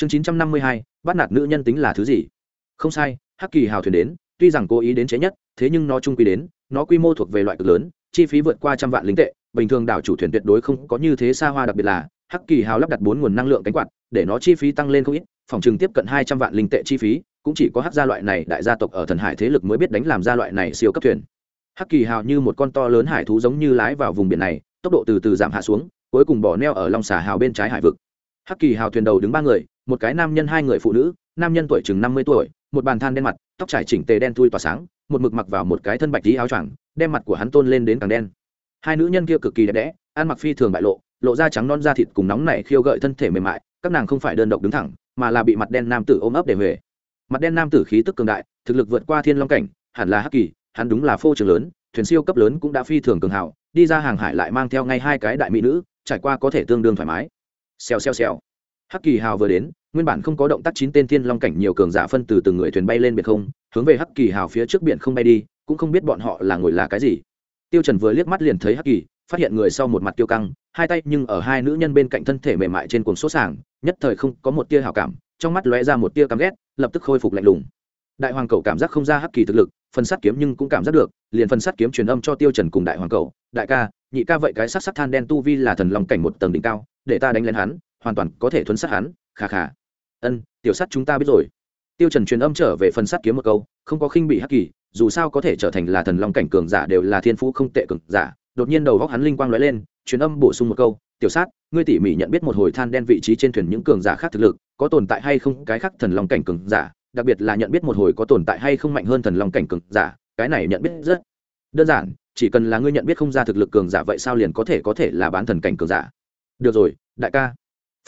chương chín trăm năm mươi hai, bắt nạt nữ nhân tính là thứ gì? Không sai, hắc kỳ hào thuyền đến, tuy rằng cố ý đến chế nhất, thế nhưng nó trung quy đến, nó quy mô thuộc về loại cực lớn, chi phí vượt qua trăm vạn lính tệ, bình thường đảo chủ thuyền tuyệt đối không có như thế xa hoa đặc biệt là, hắc kỳ hào lắp đặt bốn nguồn năng lượng cánh quạt, để nó chi phí tăng lên không ít, phòng chừng tiếp cận hai trăm vạn linh tệ chi phí, cũng chỉ có hắc gia loại này đại gia tộc ở thần hải thế lực mới biết đánh làm gia loại này siêu cấp thuyền. Hắc kỳ hào như một con to lớn hải thú giống như lái vào vùng biển này, tốc độ từ từ giảm hạ xuống, cuối cùng bỏ neo ở long xà hào bên trái hải vực. Hắc kỳ hào thuyền đầu đứng ba người một cái nam nhân hai người phụ nữ, nam nhân tuổi chừng năm mươi tuổi, một bàn than đen mặt, tóc trải chỉnh tề đen thui tỏa sáng, một mực mặc vào một cái thân bạch tí áo choàng, đem mặt của hắn tôn lên đến càng đen. Hai nữ nhân kia cực kỳ đẹp đẽ, ăn mặc phi thường bại lộ lộ da trắng non da thịt cùng nóng này khiêu gợi thân thể mềm mại, các nàng không phải đơn độc đứng thẳng, mà là bị mặt đen nam tử ôm ấp để về. mặt đen nam tử khí tức cường đại, thực lực vượt qua thiên long cảnh, hẳn là hắc kỳ, hắn đúng là phô trường lớn, thuyền siêu cấp lớn cũng đã phi thường cường hảo đi ra hàng hải lại mang theo ngay hai cái đại mỹ nữ, trải qua có thể tương đương thoải mái. Xèo xèo xèo hắc kỳ hào vừa đến, nguyên bản không có động tác chín tên thiên long cảnh nhiều cường giả phân từ từng người thuyền bay lên biển không, hướng về hắc kỳ hào phía trước biển không bay đi, cũng không biết bọn họ là ngồi là cái gì. Tiêu trần vừa liếc mắt liền thấy hắc kỳ, phát hiện người sau một mặt tiêu căng, hai tay nhưng ở hai nữ nhân bên cạnh thân thể mềm mại trên cuồng số sàng nhất thời không có một tia hảo cảm, trong mắt lóe ra một tia căm ghét, lập tức khôi phục lạnh lùng. Đại hoàng cầu cảm giác không ra hắc kỳ thực lực, phần sắt kiếm nhưng cũng cảm giác được, liền phần sắt kiếm truyền âm cho tiêu trần cùng đại hoàng cầu, đại ca, nhị ca vậy cái sắc sắc than đen tu vi là thần long cảnh một tầng đỉnh cao, để ta đánh lên hắn hoàn toàn có thể thuấn sát hắn khà khà ân, tiểu sát chúng ta biết rồi. Tiêu trần truyền âm trở về phần sát kiếm một câu, không có khinh bị hắc kỳ, dù sao có thể trở thành là thần long cảnh cường giả đều là thiên phú không tệ cường giả. Đột nhiên đầu góc hắn linh quang lóe lên, truyền âm bổ sung một câu, tiểu sát, ngươi tỉ mỉ nhận biết một hồi than đen vị trí trên thuyền những cường giả khác thực lực, có tồn tại hay không? Cái khác thần long cảnh cường giả, đặc biệt là nhận biết một hồi có tồn tại hay không mạnh hơn thần long cảnh cường giả, cái này nhận biết rất đơn giản, chỉ cần là ngươi nhận biết không ra thực lực cường giả vậy sao liền có thể có thể là bán thần cảnh cường giả? Được rồi, đại ca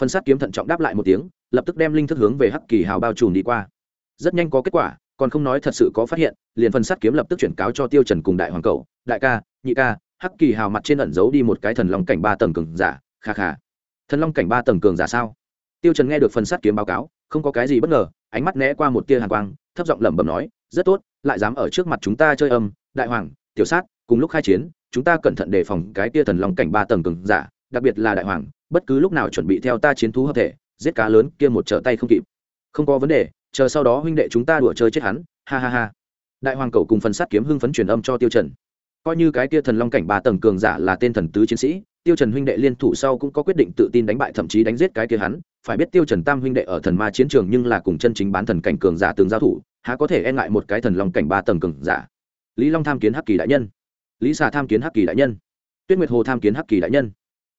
phân sát kiếm thận trọng đáp lại một tiếng, lập tức đem linh thức hướng về hắc kỳ hào bao trùm đi qua. Rất nhanh có kết quả, còn không nói thật sự có phát hiện, liền phân sát kiếm lập tức chuyển cáo cho tiêu trần cùng đại hoàng cầu đại ca, nhị ca, hắc kỳ hào mặt trên ẩn giấu đi một cái thần long cảnh ba tầng cường giả, kha kha. Thần long cảnh ba tầng cường giả sao? Tiêu trần nghe được phần sát kiếm báo cáo, không có cái gì bất ngờ, ánh mắt né qua một tia hàn quang, thấp giọng lẩm bẩm nói, rất tốt, lại dám ở trước mặt chúng ta chơi âm, đại hoàng, tiểu sát, cùng lúc khai chiến, chúng ta cẩn thận đề phòng cái tia thần long cảnh ba tầng cường giả, đặc biệt là đại hoàng bất cứ lúc nào chuẩn bị theo ta chiến thú hợp thể, giết cá lớn kia một trở tay không kịp. Không có vấn đề, chờ sau đó huynh đệ chúng ta đùa chơi chết hắn, ha ha ha. Đại hoàng cầu cùng phần sát kiếm hưng phấn truyền âm cho tiêu trần. Coi như cái kia thần long cảnh ba tầng cường giả là tên thần tứ chiến sĩ, tiêu trần huynh đệ liên thủ sau cũng có quyết định tự tin đánh bại thậm chí đánh giết cái kia hắn. Phải biết tiêu trần tam huynh đệ ở thần ma chiến trường nhưng là cùng chân chính bán thần cảnh cường giả tương giao thủ, há có thể e ngại một cái thần long cảnh ba tầng cường giả. Lý long tham kiến hắc kỳ đại nhân. Lý xà tham kiến hắc kỳ đại nhân. Tuyết nguyệt hồ tham kiến hắc kỳ đại nhân.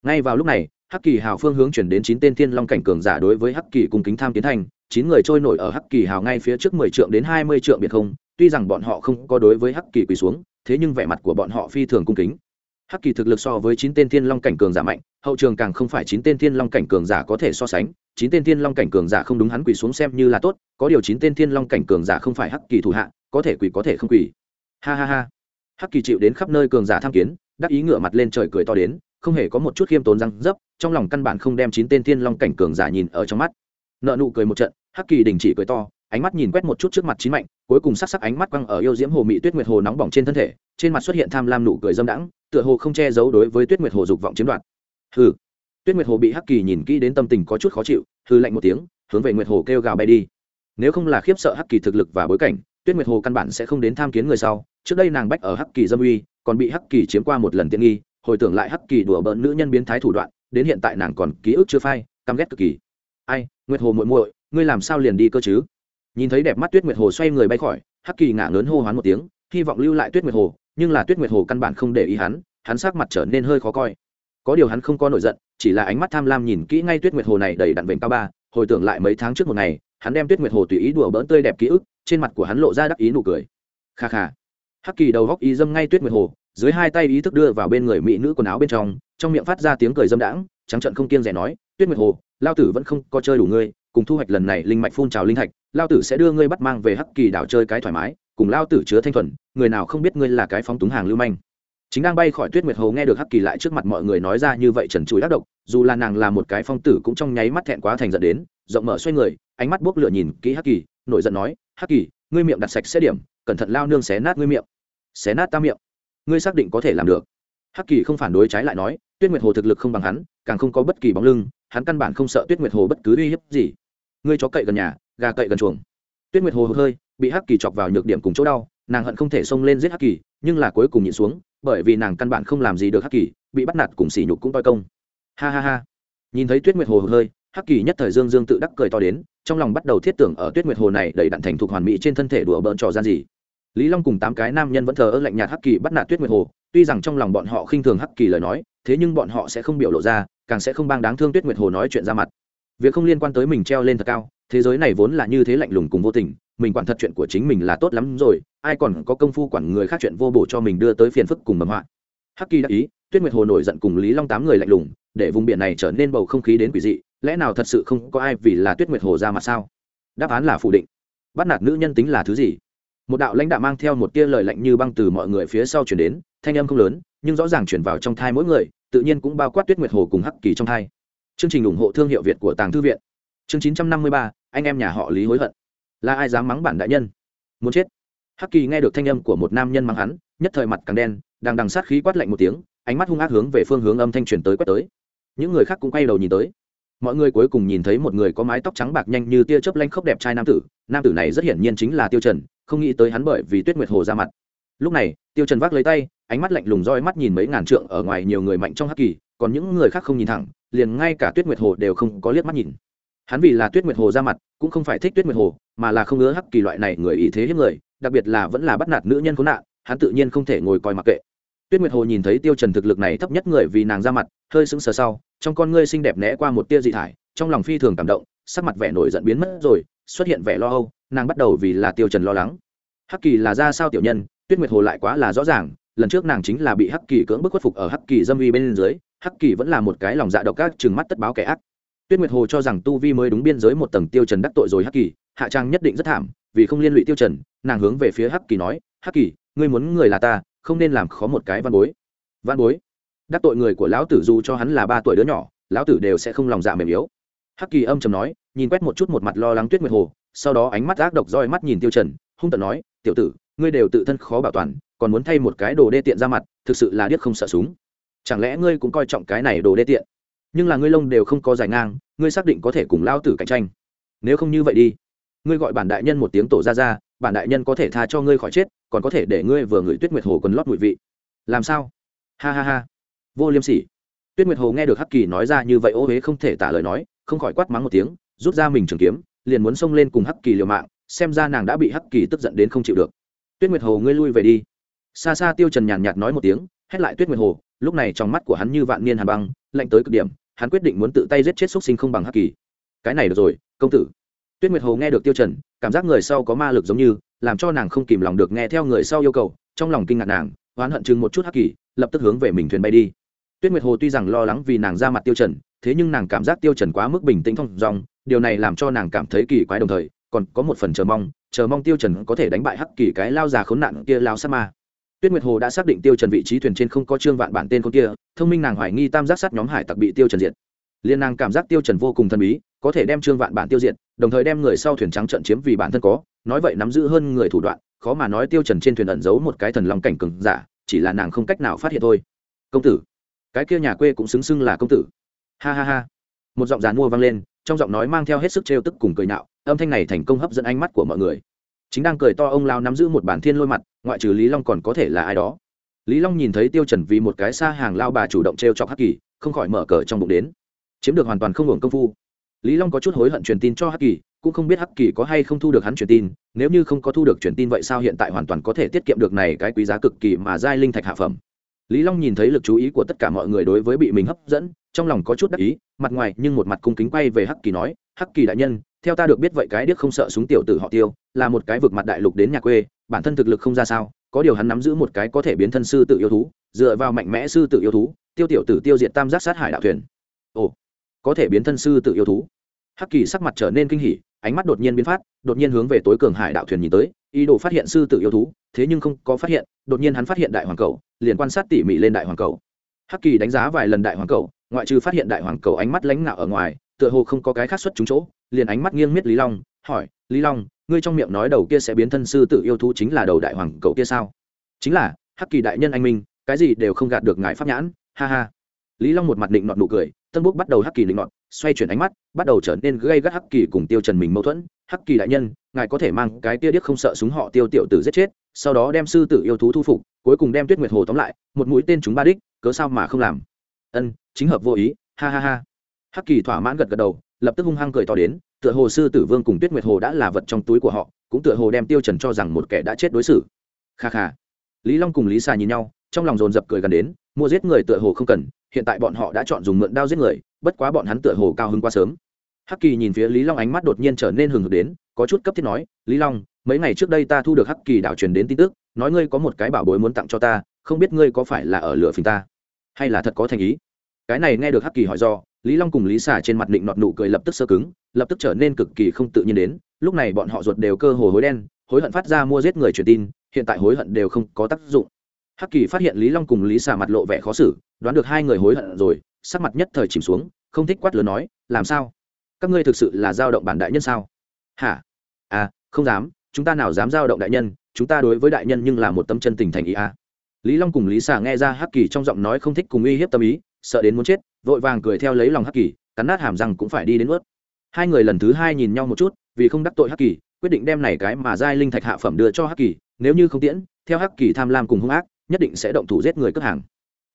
Ngay vào lúc này hắc kỳ hào phương hướng chuyển đến chín tên thiên long cảnh cường giả đối với hắc kỳ cùng kính tham tiến thành chín người trôi nổi ở hắc kỳ hào ngay phía trước mười trượng đến hai mươi trượng biệt không, tuy rằng bọn họ không có đối với hắc kỳ quỳ xuống, thế nhưng vẻ mặt của bọn họ phi thường cung kính. Hắc kỳ thực lực so với chín tên thiên long cảnh cường giả mạnh, hậu trường càng không phải chín tên thiên long cảnh cường giả có thể so sánh, chín tên thiên long cảnh cường giả không đúng hắn quỳ xuống xem như là tốt, có điều chín tên thiên long cảnh cường giả không phải hắc kỳ thủ hạ, có thể quỳ có thể không quỳ. Ha ha ha. Hắc kỳ chịu đến khắp nơi cường giả tham kiến, đắc ý ngửa mặt lên trời cười to đến, không hề có một chút khiêm tốn răng dấp trong lòng căn bản không đem chín tên thiên long cảnh cường giả nhìn ở trong mắt. Nợ nụ cười một trận, hắc kỳ đình chỉ cười to, ánh mắt nhìn quét một chút trước mặt chín mạnh, cuối cùng sắc sắc ánh mắt quăng ở yêu diễm hồ mỹ tuyết nguyệt hồ nóng bỏng trên thân thể, trên mặt xuất hiện tham lam nụ cười dâm đãng, tựa hồ không che giấu đối với tuyết nguyệt hồ dục vọng chiếm đoạt. Hừ. Tuyết nguyệt hồ bị hắc kỳ nhìn kỹ đến tâm tình có chút khó chịu hư lạnh một tiếng, hướng về nguyệt hồ kêu gào bay đi. Nếu không là khiếp sợ hắc kỳ thực lực và bối cảnh, tuyết nguyệt hồ căn bản sẽ không đến tham kiến người sau. Trước đây nàng bách ở hắc kỳ dâm uy, còn bị hắc kỳ chiếm qua một lần tiện nghi, hồi tưởng lại hắc kỳ đùa bỡn nữ nhân biến thái thủ đoạn đến hiện tại nàng còn ký ức chưa phai, căm ghét cực kỳ. Ai, nguyệt hồ muội muội, ngươi làm sao liền đi cơ chứ? Nhìn thấy đẹp mắt tuyết nguyệt hồ xoay người bay khỏi, hắc kỳ ngả lớn hô hoán một tiếng, hy vọng lưu lại tuyết nguyệt hồ, nhưng là tuyết nguyệt hồ căn bản không để ý hắn hắn sắc mặt trở nên hơi khó coi. Có điều hắn không có nổi giận, chỉ là ánh mắt tham lam nhìn kỹ ngay tuyết nguyệt hồ này đầy đặn vệnh cao ba, hồi tưởng lại mấy tháng trước một ngày, hắn đem tuyết nguyệt hồ tùy ý đùa bỡn tươi đẹp ký ức, trên mặt của hắn lộ ra đắc ý nụ cười. Kha kha. Hắc kỳ đầu góc ý dâm ngay tuyết nguyệt hồ, dưới hai tay ý thức đưa vào bên người mỹ nữ quần áo bên trong trong miệng phát ra tiếng cười dâm đãng, trắng trận không kiêng rẻ nói, tuyết nguyệt hồ, lao tử vẫn không có chơi đủ ngươi, cùng thu hoạch lần này linh mạch phun trào linh thạch, lao tử sẽ đưa ngươi bắt mang về hắc kỳ đảo chơi cái thoải mái, cùng lao tử chứa thanh thuần, người nào không biết ngươi là cái phóng túng hàng lưu manh. Chính đang bay khỏi tuyết nguyệt hồ nghe được hắc kỳ lại trước mặt mọi người nói ra như vậy trần trụi đắc độc, dù là nàng là một cái phong tử cũng trong nháy mắt thẹn quá thành giận đến, rộng mở xoay người, ánh mắt buốc lửa nhìn kỹ hắc kỳ, nổi giận nói, hắc kỳ, ngươi miệng đặt sạch sẽ điểm, cẩn thận lao nương xé nát ngươi miệng. Xé nát ta miệng? Ngươi xác định có thể làm được hắc kỳ không phản đối trái lại nói, tuyết nguyệt hồ thực lực không bằng hắn, càng không có bất kỳ bóng lưng, hắn căn bản không sợ tuyết nguyệt hồ bất cứ uy hiếp gì. Ngươi chó cậy gần nhà, gà cậy gần chuồng. Tuyết nguyệt hồ hơi, bị hắc kỳ chọc vào nhược điểm cùng chỗ đau, nàng hận không thể xông lên giết hắc kỳ, nhưng là cuối cùng nhịn xuống, bởi vì nàng căn bản không làm gì được hắc kỳ, bị bắt nạt cùng sỉ nhục cũng toi công. Ha ha ha. Nhìn thấy tuyết nguyệt hồ hơi, hắc kỳ nhất thời dương dương tự đắc cười to đến, trong lòng bắt đầu thiết tưởng ở tuyết nguyệt hồ này đầy đặn thành thục hoàn mỹ trên thân thể đùa bỡn trò gian gì. Lý long cùng tám cái nam nhân vẫn thờ ơ lạnh nhạt hắc kỳ bắt nạt tuyết nguyệt hồ tuy rằng trong lòng bọn họ khinh thường hắc kỳ lời nói, thế nhưng bọn họ sẽ không biểu lộ ra, càng sẽ không bang đáng thương tuyết nguyệt hồ nói chuyện ra mặt. Việc không liên quan tới mình treo lên thật cao, thế giới này vốn là như thế lạnh lùng cùng vô tình, mình quản thật chuyện của chính mình là tốt lắm rồi, ai còn có công phu quản người khác chuyện vô bổ cho mình đưa tới phiền phức cùng mầm họa. Hắc kỳ đã ý, tuyết nguyệt hồ nổi giận cùng lý long tám người lạnh lùng, để vùng biển này trở nên bầu không khí đến quỷ dị, lẽ nào thật sự không có ai vì là tuyết nguyệt hồ ra mặt sao? Đáp án là phủ định. Bắt nạt nữ nhân tính là thứ gì? Một đạo lãnh đạo mang theo một tia lời lạnh như băng từ mọi người phía sau chuyển đến thanh âm không lớn, nhưng rõ ràng chuyển vào trong thai mỗi người, tự nhiên cũng bao quát tuyết nguyệt hồ cùng hắc kỳ trong thai. Chương trình ủng hộ thương hiệu việt của tàng thư viện. Chương chín trăm năm mươi ba, anh em nhà họ lý hối hận. Là ai dám mắng bản đại nhân? Muốn chết. Hắc kỳ nghe được thanh âm của một nam nhân mắng hắn, nhất thời mặt càng đen, đang đằng sát khí quát lạnh một tiếng, ánh mắt hung ác hướng về phương hướng âm thanh truyền tới quét tới. Những người khác cũng quay đầu nhìn tới. Mọi người cuối cùng nhìn thấy một người có mái tóc trắng bạc nhanh như tia chớp lanh khốc đẹp trai nam tử. Nam tử này rất hiển nhiên chính là tiêu trần, không nghĩ tới hắn bởi vì tuyết nguyệt hồ ra mặt. Lúc này, tiêu trần vác lấy tay ánh mắt lạnh lùng roi mắt nhìn mấy ngàn trượng ở ngoài nhiều người mạnh trong hắc kỳ, còn những người khác không nhìn thẳng, liền ngay cả tuyết nguyệt hồ đều không có liếc mắt nhìn. Hắn vì là tuyết nguyệt hồ ra mặt, cũng không phải thích tuyết nguyệt hồ, mà là không ngứa hắc kỳ loại này người ý thế hiếp người, đặc biệt là vẫn là bắt nạt nữ nhân khốn nạn, hắn tự nhiên không thể ngồi coi mặc kệ. Tuyết nguyệt hồ nhìn thấy tiêu trần thực lực này thấp nhất người vì nàng ra mặt, hơi sững sờ sau, trong con ngươi xinh đẹp né qua một tia dị thải, trong lòng phi thường cảm động, sắc mặt vẻ nổi giận biến mất rồi, xuất hiện vẻ lo âu, nàng bắt đầu vì là tiêu trần lo lắng. Hắc kỳ là ra sao tiểu nhân, tuyết nguyệt hồ lại quá là rõ ràng lần trước nàng chính là bị hắc kỳ cưỡng bức khuất phục ở hắc kỳ dâm uy bên dưới, hắc kỳ vẫn là một cái lòng dạ độc ác, trừng mắt tất báo kẻ ác. Tuyết nguyệt hồ cho rằng tu vi mới đúng biên giới một tầng tiêu trần đắc tội rồi hắc kỳ, hạ trang nhất định rất thảm, vì không liên lụy tiêu trần, nàng hướng về phía hắc kỳ nói, hắc kỳ, ngươi muốn người là ta, không nên làm khó một cái văn bối. Văn bối? Đắc tội người của lão tử dù cho hắn là ba tuổi đứa nhỏ, lão tử đều sẽ không lòng dạ mềm yếu. Hắc kỳ âm trầm nói, nhìn quét một chút một mặt lo lắng tuyết nguyệt hồ, sau đó ánh mắt ác độc roi mắt nhìn tiêu trần, hung tợn nói, tiểu tử, ngươi đều tự thân khó bảo toàn còn muốn thay một cái đồ đê tiện ra mặt, thực sự là điếc không sợ súng. Chẳng lẽ ngươi cũng coi trọng cái này đồ đê tiện? Nhưng là ngươi lông đều không có dài ngang, ngươi xác định có thể cùng lao tử cạnh tranh. Nếu không như vậy đi. Ngươi gọi bản đại nhân một tiếng tổ ra ra bản đại nhân có thể tha cho ngươi khỏi chết, còn có thể để ngươi vừa ngửi tuyết nguyệt hồ quần lót mùi vị. Làm sao? Ha ha ha. Vô liêm sỉ. Tuyết nguyệt hồ nghe được hắc kỳ nói ra như vậy ô huế không thể tả lời nói, không khỏi quát mắng một tiếng, rút ra mình trường kiếm, liền muốn xông lên cùng hắc kỳ liều mạng, xem ra nàng đã bị hắc kỳ tức giận đến không chịu được. Tuyết nguyệt hồ, ngươi lui về đi xa xa tiêu trần nhàn nhạt nói một tiếng, hét lại tuyết nguyệt hồ, lúc này trong mắt của hắn như vạn niên hàn băng, lạnh tới cực điểm, hắn quyết định muốn tự tay giết chết xuất sinh không bằng hắc kỳ. Cái này được rồi, công tử. Tuyết nguyệt hồ nghe được tiêu trần, cảm giác người sau có ma lực giống như, làm cho nàng không kìm lòng được nghe theo người sau yêu cầu, trong lòng kinh ngạc nàng, oán hận chừng một chút hắc kỳ, lập tức hướng về mình thuyền bay đi. Tuyết nguyệt hồ tuy rằng lo lắng vì nàng ra mặt tiêu trần, thế nhưng nàng cảm giác tiêu trần quá mức bình tĩnh thông dong, điều này làm cho nàng cảm thấy kỳ quái đồng thời, còn có một phần chờ mong chờ mong tiêu trần có thể đánh bại hắc kỳ cái lao già khốn nạn kia lao sát ma tuyết nguyệt hồ đã xác định tiêu trần vị trí thuyền trên không có trương vạn bản tên con kia, thông minh nàng hoài nghi tam giác sát nhóm hải tặc bị tiêu trần diệt. Liên nàng cảm giác tiêu trần vô cùng thần bí, có thể đem trương vạn bản tiêu diệt, đồng thời đem người sau thuyền trắng trận chiếm vì bản thân có, nói vậy nắm giữ hơn người thủ đoạn, khó mà nói tiêu trần trên thuyền ẩn giấu một cái thần long cảnh cường giả, chỉ là nàng không cách nào phát hiện thôi. Công tử, cái kia nhà quê cũng xứng xưng là công tử. Ha ha ha. Một giọng dàn mua vang lên, trong giọng nói mang theo hết sức trêu tức cùng cười nạo âm thanh này thành công hấp dẫn ánh mắt của mọi người chính đang cười to ông lao nắm giữ một bản thiên lôi mặt, ngoại trừ lý long còn có thể là ai đó. Lý long nhìn thấy tiêu trần vì một cái xa hàng lao bà chủ động treo chọc hắc kỳ, không khỏi mở cờ trong bụng đến. Chiếm được hoàn toàn không hưởng công phu. Lý long có chút hối hận truyền tin cho hắc kỳ, cũng không biết hắc kỳ có hay không thu được hắn truyền tin, nếu như không có thu được truyền tin vậy sao hiện tại hoàn toàn có thể tiết kiệm được này cái quý giá cực kỳ mà giai linh thạch hạ phẩm. Lý long nhìn thấy lực chú ý của tất cả mọi người đối với bị mình hấp dẫn, trong lòng có chút đắc ý, mặt ngoài nhưng một mặt cung kính quay về hắc kỳ nói, hắc kỳ đại nhân theo ta được biết vậy cái điếc không sợ súng tiểu tử họ tiêu, là một cái vực mặt đại lục đến nhà quê, bản thân thực lực không ra sao, có điều hắn nắm giữ một cái có thể biến thân sư tự yêu thú, dựa vào mạnh mẽ sư tự yêu thú, tiêu tiểu tử tiêu diệt tam giác sát hải đạo thuyền. Ồ, có thể biến thân sư tự yêu thú. Hắc kỳ sắc mặt trở nên kinh hỉ, ánh mắt đột nhiên biến phát, đột nhiên hướng về tối cường hải đạo thuyền nhìn tới, ý đồ phát hiện sư tự yêu thú, thế nhưng không có phát hiện, đột nhiên hắn phát hiện đại hoàng cầu, liền quan sát tỉ mỉ lên đại hoàng cầu. Hắc kỳ đánh giá vài lần đại hoàng cầu, ngoại trừ phát hiện đại hoàng cầu ánh mắt lãnh ngạo ở ngoài tựa hồ không có cái khác xuất chúng chỗ, liền ánh mắt nghiêng miết lý long, hỏi, lý long, ngươi trong miệng nói đầu kia sẽ biến thân sư tự yêu thú chính là đầu đại hoàng cậu kia sao? Chính là, hắc kỳ đại nhân anh minh, cái gì đều không gạt được ngài pháp nhãn, ha ha. Lý long một mặt định nọt nụ cười, tân búc bắt đầu hắc kỳ định nọt, xoay chuyển ánh mắt, bắt đầu trở nên gây gắt hắc kỳ cùng tiêu trần mình mâu thuẫn, hắc kỳ đại nhân, ngài có thể mang cái tia điếc không sợ súng họ tiêu tiểu tử giết chết, sau đó đem sư tử yêu thú thu phục, cuối cùng đem tuyết nguyệt hồ tóm lại, một mũi tên chúng ba đích, cớ sao mà không làm? Ân, chính hợp vô ý, ha ha ha hắc kỳ thỏa mãn gật gật đầu, lập tức hung hăng cười to đến, tựa hồ sư tử vương cùng tuyết nguyệt hồ đã là vật trong túi của họ, cũng tựa hồ đem tiêu trần cho rằng một kẻ đã chết đối xử. Kha kha. Lý long cùng lý xà nhìn nhau, trong lòng dồn dập cười gần đến, mua giết người tựa hồ không cần, hiện tại bọn họ đã chọn dùng mượn đao giết người, bất quá bọn hắn tựa hồ cao hơn quá sớm. Hắc kỳ nhìn phía lý long ánh mắt đột nhiên trở nên hừng hực đến, có chút cấp thiết nói, lý long, mấy ngày trước đây ta thu được hắc kỳ đảo truyền đến tin tức, nói ngươi có một cái bảo bối muốn tặng cho ta, không biết ngươi có phải là ở lửa phình ta, hay là thật có thành ý? Cái này nghe được hắc kỳ hỏi do lý long cùng lý xà trên mặt định nọt nụ cười lập tức sơ cứng, lập tức trở nên cực kỳ không tự nhiên đến. Lúc này bọn họ ruột đều cơ hồ hối đen, hối hận phát ra mua giết người truyền tin, hiện tại hối hận đều không có tác dụng. Hắc kỳ phát hiện lý long cùng lý xà mặt lộ vẻ khó xử, đoán được hai người hối hận rồi, sắc mặt nhất thời chìm xuống, không thích quát lớn nói, làm sao? Các ngươi thực sự là giao động bản đại nhân sao? Hả? À không dám, chúng ta nào dám giao động đại nhân, chúng ta đối với đại nhân nhưng là một tâm chân tình thành ý à. lý long cùng lý xà nghe ra hắc kỳ trong giọng nói không thích cùng uy hiếp tâm ý, sợ đến muốn chết vội vàng cười theo lấy lòng hắc kỳ, cắn nát hàm răng cũng phải đi đến ướt hai người lần thứ hai nhìn nhau một chút, vì không đắc tội hắc kỳ, quyết định đem này cái mà giai linh thạch hạ phẩm đưa cho hắc kỳ, nếu như không tiễn, theo hắc kỳ tham lam cùng hung ác, nhất định sẽ động thủ giết người cướp hàng.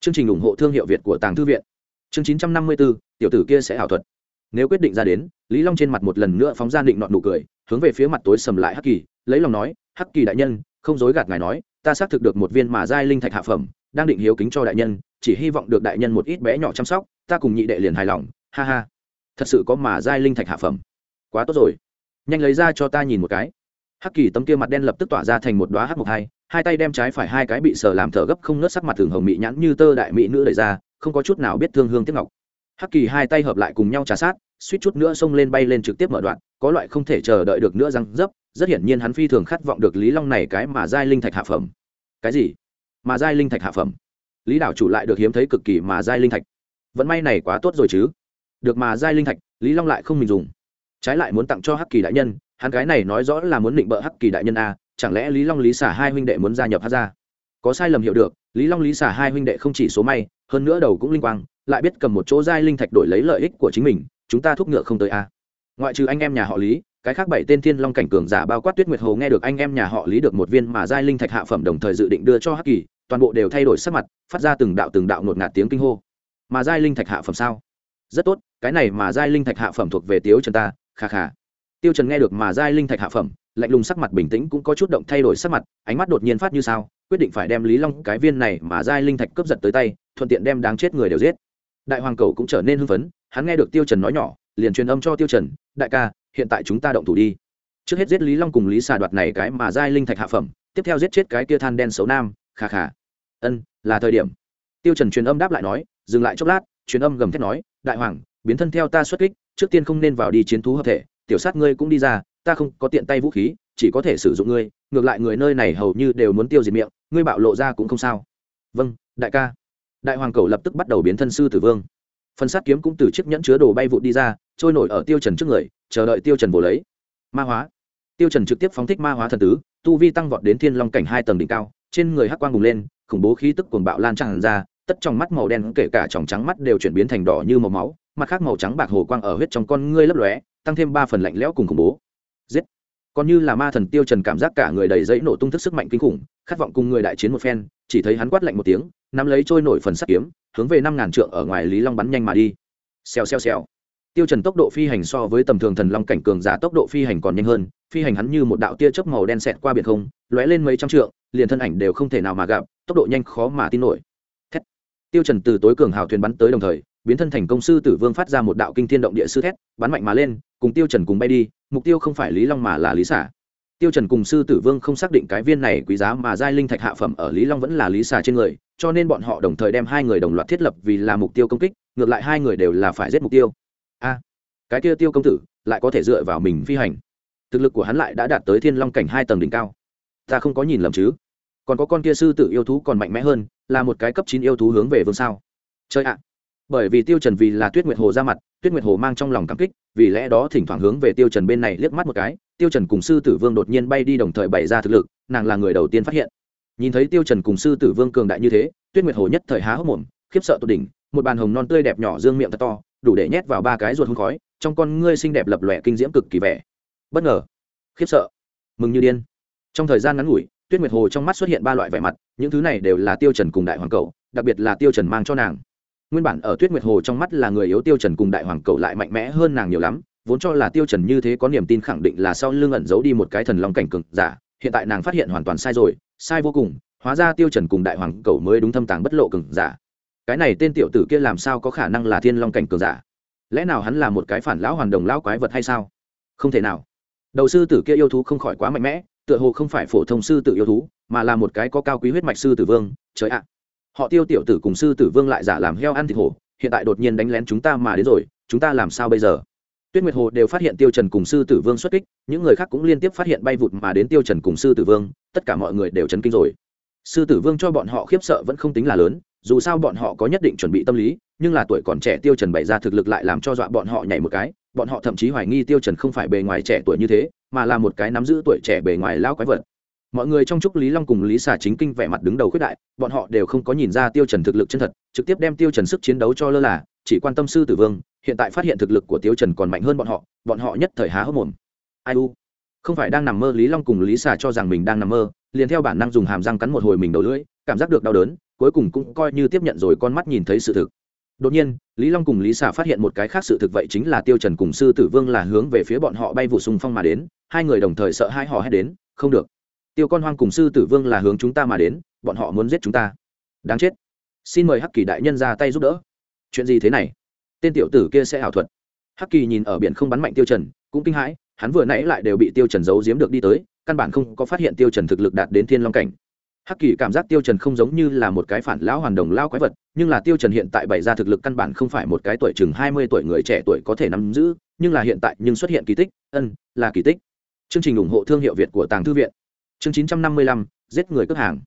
Chương trình ủng hộ thương hiệu việt của tàng thư viện. Chương chín trăm năm mươi bốn tiểu tử kia sẽ ảo thuật. Nếu quyết định ra đến, lý long trên mặt một lần nữa phóng ra định nọn nụ cười, hướng về phía mặt tối sầm lại hắc kỳ, lấy lòng nói, hắc kỳ đại nhân, không dối gạt ngài nói, ta xác thực được một viên mà giai linh thạch hạ phẩm, đang định hiếu kính cho đại nhân chỉ hy vọng được đại nhân một ít bé nhỏ chăm sóc, ta cùng nhị đệ liền hài lòng, ha ha. Thật sự có mà giai linh thạch hạ phẩm. Quá tốt rồi. Nhanh lấy ra cho ta nhìn một cái. Hắc kỳ tấm kia mặt đen lập tức tỏa ra thành một đoá hắc mộc hai hai tay đem trái phải hai cái bị sờ làm thở gấp không nớt sắc mặt thường hồng mỹ nhãn như tơ đại mỹ nữ đẩy ra, không có chút nào biết thương hương tiếc ngọc. Hắc kỳ hai tay hợp lại cùng nhau trà sát, suýt chút nữa xông lên bay lên trực tiếp mở đoạn, có loại không thể chờ đợi được nữa răng dấp, rất hiển nhiên hắn phi thường khát vọng được lý long này cái mà giai linh thạch hạ phẩm. Cái gì? Mà giai linh thạch hạ phẩm? Lý đảo chủ lại được hiếm thấy cực kỳ mà giai linh thạch. Vẫn may này quá tốt rồi chứ? Được mà giai linh thạch, lý long lại không mình dùng. Trái lại muốn tặng cho hắc kỳ đại nhân, hắn cái này nói rõ là muốn định bợ hắc kỳ đại nhân a, chẳng lẽ lý long, lý xả hai huynh đệ muốn gia nhập hát ra? Có sai lầm hiểu được, lý long, lý xả hai huynh đệ không chỉ số may, hơn nữa đầu cũng linh quang, lại biết cầm một chỗ giai linh thạch đổi lấy lợi ích của chính mình, chúng ta thúc ngựa không tới a. Ngoại trừ anh em nhà họ lý, cái khác bảy tên thiên long cảnh cường giả bao quát tuyết nguyệt hồ nghe được anh em nhà họ lý được một viên mà giai linh thạch hạ phẩm đồng thời dự định đưa cho hắc kỳ toàn bộ đều thay đổi sắc mặt, phát ra từng đạo từng đạo ngột ngạt tiếng kinh hô. Mà giai linh thạch hạ phẩm sao? Rất tốt, cái này mà giai linh thạch hạ phẩm thuộc về tiếu trần ta khà khà tiêu trần nghe được mà giai linh thạch hạ phẩm, lạnh lùng sắc mặt bình tĩnh cũng có chút động thay đổi sắc mặt, ánh mắt đột nhiên phát như sao, quyết định phải đem lý long cái viên này mà giai linh thạch cướp giật tới tay, thuận tiện đem đáng chết người đều giết. Đại hoàng cầu cũng trở nên hưng phấn, hắn nghe được tiêu trần nói nhỏ, liền truyền âm cho tiêu trần, đại ca, hiện tại chúng ta động thủ đi. Trước hết giết lý long cùng lý xà đoạt này cái mà giai linh thạch hạ phẩm, tiếp theo giết chết cái kia than đen xấu nam khà khà ân, là thời điểm. Tiêu trần truyền âm đáp lại nói, dừng lại chốc lát, truyền âm gầm thét nói, đại hoàng, biến thân theo ta xuất kích, trước tiên không nên vào đi chiến thú hợp thể, tiểu sát ngươi cũng đi ra, ta không có tiện tay vũ khí, chỉ có thể sử dụng ngươi, ngược lại người nơi này hầu như đều muốn tiêu diệt miệng, ngươi bạo lộ ra cũng không sao. Vâng đại ca. Đại hoàng cầu lập tức bắt đầu biến thân sư tử vương. Phần sát kiếm cũng từ chiếc nhẫn chứa đồ bay vụt đi ra, trôi nổi ở tiêu trần trước người, chờ đợi tiêu trần vồ lấy. Ma hóa. Tiêu trần trực tiếp phóng thích ma hóa thần tứ, tu vi tăng vọt đến thiên long cảnh hai tầng đỉnh cao trên người hắc quang bùng lên, khủng bố khí tức cuồng bạo lan tràn ra, tất trong mắt màu đen kể cả tròng trắng mắt đều chuyển biến thành đỏ như màu máu, mặt khác màu trắng bạc hồ quang ở huyết trong con ngươi lấp lóe, tăng thêm ba phần lạnh lẽo cùng khủng bố. Giết! Còn như là ma thần tiêu trần cảm giác cả người đầy dẫy nổ tung thức sức mạnh kinh khủng, khát vọng cùng người đại chiến một phen, chỉ thấy hắn quát lạnh một tiếng, nắm lấy trôi nổi phần sắt kiếm, hướng về năm ngàn trượng ở ngoài lý long bắn nhanh mà đi. Xèo xèo xèo. Tiêu trần tốc độ phi hành so với tầm thường thần long cảnh cường giả tốc độ phi hành còn nhanh hơn phi hành hắn như một đạo tia chớp màu đen xẹt qua biển không, lóe lên mấy trăm trượng, liền thân ảnh đều không thể nào mà gặp, tốc độ nhanh khó mà tin nổi. Thét. Tiêu trần từ tối cường hào thuyền bắn tới đồng thời, biến thân thành công sư tử vương phát ra một đạo kinh thiên động địa sư thét, bắn mạnh mà lên, cùng tiêu trần cùng bay đi, mục tiêu không phải lý long mà là lý xả tiêu trần cùng sư tử vương không xác định cái viên này quý giá mà giai linh thạch hạ phẩm ở lý long vẫn là lý xả trên người, cho nên bọn họ đồng thời đem hai người đồng loạt thiết lập vì là mục tiêu công kích, ngược lại hai người đều là phải giết mục tiêu. A, cái kia tiêu công tử, lại có thể dựa vào mình phi hành thực lực của hắn lại đã đạt tới thiên long cảnh hai tầng đỉnh cao. Ta không có nhìn lầm chứ? Còn có con kia sư tử yêu thú còn mạnh mẽ hơn, là một cái cấp chín yêu thú hướng về vương sao. Chơi ạ! Bởi vì tiêu trần vì là tuyết nguyệt hồ ra mặt, tuyết nguyệt hồ mang trong lòng cảm kích, vì lẽ đó thỉnh thoảng hướng về tiêu trần bên này liếc mắt một cái, tiêu trần cùng sư tử vương đột nhiên bay đi đồng thời bày ra thực lực, nàng là người đầu tiên phát hiện. Nhìn thấy tiêu trần cùng sư tử vương cường đại như thế, tuyết nguyệt hồ nhất thời há hốc mồm, khiếp sợ tột đỉnh, một bàn hồng non tươi đẹp nhỏ dương miệng thật to, đủ để nhét vào ba cái ruột hôn khói, trong con ngươi xinh đẹp lập lòe kinh diễm cực kỳ vẻ bất ngờ. Khiếp sợ. Mừng như điên. Trong thời gian ngắn ngủi, tuyết nguyệt hồ trong mắt xuất hiện ba loại vẻ mặt, những thứ này đều là tiêu trần cùng đại hoàng cầu đặc biệt là tiêu trần mang cho nàng. Nguyên bản ở tuyết nguyệt hồ trong mắt là người yếu tiêu trần cùng đại hoàng cầu lại mạnh mẽ hơn nàng nhiều lắm, vốn cho là tiêu trần như thế có niềm tin khẳng định là sau lưng ẩn giấu đi một cái thần long cảnh cực giả, hiện tại nàng phát hiện hoàn toàn sai rồi, sai vô cùng, hóa ra tiêu trần cùng đại hoàng cầu mới đúng thâm tàng bất lộ cường giả. Cái này tên tiểu tử kia làm sao có khả năng là thiên long cảnh cường giả? Lẽ nào hắn là một cái phản lão hoàn đồng lão quái vật hay sao? Không thể nào đầu sư tử kia yêu thú không khỏi quá mạnh mẽ, tựa hồ không phải phổ thông sư tử yêu thú, mà là một cái có cao quý huyết mạch sư tử vương. Trời ạ! Họ tiêu tiểu tử cùng sư tử vương lại giả làm heo ăn thịt hổ, hiện tại đột nhiên đánh lén chúng ta mà đến rồi, chúng ta làm sao bây giờ? Tuyết nguyệt hồ đều phát hiện tiêu trần cùng sư tử vương xuất kích, những người khác cũng liên tiếp phát hiện bay vụt mà đến tiêu trần cùng sư tử vương, tất cả mọi người đều chấn kinh rồi. Sư tử vương cho bọn họ khiếp sợ vẫn không tính là lớn, dù sao bọn họ có nhất định chuẩn bị tâm lý, nhưng là tuổi còn trẻ tiêu trần bày ra thực lực lại làm cho dọa bọn họ nhảy một cái bọn họ thậm chí hoài nghi tiêu trần không phải bề ngoài trẻ tuổi như thế, mà là một cái nắm giữ tuổi trẻ bề ngoài lao quái vật. Mọi người trong trúc lý long cùng lý xà chính kinh vẻ mặt đứng đầu khuyết đại, bọn họ đều không có nhìn ra tiêu trần thực lực chân thật, trực tiếp đem tiêu trần sức chiến đấu cho lơ là, chỉ quan tâm sư tử vương, hiện tại phát hiện thực lực của tiêu trần còn mạnh hơn bọn họ bọn họ nhất thời há hốc mồm. Ai u? Không phải đang nằm mơ lý long cùng lý xà cho rằng mình đang nằm mơ, liền theo bản năng dùng hàm răng cắn một hồi mình đầu lưỡi, cảm giác được đau đớn, cuối cùng cũng coi như tiếp nhận rồi con mắt nhìn thấy sự thực đột nhiên, lý long cùng lý xà phát hiện một cái khác sự thực vậy chính là tiêu trần cùng sư tử vương là hướng về phía bọn họ bay vụ sung phong mà đến, hai người đồng thời sợ hai họ hét đến, không được. Tiêu con hoang cùng sư tử vương là hướng chúng ta mà đến, bọn họ muốn giết chúng ta. Đáng chết. Xin mời hắc kỳ đại nhân ra tay giúp đỡ. Chuyện gì thế này? Tên tiểu tử kia sẽ ảo thuật. Hắc kỳ nhìn ở biển không bắn mạnh tiêu trần, cũng kinh hãi, hắn vừa nãy lại đều bị tiêu trần giấu giếm được đi tới, căn bản không có phát hiện tiêu trần thực lực đạt đến thiên long cảnh hắc kỳ cảm giác tiêu trần không giống như là một cái phản lão hoàn đồng lao quái vật, nhưng là tiêu trần hiện tại bày ra thực lực căn bản không phải một cái tuổi chừng mươi tuổi người trẻ tuổi có thể nắm giữ, nhưng là hiện tại nhưng xuất hiện kỳ tích, ân, là kỳ tích. Chương trình ủng hộ thương hiệu việt của tàng thư viện. Chương chín trăm năm mươi lăm, giết người cướp hàng.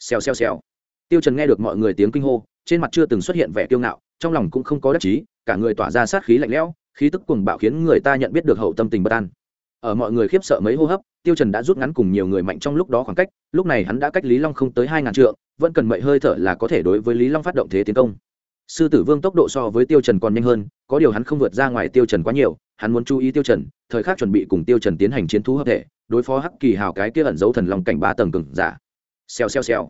Xèo xèo xèo. Tiêu trần nghe được mọi người tiếng kinh hô, trên mặt chưa từng xuất hiện vẻ kiêu ngạo, trong lòng cũng không có đắc chí, cả người tỏa ra sát khí lạnh lẽo, khí tức cuồng bạo khiến người ta nhận biết được hậu tâm tình bất an ở mọi người khiếp sợ mấy hô hấp, tiêu trần đã rút ngắn cùng nhiều người mạnh trong lúc đó khoảng cách, lúc này hắn đã cách lý long không tới hai ngàn trượng, vẫn cần mệnh hơi thở là có thể đối với lý long phát động thế tiến công. Sư tử vương tốc độ so với tiêu trần còn nhanh hơn, có điều hắn không vượt ra ngoài tiêu trần quá nhiều, hắn muốn chú ý tiêu trần, thời khắc chuẩn bị cùng tiêu trần tiến hành chiến thú hợp thể, đối phó hắc kỳ hào cái kia ẩn giấu thần long cảnh ba tầng cường giả. Xèo xèo xèo.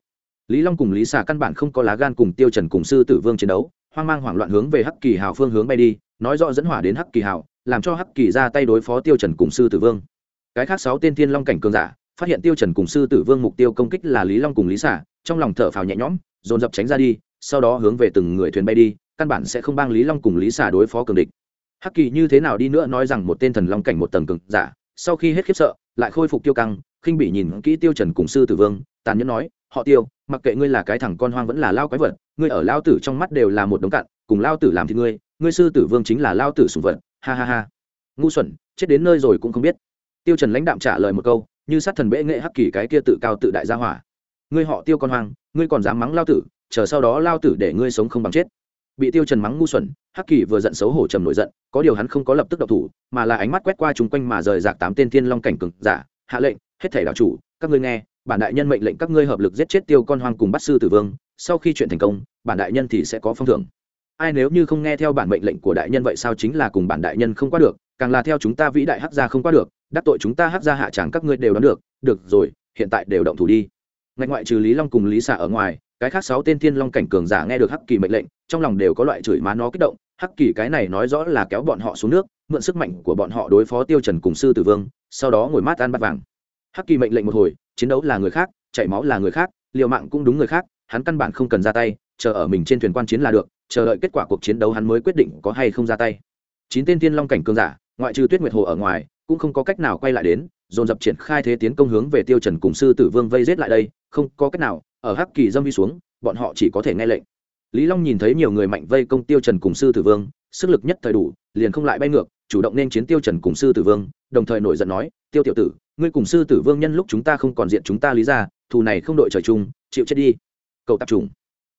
Lý long cùng lý xà căn bản không có lá gan cùng tiêu trần cùng sư tử vương chiến đấu, hoang mang hoảng loạn hướng về hắc kỳ hào phương hướng bay đi, nói rõ dẫn hỏa đến hắc kỳ hào làm cho hắc kỳ ra tay đối phó tiêu trần cùng sư tử vương. Cái khác sáu tên thiên long cảnh cường giả, phát hiện tiêu trần cùng sư tử vương mục tiêu công kích là lý long cùng lý Xả, trong lòng thở phào nhẹ nhõm, dồn dập tránh ra đi, sau đó hướng về từng người thuyền bay đi, căn bản sẽ không bang lý long cùng lý Xả đối phó cường địch. Hắc kỳ như thế nào đi nữa nói rằng một tên thần long cảnh một tầng cường giả, sau khi hết khiếp sợ, lại khôi phục tiêu căng, khinh bị nhìn kỹ tiêu trần cùng sư tử vương, tàn nhẫn nói, họ tiêu, mặc kệ ngươi là cái thằng con hoang vẫn là lao quái vật, ngươi ở lao tử trong mắt đều là một đống cặn, cùng lao tử làm thì ngươi ngươi sư tử vương chính là lao tử sủng vật ha ha ha. Ngu xuẩn, chết đến nơi rồi cũng không biết. Tiêu trần lãnh đạm trả lời một câu, như sát thần bệ nghệ hắc kỳ cái kia tự cao tự đại gia hỏa. Ngươi họ tiêu con hoang, ngươi còn dám mắng lao tử, chờ sau đó lao tử để ngươi sống không bằng chết. Bị tiêu trần mắng ngu xuẩn, hắc kỳ vừa giận xấu hổ trầm nổi giận, có điều hắn không có lập tức động thủ, mà là ánh mắt quét qua chúng quanh mà rời rạc tám tên thiên long cảnh cường giả, hạ lệnh, hết thảy đạo chủ, các ngươi nghe, bản đại nhân mệnh lệnh các ngươi hợp lực giết chết tiêu con hoang cùng bắt sư tử vương, sau khi chuyện thành công, bản đại nhân thì sẽ có phong thưởng ai nếu như không nghe theo bản mệnh lệnh của đại nhân vậy sao chính là cùng bản đại nhân không qua được, càng là theo chúng ta vĩ đại hắc gia không qua được, đắc tội chúng ta hắc gia hạ tràng các ngươi đều đoán được được rồi, hiện tại đều động thủ đi. Ngạch ngoại trừ lý long cùng lý xạ ở ngoài, cái khác sáu tên thiên long cảnh cường giả nghe được hắc kỳ mệnh lệnh, trong lòng đều có loại chửi má nó kích động, hắc kỳ cái này nói rõ là kéo bọn họ xuống nước, mượn sức mạnh của bọn họ đối phó tiêu trần cùng sư tử vương, sau đó ngồi mát ăn bát vàng. Hắc kỳ mệnh lệnh một hồi, chiến đấu là người khác, chảy máu là người khác, liều mạng cũng đúng người khác, hắn căn bản không cần ra tay, chờ ở mình trên thuyền quan chiến là được chờ đợi kết quả cuộc chiến đấu hắn mới quyết định có hay không ra tay. Chín tên thiên long cảnh cường giả, ngoại trừ tuyết nguyệt hồ ở ngoài, cũng không có cách nào quay lại đến, dồn dập triển khai thế tiến công hướng về tiêu trần cùng sư tử vương vây giết lại đây, không có cách nào, ở hắc kỳ dâm đi xuống, bọn họ chỉ có thể nghe lệnh. Lý long nhìn thấy nhiều người mạnh vây công tiêu trần cùng sư tử vương, sức lực nhất thời đủ, liền không lại bay ngược, chủ động nên chiến tiêu trần cùng sư tử vương, đồng thời nổi giận nói, tiêu tiểu tử, ngươi cùng sư tử vương nhân lúc chúng ta không còn diện chúng ta lý ra, thù này không đội trời chung, chịu chết đi. Cậu tạp trùng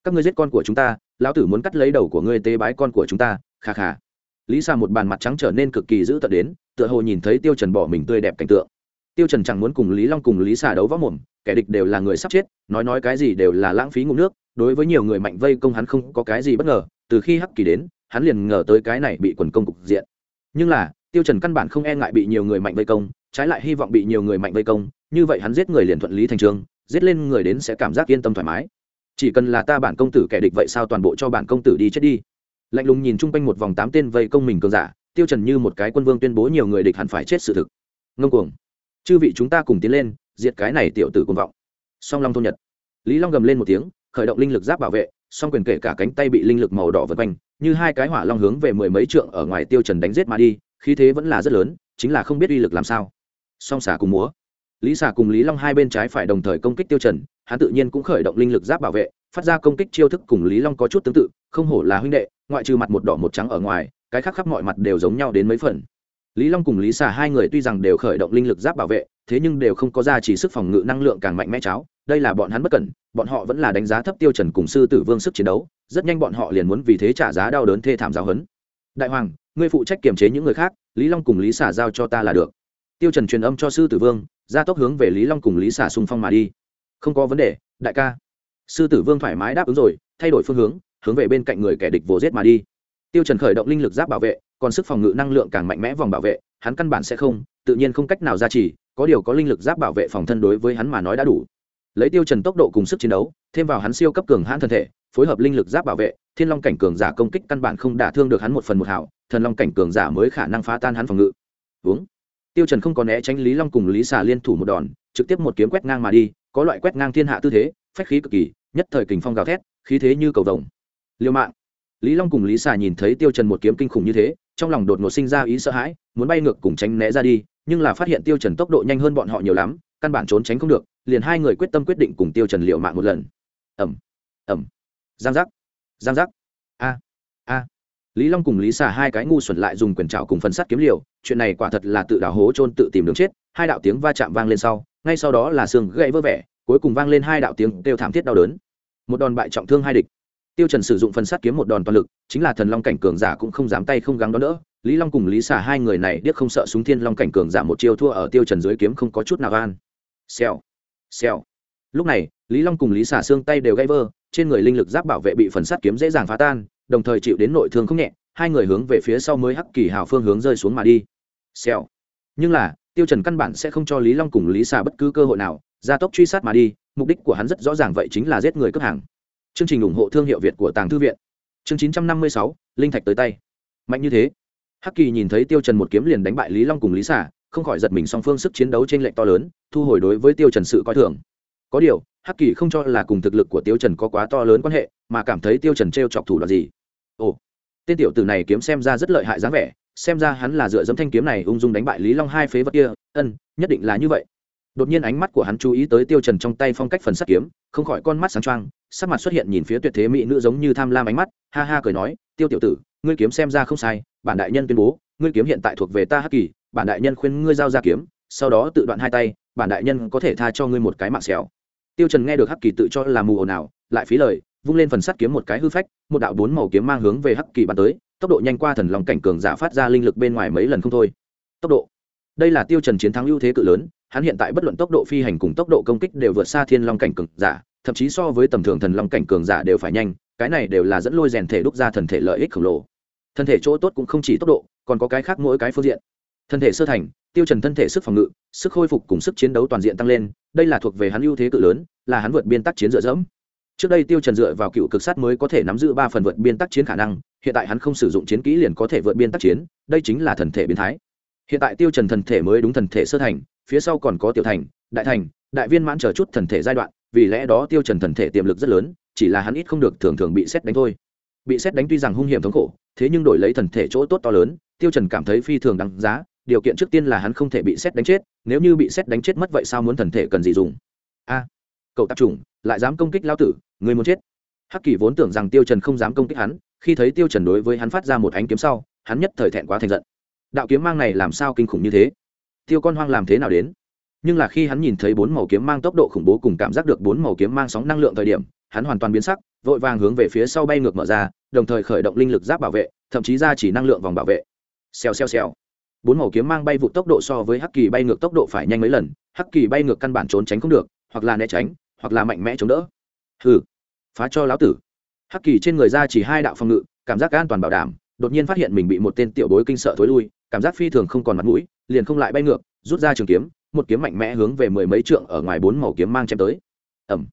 các ngươi giết con của chúng ta, lão tử muốn cắt lấy đầu của ngươi tế bái con của chúng ta, kha kha. Lý sa một bàn mặt trắng trở nên cực kỳ dữ tợn đến, tựa hồ nhìn thấy tiêu trần bỏ mình tươi đẹp cảnh tượng. Tiêu trần chẳng muốn cùng lý long cùng lý xà đấu võ mồm, kẻ địch đều là người sắp chết, nói nói cái gì đều là lãng phí ngụm nước, đối với nhiều người mạnh vây công hắn không có cái gì bất ngờ, từ khi hắc kỳ đến, hắn liền ngờ tới cái này bị quần công cục diện. Nhưng là, tiêu trần căn bản không e ngại bị nhiều người mạnh vây công, trái lại hy vọng bị nhiều người mạnh vây công, như vậy hắn giết người liền thuận lý thành trường, giết lên người đến sẽ cảm giác yên tâm thoải mái chỉ cần là ta bản công tử kẻ địch vậy sao toàn bộ cho bản công tử đi chết đi? Lạnh lùng nhìn chung quanh một vòng tám tên vây công mình cường giả, tiêu trần như một cái quân vương tuyên bố nhiều người địch hẳn phải chết sự thực. Ngông cuồng. Chư vị chúng ta cùng tiến lên, diệt cái này tiểu tử cuồng vọng. Song long thôn nhật. Lý long gầm lên một tiếng, khởi động linh lực giáp bảo vệ, song quyền kể cả cánh tay bị linh lực màu đỏ vây quanh, như hai cái hỏa long hướng về mười mấy trượng ở ngoài tiêu trần đánh giết mà đi, khí thế vẫn là rất lớn, chính là không biết uy lực làm sao. Song xả cùng múa lý Xà cùng lý long hai bên trái phải đồng thời công kích tiêu trần, hắn tự nhiên cũng khởi động linh lực giáp bảo vệ, phát ra công kích chiêu thức cùng lý long có chút tương tự, không hổ là huynh đệ, ngoại trừ mặt một đỏ một trắng ở ngoài, cái khác khắp mọi mặt đều giống nhau đến mấy phần. Lý long cùng lý xà hai người tuy rằng đều khởi động linh lực giáp bảo vệ, thế nhưng đều không có ra chỉ sức phòng ngự năng lượng càng mạnh mẽ cháo, đây là bọn hắn bất cẩn, bọn họ vẫn là đánh giá thấp tiêu trần cùng sư tử vương sức chiến đấu, rất nhanh bọn họ liền muốn vì thế trả giá đau đớn thê thảm giáo hấn đại hoàng, ngươi phụ trách kiểm chế những người khác, lý long cùng lý xà giao cho ta là được tiêu trần truyền âm cho sư tử vương ra tốc hướng về lý long cùng lý Xả xung phong mà đi. Không có vấn đề, đại ca. Sư tử vương thoải mái đáp ứng rồi, thay đổi phương hướng hướng về bên cạnh người kẻ địch vồ giết mà đi. Tiêu trần khởi động linh lực giáp bảo vệ, còn sức phòng ngự năng lượng càng mạnh mẽ vòng bảo vệ, hắn căn bản sẽ không, tự nhiên không cách nào ra chỉ có điều có linh lực giáp bảo vệ phòng thân đối với hắn mà nói đã đủ. Lấy tiêu trần tốc độ cùng sức chiến đấu, thêm vào hắn siêu cấp cường hãn thân thể, phối hợp linh lực giáp bảo vệ, thiên long cảnh cường giả công kích căn bản không đả thương được hắn một phần một hảo, thần long cảnh cường giả mới khả năng phá tan hắn phòng ngự. Uống tiêu trần không có né tránh lý long cùng lý xà liên thủ một đòn, trực tiếp một kiếm quét ngang mà đi, có loại quét ngang thiên hạ tư thế, phách khí cực kỳ, nhất thời kình phong gào thét, khí thế như cầu vồng. Liều mạng. Lý long cùng lý xà nhìn thấy tiêu trần một kiếm kinh khủng như thế, trong lòng đột ngột sinh ra ý sợ hãi, muốn bay ngược cùng tránh né ra đi, nhưng là phát hiện tiêu trần tốc độ nhanh hơn bọn họ nhiều lắm, căn bản trốn tránh không được, liền hai người quyết tâm quyết định cùng tiêu trần liều mạng một lần. Ầm. Ầm. Giang giác. Giang giác. A a lý long cùng lý xà hai cái ngu xuẩn lại dùng quyền trảo cùng phân sắt kiếm liều, chuyện này quả thật là tự đào hố trôn tự tìm đường chết, hai đạo tiếng va chạm vang lên sau, ngay sau đó là xương gãy vỡ vẻ, cuối cùng vang lên hai đạo tiếng kêu thảm thiết đau đớn. Một đòn bại trọng thương hai địch. Tiêu trần sử dụng phần sắt kiếm một đòn toàn lực, chính là thần long cảnh cường giả cũng không dám tay không gắng đó nữa. Lý long cùng lý xà hai người này điếc không sợ súng thiên long cảnh cường giả một chiêu thua ở tiêu trần dưới kiếm không có chút nào an xèo xèo. Lúc này, lý long cùng lý xà xương tay đều gãy vỡ, trên người linh lực giáp bảo vệ bị phần sắt kiếm dễ dàng phá tan đồng thời chịu đến nội thương không nhẹ hai người hướng về phía sau mới hắc kỳ hào phương hướng rơi xuống mà đi. Xèo. Nhưng là tiêu trần căn bản sẽ không cho lý long cùng lý xà bất cứ cơ hội nào gia tốc truy sát mà đi mục đích của hắn rất rõ ràng vậy chính là giết người cướp hàng. Chương trình ủng hộ thương hiệu việt của tàng thư viện. Chương 956, linh thạch tới tay. Mạnh như thế. Hắc kỳ nhìn thấy tiêu trần một kiếm liền đánh bại lý long cùng lý xà không khỏi giật mình song phương sức chiến đấu trên lệnh to lớn thu hồi đối với tiêu trần sự coi thường. Có điều hắc kỳ không cho là cùng thực lực của tiêu trần có quá to lớn quan hệ mà cảm thấy tiêu trần treo chọc thủ đoạn gì ồ, tên tiểu tử này kiếm xem ra rất lợi hại dáng vẻ, xem ra hắn là dựa dẫm thanh kiếm này ung dung đánh bại lý long hai phế vật kia, ân, nhất định là như vậy. Đột nhiên ánh mắt của hắn chú ý tới tiêu trần trong tay phong cách phần sắt kiếm, không khỏi con mắt sáng trang sắc mặt xuất hiện nhìn phía tuyệt thế mỹ nữ giống như tham lam ánh mắt, ha ha cười nói, tiêu tiểu tử, ngươi kiếm xem ra không sai, bản đại nhân tuyên bố, ngươi kiếm hiện tại thuộc về ta hắc kỳ, bản đại nhân khuyên ngươi giao ra kiếm, sau đó tự đoạn hai tay, bản đại nhân có thể tha cho ngươi một cái mạng xẻo tiêu trần nghe được hắc kỳ tự cho là mù ồn nào lại phí lời vung lên phần sắt kiếm một cái hư phách, một đạo bốn màu kiếm mang hướng về hắc kỳ bắn tới, tốc độ nhanh qua thần lòng cảnh cường giả phát ra linh lực bên ngoài mấy lần không thôi. Tốc độ. Đây là tiêu trần chiến thắng ưu thế cự lớn, hắn hiện tại bất luận tốc độ phi hành cùng tốc độ công kích đều vượt xa thiên long cảnh cường giả, thậm chí so với tầm thường thần long cảnh cường giả đều phải nhanh, cái này đều là dẫn lôi rèn thể đúc ra thần thể lợi ích khổng lồ. Thân thể chỗ tốt cũng không chỉ tốc độ, còn có cái khác mỗi cái phương diện. Thân thể sơ thành, tiêu trần thân thể sức phòng ngự, sức khôi phục cùng sức chiến đấu toàn diện tăng lên, đây là thuộc về hắn ưu thế cự lớn, là hắn vượt biên tắc chiến dựa dẫm trước đây tiêu trần dựa vào cựu cực sát mới có thể nắm giữ ba phần vượt biên tác chiến khả năng, hiện tại hắn không sử dụng chiến kỹ liền có thể vượt biên tác chiến, đây chính là thần thể biến thái. Hiện tại tiêu trần thần thể mới đúng thần thể sơ thành, phía sau còn có tiểu thành, đại thành, đại viên mãn chờ chút thần thể giai đoạn, vì lẽ đó tiêu trần thần thể tiềm lực rất lớn, chỉ là hắn ít không được thường thường bị xét đánh thôi. Bị xét đánh tuy rằng hung hiểm thống khổ, thế nhưng đổi lấy thần thể chỗ tốt to lớn, tiêu trần cảm thấy phi thường đáng giá, điều kiện trước tiên là hắn không thể bị xét đánh chết, nếu như bị xét đánh chết mất vậy sao muốn thần thể cần gì dùng? A, cậu tạp chủng, lại dám công kích lao tử người muốn chết. Hắc kỳ vốn tưởng rằng tiêu trần không dám công kích hắn, khi thấy tiêu trần đối với hắn phát ra một ánh kiếm sau, hắn nhất thời thẹn quá thành giận. Đạo kiếm mang này làm sao kinh khủng như thế? Tiêu con hoang làm thế nào đến? Nhưng là khi hắn nhìn thấy bốn màu kiếm mang tốc độ khủng bố cùng cảm giác được bốn màu kiếm mang sóng năng lượng thời điểm, hắn hoàn toàn biến sắc, vội vàng hướng về phía sau bay ngược mở ra, đồng thời khởi động linh lực giáp bảo vệ, thậm chí ra chỉ năng lượng vòng bảo vệ. Xèo xèo xèo. Bốn màu kiếm mang bay vụ tốc độ so với hắc kỳ bay ngược tốc độ phải nhanh mấy lần, hắc kỳ bay ngược căn bản trốn tránh không được, hoặc là né tránh, hoặc là mạnh mẽ chống đỡ hừ, phá cho lão tử. Hắc kỳ trên người ra chỉ hai đạo phòng ngự, cảm giác an toàn bảo đảm, đột nhiên phát hiện mình bị một tên tiểu bối kinh sợ thối lui, cảm giác phi thường không còn mặt mũi, liền không lại bay ngược, rút ra trường kiếm, một kiếm mạnh mẽ hướng về mười mấy trượng ở ngoài bốn màu kiếm mang chém tới. Ẩm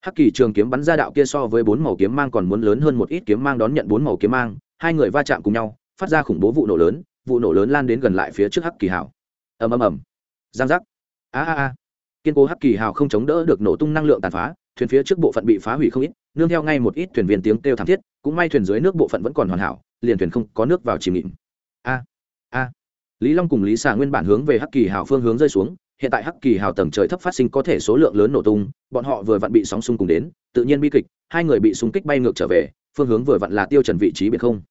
hắc kỳ trường kiếm bắn ra đạo kia so với bốn màu kiếm mang còn muốn lớn hơn một ít kiếm mang đón nhận bốn màu kiếm mang, hai người va chạm cùng nhau, phát ra khủng bố vụ nổ lớn, vụ nổ lớn lan đến gần lại phía trước hắc kỳ hào. Ầm ầm ầm. Giang giác. A a a kiên cố hắc kỳ hào không chống đỡ được nổ tung năng lượng tàn phá, thuyền phía trước bộ phận bị phá hủy không ít, nương theo ngay một ít thuyền viên tiếng kêu thảm thiết, cũng may thuyền dưới nước bộ phận vẫn còn hoàn hảo, liền thuyền không có nước vào chìm nghịm a a. Lý long cùng lý xà nguyên bản hướng về hắc kỳ hào phương hướng rơi xuống, hiện tại hắc kỳ hào tầng trời thấp phát sinh có thể số lượng lớn nổ tung, bọn họ vừa vặn bị sóng xung cùng đến, tự nhiên bi kịch, hai người bị súng kích bay ngược trở về, phương hướng vừa vặn là tiêu trần vị trí biển không.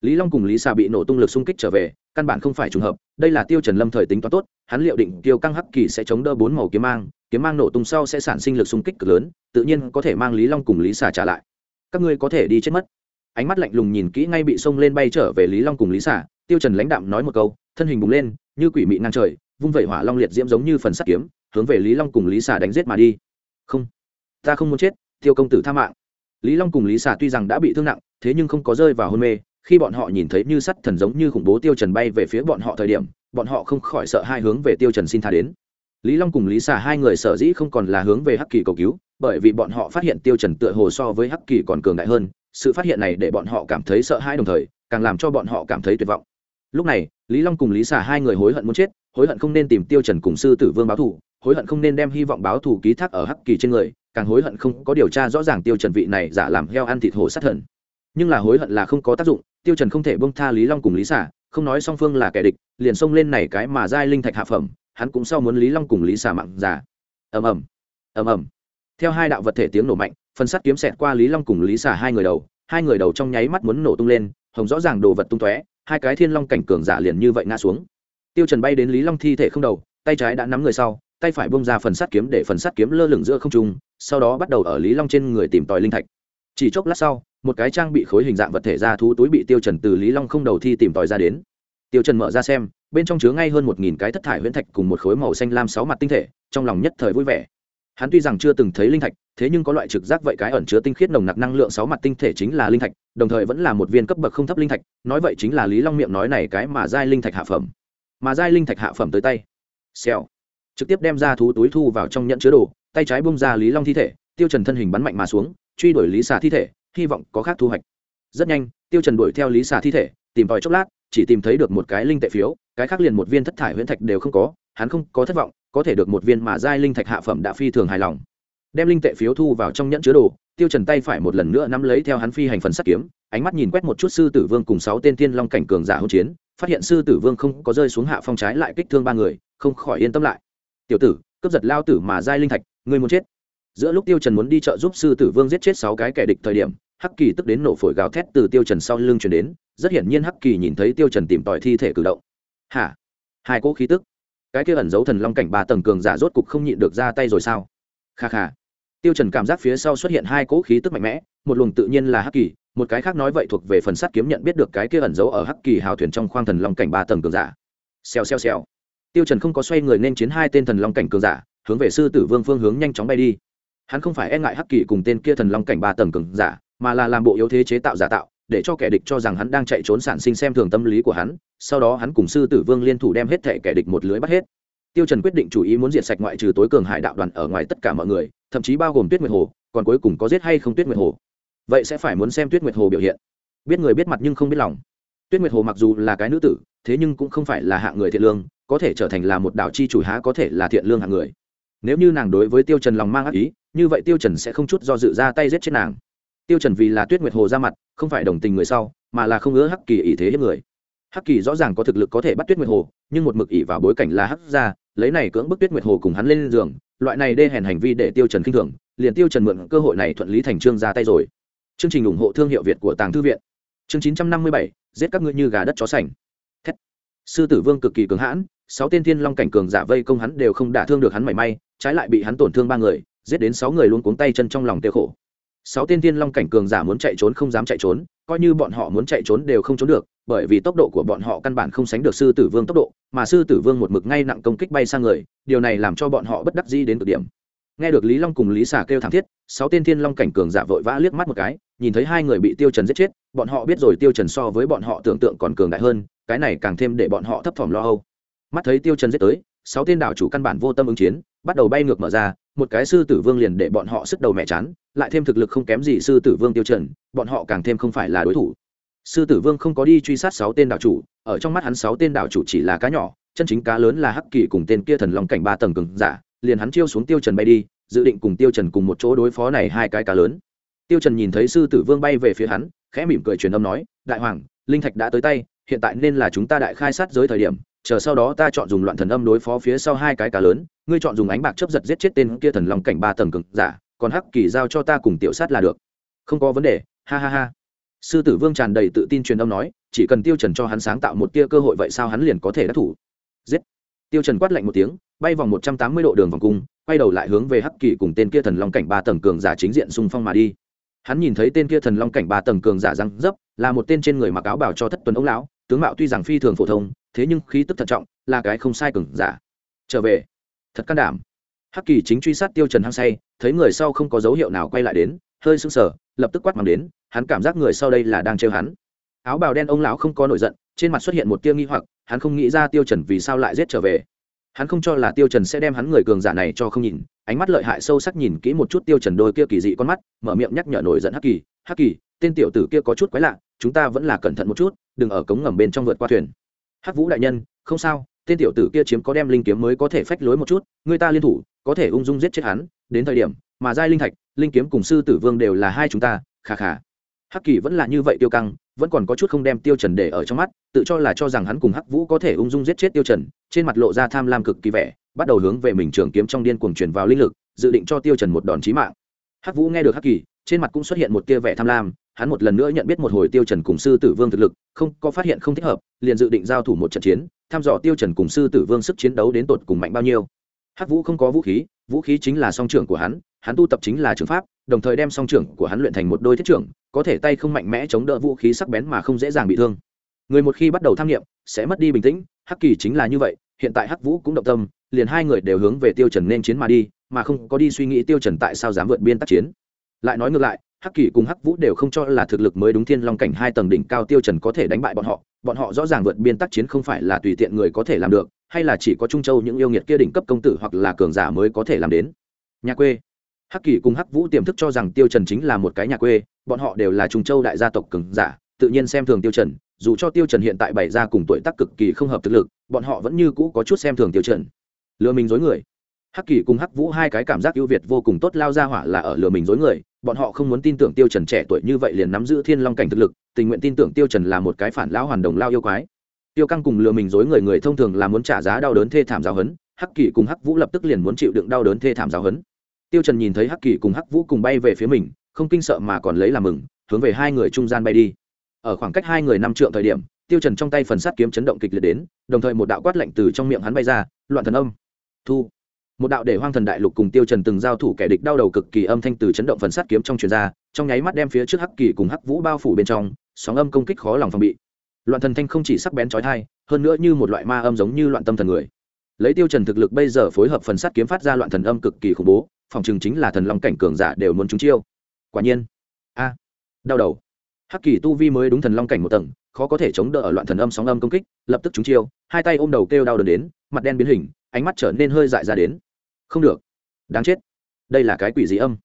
Lý long cùng lý xà bị nổ tung lực xung kích trở về căn bản không phải trùng hợp, đây là tiêu trần lâm thời tính toán tốt, hắn liệu định tiêu căng hắc kỳ sẽ chống đỡ bốn màu kiếm mang kiếm mang nổ tung sau sẽ sản sinh lực xung kích cực lớn, tự nhiên có thể mang lý long cùng lý xà trả lại. Các ngươi có thể đi chết mất. Ánh mắt lạnh lùng nhìn kỹ ngay bị xông lên bay trở về lý long cùng lý xà, tiêu trần lãnh đạm nói một câu, thân hình bùng lên, như quỷ mị ngang trời, vung vẩy hỏa long liệt diễm giống như phần sắt kiếm, hướng về lý long cùng lý xà đánh giết mà đi. Không, ta không muốn chết, tiêu công tử tha mạng. Lý long cùng lý xà tuy rằng đã bị thương nặng, thế nhưng không có rơi vào hôn mê khi bọn họ nhìn thấy như sắt thần giống như khủng bố tiêu trần bay về phía bọn họ thời điểm, bọn họ không khỏi sợ hai hướng về tiêu trần xin tha đến. Lý long cùng lý xà hai người sở dĩ không còn là hướng về hắc kỳ cầu cứu, bởi vì bọn họ phát hiện tiêu trần tựa hồ so với hắc kỳ còn cường đại hơn, sự phát hiện này để bọn họ cảm thấy sợ hãi đồng thời, càng làm cho bọn họ cảm thấy tuyệt vọng. Lúc này, lý long cùng lý xà hai người hối hận muốn chết, hối hận không nên tìm tiêu trần cùng sư tử vương báo thù, hối hận không nên đem hy vọng báo thù ký thác ở hắc kỳ trên người, càng hối hận không có điều tra rõ ràng tiêu trần vị này giả làm heo ăn thịt hổ sát thần nhưng là hối hận là không có tác dụng, tiêu trần không thể buông tha lý long cùng lý xà không nói song phương là kẻ địch, liền xông lên này cái mà giai linh thạch hạ phẩm, hắn cũng sau muốn lý long cùng lý xà mạng giả ầm ầm ầm ầm. Theo hai đạo vật thể tiếng nổ mạnh phần sắt kiếm xẹt qua lý long cùng lý xà hai người đầu, hai người đầu trong nháy mắt muốn nổ tung lên, hồng rõ ràng đồ vật tung tóe, hai cái thiên long cảnh cường giả liền như vậy ngã xuống. Tiêu trần bay đến lý long thi thể không đầu, tay trái đã nắm người sau, tay phải bung ra phần sắt kiếm để phần sắt kiếm lơ lửng giữa không trung, sau đó bắt đầu ở lý long trên người tìm tòi linh thạch. Chỉ chốc lát sau một cái trang bị khối hình dạng vật thể ra thú túi bị tiêu trần từ lý long không đầu thi tìm tòi ra đến. Tiêu trần mở ra xem, bên trong chứa ngay hơn một nghìn cái thất thải huyễn thạch cùng một khối màu xanh lam sáu mặt tinh thể, trong lòng nhất thời vui vẻ. Hắn tuy rằng chưa từng thấy linh thạch, thế nhưng có loại trực giác vậy cái ẩn chứa tinh khiết nồng nặc năng lượng sáu mặt tinh thể chính là linh thạch, đồng thời vẫn là một viên cấp bậc không thấp linh thạch, nói vậy chính là lý long miệng nói này cái mà giai linh thạch hạ phẩm. Mà giai linh thạch hạ phẩm tới tay. Xèo. Trực tiếp đem ra thú túi thu vào trong nhận chứa đồ, tay trái bung ra lý long thi thể, tiêu trần thân hình bắn mạnh mà xuống, truy đuổi lý xà thi thể hy vọng có khác thu hoạch. Rất nhanh, tiêu trần đuổi theo lý xà thi thể, tìm tòi chốc lát, chỉ tìm thấy được một cái linh tệ phiếu, cái khác liền một viên thất thải huyễn thạch đều không có, hắn không có thất vọng, có thể được một viên mà giai linh thạch hạ phẩm đã phi thường hài lòng. Đem linh tệ phiếu thu vào trong nhẫn chứa đồ, tiêu trần tay phải một lần nữa nắm lấy theo hắn phi hành phần sắt kiếm, ánh mắt nhìn quét một chút sư tử vương cùng sáu tên tiên long cảnh cường giả hỗn chiến, phát hiện sư tử vương không có rơi xuống hạ phong trái lại kích thương ba người, không khỏi yên tâm lại. Tiểu tử, cướp giật lao tử mà giai linh thạch, ngươi muốn chết? Giữa lúc tiêu trần muốn đi chợ giúp sư tử vương giết chết sáu cái kẻ địch thời điểm, hắc kỳ tức đến nổ phổi gào thét từ tiêu trần sau lưng truyền đến, rất hiển nhiên hắc kỳ nhìn thấy tiêu trần tìm tòi thi thể cử động. Hả? Hai cỗ khí tức? Cái kia ẩn giấu thần long cảnh ba tầng cường giả rốt cục không nhịn được ra tay rồi sao? Kha kha. Tiêu trần cảm giác phía sau xuất hiện hai cỗ khí tức mạnh mẽ, một luồng tự nhiên là hắc kỳ, một cái khác nói vậy thuộc về phần sắt kiếm nhận biết được cái kia ẩn giấu ở hắc kỳ hào thuyền trong khoang thần long cảnh ba tầng cường giả. Xèo xèo xèo. Tiêu trần không có xoay người nên chiến hai tên thần long cảnh cường giả, hướng về sư tử vương phương hướng nhanh chóng bay đi hắn không phải e ngại hắc kỳ cùng tên kia thần long cảnh ba tầng cường giả, mà là làm bộ yếu thế chế tạo giả tạo, để cho kẻ địch cho rằng hắn đang chạy trốn sản sinh xem thường tâm lý của hắn, sau đó hắn cùng sư tử vương liên thủ đem hết thệ kẻ địch một lưới bắt hết. Tiêu trần quyết định chủ ý muốn diệt sạch ngoại trừ tối cường hải đạo đoàn ở ngoài tất cả mọi người, thậm chí bao gồm tuyết nguyệt hồ, còn cuối cùng có giết hay không tuyết nguyệt hồ. Vậy sẽ phải muốn xem tuyết nguyệt hồ biểu hiện. Biết người biết mặt nhưng không biết lòng. Tuyết nguyệt hồ mặc dù là cái nữ tử, thế nhưng cũng không phải là hạng người thiện lương, có thể trở thành là một đạo chi chủ há có thể là thiện lương hạng người nếu như nàng đối với tiêu trần lòng mang ác ý như vậy tiêu trần sẽ không chút do dự ra tay giết chết nàng. Tiêu trần vì là tuyết nguyệt hồ ra mặt không phải đồng tình người sau mà là không ngứa hắc kỳ ý thế hiếp người. Hắc kỳ rõ ràng có thực lực có thể bắt tuyết nguyệt hồ nhưng một mực ỷ vào bối cảnh là hắc gia lấy này cưỡng bức tuyết nguyệt hồ cùng hắn lên giường loại này đê hèn hành vi để tiêu trần kinh thường liền tiêu trần mượn cơ hội này thuận lý thành trương ra tay rồi. Chương trình ủng hộ thương hiệu việt của tàng thư viện. Chương 957, giết các ngươi như gà đất chó sành. Thét. sư tử vương cực kỳ cứng hãn sáu tên thiên long cảnh cường giả vây công hắn đều không đả thương được hắn mảy may, trái lại bị hắn tổn thương ba người, giết đến sáu người luôn cuống tay chân trong lòng tiêu khổ. Sáu tên thiên long cảnh cường giả muốn chạy trốn không dám chạy trốn, coi như bọn họ muốn chạy trốn đều không trốn được, bởi vì tốc độ của bọn họ căn bản không sánh được sư tử vương tốc độ, mà sư tử vương một mực ngay nặng công kích bay sang người, điều này làm cho bọn họ bất đắc dĩ đến cực điểm. Nghe được lý long cùng lý xà kêu thảm thiết, sáu tên thiên long cảnh cường giả vội vã liếc mắt một cái, nhìn thấy hai người bị tiêu trần giết chết, bọn họ biết rồi tiêu trần so với bọn họ tưởng tượng còn cường đại hơn, cái này càng thêm để bọn họ thấp thỏm lo âu mắt thấy tiêu trần giết tới, sáu tên đảo chủ căn bản vô tâm ứng chiến, bắt đầu bay ngược mở ra, một cái sư tử vương liền để bọn họ sức đầu mẹ chán, lại thêm thực lực không kém gì sư tử vương tiêu trần, bọn họ càng thêm không phải là đối thủ. Sư tử vương không có đi truy sát sáu tên đảo chủ, ở trong mắt hắn sáu tên đảo chủ chỉ là cá nhỏ, chân chính cá lớn là hắc kỳ cùng tên kia thần long cảnh ba tầng cường giả, liền hắn chiêu xuống tiêu trần bay đi, dự định cùng tiêu trần cùng một chỗ đối phó này hai cái cá lớn. Tiêu trần nhìn thấy sư tử vương bay về phía hắn, khẽ mỉm cười truyền âm nói, đại hoàng, linh thạch đã tới tay, hiện tại nên là chúng ta đại khai sát giới thời điểm chờ sau đó ta chọn dùng loạn thần âm đối phó phía sau hai cái cá lớn, ngươi chọn dùng ánh bạc chấp giật giết chết tên kia thần long cảnh ba tầng cường giả, còn hắc kỳ giao cho ta cùng tiểu sát là được. Không có vấn đề, ha ha ha. Sư tử vương tràn đầy tự tin truyền âm nói, chỉ cần tiêu trần cho hắn sáng tạo một tia cơ hội vậy sao hắn liền có thể đắc thủ. Giết. Tiêu trần quát lạnh một tiếng, bay vòng một trăm tám mươi độ đường vòng cung, quay đầu lại hướng về hắc kỳ cùng tên kia thần long cảnh ba tầng cường giả chính diện xung phong mà đi. Hắn nhìn thấy tên kia thần long cảnh ba tầng cường giả răng dấp, là một tên trên người mặc áo bảo cho thất tuần ông lão tướng mạo tuy rằng phi thường phổ thông, thế nhưng khí tức thận trọng, là cái không sai cường giả. Trở về. Thật can đảm. Hắc kỳ chính truy sát tiêu trần hăng say, thấy người sau không có dấu hiệu nào quay lại đến, hơi sững sờ, lập tức quát mắng đến, hắn cảm giác người sau đây là đang trêu hắn. Áo bào đen ông lão không có nổi giận, trên mặt xuất hiện một tia nghi hoặc, hắn không nghĩ ra tiêu trần vì sao lại giết trở về. Hắn không cho là tiêu trần sẽ đem hắn người cường giả này cho không nhìn, ánh mắt lợi hại sâu sắc nhìn kỹ một chút tiêu trần đôi kia kỳ dị con mắt, mở miệng nhắc nhở nổi giận hắc kỳ hắc kỳ, tên tiểu tử kia có chút quái lạ, chúng ta vẫn là cẩn thận một chút đừng ở cống ngầm bên trong vượt qua thuyền. Hắc vũ đại nhân, không sao, tên tiểu tử kia chiếm có đem linh kiếm mới có thể phách lối một chút, người ta liên thủ, có thể ung dung giết chết hắn, đến thời điểm mà giai linh thạch, linh kiếm cùng sư tử vương đều là hai chúng ta khà khà hắc kỳ vẫn là như vậy tiêu căng, vẫn còn có chút không đem tiêu trần để ở trong mắt, tự cho là cho rằng hắn cùng hắc vũ có thể ung dung giết chết tiêu trần, trên mặt lộ ra tham lam cực kỳ vẻ, bắt đầu hướng về mình trường kiếm trong điên cuồng truyền vào linh lực, dự định cho tiêu trần một đòn chí mạng. Hắc vũ nghe được hắc kỳ, trên mặt cũng xuất hiện một tia vẻ tham lam hắn một lần nữa nhận biết một hồi tiêu trần cùng sư tử vương thực lực, không có phát hiện không thích hợp, liền dự định giao thủ một trận chiến, thăm dò tiêu trần cùng sư tử vương sức chiến đấu đến tột cùng mạnh bao nhiêu. Hắc vũ không có vũ khí vũ khí chính là song trưởng của hắn hắn tu tập chính là trường pháp, đồng thời đem song trưởng của hắn luyện thành một đôi thiết trưởng, có thể tay không mạnh mẽ chống đỡ vũ khí sắc bén mà không dễ dàng bị thương. Người một khi bắt đầu tham nghiệm, sẽ mất đi bình tĩnh, hắc kỳ chính là như vậy, hiện tại hắc vũ cũng động tâm, liền hai người đều hướng về tiêu trần nên chiến mà đi, mà không có đi suy nghĩ tiêu trần tại sao dám vượt biên tác chiến. Lại nói ngược lại hắc kỳ cùng hắc vũ đều không cho là thực lực mới đúng thiên long cảnh hai tầng đỉnh cao tiêu trần có thể đánh bại bọn họ. Bọn họ rõ ràng vượt biên tác chiến không phải là tùy tiện người có thể làm được, hay là chỉ có trung châu những yêu nghiệt kia đỉnh cấp công tử hoặc là cường giả mới có thể làm đến. Nhà quê. Hắc kỳ cùng hắc vũ tiềm thức cho rằng tiêu trần chính là một cái nhà quê, bọn họ đều là trung châu đại gia tộc cường giả, tự nhiên xem thường tiêu trần, dù cho tiêu trần hiện tại bày ra cùng tuổi tác cực kỳ không hợp thực lực, bọn họ vẫn như cũ có chút xem thường tiêu trần. Lừa mình dối người. Hắc kỳ cùng hắc vũ hai cái cảm giác ưu việt vô cùng tốt, lao ra hỏa là ở lừa mình dối người bọn họ không muốn tin tưởng tiêu trần trẻ tuổi như vậy liền nắm giữ thiên long cảnh thực lực, tình nguyện tin tưởng tiêu trần là một cái phản lão hoàn đồng lao yêu quái. Tiêu căng cùng lừa mình dối người người thông thường là muốn trả giá đau đớn thê thảm giáo hấn hắc kỳ cùng hắc vũ lập tức liền muốn chịu đựng đau đớn thê thảm giáo hấn tiêu trần nhìn thấy hắc kỳ cùng hắc vũ cùng bay về phía mình, không kinh sợ mà còn lấy làm mừng, hướng về hai người trung gian bay đi. Ở khoảng cách hai người năm trượng thời điểm, tiêu trần trong tay phần sắt kiếm chấn động kịch liệt đến, đồng thời một đạo quát lạnh từ trong miệng hắn bay ra, loạn thần âm. Thu một đạo để hoang thần đại lục cùng tiêu trần từng giao thủ kẻ địch đau đầu cực kỳ âm thanh từ chấn động phần sắt kiếm trong truyền ra, trong nháy mắt đem phía trước hắc kỳ cùng hắc vũ bao phủ bên trong, sóng âm công kích khó lòng phòng bị. Loạn thần thanh không chỉ sắc bén chói tai, hơn nữa như một loại ma âm giống như loạn tâm thần người. Lấy tiêu trần thực lực bây giờ phối hợp phần sắt kiếm phát ra loạn thần âm cực kỳ khủng bố, phòng trường chính là thần long cảnh cường giả đều muốn trúng chiêu. Quả nhiên, a, đau đầu. Hắc kỳ tu vi mới đúng thần long cảnh một tầng, khó có thể chống đỡ ở loạn thần âm sóng âm công kích, lập tức trúng chiêu, hai tay ôm đầu kêu đau đớn đến, mặt đen biến hình ánh mắt trở nên hơi dại ra đến. Không được. Đáng chết. Đây là cái quỷ gì âm.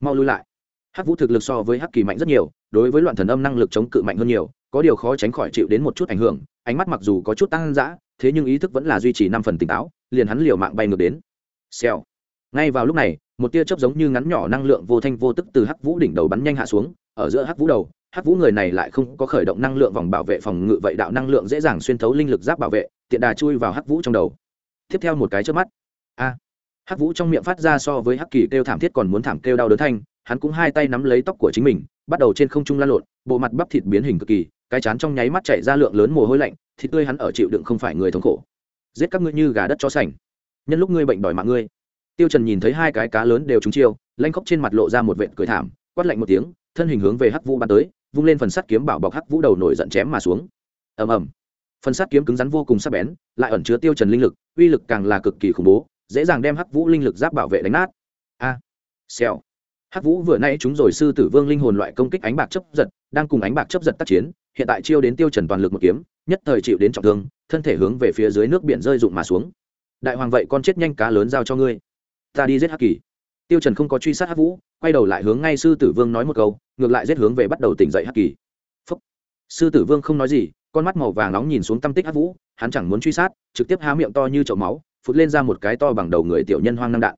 Mau lui lại. Hắc vũ thực lực so với hắc kỳ mạnh rất nhiều, đối với loạn thần âm năng lực chống cự mạnh hơn nhiều, có điều khó tránh khỏi chịu đến một chút ảnh hưởng, ánh mắt mặc dù có chút tăng dã, thế nhưng ý thức vẫn là duy trì năm phần tỉnh táo, liền hắn liều mạng bay ngược đến. Xèo. Ngay vào lúc này, một tia chớp giống như ngắn nhỏ năng lượng vô thanh vô tức từ hắc vũ đỉnh đầu bắn nhanh hạ xuống, ở giữa hắc vũ đầu, hắc vũ người này lại không có khởi động năng lượng vòng bảo vệ phòng ngự vậy đạo năng lượng dễ dàng xuyên thấu linh lực giáp bảo vệ, tiện đà chui vào hắc vũ trong đầu tiếp theo một cái trước mắt. A. Hắc vũ trong miệng phát ra so với hắc kỳ kêu thảm thiết còn muốn thảm kêu đau đớn thanh, hắn cũng hai tay nắm lấy tóc của chính mình, bắt đầu trên không trung lan lộn, bộ mặt bắp thịt biến hình cực kỳ, cái chán trong nháy mắt chảy ra lượng lớn mồ hôi lạnh, thịt tươi hắn ở chịu đựng không phải người thống khổ. Giết các ngươi như gà đất cho sành. Nhân lúc ngươi bệnh đòi mạng ngươi. Tiêu trần nhìn thấy hai cái cá lớn đều trúng chiêu, lanh khóc trên mặt lộ ra một vệt cười thảm, quát lạnh một tiếng, thân hình hướng về hắc vũ bắn tới, vung lên phần sắt kiếm bảo bọc hắc vũ đầu nổi giận chém mà xuống. Ầm ầm. Phần sắt kiếm cứng rắn vô cùng sắc bén, lại ẩn chứa tiêu trần linh lực uy lực càng là cực kỳ khủng bố dễ dàng đem hắc vũ linh lực giáp bảo vệ đánh nát. A à, xèo. Hắc vũ vừa nãy chúng rồi sư tử vương linh hồn loại công kích ánh bạc chấp giật đang cùng ánh bạc chấp giật tác chiến hiện tại chiêu đến tiêu trần toàn lực một kiếm nhất thời chịu đến trọng thương thân thể hướng về phía dưới nước biển rơi rụng mà xuống. Đại hoàng vậy con chết nhanh cá lớn giao cho ngươi. Ta đi giết hắc kỳ. Tiêu trần không có truy sát hắc vũ quay đầu lại hướng ngay sư tử vương nói một câu ngược lại giết hướng về bắt đầu tỉnh dậy hắc kỳ. Phúc. sư tử vương không nói gì con mắt màu vàng nóng nhìn xuống tâm tích hắc vũ, hắn chẳng muốn truy sát, trực tiếp há miệng to như chậu máu, phụt lên ra một cái to bằng đầu người tiểu nhân hoang năng đạn.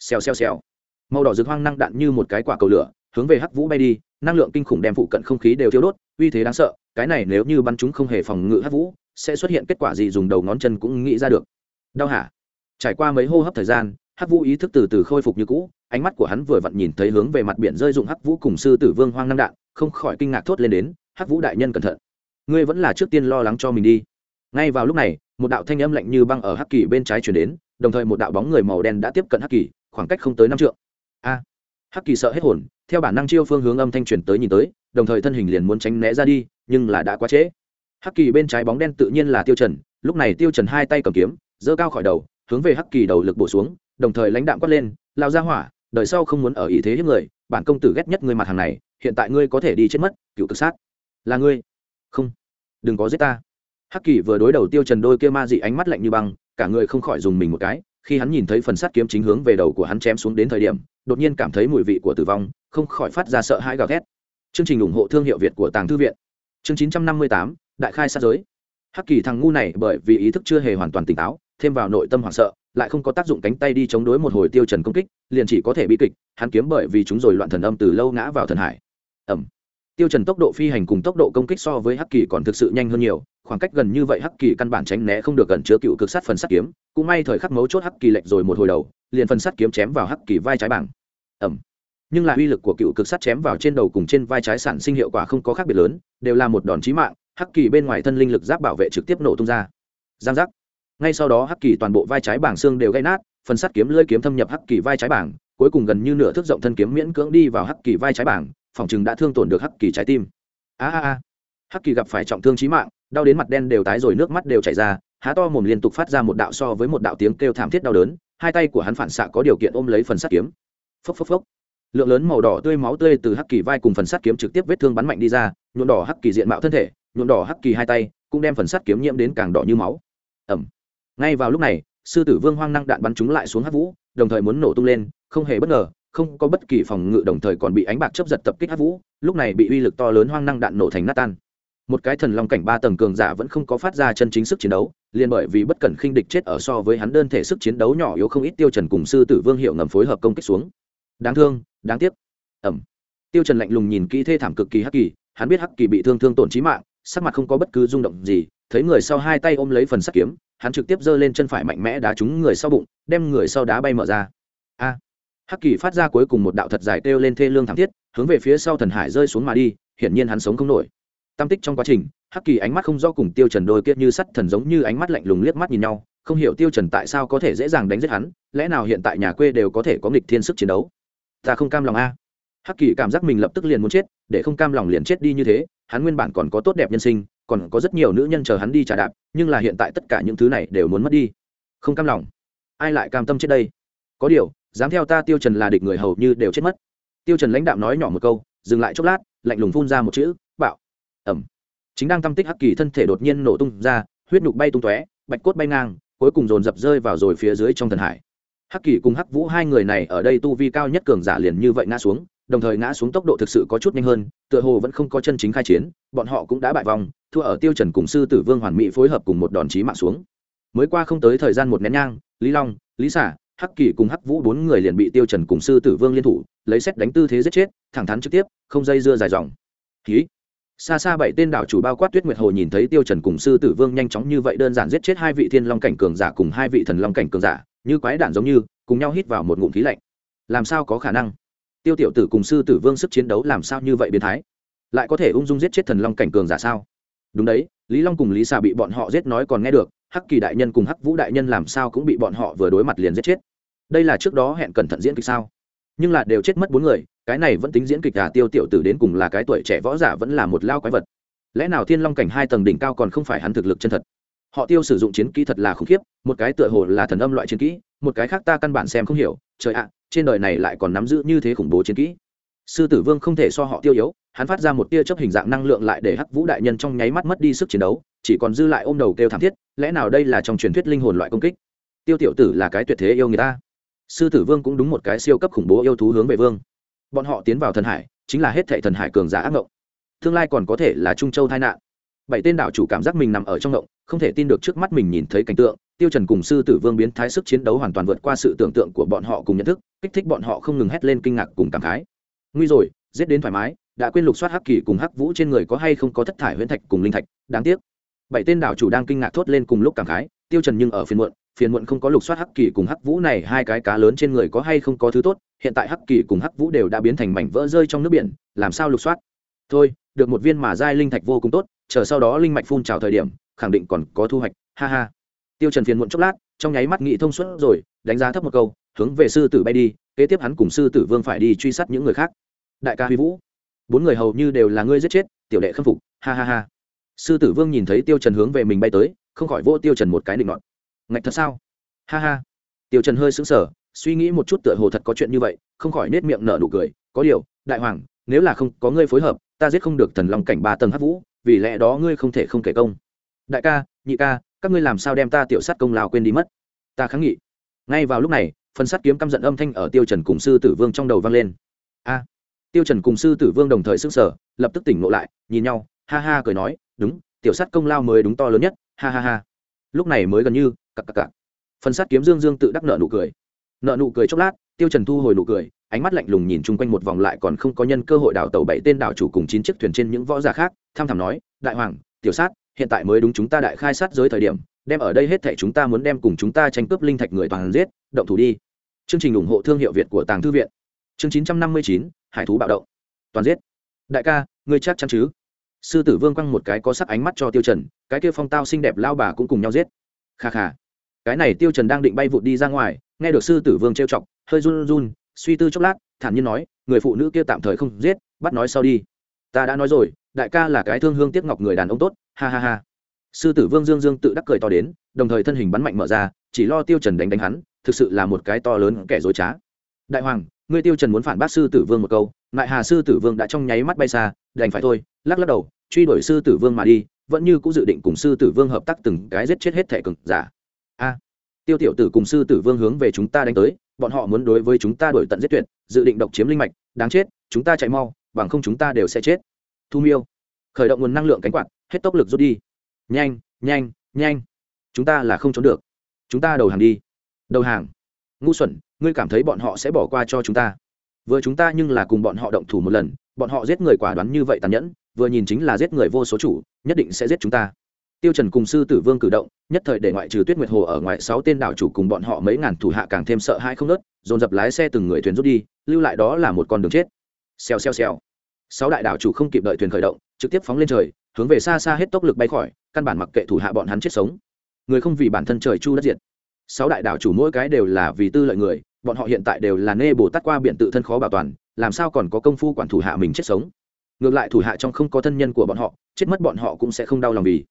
Xèo xèo xèo. Màu đỏ rực hoang năng đạn như một cái quả cầu lửa, hướng về hắc vũ bay đi, năng lượng kinh khủng đem phụ cận không khí đều thiêu đốt, uy thế đáng sợ, cái này nếu như bắn chúng không hề phòng ngự hắc vũ, sẽ xuất hiện kết quả gì dùng đầu ngón chân cũng nghĩ ra được. Đau hả? Trải qua mấy hô hấp thời gian, hắc vũ ý thức từ từ khôi phục như cũ, ánh mắt của hắn vừa vặn nhìn thấy hướng về mặt biển rơi dụng hắc vũ cùng sư tử vương hoang năng đạn, không khỏi kinh ngạc thốt lên đến, hắc vũ đại nhân cẩn thận ngươi vẫn là trước tiên lo lắng cho mình đi. Ngay vào lúc này, một đạo thanh âm lạnh như băng ở hắc kỳ bên trái chuyển đến, đồng thời một đạo bóng người màu đen đã tiếp cận hắc kỳ, khoảng cách không tới năm trượng. A! Hắc kỳ sợ hết hồn, theo bản năng chiêu phương hướng âm thanh truyền tới nhìn tới, đồng thời thân hình liền muốn tránh né ra đi, nhưng là đã quá trễ. Hắc kỳ bên trái bóng đen tự nhiên là tiêu trần, lúc này tiêu trần hai tay cầm kiếm, giơ cao khỏi đầu, hướng về hắc kỳ đầu lực bổ xuống, đồng thời lãnh đạm quát lên lao ra hỏa, đời sau không muốn ở ý thế hiếp người, bản công tử ghét nhất người mặt hàng này, hiện tại ngươi có thể đi chết mất, cựu tự sát. Là ngươi. Không đừng có giết ta. Hắc kỳ vừa đối đầu tiêu trần đôi kia ma dị ánh mắt lạnh như băng cả người không khỏi dùng mình một cái khi hắn nhìn thấy phần sắt kiếm chính hướng về đầu của hắn chém xuống đến thời điểm đột nhiên cảm thấy mùi vị của tử vong không khỏi phát ra sợ hãi gào thét. Chương trình ủng hộ thương hiệu việt của tàng thư viện. Chương 958, đại khai sát giới. Hắc kỳ thằng ngu này bởi vì ý thức chưa hề hoàn toàn tỉnh táo thêm vào nội tâm hoảng sợ lại không có tác dụng cánh tay đi chống đối một hồi tiêu trần công kích liền chỉ có thể bị kịch hắn kiếm bởi vì chúng rồi loạn thần âm từ lâu ngã vào thần hải. Ẩm tiêu trần tốc độ phi hành cùng tốc độ công kích so với hắc kỳ còn thực sự nhanh hơn nhiều, khoảng cách gần như vậy hắc kỳ căn bản tránh né không được gần chứa cựu cực sát phần sắt kiếm, cũng may thời khắc mấu chốt hắc kỳ lệch rồi một hồi đầu, liền phần sắt kiếm chém vào hắc kỳ vai trái bảng. Ẩm nhưng là uy lực của cựu cực sắt chém vào trên đầu cùng trên vai trái sản sinh hiệu quả không có khác biệt lớn, đều là một đòn chí mạng, hắc kỳ bên ngoài thân linh lực giáp bảo vệ trực tiếp nổ tung ra. Giang giác. Ngay sau đó hắc kỳ toàn bộ vai trái bảng xương đều gãy nát, phần sắt kiếm lưỡi kiếm thâm nhập hắc kỳ vai trái bảng, cuối cùng gần như nửa thước rộng thân kiếm miễn cưỡng đi vào hắc kỳ vai trái bảng phòng chừng đã thương tổn được hắc kỳ trái tim. A a a. Hắc kỳ gặp phải trọng thương chí mạng, đau đến mặt đen đều tái rồi, nước mắt đều chảy ra, há to mồm liên tục phát ra một đạo so với một đạo tiếng kêu thảm thiết đau đớn, hai tay của hắn phản xạ có điều kiện ôm lấy phần sắt kiếm. Phốc phốc phốc. Lượng lớn màu đỏ tươi máu tươi từ hắc kỳ vai cùng phần sắt kiếm trực tiếp vết thương bắn mạnh đi ra, nhuộm đỏ hắc kỳ diện mạo thân thể, nhuộm đỏ hắc kỳ hai tay, cũng đem phần sắt kiếm nhiễm đến càng đỏ như máu. Ẩm ngay vào lúc này, sư tử vương hoang năng đạn bắn chúng lại xuống hắc vũ, đồng thời muốn nổ tung lên, không hề bất ngờ không có bất kỳ phòng ngự đồng thời còn bị ánh bạc chấp giật tập kích hát vũ, lúc này bị uy lực to lớn hoang năng đạn nổ thành nát tan. Một cái thần long cảnh ba tầng cường giả vẫn không có phát ra chân chính sức chiến đấu, liền bởi vì bất cẩn khinh địch chết ở so với hắn đơn thể sức chiến đấu nhỏ yếu không ít tiêu trần cùng sư tử vương hiệu ngầm phối hợp công kích xuống. Đáng thương, đáng tiếc. Ẩm tiêu trần lạnh lùng nhìn kỹ thê thảm cực kỳ hắc kỳ, hắn biết hắc kỳ bị thương thương tổn chí mạng, sắc mặt không có bất cứ rung động gì, thấy người sau hai tay ôm lấy phần sắt kiếm, hắn trực tiếp giơ lên chân phải mạnh mẽ đá trúng người sau bụng, đem người sau đá bay mở ra. A hắc kỳ phát ra cuối cùng một đạo thật dài kêu lên thê lương thảm thiết, hướng về phía sau thần hải rơi xuống mà đi, hiển nhiên hắn sống không nổi. Tam tích trong quá trình, hắc kỳ ánh mắt không do cùng tiêu trần đôi kia như sắt thần giống như ánh mắt lạnh lùng liếc mắt nhìn nhau, không hiểu tiêu trần tại sao có thể dễ dàng đánh giết hắn, lẽ nào hiện tại nhà quê đều có thể có nghịch thiên sức chiến đấu? Ta không cam lòng a. Hắc kỳ cảm giác mình lập tức liền muốn chết, để không cam lòng liền chết đi như thế, hắn nguyên bản còn có tốt đẹp nhân sinh, còn có rất nhiều nữ nhân chờ hắn đi trả đạp, nhưng là hiện tại tất cả những thứ này đều muốn mất đi. Không cam lòng. Ai lại cam tâm chết đây? Có điều dám theo ta tiêu trần là địch người hầu như đều chết mất tiêu trần lãnh đạo nói nhỏ một câu dừng lại chốc lát lạnh lùng phun ra một chữ bạo ẩm chính đang tâm tích hắc kỳ thân thể đột nhiên nổ tung ra huyết nhục bay tung tóe bạch cốt bay ngang cuối cùng dồn dập rơi vào rồi phía dưới trong thần hải hắc kỳ cùng hắc vũ hai người này ở đây tu vi cao nhất cường giả liền như vậy ngã xuống đồng thời ngã xuống tốc độ thực sự có chút nhanh hơn tựa hồ vẫn không có chân chính khai chiến bọn họ cũng đã bại vòng thua ở tiêu trần cùng sư tử vương hoàn mỹ phối hợp cùng một đòn chí mạng xuống mới qua không tới thời gian một nén nhang lý long lý xả hắc kỳ cùng hắc vũ bốn người liền bị tiêu trần cùng sư tử vương liên thủ, lấy xét đánh tư thế giết chết, thẳng thắn trực tiếp, không dây dưa dài dòng. Khí xa xa bảy tên đảo chủ bao quát tuyết nguyệt hồ nhìn thấy tiêu trần cùng sư tử vương nhanh chóng như vậy đơn giản giết chết hai vị thiên long cảnh cường giả cùng hai vị thần long cảnh cường giả, như quái đản giống như, cùng nhau hít vào một ngụm khí lạnh. Làm sao có khả năng? Tiêu tiểu tử cùng sư tử vương sức chiến đấu làm sao như vậy biến thái? Lại có thể ung dung giết chết thần long cảnh cường giả sao? Đúng đấy, lý long cùng lý xà bị bọn họ giết nói còn nghe được hắc kỳ đại nhân cùng hắc vũ đại nhân làm sao cũng bị bọn họ vừa đối mặt liền giết chết. Đây là trước đó hẹn cẩn thận diễn kịch sao? Nhưng là đều chết mất bốn người, cái này vẫn tính diễn kịch à tiêu tiểu tử đến cùng là cái tuổi trẻ võ giả vẫn là một lao quái vật. Lẽ nào thiên long cảnh hai tầng đỉnh cao còn không phải hắn thực lực chân thật? Họ tiêu sử dụng chiến kỹ thật là khủng khiếp, một cái tựa hồ là thần âm loại chiến kỹ, một cái khác ta căn bản xem không hiểu, trời ạ, trên đời này lại còn nắm giữ như thế khủng bố chiến kỹ. Sư tử vương không thể so họ tiêu yếu, hắn phát ra một tia chấp hình dạng năng lượng lại để hắc vũ đại nhân trong nháy mắt mất đi sức chiến đấu chỉ còn dư lại ôm đầu kêu thảm thiết, lẽ nào đây là trong truyền thuyết linh hồn loại công kích? Tiêu tiểu tử là cái tuyệt thế yêu người ta. Sư tử vương cũng đúng một cái siêu cấp khủng bố yêu thú hướng về vương. Bọn họ tiến vào thần hải, chính là hết thệ thần hải cường giả ác ngộng. Tương lai còn có thể là trung châu tai nạn. Bảy tên đảo chủ cảm giác mình nằm ở trong ngộng, không thể tin được trước mắt mình nhìn thấy cảnh tượng, tiêu trần cùng sư tử vương biến thái sức chiến đấu hoàn toàn vượt qua sự tưởng tượng của bọn họ cùng nhận thức, kích thích bọn họ không ngừng hét lên kinh ngạc cùng cảm khái. Nguy rồi, giết đến thoải mái, đã quên lục soát hắc kỳ cùng hắc vũ trên người có hay không có thất thải huyễn thạch cùng linh thạch, đáng tiếc bảy tên đảo chủ đang kinh ngạc thốt lên cùng lúc cảm khái, tiêu trần nhưng ở phiền muộn phiền muộn không có lục soát hắc kỳ cùng hắc vũ này, hai cái cá lớn trên người có hay không có thứ tốt, hiện tại hắc kỳ cùng hắc vũ đều đã biến thành mảnh vỡ rơi trong nước biển, làm sao lục soát? Thôi, được một viên mà giai linh thạch vô cùng tốt, chờ sau đó linh mạch phun trào thời điểm, khẳng định còn có thu hoạch, ha ha. Tiêu trần phiền muộn chốc lát, trong nháy mắt nghĩ thông suốt rồi, đánh giá thấp một câu, hướng về sư tử bay đi, kế tiếp hắn cùng sư tử vương phải đi truy sát những người khác. Đại ca huy vũ, bốn người hầu như đều là ngươi giết chết, tiểu đệ khâm phục, ha ha ha sư tử vương nhìn thấy tiêu trần hướng về mình bay tới, không khỏi vô tiêu trần một cái định nọt. Ngạch thật sao? Ha ha. Tiêu trần hơi sững sờ, suy nghĩ một chút tựa hồ thật có chuyện như vậy, không khỏi nết miệng nở nụ cười. Có điều, đại hoàng, nếu là không có ngươi phối hợp, ta giết không được thần long cảnh ba tầng hắc vũ, vì lẽ đó ngươi không thể không kể công. Đại ca, nhị ca, các ngươi làm sao đem ta tiểu sát công lao quên đi mất? Ta kháng nghị. Ngay vào lúc này, phần sắt kiếm căm giận âm thanh ở tiêu trần cùng sư tử vương trong đầu vang lên. A. Tiêu trần cùng sư tử vương đồng thời sững sờ, lập tức tỉnh ngộ lại, nhìn nhau, ha ha cười nói đúng, tiểu sát công lao mới đúng to lớn nhất, ha ha ha. Lúc này mới gần như, cặc cặc cặc. Phần sắt kiếm dương dương tự đắc nợ nụ cười. Nợ nụ cười chốc lát, tiêu trần thu hồi nụ cười, ánh mắt lạnh lùng nhìn chung quanh một vòng lại còn không có nhân cơ hội đảo tàu bảy tên đảo chủ cùng chín chiếc thuyền trên những võ giả khác, tham thẳm nói, đại hoàng, tiểu sát, hiện tại mới đúng chúng ta đại khai sát giới thời điểm, đem ở đây hết thảy chúng ta muốn đem cùng chúng ta tranh cướp linh thạch người toàn giết, động thủ đi. Chương trình ủng hộ thương hiệu việt của tàng thư viện. Chương chín trăm năm mươi chín, hải thú bạo động. Toàn giết. Đại ca, ngươi chắc chắn chứ? Sư tử vương quăng một cái có sắc ánh mắt cho tiêu trần, cái kia phong tao xinh đẹp lao bà cũng cùng nhau giết. Kha kha. Cái này tiêu trần đang định bay vụt đi ra ngoài, nghe được sư tử vương trêu chọc, hơi run run, suy tư chốc lát, thản nhiên nói, người phụ nữ kia tạm thời không giết, bắt nói sau đi. Ta đã nói rồi, đại ca là cái thương hương tiếc ngọc người đàn ông tốt, ha ha ha. Sư tử vương dương dương tự đắc cười to đến, đồng thời thân hình bắn mạnh mở ra, chỉ lo tiêu trần đánh đánh hắn, thực sự là một cái to lớn kẻ dối trá. Đại hoàng, ngươi tiêu trần muốn phản bác sư tử vương một câu ngại hà sư tử vương đã trong nháy mắt bay xa, đành phải thôi, lắc lắc đầu, truy đuổi sư tử vương mà đi, vẫn như cũng dự định cùng sư tử vương hợp tác từng cái giết chết hết thể cực giả. A, tiêu tiểu tử cùng sư tử vương hướng về chúng ta đánh tới, bọn họ muốn đối với chúng ta đổi tận giết tuyệt, dự định độc chiếm linh mạch, đáng chết, chúng ta chạy mau, bằng không chúng ta đều sẽ chết. Thu miêu, khởi động nguồn năng lượng cánh quạt, hết tốc lực rút đi. Nhanh nhanh nhanh. Chúng ta là không trốn được. Chúng ta đầu hàng đi. Đầu hàng. Ngu xuẩn, ngươi cảm thấy bọn họ sẽ bỏ qua cho chúng ta vừa chúng ta nhưng là cùng bọn họ động thủ một lần, bọn họ giết người quả đoán như vậy tàn nhẫn, vừa nhìn chính là giết người vô số chủ, nhất định sẽ giết chúng ta. Tiêu trần cùng sư tử vương cử động, nhất thời để ngoại trừ tuyết nguyệt hồ ở ngoài sáu tên đảo chủ cùng bọn họ mấy ngàn thủ hạ càng thêm sợ hãi không nớt, dồn dập lái xe từng người thuyền rút đi, lưu lại đó là một con đường chết. Xèo xèo xèo. Sáu đại đảo chủ không kịp đợi thuyền khởi động, trực tiếp phóng lên trời, hướng về xa xa hết tốc lực bay khỏi, căn bản mặc kệ thủ hạ bọn hắn chết sống. Người không vì bản thân trời chu đất diệt. Sáu đại đảo chủ mỗi cái đều là vì tư lợi người bọn họ hiện tại đều là nê bồ tát qua biện tự thân khó bảo toàn, làm sao còn có công phu quản thủ hạ mình chết sống? Ngược lại thủ hạ trong không có thân nhân của bọn họ, chết mất bọn họ cũng sẽ không đau lòng vì.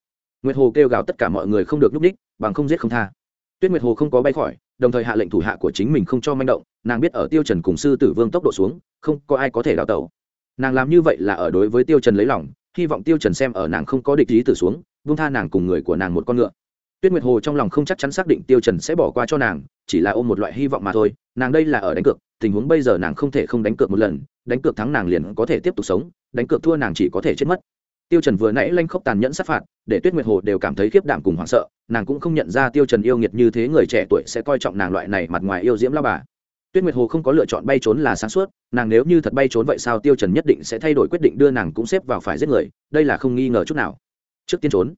Nguyệt hồ kêu gào tất cả mọi người không được núp ních bằng không giết không tha. Tuyết nguyệt hồ không có bay khỏi, đồng thời hạ lệnh thủ hạ của chính mình không cho manh động, nàng biết ở tiêu trần cùng sư tử vương tốc độ xuống, không có ai có thể đào tẩu. Nàng làm như vậy là ở đối với tiêu trần lấy lòng, hy vọng tiêu trần xem ở nàng không có địch ý tử xuống, buông tha nàng cùng người của nàng một con ngựa tuyết nguyệt hồ trong lòng không chắc chắn xác định tiêu trần sẽ bỏ qua cho nàng, chỉ là ôm một loại hy vọng mà thôi, nàng đây là ở đánh cược, tình huống bây giờ nàng không thể không đánh cược một lần, đánh cược thắng nàng liền có thể tiếp tục sống, đánh cược thua nàng chỉ có thể chết mất. Tiêu trần vừa nãy lanh khốc tàn nhẫn sát phạt, để tuyết nguyệt hồ đều cảm thấy khiếp đảm cùng hoảng sợ, nàng cũng không nhận ra tiêu trần yêu nghiệt như thế người trẻ tuổi sẽ coi trọng nàng loại này mặt ngoài yêu diễm lao bà. Tuyết nguyệt hồ không có lựa chọn bay trốn là sáng suốt, nàng nếu như thật bay trốn vậy sao tiêu trần nhất định sẽ thay đổi quyết định đưa nàng cũng xếp vào phải giết người, đây là không nghi ngờ chút nào. Trước tiên trốn.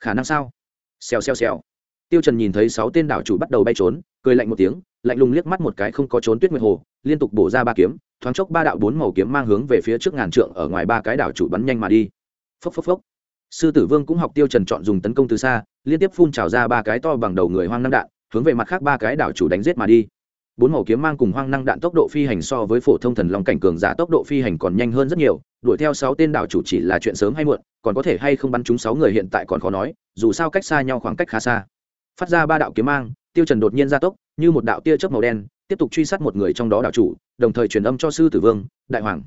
Khả năng sao? Xèo xèo xèo. Tiêu trần nhìn thấy sáu tên đảo chủ bắt đầu bay trốn, cười lạnh một tiếng, lạnh lùng liếc mắt một cái không có trốn tuyết nguyệt hồ, liên tục bổ ra ba kiếm, thoáng chốc ba đạo bốn màu kiếm mang hướng về phía trước ngàn trượng ở ngoài ba cái đảo chủ bắn nhanh mà đi. Phốc phốc phốc. Sư tử vương cũng học tiêu trần chọn dùng tấn công từ xa, liên tiếp phun trào ra ba cái to bằng đầu người hoang năng đạn, hướng về mặt khác ba cái đảo chủ đánh giết mà đi. Bốn màu kiếm mang cùng hoang năng đạn tốc độ phi hành so với phổ thông thần long cảnh cường giả tốc độ phi hành còn nhanh hơn rất nhiều, đuổi theo sáu tên đảo chủ chỉ là chuyện sớm hay muộn, còn có thể hay không bắn chúng sáu người hiện tại còn khó nói dù sao cách xa nhau khoảng cách khá xa. Phát ra ba đạo kiếm mang, tiêu trần đột nhiên gia tốc, như một đạo tia chớp màu đen, tiếp tục truy sát một người trong đó đảo chủ, đồng thời truyền âm cho sư tử vương, đại hoàng,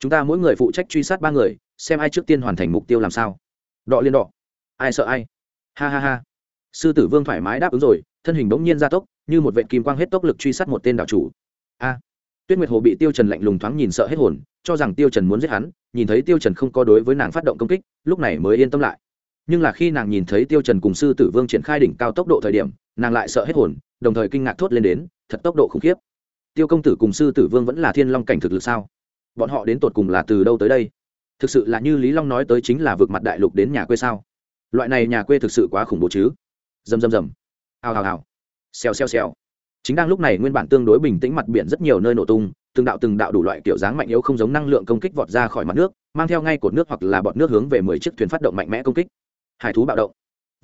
chúng ta mỗi người phụ trách truy sát ba người, xem ai trước tiên hoàn thành mục tiêu làm sao. Đọ liên đọ. Ai sợ ai? Ha ha ha. Sư tử vương thoải mái đáp ứng rồi, thân hình bỗng nhiên gia tốc, như một vệ kim quang hết tốc lực truy sát một tên đảo chủ. A. Tuyết nguyệt hồ bị tiêu trần lạnh lùng thoáng nhìn sợ hết hồn, cho rằng tiêu trần muốn giết hắn, nhìn thấy tiêu trần không có đối với nàng phát động công kích, lúc này mới yên tâm lại nhưng là khi nàng nhìn thấy tiêu trần cùng sư tử vương triển khai đỉnh cao tốc độ thời điểm, nàng lại sợ hết hồn, đồng thời kinh ngạc thốt lên đến, thật tốc độ khủng khiếp. Tiêu công tử cùng sư tử vương vẫn là thiên long cảnh thực lực sao? Bọn họ đến tột cùng là từ đâu tới đây? Thực sự là như lý long nói tới chính là vượt mặt đại lục đến nhà quê sao? Loại này nhà quê thực sự quá khủng bố chứ? Rầm rầm rầm. Hào hào hào. Xèo xèo xèo. Chính đang lúc này nguyên bản tương đối bình tĩnh mặt biển rất nhiều nơi nổ tung, từng đạo từng đạo đủ loại kiểu dáng mạnh yếu không giống năng lượng công kích vọt ra khỏi mặt nước, mang theo ngay cột nước hoặc là bọt nước hướng về mười chiếc thuyền phát động mạnh mẽ công kích hải thú bạo động.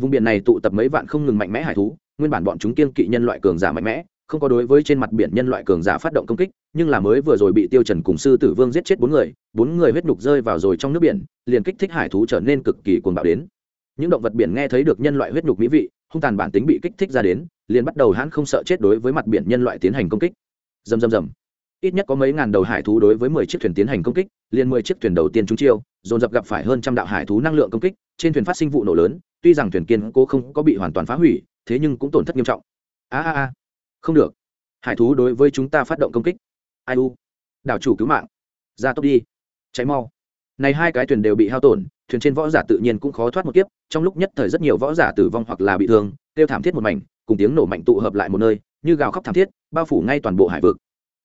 Vùng biển này tụ tập mấy vạn không ngừng mạnh mẽ hải thú, nguyên bản bọn chúng kiên kỵ nhân loại cường giả mạnh mẽ, không có đối với trên mặt biển nhân loại cường giả phát động công kích, nhưng là mới vừa rồi bị tiêu trần cùng sư tử vương giết chết bốn người bốn người huyết nhục rơi vào rồi trong nước biển, liền kích thích hải thú trở nên cực kỳ cuồng bạo đến. Những động vật biển nghe thấy được nhân loại huyết nhục mỹ vị, hung tàn bản tính bị kích thích ra đến, liền bắt đầu hãn không sợ chết đối với mặt biển nhân loại tiến hành công kích. Rầm rầm rầm ít nhất có mấy ngàn đầu hải thú đối với mười chiếc thuyền tiến hành công kích, liền mười chiếc thuyền đầu tiên trúng chiêu, dồn dập gặp phải hơn trăm đạo hải thú năng lượng công kích, trên thuyền phát sinh vụ nổ lớn, tuy rằng thuyền kiên cố không có bị hoàn toàn phá hủy, thế nhưng cũng tổn thất nghiêm trọng. A a a, không được. Hải thú đối với chúng ta phát động công kích. Ai u? Đảo chủ cứu mạng. Ra tốc đi. Cháy mau. Này hai cái thuyền đều bị hao tổn, thuyền trên võ giả tự nhiên cũng khó thoát một kiếp, trong lúc nhất thời rất nhiều võ giả tử vong hoặc là bị thương tiêu thảm thiết một mảnh, cùng tiếng nổ mạnh tụ hợp lại một nơi, như gào khóc thảm thiết, bao phủ ngay toàn bộ hải vực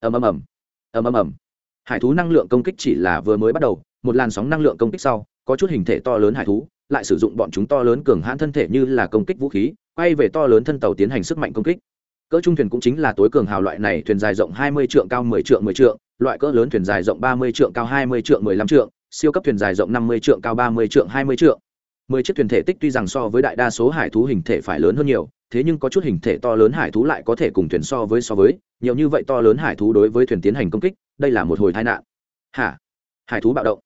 ầm ầm ầm. Ầm ầm ầm. Hải thú năng lượng công kích chỉ là vừa mới bắt đầu, một làn sóng năng lượng công kích sau, có chút hình thể to lớn hải thú, lại sử dụng bọn chúng to lớn cường hãn thân thể như là công kích vũ khí, quay về to lớn thân tàu tiến hành sức mạnh công kích. Cỡ trung thuyền cũng chính là tối cường hào loại này, thuyền dài rộng 20 trượng cao 10 trượng 10 trượng, loại cỡ lớn thuyền dài rộng 30 trượng cao 20 trượng 15 trượng, siêu cấp thuyền dài rộng 50 trượng cao 30 trượng 20 trượng. Mười chiếc thuyền thể tích tuy rằng so với đại đa số hải thú hình thể phải lớn hơn nhiều thế nhưng có chút hình thể to lớn hải thú lại có thể cùng thuyền so với so với, nhiều như vậy to lớn hải thú đối với thuyền tiến hành công kích, đây là một hồi tai nạn. Hả? Hải thú bạo động.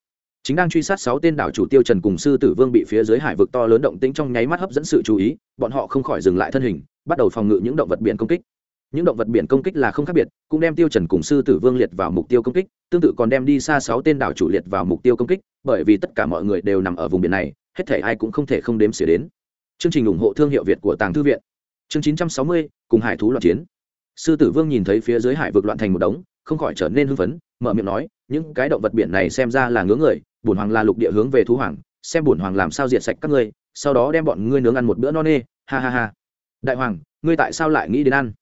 Chính đang truy sát sáu tên đảo chủ tiêu trần cùng sư tử vương bị phía dưới hải vực to lớn động tĩnh trong nháy mắt hấp dẫn sự chú ý, bọn họ không khỏi dừng lại thân hình, bắt đầu phòng ngự những động vật biển công kích. Những động vật biển công kích là không khác biệt, cũng đem tiêu trần cùng sư tử vương liệt vào mục tiêu công kích, tương tự còn đem đi xa sáu tên đảo chủ liệt vào mục tiêu công kích, bởi vì tất cả mọi người đều nằm ở vùng biển này, hết thể ai cũng không thể không đếm xỉa đến. Chương trình ủng hộ thương hiệu việt của tàng thư viện chương 960, cùng hải thú loạn chiến. Sư tử vương nhìn thấy phía dưới hải vực loạn thành một đống không khỏi trở nên hưng phấn mở miệng nói những cái động vật biển này xem ra là ngứa người bổn hoàng là lục địa hướng về thú hoàng xem bổn hoàng làm sao diệt sạch các ngươi sau đó đem bọn ngươi nướng ăn một bữa no nê ha ha ha. Đại hoàng ngươi tại sao lại nghĩ đến ăn?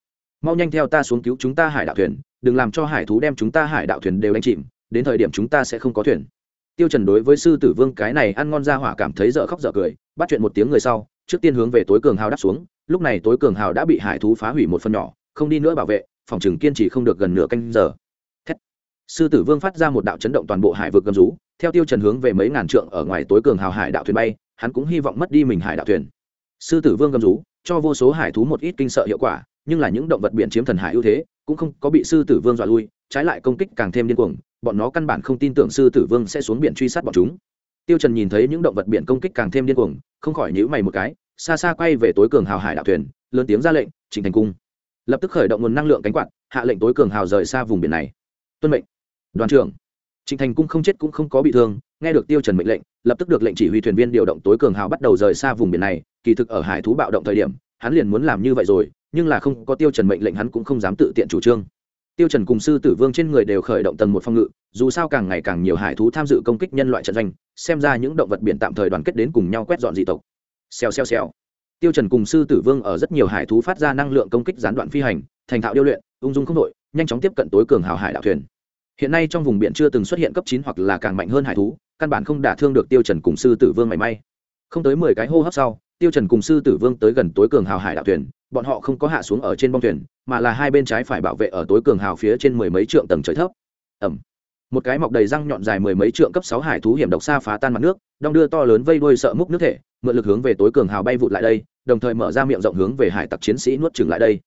Mau nhanh theo ta xuống cứu chúng ta hải đạo thuyền đừng làm cho hải thú đem chúng ta hải đạo thuyền đều đánh chìm đến thời điểm chúng ta sẽ không có thuyền. Tiêu trần đối với sư tử vương cái này ăn ngon ra hỏa cảm thấy dở khóc dở cười bắt chuyện một tiếng người sau trước tiên hướng về tối cường hào đáp xuống lúc này tối cường hào đã bị hải thú phá hủy một phần nhỏ, không đi nữa bảo vệ, phòng trường kiên trì không được gần nửa canh giờ. Thét. sư tử vương phát ra một đạo chấn động toàn bộ hải vực gầm rú, theo tiêu trần hướng về mấy ngàn trượng ở ngoài tối cường hào hải đạo thuyền bay, hắn cũng hy vọng mất đi mình hải đạo thuyền. Sư tử vương gầm rú, cho vô số hải thú một ít kinh sợ hiệu quả, nhưng là những động vật biển chiếm thần hải ưu thế, cũng không có bị sư tử vương dọa lui, trái lại công kích càng thêm điên cuồng, bọn nó căn bản không tin tưởng sư tử vương sẽ xuống biển truy sát bọn chúng. Tiêu trần nhìn thấy những động vật biển công kích càng thêm điên cuồng, không khỏi nhíu mày một cái xa xa quay về tối cường hào hải đạo thuyền, lớn tiếng ra lệnh, Trình thành cung. Lập tức khởi động nguồn năng lượng cánh quạt, hạ lệnh tối cường hào rời xa vùng biển này. Tuân mệnh. Đoàn trưởng. Trịnh thành cung không chết cũng không có bị thương, nghe được tiêu trần mệnh lệnh, lập tức được lệnh chỉ huy thuyền viên điều động tối cường hào bắt đầu rời xa vùng biển này. Kỳ thực ở hải thú bạo động thời điểm, hắn liền muốn làm như vậy rồi, nhưng là không có tiêu trần mệnh lệnh hắn cũng không dám tự tiện chủ trương. Tiêu trần cùng sư tử vương trên người đều khởi động tầng một phong ngự, dù sao càng ngày càng nhiều hải thú tham dự công kích nhân loại trận doanh, xem ra những động vật biển tạm thời đoàn kết đến cùng nhau quét dọn dị tộc xèo xèo xèo. Tiêu trần cùng sư tử vương ở rất nhiều hải thú phát ra năng lượng công kích gián đoạn phi hành, thành thạo điêu luyện, ung dung không đội nhanh chóng tiếp cận tối cường hào hải đạo thuyền. Hiện nay trong vùng biển chưa từng xuất hiện cấp chín hoặc là càng mạnh hơn hải thú, căn bản không đả thương được tiêu trần cùng sư tử vương mảy may. Không tới mười cái hô hấp sau, tiêu trần cùng sư tử vương tới gần tối cường hào hải đạo thuyền, bọn họ không có hạ xuống ở trên bong thuyền, mà là hai bên trái phải bảo vệ ở tối cường hào phía trên mười mấy trượng tầng trời thấp. Ẩm một cái mọc đầy răng nhọn dài mười mấy trượng cấp sáu hải thú hiểm độc xa phá tan mặt nước, đong đưa to lớn vây đuôi sợ múc nước thể, mượn lực hướng về tối cường hào bay vụt lại đây, đồng thời mở ra miệng rộng hướng về hải tặc chiến sĩ nuốt chừng lại đây.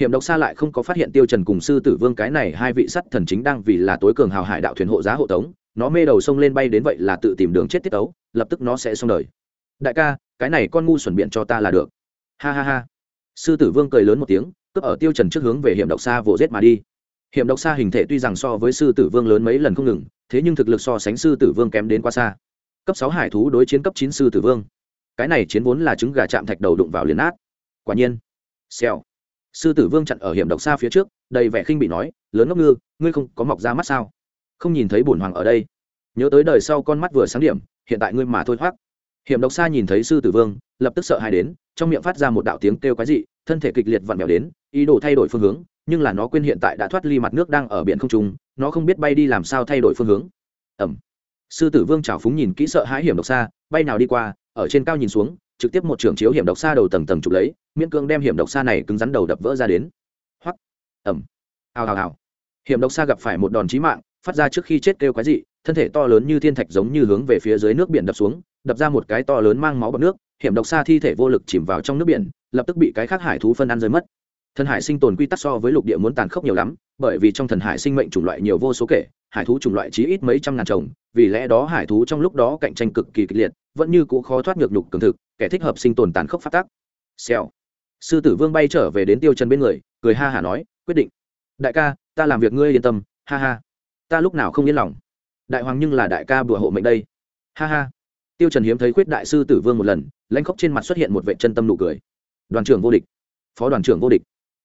Hiểm độc xa lại không có phát hiện tiêu trần cùng sư tử vương cái này hai vị sắt thần chính đang vì là tối cường hào hải đạo thuyền hộ giá hộ tống, nó mê đầu sông lên bay đến vậy là tự tìm đường chết tiết tấu, lập tức nó sẽ xong đời. Đại ca, cái này con ngu xuẩn biện cho ta là được. Ha ha ha. Sư tử vương cười lớn một tiếng, cướp ở tiêu trần trước hướng về hiểm độc xa vồ giết mà đi hiểm độc xa hình thể tuy rằng so với sư tử vương lớn mấy lần không ngừng, thế nhưng thực lực so sánh sư tử vương kém đến quá xa. Cấp sáu hải thú đối chiến cấp chín sư tử vương. Cái này chiến vốn là trứng gà chạm thạch đầu đụng vào liền át quả nhiên, xèo. Sư tử vương chặn ở hiểm độc xa phía trước, đầy vẻ khinh bị nói, lớn ngốc ngư, ngươi không có mọc ra mắt sao? Không nhìn thấy bổn hoàng ở đây. Nhớ tới đời sau con mắt vừa sáng điểm, hiện tại ngươi mà thôi thoát hiểm độc xa nhìn thấy sư tử vương, lập tức sợ hãi đến, trong miệng phát ra một đạo tiếng kêu quái dị, thân thể kịch liệt vặn vẹo đến, ý đồ thay đổi phương hướng nhưng là nó quên hiện tại đã thoát ly mặt nước đang ở biển không trung, nó không biết bay đi làm sao thay đổi phương hướng. Ẩm sư tử vương trào phúng nhìn kỹ sợ hãi hiểm độc xa, bay nào đi qua, ở trên cao nhìn xuống, trực tiếp một trường chiếu hiểm độc xa đầu tầng tầng chụp lấy, miễn cương đem hiểm độc xa này cứng rắn đầu đập vỡ ra đến. Hoắc. Ẩm hào hào hào. Hiểm độc xa gặp phải một đòn chí mạng, phát ra trước khi chết kêu quái dị, thân thể to lớn như thiên thạch giống như hướng về phía dưới nước biển đập xuống, đập ra một cái to lớn mang máu bọt nước, hiểm độc xa thi thể vô lực chìm vào trong nước biển, lập tức bị cái khác hải thú phân ăn rơi mất thần hải sinh tồn quy tắc so với lục địa muốn tàn khốc nhiều lắm, bởi vì trong thần hải sinh mệnh chủng loại nhiều vô số kể, hải thú chủng loại chí ít mấy trăm ngàn trồng vì lẽ đó hải thú trong lúc đó cạnh tranh cực kỳ kịch liệt, vẫn như cũ khó thoát ngược nhục cường thực, kẻ thích hợp sinh tồn tàn khốc phát tác. Xèo. Sư tử vương bay trở về đến tiêu trần bên người, cười ha hả nói, quyết định. Đại ca, ta làm việc ngươi yên tâm, ha ha. Ta lúc nào không yên lòng. Đại hoàng nhưng là đại ca bùa hộ mệnh đây. Ha ha. Tiêu trần hiếm thấy khuyết đại sư tử vương một lần, lãnh khóc trên mặt xuất hiện một vệ chân tâm nụ cười. Đoàn trưởng vô địch. Phó đoàn trưởng vô địch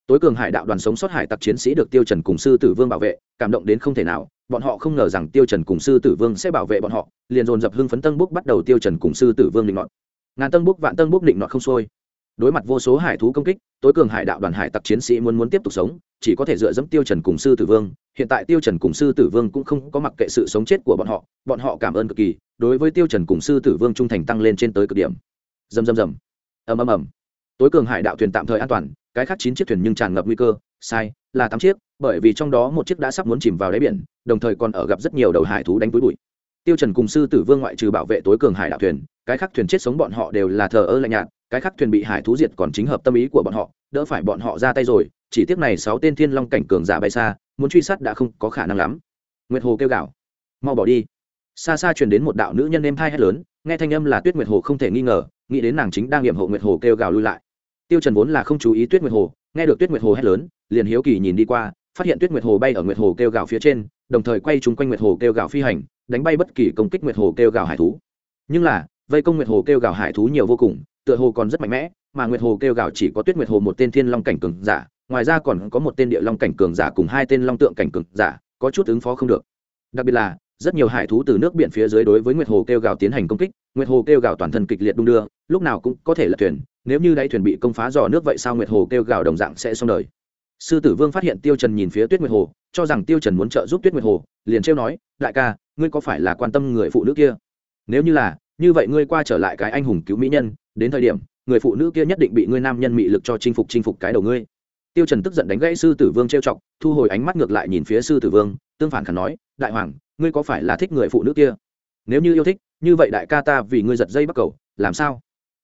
tối cường hải đạo đoàn sống sót hải tặc chiến sĩ được tiêu trần cùng sư tử vương bảo vệ cảm động đến không thể nào bọn họ không ngờ rằng tiêu trần cùng sư tử vương sẽ bảo vệ bọn họ liền dồn dập hưng phấn tân búc bắt đầu tiêu trần cùng sư tử vương định nọt. Ngàn tân búc vạn tân búc định nọt không xuôi. Đối mặt vô số hải thú công kích tối cường hải đạo đoàn hải tặc chiến sĩ muốn muốn tiếp tục sống chỉ có thể dựa dẫm tiêu trần cùng sư tử vương. Hiện tại tiêu trần cùng sư tử vương cũng không có mặc kệ sự sống chết của bọn họ bọn họ cảm ơn cực kỳ đối với tiêu trần cùng sư tử vương trung thành tăng lên trên tới cực điểm. Dầm dầm dầm, ầm ầm ầm. Tối cường hải đạo thuyền tạm thời an toàn cái khác chín chiếc thuyền nhưng tràn ngập nguy cơ. Sai, là tám chiếc, bởi vì trong đó một chiếc đã sắp muốn chìm vào đáy biển, đồng thời còn ở gặp rất nhiều đầu hải thú đánh túi bụi. Tiêu trần cùng sư tử vương ngoại trừ bảo vệ tối cường hải đạo thuyền, cái khác thuyền chết sống bọn họ đều là thờ ơ lạnh nhạt, cái khác thuyền bị hải thú diệt còn chính hợp tâm ý của bọn họ, đỡ phải bọn họ ra tay rồi, chỉ tiếc này sáu tên thiên long cảnh cường giả bay xa, muốn truy sát đã không có khả năng lắm. Nguyệt hồ kêu gào, mau bỏ đi. Xa xa truyền đến một đạo nữ nhân êm thai hét lớn, nghe thanh âm là tuyết nguyệt hồ không thể nghi ngờ, nghĩ đến nàng chính đang nghiệm hộ nguyệt hồ kêu gào lui lại tiêu trần vốn là không chú ý tuyết nguyệt hồ nghe được tuyết nguyệt hồ hét lớn liền hiếu kỳ nhìn đi qua phát hiện tuyết nguyệt hồ bay ở nguyệt hồ kêu gào phía trên đồng thời quay chung quanh nguyệt hồ kêu gào phi hành đánh bay bất kỳ công kích nguyệt hồ kêu gào hải thú nhưng là vây công nguyệt hồ kêu gào hải thú nhiều vô cùng tựa hồ còn rất mạnh mẽ mà nguyệt hồ kêu gào chỉ có tuyết nguyệt hồ một tên thiên long cảnh cường giả ngoài ra còn có một tên địa long cảnh cường giả cùng hai tên long tượng cảnh cường giả có chút ứng phó không được đặc biệt là rất nhiều hải thú từ nước biển phía dưới đối với nguyệt hồ kêu gào tiến hành công kích nguyệt hồ kêu gào toàn thân kịch liệt đung đưa lúc nào cũng có thể là thuyền nếu như đáy thuyền bị công phá dò nước vậy sao nguyệt hồ kêu gào đồng dạng sẽ xong đời sư tử vương phát hiện tiêu trần nhìn phía tuyết nguyệt hồ cho rằng tiêu trần muốn trợ giúp tuyết nguyệt hồ liền trêu nói đại ca ngươi có phải là quan tâm người phụ nữ kia nếu như là như vậy ngươi qua trở lại cái anh hùng cứu mỹ nhân đến thời điểm người phụ nữ kia nhất định bị ngươi nam nhân mị lực cho chinh phục chinh phục cái đầu ngươi tiêu trần tức giận đánh gãy sư tử vương trêu chọc thu hồi ánh mắt ngược lại nhìn phía sư tử vương tương phản khẩn nói đại hoàng ngươi có phải là thích người phụ nữ kia nếu như yêu thích như vậy đại ca ta vì ngươi giật dây bắt cầu làm sao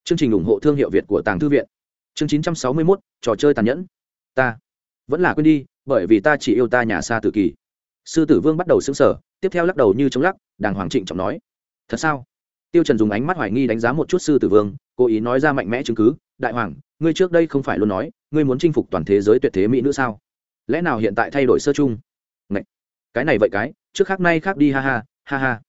chương trình ủng hộ thương hiệu việt của tàng thư viện. Chương 961, trò chơi tàn nhẫn. Ta vẫn là quên đi bởi vì ta chỉ yêu ta nhà xa tử kỳ. Sư tử vương bắt đầu xứng sở tiếp theo lắc đầu như chống lắc đàng hoàng trịnh trọng nói thật sao? Tiêu trần dùng ánh mắt hoài nghi đánh giá một chút sư tử vương cố ý nói ra mạnh mẽ chứng cứ đại hoàng ngươi trước đây không phải luôn nói ngươi muốn chinh phục toàn thế giới tuyệt thế mỹ nữ sao? Lẽ nào hiện tại thay đổi sơ chung? Ngậy! cái này vậy cái trước khác nay khác đi ha ha ha ha.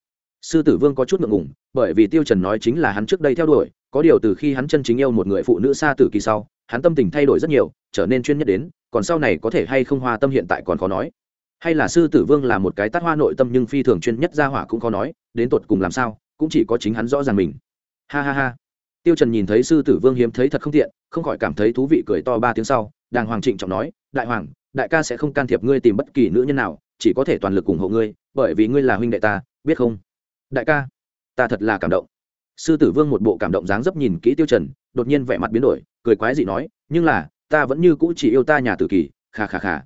Sư tử vương có chút ngượng ngùng bởi vì tiêu trần nói chính là hắn trước đây theo đuổi có điều từ khi hắn chân chính yêu một người phụ nữ xa tử kỳ sau, hắn tâm tình thay đổi rất nhiều, trở nên chuyên nhất đến, còn sau này có thể hay không hoa tâm hiện tại còn khó nói. Hay là sư tử vương là một cái tát hoa nội tâm nhưng phi thường chuyên nhất ra hỏa cũng khó nói, đến tột cùng làm sao, cũng chỉ có chính hắn rõ ràng mình. Ha ha ha. Tiêu trần nhìn thấy sư tử vương hiếm thấy thật không tiện, không khỏi cảm thấy thú vị cười to ba tiếng sau, đàng hoàng trịnh trọng nói, đại hoàng, đại ca sẽ không can thiệp ngươi tìm bất kỳ nữ nhân nào, chỉ có thể toàn lực ủng hộ ngươi, bởi vì ngươi là huynh đệ ta, biết không? Đại ca, ta thật là cảm động sư tử vương một bộ cảm động dáng dấp nhìn kỹ tiêu trần, đột nhiên vẻ mặt biến đổi, cười quái dị nói, nhưng là, ta vẫn như cũ chỉ yêu ta nhà tử kỳ, kha kha kha.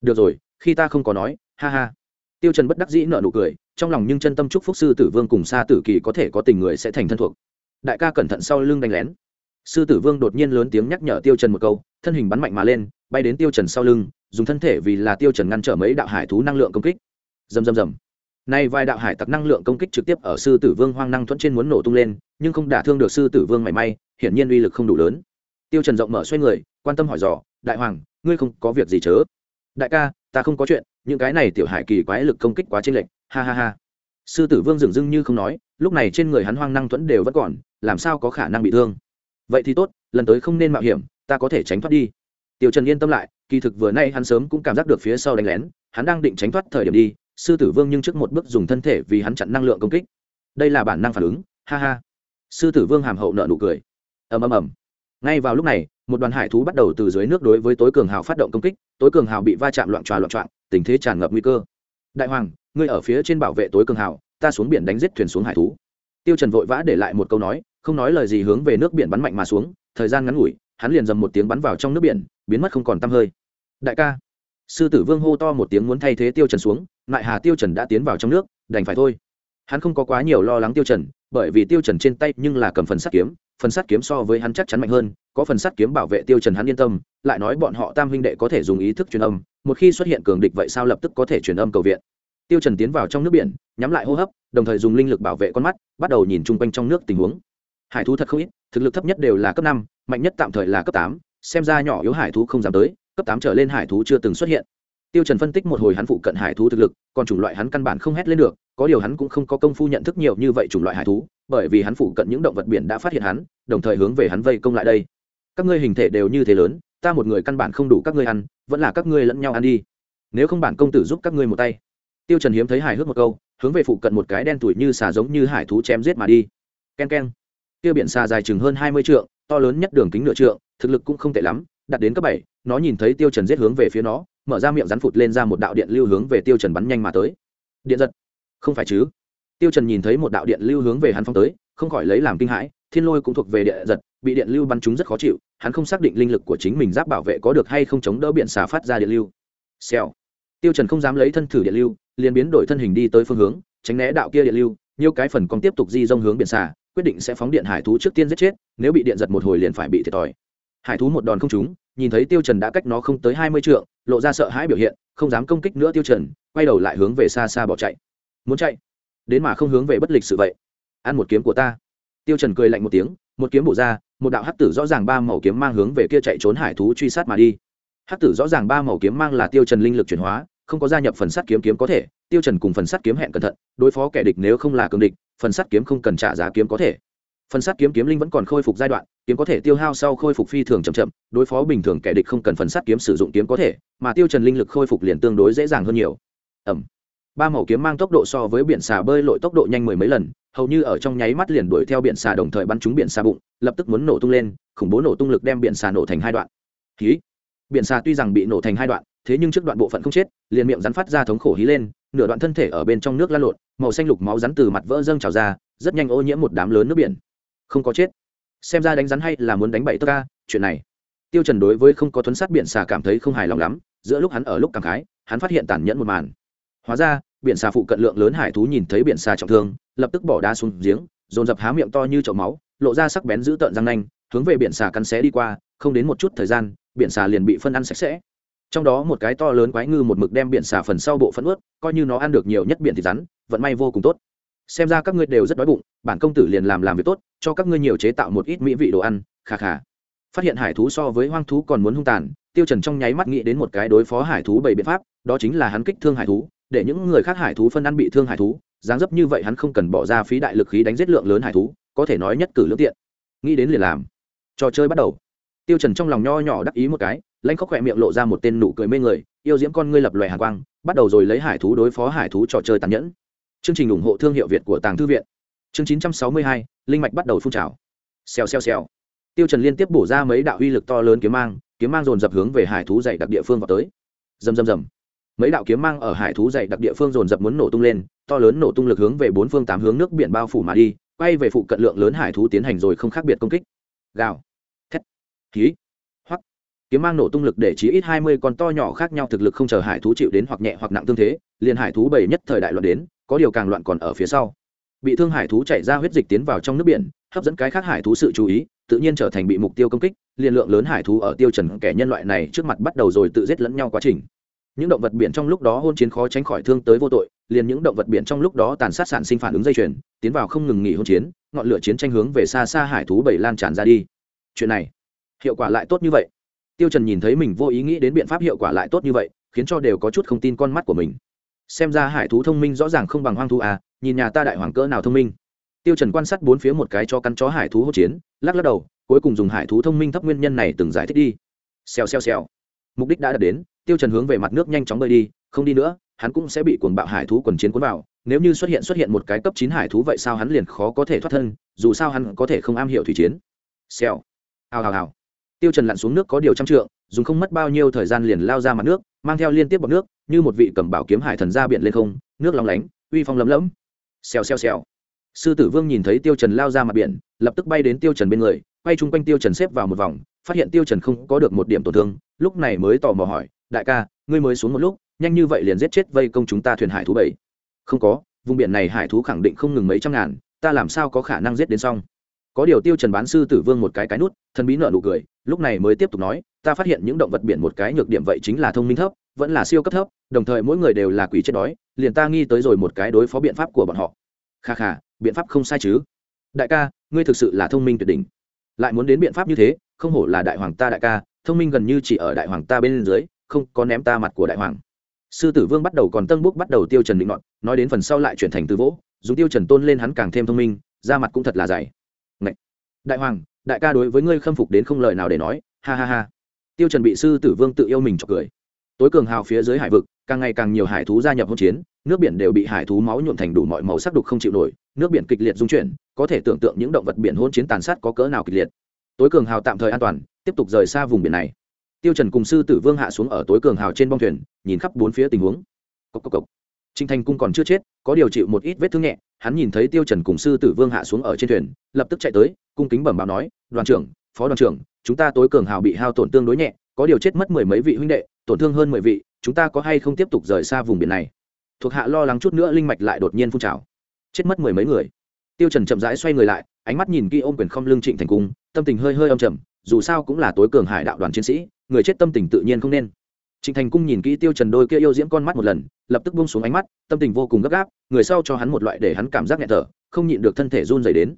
Được rồi, khi ta không có nói, ha ha. Tiêu trần bất đắc dĩ nở nụ cười, trong lòng nhưng chân tâm chúc phúc sư tử vương cùng xa tử kỳ có thể có tình người sẽ thành thân thuộc. Đại ca cẩn thận sau lưng đánh lén. Sư tử vương đột nhiên lớn tiếng nhắc nhở tiêu trần một câu, thân hình bắn mạnh mà lên, bay đến tiêu trần sau lưng, dùng thân thể vì là tiêu trần ngăn trở mấy đạo hải thú năng lượng công kích. Rầm rầm rầm nay vài đạo hải tặc năng lượng công kích trực tiếp ở sư tử vương hoang năng thuẫn trên muốn nổ tung lên, nhưng không đả thương được sư tử vương mảy may, hiển nhiên uy lực không đủ lớn. Tiêu trần rộng mở xoay người, quan tâm hỏi dò, đại hoàng, ngươi không có việc gì chớ? Đại ca, ta không có chuyện, những cái này tiểu hải kỳ quái lực công kích quá chênh lệch. Ha ha ha. Sư tử vương dừng dưng như không nói, lúc này trên người hắn hoang năng thuẫn đều vẫn còn, làm sao có khả năng bị thương? Vậy thì tốt, lần tới không nên mạo hiểm, ta có thể tránh thoát đi. Tiêu trần yên tâm lại, kỳ thực vừa nay hắn sớm cũng cảm giác được phía sau đánh lén, hắn đang định tránh thoát thời điểm đi sư tử vương nhưng trước một bước dùng thân thể vì hắn chặn năng lượng công kích. Đây là bản năng phản ứng. Ha ha. Sư tử vương hàm hậu nợ nụ cười. Ầm ầm ầm. Ngay vào lúc này, một đoàn hải thú bắt đầu từ dưới nước đối với tối cường hào phát động công kích, tối cường hào bị va chạm loạn tròa loạn trọn, tình thế tràn ngập nguy cơ. Đại hoàng, ngươi ở phía trên bảo vệ tối cường hào, ta xuống biển đánh giết thuyền xuống hải thú. Tiêu trần vội vã để lại một câu nói, không nói lời gì hướng về nước biển bắn mạnh mà xuống, thời gian ngắn ngủi, hắn liền dầm một tiếng bắn vào trong nước biển, biến mất không còn tăm hơi. Đại ca. Sư tử vương hô to một tiếng muốn thay thế tiêu trần xuống Nại hà tiêu trần đã tiến vào trong nước, đành phải thôi. Hắn không có quá nhiều lo lắng tiêu trần, bởi vì tiêu trần trên tay nhưng là cầm phần sắt kiếm, phần sắt kiếm so với hắn chắc chắn mạnh hơn, có phần sắt kiếm bảo vệ tiêu trần hắn yên tâm, lại nói bọn họ tam huynh đệ có thể dùng ý thức truyền âm, một khi xuất hiện cường địch vậy sao lập tức có thể truyền âm cầu viện. Tiêu trần tiến vào trong nước biển, nhắm lại hô hấp, đồng thời dùng linh lực bảo vệ con mắt, bắt đầu nhìn chung quanh trong nước tình huống. Hải thú thật không ít, thực lực thấp nhất đều là cấp năm, mạnh nhất tạm thời là cấp tám, xem ra nhỏ yếu hải thú không dám tới, cấp tám trở lên hải thú chưa từng xuất hiện tiêu trần phân tích một hồi hắn phụ cận hải thú thực lực, còn chủng loại hắn căn bản không hét lên được, có điều hắn cũng không có công phu nhận thức nhiều như vậy chủng loại hải thú, bởi vì hắn phụ cận những động vật biển đã phát hiện hắn, đồng thời hướng về hắn vây công lại đây. Các ngươi hình thể đều như thế lớn, ta một người căn bản không đủ các ngươi ăn, vẫn là các ngươi lẫn nhau ăn đi. Nếu không bản công tử giúp các ngươi một tay. Tiêu trần hiếm thấy hài hước một câu, hướng về phụ cận một cái đen tuổi như xà giống như hải thú chém giết mà đi. Ken ken kia biển xà dài chừng hơn hai mươi trượng, to lớn nhất đường kính nửa trượng, thực lực cũng không tệ lắm, đạt đến cấp bảy, nó nhìn thấy tiêu trần giết hướng về phía nó mở ra miệng rắn phụt lên ra một đạo điện lưu hướng về tiêu trần bắn nhanh mà tới. Điện giật. Không phải chứ? Tiêu trần nhìn thấy một đạo điện lưu hướng về hắn phong tới, không khỏi lấy làm kinh hãi, thiên lôi cũng thuộc về điện giật, bị điện lưu bắn trúng rất khó chịu, hắn không xác định linh lực của chính mình giáp bảo vệ có được hay không chống đỡ biển xà phát ra điện lưu. Xèo. Tiêu trần không dám lấy thân thử điện lưu, liền biến đổi thân hình đi tới phương hướng, tránh né đạo kia điện lưu, nhiều cái phần còn tiếp tục di dông hướng biển xà, quyết định sẽ phóng điện hải thú trước tiên giết chết, nếu bị điện giật một hồi liền phải bị thiệt thòi. Hải thú một đòn không trúng, nhìn thấy tiêu trần đã cách nó không tới hai mươi trượng lộ ra sợ hãi biểu hiện, không dám công kích nữa tiêu trần, quay đầu lại hướng về xa xa bỏ chạy. Muốn chạy? Đến mà không hướng về bất lịch sự vậy. Ăn một kiếm của ta. Tiêu trần cười lạnh một tiếng, một kiếm bổ ra, một đạo hắc tử rõ ràng ba màu kiếm mang hướng về kia chạy trốn hải thú truy sát mà đi. Hắc tử rõ ràng ba màu kiếm mang là tiêu trần linh lực chuyển hóa, không có gia nhập phần sắt kiếm kiếm có thể, tiêu trần cùng phần sắt kiếm hẹn cẩn thận, đối phó kẻ địch nếu không là cường địch, phần sắt kiếm không cần trả giá kiếm có thể. Phần sắt kiếm kiếm linh vẫn còn khôi phục giai đoạn kiếm có thể tiêu hao sau khôi phục phi thường chậm chậm, đối phó bình thường kẻ địch không cần phần sắt kiếm sử dụng kiếm có thể, mà tiêu trần linh lực khôi phục liền tương đối dễ dàng hơn nhiều. Ẩm. Ba màu kiếm mang tốc độ so với biển xà bơi lội tốc độ nhanh mười mấy lần, hầu như ở trong nháy mắt liền đuổi theo biển xà đồng thời bắn trúng biển xà bụng, lập tức muốn nổ tung lên, khủng bố nổ tung lực đem biển xà nổ thành hai đoạn. Hí. Biển xà tuy rằng bị nổ thành hai đoạn, thế nhưng trước đoạn bộ phận không chết, liền miệng rắn phát ra thống khổ hí lên, nửa đoạn thân thể ở bên trong nước lan lộn, màu xanh lục máu rắn từ mặt vỡ dâng trào ra, rất nhanh ô nhiễm một đám lớn nước biển. Không có chết xem ra đánh rắn hay là muốn đánh bậy tất ca chuyện này. Tiêu trần đối với không có thuấn sát biển xà cảm thấy không hài lòng lắm, giữa lúc hắn ở lúc cảm khái, hắn phát hiện tàn nhẫn một màn. Hóa ra, biển xà phụ cận lượng lớn hải thú nhìn thấy biển xà trọng thương, lập tức bỏ đá xuống giếng, dồn dập há miệng to như chậu máu, lộ ra sắc bén dữ tợn răng nanh, hướng về biển xà cắn xé đi qua, không đến một chút thời gian, biển xà liền bị phân ăn sạch sẽ. Trong đó một cái to lớn quái ngư một mực đem biển xà phần sau bộ phận ướt, coi như nó ăn được nhiều nhất biển thì rắn, vận may vô cùng tốt xem ra các ngươi đều rất đói bụng, bản công tử liền làm làm việc tốt, cho các ngươi nhiều chế tạo một ít mỹ vị đồ ăn khà khà phát hiện hải thú so với hoang thú còn muốn hung tàn, tiêu trần trong nháy mắt nghĩ đến một cái đối phó hải thú bảy biện pháp, đó chính là hắn kích thương hải thú, để những người khác hải thú phân ăn bị thương hải thú, dáng dấp như vậy hắn không cần bỏ ra phí đại lực khí đánh giết lượng lớn hải thú, có thể nói nhất cử lưỡng tiện. Nghĩ đến liền làm. Trò chơi bắt đầu. Tiêu trần trong lòng nho nhỏ đắc ý một cái lanh khóc khỏe miệng lộ ra một tên nụ cười mê người, yêu diễm con ngươi lập loè hàn quang, bắt đầu rồi lấy hải thú đối phó hải thú trò chơi tàn nhẫn chương trình ủng hộ thương hiệu việt của tàng thư viện. Chương 962, linh mạch bắt đầu phun trào. Xèo xèo xèo. Tiêu trần liên tiếp bổ ra mấy đạo uy lực to lớn kiếm mang kiếm mang dồn dập hướng về hải thú dày đặc địa phương vào tới. Rầm rầm rầm. Mấy đạo kiếm mang ở hải thú dày đặc địa phương dồn dập muốn nổ tung lên to lớn nổ tung lực hướng về bốn phương tám hướng nước biển bao phủ mà đi quay về phụ cận lượng lớn hải thú tiến hành rồi không khác biệt công kích. Gào. Thét. Khí hoắc. Kiếm mang nổ tung lực để chí ít hai mươi con to nhỏ khác nhau thực lực không chờ hải thú chịu đến hoặc nhẹ hoặc nặng tương thế liền hải thú bảy nhất thời đại loạn đến có điều càng loạn còn ở phía sau. Bị thương hải thú chạy ra huyết dịch tiến vào trong nước biển, hấp dẫn cái khác hải thú sự chú ý, tự nhiên trở thành bị mục tiêu công kích, liền lượng lớn hải thú ở tiêu trần kẻ nhân loại này trước mặt bắt đầu rồi tự giết lẫn nhau quá trình. Những động vật biển trong lúc đó hôn chiến khó tránh khỏi thương tới vô tội, liền những động vật biển trong lúc đó tàn sát sản sinh phản ứng dây chuyền, tiến vào không ngừng nghỉ hôn chiến, ngọn lửa chiến tranh hướng về xa xa hải thú bảy lan tràn ra đi. Chuyện này, hiệu quả lại tốt như vậy. Tiêu trần nhìn thấy mình vô ý nghĩ đến biện pháp hiệu quả lại tốt như vậy, khiến cho đều có chút không tin con mắt của mình xem ra hải thú thông minh rõ ràng không bằng hoang thú à nhìn nhà ta đại hoàng cỡ nào thông minh. Tiêu trần quan sát bốn phía một cái cho căn chó hải thú hỗn chiến, lắc lắc đầu, cuối cùng dùng hải thú thông minh thấp nguyên nhân này từng giải thích đi. Xèo xèo xèo. Mục đích đã đạt đến, tiêu trần hướng về mặt nước nhanh chóng bơi đi, không đi nữa, hắn cũng sẽ bị cuồng bạo hải thú quần chiến cuốn vào. Nếu như xuất hiện xuất hiện một cái cấp chín hải thú vậy sao hắn liền khó có thể thoát thân, dù sao hắn có thể không am hiểu thủy chiến. Xèo. Hào hào hào tiêu trần lặn xuống nước có điều trăm trượng, dùng không mất bao nhiêu thời gian liền lao ra mặt nước, mang theo liên tiếp bọt nước, như một vị cầm bảo kiếm hải thần ra biển lên không, nước long lánh, uy phong lấm lấm. Xèo xèo xèo. Sư tử vương nhìn thấy tiêu trần lao ra mặt biển, lập tức bay đến tiêu trần bên người, quay chung quanh tiêu trần xếp vào một vòng, phát hiện tiêu trần không có được một điểm tổn thương, lúc này mới tò mò hỏi, đại ca, ngươi mới xuống một lúc, nhanh như vậy liền giết chết vây công chúng ta thuyền hải thú bảy? Không có, vùng biển này hải thú khẳng định không ngừng mấy trăm ngàn, ta làm sao có khả năng giết đến xong? Có điều tiêu trần bán sư tử vương một cái cái nút, thần bí nở nụ cười lúc này mới tiếp tục nói, ta phát hiện những động vật biển một cái nhược điểm vậy chính là thông minh thấp, vẫn là siêu cấp thấp, đồng thời mỗi người đều là quỷ chết đói, liền ta nghi tới rồi một cái đối phó biện pháp của bọn họ. Kha kha, biện pháp không sai chứ. Đại ca, ngươi thực sự là thông minh tuyệt đỉnh. Lại muốn đến biện pháp như thế, không hổ là đại hoàng ta đại ca, thông minh gần như chỉ ở đại hoàng ta bên dưới, không có ném ta mặt của đại hoàng. Sư tử vương bắt đầu còn tân búc bắt đầu tiêu trần định nọt, nói đến phần sau lại chuyển thành từ vỗ, dùng tiêu trần tôn lên hắn càng thêm thông minh, da mặt cũng thật là dày. Ngậy! đại hoàng đại ca đối với ngươi khâm phục đến không lời nào để nói ha ha ha. Tiêu trần bị sư tử vương tự yêu mình chọc cười. Tối cường hào phía dưới hải vực càng ngày càng nhiều hải thú gia nhập hỗn chiến nước biển đều bị hải thú máu nhuộm thành đủ mọi màu sắc đục không chịu nổi nước biển kịch liệt dung chuyển có thể tưởng tượng những động vật biển hỗn chiến tàn sát có cỡ nào kịch liệt. Tối cường hào tạm thời an toàn tiếp tục rời xa vùng biển này. Tiêu trần cùng sư tử vương hạ xuống ở tối cường hào trên bong thuyền nhìn khắp bốn phía tình huống. Cốc cốc cốc. Trình Thành cung còn chưa chết, có điều chịu một ít vết thương nhẹ, hắn nhìn thấy Tiêu Trần cùng sư tử Vương hạ xuống ở trên thuyền, lập tức chạy tới, cung kính bẩm báo nói, "Đoàn trưởng, phó đoàn trưởng, chúng ta tối cường hào bị hao tổn tương đối nhẹ, có điều chết mất mười mấy vị huynh đệ, tổn thương hơn mười vị, chúng ta có hay không tiếp tục rời xa vùng biển này?" Thuộc hạ lo lắng chút nữa linh mạch lại đột nhiên phun trào. Chết mất mười mấy người. Tiêu Trần chậm rãi xoay người lại, ánh mắt nhìn kỹ ôm quyền không lưng Trịnh Thành cung, tâm tình hơi hơi âm trầm, dù sao cũng là tối cường hải đạo đoàn chiến sĩ, người chết tâm tình tự nhiên không nên trịnh thành cung nhìn kỹ tiêu trần đôi kia yêu diễm con mắt một lần lập tức buông xuống ánh mắt tâm tình vô cùng gấp gáp người sau cho hắn một loại để hắn cảm giác nhẹ thở không nhịn được thân thể run rẩy đến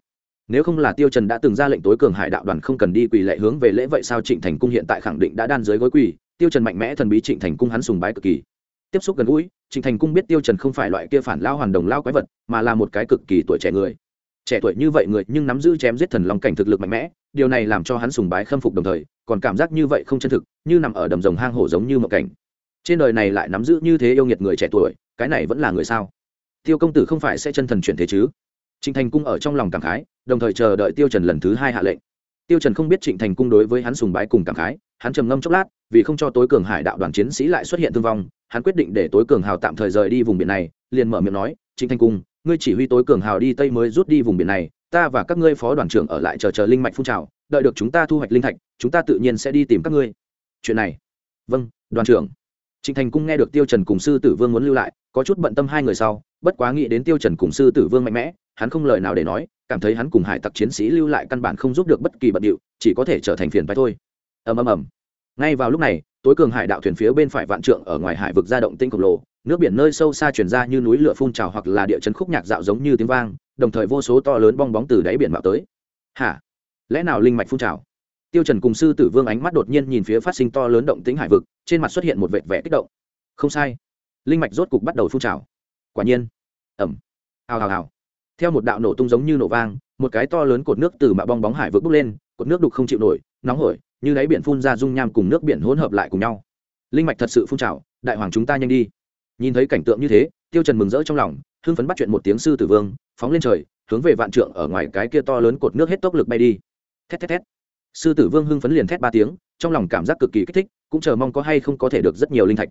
nếu không là tiêu trần đã từng ra lệnh tối cường hải đạo đoàn không cần đi quỳ lệ hướng về lễ vậy sao trịnh thành cung hiện tại khẳng định đã đan dưới gối quỳ, tiêu trần mạnh mẽ thần bí trịnh thành cung hắn sùng bái cực kỳ. Tiếp xúc gần gũi, trịnh thành cung biết tiêu trần không phải loại kia phản lao hoàn đồng lao quái vật, mà là một cái cực kỳ tuổi trẻ người. Trẻ tuổi như vậy người nhưng nắm giữ chém giết thần long cảnh thực lực mạnh mẽ, điều này làm cho hắn sùng bái khâm phục đồng thời, còn cảm giác như vậy không chân thực, như nằm ở đầm rồng hang hổ giống như một cảnh. Trên đời này lại nắm giữ như thế yêu nghiệt người trẻ tuổi, cái này vẫn là người sao? Tiêu công tử không phải sẽ chân thần chuyển thế chứ? Trịnh thành cung ở trong lòng cảm khái, đồng thời chờ đợi tiêu trần lần thứ hai hạ lệnh. Tiêu trần không biết trịnh thành cung đối với hắn sùng bái cùng cảm khái, hắn trầm ngâm chốc lát, vì không cho tối cường hải đạo đoàn chiến sĩ lại xuất hiện thương vong, hắn quyết định để tối cường hào tạm thời rời đi vùng biển này, liền mở miệng nói, trịnh thành cung, ngươi chỉ huy tối cường hào đi tây mới rút đi vùng biển này, ta và các ngươi phó đoàn trưởng ở lại chờ chờ linh mạch phun trào, đợi được chúng ta thu hoạch linh thạch, chúng ta tự nhiên sẽ đi tìm các ngươi. Chuyện này. Vâng đoàn trưởng. Trịnh thành cung nghe được tiêu trần cùng sư tử vương muốn lưu lại, có chút bận tâm hai người sau, bất quá nghĩ đến tiêu trần cùng sư tử vương mạnh mẽ hắn không lời nào để nói, cảm thấy hắn cùng hải tặc chiến sĩ lưu lại căn bản không giúp được bất kỳ bận điệu, chỉ có thể trở thành phiền phái thôi. Ầm ầm ầm. Ngay vào lúc này, tối cường hải đạo thuyền phía bên phải vạn trượng ở ngoài hải vực ra động tinh khổng lồ, nước biển nơi sâu xa truyền ra như núi lửa phun trào hoặc là địa chấn khúc nhạc dạo giống như tiếng vang, đồng thời vô số to lớn bong bóng từ đáy biển mạo tới. Hả? Lẽ nào linh mạch phun trào? Tiêu trần cùng sư tử vương ánh mắt đột nhiên nhìn phía phát sinh to lớn động tĩnh hải vực, trên mặt xuất hiện một vệt vẻ kích động. Không sai. Linh mạch rốt cục bắt đầu phun trào. Quả nhiên. Ầm. Ào ào ào theo một đạo nổ tung giống như nổ vang, một cái to lớn cột nước từ mạ bong bóng hải vực bốc lên, cột nước đục không chịu nổi, nóng hổi, như đáy biển phun ra dung nham cùng nước biển hỗn hợp lại cùng nhau. Linh mạch thật sự phun trào, đại hoàng chúng ta nhanh đi. Nhìn thấy cảnh tượng như thế, tiêu trần mừng rỡ trong lòng, hưng phấn bắt chuyện một tiếng sư tử vương, phóng lên trời, hướng về vạn trượng ở ngoài cái kia to lớn cột nước hết tốc lực bay đi. Thét thét thét. Sư tử vương hưng phấn liền thét ba tiếng, trong lòng cảm giác cực kỳ kích thích, cũng chờ mong có hay không có thể được rất nhiều linh thạch.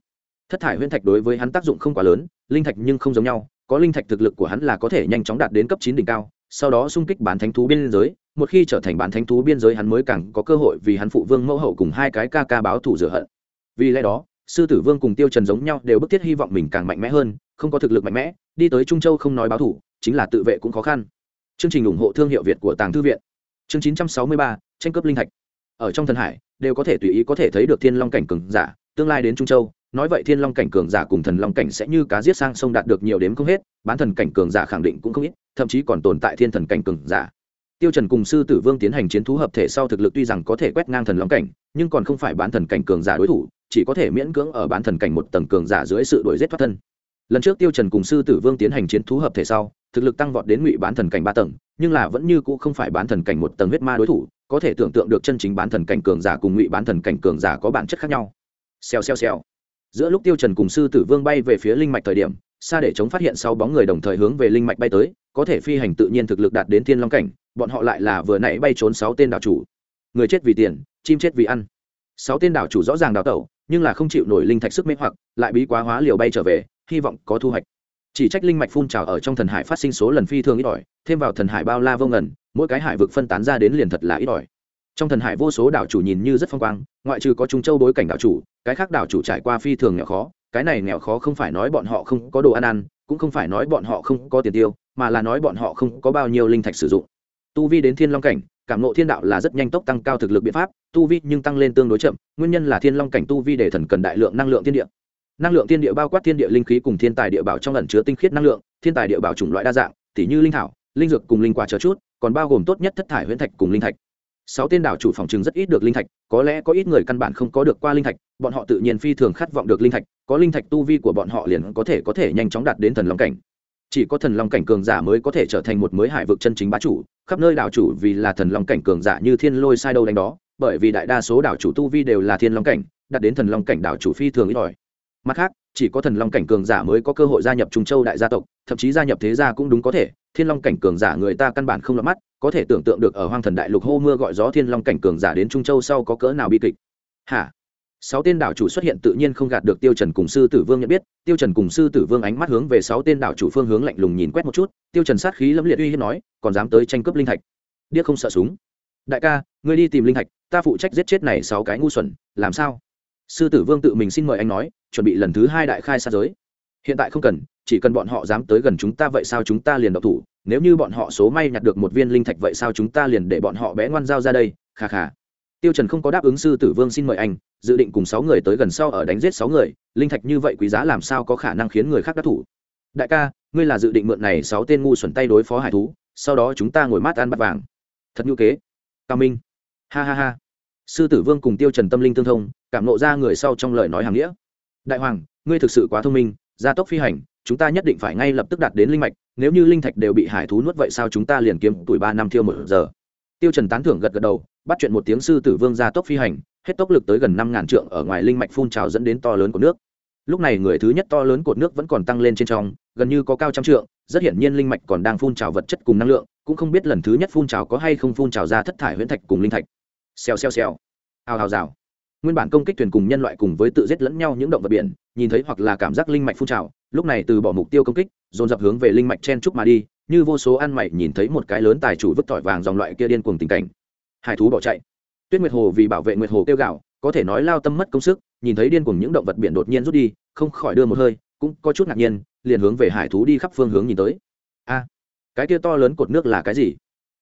Thất thải huyễn thạch đối với hắn tác dụng không quá lớn, linh thạch nhưng không giống nhau có linh thạch thực lực của hắn là có thể nhanh chóng đạt đến cấp chín đỉnh cao sau đó xung kích bán thánh thú biên giới. Một khi trở thành bán thánh thú biên giới hắn mới càng có cơ hội vì hắn phụ vương mẫu hậu cùng hai cái ca ca báo thù rửa hận. Vì lẽ đó sư tử vương cùng tiêu trần giống nhau đều bức thiết hy vọng mình càng mạnh mẽ hơn không có thực lực mạnh mẽ đi tới trung châu không nói báo thù, chính là tự vệ cũng khó khăn. Chương trình ủng hộ thương hiệu việt của tàng thư viện. Chương 963, tranh cướp linh thạch. Ở trong thần hải đều có thể tùy ý có thể thấy được thiên long cảnh cường giả tương lai đến trung châu nói vậy thiên long cảnh cường giả cùng thần long cảnh sẽ như cá giết sang sông đạt được nhiều đếm không hết, bán thần cảnh cường giả khẳng định cũng không ít, thậm chí còn tồn tại thiên thần cảnh cường giả. Tiêu trần cùng sư tử vương tiến hành chiến thú hợp thể sau thực lực tuy rằng có thể quét ngang thần long cảnh, nhưng còn không phải bán thần cảnh cường giả đối thủ, chỉ có thể miễn cưỡng ở bán thần cảnh một tầng cường giả dưới sự đuổi giết thoát thân. Lần trước tiêu trần cùng sư tử vương tiến hành chiến thú hợp thể sau, thực lực tăng vọt đến ngụy bán thần cảnh ba tầng, nhưng là vẫn như cũ không phải bán thần cảnh một tầng huyết ma đối thủ, có thể tưởng tượng được chân chính bán thần cảnh cường giả cùng ngụy bán thần cảnh cường giả có bản chất khác nhau. Xèo xèo xèo giữa lúc tiêu trần cùng sư tử vương bay về phía linh mạch thời điểm, xa để chống phát hiện sau bóng người đồng thời hướng về linh mạch bay tới, có thể phi hành tự nhiên thực lực đạt đến thiên long cảnh, bọn họ lại là vừa nãy bay trốn sáu tên đảo chủ. Người chết vì tiền, chim chết vì ăn. Sáu tên đảo chủ rõ ràng đào tẩu, nhưng là không chịu nổi linh thạch sức mê hoặc, lại bí quá hóa liều bay trở về, hy vọng có thu hoạch. Chỉ trách linh mạch phun trào ở trong thần hải phát sinh số lần phi thường ít ỏi, thêm vào thần hải bao la vô ngần, mỗi cái hải vực phân tán ra đến liền thật là ít ỏi trong thần hải vô số đảo chủ nhìn như rất phong quang, ngoại trừ có trung châu bối cảnh đảo chủ, cái khác đảo chủ trải qua phi thường nghèo khó, cái này nghèo khó không phải nói bọn họ không có đồ ăn ăn, cũng không phải nói bọn họ không có tiền tiêu, mà là nói bọn họ không có bao nhiêu linh thạch sử dụng. Tu vi đến thiên long cảnh, cảm nộ thiên đạo là rất nhanh tốc tăng cao thực lực biện pháp, tu vi nhưng tăng lên tương đối chậm, nguyên nhân là thiên long cảnh tu vi để thần cần đại lượng năng lượng thiên địa. Năng lượng thiên địa bao quát thiên địa linh khí cùng thiên tài địa bảo trong lần chứa tinh khiết năng lượng, thiên tài địa bảo chủng loại đa dạng, tỉ như linh thảo, linh dược cùng linh quả chờ chút, còn bao gồm tốt nhất thất thải huyễn thạch cùng linh thạch sáu tên đảo chủ phòng chừng rất ít được linh thạch, có lẽ có ít người căn bản không có được qua linh thạch, bọn họ tự nhiên phi thường khát vọng được linh thạch, có linh thạch tu vi của bọn họ liền có thể có thể nhanh chóng đạt đến thần long cảnh. Chỉ có thần long cảnh cường giả mới có thể trở thành một mới hải vực chân chính bá chủ, khắp nơi đảo chủ vì là thần long cảnh cường giả như thiên lôi sai đâu đánh đó, bởi vì đại đa số đảo chủ tu vi đều là thiên long cảnh, đạt đến thần long cảnh đảo chủ phi thường ít ỏi. Mặt khác chỉ có thần long cảnh cường giả mới có cơ hội gia nhập trung châu đại gia tộc, thậm chí gia nhập thế gia cũng đúng có thể. Thiên long cảnh cường giả người ta căn bản không lọt mắt, có thể tưởng tượng được ở hoang thần đại lục hô mưa gọi gió thiên long cảnh cường giả đến trung châu sau có cỡ nào bi kịch. Hả? Sáu tên đảo chủ xuất hiện tự nhiên không gạt được tiêu trần cùng sư tử vương nhận biết. Tiêu trần cùng sư tử vương ánh mắt hướng về sáu tên đảo chủ phương hướng lạnh lùng nhìn quét một chút. Tiêu trần sát khí lâm liệt uy hiếp nói, còn dám tới tranh cướp linh thạch? Điếc không sợ súng. Đại ca, ngươi đi tìm linh thạch, ta phụ trách giết chết này sáu cái ngu xuẩn, làm sao? Sư tử vương tự mình xin mời anh nói, chuẩn bị lần thứ hai đại khai sát giới. Hiện tại không cần, chỉ cần bọn họ dám tới gần chúng ta vậy sao chúng ta liền độc thủ? Nếu như bọn họ số may nhặt được một viên linh thạch vậy sao chúng ta liền để bọn họ bé ngoan giao ra đây? Kha kha. Tiêu trần không có đáp ứng sư tử vương xin mời anh, dự định cùng sáu người tới gần sau ở đánh giết sáu người, linh thạch như vậy quý giá làm sao có khả năng khiến người khác đắc thủ? Đại ca, ngươi là dự định mượn này sáu tên ngu xuẩn tay đối phó hải thú, sau đó chúng ta ngồi mát ăn bát vàng. Thật như kế. Cao minh. Ha ha ha sư tử vương cùng tiêu trần tâm linh tương thông, cảm nộ ra người sau trong lời nói hàng nghĩa. Đại hoàng, ngươi thực sự quá thông minh, gia tốc phi hành, chúng ta nhất định phải ngay lập tức đạt đến linh mạch, nếu như linh thạch đều bị hải thú nuốt vậy sao chúng ta liền kiếm tuổi ba năm thiêu một giờ. Tiêu trần tán thưởng gật gật đầu, bắt chuyện một tiếng sư tử vương gia tốc phi hành, hết tốc lực tới gần năm ngàn trượng ở ngoài linh mạch phun trào dẫn đến to lớn của nước. Lúc này người thứ nhất to lớn cột nước vẫn còn tăng lên trên trong, gần như có cao trăm trượng, rất hiển nhiên linh mạch còn đang phun trào vật chất cùng năng lượng, cũng không biết lần thứ nhất phun trào có hay không phun trào ra thất thải huyễn thạch cùng linh thạch xèo xèo xèo, hào hào rào. Nguyên bản công kích thuyền cùng nhân loại cùng với tự giết lẫn nhau những động vật biển, nhìn thấy hoặc là cảm giác linh mạch phun trào, lúc này từ bỏ mục tiêu công kích, dồn dập hướng về linh mạch chen trúc mà đi, như vô số ăn mày nhìn thấy một cái lớn tài chủ vứt tỏi vàng dòng loại kia điên cuồng tình cảnh. Hải thú bỏ chạy. Tuyết nguyệt hồ vì bảo vệ nguyệt hồ kêu gạo có thể nói lao tâm mất công sức, nhìn thấy điên cuồng những động vật biển đột nhiên rút đi, không khỏi đưa một hơi, cũng có chút ngạc nhiên, liền hướng về hải thú đi khắp phương hướng nhìn tới. A, cái kia to lớn cột nước là cái gì?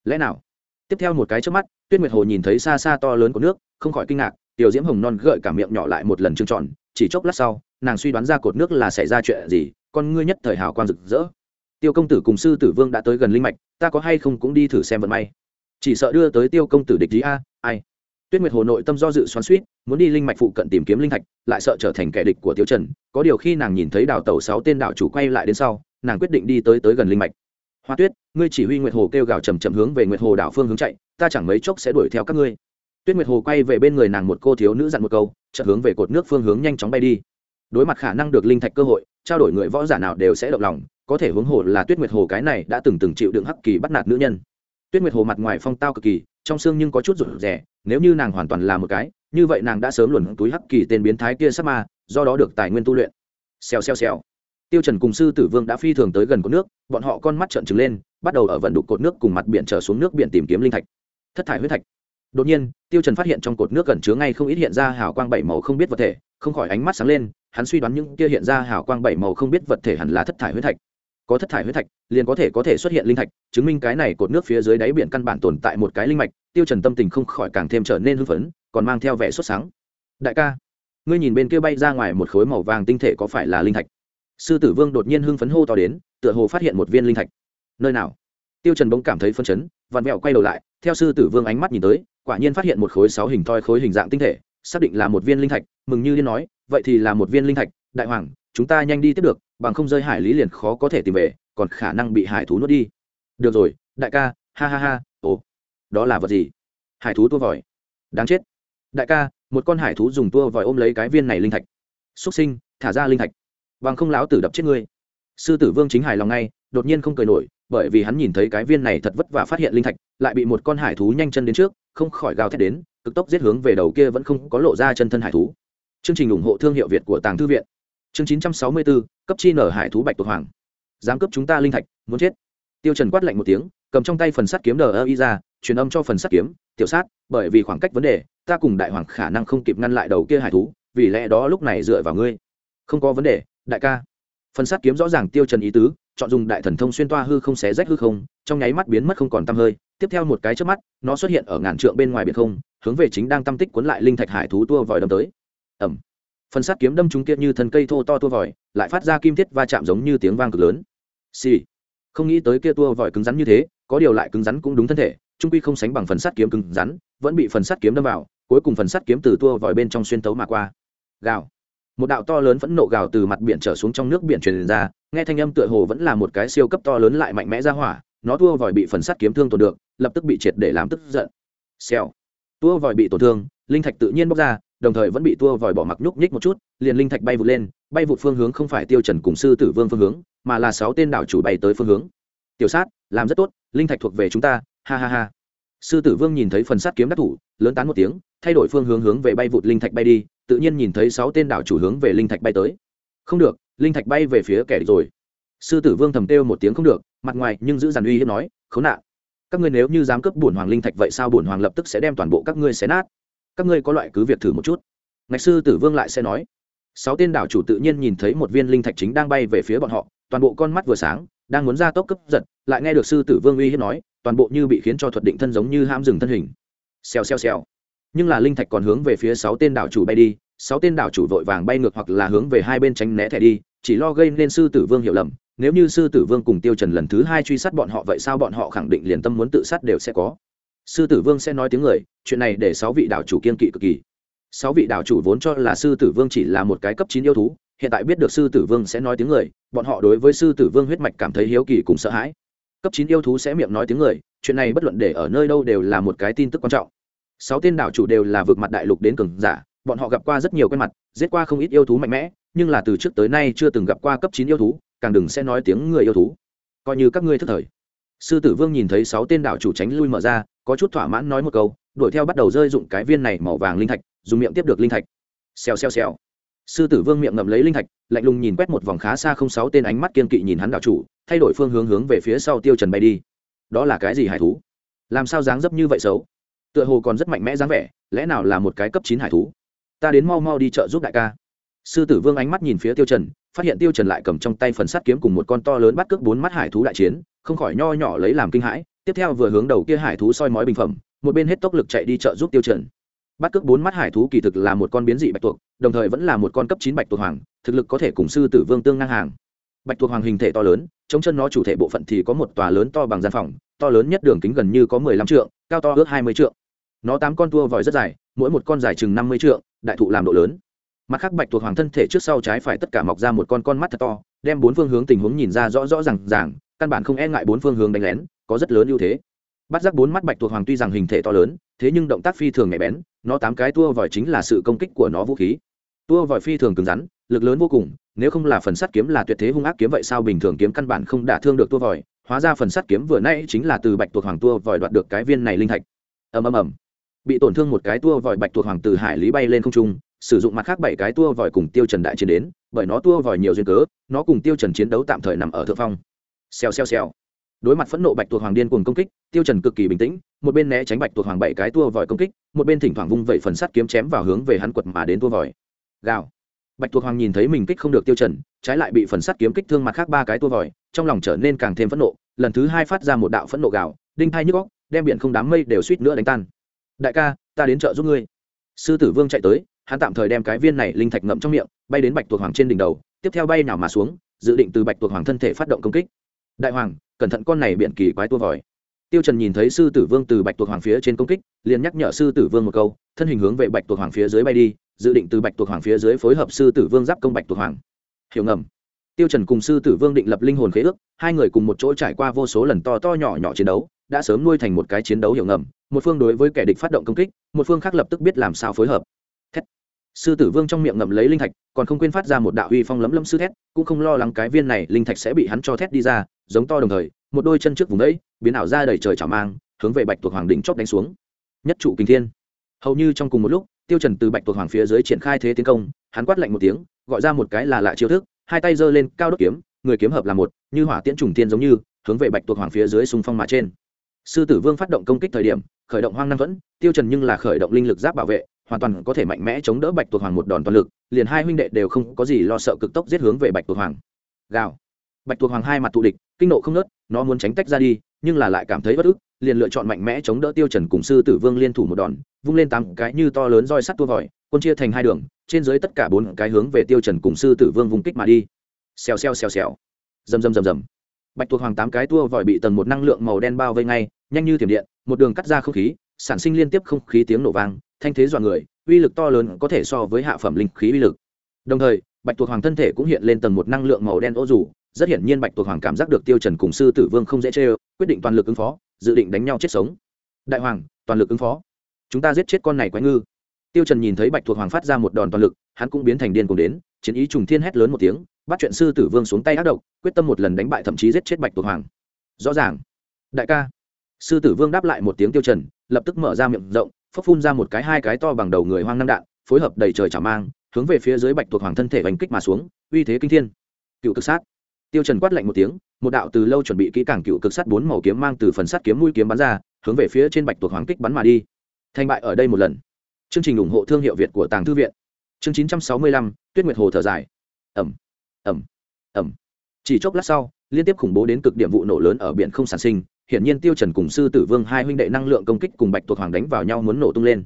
Lẽ nào? Tiếp theo một cái trước mắt tuyết nguyệt hồ nhìn thấy xa xa to lớn của nước, không khỏi kinh ngạc, tiểu diễm hồng non gợi cả miệng nhỏ lại một lần trương tròn, chỉ chốc lát sau, nàng suy đoán ra cột nước là xảy ra chuyện gì, con ngươi nhất thời hào quang rực rỡ. Tiêu công tử cùng sư tử vương đã tới gần linh mạch, ta có hay không cũng đi thử xem vận may. Chỉ sợ đưa tới tiêu công tử địch ý a, ai? Tuyết nguyệt hồ nội tâm do dự xoắn suýt muốn đi linh mạch phụ cận tìm kiếm linh thạch, lại sợ trở thành kẻ địch của tiêu trần, có điều khi nàng nhìn thấy đào tàu sáu tên đảo chủ quay lại đến sau, nàng quyết định đi tới tới gần linh mạch hoa tuyết, ngươi chỉ huy nguyệt hồ kêu gào chầm chậm hướng về nguyệt hồ đảo phương hướng chạy, ta chẳng mấy chốc sẽ đuổi theo các ngươi. Tuyết nguyệt hồ quay về bên người nàng một cô thiếu nữ dặn một câu, chợt hướng về cột nước phương hướng nhanh chóng bay đi. Đối mặt khả năng được linh thạch cơ hội, trao đổi người võ giả nào đều sẽ động lòng, có thể hướng hồ là tuyết nguyệt hồ cái này đã từng từng chịu đựng hắc kỳ bắt nạt nữ nhân. Tuyết nguyệt hồ mặt ngoài phong tao cực kỳ, trong xương nhưng có chút rụt rẻ nếu như nàng hoàn toàn là một cái, như vậy nàng đã sớm luồn túi hắc kỳ tên biến thái kia sắp ma, do đó được tài nguyên tu luyện. Xèo xèo xèo tiêu trần cùng sư tử vương đã phi thường tới gần cột nước, bọn họ con mắt trợn trừng lên, bắt đầu ở vận đục cột nước cùng mặt biển trở xuống nước biển tìm kiếm linh thạch. Thất thải huyết thạch. Đột nhiên, tiêu trần phát hiện trong cột nước gần chứa ngay không ít hiện ra hào quang bảy màu không biết vật thể, không khỏi ánh mắt sáng lên, hắn suy đoán những kia hiện ra hào quang bảy màu không biết vật thể hẳn là thất thải huyết thạch. Có thất thải huyết thạch, liền có thể có thể xuất hiện linh thạch, chứng minh cái này cột nước phía dưới đáy biển căn bản tồn tại một cái linh mạch, tiêu trần tâm tình không khỏi càng thêm trở nên hưng phấn, còn mang theo vẻ xuất sáng. Đại ca, ngươi nhìn bên kia bay ra ngoài một khối màu vàng tinh thể có phải là linh thạch? Sư tử vương đột nhiên hưng phấn hô to đến, tựa hồ phát hiện một viên linh thạch. Nơi nào? Tiêu trần bỗng cảm thấy phấn chấn, vặn vẹo quay đầu lại, theo sư tử vương ánh mắt nhìn tới, quả nhiên phát hiện một khối sáu hình thoi khối hình dạng tinh thể, xác định là một viên linh thạch, mừng như liên nói, vậy thì là một viên linh thạch, đại hoàng, chúng ta nhanh đi tiếp được, bằng không rơi hải lý liền khó có thể tìm về, còn khả năng bị hải thú nuốt đi. Được rồi, đại ca, ha ha ha, ồ, đó là vật gì? Hải thú tua vòi. Đáng chết. Đại ca, một con hải thú dùng tua vòi ôm lấy cái viên này linh thạch. Xuất sinh, thả ra linh thạch bằng không láo tử đập chết ngươi. Sư tử vương chính hài lòng ngay đột nhiên không cười nổi bởi vì hắn nhìn thấy cái viên này thật vất vả phát hiện linh thạch lại bị một con hải thú nhanh chân đến trước không khỏi gào thét đến cực tốc giết hướng về đầu kia vẫn không có lộ ra chân thân hải thú. Chương trình ủng hộ thương hiệu việt của tàng thư viện. Chương 964, cấp chi nở hải thú bạch tuộc hoàng. Dám cấp chúng ta linh thạch muốn chết. Tiêu trần quát lạnh một tiếng cầm trong tay phần sắt kiếm đờ ơ y ra truyền âm cho phần sắt kiếm tiểu sát bởi vì khoảng cách vấn đề ta cùng đại hoàng khả năng không kịp ngăn lại đầu kia hải thú vì lẽ đó lúc này dựa vào ngươi. Không có vấn đề đại ca. Phần sắt kiếm rõ ràng tiêu trần ý tứ chọn dùng đại thần thông xuyên toa hư không xé rách hư không trong nháy mắt biến mất không còn tăm hơi. Tiếp theo một cái chớp mắt nó xuất hiện ở ngàn trượng bên ngoài biển không hướng về chính đang tâm tích cuốn lại linh thạch hải thú tua vòi đâm tới. Ầm, phần sắt kiếm đâm trúng kia như thân cây thô to tua vòi lại phát ra kim thiết va chạm giống như tiếng vang cực lớn. Xì、sì. không nghĩ tới kia tua vòi cứng rắn như thế có điều lại cứng rắn cũng đúng thân thể trung quy không sánh bằng phần sắt kiếm cứng rắn vẫn bị phần sắt kiếm đâm vào cuối cùng phần sắt kiếm từ tua vòi bên trong xuyên tấu mà qua. Gào một đạo to lớn phẫn nộ gào từ mặt biển trở xuống trong nước biển truyền ra, nghe thanh âm tựa hồ vẫn là một cái siêu cấp to lớn lại mạnh mẽ ra hỏa, nó tua vòi bị phần sắt kiếm thương tổn được, lập tức bị triệt để làm tức giận. Xèo. Tua vòi bị tổn thương, linh thạch tự nhiên bốc ra, đồng thời vẫn bị tua vòi bỏ mặc nhúc nhích một chút, liền linh thạch bay vụt lên, bay vụt phương hướng không phải tiêu trần cùng sư tử vương phương hướng, mà là sáu tên đảo chủ bay tới phương hướng. Tiểu sát, làm rất tốt, linh thạch thuộc về chúng ta, ha ha ha sư tử vương nhìn thấy phần sắt kiếm đắc thủ, lớn tán một tiếng, thay đổi phương hướng hướng về bay vụt linh thạch bay đi, tự nhiên nhìn thấy sáu tên đảo chủ hướng về linh thạch bay tới. Không được, linh thạch bay về phía kẻ địch rồi. Sư tử vương thầm kêu một tiếng không được, mặt ngoài nhưng giữ dàn uy hiếp nói, khốn nạn. Các ngươi nếu như dám cướp bổn hoàng linh thạch vậy sao bổn hoàng lập tức sẽ đem toàn bộ các ngươi xé nát. Các ngươi có loại cứ việc thử một chút. Ngạch sư tử vương lại sẽ nói. Sáu tên đảo chủ tự nhiên nhìn thấy một viên linh thạch chính đang bay về phía bọn họ, toàn bộ con mắt vừa sáng, đang muốn ra tốc cấp giật, lại nghe được sư tử vương uy hiếp nói toàn bộ như bị khiến cho thuật định thân giống như ham dừng thân hình. Xèo xèo xèo. Nhưng là linh thạch còn hướng về phía sáu tên đảo chủ bay đi, sáu tên đảo chủ vội vàng bay ngược hoặc là hướng về hai bên tránh né thẻ đi, chỉ lo gây nên sư tử vương hiểu lầm. Nếu như sư tử vương cùng tiêu trần lần thứ hai truy sát bọn họ vậy sao bọn họ khẳng định liền tâm muốn tự sát đều sẽ có. Sư tử vương sẽ nói tiếng người, chuyện này để sáu vị đảo chủ kiên kỵ cực kỳ. Sáu vị đảo chủ vốn cho là sư tử vương chỉ là một cái cấp chín yêu thú, hiện tại biết được sư tử vương sẽ nói tiếng người, bọn họ đối với sư tử vương huyết mạch cảm thấy hiếu kỳ cùng sợ hãi cấp chín yêu thú sẽ miệng nói tiếng người, chuyện này bất luận để ở nơi đâu đều là một cái tin tức quan trọng. Sáu tên đảo chủ đều là vượt mặt đại lục đến cường giả, bọn họ gặp qua rất nhiều quen mặt, giết qua không ít yêu thú mạnh mẽ, nhưng là từ trước tới nay chưa từng gặp qua cấp chín yêu thú, càng đừng sẽ nói tiếng người yêu thú. Coi như các ngươi thức thời. Sư tử vương nhìn thấy sáu tên đảo chủ tránh lui mở ra, có chút thỏa mãn nói một câu, đuổi theo bắt đầu rơi dụng cái viên này màu vàng linh thạch, dùng miệng tiếp được linh thạch. Xèo xèo xèo sư tử vương miệng ngậm lấy linh thạch, lạnh lùng nhìn quét một vòng khá xa không sáu tên ánh mắt kiên kỵ nhìn hắn đạo chủ, thay đổi phương hướng hướng về phía sau tiêu trần bay đi. Đó là cái gì hải thú? Làm sao dáng dấp như vậy xấu? Tựa hồ còn rất mạnh mẽ dáng vẻ, lẽ nào là một cái cấp chín hải thú? Ta đến mau mau đi chợ giúp đại ca. Sư tử vương ánh mắt nhìn phía tiêu trần, phát hiện tiêu trần lại cầm trong tay phần sắt kiếm cùng một con to lớn bắt cước bốn mắt hải thú đại chiến, không khỏi nho nhỏ lấy làm kinh hãi, tiếp theo vừa hướng đầu kia hải thú soi mói bình phẩm, một bên hết tốc lực chạy đi chợ giúp tiêu trần bắt cước bốn mắt hải thú kỳ thực là một con biến dị bạch tuộc, đồng thời vẫn là một con cấp chín bạch tuộc hoàng, thực lực có thể cùng sư tử vương tương ngang hàng. Bạch tuộc hoàng hình thể to lớn, chống chân nó chủ thể bộ phận thì có một tòa lớn to bằng gian phòng, to lớn nhất đường kính gần như có mười lăm trượng, cao to ước hai mươi trượng. Nó tám con tua vòi rất dài, mỗi một con dài chừng năm mươi trượng, đại thụ làm độ lớn. Mặt khác bạch tuộc hoàng thân thể trước sau trái phải tất cả mọc ra một con con mắt thật to, đem bốn phương hướng tình huống nhìn ra rõ rõ r à n g ràng, căn bản không e ngại bốn phương hướng đánh lén, có rất lớn ưu thế bắt giác bốn mắt bạch tuộc hoàng tuy rằng hình thể to lớn, thế nhưng động tác phi thường nhạy bén, nó tám cái tua vòi chính là sự công kích của nó vũ khí. Tua vòi phi thường cứng rắn, lực lớn vô cùng, nếu không là phần sắt kiếm là tuyệt thế hung ác kiếm vậy sao bình thường kiếm căn bản không đả thương được tua vòi, hóa ra phần sắt kiếm vừa nãy chính là từ bạch tuộc hoàng tua vòi đoạt được cái viên này linh thạch. Ầm ầm ầm. Bị tổn thương một cái tua vòi bạch tuộc hoàng từ hải lý bay lên không trung, sử dụng mặt khác bảy cái tua vòi cùng tiêu trần đại chiến đến, bởi nó tua vòi nhiều duyên cớ, nó cùng tiêu trần chiến đấu tạm thời nằm ở thượng phong. Xèo xèo xèo đối mặt phẫn nộ bạch tuộc hoàng điên cuồng công kích, tiêu trần cực kỳ bình tĩnh, một bên né tránh bạch tuộc hoàng bảy cái tua vòi công kích, một bên thỉnh thoảng vung vẩy phần sắt kiếm chém vào hướng về hắn quật mà đến tua vòi. Gào. Bạch tuộc hoàng nhìn thấy mình kích không được tiêu trần, trái lại bị phần sắt kiếm kích thương mặt khác ba cái tua vòi, trong lòng trở nên càng thêm phẫn nộ, lần thứ hai phát ra một đạo phẫn nộ gào, đinh Thay nhức óc, đem biển không đám mây đều suýt nữa đánh tan. Đại ca, ta đến chợ giúp ngươi. Sư tử vương chạy tới, hắn tạm thời đem cái viên này linh thạch ngậm trong miệng, bay đến bạch tuộc hoàng trên đỉnh đầu, tiếp theo bay nào mà xuống, dự định từ bạch tuộc hoàng thân thể phát động công kích đại hoàng, cẩn thận con này biện kỳ quái tua vòi. Tiêu trần nhìn thấy sư tử vương từ bạch tuộc hoàng phía trên công kích, liền nhắc nhở sư tử vương một câu, thân hình hướng về bạch tuộc hoàng phía dưới bay đi, dự định từ bạch tuộc hoàng phía dưới phối hợp sư tử vương giáp công bạch tuộc hoàng. Hiểu ngầm. Tiêu trần cùng sư tử vương định lập linh hồn khế ước, hai người cùng một chỗ trải qua vô số lần to to nhỏ nhỏ chiến đấu, đã sớm nuôi thành một cái chiến đấu hiểu ngầm, một phương đối với kẻ địch phát động công kích, một phương khác lập tức biết làm sao phối hợp. Thét sư tử vương trong miệng ngậm lấy linh thạch, còn không quên phát ra một đạo uy phong lấm lấm sư thét, cũng không lo lắng cái viên này linh thạch sẽ bị hắn cho thét đi ra, giống to đồng thời, một đôi chân trước vùng đấy, biến ảo ra đầy trời chảo mang, hướng về bạch tuộc hoàng đỉnh chóp đánh xuống. Nhất trụ kinh thiên. Hầu như trong cùng một lúc, tiêu trần từ bạch tuộc hoàng phía dưới triển khai thế tiến công, hắn quát lạnh một tiếng, gọi ra một cái là lạ chiêu thức, hai tay giơ lên, cao đốt kiếm, người kiếm hợp là một, như hỏa tiễn trùng tiên giống như, hướng về bạch tuộc hoàng phía dưới xung phong mà trên. Sư tử vương phát động công kích thời điểm, khởi động hoang năng vẫn, tiêu trần nhưng là khởi động linh lực giáp bảo vệ hoàn toàn có thể mạnh mẽ chống đỡ bạch tuộc hoàng một đòn toàn lực, liền hai huynh đệ đều không có gì lo sợ cực tốc giết hướng về bạch tuộc hoàng. Gào. Bạch tuộc hoàng hai mặt tụ địch, kinh nộ không nớt, nó muốn tránh tách ra đi, nhưng là lại cảm thấy bất ức, liền lựa chọn mạnh mẽ chống đỡ tiêu trần cùng sư tử vương liên thủ một đòn, vung lên tám cái như to lớn roi sắt tua vòi, quân chia thành hai đường, trên dưới tất cả bốn cái hướng về tiêu trần cùng sư tử vương vùng kích mà đi. Xèo xèo xèo xèo. Rầm rầm rầm rầm. Bạch tuộc hoàng tám cái tua vòi bị tầng một năng lượng màu đen bao vây ngay, nhanh như thiểm điện, một đường cắt ra không khí, sản sinh liên tiếp không khí tiếng nổ vang thanh thế dọa người, uy lực to lớn có thể so với hạ phẩm linh khí uy lực. Đồng thời, bạch tuộc hoàng thân thể cũng hiện lên tầng một năng lượng màu đen ô rủ, rất hiển nhiên bạch tuộc hoàng cảm giác được tiêu trần cùng sư tử vương không dễ chơi, quyết định toàn lực ứng phó, dự định đánh nhau chết sống. Đại hoàng, toàn lực ứng phó. Chúng ta giết chết con này quái ngư. Tiêu trần nhìn thấy bạch tuộc hoàng phát ra một đòn toàn lực, hắn cũng biến thành điên cuồng đến, chiến ý trùng thiên hét lớn một tiếng, bắt chuyện sư tử vương xuống tay ác độc, quyết tâm một lần đánh bại thậm chí giết chết bạch tuộc hoàng. Rõ ràng. Đại ca. Sư tử vương đáp lại một tiếng tiêu trần, lập tức mở ra miệng rộng phấp phun ra một cái hai cái to bằng đầu người hoang năm đạn phối hợp đầy trời chảo mang hướng về phía dưới bạch tuộc hoàng thân thể bành kích mà xuống uy thế kinh thiên. Cựu cực sát. Tiêu trần quát lạnh một tiếng một đạo từ lâu chuẩn bị kỹ càng cựu cực sát bốn màu kiếm mang từ phần sắt kiếm mũi kiếm bắn ra hướng về phía trên bạch tuộc hoàng kích bắn mà đi. Thành bại ở đây một lần. Chương trình ủng hộ thương hiệu việt của tàng thư viện. Chương 965, tuyết nguyệt hồ thở dài. Ầm ầm ầm. Chỉ chốc lát sau liên tiếp khủng bố đến cực điểm vụ nổ lớn ở biển không sản sinh hiển nhiên tiêu trần cùng sư tử vương hai huynh đệ năng lượng công kích cùng bạch tuộc hoàng đánh vào nhau muốn nổ tung lên.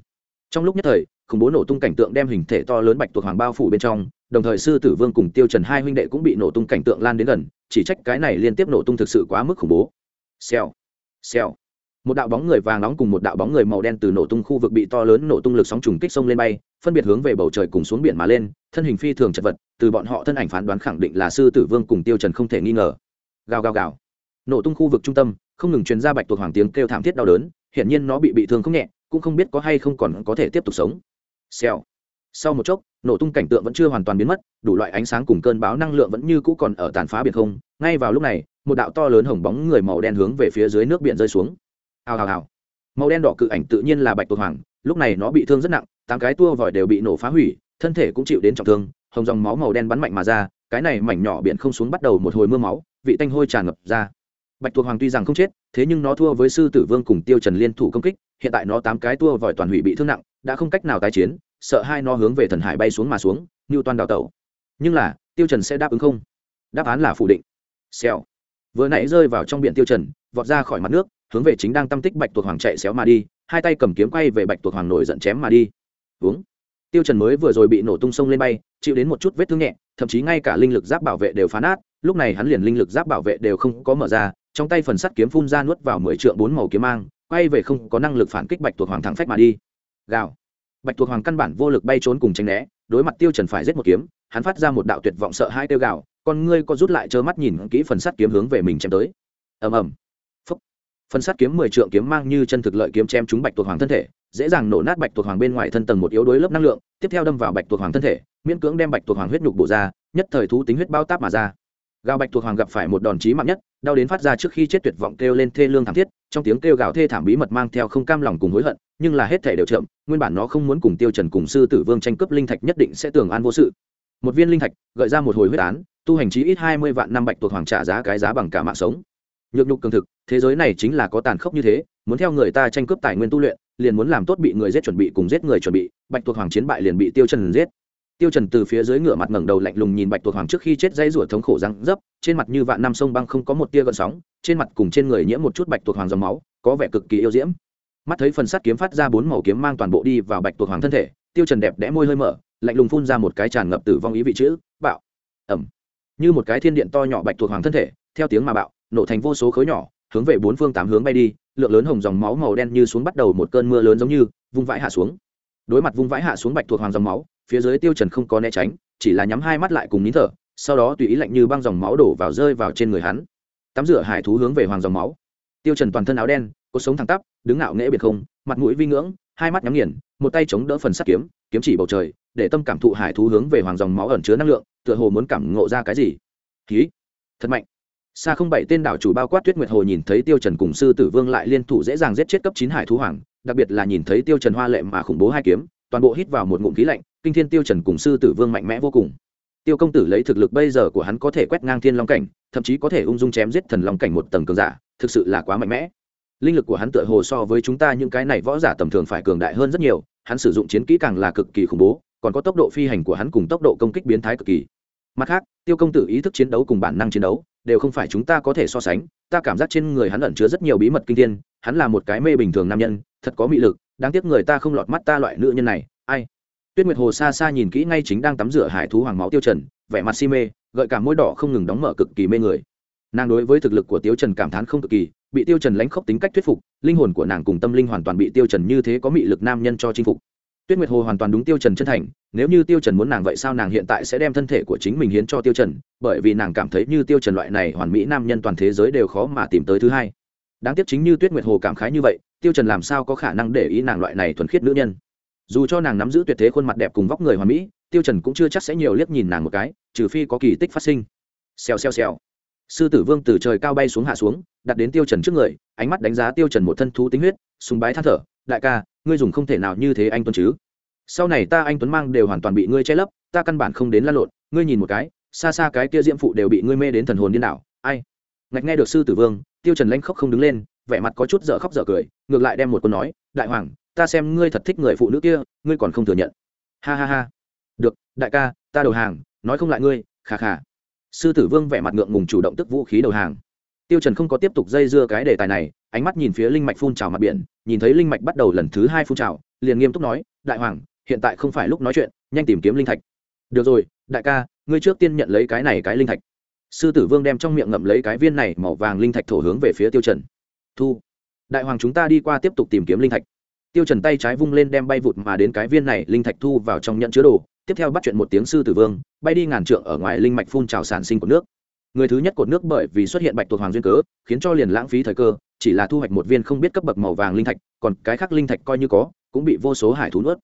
Trong lúc nhất thời, khủng bố nổ tung cảnh tượng đem hình thể to lớn bạch tuộc hoàng bao phủ bên trong, đồng thời sư tử vương cùng tiêu trần hai huynh đệ cũng bị nổ tung cảnh tượng lan đến gần, chỉ trách cái này liên tiếp nổ tung thực sự quá mức khủng bố. Xèo xèo. Một đạo bóng người vàng nóng cùng một đạo bóng người màu đen từ nổ tung khu vực bị to lớn nổ tung lực sóng trùng kích sông lên bay, phân biệt hướng về bầu trời cùng xuống biển mà lên, thân hình phi thường chật vật, từ bọn họ thân ảnh phán đoán khẳng định là sư tử vương cùng tiêu trần không thể nghi ngờ. Gào gào gào. Nổ tung khu vực trung tâm không ngừng truyền ra bạch tuộc hoàng tiếng kêu thảm thiết đau đớn, hiển nhiên nó bị bị thương không nhẹ, cũng không biết có hay không còn có thể tiếp tục sống. Xèo. Sau một chốc, nổ tung cảnh tượng vẫn chưa hoàn toàn biến mất, đủ loại ánh sáng cùng cơn báo năng lượng vẫn như cũ còn ở tàn phá biển không. Ngay vào lúc này, một đạo to lớn hồng bóng người màu đen hướng về phía dưới nước biển rơi xuống. Hào hào hào. Màu đen đỏ cự ảnh tự nhiên là bạch tuộc hoàng, lúc này nó bị thương rất nặng, tám cái tua vòi đều bị nổ phá hủy, thân thể cũng chịu đến trọng thương, hồng dòng máu màu đen bắn mạnh mà ra, cái này mảnh nhỏ biển không xuống bắt đầu một hồi mưa máu, vị tanh hôi tràn ngập ra bạch tuộc hoàng tuy rằng không chết, thế nhưng nó thua với sư tử vương cùng tiêu trần liên thủ công kích, hiện tại nó tám cái tua vòi toàn hủy bị thương nặng, đã không cách nào tái chiến, sợ hai nó hướng về thần hải bay xuống mà xuống, như toàn đào tẩu. Nhưng là, tiêu trần sẽ đáp ứng không? Đáp án là phủ định. Xèo. Vừa nãy rơi vào trong biển tiêu trần, vọt ra khỏi mặt nước, hướng về chính đang tâm tích bạch tuộc hoàng chạy xéo mà đi, hai tay cầm kiếm quay về bạch tuộc hoàng nổi giận chém mà đi. Uống tiêu trần mới vừa rồi bị nổ tung sông lên bay, chịu đến một chút vết thương nhẹ, thậm chí ngay cả linh lực giáp bảo vệ đều phá nát, lúc này hắn liền linh lực giáp bảo vệ đều không có mở ra trong tay phần sắt kiếm phun ra nuốt vào mười trượng bốn màu kiếm mang, quay về không có năng lực phản kích bạch tuộc hoàng thẳng phách mà đi. Gào. Bạch tuộc hoàng căn bản vô lực bay trốn cùng tránh né, đối mặt tiêu trần phải giết một kiếm, hắn phát ra một đạo tuyệt vọng sợ hai tiêu gào, con ngươi có rút lại trơ mắt nhìn kỹ phần sắt kiếm hướng về mình chém tới. Ầm ầm. Phần sắt kiếm mười trượng kiếm mang như chân thực lợi kiếm chém trúng bạch tuộc hoàng thân thể, dễ dàng nổ nát bạch tuộc hoàng bên ngoài thân tầng một yếu đối lớp năng lượng, tiếp theo đâm vào bạch tuộc hoàng thân thể, miễn cưỡng đem bạch tuộc hoàng huyết nhục bổ ra, nhất thời thú tính huyết bao táp mà ra gào bạch thuộc hoàng gặp phải một đòn chí mạng nhất, đau đến phát ra trước khi chết tuyệt vọng kêu lên thê lương thảm thiết, trong tiếng kêu gào thê thảm bí mật mang theo không cam lòng cùng hối hận, nhưng là hết thể đều chậm, nguyên bản nó không muốn cùng tiêu trần cùng sư tử vương tranh cướp linh thạch nhất định sẽ tưởng an vô sự. Một viên linh thạch, gợi ra một hồi huyết án, tu hành chí ít hai mươi vạn năm bạch thuộc hoàng trả giá cái giá bằng cả mạng sống. Nhược nhục cường thực, thế giới này chính là có tàn khốc như thế, muốn theo người ta tranh cướp tài nguyên tu luyện, liền muốn làm tốt bị người giết chuẩn bị cùng giết người chuẩn bị, bạch thuộc hoàng chiến bại liền bị tiêu trần giết tiêu trần từ phía dưới ngửa mặt ngẩng đầu lạnh lùng nhìn bạch tuộc hoàng trước khi chết dây rủa thống khổ răng dấp, trên mặt như vạn năm sông băng không có một tia gợn sóng, trên mặt cùng trên người nhiễm một chút bạch tuộc hoàng dòng máu, có vẻ cực kỳ yêu diễm. Mắt thấy phần sắt kiếm phát ra bốn màu kiếm mang toàn bộ đi vào bạch tuộc hoàng thân thể, tiêu trần đẹp đẽ môi hơi mở, lạnh lùng phun ra một cái tràn ngập tử vong ý vị chữ, bạo. Ầm. Như một cái thiên điện to nhỏ bạch tuộc hoàng thân thể, theo tiếng mà bạo, nổ thành vô số khối nhỏ, hướng về bốn phương tám hướng bay đi, lượng lớn hồng dòng máu màu đen như xuống bắt đầu một cơn mưa lớn giống như vung vãi hạ xuống. Đối mặt vung vãi hạ xuống bạch tuộc hoàng dòng máu phía dưới tiêu trần không có né tránh, chỉ là nhắm hai mắt lại cùng nín thở, sau đó tùy ý lạnh như băng dòng máu đổ vào rơi vào trên người hắn. Tắm rửa hải thú hướng về hoàng dòng máu. Tiêu trần toàn thân áo đen, cột sống thẳng tắp, đứng ngạo nghễ biệt không, mặt mũi vi ngưỡng, hai mắt nhắm nghiền, một tay chống đỡ phần sắt kiếm kiếm chỉ bầu trời, để tâm cảm thụ hải thú hướng về hoàng dòng máu ẩn chứa năng lượng, tựa hồ muốn cảm ngộ ra cái gì. Khí thật mạnh. Xa không bảy tên đảo chủ bao quát tuyết nguyệt hồ nhìn thấy tiêu trần cùng sư tử vương lại liên thủ dễ dàng giết chết cấp chín hải thú hoàng, đặc biệt là nhìn thấy tiêu trần hoa lệ mà khủng bố hai kiếm toàn bộ hít vào một ngụm khí lạnh, kinh thiên tiêu trần cùng sư tử vương mạnh mẽ vô cùng. Tiêu công tử lấy thực lực bây giờ của hắn có thể quét ngang thiên long cảnh, thậm chí có thể ung dung chém giết thần long cảnh một tầng cường giả, thực sự là quá mạnh mẽ. Linh lực của hắn tựa hồ so với chúng ta những cái này võ giả tầm thường phải cường đại hơn rất nhiều, hắn sử dụng chiến kỹ càng là cực kỳ khủng bố, còn có tốc độ phi hành của hắn cùng tốc độ công kích biến thái cực kỳ. Mặt khác, tiêu công tử ý thức chiến đấu cùng bản năng chiến đấu, đều không phải chúng ta có thể so sánh, ta cảm giác trên người hắn ẩn chứa rất nhiều bí mật kinh thiên, hắn là một cái mê bình thường nam nhân, thật có mị lực đáng tiếc người ta không lọt mắt ta loại nữ nhân này, ai? Tuyết nguyệt hồ xa xa nhìn kỹ ngay chính đang tắm rửa hải thú hoàng máu tiêu trần, vẻ mặt si mê, gợi cả môi đỏ không ngừng đóng mở cực kỳ mê người. Nàng đối với thực lực của tiêu trần cảm thán không cực kỳ, bị tiêu trần lãnh khốc tính cách thuyết phục, linh hồn của nàng cùng tâm linh hoàn toàn bị tiêu trần như thế có mị lực nam nhân cho chinh phục. Tuyết nguyệt hồ hoàn toàn đúng tiêu trần chân thành, nếu như tiêu trần muốn nàng vậy sao nàng hiện tại sẽ đem thân thể của chính mình hiến cho tiêu trần, bởi vì nàng cảm thấy như tiêu trần loại này hoàn mỹ nam nhân toàn thế giới đều khó mà tìm tới thứ hai. Đáng tiếc chính như tuyết nguyệt hồ cảm khái như vậy tiêu trần làm sao có khả năng để ý nàng loại này thuần khiết nữ nhân? Dù cho nàng nắm giữ tuyệt thế khuôn mặt đẹp cùng vóc người hoàn mỹ, tiêu trần cũng chưa chắc sẽ nhiều liếc nhìn nàng một cái, trừ phi có kỳ tích phát sinh. Xèo xèo xèo. Sư tử vương từ trời cao bay xuống hạ xuống, đặt đến tiêu trần trước người, ánh mắt đánh giá tiêu trần một thân thú tính huyết, sùng bái than thở, đại ca, ngươi dùng không thể nào như thế anh tuấn chứ? Sau này ta anh tuấn mang đều hoàn toàn bị ngươi che lấp, ta căn bản không đến la lộn, ngươi nhìn một cái, xa xa cái kia diễm phụ đều bị ngươi mê đến thần hồn điên đảo, ai? Ngạch nghe được sư tử vương, tiêu trần lanh khóc không đứng lên vẻ mặt có chút dở khóc dở cười, ngược lại đem một câu nói, đại hoàng, ta xem ngươi thật thích người phụ nữ kia, ngươi còn không thừa nhận. Ha ha ha. Được, đại ca, ta đầu hàng, nói không lại ngươi khà khà sư tử vương vẻ mặt ngượng ngùng chủ động tức vũ khí đầu hàng. Tiêu trần không có tiếp tục dây dưa cái đề tài này, ánh mắt nhìn phía linh mạch phun trào mặt biển, nhìn thấy linh mạch bắt đầu lần thứ hai phun trào, liền nghiêm túc nói, đại hoàng, hiện tại không phải lúc nói chuyện, nhanh tìm kiếm linh thạch. Được rồi, đại ca, ngươi trước tiên nhận lấy cái này cái linh thạch. Sư tử vương đem trong miệng ngậm lấy cái viên này màu vàng linh thạch thổ hướng về phía tiêu trần thu. Đại hoàng chúng ta đi qua tiếp tục tìm kiếm linh thạch. Tiêu trần tay trái vung lên đem bay vụt mà đến cái viên này linh thạch thu vào trong nhận chứa đồ, tiếp theo bắt chuyện một tiếng sư tử vương, bay đi ngàn trượng ở ngoài linh mạch phun trào sản sinh của nước. Người thứ nhất cột nước bởi vì xuất hiện bạch tuộc hoàng duyên cớ, khiến cho liền lãng phí thời cơ, chỉ là thu hoạch một viên không biết cấp bậc màu vàng linh thạch, còn cái khác linh thạch coi như có, cũng bị vô số hải thú nuốt.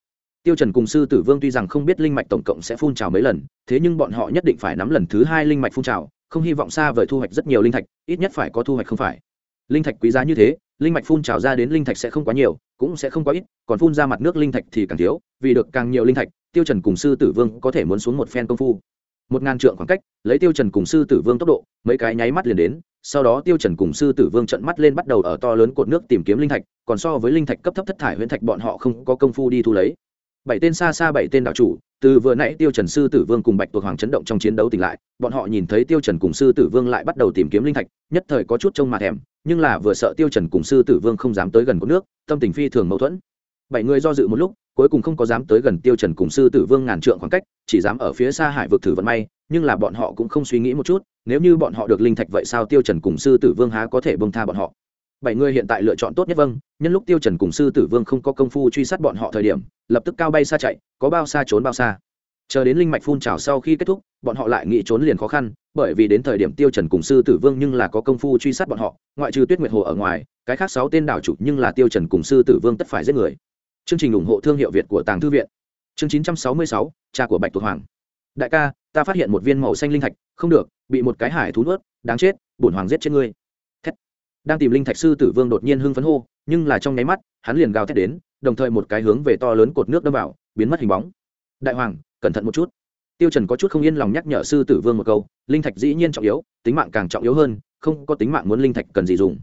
Tiêu trần cùng sư tử vương tuy rằng không biết linh mạch tổng cộng sẽ phun trào mấy lần, thế nhưng bọn họ nhất định phải nắm lần thứ hai linh mạch phun trào, không hy vọng xa vời thu hoạch rất nhiều linh thạch, ít nhất phải có thu hoạch không phải linh thạch quý giá như thế, linh mạch phun trào ra đến linh thạch sẽ không quá nhiều, cũng sẽ không quá ít, còn phun ra mặt nước linh thạch thì càng thiếu, vì được càng nhiều linh thạch, tiêu trần cùng sư tử vương có thể muốn xuống một phen công phu. Một ngàn trượng khoảng cách, lấy tiêu trần cùng sư tử vương tốc độ, mấy cái nháy mắt liền đến, sau đó tiêu trần cùng sư tử vương trận mắt lên bắt đầu ở to lớn cột nước tìm kiếm linh thạch, còn so với linh thạch cấp thấp thất thải huyễn thạch bọn họ không có công phu đi thu lấy. Bảy tên xa xa bảy tên đạo chủ, từ vừa nãy tiêu trần sư tử vương cùng bạch tuộc hoàng chấn động trong chiến đấu tỉnh lại, bọn họ nhìn thấy tiêu trần cùng sư tử vương lại bắt đầu tìm kiếm linh thạch, nhất thời có chút trông mà thèm nhưng là vừa sợ tiêu trần cùng sư tử vương không dám tới gần cột nước, tâm tình phi thường mâu thuẫn. Bảy người do dự một lúc, cuối cùng không có dám tới gần tiêu trần cùng sư tử vương ngàn trượng khoảng cách, chỉ dám ở phía xa hải vực thử vận may, nhưng là bọn họ cũng không suy nghĩ một chút, nếu như bọn họ được linh thạch vậy sao tiêu trần cùng sư tử vương há có thể bông tha bọn họ? Bảy người hiện tại lựa chọn tốt nhất vâng nhân lúc tiêu trần cùng sư tử vương không có công phu truy sát bọn họ thời điểm, lập tức cao bay xa chạy, có bao xa trốn bao xa chờ đến linh mạch phun trào sau khi kết thúc bọn họ lại nghĩ trốn liền khó khăn bởi vì đến thời điểm tiêu trần cùng sư tử vương nhưng là có công phu truy sát bọn họ ngoại trừ tuyết nguyệt hồ ở ngoài cái khác sáu tên đảo chủ nhưng là tiêu trần cùng sư tử vương tất phải giết người. Chương trình ủng hộ thương hiệu việt của tàng thư viện. Chương 966, cha của bạch tuộc hoàng. Đại ca ta phát hiện một viên màu xanh linh thạch không được bị một cái hải thú nuốt đáng chết bổn hoàng giết chết ngươi. Thét. Đang tìm linh thạch sư tử vương đột nhiên hưng phấn hô nhưng là trong nháy mắt hắn liền gào thét đến đồng thời một cái hướng về to lớn cột nước đâm vào biến mất hình bóng. Đại hoàng cẩn thận một chút. Tiêu trần có chút không yên lòng nhắc nhở sư tử vương một câu, linh thạch dĩ nhiên trọng yếu, tính mạng càng trọng yếu hơn, không có tính mạng muốn linh thạch cần gì dùng.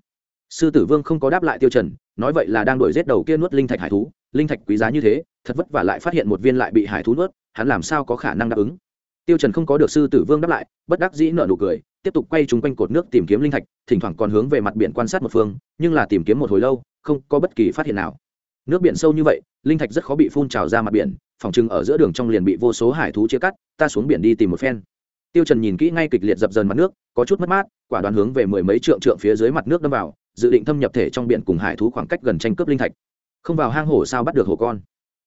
Sư tử vương không có đáp lại tiêu trần, nói vậy là đang đuổi giết đầu kia nuốt linh thạch hải thú, linh thạch quý giá như thế, thật vất vả lại phát hiện một viên lại bị hải thú nuốt, hắn làm sao có khả năng đáp ứng? Tiêu trần không có được sư tử vương đáp lại, bất đắc dĩ nở nụ cười, tiếp tục quay chung quanh cột nước tìm kiếm linh thạch, thỉnh thoảng còn hướng về mặt biển quan sát một phương, nhưng là tìm kiếm một hồi lâu, không có bất kỳ phát hiện nào nước biển sâu như vậy, linh thạch rất khó bị phun trào ra mặt biển, phòng chừng ở giữa đường trong liền bị vô số hải thú chia cắt, ta xuống biển đi tìm một phen. Tiêu trần nhìn kỹ ngay kịch liệt dập dần mặt nước, có chút mất mát, quả đoán hướng về mười mấy trượng trượng phía dưới mặt nước đâm vào, dự định thâm nhập thể trong biển cùng hải thú khoảng cách gần tranh cướp linh thạch. Không vào hang hổ sao bắt được hổ con.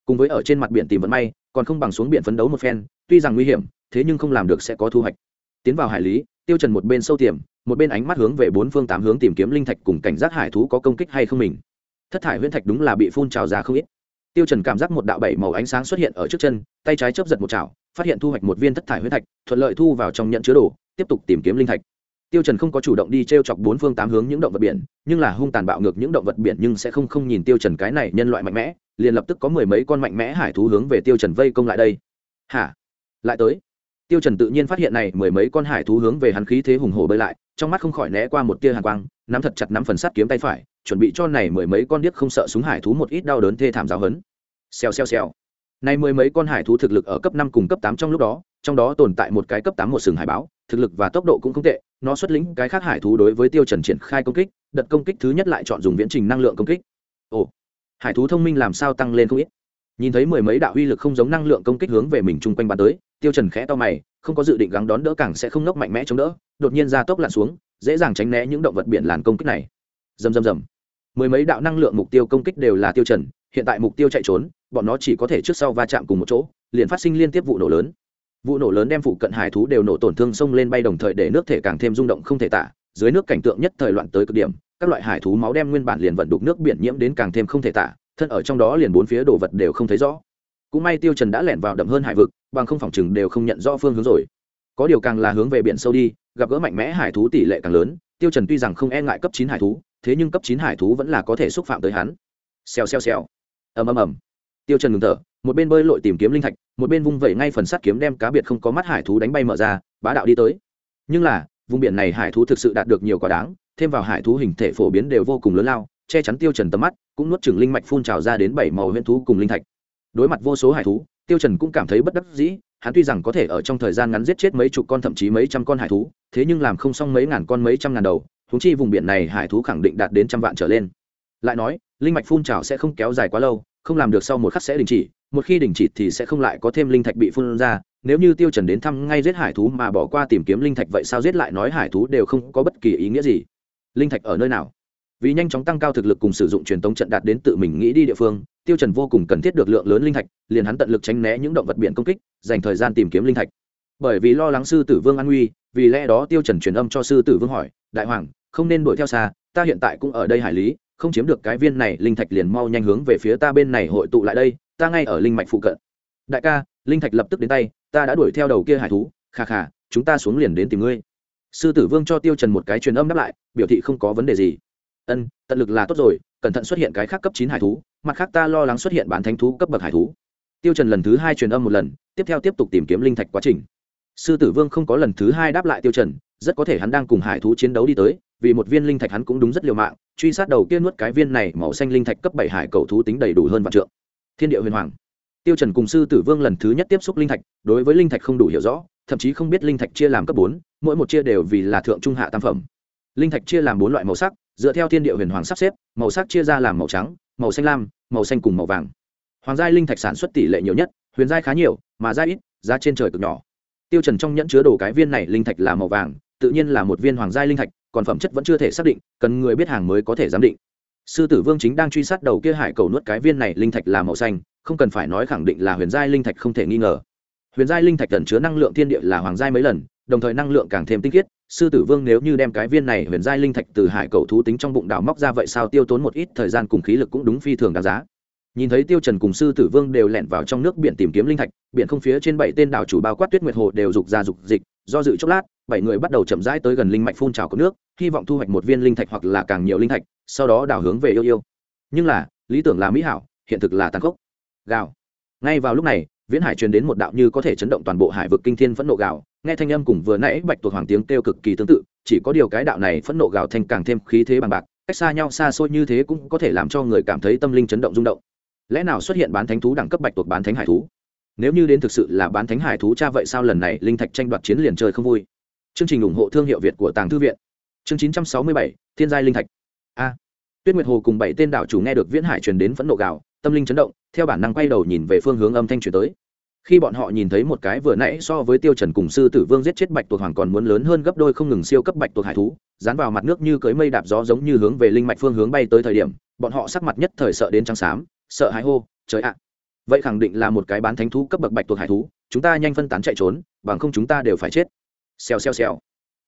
Cùng với ở trên mặt biển tìm vận may, còn không bằng xuống biển phấn đấu một phen, tuy rằng nguy hiểm, thế nhưng không làm được sẽ có thu hoạch. Tiến vào hải lý, tiêu trần một bên sâu tiềm, một bên ánh mắt hướng về bốn phương tám hướng tìm kiếm linh thạch cùng cảnh giác hải thú có công kích hay không mình thất thải huyễn thạch đúng là bị phun trào ra không ít. Tiêu trần cảm giác một đạo bảy màu ánh sáng xuất hiện ở trước chân, tay trái chớp giật một chảo, phát hiện thu hoạch một viên thất thải huyễn thạch, thuận lợi thu vào trong nhận chứa đồ, tiếp tục tìm kiếm linh thạch. Tiêu trần không có chủ động đi treo chọc bốn phương tám hướng những động vật biển, nhưng là hung tàn bạo ngược những động vật biển nhưng sẽ không không nhìn tiêu trần cái này nhân loại mạnh mẽ, liền lập tức có mười mấy con mạnh mẽ hải thú hướng về tiêu trần vây công lại đây. Hả? Lại tới. Tiêu trần tự nhiên phát hiện này mười mấy con hải thú hướng về hắn khí thế hùng hổ bơi lại, trong mắt không khỏi né qua một tia hàn quang, nắm thật chặt nắm phần sắt kiếm tay phải chuẩn bị cho này mười mấy con điếc không sợ súng hải thú một ít đau đớn thê thảm giáo hấn xèo xèo xèo. Nay mười mấy con hải thú thực lực ở cấp năm cùng cấp tám trong lúc đó, trong đó tồn tại một cái cấp tám một sừng hải báo, thực lực và tốc độ cũng không tệ, nó xuất lĩnh cái khác hải thú đối với tiêu trần triển khai công kích, đợt công kích thứ nhất lại chọn dùng viễn trình năng lượng công kích. Ồ, hải thú thông minh làm sao tăng lên không ít. Nhìn thấy mười mấy đạo uy lực không giống năng lượng công kích hướng về mình chung quanh bàn tới, tiêu trần khẽ to mày, không có dự định gắng đón đỡ càng sẽ không nốc mạnh mẽ chống đỡ, đột nhiên ra tốc lặn xuống, dễ dàng tránh né những động vật biển làn công kích này. Rầm rầm rầm mười mấy đạo năng lượng mục tiêu công kích đều là tiêu trần, hiện tại mục tiêu chạy trốn, bọn nó chỉ có thể trước sau va chạm cùng một chỗ, liền phát sinh liên tiếp vụ nổ lớn. Vụ nổ lớn đem phụ cận hải thú đều nổ tổn thương sông lên bay đồng thời để nước thể càng thêm rung động không thể tả, dưới nước cảnh tượng nhất thời loạn tới cực điểm, các loại hải thú máu đem nguyên bản liền vận đục nước biển nhiễm đến càng thêm không thể tả, thân ở trong đó liền bốn phía đồ vật đều không thấy rõ. Cũng may tiêu trần đã lẻn vào đậm hơn hải vực, bằng không phòng chừng đều không nhận rõ phương hướng rồi. Có điều càng là hướng về biển sâu đi, gặp gỡ mạnh mẽ hải thú tỷ lệ càng lớn, tiêu trần tuy rằng không e ngại cấp chín hải thú thế nhưng cấp chín hải thú vẫn là có thể xúc phạm tới hắn. Xèo xèo xèo. Ầm ầm ầm. Tiêu trần ngừng thở, một bên bơi lội tìm kiếm linh thạch, một bên vung vẩy ngay phần sắt kiếm đem cá biệt không có mắt hải thú đánh bay mở ra, bá đạo đi tới. Nhưng là, vùng biển này hải thú thực sự đạt được nhiều quả đáng, thêm vào hải thú hình thể phổ biến đều vô cùng lớn lao, che chắn tiêu trần tầm mắt, cũng nuốt chửng linh mạch phun trào ra đến bảy màu huyễn thú cùng linh thạch. Đối mặt vô số hải thú, tiêu trần cũng cảm thấy bất đắc dĩ, hắn tuy rằng có thể ở trong thời gian ngắn giết chết mấy chục con thậm chí mấy trăm con hải thú, thế nhưng làm không xong mấy ngàn con mấy trăm ngàn đầu thúng chi vùng biển này hải thú khẳng định đạt đến trăm vạn trở lên. Lại nói, linh mạch phun trào sẽ không kéo dài quá lâu, không làm được sau một khắc sẽ đình chỉ, một khi đình chỉ thì sẽ không lại có thêm linh thạch bị phun ra. Nếu như tiêu trần đến thăm ngay giết hải thú mà bỏ qua tìm kiếm linh thạch vậy sao giết lại nói hải thú đều không có bất kỳ ý nghĩa gì. Linh thạch ở nơi nào? Vì nhanh chóng tăng cao thực lực cùng sử dụng truyền tống trận đạt đến tự mình nghĩ đi địa phương, tiêu trần vô cùng cần thiết được lượng lớn linh thạch, liền hắn tận lực tránh né những động vật biển công kích, dành thời gian tìm kiếm linh thạch. Bởi vì lo lắng sư tử vương an nguy vì lẽ đó tiêu trần truyền âm cho sư tử vương hỏi, đại hoàng không nên đuổi theo xa, ta hiện tại cũng ở đây hải lý, không chiếm được cái viên này, linh thạch liền mau nhanh hướng về phía ta bên này hội tụ lại đây, ta ngay ở linh mạch phụ cận. Đại ca, linh thạch lập tức đến tay, ta đã đuổi theo đầu kia hải thú khà khà chúng ta xuống liền đến tìm ngươi. Sư tử vương cho tiêu trần một cái truyền âm đáp lại, biểu thị không có vấn đề gì. Ân, tận lực là tốt rồi, cẩn thận xuất hiện cái khác cấp chín hải thú, mặt khác ta lo lắng xuất hiện bán thánh thú cấp bậc hải thú. Tiêu trần lần thứ hai truyền âm một lần, tiếp theo tiếp tục tìm kiếm linh thạch quá trình. Sư tử vương không có lần thứ hai đáp lại tiêu trần, rất có thể hắn đang cùng hải thú chiến đấu đi tới vì một viên linh thạch hắn cũng đúng rất liều mạng, truy sát đầu kia nuốt cái viên này màu xanh linh thạch cấp bảy hải cầu thú tính đầy đủ hơn vạn trượng. Thiên địa huyền hoàng. Tiêu trần cùng sư tử vương lần thứ nhất tiếp xúc linh thạch, đối với linh thạch không đủ hiểu rõ, thậm chí không biết linh thạch chia làm cấp bốn, mỗi một chia đều vì là thượng trung hạ tam phẩm. Linh thạch chia làm bốn loại màu sắc, dựa theo thiên địa huyền hoàng sắp xếp, màu sắc chia ra làm màu trắng, màu xanh lam, màu xanh cùng màu vàng. Hoàng giai linh thạch sản xuất tỷ lệ nhiều nhất, huyền giai khá nhiều, mà giai ít, giá trên trời cực nhỏ. Tiêu trần trong nhẫn chứa đồ cái viên này linh thạch là màu vàng, tự nhiên là một viên hoàng giai linh thạch còn phẩm chất vẫn chưa thể xác định, cần người biết hàng mới có thể giám định. Sư tử vương chính đang truy sát đầu kia hải cầu nuốt cái viên này linh thạch là màu xanh, không cần phải nói khẳng định là huyền giai linh thạch không thể nghi ngờ. Huyền giai linh thạch cần chứa năng lượng thiên địa là hoàng giai mấy lần, đồng thời năng lượng càng thêm tinh khiết. Sư tử vương nếu như đem cái viên này huyền giai linh thạch từ hải cầu thú tính trong bụng đào móc ra vậy sao tiêu tốn một ít thời gian cùng khí lực cũng đúng phi thường đáng giá. Nhìn thấy tiêu trần cùng sư tử vương đều lẻn vào trong nước biển tìm kiếm linh thạch, biển không phía trên bảy tên đảo chủ bao quát tuyết nguyệt hồ đều rục ra rục dịch, do dự chốc lát bảy người bắt đầu chậm rãi tới gần linh mạch phun trào của nước, hy vọng thu hoạch một viên linh thạch hoặc là càng nhiều linh thạch, sau đó đảo hướng về yêu yêu. Nhưng là, lý tưởng là mỹ hảo, hiện thực là tàn khốc. Gào. Ngay vào lúc này, viễn hải truyền đến một đạo như có thể chấn động toàn bộ hải vực kinh thiên phẫn nộ gào, nghe thanh âm cùng vừa nãy bạch tuộc hoàng tiếng kêu cực kỳ tương tự, chỉ có điều cái đạo này phẫn nộ gào thành càng thêm khí thế bằng bạc, cách xa nhau xa xôi như thế cũng có thể làm cho người cảm thấy tâm linh chấn động rung động. Lẽ nào xuất hiện bán thánh thú đẳng cấp bạch tuộc bán thánh hải thú? Nếu như đến thực sự là bán thánh hải thú cha vậy sao lần này linh thạch tranh đoạt chiến liền chơi không vui? Chương trình ủng hộ thương hiệu việt của tàng thư viện. Chương 967, thiên giai linh thạch. A. Tuyết nguyệt hồ cùng bảy tên đảo chủ nghe được viễn hải truyền đến phẫn nộ gạo tâm linh chấn động theo bản năng quay đầu nhìn về phương hướng âm thanh truyền tới. Khi bọn họ nhìn thấy một cái vừa nãy so với tiêu trần cùng sư tử vương giết chết bạch tuộc hoàng còn muốn lớn hơn gấp đôi không ngừng siêu cấp bạch tuộc hải thú dán vào mặt nước như cưới mây đạp gió giống như hướng về linh mạch phương hướng bay tới thời điểm bọn họ sắc mặt nhất thời sợ đến trắng xám sợ hãi hô trời ạ! Vậy khẳng định là một cái bán thánh thú cấp bậc bạch tuộc hải thú chúng ta nhanh phân tán chạy trốn bằng không chúng ta đều phải chết xèo xèo xèo.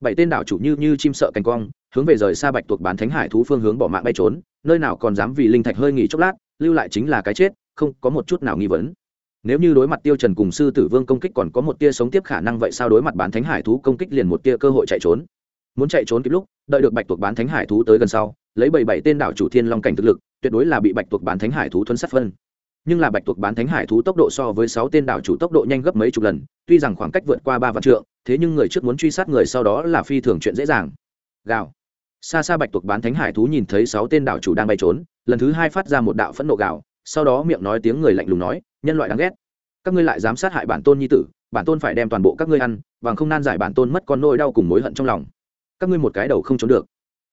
Bảy tên đảo chủ như như chim sợ cành cong, hướng về rời xa bạch tuộc bán thánh hải thú phương hướng bỏ mạng bay trốn, nơi nào còn dám vì linh thạch hơi nghỉ chốc lát, lưu lại chính là cái chết, không có một chút nào nghi vấn. Nếu như đối mặt tiêu trần cùng sư tử vương công kích còn có một tia sống tiếp khả năng vậy sao đối mặt bán thánh hải thú công kích liền một tia cơ hội chạy trốn? Muốn chạy trốn kịp lúc, đợi được bạch tuộc bán thánh hải thú tới gần sau, lấy bảy bảy tên đảo chủ thiên long cảnh thực lực, tuyệt đối là bị bạch tuộc bán thánh hải thú thuấn sát phân nhưng là bạch tuộc bán thánh hải thú tốc độ so với sáu tên đảo chủ tốc độ nhanh gấp mấy chục lần, tuy rằng khoảng cách vượt qua ba vạn trượng, thế nhưng người trước muốn truy sát người sau đó là phi thường chuyện dễ dàng. Gào. Xa xa bạch tuộc bán thánh hải thú nhìn thấy sáu tên đảo chủ đang bay trốn, lần thứ hai phát ra một đạo phẫn nộ gào, sau đó miệng nói tiếng người lạnh lùng nói, nhân loại đáng ghét. Các ngươi lại dám sát hại bản tôn nhi tử, bản tôn phải đem toàn bộ các ngươi ăn, bằng không nan giải bản tôn mất con nỗi đau cùng mối hận trong lòng. Các ngươi một cái đầu không trốn được.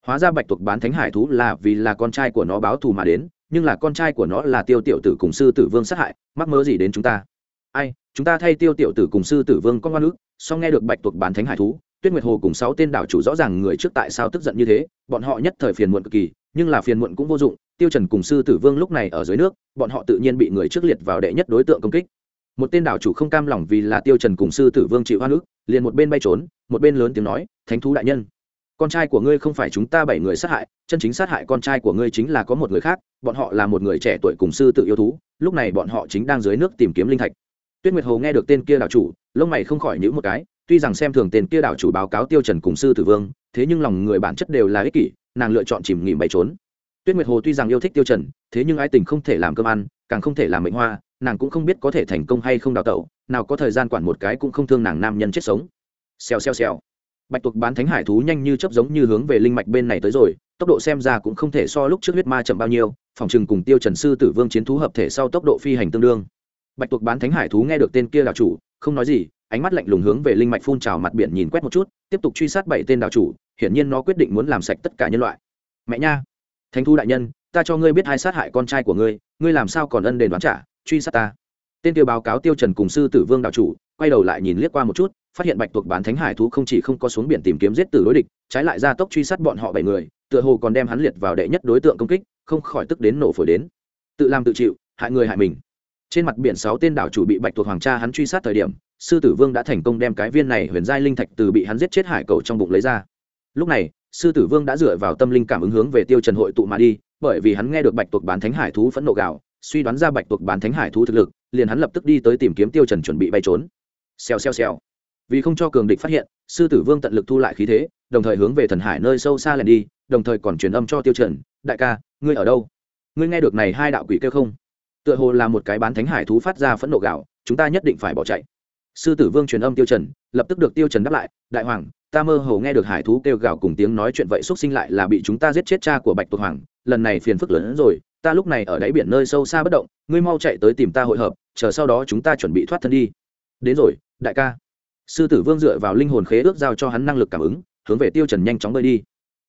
Hóa ra bạch tuộc bán thánh hải thú là vì là con trai của nó báo thù mà đến nhưng là con trai của nó là tiêu tiểu tử cùng sư tử vương sát hại, mắc mớ gì đến chúng ta? Ai, chúng ta thay tiêu tiểu tử cùng sư tử vương con ngoan ức sau nghe được bạch tuộc bán thánh hải thú, tuyết nguyệt hồ cùng sáu tên đảo chủ rõ ràng người trước tại sao tức giận như thế, bọn họ nhất thời phiền muộn cực kỳ, nhưng là phiền muộn cũng vô dụng, tiêu trần cùng sư tử vương lúc này ở dưới nước, bọn họ tự nhiên bị người trước liệt vào đệ nhất đối tượng công kích. Một tên đảo chủ không cam lòng vì là tiêu trần cùng sư tử vương chịu hoa nước liền một bên bay trốn, một bên lớn tiếng nói, thánh thú đại nhân con trai của ngươi không phải chúng ta bảy người sát hại, chân chính sát hại con trai của ngươi chính là có một người khác, bọn họ là một người trẻ tuổi cùng sư tự yêu thú, lúc này bọn họ chính đang dưới nước tìm kiếm linh thạch. Tuyết nguyệt hồ nghe được tên kia đảo chủ, lông mày không khỏi nhữ một cái, tuy rằng xem thường tên kia đảo chủ báo cáo tiêu trần cùng sư tử vương, thế nhưng lòng người bản chất đều là ích kỷ, nàng lựa chọn chìm nghỉm bay trốn. Tuyết nguyệt hồ tuy rằng yêu thích tiêu trần, thế nhưng ái tình không thể làm cơm ăn, càng không thể làm mệnh hoa, nàng cũng không biết có thể thành công hay không đào tẩu, nào có thời gian quản một cái cũng không thương nàng nam nhân chết sống. Xèo xèo xèo bạch tuộc bán thánh hải thú nhanh như chấp giống như hướng về linh mạch bên này tới rồi, tốc độ xem ra cũng không thể so lúc trước huyết ma chậm bao nhiêu, phòng chừng cùng tiêu trần sư tử vương chiến thú hợp thể sau tốc độ phi hành tương đương. Bạch tuộc bán thánh hải thú nghe được tên kia đảo chủ, không nói gì, ánh mắt lạnh lùng hướng về linh mạch phun trào mặt biển nhìn quét một chút, tiếp tục truy sát bảy tên đảo chủ, hiển nhiên nó quyết định muốn làm sạch tất cả nhân loại. Mẹ nha, thánh Thú đại nhân, ta cho ngươi biết hai sát hại con trai của ngươi ngươi làm sao còn ân đền đoán trả, truy sát ta. Tên kia báo cáo tiêu trần cùng sư tử vương đảo chủ, quay đầu lại nhìn liếc qua một chút phát hiện bạch tuộc bán thánh hải thú không chỉ không có xuống biển tìm kiếm giết tử đối địch trái lại ra tốc truy sát bọn họ bảy người tựa hồ còn đem hắn liệt vào đệ nhất đối tượng công kích không khỏi tức đến nổ phổi đến. Tự làm tự chịu hại người hại mình. Trên mặt biển sáu tên đảo chủ bị bạch tuộc hoàng cha hắn truy sát thời điểm sư tử vương đã thành công đem cái viên này huyền giai linh thạch từ bị hắn giết chết hải cầu trong bụng lấy ra. Lúc này sư tử vương đã dựa vào tâm linh cảm ứng hướng về tiêu trần hội tụ mà đi bởi vì hắn nghe được bạch tuộc bán thánh hải thú phẫn nộ gạo, suy đoán ra bạch tuộc bán thánh hải thú thực lực liền hắn lập tức đi tới tìm kiếm tiêu trần chuẩn bị bay trốn. Xèo xèo xèo vì không cho cường địch phát hiện, sư tử vương tận lực thu lại khí thế, đồng thời hướng về thần hải nơi sâu xa lẻn đi, đồng thời còn truyền âm cho tiêu trần, đại ca, ngươi ở đâu? Ngươi nghe được này hai đạo quỷ kêu không? Tựa hồ là một cái bán thánh hải thú phát ra phẫn nộ gạo chúng ta nhất định phải bỏ chạy. Sư tử vương truyền âm tiêu trần, lập tức được tiêu trần đáp lại, đại hoàng, ta mơ hồ nghe được hải thú kêu gào cùng tiếng nói chuyện vậy xuất sinh lại là bị chúng ta giết chết cha của bạch tuộc hoàng, lần này phiền phức lớn hơn rồi, ta lúc này ở đáy biển nơi sâu xa bất động, ngươi mau chạy tới tìm ta hội hợp, chờ sau đó chúng ta chuẩn bị thoát thân đi. Đến rồi, đại ca sư tử vương dựa vào linh hồn khế ước giao cho hắn năng lực cảm ứng, hướng về tiêu trần nhanh chóng bơi đi.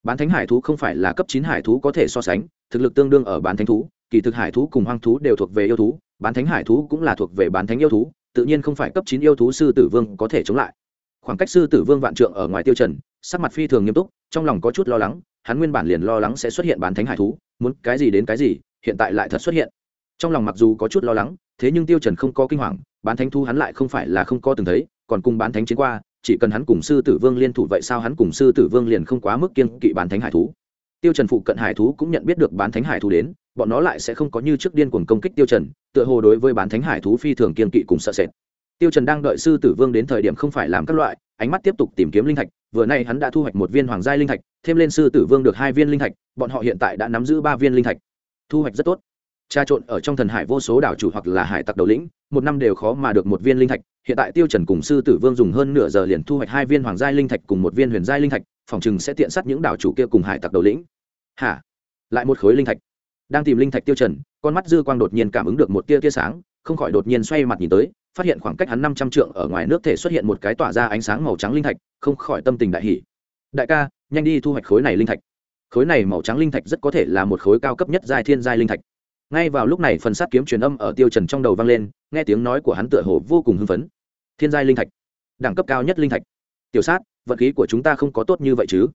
Bán thánh hải thú không phải là cấp chín hải thú có thể so sánh, thực lực tương đương ở bán thánh thú, kỳ thực hải thú cùng hoang thú đều thuộc về yêu thú, bán thánh hải thú cũng là thuộc về bán thánh yêu thú, tự nhiên không phải cấp chín yêu thú sư tử vương có thể chống lại. Khoảng cách sư tử vương vạn trượng ở ngoài tiêu trần, sắc mặt phi thường nghiêm túc, trong lòng có chút lo lắng, hắn nguyên bản liền lo lắng sẽ xuất hiện bán thánh hải thú, muốn cái gì đến cái gì, hiện tại lại thật xuất hiện. Trong lòng mặc dù có chút lo lắng, thế nhưng tiêu trần không có kinh hoàng, bán thánh thú hắn lại không phải là không có từng thấy còn cùng bán thánh chiến qua, chỉ cần hắn cùng sư tử vương liên thủ vậy sao hắn cùng sư tử vương liền không quá mức kiên kỵ bán thánh hải thú. Tiêu trần phụ cận hải thú cũng nhận biết được bán thánh hải thú đến, bọn nó lại sẽ không có như trước điên cuồng công kích tiêu trần, tựa hồ đối với bán thánh hải thú phi thường kiên kỵ cùng sợ sệt. Tiêu trần đang đợi sư tử vương đến thời điểm không phải làm các loại, ánh mắt tiếp tục tìm kiếm linh thạch, vừa nay hắn đã thu hoạch một viên hoàng giai linh thạch, thêm lên sư tử vương được hai viên linh thạch, bọn họ hiện tại đã nắm giữ ba viên linh thạch. Thu hoạch rất tốt tra trộn ở trong thần hải vô số đảo chủ hoặc là hải tặc đầu lĩnh, một năm đều khó mà được một viên linh thạch. Hiện tại tiêu trần cùng sư tử vương dùng hơn nửa giờ liền thu hoạch hai viên hoàng giai linh thạch cùng một viên huyền giai linh thạch, phòng chừng sẽ tiện sát những đảo chủ kia cùng hải tặc đầu lĩnh. Hả? Lại một khối linh thạch. Đang tìm linh thạch tiêu trần, con mắt dư quang đột nhiên cảm ứng được một tia tia sáng, không khỏi đột nhiên xoay mặt nhìn tới, phát hiện khoảng cách hắn năm trăm trượng ở ngoài nước thể xuất hiện một cái tỏa ra ánh sáng màu trắng linh thạch, không khỏi tâm tình đại hỉ. đại ca, nhanh đi thu hoạch khối này linh thạch. Khối này màu trắng linh thạch rất có thể là một khối cao cấp nhất giai thiên giai linh thạch ngay vào lúc này phần sát kiếm truyền âm ở tiêu trần trong đầu vang lên nghe tiếng nói của hắn tựa hồ vô cùng hưng phấn. Thiên giai linh thạch. Đẳng cấp cao nhất linh thạch. Tiểu sát vận khí của chúng ta không có tốt như vậy chứ?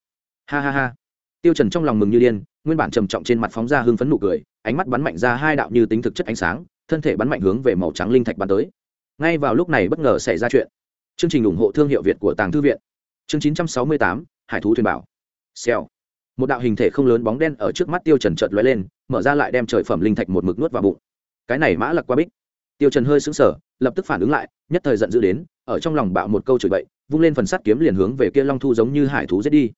Ha ha ha. Tiêu trần trong lòng mừng như điên nguyên bản trầm trọng trên mặt phóng ra hưng phấn nụ cười ánh mắt bắn mạnh ra hai đạo như tính thực chất ánh sáng thân thể bắn mạnh hướng về màu trắng linh thạch bắn tới. Ngay vào lúc này bất ngờ xảy ra chuyện. Chương trình ủng hộ thương hiệu việt của tàng thư viện. Chương 968, hải thú thuyền bảo. Xèo một đạo hình thể không lớn bóng đen ở trước mắt tiêu trần chợt lóe lên, mở ra lại đem trời phẩm linh thạch một mực nuốt vào bụng. Cái này mã lặc qua bích. Tiêu trần hơi sững sờ, lập tức phản ứng lại, nhất thời giận dữ đến, ở trong lòng bạo một câu chửi bậy, vung lên phần sắt kiếm liền hướng về kia long thu giống như hải thú giết đi.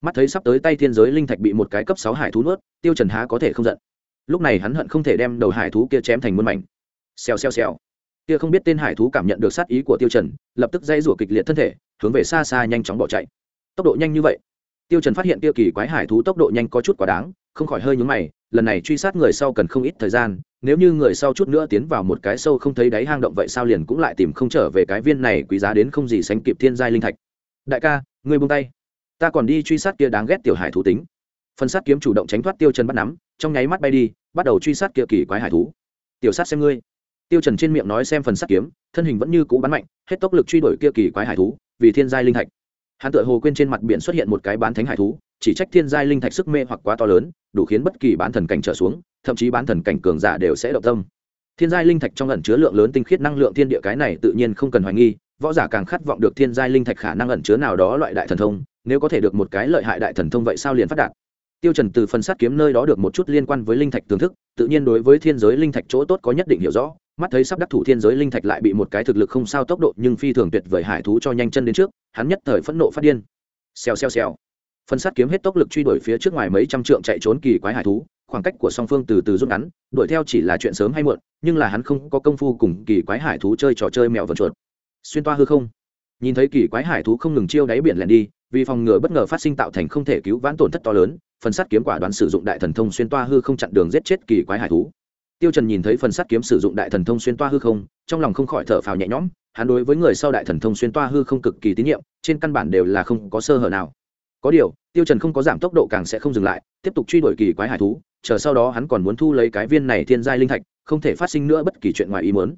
Mắt thấy sắp tới tay thiên giới linh thạch bị một cái cấp sáu hải thú nuốt, tiêu trần há có thể không giận. Lúc này hắn hận không thể đem đầu hải thú kia chém thành muôn mảnh. Xèo xèo xèo. Kia không biết tên hải thú cảm nhận được sát ý của tiêu trần, lập tức dây rủa kịch liệt thân thể, hướng về xa xa nhanh chóng bỏ chạy. Tốc độ nhanh như vậy tiêu trần phát hiện tiêu kỳ quái hải thú tốc độ nhanh có chút quá đáng, không khỏi hơi nhướng mày, lần này truy sát người sau cần không ít thời gian, nếu như người sau chút nữa tiến vào một cái sâu không thấy đáy hang động vậy sao liền cũng lại tìm không trở về cái viên này quý giá đến không gì sánh kịp thiên giai linh thạch. Đại ca, ngươi buông tay. Ta còn đi truy sát kia đáng ghét tiểu hải thú tính. Phần sát kiếm chủ động tránh thoát tiêu trần bắt nắm, trong nháy mắt bay đi, bắt đầu truy sát kia kỳ quái hải thú. Tiểu sát xem ngươi. Tiêu trần trên miệng nói xem phần sát kiếm, thân hình vẫn như cũ bắn mạnh, hết tốc lực truy đuổi kia kỳ quái hải thú, vì thiên giai linh thạch hắn tựa hồ quên trên mặt biển xuất hiện một cái bán thánh hải thú, chỉ trách thiên giai linh thạch sức mê hoặc quá to lớn, đủ khiến bất kỳ bán thần cảnh trở xuống, thậm chí bán thần cảnh cường giả đều sẽ động tâm. Thiên giai linh thạch trong ẩn chứa lượng lớn tinh khiết năng lượng thiên địa cái này tự nhiên không cần hoài nghi, võ giả càng khát vọng được thiên giai linh thạch khả năng ẩn chứa nào đó loại đại thần thông, nếu có thể được một cái lợi hại đại thần thông vậy sao liền phát đạt. Tiêu trần từ phần sát kiếm nơi đó được một chút liên quan với linh thạch thưởng thức, tự nhiên đối với thiên giới linh thạch chỗ tốt có nhất định hiểu rõ mắt thấy sắp đắc thủ thiên giới linh thạch lại bị một cái thực lực không sao tốc độ nhưng phi thường tuyệt vời hải thú cho nhanh chân đến trước, hắn nhất thời phẫn nộ phát điên. Xèo xèo xèo. Phân sát kiếm hết tốc lực truy đuổi phía trước ngoài mấy trăm trượng chạy trốn kỳ quái hải thú, khoảng cách của song phương từ từ rút ngắn, đuổi theo chỉ là chuyện sớm hay muộn, nhưng là hắn không có công phu cùng kỳ quái hải thú chơi trò chơi mèo vần chuột. Xuyên toa hư không. Nhìn thấy kỳ quái hải thú không ngừng chiêu đáy biển lẻn đi, vì phòng ngừa bất ngờ phát sinh tạo thành không thể cứu vãn tổn thất to lớn phần sắt kiếm quả đoán sử dụng đại thần thông xuyên toa hư không chặn đường giết chết kỳ quái hải thú tiêu trần nhìn thấy phần sắt kiếm sử dụng đại thần thông xuyên toa hư không, trong lòng không khỏi thở phào nhẹ nhõm, hắn đối với người sau đại thần thông xuyên toa hư không cực kỳ tín nhiệm, trên căn bản đều là không có sơ hở nào. Có điều, tiêu trần không có giảm tốc độ càng sẽ không dừng lại, tiếp tục truy đuổi kỳ quái hải thú, chờ sau đó hắn còn muốn thu lấy cái viên này thiên giai linh thạch, không thể phát sinh nữa bất kỳ chuyện ngoài ý muốn.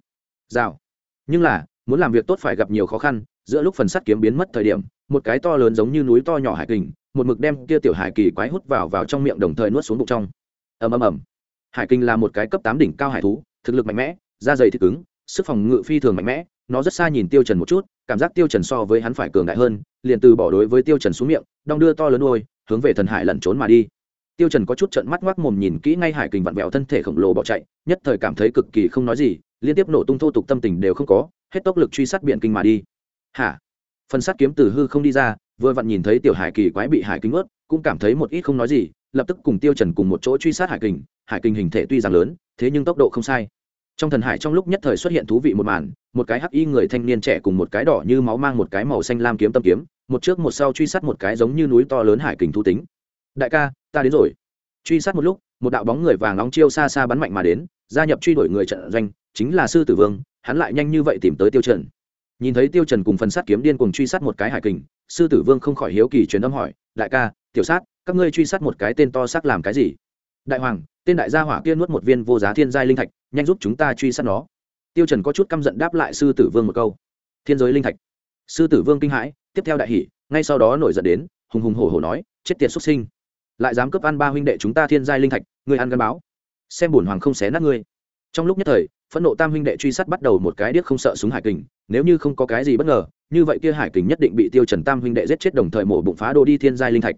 Rào. Nhưng là, muốn làm việc tốt phải gặp nhiều khó khăn, giữa lúc phần sắt kiếm biến mất thời điểm, một cái to lớn giống như núi to nhỏ hải kình, một mực đem kia tiểu hải kỳ quái hút vào vào trong miệng đồng thời nuốt xuống bụng trong. Ầm ầm ầm hải kinh là một cái cấp tám đỉnh cao hải thú, thực lực mạnh mẽ, da dày thịt cứng, sức phòng ngự phi thường mạnh mẽ, nó rất xa nhìn tiêu trần một chút, cảm giác tiêu trần so với hắn phải cường đại hơn, liền từ bỏ đối với tiêu trần xuống miệng, đong đưa to lớn đuôi, hướng về thần hải lẩn trốn mà đi. Tiêu trần có chút trợn mắt ngoác mồm nhìn kỹ ngay hải kình vặn vẹo thân thể khổng lồ bỏ chạy, nhất thời cảm thấy cực kỳ không nói gì, liên tiếp nổ tung thô tục tâm tình đều không có, hết tốc lực truy sát biển kinh mà đi. Hả? Phần sát kiếm từ hư không đi ra vừa vặn nhìn thấy tiểu hải kỳ quái bị hải kinh ướt, cũng cảm thấy một ít không nói gì, lập tức cùng tiêu trần cùng một chỗ truy sát hải kình hải kình hình thể tuy rằng lớn, thế nhưng tốc độ không sai. Trong thần hải trong lúc nhất thời xuất hiện thú vị một màn, một cái hắc y người thanh niên trẻ cùng một cái đỏ như máu mang một cái màu xanh lam kiếm tâm kiếm, một trước một sau truy sát một cái giống như núi to lớn hải kình thú tính. Đại ca, ta đến rồi. Truy sát một lúc, một đạo bóng người vàng nóng chiêu xa xa bắn mạnh mà đến, gia nhập truy đuổi người trận doanh, chính là sư tử vương, hắn lại nhanh như vậy tìm tới tiêu trần. Nhìn thấy tiêu trần cùng phần sát kiếm điên cùng truy sát một cái hải kình sư tử vương không khỏi hiếu kỳ truyền âm hỏi, đại ca, tiểu sát, các ngươi truy sát một cái tên to xác làm cái gì? Đại hoàng, tên đại gia hỏa kia nuốt một viên vô giá thiên giai linh thạch, nhanh giúp chúng ta truy sát nó. Tiêu trần có chút căm giận đáp lại sư tử vương một câu. Thiên giới linh thạch. Sư tử vương kinh hãi, tiếp theo đại hỉ, ngay sau đó nổi giận đến, hùng hùng hổ hổ nói, chết tiệt xuất sinh. Lại dám cướp ăn ba huynh đệ chúng ta thiên giai linh thạch, ngươi ăn gắn báo. Xem bổn hoàng không xé nát ngươi. Trong lúc nhất thời, phẫn nộ tam huynh đệ truy sát bắt đầu một cái điếc không sợ súng hải kình nếu như không có cái gì bất ngờ, như vậy kia hải kình nhất định bị tiêu trần tam huynh đệ giết chết đồng thời mổ bụng phá đồ đi thiên giai linh thạch.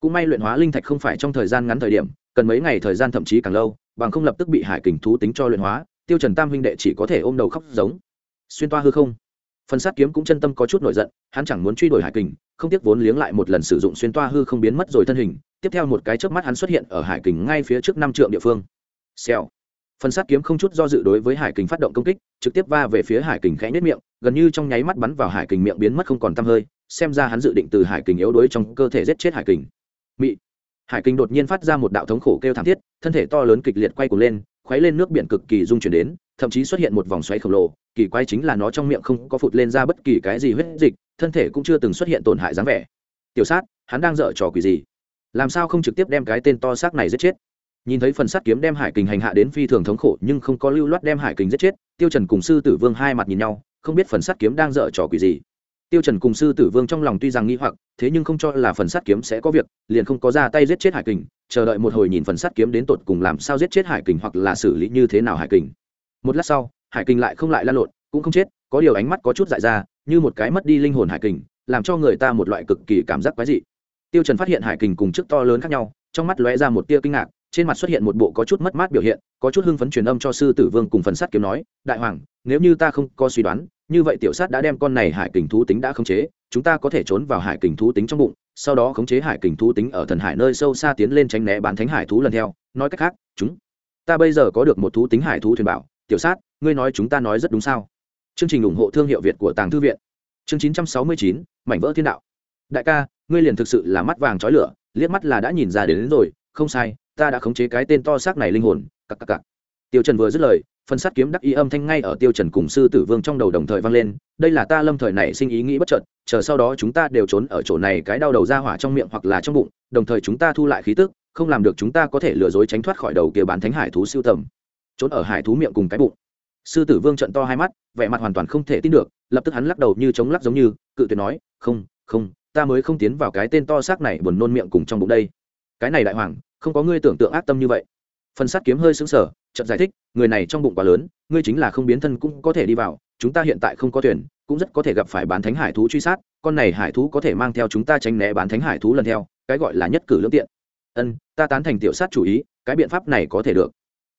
Cũng may luyện hóa linh thạch không phải trong thời gian ngắn thời điểm, cần mấy ngày thời gian thậm chí càng lâu, bằng không lập tức bị hải kình thú tính cho luyện hóa, tiêu trần tam huynh đệ chỉ có thể ôm đầu khóc giống. Xuyên toa hư không. Phần sát kiếm cũng chân tâm có chút nổi giận, hắn chẳng muốn truy đuổi hải kình, không tiếc vốn liếng lại một lần sử dụng xuyên toa hư không biến mất rồi thân hình. Tiếp theo một cái chớp mắt hắn xuất hiện ở hải kình ngay phía trước năm trượng địa phương. Xèo phần sát kiếm không chút do dự đối với hải kình phát động công kích, trực tiếp va về phía hải kình khẽ nhất miệng, gần như trong nháy mắt bắn vào hải kình miệng biến mất không còn tăm hơi, xem ra hắn dự định từ hải kình yếu đuối trong cơ thể giết chết hải kình. Mị. Hải kình đột nhiên phát ra một đạo thống khổ kêu thảm thiết, thân thể to lớn kịch liệt quay cuồng lên, khuấy lên nước biển cực kỳ dung chuyển đến, thậm chí xuất hiện một vòng xoáy khổng lồ, kỳ quái chính là nó trong miệng không có phụt lên ra bất kỳ cái gì huyết dịch, thân thể cũng chưa từng xuất hiện tổn hại dáng vẻ. Tiểu sát, hắn đang dở trò quỷ gì? Làm sao không trực tiếp đem cái tên to xác này giết chết? Nhìn thấy phần sắt kiếm đem hải kình hành hạ đến phi thường thống khổ, nhưng không có lưu loát đem hải kình giết chết, tiêu trần cùng sư tử vương hai mặt nhìn nhau, không biết phần sắt kiếm đang dở trò quỷ gì. Tiêu trần cùng sư tử vương trong lòng tuy rằng nghi hoặc, thế nhưng không cho là phần sắt kiếm sẽ có việc, liền không có ra tay giết chết hải kình, chờ đợi một hồi nhìn phần sắt kiếm đến tột cùng làm sao giết chết hải kình hoặc là xử lý như thế nào hải kình. Một lát sau, hải kình lại không lại lan lộn, cũng không chết, có điều ánh mắt có chút dại ra, như một cái mất đi linh hồn hải kình, làm cho người ta một loại cực kỳ cảm giác quái dị. Tiêu trần phát hiện hải kình cùng trước to lớn khác nhau, trong mắt lóe ra một tia kinh ngạc trên mặt xuất hiện một bộ có chút mất mát biểu hiện có chút hưng phấn truyền âm cho sư tử vương cùng phần sắt kiếm nói đại hoàng nếu như ta không có suy đoán như vậy tiểu sát đã đem con này hải kình thú tính đã khống chế chúng ta có thể trốn vào hải kình thú tính trong bụng sau đó khống chế hải kình thú tính ở thần hải nơi sâu xa tiến lên tránh né bán thánh hải thú lần theo. Nói cách khác chúng ta bây giờ có được một thú tính hải thú thuyền bảo tiểu sát ngươi nói chúng ta nói rất đúng sao? Chương trình ủng hộ thương hiệu việt của tàng thư viện. Chương chín trăm sáu mươi chín mảnh vỡ thiên đạo. Đại ca ngươi liền thực sự là mắt vàng trói lửa liếc mắt là đã nhìn ra đến, đến rồi không sai ta đã khống chế cái tên to xác này linh hồn, cặc cặc cặc. Tiêu trần vừa dứt lời phần sát kiếm đắc ý âm thanh ngay ở tiêu trần cùng sư tử vương trong đầu đồng thời vang lên, đây là ta lâm thời này sinh ý nghĩ bất chợt, chờ sau đó chúng ta đều trốn ở chỗ này cái đau đầu ra hỏa trong miệng hoặc là trong bụng, đồng thời chúng ta thu lại khí tức, không làm được chúng ta có thể lừa dối tránh thoát khỏi đầu kia bán thánh hải thú siêu tầm. Trốn ở hải thú miệng cùng cái bụng. Sư tử vương trận to hai mắt, vẻ mặt hoàn toàn không thể tin được, lập tức hắn lắc đầu như chống lắc giống như, cự tuyệt nói, không không, ta mới không tiến vào cái tên to xác này buồn nôn miệng cùng trong bụng đây. Cái này đại hoàng không có ngươi tưởng tượng ác tâm như vậy. Phần sát kiếm hơi xứng sờ chậm giải thích, người này trong bụng quá lớn, ngươi chính là không biến thân cũng có thể đi vào, chúng ta hiện tại không có thuyền, cũng rất có thể gặp phải bán thánh hải thú truy sát, con này hải thú có thể mang theo chúng ta tránh né bán thánh hải thú lần theo, cái gọi là nhất cử lương tiện. Ân, ta tán thành tiểu sát chủ ý, cái biện pháp này có thể được.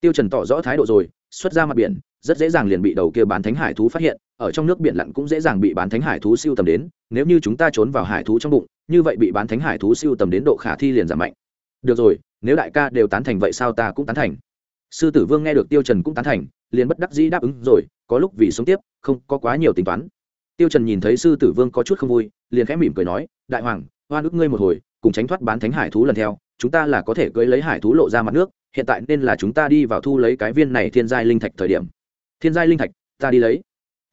Tiêu trần tỏ rõ thái độ rồi, xuất ra mặt biển, rất dễ dàng liền bị đầu kia bán thánh hải thú phát hiện, ở trong nước biển lặn cũng dễ dàng bị bán thánh hải thú siêu tầm đến, nếu như chúng ta trốn vào hải thú trong bụng, như vậy bị bán thánh hải thú siêu tầm đến độ khả thi liền giảm mạnh. Được rồi nếu đại ca đều tán thành vậy sao ta cũng tán thành? Sư tử vương nghe được tiêu trần cũng tán thành, liền bất đắc dĩ đáp ứng rồi, có lúc vì sống tiếp, không có quá nhiều tính toán. Tiêu trần nhìn thấy sư tử vương có chút không vui, liền khẽ mỉm cười nói, đại hoàng hoa nước ngươi một hồi, cùng tránh thoát bán thánh hải thú lần theo, chúng ta là có thể cưới lấy hải thú lộ ra mặt nước, hiện tại nên là chúng ta đi vào thu lấy cái viên này thiên giai linh thạch thời điểm. Thiên giai linh thạch, ta đi lấy.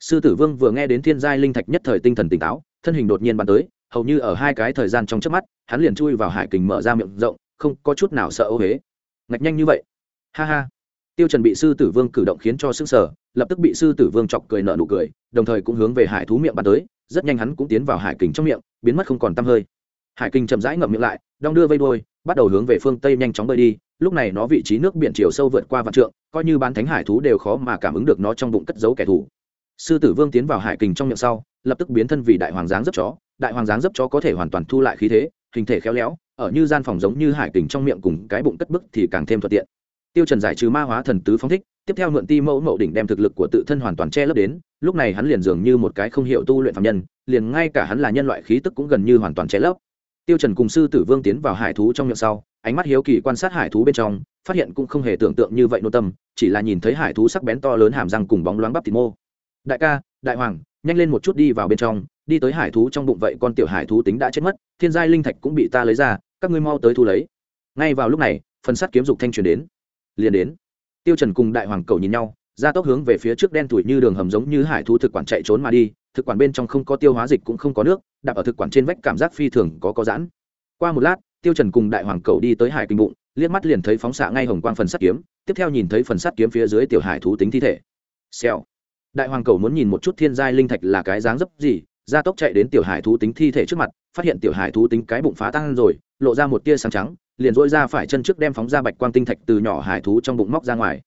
Sư tử vương vừa nghe đến thiên giai linh thạch nhất thời tinh thần tỉnh táo, thân hình đột nhiên bắn tới, hầu như ở hai cái thời gian trong chớp mắt, hắn liền chui vào hải kình mở ra miệng rộng không có chút nào sợ ô huế. Ngạch nhanh như vậy. Ha ha. Tiêu trần bị sư tử vương cử động khiến cho sức sở lập tức bị sư tử vương chọc cười nở nụ cười, đồng thời cũng hướng về hải thú miệng bắn tới, rất nhanh hắn cũng tiến vào hải kình trong miệng, biến mất không còn tăm hơi. Hải kình chậm rãi ngậm miệng lại, đong đưa vây đuôi, bắt đầu hướng về phương tây nhanh chóng bơi đi, lúc này nó vị trí nước biển chiều sâu vượt qua vạn trượng, coi như bán thánh hải thú đều khó mà cảm ứng được nó trong bụng cất giấu kẻ thù. Sư tử vương tiến vào hải kình trong miệng sau, lập tức biến thân vì đại hoàng giáng dấp chó, đại hoàng giáng dấp chó có thể hoàn toàn thu lại khí thế, hình thể khéo léo ở như gian phòng giống như hải kình trong miệng cùng cái bụng cất bức thì càng thêm thuận tiện. Tiêu trần giải trừ ma hóa thần tứ phóng thích, tiếp theo mượn ti mẫu mậu đỉnh đem thực lực của tự thân hoàn toàn che lấp đến, lúc này hắn liền dường như một cái không hiểu tu luyện phạm nhân, liền ngay cả hắn là nhân loại khí tức cũng gần như hoàn toàn che lấp. Tiêu trần cùng sư tử vương tiến vào hải thú trong miệng sau, ánh mắt hiếu kỳ quan sát hải thú bên trong, phát hiện cũng không hề tưởng tượng như vậy nô tâm, chỉ là nhìn thấy hải thú sắc bén to lớn hàm răng cùng bóng loáng bắp thịt mô. Đại ca, đại hoàng, nhanh lên một chút đi vào bên trong, đi tới hải thú trong bụng vậy con tiểu hải thú tính đã chết mất, thiên giai linh thạch cũng bị ta lấy ra các ngươi mau tới thu lấy. Ngay vào lúc này, phần sắt kiếm dục thanh truyền đến. Liền đến. Tiêu trần cùng đại hoàng cầu nhìn nhau, ra tốc hướng về phía trước đen tuổi như đường hầm giống như hải thú thực quản chạy trốn mà đi, thực quản bên trong không có tiêu hóa dịch cũng không có nước, đạp ở thực quản trên vách cảm giác phi thường có có giãn. Qua một lát, tiêu trần cùng đại hoàng cầu đi tới hải kinh bụng, liếc mắt liền thấy phóng xạ ngay hồng quang phần sắt kiếm, tiếp theo nhìn thấy phần sắt kiếm phía dưới tiểu hải thú tính thi thể. Xèo. Đại hoàng cầu muốn nhìn một chút thiên giai linh thạch là cái dáng dấp gì, ra tốc chạy đến tiểu hải thú tính thi thể trước mặt, phát hiện tiểu hải thú tính cái bụng phá tan rồi lộ ra một tia sáng trắng, liền dỗi ra phải chân trước đem phóng ra bạch quang tinh thạch từ nhỏ hải thú trong bụng móc ra ngoài.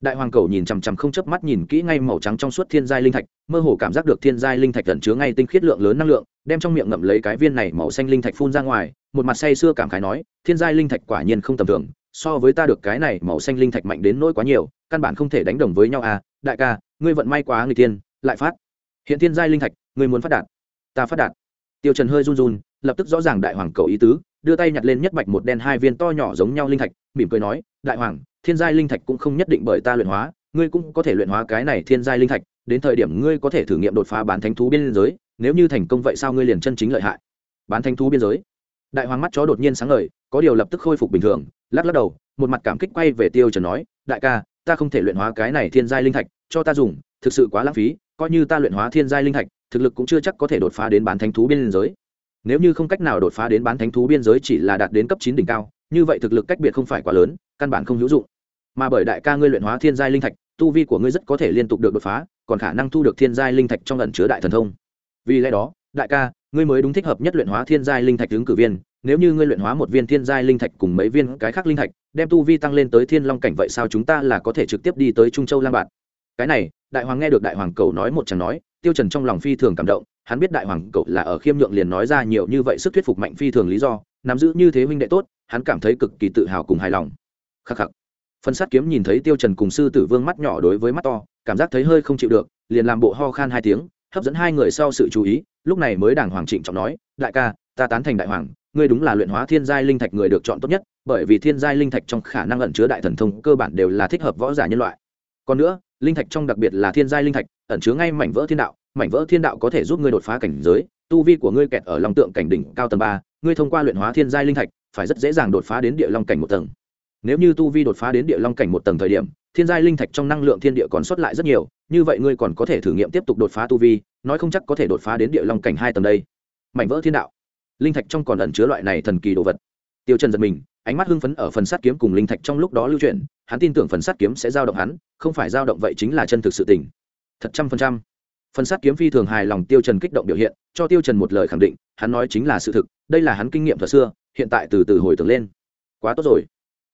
Đại hoàng cầu nhìn chằm chằm không chớp mắt nhìn kỹ ngay màu trắng trong suốt thiên giai linh thạch, mơ hồ cảm giác được thiên giai linh thạch gần chứa ngay tinh khiết lượng lớn năng lượng, đem trong miệng ngậm lấy cái viên này màu xanh linh thạch phun ra ngoài, một mặt say sưa cảm khái nói, thiên giai linh thạch quả nhiên không tầm thường, so với ta được cái này màu xanh linh thạch mạnh đến nỗi quá nhiều, căn bản không thể đánh đồng với nhau à đại ca, ngươi vận may quá người tiên lại phát. Hiện thiên giai linh thạch, ngươi muốn phát đạt, ta phát đạt. Tiêu trần hơi run run, lập tức rõ ràng đại hoàng cầu ý tứ đưa tay nhặt lên nhất bạch một đen hai viên to nhỏ giống nhau linh thạch, mỉm cười nói, đại hoàng, thiên giai linh thạch cũng không nhất định bởi ta luyện hóa, ngươi cũng có thể luyện hóa cái này thiên giai linh thạch, đến thời điểm ngươi có thể thử nghiệm đột phá bán thánh thú biên giới, nếu như thành công vậy sao ngươi liền chân chính lợi hại? Bán thánh thú biên giới? Đại hoàng mắt chó đột nhiên sáng ngời, có điều lập tức khôi phục bình thường, lắc lắc đầu, một mặt cảm kích quay về tiêu trần nói, đại ca, ta không thể luyện hóa cái này thiên giai linh thạch, cho ta dùng, thực sự quá lãng phí, coi như ta luyện hóa thiên giai linh thạch, thực lực cũng chưa chắc có thể đột phá đến bán thánh thú biên giới nếu như không cách nào đột phá đến bán thánh thú biên giới chỉ là đạt đến cấp chín đỉnh cao, như vậy thực lực cách biệt không phải quá lớn, căn bản không hữu dụng. Mà bởi đại ca ngươi luyện hóa thiên giai linh thạch, tu vi của ngươi rất có thể liên tục được đột phá, còn khả năng thu được thiên giai linh thạch trong lần chứa đại thần thông. Vì lẽ đó, đại ca, ngươi mới đúng thích hợp nhất luyện hóa thiên giai linh thạch ứng cử viên, nếu như ngươi luyện hóa một viên thiên giai linh thạch cùng mấy viên cái khác linh thạch, đem tu vi tăng lên tới thiên long cảnh vậy sao chúng ta là có thể trực tiếp đi tới trung châu lang bạt? Cái này, đại hoàng nghe được đại hoàng cầu nói một chàng nói, tiêu trần trong lòng phi thường cảm động hắn biết đại hoàng cậu là ở khiêm nhượng liền nói ra nhiều như vậy sức thuyết phục mạnh phi thường lý do, nắm giữ như thế huynh đệ tốt, hắn cảm thấy cực kỳ tự hào cùng hài lòng. Khắc khắc. Phân sát kiếm nhìn thấy tiêu trần cùng sư tử vương mắt nhỏ đối với mắt to, cảm giác thấy hơi không chịu được, liền làm bộ ho khan hai tiếng, hấp dẫn hai người sau sự chú ý, lúc này mới đàng hoàng trịnh trọng nói, đại ca, ta tán thành đại hoàng, ngươi đúng là luyện hóa thiên giai linh thạch người được chọn tốt nhất, bởi vì thiên giai linh thạch trong khả năng ẩn chứa đại thần thông cơ bản đều là thích hợp võ giả nhân loại. Còn nữa, linh thạch trong đặc biệt là thiên giai linh thạch, ẩn chứa ngay mảnh vỡ thiên đạo mảnh vỡ thiên đạo có thể giúp ngươi đột phá cảnh giới, tu vi của ngươi kẹt ở long tượng cảnh đỉnh cao tầng ba, ngươi thông qua luyện hóa thiên giai linh thạch, phải rất dễ dàng đột phá đến địa long cảnh một tầng. Nếu như tu vi đột phá đến địa long cảnh một tầng thời điểm, thiên giai linh thạch trong năng lượng thiên địa còn sót lại rất nhiều, như vậy ngươi còn có thể thử nghiệm tiếp tục đột phá tu vi, nói không chắc có thể đột phá đến địa long cảnh hai tầng đây. Mảnh vỡ thiên đạo. Linh thạch trong còn ẩn chứa loại này thần kỳ đồ vật. Tiêu trần giật mình, ánh mắt hưng phấn ở phần sát kiếm cùng linh thạch trong lúc đó lưu chuyển, hắn tin tưởng phần sát kiếm sẽ giao động hắn, không phải giao động vậy chính là chân thực sự tình. Thật trăm phần trăm phần sát kiếm phi thường hài lòng tiêu trần kích động biểu hiện, cho tiêu trần một lời khẳng định, hắn nói chính là sự thực, đây là hắn kinh nghiệm thời xưa, hiện tại từ từ hồi tưởng lên. Quá tốt rồi.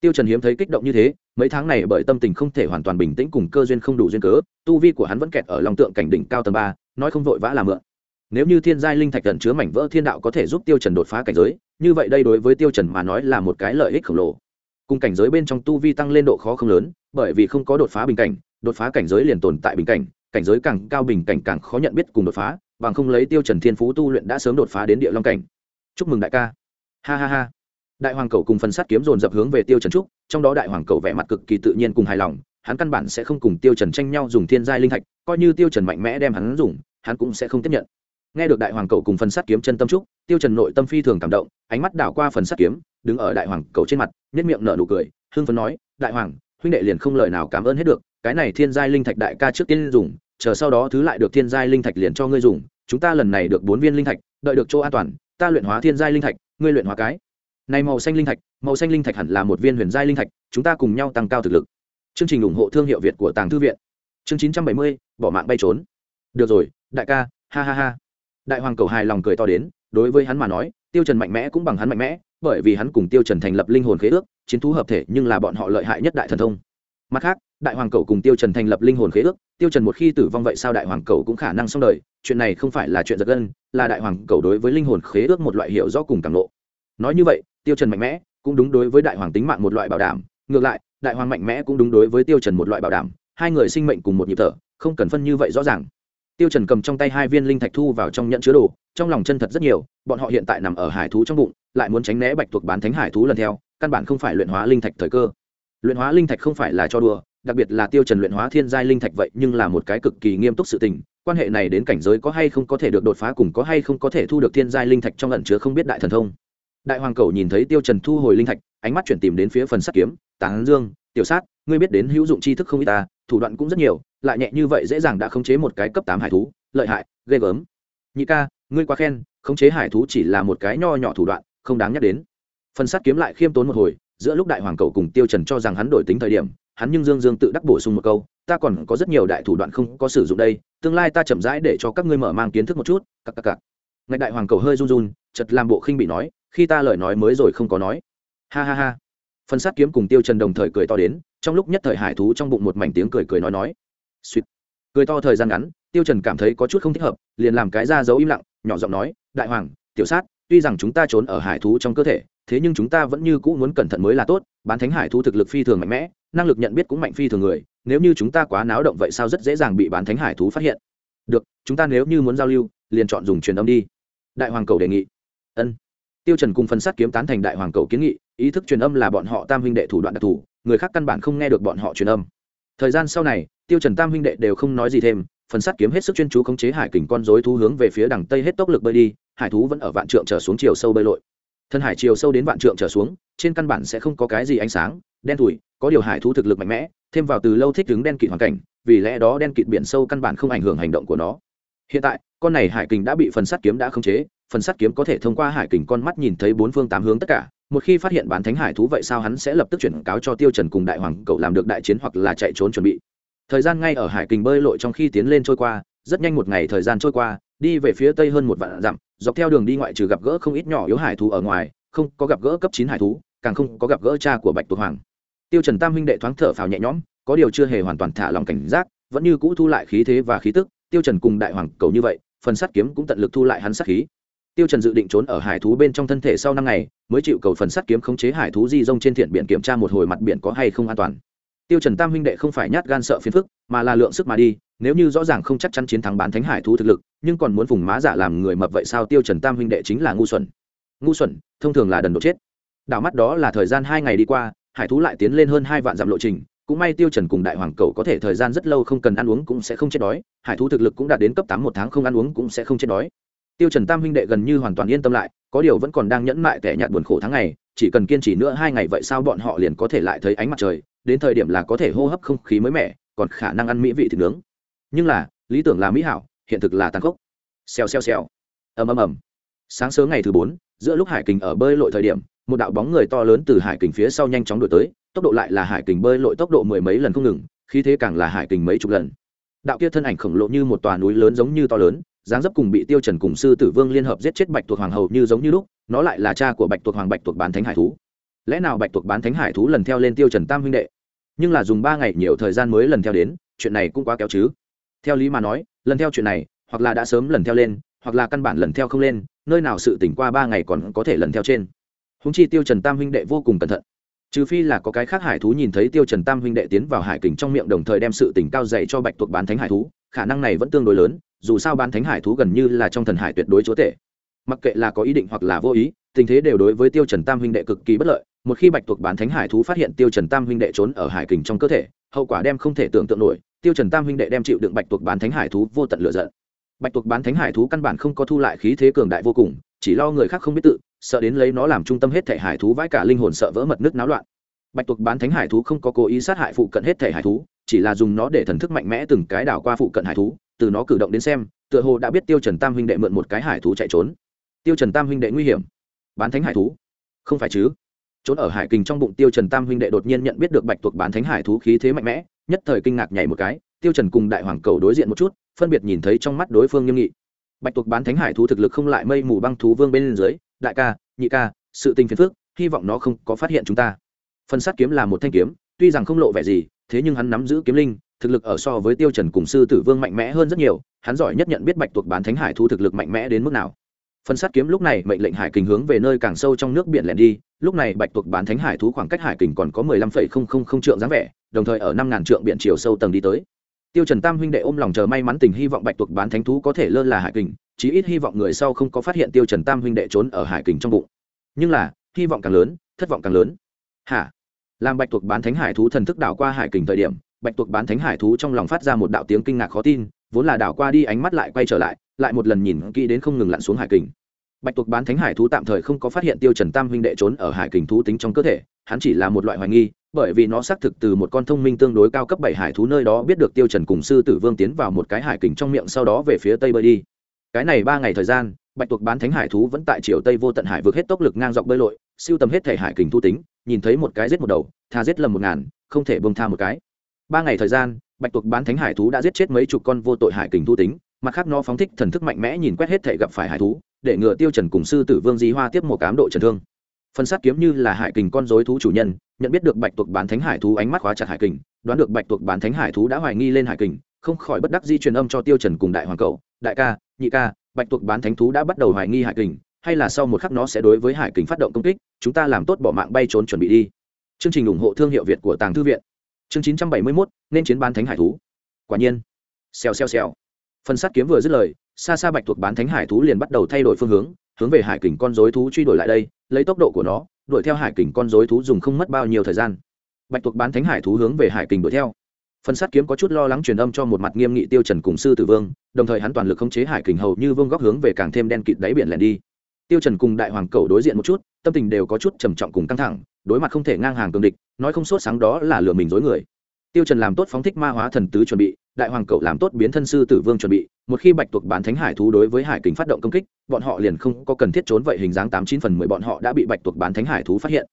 Tiêu trần hiếm thấy kích động như thế, mấy tháng này bởi tâm tình không thể hoàn toàn bình tĩnh cùng cơ duyên không đủ duyên cớ, tu vi của hắn vẫn kẹt ở lòng tượng cảnh đỉnh cao tầng ba, nói không vội vã là mượn. Nếu như thiên giai linh thạch gần chứa mảnh vỡ thiên đạo có thể giúp tiêu trần đột phá cảnh giới, như vậy đây đối với tiêu trần mà nói là một cái lợi ích khổng lồ. Cùng cảnh giới bên trong tu vi tăng lên độ khó không lớn, bởi vì không có đột phá bình cảnh, đột phá cảnh giới liền tồn tại bình cảnh cảnh giới càng cao bình cảnh càng khó nhận biết cùng đột phá, bằng không lấy tiêu trần thiên phú tu luyện đã sớm đột phá đến địa long cảnh. Chúc mừng đại ca. Ha ha ha. Đại hoàng cầu cùng phần sát kiếm dồn dập hướng về tiêu trần trúc, trong đó đại hoàng cầu vẻ mặt cực kỳ tự nhiên cùng hài lòng, hắn căn bản sẽ không cùng tiêu trần tranh nhau dùng thiên giai linh thạch, coi như tiêu trần mạnh mẽ đem hắn dùng, hắn cũng sẽ không tiếp nhận. Nghe được đại hoàng cầu cùng phần sát kiếm chân tâm trúc, tiêu trần nội tâm phi thường cảm động, ánh mắt đảo qua phần sát kiếm, đứng ở đại hoàng cầu trên mặt nhất miệng nở nụ cười, hưng phấn nói, đại hoàng, huynh đệ liền không lời nào cảm ơn hết được cái này thiên giai linh thạch đại ca trước tiên dùng, chờ sau đó thứ lại được thiên giai linh thạch liền cho ngươi dùng, chúng ta lần này được bốn viên linh thạch, đợi được chỗ an toàn, ta luyện hóa thiên giai linh thạch, ngươi luyện hóa cái. Này màu xanh linh thạch, màu xanh linh thạch hẳn là một viên huyền giai linh thạch, chúng ta cùng nhau tăng cao thực lực. Chương trình ủng hộ thương hiệu việt của tàng thư viện. Chương chín trăm bảy mươi, bỏ mạng bay trốn. Được rồi, đại ca, ha ha ha. Đại hoàng cầu hài lòng cười to đến, đối với hắn mà nói, tiêu trần mạnh mẽ cũng bằng hắn mạnh mẽ, bởi vì hắn cùng tiêu trần thành lập linh hồn khế ước, chiến thú hợp thể nhưng là bọn họ lợi hại nhất đại thần thông. Mặt khác đại hoàng cầu cùng tiêu trần thành lập linh hồn khế ước, tiêu trần một khi tử vong vậy sao đại hoàng cầu cũng khả năng xong đời, chuyện này không phải là chuyện giật gân, là đại hoàng cầu đối với linh hồn khế ước một loại hiểu rõ cùng cảm lộ. Nói như vậy, tiêu trần mạnh mẽ cũng đúng đối với đại hoàng tính mạng một loại bảo đảm, ngược lại, đại hoàng mạnh mẽ cũng đúng đối với tiêu trần một loại bảo đảm, hai người sinh mệnh cùng một nhịp thở, không cần phân như vậy rõ ràng. Tiêu trần cầm trong tay hai viên linh thạch thu vào trong nhận chứa đồ, trong lòng chân thật rất nhiều, bọn họ hiện tại nằm ở hải thú trong bụng, lại muốn tránh né bạch tuộc bán thánh hải thú lần theo, căn bản không phải luyện hóa linh thạch thời cơ. Luyện hóa linh thạch không phải là cho đùa đặc biệt là tiêu trần luyện hóa thiên giai linh thạch vậy, nhưng là một cái cực kỳ nghiêm túc sự tình. Quan hệ này đến cảnh giới có hay không có thể được đột phá cùng có hay không có thể thu được thiên giai linh thạch trong ẩn chứa không biết đại thần thông. Đại hoàng cầu nhìn thấy tiêu trần thu hồi linh thạch, ánh mắt chuyển tìm đến phía phần sắt kiếm. Táng dương, tiểu sát, ngươi biết đến hữu dụng tri thức không ít ta, thủ đoạn cũng rất nhiều, lại nhẹ như vậy dễ dàng đã khống chế một cái cấp tám hải thú, lợi hại, ghê gớm. Nhị ca, ngươi quá khen, khống chế hải thú chỉ là một cái nho nhỏ thủ đoạn, không đáng nhắc đến. Phần sắt kiếm lại khiêm tốn một hồi, giữa lúc đại hoàng cầu cùng tiêu trần cho rằng hắn đổi tính thời điểm hắn nhưng dương dương tự đắc bổ sung một câu, ta còn có rất nhiều đại thủ đoạn không có sử dụng đây, tương lai ta chậm rãi để cho các ngươi mở mang kiến thức một chút. Cặp cặp cặp ngạch đại hoàng cầu hơi run run chật làm bộ khinh bị nói, khi ta lời nói mới rồi không có nói. Ha ha ha. Phân sát kiếm cùng tiêu trần đồng thời cười to đến, trong lúc nhất thời hải thú trong bụng một mảnh tiếng cười cười nói nói. Suýt cười to thời gian ngắn, tiêu trần cảm thấy có chút không thích hợp, liền làm cái ra dấu im lặng, nhỏ giọng nói, đại hoàng, tiểu sát, tuy rằng chúng ta trốn ở hải thú trong cơ thể, thế nhưng chúng ta vẫn như cũ muốn cẩn thận mới là tốt, bán thánh hải thú thực lực phi thường mạnh mẽ năng lực nhận biết cũng mạnh phi thường người, nếu như chúng ta quá náo động vậy sao rất dễ dàng bị bán thánh hải thú phát hiện. Được, chúng ta nếu như muốn giao lưu, liền chọn dùng truyền âm đi. Đại hoàng cầu đề nghị. Ân. Tiêu trần cùng phân sát kiếm tán thành đại hoàng cầu kiến nghị, ý thức truyền âm là bọn họ tam huynh đệ thủ đoạn đặc thù, người khác căn bản không nghe được bọn họ truyền âm. Thời gian sau này, tiêu trần tam huynh đệ đều không nói gì thêm, phần sát kiếm hết sức chuyên chú khống chế hải kình con rối thú hướng về phía đằng tây hết tốc lực bơi đi, hải thú vẫn ở vạn trượng trở xuống chiều sâu bơi lội. Thân hải chiều sâu đến vạn trượng trở xuống, trên căn bản sẽ không có cái gì ánh sáng đen thủi, có điều hải thú thực lực mạnh mẽ, thêm vào từ lâu thích đứng đen kịt hoàn cảnh, vì lẽ đó đen kịt biển sâu căn bản không ảnh hưởng hành động của nó. Hiện tại, con này hải kình đã bị phần sắt kiếm đã khống chế, phần sắt kiếm có thể thông qua hải kình con mắt nhìn thấy bốn phương tám hướng tất cả, một khi phát hiện bán thánh hải thú vậy sao hắn sẽ lập tức chuyển cáo cho tiêu trần cùng đại hoàng cậu làm được đại chiến hoặc là chạy trốn chuẩn bị. Thời gian ngay ở hải kình bơi lội trong khi tiến lên trôi qua, rất nhanh một ngày thời gian trôi qua, đi về phía tây hơn một vạn dặm, dọc theo đường đi ngoại trừ gặp gỡ không ít nhỏ yếu hải thú ở ngoài, không có gặp gỡ cấp chín hải thú, càng không có gặp gỡ cha của bạch tuộc hoàng tiêu trần tam huynh đệ thoáng thở phào nhẹ nhõm, có điều chưa hề hoàn toàn thả lòng cảnh giác, vẫn như cũ thu lại khí thế và khí tức, tiêu trần cùng đại hoàng cầu như vậy, phần sắt kiếm cũng tận lực thu lại hắn sát khí. Tiêu trần dự định trốn ở hải thú bên trong thân thể sau năm ngày, mới chịu cầu phần sắt kiếm khống chế hải thú di rông trên thiện biển kiểm tra một hồi mặt biển có hay không an toàn. Tiêu trần tam huynh đệ không phải nhát gan sợ phiền phức, mà là lượng sức mà đi, nếu như rõ ràng không chắc chắn chiến thắng bán thánh hải thú thực lực, nhưng còn muốn vùng má giả làm người mập vậy sao? Tiêu trần tam huynh đệ chính là ngu xuẩn. Ngu xuẩn, thông thường là đần độ chết. Đảo mắt đó là thời gian hai ngày đi qua hải thú lại tiến lên hơn hai vạn dặm lộ trình, cũng may tiêu trần cùng đại hoàng cầu có thể thời gian rất lâu không cần ăn uống cũng sẽ không chết đói, hải thú thực lực cũng đạt đến cấp tám một tháng không ăn uống cũng sẽ không chết đói. Tiêu trần tam huynh đệ gần như hoàn toàn yên tâm lại, có điều vẫn còn đang nhẫn mại tẻ nhạt buồn khổ tháng ngày, chỉ cần kiên trì nữa hai ngày vậy sao bọn họ liền có thể lại thấy ánh mặt trời, đến thời điểm là có thể hô hấp không khí mới mẻ, còn khả năng ăn mỹ vị thịt nướng. Nhưng là, lý tưởng là mỹ hảo, hiện thực là tàn khốc. Xèo xèo xèo. Ầm ầm ầm. Sáng sớm ngày thứ bốn, giữa lúc hải kình ở bơi lội thời điểm một đạo bóng người to lớn từ hải kình phía sau nhanh chóng đuổi tới, tốc độ lại là hải kình bơi lội tốc độ mười mấy lần không ngừng, khí thế càng là hải kình mấy chục lần. Đạo kia thân ảnh khổng lồ như một tòa núi lớn giống như to lớn, dáng dấp cùng bị tiêu trần cùng sư tử vương liên hợp giết chết bạch tuộc hoàng hầu như giống như lúc, nó lại là cha của bạch tuộc hoàng bạch tuộc bán thánh hải thú. Lẽ nào bạch tuộc bán thánh hải thú lần theo lên tiêu trần tam huynh đệ? Nhưng là dùng ba ngày nhiều thời gian mới lần theo đến, chuyện này cũng quá kéo chứ. Theo lý mà nói, lần theo chuyện này, hoặc là đã sớm lần theo lên, hoặc là căn bản lần theo không lên, nơi nào sự tỉnh qua ba ngày còn có thể lần theo trên húng chi tiêu trần tam huynh đệ vô cùng cẩn thận. Trừ phi là có cái khác hải thú nhìn thấy tiêu trần tam huynh đệ tiến vào hải kình trong miệng đồng thời đem sự tỉnh cao dạy cho bạch tuộc bán thánh hải thú, khả năng này vẫn tương đối lớn, dù sao bán thánh hải thú gần như là trong thần hải tuyệt đối chúa tể. Mặc kệ là có ý định hoặc là vô ý, tình thế đều đối với tiêu trần tam huynh đệ cực kỳ bất lợi, một khi bạch tuộc bán thánh hải thú phát hiện tiêu trần tam huynh đệ trốn ở hải kình trong cơ thể, hậu quả đem không thể tưởng tượng nổi, tiêu trần tam huynh đệ đem chịu đựng bạch tuộc bán thánh hải thú vô tận lửa giận. Bạch tuộc bán thánh hải thú căn bản không có thu lại khí thế cường đại vô cùng, chỉ lo người khác không biết tự sợ đến lấy nó làm trung tâm hết thể hải thú vãi cả linh hồn sợ vỡ mật nước náo loạn. Bạch tuộc bán thánh hải thú không có cố ý sát hại phụ cận hết thể hải thú, chỉ là dùng nó để thần thức mạnh mẽ từng cái đảo qua phụ cận hải thú, từ nó cử động đến xem, tựa hồ đã biết tiêu trần tam huynh đệ mượn một cái hải thú chạy trốn. Tiêu trần tam huynh đệ nguy hiểm. Bán thánh hải thú? Không phải chứ. Trốn ở hải kình trong bụng tiêu trần tam huynh đệ đột nhiên nhận biết được bạch tuộc bán thánh hải thú khí thế mạnh mẽ, nhất thời kinh ngạc nhảy một cái, tiêu trần cùng đại hoàng cầu đối diện một chút, phân biệt nhìn thấy trong mắt đối phương nghiêm nghị. Bạch tuộc bán thánh hải thú thực lực không lại mây mù băng thú vương bên dưới đại ca, nhị ca, sự tình phiền phức, hy vọng nó không có phát hiện chúng ta. Phần sát kiếm là một thanh kiếm, tuy rằng không lộ vẻ gì, thế nhưng hắn nắm giữ kiếm linh, thực lực ở so với tiêu trần cùng sư tử vương mạnh mẽ hơn rất nhiều, hắn giỏi nhất nhận biết bạch tuộc bán thánh hải thú thực lực mạnh mẽ đến mức nào. Phần sát kiếm lúc này mệnh lệnh hải kình hướng về nơi càng sâu trong nước biển lẻn đi, lúc này bạch tuộc bán thánh hải thú khoảng cách hải kình còn có mười lăm phẩy không không không trượng dáng vẻ, đồng thời ở năm ngàn trượng biển chiều sâu tầng đi tới. Tiêu trần tam huynh đệ ôm lòng chờ may mắn tình hy vọng bạch tuộc bán thánh thú có thể lơ là hải kình chí ít hy vọng người sau không có phát hiện tiêu trần tam huynh đệ trốn ở hải kình trong bụng. Nhưng là, hy vọng càng lớn, thất vọng càng lớn. Hả? Làm bạch tuộc bán thánh hải thú thần thức đảo qua hải kình thời điểm, bạch tuộc bán thánh hải thú trong lòng phát ra một đạo tiếng kinh ngạc khó tin, vốn là đảo qua đi ánh mắt lại quay trở lại lại một lần nhìn kỹ đến không ngừng lặn xuống hải kình. Bạch tuộc bán thánh hải thú tạm thời không có phát hiện tiêu trần tam huynh đệ trốn ở hải kình thú tính trong cơ thể, hắn chỉ là một loại hoài nghi, bởi vì nó xác thực từ một con thông minh tương đối cao cấp bảy hải thú nơi đó biết được tiêu trần cùng sư tử vương tiến vào một cái hải kình trong miệng sau đó về phía tây bơi đi cái này ba ngày thời gian, bạch tuộc bán thánh hải thú vẫn tại triều tây vô tận hải vượt hết tốc lực ngang dọc bơi lội, siêu tầm hết thể hải kình thu tính, nhìn thấy một cái giết một đầu, tha giết lầm một ngàn, không thể bông tha một cái. Ba ngày thời gian, bạch tuộc bán thánh hải thú đã giết chết mấy chục con vô tội hải kình thu tính, mặt khác nó phóng thích thần thức mạnh mẽ nhìn quét hết thể gặp phải hải thú, để ngừa tiêu trần cùng sư tử vương di hoa tiếp một cám độ trần thương. Phân sát kiếm như là hải kình con rối thú chủ nhân, nhận biết được bạch tuộc bán thánh hải thú ánh mắt khóa chặt hải kình, đoán được bạch tuộc bán thánh hải thú đã hoài nghi lên hải kình không khỏi bất đắc di truyền âm cho tiêu trần cùng đại hoàng cậu đại ca nhị ca bạch tuộc bán thánh thú đã bắt đầu hoài nghi hải kình hay là sau một khắc nó sẽ đối với hải kình phát động công kích chúng ta làm tốt bỏ mạng bay trốn chuẩn bị đi. Chương trình ủng hộ thương hiệu việt của tàng thư viện. Chương 971, nên chiến bán thánh hải thú. Quả nhiên xèo xèo xèo. Phân sát kiếm vừa dứt lời xa xa bạch tuộc bán thánh hải thú liền bắt đầu thay đổi phương hướng hướng về hải kình con rối thú truy đuổi lại đây lấy tốc độ của nó đuổi theo hải kình con rối thú dùng không mất bao nhiêu thời gian. Bạch tuộc bán thánh hải thú hướng về hải kình đuổi theo phần sát kiếm có chút lo lắng truyền âm cho một mặt nghiêm nghị tiêu trần cùng sư tử vương, đồng thời hắn toàn lực khống chế hải kình hầu như vương góc hướng về càng thêm đen kịt đáy biển lẻn đi. Tiêu trần cùng đại hoàng cầu đối diện một chút, tâm tình đều có chút trầm trọng cùng căng thẳng, đối mặt không thể ngang hàng cường địch, nói không sốt sáng đó là lừa mình dối người. Tiêu trần làm tốt phóng thích ma hóa thần tứ chuẩn bị, đại hoàng cầu làm tốt biến thân sư tử vương chuẩn bị, một khi bạch tuộc bán thánh hải thú đối với hải Kình phát động công kích, bọn họ liền không có cần thiết trốn vậy hình dáng tám chín phần mười bọn họ đã bị bạch tuộc bán thánh hải thú phát hiện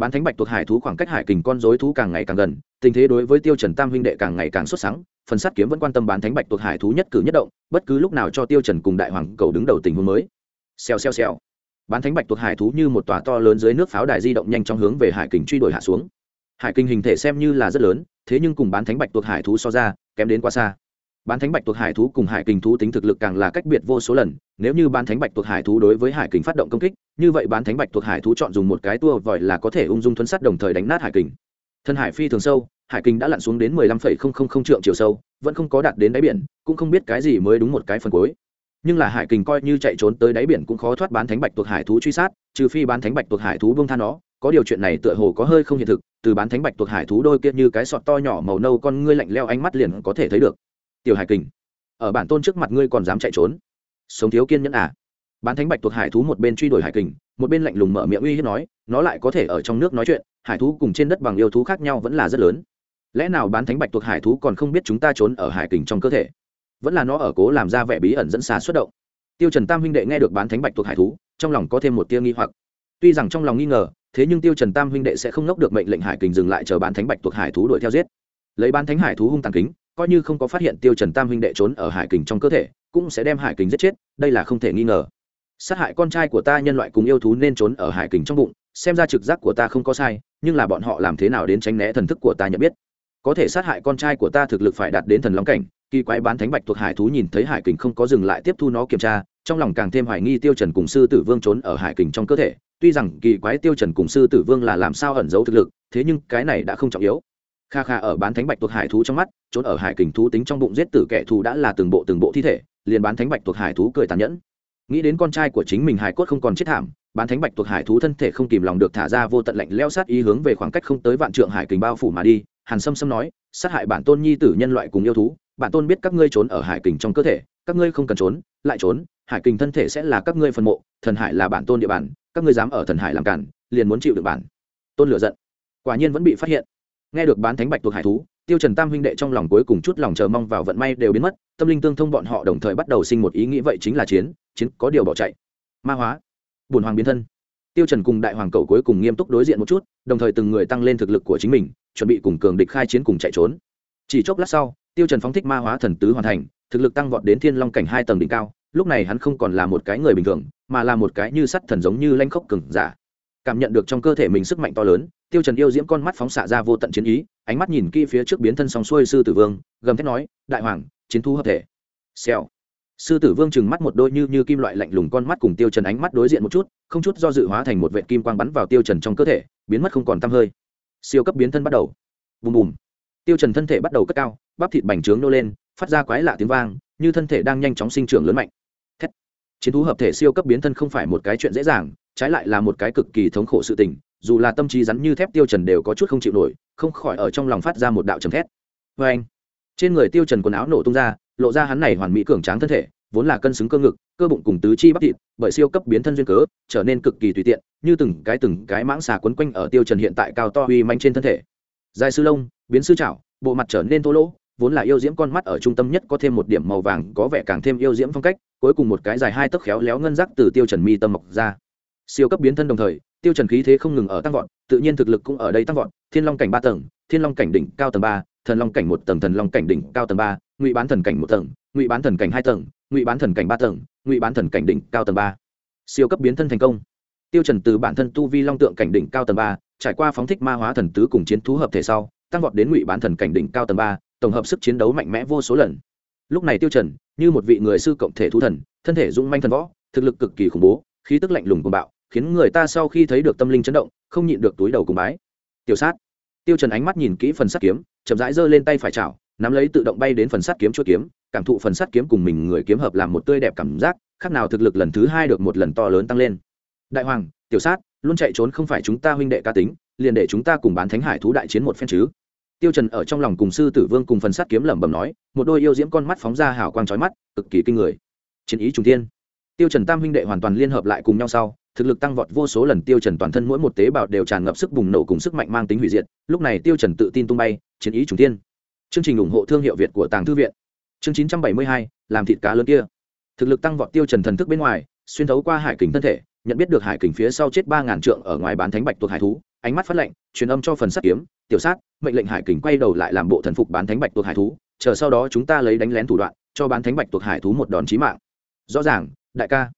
bán thánh bạch tuộc hải thú khoảng cách hải kình con rối thú càng ngày càng gần, tình thế đối với tiêu trần tam huynh đệ càng ngày càng xuất sắc phần sát kiếm vẫn quan tâm bán thánh bạch tuộc hải thú nhất cử nhất động, bất cứ lúc nào cho tiêu trần cùng đại hoàng cầu đứng đầu tình huống mới. Xèo xèo xèo. Bán thánh bạch tuộc hải thú như một tòa to lớn dưới nước pháo đài di động nhanh trong hướng về hải kình truy đuổi hạ xuống. Hải kình hình thể xem như là rất lớn, thế nhưng cùng bán thánh bạch tuộc hải thú so ra, kém đến quá xa bán thánh bạch tuộc hải thú cùng hải kình thú tính thực lực càng là cách biệt vô số lần, nếu như bán thánh bạch tuộc hải thú đối với hải kình phát động công kích, như vậy bán thánh bạch tuộc hải thú chọn dùng một cái tua vòi là có thể ung dung thuấn sắt đồng thời đánh nát hải kình. Thân hải phi thường sâu, hải kình đã lặn xuống đến mười lăm phẩy không không không trượng chiều sâu, vẫn không có đạt đến đáy biển, cũng không biết cái gì mới đúng một cái phần cuối. Nhưng là hải kình coi như chạy trốn tới đáy biển cũng khó thoát bán thánh bạch tuộc hải thú truy sát, trừ phi bán thánh bạch tuộc hải thú bông tha nó, có điều chuyện này tựa hồ có hơi không hiện thực, từ bán thánh bạch tuộc hải thú đôi kia như cái sọt to nhỏ màu nâu con ngươi lạnh leo ánh mắt liền có thể thấy được tiểu hải kình, ở bản tôn trước mặt ngươi còn dám chạy trốn? Sống thiếu kiên nhẫn à? Bán thánh bạch tuộc hải thú một bên truy đuổi hải kình, một bên lạnh lùng mở miệng uy hiếp nói, nó lại có thể ở trong nước nói chuyện, hải thú cùng trên đất bằng yêu thú khác nhau vẫn là rất lớn. Lẽ nào bán thánh bạch tuộc hải thú còn không biết chúng ta trốn ở hải kình trong cơ thể? Vẫn là nó ở cố làm ra vẻ bí ẩn dẫn xà xuất động. Tiêu trần tam huynh đệ nghe được bán thánh bạch tuộc hải thú, trong lòng có thêm một tia nghi hoặc. Tuy rằng trong lòng nghi ngờ, thế nhưng tiêu trần tam huynh đệ sẽ không nốc được mệnh lệnh hải kình dừng lại chờ bán thánh bạch tuộc hải thú đuổi theo giết. Lấy bán thánh hải thú hung tàn kính coi như không có phát hiện tiêu trần tam huynh đệ trốn ở hải kình trong cơ thể, cũng sẽ đem hải kình giết chết, đây là không thể nghi ngờ. Sát hại con trai của ta nhân loại cùng yêu thú nên trốn ở hải kình trong bụng, xem ra trực giác của ta không có sai, nhưng là bọn họ làm thế nào đến tránh né thần thức của ta nhận biết. Có thể sát hại con trai của ta thực lực phải đạt đến thần long cảnh, kỳ quái bán thánh bạch thuộc hải thú nhìn thấy hải kình không có dừng lại tiếp thu nó kiểm tra, trong lòng càng thêm hoài nghi tiêu trần cùng sư tử vương trốn ở hải kình trong cơ thể. Tuy rằng kỳ quái tiêu trần cùng sư tử vương là làm sao ẩn giấu thực lực, thế nhưng cái này đã không trọng yếu kha kha ở bán thánh bạch tuộc hải thú trong mắt, trốn ở hải kình thú tính trong bụng giết tử kẻ thù đã là từng bộ từng bộ thi thể, liền bán thánh bạch tuộc hải thú cười tàn nhẫn. Nghĩ đến con trai của chính mình hải cốt không còn chết thảm, bán thánh bạch tuộc hải thú thân thể không kìm lòng được thả ra vô tận lạnh leo sát ý hướng về khoảng cách không tới vạn trượng hải kình bao phủ mà đi, hàn sâm sâm nói, sát hại bản tôn nhi tử nhân loại cùng yêu thú, bản tôn biết các ngươi trốn ở hải kình trong cơ thể, các ngươi không cần trốn, lại trốn, hải kình thân thể sẽ là các ngươi phần mộ, thần hải là bản tôn địa bàn, các ngươi dám ở thần hải làm cản, liền muốn chịu được bản. Tôn lửa giận, quả nhiên vẫn bị phát hiện nghe được bán thánh bạch tuộc hải thú, tiêu trần tam huynh đệ trong lòng cuối cùng chút lòng chờ mong vào vận may đều biến mất, tâm linh tương thông bọn họ đồng thời bắt đầu sinh một ý nghĩ vậy chính là chiến chiến có điều bỏ chạy. Ma hóa, bùn hoàng biến thân. Tiêu trần cùng đại hoàng cầu cuối cùng nghiêm túc đối diện một chút, đồng thời từng người tăng lên thực lực của chính mình, chuẩn bị cùng cường địch khai chiến cùng chạy trốn. Chỉ chốc lát sau, tiêu trần phóng thích ma hóa thần tứ hoàn thành, thực lực tăng vọt đến thiên long cảnh hai tầng đỉnh cao, lúc này hắn không còn là một cái người bình thường, mà là một cái như sắt thần giống như lanh khốc cường giả cảm nhận được trong cơ thể mình sức mạnh to lớn, tiêu trần yêu diễm con mắt phóng xạ ra vô tận chiến ý, ánh mắt nhìn kỹ phía trước biến thân song xuôi sư tử vương, gầm thét nói, đại hoàng, chiến thu hợp thể. Xèo. Sư tử vương chừng mắt một đôi như như kim loại lạnh lùng con mắt cùng tiêu trần ánh mắt đối diện một chút, không chút do dự hóa thành một vệt kim quang bắn vào tiêu trần trong cơ thể, biến mất không còn tăm hơi. Siêu cấp biến thân bắt đầu. Bùm bùm. Tiêu trần thân thể bắt đầu cất cao, bắp thịt bành trướng nô lên, phát ra quái lạ tiếng vang, như thân thể đang nhanh chóng sinh trưởng lớn mạnh chiến thú hợp thể siêu cấp biến thân không phải một cái chuyện dễ dàng, trái lại là một cái cực kỳ thống khổ sự tình, dù là tâm trí rắn như thép tiêu trần đều có chút không chịu nổi, không khỏi ở trong lòng phát ra một đạo trầm thét. Với anh, trên người tiêu trần quần áo nổ tung ra, lộ ra hắn này hoàn mỹ cường tráng thân thể, vốn là cân xứng cơ ngực, cơ bụng cùng tứ chi bắp thịt, bởi siêu cấp biến thân duyên cớ, trở nên cực kỳ tùy tiện, như từng cái từng cái mãng xà quấn quanh ở tiêu trần hiện tại cao to uy manh trên thân thể. Dài sư lông, biến sư chảo, bộ mặt trở nên thô lỗ, vốn là yêu diễm con mắt ở trung tâm nhất có thêm một điểm màu vàng, có vẻ càng thêm yêu diễm phong cách cuối cùng một cái dài hai tấc khéo léo ngân rắc từ tiêu trần mi tâm mọc ra. Siêu cấp biến thân đồng thời, tiêu trần khí thế không ngừng ở tăng vọt, tự nhiên thực lực cũng ở đây tăng vọt, thiên long cảnh ba tầng, thiên long cảnh đỉnh cao tầng ba, thần long cảnh một tầng, thần long cảnh đỉnh cao tầng ba, ngụy bán thần cảnh một tầng, ngụy bán thần cảnh hai tầng, ngụy bán thần cảnh ba tầng, ngụy bán thần cảnh đỉnh cao tầng ba. Siêu cấp biến thân thành công. Tiêu trần từ bản thân tu vi long tượng cảnh đỉnh cao tầng ba, trải qua phóng thích ma hóa thần tứ cùng chiến thú hợp thể sau, tăng vọt đến ngụy bán thần cảnh đỉnh cao tầng ba, tổng hợp sức chiến đấu mạnh mẽ vô số lần lúc này tiêu trần, như một vị người sư cộng thể thú thần, thân thể dũng manh thần võ, thực lực cực kỳ khủng bố, khí tức lạnh lùng cuồng bạo, khiến người ta sau khi thấy được tâm linh chấn động, không nhịn được túi đầu cùng bái. Tiểu sát. Tiêu trần ánh mắt nhìn kỹ phần sắt kiếm, chậm rãi giơ lên tay phải chảo, nắm lấy tự động bay đến phần sắt kiếm chuôi kiếm, cảm thụ phần sắt kiếm cùng mình người kiếm hợp làm một tươi đẹp cảm giác, khác nào thực lực lần thứ hai được một lần to lớn tăng lên. Đại hoàng, tiểu sát, luôn chạy trốn không phải chúng ta huynh đệ ca tính, liền để chúng ta cùng bán thánh hải thú đại chiến một phen chứ. Tiêu trần ở trong lòng cùng sư tử vương cùng phần sắt kiếm lẩm bẩm nói một đôi yêu diễm con mắt phóng ra hào quang chói mắt cực kỳ kinh người. Chiến ý trùng thiên. Tiêu trần tam huynh đệ hoàn toàn liên hợp lại cùng nhau sau thực lực tăng vọt vô số lần tiêu trần toàn thân mỗi một tế bào đều tràn ngập sức bùng nổ cùng sức mạnh mang tính hủy diệt lúc này tiêu trần tự tin tung bay chiến ý trùng thiên. chương trình ủng hộ thương hiệu việt của tàng thư viện. Chương 972, làm thịt cá lớn kia. Thực lực tăng vọt tiêu trần thần thức bên ngoài xuyên thấu qua hải kình thân thể nhận biết được hải kình phía sau chết ba ngàn trượng ở ngoài bán thánh bạch tuộc hải thú ánh mắt phát lệnh truyền âm cho phần sắt kiếm tiểu sát mệnh lệnh hải kình quay đầu lại làm bộ thần phục bán thánh bạch tuộc hải thú chờ sau đó chúng ta lấy đánh lén thủ đoạn, cho bán thánh bạch tuộc hải thú một đòn chí mạng. Rõ ràng, đại ca.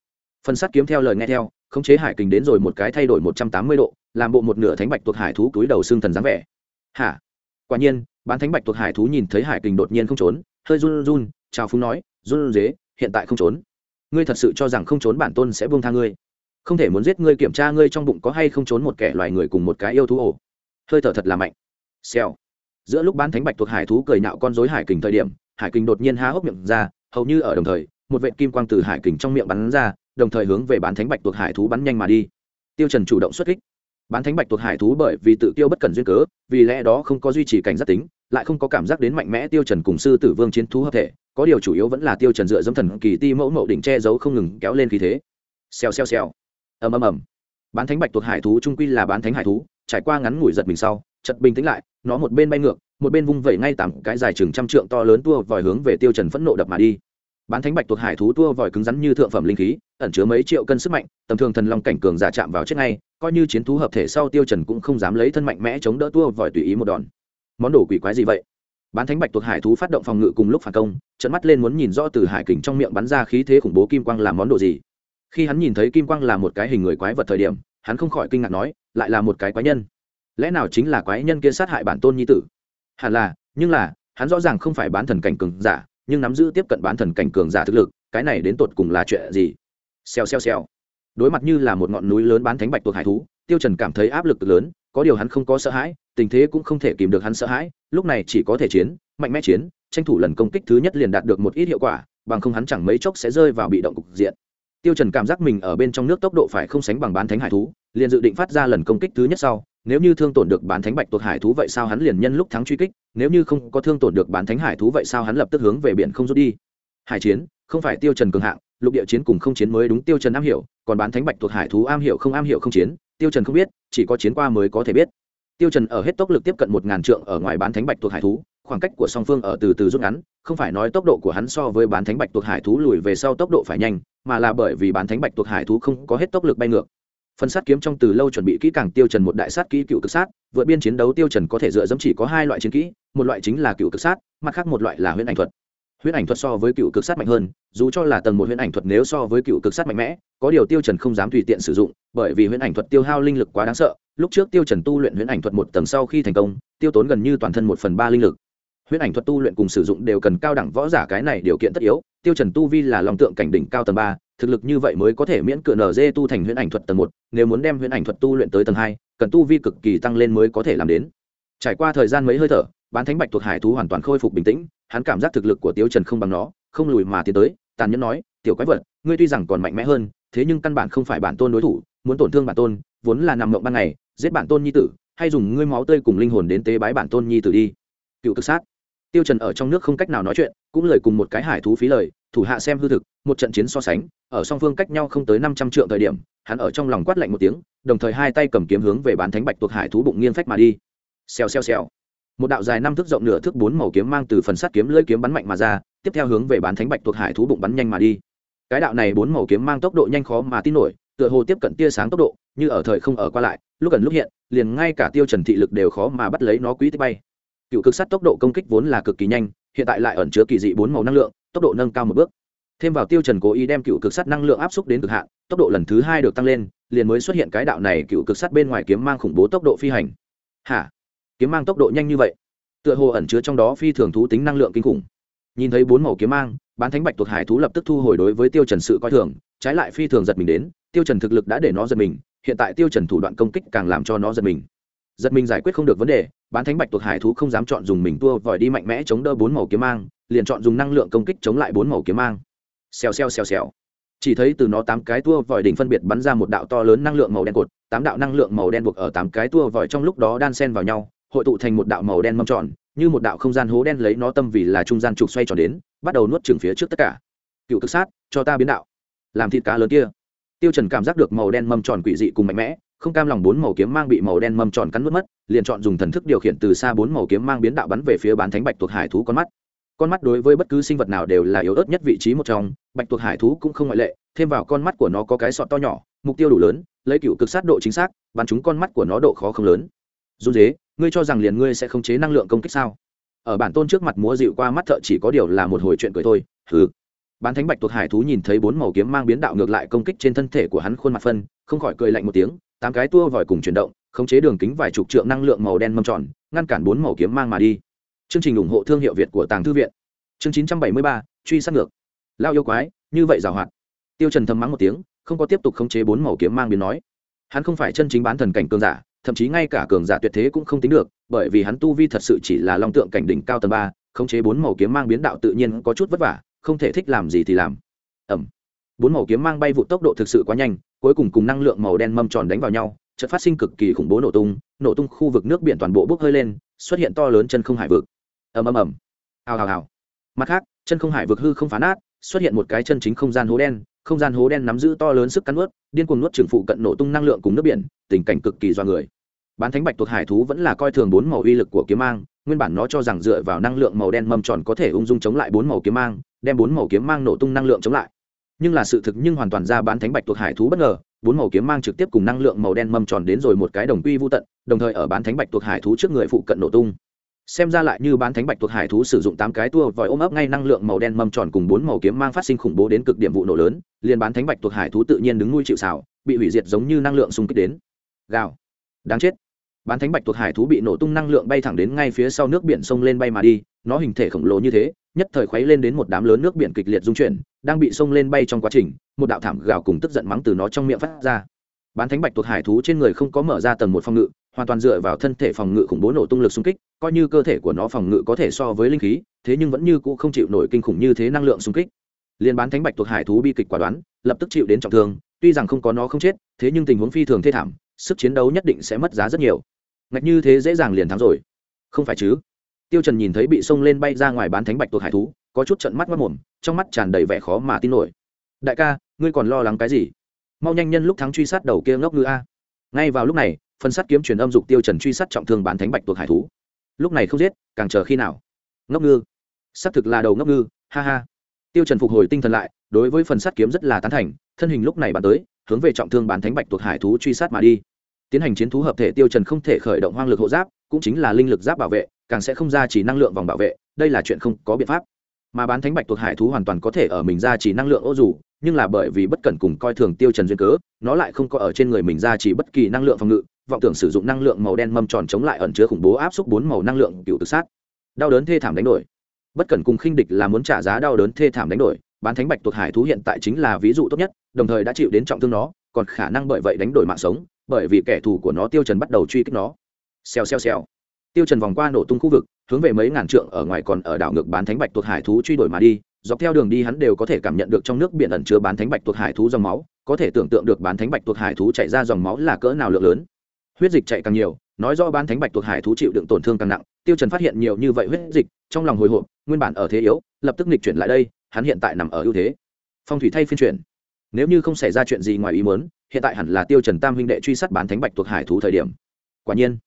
Phần sắt kiếm theo lời nghe theo, khống chế hải kình đến rồi một cái thay đổi một trăm tám mươi độ, làm bộ một nửa thánh bạch tuộc hải thú túi đầu xương thần dáng vẻ. Hả? Quả nhiên, bán thánh bạch tuộc hải thú nhìn thấy hải kình đột nhiên không trốn, hơi run run, chào phúng nói, run dế, hiện tại không trốn. Ngươi thật sự cho rằng không trốn bản tôn sẽ buông tha ngươi. Không thể muốn giết ngươi kiểm tra ngươi trong bụng có hay không trốn một kẻ loài người cùng một cái yêu thú ổ. Hơi thở thật là mạnh. Xèo giữa lúc bán thánh bạch thuộc hải thú cười nhạo con dối hải kình thời điểm, hải kình đột nhiên há hốc miệng ra, hầu như ở đồng thời, một vệ kim quang từ hải kình trong miệng bắn ra, đồng thời hướng về bán thánh bạch thuộc hải thú bắn nhanh mà đi. Tiêu trần chủ động xuất kích. Bán thánh bạch thuộc hải thú bởi vì tự tiêu bất cần duyên cớ, vì lẽ đó không có duy trì cảnh giác tính, lại không có cảm giác đến mạnh mẽ tiêu trần cùng sư tử vương chiến thú hợp thể, có điều chủ yếu vẫn là tiêu trần dựa dẫm thần kỳ ti mẫu mậu đỉnh che giấu không ngừng kéo lên khí thế. Xèo xèo xèo. Ầm ầm ầm. Bán thánh bạch thuộc hải thú trung quy là bán thánh hải thú, trải qua ngắn ngủi giật mình sau chật bình tĩnh lại, nó một bên bay ngược, một bên vung vẩy ngay tạm cái dài chừng trăm trượng to lớn tua vòi hướng về tiêu trần phẫn nộ đập mà đi. Bán thánh bạch tuộc hải thú tua vòi cứng rắn như thượng phẩm linh khí, ẩn chứa mấy triệu cân sức mạnh, tầm thường thần long cảnh cường giả chạm vào chết ngay, coi như chiến thú hợp thể sau tiêu trần cũng không dám lấy thân mạnh mẽ chống đỡ tua vòi tùy ý một đòn. Món đồ quỷ quái gì vậy? Bán thánh bạch tuộc hải thú phát động phòng ngự cùng lúc phản công trận mắt lên muốn nhìn rõ từ hải kình trong miệng bắn ra khí thế khủng bố kim quang làm món đồ gì. Khi hắn nhìn thấy kim quang là một cái hình người quái vật thời điểm, hắn không khỏi kinh ngạc nói, lại là một cái quái nhân lẽ nào chính là quái nhân kia sát hại bản tôn nhi tử? Hẳn là, nhưng là, hắn rõ ràng không phải bán thần cảnh cường giả, nhưng nắm giữ tiếp cận bán thần cảnh cường giả thực lực, cái này đến tột cùng là chuyện gì? Xèo xèo xèo. Đối mặt như là một ngọn núi lớn bán thánh bạch tuộc hải thú, tiêu trần cảm thấy áp lực lớn, có điều hắn không có sợ hãi, tình thế cũng không thể kìm được hắn sợ hãi, lúc này chỉ có thể chiến, mạnh mẽ chiến, tranh thủ lần công kích thứ nhất liền đạt được một ít hiệu quả, bằng không hắn chẳng mấy chốc sẽ rơi vào bị động cục diện. Tiêu trần cảm giác mình ở bên trong nước tốc độ phải không sánh bằng bán thánh hải thú, liền dự định phát ra lần công kích thứ nhất sau nếu như thương tổn được bán thánh bạch tuộc hải thú vậy sao hắn liền nhân lúc thắng truy kích? Nếu như không có thương tổn được bán thánh hải thú vậy sao hắn lập tức hướng về biển không rút đi? Hải chiến, không phải tiêu trần cường hạng, lục địa chiến cùng không chiến mới đúng tiêu trần am hiểu, còn bán thánh bạch tuộc hải thú am hiểu không am hiểu không chiến, tiêu trần không biết, chỉ có chiến qua mới có thể biết. Tiêu trần ở hết tốc lực tiếp cận một ngàn trượng ở ngoài bán thánh bạch tuộc hải thú, khoảng cách của song phương ở từ từ rút ngắn, không phải nói tốc độ của hắn so với bán thánh bạch tuộc hải thú lùi về sau tốc độ phải nhanh, mà là bởi vì bán thánh bạch tuộc hải thú không có hết tốc lực bay ngược phần sát kiếm trong từ lâu chuẩn bị kỹ càng tiêu trần một đại sát kỹ cựu cực sát, vượt biên chiến đấu tiêu trần có thể dựa dẫm chỉ có hai loại chiến kỹ, một loại chính là cựu cực sát, mặt khác một loại là huyễn ảnh thuật. Huyễn ảnh thuật so với cựu cực sát mạnh hơn, dù cho là tầng một huyễn ảnh thuật nếu so với cựu cực sát mạnh mẽ, có điều tiêu trần không dám tùy tiện sử dụng, bởi vì huyễn ảnh thuật tiêu hao linh lực quá đáng sợ, lúc trước tiêu trần tu luyện huyễn ảnh thuật một tầng sau khi thành công, tiêu tốn gần như toàn thân một phần ba linh lực. Huyễn ảnh thuật tu luyện cùng sử dụng đều cần cao đẳng võ giả cái này điều kiện tất yếu, tiêu trần tu vi là long tượng cảnh đỉnh cao tầng ba thực lực như vậy mới có thể miễn cửa nz tu thành huyễn ảnh thuật tầng một, nếu muốn đem huyễn ảnh thuật tu luyện tới tầng hai, cần tu vi cực kỳ tăng lên mới có thể làm đến. Trải qua thời gian mấy hơi thở, bán thánh bạch thuộc hải thú hoàn toàn khôi phục bình tĩnh, hắn cảm giác thực lực của tiêu trần không bằng nó, không lùi mà tiến tới, tàn nhẫn nói, tiểu quái vật, ngươi tuy rằng còn mạnh mẽ hơn, thế nhưng căn bản không phải bản tôn đối thủ, muốn tổn thương bản tôn, vốn là nằm mộng ban ngày, giết bản tôn nhi tử, hay dùng ngươi máu tươi cùng linh hồn đến tế bái bản tôn nhi tử đi. Cựu cực sát. Tiêu trần ở trong nước không cách nào nói chuyện, cũng lời cùng một cái hải thú phí lời thủ hạ xem hư thực, một trận chiến so sánh, ở song phương cách nhau không tới năm trăm trượng thời điểm, hắn ở trong lòng quát lạnh một tiếng, đồng thời hai tay cầm kiếm hướng về bán thánh bạch tuộc hải thú bụng nghiêng phách mà đi. Xèo xèo xèo. Một đạo dài năm thước rộng nửa thước bốn màu kiếm mang từ phần sắt kiếm lưỡi kiếm bắn mạnh mà ra, tiếp theo hướng về bán thánh bạch tuộc hải thú bụng bắn nhanh mà đi. Cái đạo này bốn màu kiếm mang tốc độ nhanh khó mà tin nổi, tựa hồ tiếp cận tia sáng tốc độ, như ở thời không ở qua lại, lúc gần lúc hiện, liền ngay cả tiêu trần thị lực đều khó mà bắt lấy nó quý tích bay. Cựu cực sắt tốc độ công kích vốn là cực kỳ nhanh, hiện tại lại ẩn chứa kỳ dị bốn màu năng lượng tốc độ nâng cao một bước. Thêm vào tiêu trần cố ý đem cựu cực sắt năng lượng áp suất đến cực hạn, tốc độ lần thứ hai được tăng lên, liền mới xuất hiện cái đạo này cựu cực sắt bên ngoài kiếm mang khủng bố tốc độ phi hành. Hả? Kiếm mang tốc độ nhanh như vậy? Tựa hồ ẩn chứa trong đó phi thường thú tính năng lượng kinh khủng. Nhìn thấy bốn màu kiếm mang, bán thánh bạch tuộc hải thú lập tức thu hồi đối với tiêu trần sự coi thường, trái lại phi thường giật mình đến, tiêu trần thực lực đã để nó giật mình, hiện tại tiêu trần thủ đoạn công kích càng làm cho nó giật mình giật mình giải quyết không được vấn đề, bán thánh bạch tuộc hải thú không dám chọn dùng mình tua vòi đi mạnh mẽ chống đỡ bốn màu kiếm mang, liền chọn dùng năng lượng công kích chống lại bốn màu kiếm mang. Xèo xèo xèo xèo. Chỉ thấy từ nó tám cái tua vòi đỉnh phân biệt bắn ra một đạo to lớn năng lượng màu đen cột, tám đạo năng lượng màu đen buộc ở tám cái tua vòi trong lúc đó đan xen vào nhau, hội tụ thành một đạo màu đen mâm tròn, như một đạo không gian hố đen lấy nó tâm vì là trung gian trục xoay tròn đến, bắt đầu nuốt trừng phía trước tất cả. Cựu cực sát, cho ta biến đạo. Làm thịt cá lớn kia. Tiêu trần cảm giác được màu đen mâm tròn quỷ dị cùng mạnh mẽ không cam lòng bốn màu kiếm mang bị màu đen mâm tròn cắn mất mất, liền chọn dùng thần thức điều khiển từ xa bốn màu kiếm mang biến đạo bắn về phía bán thánh bạch tuộc hải thú con mắt. Con mắt đối với bất cứ sinh vật nào đều là yếu ớt nhất vị trí một trong, bạch tuộc hải thú cũng không ngoại lệ, thêm vào con mắt của nó có cái sọt to nhỏ, mục tiêu đủ lớn, lấy cựu cực sát độ chính xác, bắn chúng con mắt của nó độ khó không lớn. Dù dế ngươi cho rằng liền ngươi sẽ khống chế năng lượng công kích sao? Ở bản tôn trước mặt múa dịu qua mắt thợ chỉ có điều là một hồi chuyện cười thôi, hừ. Bán thánh bạch tuộc hải thú nhìn thấy bốn màu kiếm mang biến đạo ngược lại công kích trên thân thể của hắn khuôn mặt phân, không khỏi cười lạnh một tiếng tám cái tua vòi cùng chuyển động, khống chế đường kính vài chục trượng năng lượng màu đen mâm tròn, ngăn cản bốn màu kiếm mang mà đi. Chương trình ủng hộ thương hiệu việt của tàng thư viện. Chương chín trăm bảy mươi ba, truy sát ngược. Lao yêu quái, như vậy giảo hoạt tiêu trần thầm mắng một tiếng, không có tiếp tục khống chế bốn màu kiếm mang biến nói. Hắn không phải chân chính bán thần cảnh cường giả, thậm chí ngay cả cường giả tuyệt thế cũng không tính được, bởi vì hắn tu vi thật sự chỉ là long tượng cảnh đỉnh cao tầng ba, khống chế bốn màu kiếm mang biến đạo tự nhiên có chút vất vả, không thể thích làm gì thì làm. Ẩm bốn màu kiếm mang bay vụ tốc độ thực sự quá nhanh, cuối cùng cùng năng lượng màu đen mâm tròn đánh vào nhau, chợt phát sinh cực kỳ khủng bố nổ tung nổ tung khu vực nước biển toàn bộ bốc hơi lên, xuất hiện to lớn chân không hải vực. Ầm ầm ầm. Hào hào hào. Mặt khác, chân không hải vực hư không phá nát, xuất hiện một cái chân chính không gian hố đen, không gian hố đen nắm giữ to lớn sức cắn nuốt, điên cuồng nuốt trường phụ cận nổ tung năng lượng cùng nước biển, tình cảnh cực kỳ do người. Bán thánh bạch tuộc hải thú vẫn là coi thường bốn màu uy lực của kiếm mang, nguyên bản nó cho rằng dựa vào năng lượng màu đen mâm tròn có thể ung dung chống lại bốn màu kiếm mang, đem bốn màu kiếm mang nổ tung năng lượng chống lại nhưng là sự thực nhưng hoàn toàn ra bán thánh bạch tuộc hải thú bất ngờ, bốn màu kiếm mang trực tiếp cùng năng lượng màu đen mâm tròn đến rồi một cái đồng quy vô tận, đồng thời ở bán thánh bạch tuộc hải thú trước người phụ cận nổ tung. Xem ra lại như bán thánh bạch tuộc hải thú sử dụng tám cái tua vòi ôm ấp ngay năng lượng màu đen mâm tròn cùng bốn màu kiếm mang phát sinh khủng bố đến cực điểm vụ nổ lớn, liền bán thánh bạch tuộc hải thú tự nhiên đứng nuôi chịu xảo bị hủy diệt giống như năng lượng xung kích đến. Gào. Đáng chết. Bán thánh bạch tuộc hải thú bị nổ tung năng lượng bay thẳng đến ngay phía sau nước biển sông lên bay mà đi, nó hình thể khổng lồ như thế nhất thời khuấy lên đến một đám lớn nước biển kịch liệt dung chuyển, đang bị sông lên bay trong quá trình, một đạo thảm gào cùng tức giận mắng từ nó trong miệng phát ra. Bán thánh bạch tuộc hải thú trên người không có mở ra tầng một phòng ngự, hoàn toàn dựa vào thân thể phòng ngự khủng bố nổ tung lực xung kích, coi như cơ thể của nó phòng ngự có thể so với linh khí, thế nhưng vẫn như cũ không chịu nổi kinh khủng như thế năng lượng xung kích. Liên bán thánh bạch tuộc hải thú bi kịch quả đoán, lập tức chịu đến trọng thương, tuy rằng không có nó không chết, thế nhưng tình huống phi thường thê thảm, sức chiến đấu nhất định sẽ mất giá rất nhiều. Ngạch như thế dễ dàng liền thắng rồi. Không phải chứ? Tiêu trần nhìn thấy bị xông lên bay ra ngoài bán thánh bạch tuộc hải thú, có chút trận mắt mất mồm trong mắt tràn đầy vẻ khó mà tin nổi. Đại ca, ngươi còn lo lắng cái gì? Mau nhanh nhân lúc thắng truy sát đầu kia ngốc ngư a. Ngay vào lúc này, phân sát kiếm truyền âm dục tiêu trần truy sát trọng thương bán thánh bạch tuộc hải thú. Lúc này không giết, càng chờ khi nào? Ngốc ngư. Xác thực là đầu ngốc ngư, ha ha. Tiêu trần phục hồi tinh thần lại, đối với phần sát kiếm rất là tán thành, thân hình lúc này bắn tới, hướng về trọng thương bán thánh bạch tuộc hải thú truy sát mà đi. Tiến hành chiến thú hợp thể, tiêu trần không thể khởi động hoang lực hộ giáp, cũng chính là linh lực giáp bảo vệ càng sẽ không ra chỉ năng lượng vòng bảo vệ, đây là chuyện không có biện pháp. Mà bán thánh bạch tuộc hải thú hoàn toàn có thể ở mình ra chỉ năng lượng ô dù, nhưng là bởi vì bất cẩn cùng coi thường tiêu trần duyên cớ, nó lại không có ở trên người mình ra chỉ bất kỳ năng lượng phòng ngự, vọng tưởng sử dụng năng lượng màu đen mâm tròn chống lại ẩn chứa khủng bố áp xúc bốn màu năng lượng cựu tự sát. Đau đớn thê thảm đánh đổi. Bất cẩn cùng khinh địch là muốn trả giá đau đớn thê thảm đánh đổi, bán thánh bạch tuộc hải thú hiện tại chính là ví dụ tốt nhất, đồng thời đã chịu đến trọng thương nó, còn khả năng bởi vậy đánh đổi mạng sống, bởi vì kẻ thù của nó tiêu trần bắt đầu truy kích nó. Xèo xèo xèo tiêu trần vòng qua nổ tung khu vực, hướng về mấy ngàn trượng ở ngoài còn ở đảo ngược bán thánh bạch tuộc hải thú truy đuổi mà đi. Dọc theo đường đi hắn đều có thể cảm nhận được trong nước biển ẩn chứa bán thánh bạch tuộc hải thú dòng máu, có thể tưởng tượng được bán thánh bạch tuộc hải thú chạy ra dòng máu là cỡ nào lượng lớn. Huyết dịch chạy càng nhiều, nói rõ bán thánh bạch tuộc hải thú chịu đựng tổn thương càng nặng, tiêu trần phát hiện nhiều như vậy huyết dịch, trong lòng hồi hộp, nguyên bản ở thế yếu, lập tức nghịch chuyển lại đây, hắn hiện tại nằm ở ưu thế. Phong thủy thay phiên chuyển. Nếu như không xảy ra chuyện gì ngoài ý muốn, hiện tại hẳn là tiêu trần tam huynh đệ truy sát bán thánh bạch tuộc hải thú thời điểm. Quả nhiên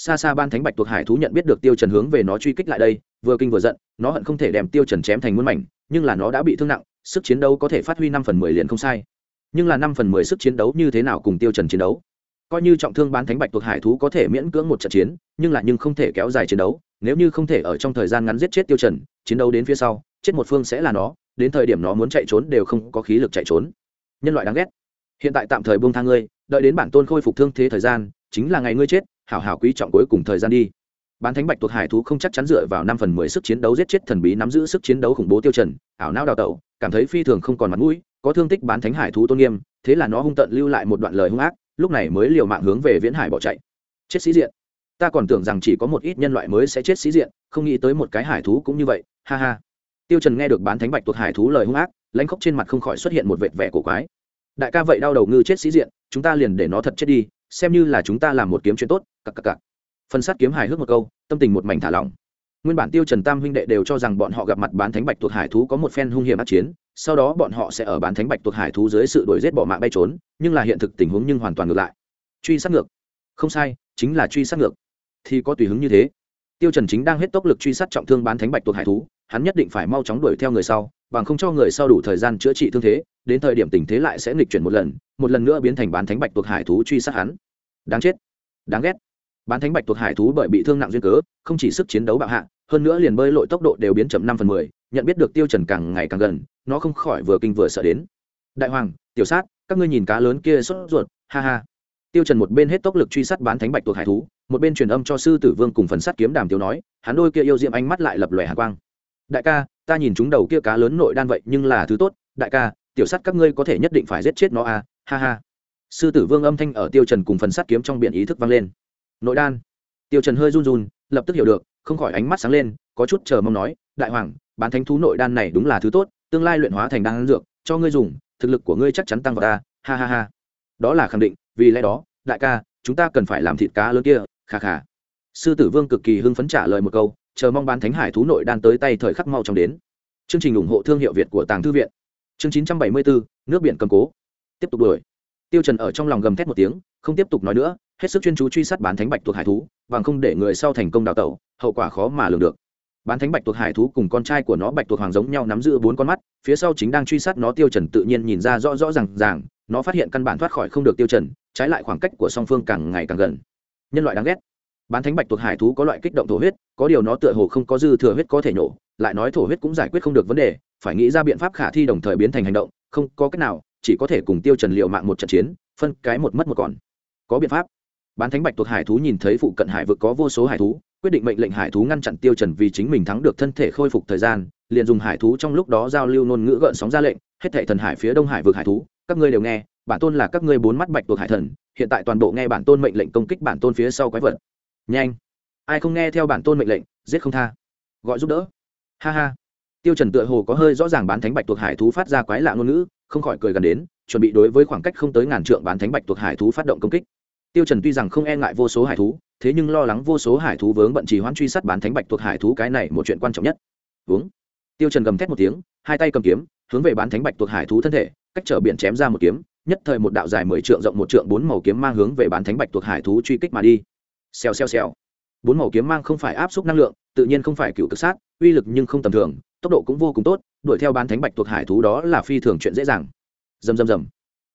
xa xa ban thánh bạch tuộc hải thú nhận biết được tiêu trần hướng về nó truy kích lại đây, vừa kinh vừa giận, nó hận không thể đem tiêu trần chém thành muôn mảnh, nhưng là nó đã bị thương nặng, sức chiến đấu có thể phát huy năm phần mười liền không sai. Nhưng là năm phần mười sức chiến đấu như thế nào cùng tiêu trần chiến đấu? Coi như trọng thương bán thánh bạch tuộc hải thú có thể miễn cưỡng một trận chiến, nhưng là nhưng không thể kéo dài chiến đấu, nếu như không thể ở trong thời gian ngắn giết chết tiêu trần, chiến đấu đến phía sau, chết một phương sẽ là nó, đến thời điểm nó muốn chạy trốn đều không có khí lực chạy trốn. Nhân loại đáng ghét. Hiện tại tạm thời buông tha ngươi, đợi đến bản tôn khôi phục thương thế thời gian, chính là ngày ngươi chết hảo hảo quý trọng cuối cùng thời gian đi. Bán thánh bạch tuộc hải thú không chắc chắn dựa vào năm phần mười sức chiến đấu giết chết thần bí nắm giữ sức chiến đấu khủng bố tiêu trần, ảo não đào tẩu, cảm thấy phi thường không còn mặt mũi, có thương tích bán thánh hải thú tôn nghiêm, thế là nó hung tận lưu lại một đoạn lời hung ác, lúc này mới liều mạng hướng về viễn hải bỏ chạy. Chết sĩ diện. Ta còn tưởng rằng chỉ có một ít nhân loại mới sẽ chết sĩ diện, không nghĩ tới một cái hải thú cũng như vậy, ha ha. Tiêu trần nghe được bán thánh bạch tuộc hải thú lời hung ác, lãnh khốc trên mặt không khỏi xuất hiện một vệt vẻ cổ quái. Đại ca vậy đau đầu ngư chết sĩ diện, chúng ta liền để nó thật chết đi, xem như là chúng ta làm một kiếm chuyện tốt cặc cặc cặc. Phần sát kiếm hài hước một câu, tâm tình một mảnh thả lỏng. Nguyên bản tiêu trần tam huynh đệ đều cho rằng bọn họ gặp mặt bán thánh bạch thuộc hải thú có một phen hung hiểm ác chiến, sau đó bọn họ sẽ ở bán thánh bạch tuộc hải thú dưới sự đuổi giết bỏ mạng bay trốn, nhưng là hiện thực tình huống nhưng hoàn toàn ngược lại. Truy sát ngược. Không sai, chính là truy sát ngược. Thì có tùy hứng như thế. Tiêu trần chính đang hết tốc lực truy sát trọng thương bán thánh bạch tuộc hải thú, hắn nhất định phải mau chóng đuổi theo người sau, bằng không cho người sau đủ thời gian chữa trị thương thế, đến thời điểm tình thế lại sẽ nghịch chuyển một lần một lần nữa biến thành bán thánh bạch tuộc hải thú truy sát hắn. Đáng chết. Đáng ghét bán thánh bạch tuộc hải thú bởi bị thương nặng duyên cớ, không chỉ sức chiến đấu bạo hạ, hơn nữa liền bơi lội tốc độ đều biến chậm năm phần mười, nhận biết được tiêu trần càng ngày càng gần, nó không khỏi vừa kinh vừa sợ đến. Đại hoàng, tiểu sát, các ngươi nhìn cá lớn kia sốt ruột, ha ha. Tiêu trần một bên hết tốc lực truy sát bán thánh bạch tuộc hải thú, một bên truyền âm cho sư tử vương cùng phần sát kiếm đàm tiêu nói, hắn đôi kia yêu diệm ánh mắt lại lập lòe hàn quang. Đại ca, ta nhìn chúng đầu kia cá lớn nội đan vậy nhưng là thứ tốt, đại ca, tiểu sát các ngươi có thể nhất định phải giết chết nó à ha ha. Sư tử vương âm thanh ở tiêu trần cùng phần sát kiếm trong biển ý thức vang lên nội đan. Tiêu trần hơi run run, lập tức hiểu được, không khỏi ánh mắt sáng lên, có chút chờ mong nói, đại hoàng, bán thánh thú nội đan này đúng là thứ tốt, tương lai luyện hóa thành đan dược, cho ngươi dùng, thực lực của ngươi chắc chắn tăng vào ta. Ha ha ha. Đó là khẳng định, vì lẽ đó, đại ca, chúng ta cần phải làm thịt cá lớn kia khà khà sư tử vương cực kỳ hưng phấn trả lời một câu, chờ mong bán thánh hải thú nội đan tới tay thời khắc mau chóng đến. Chương trình ủng hộ thương hiệu việt của tàng thư viện. Chương chín trăm bảy mươi bốn, nước biển cầm cố. Tiếp tục đuổi tiêu trần ở trong lòng gầm thét một tiếng, không tiếp tục nói nữa, hết sức chuyên chú truy sát bán thánh bạch tuộc hải thú, bằng không để người sau thành công đào tẩu, hậu quả khó mà lường được. Bán thánh bạch tuộc hải thú cùng con trai của nó bạch tuộc hoàng giống nhau nắm giữ bốn con mắt, phía sau chính đang truy sát nó, tiêu trần tự nhiên nhìn ra rõ rõ ràng ràng, nó phát hiện căn bản thoát khỏi không được tiêu trần, trái lại khoảng cách của song phương càng ngày càng gần. Nhân loại đáng ghét. Bán thánh bạch tuộc hải thú có loại kích động thổ huyết, có điều nó tựa hồ không có dư thừa huyết có thể nổ lại nói thổ huyết cũng giải quyết không được vấn đề, phải nghĩ ra biện pháp khả thi đồng thời biến thành hành động, không có cách nào chỉ có thể cùng tiêu trần liệu mạng một trận chiến, phân cái một mất một còn. Có biện pháp. Bán thánh bạch tuộc hải thú nhìn thấy phụ cận hải vực có vô số hải thú, quyết định mệnh lệnh hải thú ngăn chặn tiêu trần vì chính mình thắng được thân thể khôi phục thời gian, liền dùng hải thú trong lúc đó giao lưu ngôn ngữ gợn sóng ra lệnh, hết thảy thần hải phía đông hải vực hải thú, các ngươi đều nghe, bản tôn là các ngươi bốn mắt bạch tuộc hải thần, hiện tại toàn bộ nghe bản tôn mệnh lệnh công kích bản tôn phía sau quái vật. Nhanh. Ai không nghe theo bản tôn mệnh lệnh, giết không tha. Gọi giúp đỡ. Ha ha tiêu trần tựa hồ có hơi rõ ràng bán thánh bạch tuộc hải thú phát ra quái lạ ngôn ngữ, không khỏi cười gần đến, chuẩn bị đối với khoảng cách không tới ngàn trượng bán thánh bạch tuộc hải thú phát động công kích. Tiêu trần tuy rằng không e ngại vô số hải thú, thế nhưng lo lắng vô số hải thú vướng bận trì hoãn truy sát bán thánh bạch tuộc hải thú cái này một chuyện quan trọng nhất. Uống tiêu trần gầm thét một tiếng, hai tay cầm kiếm, hướng về bán thánh bạch tuộc hải thú thân thể, cách trở biển chém ra một kiếm, nhất thời một đạo dài mười trượng rộng một trượng bốn màu kiếm mang hướng về bán thánh bạch tuộc hải thú truy kích mà đi. Xèo xèo xèo. Bốn màu kiếm mang không phải áp suất năng lượng, tự nhiên không phải cựu cực sát, uy lực nhưng không tầm thường tốc độ cũng vô cùng tốt, đuổi theo bán thánh bạch thuộc hải thú đó là phi thường chuyện dễ dàng. Rầm rầm rầm.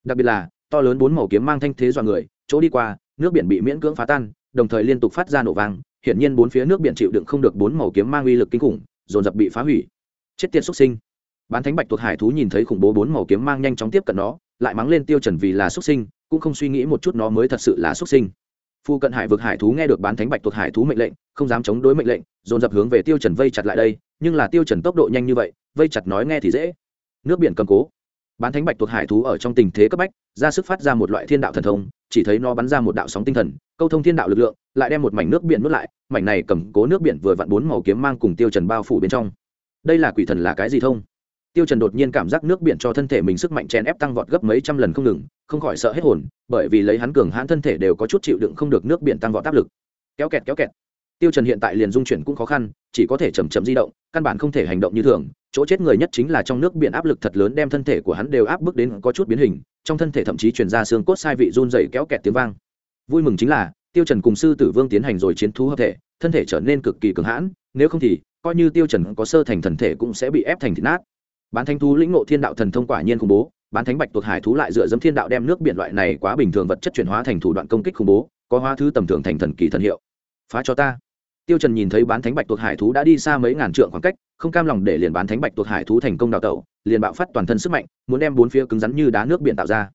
Đặc biệt là, to lớn bốn màu kiếm mang thanh thế dọa người, chỗ đi qua, nước biển bị miễn cưỡng phá tan, đồng thời liên tục phát ra nổ vang, hiển nhiên bốn phía nước biển chịu đựng không được bốn màu kiếm mang uy lực kinh khủng, dồn dập bị phá hủy. Chết tiệt xuất sinh. Bán thánh bạch thuộc hải thú nhìn thấy khủng bố bốn màu kiếm mang nhanh chóng tiếp cận nó, lại mắng lên tiêu trần vì là xuất sinh, cũng không suy nghĩ một chút nó mới thật sự là xuất sinh. Phu cận hải vực hải thú nghe được bán thánh bạch thuộc hải thú mệnh lệnh không dám chống đối mệnh lệnh, dồn dập hướng về tiêu trần vây chặt lại đây, nhưng là tiêu trần tốc độ nhanh như vậy, vây chặt nói nghe thì dễ. Nước biển cầm cố. Bán thánh bạch thuộc hải thú ở trong tình thế cấp bách, ra sức phát ra một loại thiên đạo thần thông, chỉ thấy nó bắn ra một đạo sóng tinh thần, câu thông thiên đạo lực lượng, lại đem một mảnh nước biển nuốt lại, mảnh này cầm cố nước biển vừa vặn bốn màu kiếm mang cùng tiêu trần bao phủ bên trong. Đây là quỷ thần là cái gì thông? Tiêu trần đột nhiên cảm giác nước biển cho thân thể mình sức mạnh chèn ép tăng vọt gấp mấy trăm lần không ngừng, không khỏi sợ hết hồn, bởi vì lấy hắn cường hãn thân thể đều có chút chịu đựng không được nước biển tăng vọt áp lực. Kéo kẹt kéo kẹt tiêu trần hiện tại liền dung chuyển cũng khó khăn, chỉ có thể chậm chậm di động, căn bản không thể hành động như thường. Chỗ chết người nhất chính là trong nước biển áp lực thật lớn đem thân thể của hắn đều áp bức đến có chút biến hình, trong thân thể thậm chí truyền ra xương cốt sai vị run rẩy kéo kẹt tiếng vang. Vui mừng chính là, tiêu trần cùng sư tử vương tiến hành rồi chiến thú hợp thể, thân thể trở nên cực kỳ cường hãn, nếu không thì, coi như tiêu trần có sơ thành thần thể cũng sẽ bị ép thành thịt nát. Bán thánh thú lĩnh ngộ thiên đạo thần thông quả nhiên khủng bố, bán thánh bạch tuộc hải thú lại dựa dẫm thiên đạo đem nước biển loại này quá bình thường vật chất chuyển hóa thành thủ đoạn công kích khủng bố, có hóa thứ tầm thường thành thần kỳ thần hiệu phá cho ta. Tiêu trần nhìn thấy bán thánh bạch tuộc hải thú đã đi xa mấy ngàn trượng khoảng cách, không cam lòng để liền bán thánh bạch tuộc hải thú thành công đào tẩu, liền bạo phát toàn thân sức mạnh, muốn đem bốn phía cứng rắn như đá nước biển tạo ra.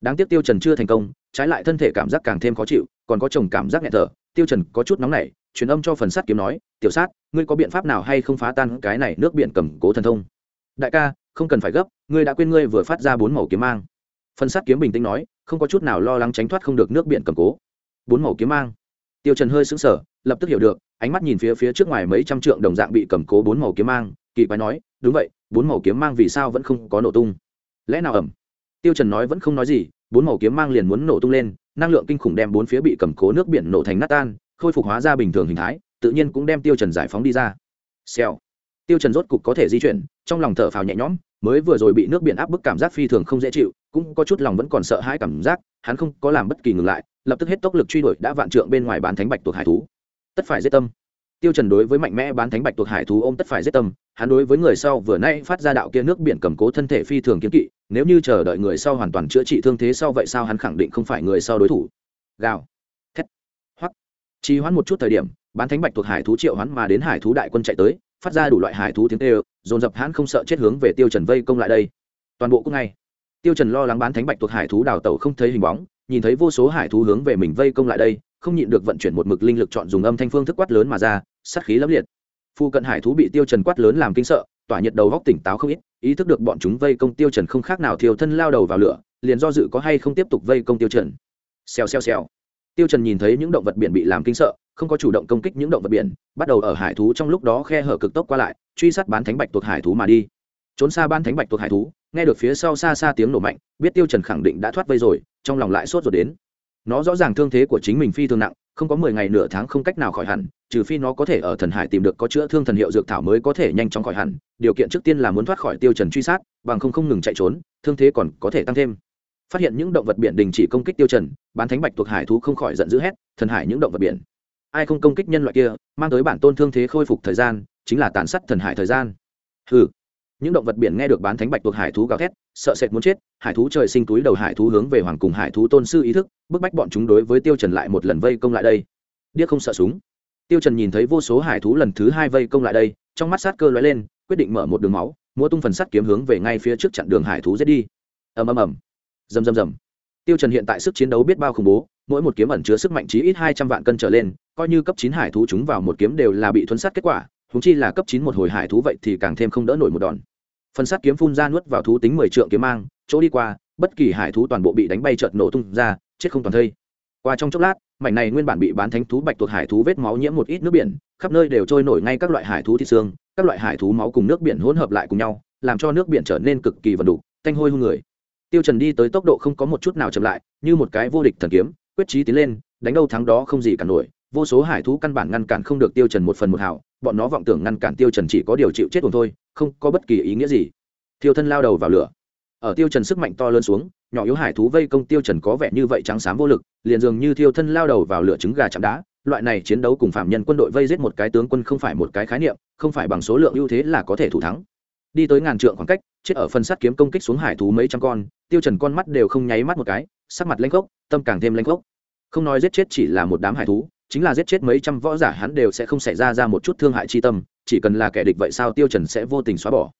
Đáng tiếc tiêu trần chưa thành công, trái lại thân thể cảm giác càng thêm khó chịu, còn có chồng cảm giác nhẹ thở. Tiêu trần có chút nóng nảy, truyền âm cho phần sát kiếm nói, tiểu sát, ngươi có biện pháp nào hay không phá tan cái này nước biển cầm cố thần thông? Đại ca, không cần phải gấp, ngươi đã quên ngươi vừa phát ra bốn màu kiếm mang. Phần sát kiếm bình tĩnh nói, không có chút nào lo lắng tránh thoát không được nước biển cầm cố. Bốn màu kiếm mang tiêu trần hơi sững sờ, lập tức hiểu được, ánh mắt nhìn phía phía trước ngoài mấy trăm trượng đồng dạng bị cầm cố bốn màu kiếm mang, kỳ quái nói, đúng vậy, bốn màu kiếm mang vì sao vẫn không có nổ tung? Lẽ nào ẩm? Tiêu trần nói vẫn không nói gì, bốn màu kiếm mang liền muốn nổ tung lên, năng lượng kinh khủng đem bốn phía bị cầm cố nước biển nổ thành nát tan, khôi phục hóa ra bình thường hình thái, tự nhiên cũng đem tiêu trần giải phóng đi ra. Xèo. Tiêu trần rốt cục có thể di chuyển, trong lòng thở phào nhẹ nhõm, mới vừa rồi bị nước biển áp bức cảm giác phi thường không dễ chịu cũng có chút lòng vẫn còn sợ hãi cảm giác, hắn không có làm bất kỳ ngừng lại, lập tức hết tốc lực truy đuổi đã vạn trượng bên ngoài bán thánh bạch tuộc hải thú. Tất phải giết tâm. Tiêu trần đối với mạnh mẽ bán thánh bạch tuộc hải thú ôm tất phải giết tâm, hắn đối với người sau vừa nay phát ra đạo kia nước biển cầm cố thân thể phi thường kiếm kỵ, nếu như chờ đợi người sau hoàn toàn chữa trị thương thế sau vậy sao hắn khẳng định không phải người sau đối thủ. Gào. Thét. Hoắc. Trì hoãn một chút thời điểm, bán thánh bạch tuộc hải thú triệu hoãn mà đến hải thú đại quân chạy tới, phát ra đủ loại hải thú tiếng kêu, dồn dập hắn không sợ chết hướng về tiêu trần vây công lại đây. Toàn bộ cũng ngay tiêu trần lo lắng bán thánh bạch tuộc hải thú đào tẩu không thấy hình bóng, nhìn thấy vô số hải thú hướng về mình vây công lại đây, không nhịn được vận chuyển một mực linh lực chọn dùng âm thanh phương thức quát lớn mà ra, sát khí lấp liệt. Phu cận hải thú bị tiêu trần quát lớn làm kinh sợ, tỏa nhiệt đầu góc tỉnh táo không ít, ý thức được bọn chúng vây công tiêu trần không khác nào thiêu thân lao đầu vào lửa, liền do dự có hay không tiếp tục vây công tiêu trần. Xèo xèo xèo. Tiêu trần nhìn thấy những động vật biển bị làm kinh sợ, không có chủ động công kích những động vật biển, bắt đầu ở hải thú trong lúc đó khe hở cực tốc qua lại, truy sát bán thánh bạch tuộc hải thú mà đi trốn xa ban thánh bạch tuộc hải thú, nghe được phía sau xa xa tiếng nổ mạnh, biết tiêu trần khẳng định đã thoát vây rồi, trong lòng lại sốt rồi đến. Nó rõ ràng thương thế của chính mình phi thường nặng, không có mười ngày nửa tháng không cách nào khỏi hẳn, trừ phi nó có thể ở thần hải tìm được có chữa thương thần hiệu dược thảo mới có thể nhanh chóng khỏi hẳn, điều kiện trước tiên là muốn thoát khỏi tiêu trần truy sát, bằng không không ngừng chạy trốn, thương thế còn có thể tăng thêm. Phát hiện những động vật biển đình chỉ công kích tiêu trần, bán thánh bạch tuộc hải thú không khỏi giận dữ hét, thần hải những động vật biển, ai không công kích nhân loại kia, mang tới bản tôn thương thế khôi phục thời gian, chính là tàn sát thần hải thời gian. Hừ những động vật biển nghe được bán thánh bạch tuộc hải thú gào thét, sợ sệt muốn chết, hải thú trời sinh túi đầu hải thú hướng về hoàng cùng hải thú tôn sư ý thức, bức bách bọn chúng đối với tiêu trần lại một lần vây công lại đây. Điếc không sợ súng. Tiêu trần nhìn thấy vô số hải thú lần thứ hai vây công lại đây, trong mắt sát cơ lóe lên, quyết định mở một đường máu, múa tung phần sắt kiếm hướng về ngay phía trước chặn đường hải thú giết đi. Ầm ầm ầm. Rầm rầm rầm. Tiêu trần hiện tại sức chiến đấu biết bao khủng bố, mỗi một kiếm ẩn chứa sức mạnh chí ít hai trăm vạn cân trở lên, coi như cấp chín hải thú chúng vào một kiếm đều là bị thuấn sát kết quả húng chi là cấp chín một hồi hải thú vậy thì càng thêm không đỡ nổi một đòn. Phần sắt kiếm phun ra nuốt vào thú tính mười trượng kiếm mang, chỗ đi qua, bất kỳ hải thú toàn bộ bị đánh bay chợt nổ tung ra, chết không toàn thây. Qua trong chốc lát, mảnh này nguyên bản bị bán thánh thú bạch tuộc hải thú vết máu nhiễm một ít nước biển, khắp nơi đều trôi nổi ngay các loại hải thú thịt xương, các loại hải thú máu cùng nước biển hỗn hợp lại cùng nhau, làm cho nước biển trở nên cực kỳ vần đục, tanh hôi hun người. Tiêu trần đi tới tốc độ không có một chút nào chậm lại, như một cái vô địch thần kiếm, quyết chí tiến lên, đánh đâu thắng đó không gì cả nổi, vô số hải thú căn bản ngăn cản không được tiêu trần một phần một hào bọn nó vọng tưởng ngăn cản tiêu trần chỉ có điều chịu chết cùng thôi, không có bất kỳ ý nghĩa gì. Tiêu thân lao đầu vào lửa. Ở tiêu trần sức mạnh to lớn xuống, nhỏ yếu hải thú vây công tiêu trần có vẻ như vậy trắng xám vô lực, liền dường như tiêu thân lao đầu vào lửa trứng gà chạm đá. Loại này chiến đấu cùng phạm nhân quân đội vây giết một cái tướng quân không phải một cái khái niệm, không phải bằng số lượng ưu thế là có thể thủ thắng. Đi tới ngàn trượng khoảng cách, chết ở phần sắt kiếm công kích xuống hải thú mấy trăm con, tiêu trần con mắt đều không nháy mắt một cái, sắc mặt lãnh khốc, tâm càng thêm lãnh khốc. Không nói giết chết chỉ là một đám hải thú chính là giết chết mấy trăm võ giả hắn đều sẽ không xảy ra ra một chút thương hại chi tâm chỉ cần là kẻ địch vậy sao tiêu trần sẽ vô tình xóa bỏ.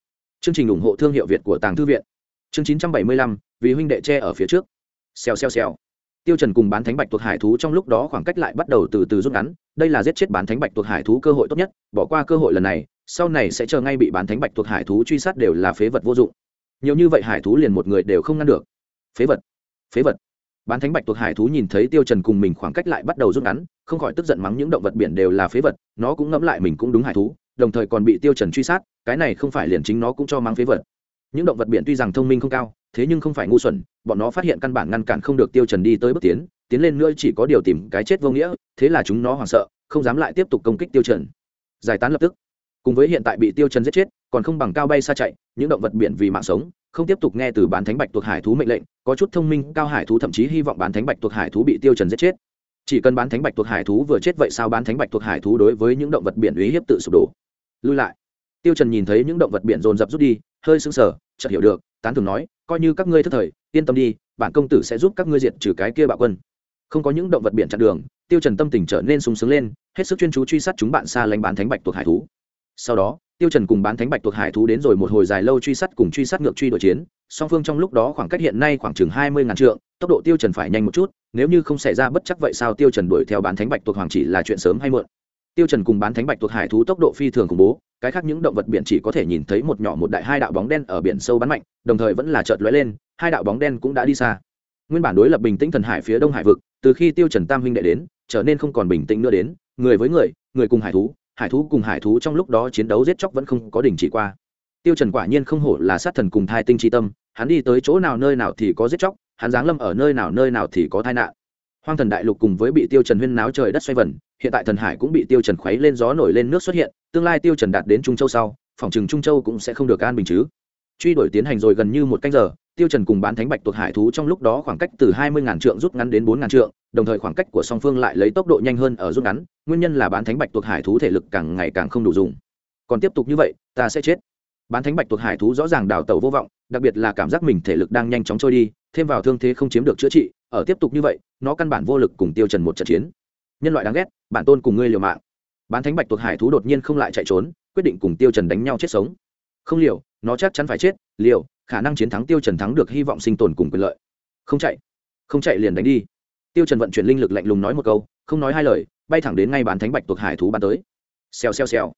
Chương trình ủng hộ thương hiệu việt của tàng thư viện. Chương 975, vì huynh đệ che ở phía trước. Xèo xèo xèo. Tiêu trần cùng bán thánh bạch tuộc hải thú trong lúc đó khoảng cách lại bắt đầu từ từ rút ngắn đây là giết chết bán thánh bạch tuộc hải thú cơ hội tốt nhất bỏ qua cơ hội lần này sau này sẽ chờ ngay bị bán thánh bạch tuộc hải thú truy sát đều là phế vật vô dụng. Nhiều như vậy hải thú liền một người đều không ngăn được. Phế vật. Phế vật bán thánh bạch tuộc hải thú nhìn thấy tiêu trần cùng mình khoảng cách lại bắt đầu rút ngắn, không khỏi tức giận mắng những động vật biển đều là phế vật, nó cũng ngẫm lại mình cũng đúng hải thú, đồng thời còn bị tiêu trần truy sát, cái này không phải liền chính nó cũng cho mắng phế vật. Những động vật biển tuy rằng thông minh không cao, thế nhưng không phải ngu xuẩn, bọn nó phát hiện căn bản ngăn cản không được tiêu trần đi tới bước tiến tiến lên nữa chỉ có điều tìm cái chết vô nghĩa, thế là chúng nó hoảng sợ, không dám lại tiếp tục công kích tiêu trần. Giải tán lập tức cùng với hiện tại bị tiêu trần giết chết, còn không bằng cao bay xa chạy, những động vật biển vì mạng sống, không tiếp tục nghe từ bán thánh bạch tuộc hải thú mệnh lệnh, có chút thông minh, cao hải thú thậm chí hy vọng bán thánh bạch tuộc hải thú bị tiêu trần giết chết. Chỉ cần bán thánh bạch tuộc hải thú vừa chết vậy sao bán thánh bạch tuộc hải thú đối với những động vật biển uy hiếp tự sụp đổ? Lui lại. Tiêu trần nhìn thấy những động vật biển dồn dập rút đi, hơi sững sờ, chợt hiểu được, tán thường nói, coi như các ngươi thất thời, yên tâm đi, bản công tử sẽ giúp các ngươi diệt trừ cái kia bạo quân. Không có những động vật biển chặn đường, tiêu trần tâm tình trở nên sung sướng lên, hết sức chuyên chú truy sát chúng bạn xa lánh bán thánh bạch tuộc hải thú sau đó, tiêu trần cùng bán thánh bạch tuộc hải thú đến rồi một hồi dài lâu truy sát cùng truy sát ngược truy đuổi chiến. Song phương trong lúc đó khoảng cách hiện nay khoảng chừng hai mươi ngàn trượng, tốc độ tiêu trần phải nhanh một chút, nếu như không xảy ra bất chắc vậy sao tiêu trần đuổi theo bán thánh bạch tuộc hoàng chỉ là chuyện sớm hay muộn. Tiêu trần cùng bán thánh bạch tuộc hải thú tốc độ phi thường khủng bố, cái khác những động vật biển chỉ có thể nhìn thấy một nhỏ một đại hai đạo bóng đen ở biển sâu bắn mạnh, đồng thời vẫn là chợt lóe lên, hai đạo bóng đen cũng đã đi xa. Nguyên bản đối lập bình tĩnh thần hải phía đông hải vực, từ khi tiêu trần tam huynh đệ đến, trở nên không còn bình tĩnh nữa đến, người với người người cùng hải thú hải thú cùng hải thú trong lúc đó chiến đấu giết chóc vẫn không có đình chỉ qua. Tiêu trần quả nhiên không hổ là sát thần cùng thai tinh chi tâm, hắn đi tới chỗ nào nơi nào thì có giết chóc, hắn giáng lâm ở nơi nào nơi nào thì có tai nạn. Hoang thần đại lục cùng với bị tiêu trần huyên náo trời đất xoay vần, hiện tại thần hải cũng bị tiêu trần khuấy lên gió nổi lên nước xuất hiện, tương lai tiêu trần đạt đến trung châu sau, phòng chừng trung châu cũng sẽ không được an bình chứ. Truy đuổi tiến hành rồi gần như một canh giờ tiêu trần cùng bán thánh bạch tuộc hải thú trong lúc đó khoảng cách từ hai mươi ngàn trượng rút ngắn đến bốn ngàn trượng, đồng thời khoảng cách của song phương lại lấy tốc độ nhanh hơn ở rút ngắn, nguyên nhân là bán thánh bạch tuộc hải thú thể lực càng ngày càng không đủ dùng. Còn tiếp tục như vậy, ta sẽ chết. Bán thánh bạch tuộc hải thú rõ ràng đào tẩu vô vọng, đặc biệt là cảm giác mình thể lực đang nhanh chóng trôi đi, thêm vào thương thế không chiếm được chữa trị, ở tiếp tục như vậy, nó căn bản vô lực cùng tiêu trần một trận chiến. Nhân loại đáng ghét, bản tôn cùng ngươi liều mạng. Bán thánh bạch tuộc hải thú đột nhiên không lại chạy trốn, quyết định cùng tiêu trần đánh nhau chết sống. Không liều, nó chắc chắn phải chết, liều khả năng chiến thắng tiêu trần thắng được hy vọng sinh tồn cùng quyền lợi. Không chạy. Không chạy liền đánh đi. Tiêu trần vận chuyển linh lực lạnh lùng nói một câu, không nói hai lời, bay thẳng đến ngay bán thánh bạch tuộc hải thú bắn tới. Xèo xèo xèo.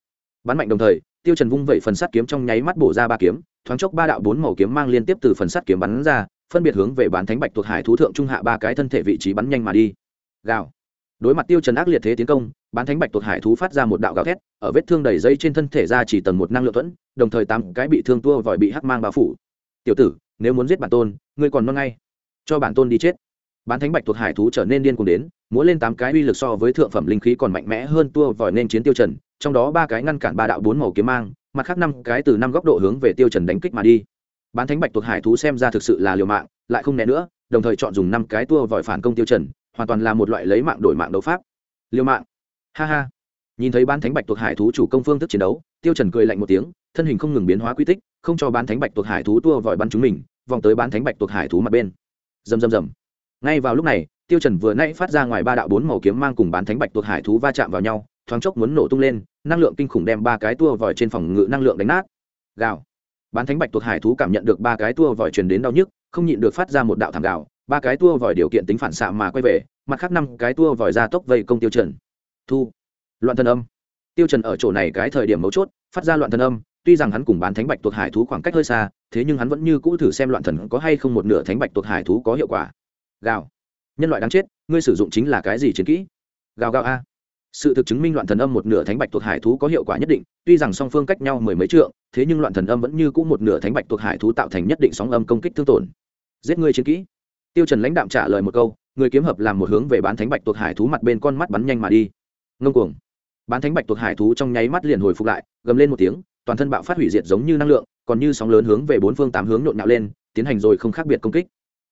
Bắn mạnh đồng thời, tiêu trần vung vẩy phần sắt kiếm trong nháy mắt bổ ra ba kiếm, thoáng chốc ba đạo bốn màu kiếm mang liên tiếp từ phần sắt kiếm bắn ra, phân biệt hướng về bán thánh bạch tuộc hải thú thượng trung hạ ba cái thân thể vị trí bắn nhanh mà đi. Gào. Đối mặt tiêu trần ác liệt thế tiến công, bán thánh bạch tuộc hải thú phát ra một đạo gào thét, ở vết thương đầy dây trên thân thể ra chỉ tầng một năng lượng thuẫn, đồng thời tám cái bị thương tua vòi bị hắc mang bao phủ tiểu tử, nếu muốn giết bản tôn, ngươi còn non ngay. Cho bản tôn đi chết. Bán thánh bạch thuộc hải thú trở nên điên cuồng đến, múa lên tám cái uy lực so với thượng phẩm linh khí còn mạnh mẽ hơn tua vòi nên chiến tiêu trần, trong đó ba cái ngăn cản ba đạo bốn màu kiếm mang, mặt khác năm cái từ năm góc độ hướng về tiêu trần đánh kích mà đi. Bán thánh bạch thuộc hải thú xem ra thực sự là liều mạng, lại không né nữa, đồng thời chọn dùng năm cái tua vòi phản công tiêu trần, hoàn toàn là một loại lấy mạng đổi mạng đấu pháp. Liều mạng. Ha ha. Nhìn thấy bán thánh bạch thuộc hải thú chủ công phương thức chiến đấu tiêu trần cười lạnh một tiếng, thân hình không ngừng biến hóa quy tích, không cho bán thánh bạch tuộc hải thú tua vòi bắn chúng mình, vòng tới bán thánh bạch tuộc hải thú mặt bên. Rầm rầm rầm. Ngay vào lúc này, tiêu trần vừa nãy phát ra ngoài ba đạo bốn màu kiếm mang cùng bán thánh bạch tuộc hải thú va chạm vào nhau, thoáng chốc muốn nổ tung lên, năng lượng kinh khủng đem ba cái tua vòi trên phòng ngự năng lượng đánh nát. Gào. Bán thánh bạch tuộc hải thú cảm nhận được ba cái tua vòi truyền đến đau nhức, không nhịn được phát ra một đạo thảm gào, ba cái tua vòi điều kiện tính phản xạ mà quay về, mặt khác năm cái tua vòi ra tốc vây công tiêu trần. Thu. Loạn thân âm. Tiêu trần ở chỗ này cái thời điểm mấu chốt phát ra loạn thần âm, tuy rằng hắn cùng bán thánh bạch tuộc hải thú khoảng cách hơi xa, thế nhưng hắn vẫn như cũ thử xem loạn thần có hay không một nửa thánh bạch tuộc hải thú có hiệu quả. Gào. Nhân loại đáng chết, ngươi sử dụng chính là cái gì chiến kỹ? Gào gào a. Sự thực chứng minh loạn thần âm một nửa thánh bạch tuộc hải thú có hiệu quả nhất định, tuy rằng song phương cách nhau mười mấy trượng, thế nhưng loạn thần âm vẫn như cũ một nửa thánh bạch tuộc hải thú tạo thành nhất định sóng âm công kích thương tổn. Giết ngươi chiến kỹ. Tiêu trần lãnh đạm trả lời một câu, người kiếm hợp làm một hướng về bán thánh bạch tuộc hải thú mặt bên con mắt bắn nhanh mà đi. Ngông cuồng bán thánh bạch tuộc hải thú trong nháy mắt liền hồi phục lại, gầm lên một tiếng, toàn thân bạo phát hủy diệt giống như năng lượng, còn như sóng lớn hướng về bốn phương tám hướng nhộn nhạo lên, tiến hành rồi không khác biệt công kích.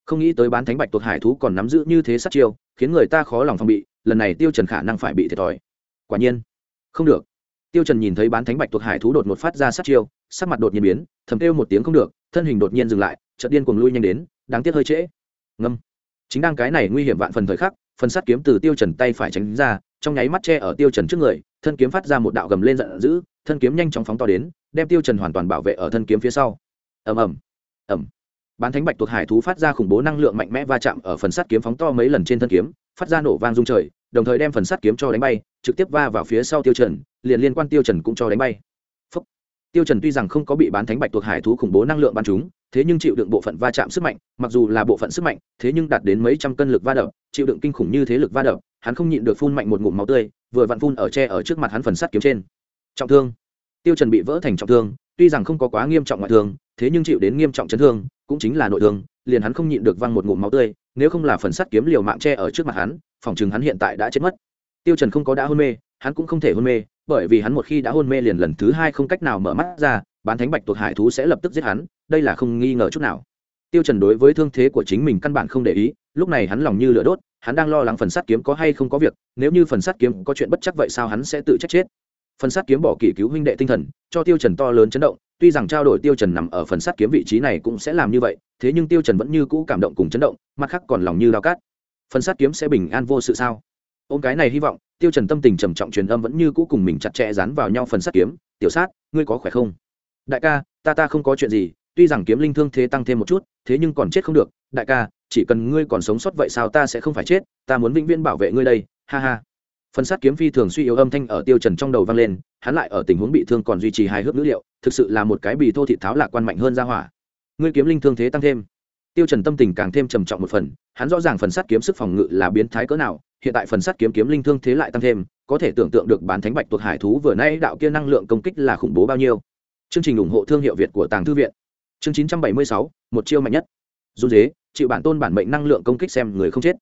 Không nghĩ tới bán thánh bạch tuộc hải thú còn nắm giữ như thế sát chiêu, khiến người ta khó lòng phòng bị, lần này tiêu trần khả năng phải bị thiệt thòi. Quả nhiên, không được. Tiêu trần nhìn thấy bán thánh bạch tuộc hải thú đột ngột phát ra sát chiêu, sắc mặt đột nhiên biến, thầm kêu một tiếng không được, thân hình đột nhiên dừng lại, chợt điên cuồng lui nhanh đến, đáng tiếc hơi trễ. Ngâm. Chính đang cái này nguy hiểm vạn phần thời khắc, phần sát kiếm từ tiêu trần tay phải tránh ra trong nháy mắt che ở tiêu trần trước người, thân kiếm phát ra một đạo gầm lên giận dữ, thân kiếm nhanh chóng phóng to đến, đem tiêu trần hoàn toàn bảo vệ ở thân kiếm phía sau. Ầm ầm. Ầm. Bán thánh bạch tuộc hải thú phát ra khủng bố năng lượng mạnh mẽ va chạm ở phần sắt kiếm phóng to mấy lần trên thân kiếm, phát ra nổ vang rung trời, đồng thời đem phần sắt kiếm cho đánh bay, trực tiếp va vào phía sau tiêu trần, liền liên quan tiêu trần cũng cho đánh bay. Phúc. tiêu trần tuy rằng không có bị bán thánh bạch tuộc hải thú khủng bố năng lượng bắn trúng, thế nhưng chịu đựng bộ phận va chạm sức mạnh, mặc dù là bộ phận sức mạnh, thế nhưng đạt đến mấy trăm cân lực va đập, chịu đựng kinh khủng như thế lực va đập hắn không nhịn được phun mạnh một ngụm máu tươi, vừa vặn phun ở che ở trước mặt hắn phần sắt kiếm trên. Trọng thương. Tiêu trần bị vỡ thành trọng thương, tuy rằng không có quá nghiêm trọng ngoại thương, thế nhưng chịu đến nghiêm trọng chấn thương, cũng chính là nội thương, liền hắn không nhịn được văng một ngụm máu tươi, nếu không là phần sắt kiếm liều mạng che ở trước mặt hắn, phòng chừng hắn hiện tại đã chết mất. Tiêu trần không có đã hôn mê, hắn cũng không thể hôn mê, bởi vì hắn một khi đã hôn mê liền lần thứ hai không cách nào mở mắt ra, bán thánh bạch tuộc hải thú sẽ lập tức giết hắn, đây là không nghi ngờ chút nào. Tiêu trần đối với thương thế của chính mình căn bản không để ý, lúc này hắn lòng như lửa đốt hắn đang lo lắng phần sắt kiếm có hay không có việc, nếu như phần sắt kiếm có chuyện bất chắc vậy sao hắn sẽ tự chết chết? Phần sắt kiếm bỏ kỷ cứu huynh đệ tinh thần, cho tiêu trần to lớn chấn động, tuy rằng trao đổi tiêu trần nằm ở phần sắt kiếm vị trí này cũng sẽ làm như vậy, thế nhưng tiêu trần vẫn như cũ cảm động cùng chấn động, mặt khác còn lòng như lao cát. Phần sắt kiếm sẽ bình an vô sự sao? Ôm cái này hy vọng, tiêu trần tâm tình trầm trọng truyền âm vẫn như cũ cùng mình chặt chẽ dán vào nhau phần sắt kiếm. Tiểu sát, ngươi có khỏe không? Đại ca, ta ta không có chuyện gì tuy rằng kiếm linh thương thế tăng thêm một chút, thế nhưng còn chết không được. Đại ca, chỉ cần ngươi còn sống sót vậy sao ta sẽ không phải chết? Ta muốn vĩnh viễn bảo vệ ngươi đây. Ha ha. Phần sát kiếm phi thường suy yếu âm thanh ở tiêu trần trong đầu vang lên, hắn lại ở tình huống bị thương còn duy trì hài hước nữ liệu, thực sự là một cái bì thô thị tháo lạc quan mạnh hơn ra hỏa. Ngươi kiếm linh thương thế tăng thêm. Tiêu trần tâm tình càng thêm trầm trọng một phần, hắn rõ ràng phần sát kiếm sức phòng ngự là biến thái cỡ nào, hiện tại phần sát kiếm kiếm linh thương thế lại tăng thêm, có thể tưởng tượng được bán thánh bạch tuộc hải thú vừa nay đạo kia năng lượng công kích là khủng bố bao nhiêu. Chương trình ủng hộ thương hiệu việt của tàng thư viện chương 976, một chiêu mạnh nhất. Dù dế chịu bản tôn bản mệnh năng lượng công kích xem người không chết.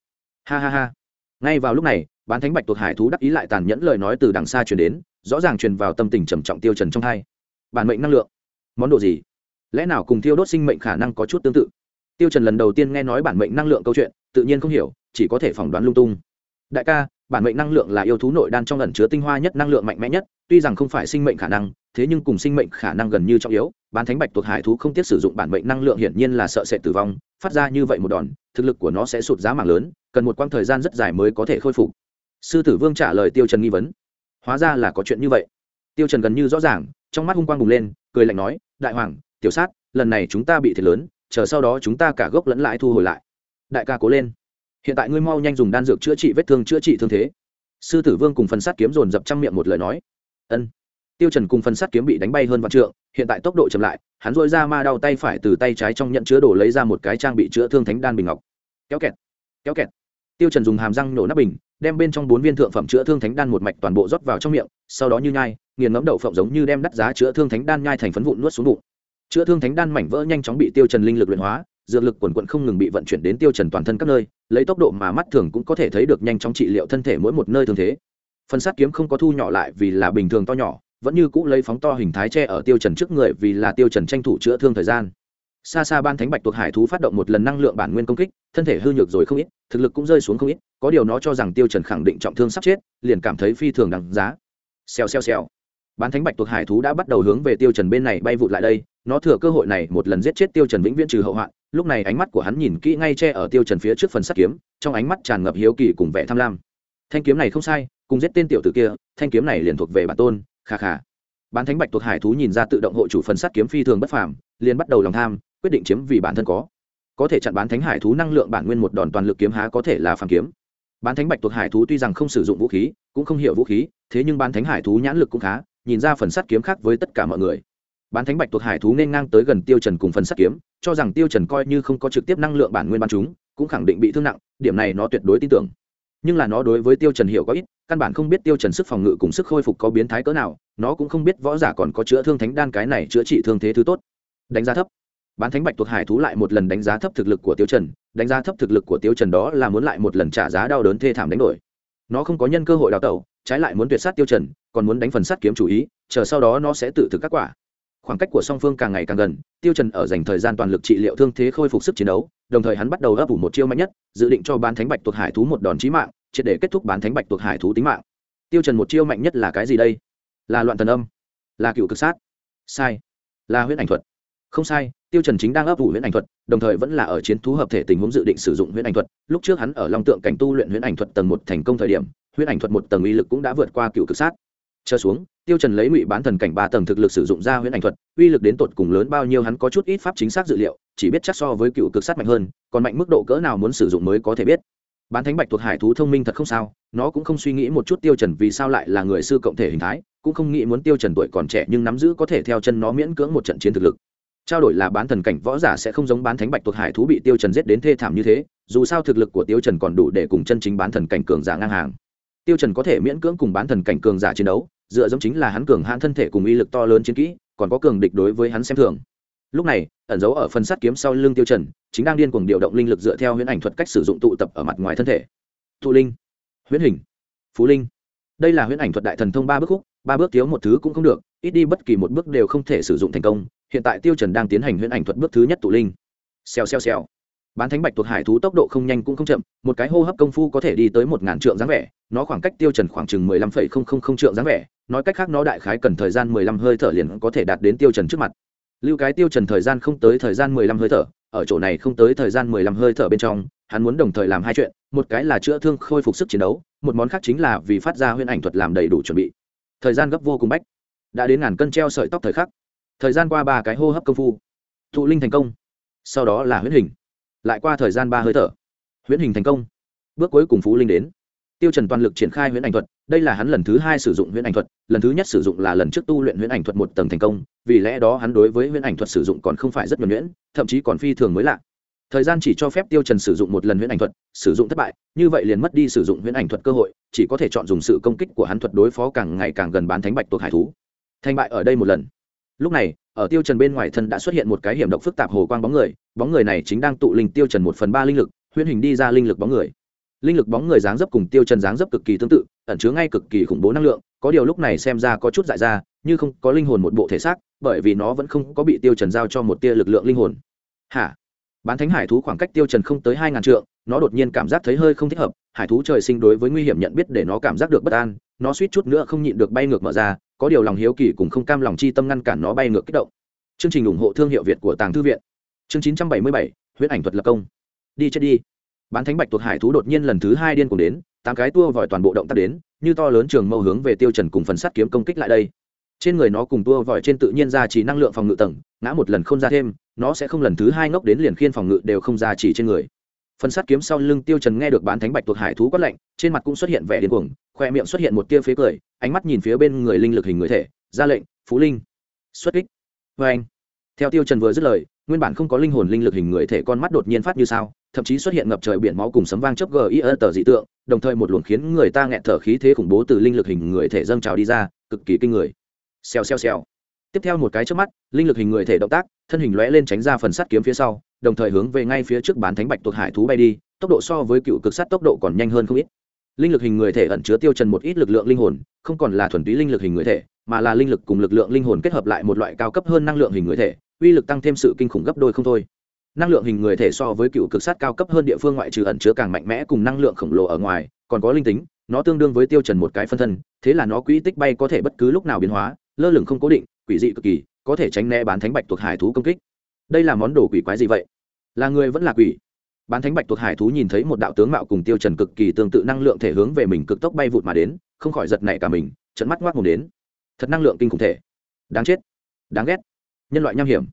Ha ha ha. Ngay vào lúc này bán thánh bạch tuộc hải thú đắc ý lại tàn nhẫn lời nói từ đằng xa truyền đến rõ ràng truyền vào tâm tình trầm trọng tiêu trần trong hai bản mệnh năng lượng. Món đồ gì? Lẽ nào cùng thiêu đốt sinh mệnh khả năng có chút tương tự? Tiêu trần lần đầu tiên nghe nói bản mệnh năng lượng câu chuyện tự nhiên không hiểu chỉ có thể phỏng đoán lung tung. Đại ca bản mệnh năng lượng là yêu thú nội đan trong ẩn chứa tinh hoa nhất năng lượng mạnh mẽ nhất tuy rằng không phải sinh mệnh khả năng thế nhưng cùng sinh mệnh khả năng gần như trọng yếu, bán thánh bạch tuộc hải thú không tiếc sử dụng bản mệnh năng lượng hiển nhiên là sợ sẽ tử vong, phát ra như vậy một đòn, thực lực của nó sẽ sụt giá mạng lớn, cần một quãng thời gian rất dài mới có thể khôi phục. Sư tử vương trả lời tiêu trần nghi vấn. Hóa ra là có chuyện như vậy. Tiêu trần gần như rõ ràng, trong mắt hung quang bùng lên, cười lạnh nói, đại hoàng, tiểu sát, lần này chúng ta bị thiệt lớn, chờ sau đó chúng ta cả gốc lẫn lãi thu hồi lại. Đại ca cố lên. Hiện tại ngươi mau nhanh dùng đan dược chữa trị vết thương chữa trị thương thế. Sư tử vương cùng phần sát kiếm dồn dập trăm miệng một lời nói. Ân tiêu trần cùng phần sát kiếm bị đánh bay hơn vạn trượng, hiện tại tốc độ chậm lại, hắn dội ra ma đau tay phải từ tay trái trong nhận chứa đổ lấy ra một cái trang bị chữa thương thánh đan bình ngọc. Kéo kẹt kéo kẹt. Tiêu trần dùng hàm răng nổ nắp bình, đem bên trong bốn viên thượng phẩm chữa thương thánh đan một mạch toàn bộ rót vào trong miệng, sau đó như nhai, nghiền ngấm đậu phộng giống như đem đắt giá chữa thương thánh đan nhai thành phấn vụn nuốt xuống bụng. Chữa thương thánh đan mảnh vỡ nhanh chóng bị tiêu trần linh lực luyện hóa, dược lực quần quận không ngừng bị vận chuyển đến tiêu trần toàn thân các nơi, lấy tốc độ mà mắt thường cũng có thể thấy được nhanh chóng trị liệu thân thể mỗi một nơi thương thế. Phần sát kiếm không có thu nhỏ lại vì là bình thường to nhỏ vẫn như cũ lấy phóng to hình thái che ở tiêu trần trước người vì là tiêu trần tranh thủ chữa thương thời gian. Xa xa ban thánh bạch tuộc hải thú phát động một lần năng lượng bản nguyên công kích, thân thể hư nhược rồi không ít, thực lực cũng rơi xuống không ít, có điều nó cho rằng tiêu trần khẳng định trọng thương sắp chết, liền cảm thấy phi thường đằng giá. Xèo xèo xèo. Bán thánh bạch tuộc hải thú đã bắt đầu hướng về tiêu trần bên này bay vụt lại đây, nó thừa cơ hội này một lần giết chết tiêu trần vĩnh viễn trừ hậu hoạn, lúc này ánh mắt của hắn nhìn kỹ ngay che ở tiêu trần phía trước phần sắt kiếm, trong ánh mắt tràn ngập hiếu kỳ cùng vẻ tham lam. Thanh kiếm này không sai, cùng giết tên tiểu tử kia, thanh kiếm này liền thuộc về bản tôn kha kha. Bán thánh bạch tuộc hải thú nhìn ra tự động hộ chủ phần sắt kiếm phi thường bất phàm, liền bắt đầu lòng tham, quyết định chiếm vì bản thân có. Có thể chặn bán thánh hải thú năng lượng bản nguyên một đòn toàn lực kiếm há có thể là phàm kiếm. Bán thánh bạch tuộc hải thú tuy rằng không sử dụng vũ khí, cũng không hiểu vũ khí, thế nhưng bán thánh hải thú nhãn lực cũng khá, nhìn ra phần sắt kiếm khác với tất cả mọi người. Bán thánh bạch tuộc hải thú nên ngang tới gần tiêu trần cùng phần sắt kiếm, cho rằng tiêu trần coi như không có trực tiếp năng lượng bản nguyên ban chúng, cũng khẳng định bị thương nặng, điểm này nó tuyệt đối tin tưởng nhưng là nó đối với tiêu trần hiểu có ít, căn bản không biết tiêu trần sức phòng ngự cùng sức khôi phục có biến thái cỡ nào, nó cũng không biết võ giả còn có chữa thương thánh đan cái này chữa trị thương thế thứ tốt. Đánh giá thấp. Bán thánh bạch thuộc hải thú lại một lần đánh giá thấp thực lực của tiêu trần, đánh giá thấp thực lực của tiêu trần đó là muốn lại một lần trả giá đau đớn thê thảm đánh đổi. Nó không có nhân cơ hội đào tẩu, trái lại muốn tuyệt sát tiêu trần, còn muốn đánh phần sát kiếm chủ ý, chờ sau đó nó sẽ tự thực các quả. Khoảng cách của song phương càng ngày càng gần, tiêu trần ở dành thời gian toàn lực trị liệu thương thế khôi phục sức chiến đấu đồng thời hắn bắt đầu ấp ủ một chiêu mạnh nhất, dự định cho bán thánh bạch tuộc hải thú một đòn chí mạng, triệt để kết thúc bán thánh bạch tuộc hải thú tính mạng. Tiêu trần một chiêu mạnh nhất là cái gì đây? Là loạn thần âm, là cựu cực sát. Sai, là huyễn ảnh thuật. Không sai, tiêu trần chính đang ấp ủ huyễn ảnh thuật, đồng thời vẫn là ở chiến thú hợp thể tình huống dự định sử dụng huyễn ảnh thuật. Lúc trước hắn ở long tượng cảnh tu luyện huyễn ảnh thuật tầng một thành công thời điểm, huyễn ảnh thuật một tầng uy lực cũng đã vượt qua cựu cực sát. Chờ xuống, tiêu trần lấy ngụy bán thần cảnh ba tầng thực lực sử dụng ra huyễn ảnh thuật, uy lực đến tột cùng lớn bao nhiêu hắn có chút ít pháp chính xác dự liệu chỉ biết chắc so với cựu cực sát mạnh hơn, còn mạnh mức độ cỡ nào muốn sử dụng mới có thể biết. Bán thánh bạch thuộc hải thú thông minh thật không sao, nó cũng không suy nghĩ một chút tiêu trần vì sao lại là người sư cộng thể hình thái, cũng không nghĩ muốn tiêu trần tuổi còn trẻ nhưng nắm giữ có thể theo chân nó miễn cưỡng một trận chiến thực lực. Trao đổi là bán thần cảnh võ giả sẽ không giống bán thánh bạch thuộc hải thú bị tiêu trần giết đến thê thảm như thế, dù sao thực lực của tiêu trần còn đủ để cùng chân chính bán thần cảnh cường giả ngang hàng. Tiêu trần có thể miễn cưỡng cùng bán thần cảnh cường giả chiến đấu, dựa giống chính là hắn cường hãn thân thể cùng uy lực to lớn chiến kỹ, còn có cường địch đối với hắn xem thường lúc này, ẩn giấu ở phần sắt kiếm sau lưng tiêu trần, chính đang điên cuồng điều động linh lực dựa theo huyễn ảnh thuật cách sử dụng tụ tập ở mặt ngoài thân thể. Thụ linh, huyễn hình, phú linh. Đây là huyễn ảnh thuật đại thần thông ba bước khúc, ba bước thiếu một thứ cũng không được, ít đi bất kỳ một bước đều không thể sử dụng thành công. Hiện tại tiêu trần đang tiến hành huyễn ảnh thuật bước thứ nhất tụ linh. Xèo xèo xèo. Bán thánh bạch tuộc hải thú tốc độ không nhanh cũng không chậm, một cái hô hấp công phu có thể đi tới một ngàn trượng dáng vẻ, nó khoảng cách tiêu trần khoảng chừng mười lăm phẩy không không không trượng dáng vẻ, nói cách khác nó đại khái cần thời gian mười lăm hơi thở liền có thể đạt đến tiêu trần trước mặt lưu cái tiêu trần thời gian không tới thời gian mười lăm hơi thở, ở chỗ này không tới thời gian mười lăm hơi thở bên trong, hắn muốn đồng thời làm hai chuyện, một cái là chữa thương khôi phục sức chiến đấu, một món khác chính là vì phát ra huyễn ảnh thuật làm đầy đủ chuẩn bị. Thời gian gấp vô cùng bách. Đã đến ngàn cân treo sợi tóc thời khắc. Thời gian qua ba cái hô hấp công phu. Thụ linh thành công. Sau đó là huyễn hình. Lại qua thời gian ba hơi thở. Huyễn hình thành công. Bước cuối cùng phú linh đến tiêu trần toàn lực triển khai huyễn ảnh thuật, đây là hắn lần thứ hai sử dụng huyễn ảnh thuật, lần thứ nhất sử dụng là lần trước tu luyện huyễn ảnh thuật một tầng thành công, vì lẽ đó hắn đối với huyễn ảnh thuật sử dụng còn không phải rất nhuần nhuyễn, thậm chí còn phi thường mới lạ. Thời gian chỉ cho phép tiêu trần sử dụng một lần huyễn ảnh thuật, sử dụng thất bại, như vậy liền mất đi sử dụng huyễn ảnh thuật cơ hội, chỉ có thể chọn dùng sự công kích của hắn thuật đối phó càng ngày càng gần bán thánh bạch tuộc hải thú. Thành bại ở đây một lần. Lúc này, ở tiêu trần bên ngoài thân đã xuất hiện một cái hiểm độc phức tạp hồ quang bóng người bóng người này chính đang tụ linh tiêu trần một phần ba linh lực, huyễn hình đi ra linh lực bóng người linh lực bóng người dáng dấp cùng tiêu trần dáng dấp cực kỳ tương tự, ẩn chứa ngay cực kỳ khủng bố năng lượng, có điều lúc này xem ra có chút dại ra, như không có linh hồn một bộ thể xác, bởi vì nó vẫn không có bị tiêu trần giao cho một tia lực lượng linh hồn. Hả? Bán thánh hải thú khoảng cách tiêu trần không tới hai ngàn trượng, nó đột nhiên cảm giác thấy hơi không thích hợp, hải thú trời sinh đối với nguy hiểm nhận biết để nó cảm giác được bất an, nó suýt chút nữa không nhịn được bay ngược mở ra, có điều lòng hiếu kỳ cùng không cam lòng chi tâm ngăn cản nó bay ngược kích động. Chương trình ủng hộ thương hiệu việt của tàng thư viện. Chương chín trăm bảy mươi bảy, huyết ảnh thuật lập công. Đi chết đi bán thánh bạch tuộc hải thú đột nhiên lần thứ hai điên cùng đến, tám cái tua vòi toàn bộ động tác đến, như to lớn trường mâu hướng về tiêu trần cùng phần sắt kiếm công kích lại đây. Trên người nó cùng tua vòi trên tự nhiên ra chỉ năng lượng phòng ngự tầng, ngã một lần không ra thêm, nó sẽ không lần thứ hai ngốc đến liền khiên phòng ngự đều không ra chỉ trên người. Phần sắt kiếm sau lưng tiêu trần nghe được bán thánh bạch tuộc hải thú quát lạnh, trên mặt cũng xuất hiện vẻ điên cuồng, khoe miệng xuất hiện một tia phế cười, ánh mắt nhìn phía bên người linh lực hình người thể, ra lệnh, phú linh, xuất kích. Với anh theo tiêu trần vừa dứt lời nguyên bản không có linh hồn linh lực hình người thể con mắt đột nhiên phát như sao, thậm chí xuất hiện ngập trời biển máu cùng sấm vang chớp gir tờ dị tượng, đồng thời một luồng khiến người ta nghẹn thở khí thế khủng bố từ linh lực hình người thể dâng trào đi ra, cực kỳ kinh người. Xèo xèo xèo. Tiếp theo một cái trước mắt, linh lực hình người thể động tác, thân hình lóe lên tránh ra phần sắt kiếm phía sau, đồng thời hướng về ngay phía trước bán thánh bạch tuộc hải thú bay đi, tốc độ so với cựu cực sắt tốc độ còn nhanh hơn không ít. Linh lực hình người thể ẩn chứa tiêu trần một ít lực lượng linh hồn, không còn là thuần túy linh lực hình người thể, mà là linh lực cùng lực lượng linh hồn kết hợp lại một loại cao cấp hơn năng lượng hình người thể uy lực tăng thêm sự kinh khủng gấp đôi không thôi. Năng lượng hình người thể so với cựu cực sát cao cấp hơn địa phương ngoại trừ ẩn chứa càng mạnh mẽ cùng năng lượng khổng lồ ở ngoài, còn có linh tính, nó tương đương với tiêu trần một cái phân thân, thế là nó quỹ tích bay có thể bất cứ lúc nào biến hóa, lơ lửng không cố định, quỷ dị cực kỳ, có thể tránh né bán thánh bạch tuộc hải thú công kích. Đây là món đồ quỷ quái gì vậy? Là người vẫn là quỷ? Bán thánh bạch tuộc hải thú nhìn thấy một đạo tướng mạo cùng tiêu trần cực kỳ tương tự năng lượng thể hướng về mình cực tốc bay vụt mà đến, không khỏi giật nảy cả mình trận mắt ngoác mồm đến. Thật năng lượng kinh khủng thể. Đáng chết. Đáng ghét nhân loại nham hiểm.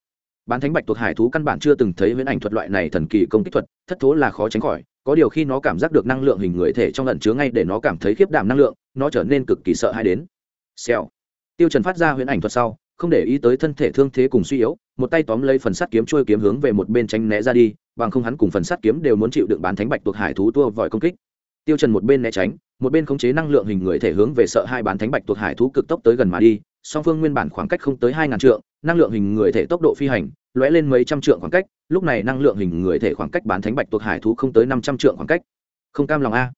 Bán thánh bạch tuộc hải thú căn bản chưa từng thấy huyễn ảnh thuật loại này thần kỳ công kích thuật, thất thố là khó tránh khỏi, có điều khi nó cảm giác được năng lượng hình người thể trong lận chứa ngay để nó cảm thấy khiếp đảm năng lượng, nó trở nên cực kỳ sợ hãi đến. Xèo. Tiêu trần phát ra huyễn ảnh thuật sau, không để ý tới thân thể thương thế cùng suy yếu, một tay tóm lấy phần sắt kiếm trôi kiếm hướng về một bên tránh né ra đi, bằng không hắn cùng phần sắt kiếm đều muốn chịu đựng bán thánh bạch tuộc hải thú tua vòi công kích. Tiêu trần một bên né tránh, một bên khống chế năng lượng hình người thể hướng về sợ hai bán thánh bạch tuộc hải thú cực tốc tới gần mà đi, song phương nguyên bản khoảng cách không tới hai ngàn trượng năng lượng hình người thể tốc độ phi hành, lóe lên mấy trăm trượng khoảng cách, lúc này năng lượng hình người thể khoảng cách bán thánh bạch tuộc hải thú không tới năm trăm trượng khoảng cách. Không cam lòng a.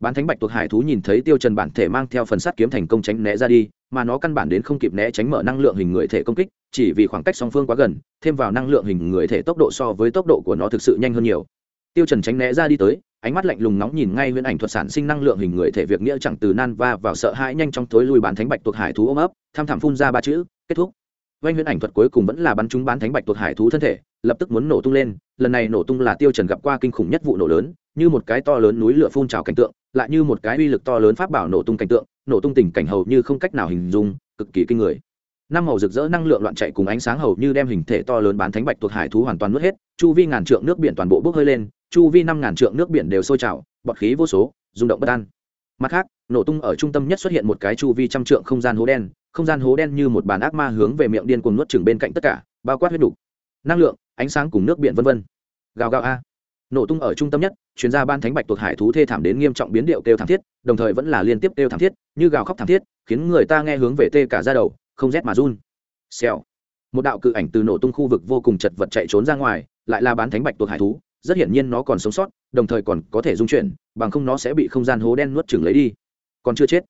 Bán thánh bạch tuộc hải thú nhìn thấy tiêu trần bản thể mang theo phần sắt kiếm thành công tránh né ra đi, mà nó căn bản đến không kịp né tránh mở năng lượng hình người thể công kích, chỉ vì khoảng cách song phương quá gần, thêm vào năng lượng hình người thể tốc độ so với tốc độ của nó thực sự nhanh hơn nhiều. Tiêu trần tránh né ra đi tới, ánh mắt lạnh lùng nóng nhìn ngay huyễn ảnh thuật sản sinh năng lượng hình người thể việc nghĩa chẳng từ nan va vào sợ hãi nhanh trong tối lui bán thánh bạch tuộc hải thú ôm ấp, tham thảm phun ra ba chữ, kết thúc vanh huyễn ảnh thuật cuối cùng vẫn là bắn chúng bán thánh bạch tuột hải thú thân thể, lập tức muốn nổ tung lên, lần này nổ tung là tiêu trần gặp qua kinh khủng nhất vụ nổ lớn, như một cái to lớn núi lửa phun trào cảnh tượng, lại như một cái uy lực to lớn pháp bảo nổ tung cảnh tượng, nổ tung tình cảnh hầu như không cách nào hình dung, cực kỳ kinh người. Năm màu rực rỡ năng lượng loạn chạy cùng ánh sáng hầu như đem hình thể to lớn bán thánh bạch tuột hải thú hoàn toàn nuốt hết, chu vi ngàn trượng nước biển toàn bộ bốc hơi lên, chu vi năm ngàn trượng nước biển đều sôi trào, bọt khí vô số, rung động bất an. Mặt khác, nổ tung ở trung tâm nhất xuất hiện một cái chu vi trăm trượng không gian hố đen không gian hố đen như một bàn ác ma hướng về miệng điên cuồng nuốt chừng bên cạnh tất cả, bao quát huyết đủ năng lượng, ánh sáng cùng nước biển vân vân. Gào gào a. Nổ tung ở trung tâm nhất, chuyên gia ban thánh bạch tuộc hải thú thê thảm đến nghiêm trọng biến điệu kêu thảm thiết, đồng thời vẫn là liên tiếp kêu thảm thiết, như gào khóc thảm thiết, khiến người ta nghe hướng về tê cả ra đầu, không rét mà run. Xèo. Một đạo cự ảnh từ nổ tung khu vực vô cùng chật vật chạy trốn ra ngoài, lại là bán thánh bạch tuộc hải thú, rất hiển nhiên nó còn sống sót, đồng thời còn có thể dung chuyển, bằng không nó sẽ bị không gian hố đen nuốt chừng lấy đi. Còn chưa chết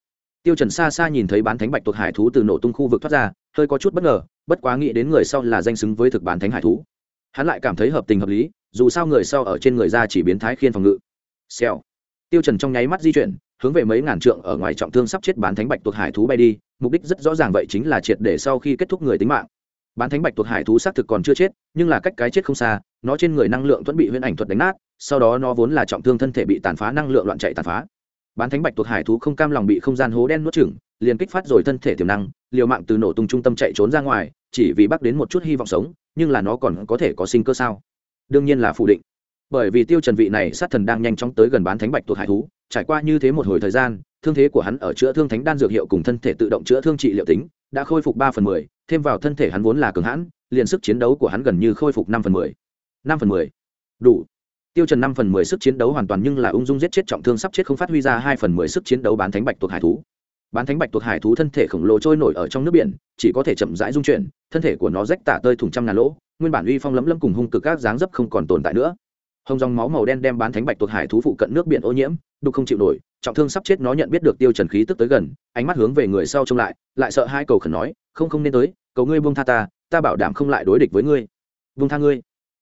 tiêu trần xa xa nhìn thấy bán thánh bạch tuộc hải thú từ nổ tung khu vực thoát ra, hơi có chút bất ngờ, bất quá nghĩ đến người sau là danh xứng với thực bán thánh hải thú. Hắn lại cảm thấy hợp tình hợp lý, dù sao người sau ở trên người ra chỉ biến thái khiên phòng ngự. Xèo. Tiêu trần trong nháy mắt di chuyển, hướng về mấy ngàn trượng ở ngoài trọng thương sắp chết bán thánh bạch tuộc hải thú bay đi, mục đích rất rõ ràng vậy chính là triệt để sau khi kết thúc người tính mạng. Bán thánh bạch tuộc hải thú xác thực còn chưa chết, nhưng là cách cái chết không xa, nó trên người năng lượng thuẫn bị huyễn ảnh thuật đánh nát, sau đó nó vốn là trọng thương thân thể bị tàn phá, năng lượng loạn chạy tàn phá bán thánh bạch tuộc hải thú không cam lòng bị không gian hố đen nuốt chửng, liền kích phát rồi thân thể tiềm năng, liều mạng từ nổ tung trung tâm chạy trốn ra ngoài, chỉ vì bắc đến một chút hy vọng sống, nhưng là nó còn có thể có sinh cơ sao? Đương nhiên là phủ định. Bởi vì tiêu trần vị này sát thần đang nhanh chóng tới gần bán thánh bạch tuộc hải thú, trải qua như thế một hồi thời gian, thương thế của hắn ở chữa thương thánh đan dược hiệu cùng thân thể tự động chữa thương trị liệu tính, đã khôi phục ba phần mười, thêm vào thân thể hắn vốn là cường hãn, liền sức chiến đấu của hắn gần như khôi phục năm phần mười. Năm phần mười. Đủ tiêu trần năm phần mười sức chiến đấu hoàn toàn nhưng là ung dung giết chết trọng thương sắp chết không phát huy ra hai phần mười sức chiến đấu bán thánh bạch tuộc hải thú. Bán thánh bạch tuộc hải thú thân thể khổng lồ trôi nổi ở trong nước biển, chỉ có thể chậm rãi dung chuyển, thân thể của nó rách tả tơi thủng trăm ngàn lỗ, nguyên bản uy phong lấm lấm cùng hung cực các dáng dấp không còn tồn tại nữa. Hồng dòng máu màu đen đem bán thánh bạch tuộc hải thú phụ cận nước biển ô nhiễm, đục không chịu nổi, trọng thương sắp chết nó nhận biết được tiêu trần khí tức tới gần, ánh mắt hướng về người sau trông lại lại sợ hai cầu khẩn nói, không không nên tới, cầu ngươi buông tha ta ta bảo đảm không lại đối địch với ngươi. Buông tha ngươi,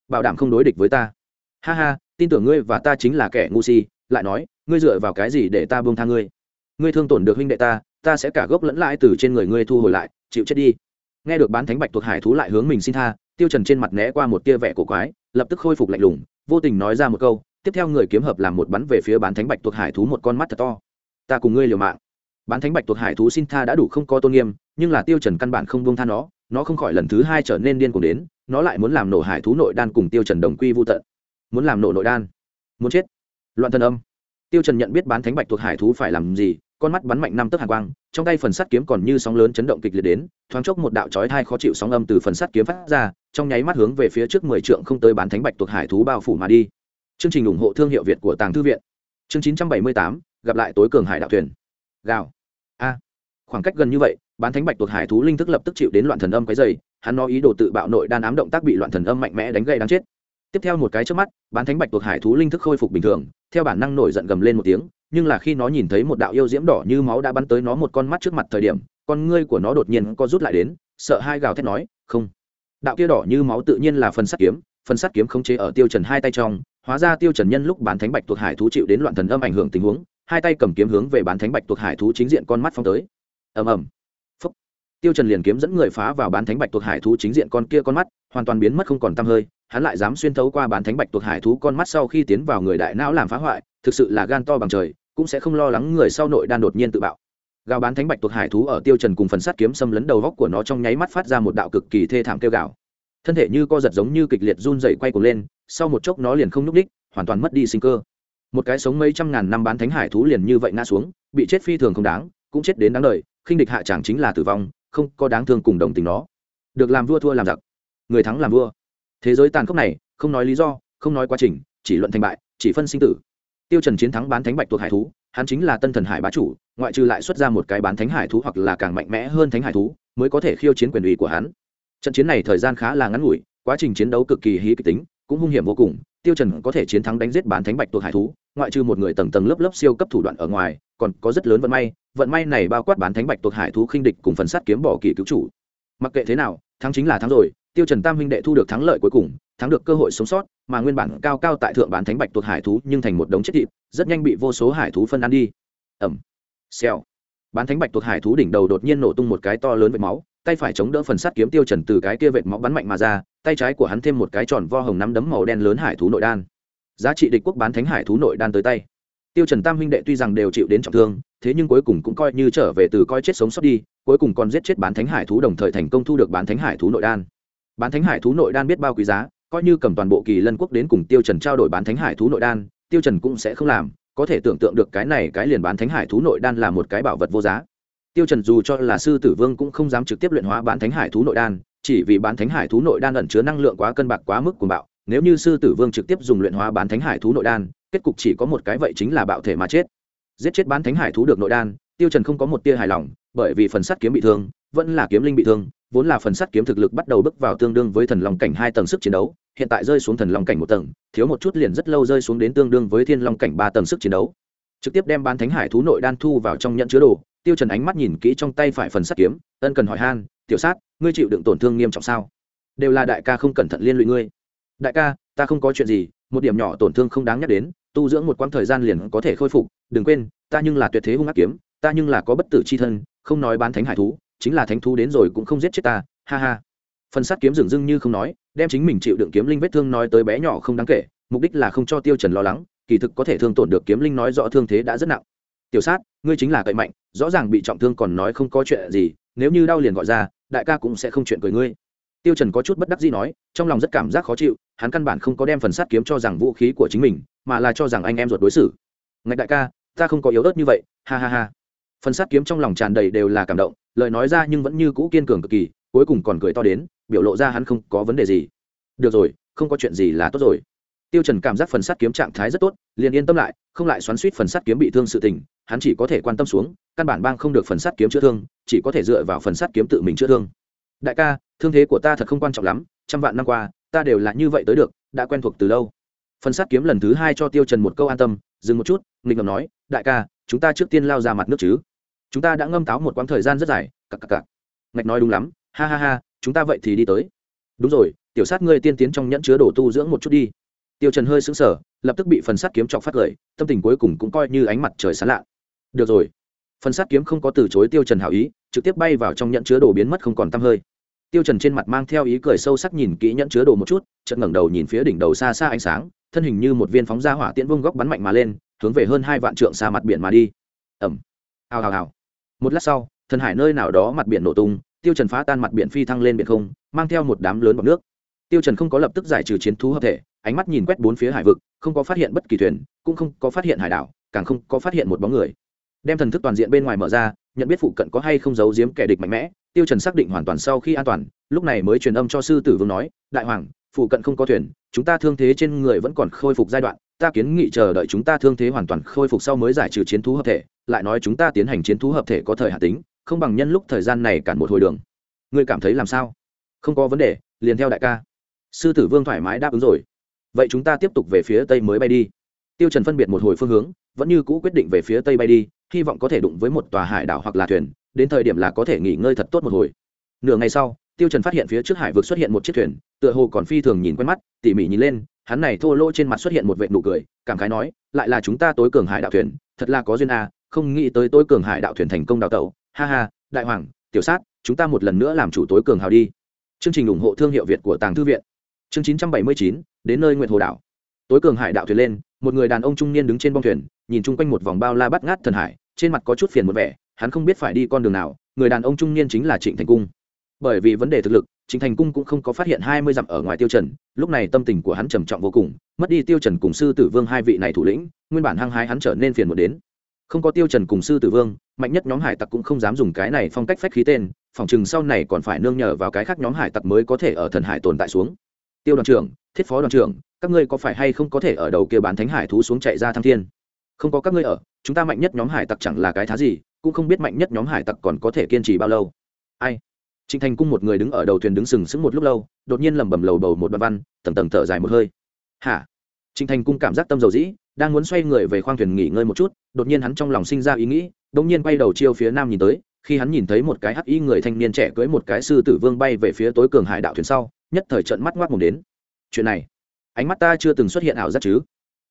bảo đảm không đối địch với ta. Ha ha tin tưởng ngươi và ta chính là kẻ ngu si, lại nói, ngươi dựa vào cái gì để ta buông tha ngươi? Ngươi thương tổn được huynh đệ ta ta sẽ cả gốc lẫn lãi từ trên người ngươi thu hồi lại, chịu chết đi. Nghe được bán thánh bạch tuộc hải thú lại hướng mình xin tha, tiêu trần trên mặt né qua một tia vẻ cổ quái, lập tức khôi phục lạnh lùng, vô tình nói ra một câu, tiếp theo người kiếm hợp làm một bắn về phía bán thánh bạch tuộc hải thú một con mắt thật to. Ta cùng ngươi liều mạng. Bán thánh bạch tuộc hải thú xin tha đã đủ không có tôn nghiêm, nhưng là tiêu trần căn bản không buông tha nó nó không khỏi lần thứ hai trở nên điên cuồng đến, nó lại muốn làm nổ hải thú nội đan cùng tiêu trần đồng quy vu tận muốn làm nổ nội đan. Muốn chết. Loạn thần âm. Tiêu trần nhận biết bán thánh bạch tuộc hải thú phải làm gì, con mắt bắn mạnh năm tấc hàn quang, trong tay phần sắt kiếm còn như sóng lớn chấn động kịch liệt đến, thoáng chốc một đạo chói thai khó chịu sóng âm từ phần sắt kiếm phát ra, trong nháy mắt hướng về phía trước mười trượng không tới bán thánh bạch tuộc hải thú bao phủ mà đi. Chương trình ủng hộ thương hiệu việt của tàng thư viện. Chương chín trăm bảy mươi tám, gặp lại tối cường hải đạo thuyền. Gào. A. Khoảng cách gần như vậy, bán thánh bạch tuộc hải thú linh thức lập tức chịu đến loạn thần âm cái dày hắn nói ý đồ tự bạo nội đan ám động tác bị loạn thần âm mạnh mẽ đánh gây đáng chết tiếp theo một cái trước mắt, bán thánh bạch tuộc hải thú linh thức khôi phục bình thường, theo bản năng nổi giận gầm lên một tiếng, nhưng là khi nó nhìn thấy một đạo yêu diễm đỏ như máu đã bắn tới nó một con mắt trước mặt thời điểm, con ngươi của nó đột nhiên co rút lại đến, sợ hai gào thét nói, không. Đạo kia đỏ như máu tự nhiên là phần sắt kiếm, phần sắt kiếm khống chế ở tiêu trần hai tay trong, hóa ra tiêu trần nhân lúc bán thánh bạch tuộc hải thú chịu đến loạn thần âm ảnh hưởng tình huống, hai tay cầm kiếm hướng về bán thánh bạch tuộc hải thú chính diện con mắt phong tới. Ầm ầm. Tiêu trần liền kiếm dẫn người phá vào bán thánh bạch tuộc hải thú chính diện con kia con mắt, hoàn toàn biến mất không còn tăm hơi hắn lại dám xuyên thấu qua bán thánh bạch tuộc hải thú con mắt sau khi tiến vào người đại não làm phá hoại, thực sự là gan to bằng trời, cũng sẽ không lo lắng người sau nội đan đột nhiên tự bạo. Gào bán thánh bạch tuộc hải thú ở tiêu trần cùng phần sắt kiếm xâm lấn đầu góc của nó trong nháy mắt phát ra một đạo cực kỳ thê thảm kêu gào. Thân thể như co giật giống như kịch liệt run rẩy quay cuồng lên, sau một chốc nó liền không núc đích, hoàn toàn mất đi sinh cơ. Một cái sống mấy trăm ngàn năm bán thánh hải thú liền như vậy ngã xuống, bị chết phi thường không đáng, cũng chết đến đáng đời, khinh địch hạ chẳng chính là tử vong, không có đáng thương cùng đồng tình nó. Được làm vua thua làm giặc. Người thắng làm vua thế giới tàn khốc này, không nói lý do, không nói quá trình, chỉ luận thành bại, chỉ phân sinh tử. Tiêu trần chiến thắng bán thánh bạch tuộc hải thú, hắn chính là tân thần hải bá chủ, ngoại trừ lại xuất ra một cái bán thánh hải thú hoặc là càng mạnh mẽ hơn thánh hải thú, mới có thể khiêu chiến quyền uy của hắn. Trận chiến này thời gian khá là ngắn ngủi, quá trình chiến đấu cực kỳ hí kịch tính, cũng hung hiểm vô cùng. Tiêu trần có thể chiến thắng đánh giết bán thánh bạch tuộc hải thú, ngoại trừ một người tầng tầng lớp lớp siêu cấp thủ đoạn ở ngoài, còn có rất lớn vận may. Vận may này bao quát bán thánh bạch tuộc hải thú khinh địch cùng phần sát kiếm bỏ kỳ cứu chủ. Mặc kệ thế nào, thắng chính là thắng rồi tiêu trần tam huynh đệ thu được thắng lợi cuối cùng, thắng được cơ hội sống sót, mà nguyên bản cao cao tại thượng bán thánh bạch tuộc hải thú nhưng thành một đống chết thịt, rất nhanh bị vô số hải thú phân ăn đi. Ẩm. Xèo. Bán thánh bạch tuộc hải thú đỉnh đầu đột nhiên nổ tung một cái to lớn vệt máu, tay phải chống đỡ phần sắt kiếm tiêu trần từ cái kia vệt máu bắn mạnh mà ra, tay trái của hắn thêm một cái tròn vo hồng nắm đấm màu đen lớn hải thú nội đan. Giá trị địch quốc bán thánh hải thú nội đan tới tay. Tiêu trần tam huynh đệ tuy rằng đều chịu đến trọng thương, thế nhưng cuối cùng cũng coi như trở về từ coi chết sống sót đi, cuối cùng còn giết chết bán thánh hải thú đồng thời thành công thu được bán thánh hải thú nội đan bán thánh hải thú nội đan biết bao quý giá, coi như cầm toàn bộ kỳ lân quốc đến cùng tiêu trần trao đổi bán thánh hải thú nội đan, tiêu trần cũng sẽ không làm, có thể tưởng tượng được cái này cái liền bán thánh hải thú nội đan là một cái bảo vật vô giá. Tiêu trần dù cho là sư tử vương cũng không dám trực tiếp luyện hóa bán thánh hải thú nội đan, chỉ vì bán thánh hải thú nội đan ẩn chứa năng lượng quá cân bạc quá mức cuồng bạo, nếu như sư tử vương trực tiếp dùng luyện hóa bán thánh hải thú nội đan, kết cục chỉ có một cái vậy chính là bạo thể mà chết. Giết chết bán thánh hải thú được nội đan, tiêu trần không có một tia hài lòng, bởi vì phần sắt kiếm bị thương, vẫn là kiếm linh bị thương vốn là phần sắt kiếm thực lực bắt đầu bước vào tương đương với thần long cảnh hai tầng sức chiến đấu, hiện tại rơi xuống thần long cảnh một tầng, thiếu một chút liền rất lâu rơi xuống đến tương đương với thiên long cảnh ba tầng sức chiến đấu. Trực tiếp đem bán thánh hải thú nội đan thu vào trong nhận chứa đồ, tiêu trần ánh mắt nhìn kỹ trong tay phải phần sắt kiếm, ân cần hỏi han, tiểu sát, ngươi chịu đựng tổn thương nghiêm trọng sao? Đều là đại ca không cẩn thận liên lụy ngươi. Đại ca, ta không có chuyện gì, một điểm nhỏ tổn thương không đáng nhắc đến, tu dưỡng một quãng thời gian liền có thể khôi phục, đừng quên, ta nhưng là tuyệt thế hung ác kiếm, ta nhưng là có bất tử chi thân, không nói bán thánh hải thú chính là thánh thú đến rồi cũng không giết chết ta, ha ha. Phần sát kiếm dường dưng như không nói, đem chính mình chịu đựng kiếm linh vết thương nói tới bé nhỏ không đáng kể, mục đích là không cho tiêu trần lo lắng, kỳ thực có thể thương tổn được kiếm linh nói rõ thương thế đã rất nặng. Tiểu sát, ngươi chính là cậy mạnh, rõ ràng bị trọng thương còn nói không có chuyện gì, nếu như đau liền gọi ra, đại ca cũng sẽ không chuyện cười ngươi. Tiêu trần có chút bất đắc dĩ nói, trong lòng rất cảm giác khó chịu, hắn căn bản không có đem phần sát kiếm cho rằng vũ khí của chính mình, mà là cho rằng anh em ruột đối xử. Ngạch đại ca, ta không có yếu ớt như vậy, ha ha ha phần sắt kiếm trong lòng tràn đầy đều là cảm động, lời nói ra nhưng vẫn như cũ kiên cường cực kỳ, cuối cùng còn cười to đến, biểu lộ ra hắn không có vấn đề gì. Được rồi, không có chuyện gì là tốt rồi. Tiêu trần cảm giác phần sắt kiếm trạng thái rất tốt, liền yên tâm lại, không lại xoắn xuýt phần sắt kiếm bị thương sự tình, hắn chỉ có thể quan tâm xuống, căn bản bang không được phần sắt kiếm chữa thương, chỉ có thể dựa vào phần sắt kiếm tự mình chữa thương. Đại ca, thương thế của ta thật không quan trọng lắm, trăm vạn năm qua, ta đều là như vậy tới được, đã quen thuộc từ lâu. Phần sát kiếm lần thứ hai cho tiêu trần một câu an tâm dừng một chút, nghịch ngầm nói, đại ca, chúng ta trước tiên lao ra mặt nước chứ. Chúng ta đã ngâm táo một quãng thời gian rất dài, cặc cặc cặc. Ngạch nói đúng lắm, ha ha ha, chúng ta vậy thì đi tới. Đúng rồi, tiểu sát ngươi tiên tiến trong nhẫn chứa đồ tu dưỡng một chút đi. Tiêu trần hơi sững sờ, lập tức bị phần sát kiếm chọc phát cười tâm tình cuối cùng cũng coi như ánh mặt trời sáng lạ. Được rồi. Phần sát kiếm không có từ chối tiêu trần hảo ý, trực tiếp bay vào trong nhẫn chứa đồ biến mất không còn tăm hơi. Tiêu trần trên mặt mang theo ý cười sâu sắc nhìn kỹ nhẫn chứa đồ một chút, chợt ngẩng đầu nhìn phía đỉnh đầu xa xa ánh sáng thân hình như một viên phóng ra hỏa tiễn vung góc bắn mạnh mà lên, hướng về hơn hai vạn trượng xa mặt biển mà đi. Ẩm hào hào hào. Một lát sau, thần hải nơi nào đó mặt biển nổ tung, tiêu trần phá tan mặt biển phi thăng lên biển không, mang theo một đám lớn bọt nước. Tiêu trần không có lập tức giải trừ chiến thú hợp thể, ánh mắt nhìn quét bốn phía hải vực, không có phát hiện bất kỳ thuyền, cũng không có phát hiện hải đảo, càng không có phát hiện một bóng người. Đem thần thức toàn diện bên ngoài mở ra, nhận biết phụ cận có hay không giấu giếm kẻ địch mạnh mẽ, tiêu trần xác định hoàn toàn sau khi an toàn, lúc này mới truyền âm cho sư tử vương nói, đại hoàng, phụ cận không có thuyền chúng ta thương thế trên người vẫn còn khôi phục giai đoạn, ta kiến nghị chờ đợi chúng ta thương thế hoàn toàn khôi phục sau mới giải trừ chiến thú hợp thể, lại nói chúng ta tiến hành chiến thú hợp thể có thời hạn tính, không bằng nhân lúc thời gian này cản một hồi đường. Ngươi cảm thấy làm sao? Không có vấn đề, liền theo đại ca. Sư tử vương thoải mái đáp ứng rồi. Vậy chúng ta tiếp tục về phía tây mới bay đi. Tiêu trần phân biệt một hồi phương hướng, vẫn như cũ quyết định về phía tây bay đi, hy vọng có thể đụng với một tòa hải đảo hoặc là thuyền, đến thời điểm là có thể nghỉ ngơi thật tốt một hồi. Nửa ngày sau tiêu trần phát hiện phía trước hải vực xuất hiện một chiếc thuyền tựa hồ còn phi thường nhìn quen mắt tỉ mỉ nhìn lên hắn này thô lỗ trên mặt xuất hiện một vệt nụ cười cảm khái nói lại là chúng ta tối cường hải đạo thuyền thật là có duyên à không nghĩ tới tối cường hải đạo thuyền thành công đào tẩu. Ha ha đại hoàng tiểu sát chúng ta một lần nữa làm chủ tối cường hào đi. Chương trình ủng hộ thương hiệu việt của tàng thư viện. Chương 979, đến nơi nguyện hồ đảo. Tối cường hải đạo thuyền lên một người đàn ông trung niên đứng trên bong thuyền nhìn chung quanh một vòng bao la bắt ngát thần hải trên mặt có chút phiền một vẻ hắn không biết phải đi con đường nào người đàn ông trung niên chính là trịnh thành cung bởi vì vấn đề thực lực chính thành cung cũng không có phát hiện hai mươi dặm ở ngoài tiêu trần, lúc này tâm tình của hắn trầm trọng vô cùng, mất đi tiêu trần cùng sư tử vương hai vị này thủ lĩnh, nguyên bản hăng hái hắn trở nên phiền một đến. Không có tiêu trần cùng sư tử vương, mạnh nhất nhóm hải tặc cũng không dám dùng cái này phong cách phách khí tên, phòng chừng sau này còn phải nương nhờ vào cái khác nhóm hải tặc mới có thể ở thần hải tồn tại xuống. Tiêu đoàn trưởng, thiết phó đoàn trưởng, các ngươi có phải hay không có thể ở đầu kia bán thánh hải thú xuống chạy ra thăng thiên? Không có các ngươi ở, chúng ta mạnh nhất nhóm hải tặc chẳng là cái thá gì, cũng không biết mạnh nhất nhóm hải tặc còn có thể kiên trì bao lâu. Ai? Trịnh thành cung một người đứng ở đầu thuyền đứng sừng sững một lúc lâu, đột nhiên lẩm bẩm lầu bầu một đoạn văn, tầng tầng thở dài một hơi. Hả? Trịnh thành cung cảm giác tâm dầu dĩ, đang muốn xoay người về khoang thuyền nghỉ ngơi một chút, đột nhiên hắn trong lòng sinh ra ý nghĩ, đột nhiên quay đầu chiêu phía nam nhìn tới, khi hắn nhìn thấy một cái hắc y người thanh niên trẻ cưới một cái sư tử vương bay về phía tối cường hải đạo thuyền sau, nhất thời trận mắt ngoác mồm đến. Chuyện này, ánh mắt ta chưa từng xuất hiện ảo giác chứ?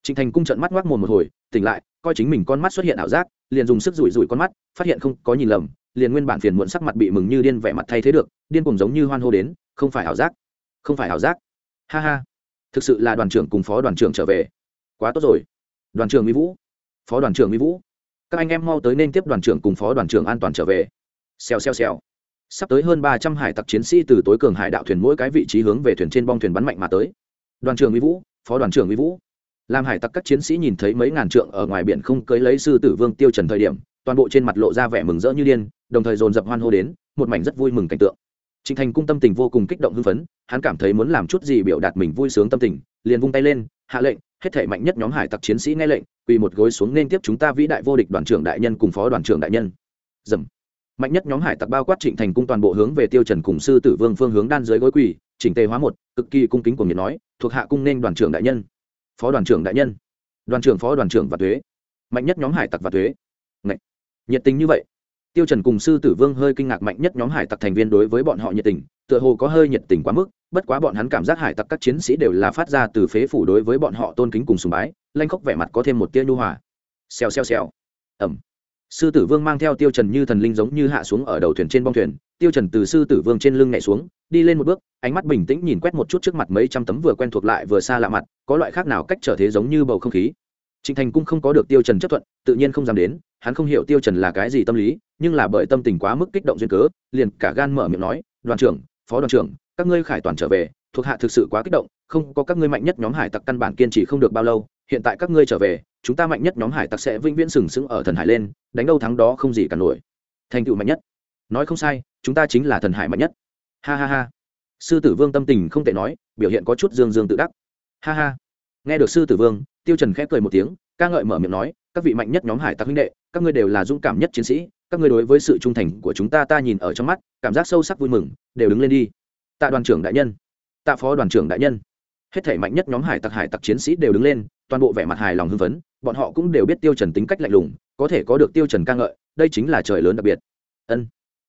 Trịnh thành cung trận mắt ngoác mồm một hồi, tỉnh lại, coi chính mình con mắt xuất hiện ảo giác, liền dùng sức rủi rủi con mắt, phát hiện không có nhìn lầm liền nguyên bản phiền muộn sắc mặt bị mừng như điên vẻ mặt thay thế được, điên cùng giống như hoan hô đến, không phải ảo giác, không phải ảo giác. Ha ha, thực sự là đoàn trưởng cùng phó đoàn trưởng trở về. Quá tốt rồi. Đoàn trưởng mỹ vũ, phó đoàn trưởng mỹ vũ. Các anh em mau tới nên tiếp đoàn trưởng cùng phó đoàn trưởng an toàn trở về. Xèo xèo xèo. Sắp tới hơn ba trăm hải tặc chiến sĩ từ tối cường hải đạo thuyền mỗi cái vị trí hướng về thuyền trên bong thuyền bắn mạnh mà tới. Đoàn trưởng mỹ vũ, phó đoàn trưởng mỹ vũ. Làm hải tặc các chiến sĩ nhìn thấy mấy ngàn trượng ở ngoài biển không cưới lấy sư tử vương tiêu trần thời điểm toàn bộ trên mặt lộ ra vẻ mừng rỡ như điên, đồng thời dồn dập hoan hô đến, một mảnh rất vui mừng cảnh tượng. Trịnh thành cung tâm tình vô cùng kích động hưng phấn, hắn cảm thấy muốn làm chút gì biểu đạt mình vui sướng tâm tình, liền vung tay lên, hạ lệnh, hết thể mạnh nhất nhóm hải tặc chiến sĩ nghe lệnh, quỳ một gối xuống nên tiếp chúng ta vĩ đại vô địch đoàn trưởng đại nhân cùng phó đoàn trưởng đại nhân. Dầm. Mạnh nhất nhóm hải tặc bao quát trịnh thành cung toàn bộ hướng về tiêu trần cùng sư tử vương phương hướng đan dưới gối quỳ, chỉnh tề hóa một, cực kỳ cung kính của nhiệt nói, thuộc hạ cung nên đoàn trưởng đại nhân. Phó đoàn trưởng đại nhân. Đoàn trưởng phó đoàn trưởng và thuế. Mạnh nhất nhóm hải tặc và thuế nhiệt tình như vậy. Tiêu trần cùng sư tử vương hơi kinh ngạc mạnh nhất nhóm hải tặc thành viên đối với bọn họ nhiệt tình, tựa hồ có hơi nhiệt tình quá mức, bất quá bọn hắn cảm giác hải tặc các chiến sĩ đều là phát ra từ phế phủ đối với bọn họ tôn kính cùng sùng bái, lanh khóc vẻ mặt có thêm một tia nhu hòa. Xèo xèo xèo. Ẩm sư tử vương mang theo tiêu trần như thần linh giống như hạ xuống ở đầu thuyền trên bong thuyền, tiêu trần từ sư tử vương trên lưng nhảy xuống, đi lên một bước, ánh mắt bình tĩnh nhìn quét một chút trước mặt mấy trăm tấm vừa quen thuộc lại vừa xa lạ mặt, có loại khác nào cách trở thế giống như bầu không khí. Trịnh thành cung không có được tiêu trần chấp thuận, tự nhiên không dám đến hắn không hiểu tiêu trần là cái gì tâm lý, nhưng là bởi tâm tình quá mức kích động duyên cớ, liền cả gan mở miệng nói, đoàn trưởng, phó đoàn trưởng, các ngươi khải toàn trở về, thuộc hạ thực sự quá kích động, không có các ngươi mạnh nhất nhóm hải tặc căn bản kiên trì không được bao lâu, hiện tại các ngươi trở về, chúng ta mạnh nhất nhóm hải tặc sẽ vĩnh viễn sừng sững ở thần hải lên, đánh đâu thắng đó không gì cả nổi. Thành tựu mạnh nhất. Nói không sai, chúng ta chính là thần hải mạnh nhất. Ha ha ha. Sư tử vương tâm tình không thể nói, biểu hiện có chút dương dương tự đắc. Ha ha. Nghe được sư tử vương, tiêu trần khẽ cười một tiếng, ca ngợi mở miệng nói các vị mạnh nhất nhóm hải tặc huynh đệ, các ngươi đều là dũng cảm nhất chiến sĩ, các ngươi đối với sự trung thành của chúng ta ta nhìn ở trong mắt, cảm giác sâu sắc vui mừng, đều đứng lên đi. Tạ đoàn trưởng đại nhân. Tạ phó đoàn trưởng đại nhân. Hết thể mạnh nhất nhóm hải tặc hải tặc chiến sĩ đều đứng lên, toàn bộ vẻ mặt hài lòng hưng phấn, bọn họ cũng đều biết tiêu trần tính cách lạnh lùng, có thể có được tiêu trần ca ngợi, đây chính là trời lớn đặc biệt. Ân.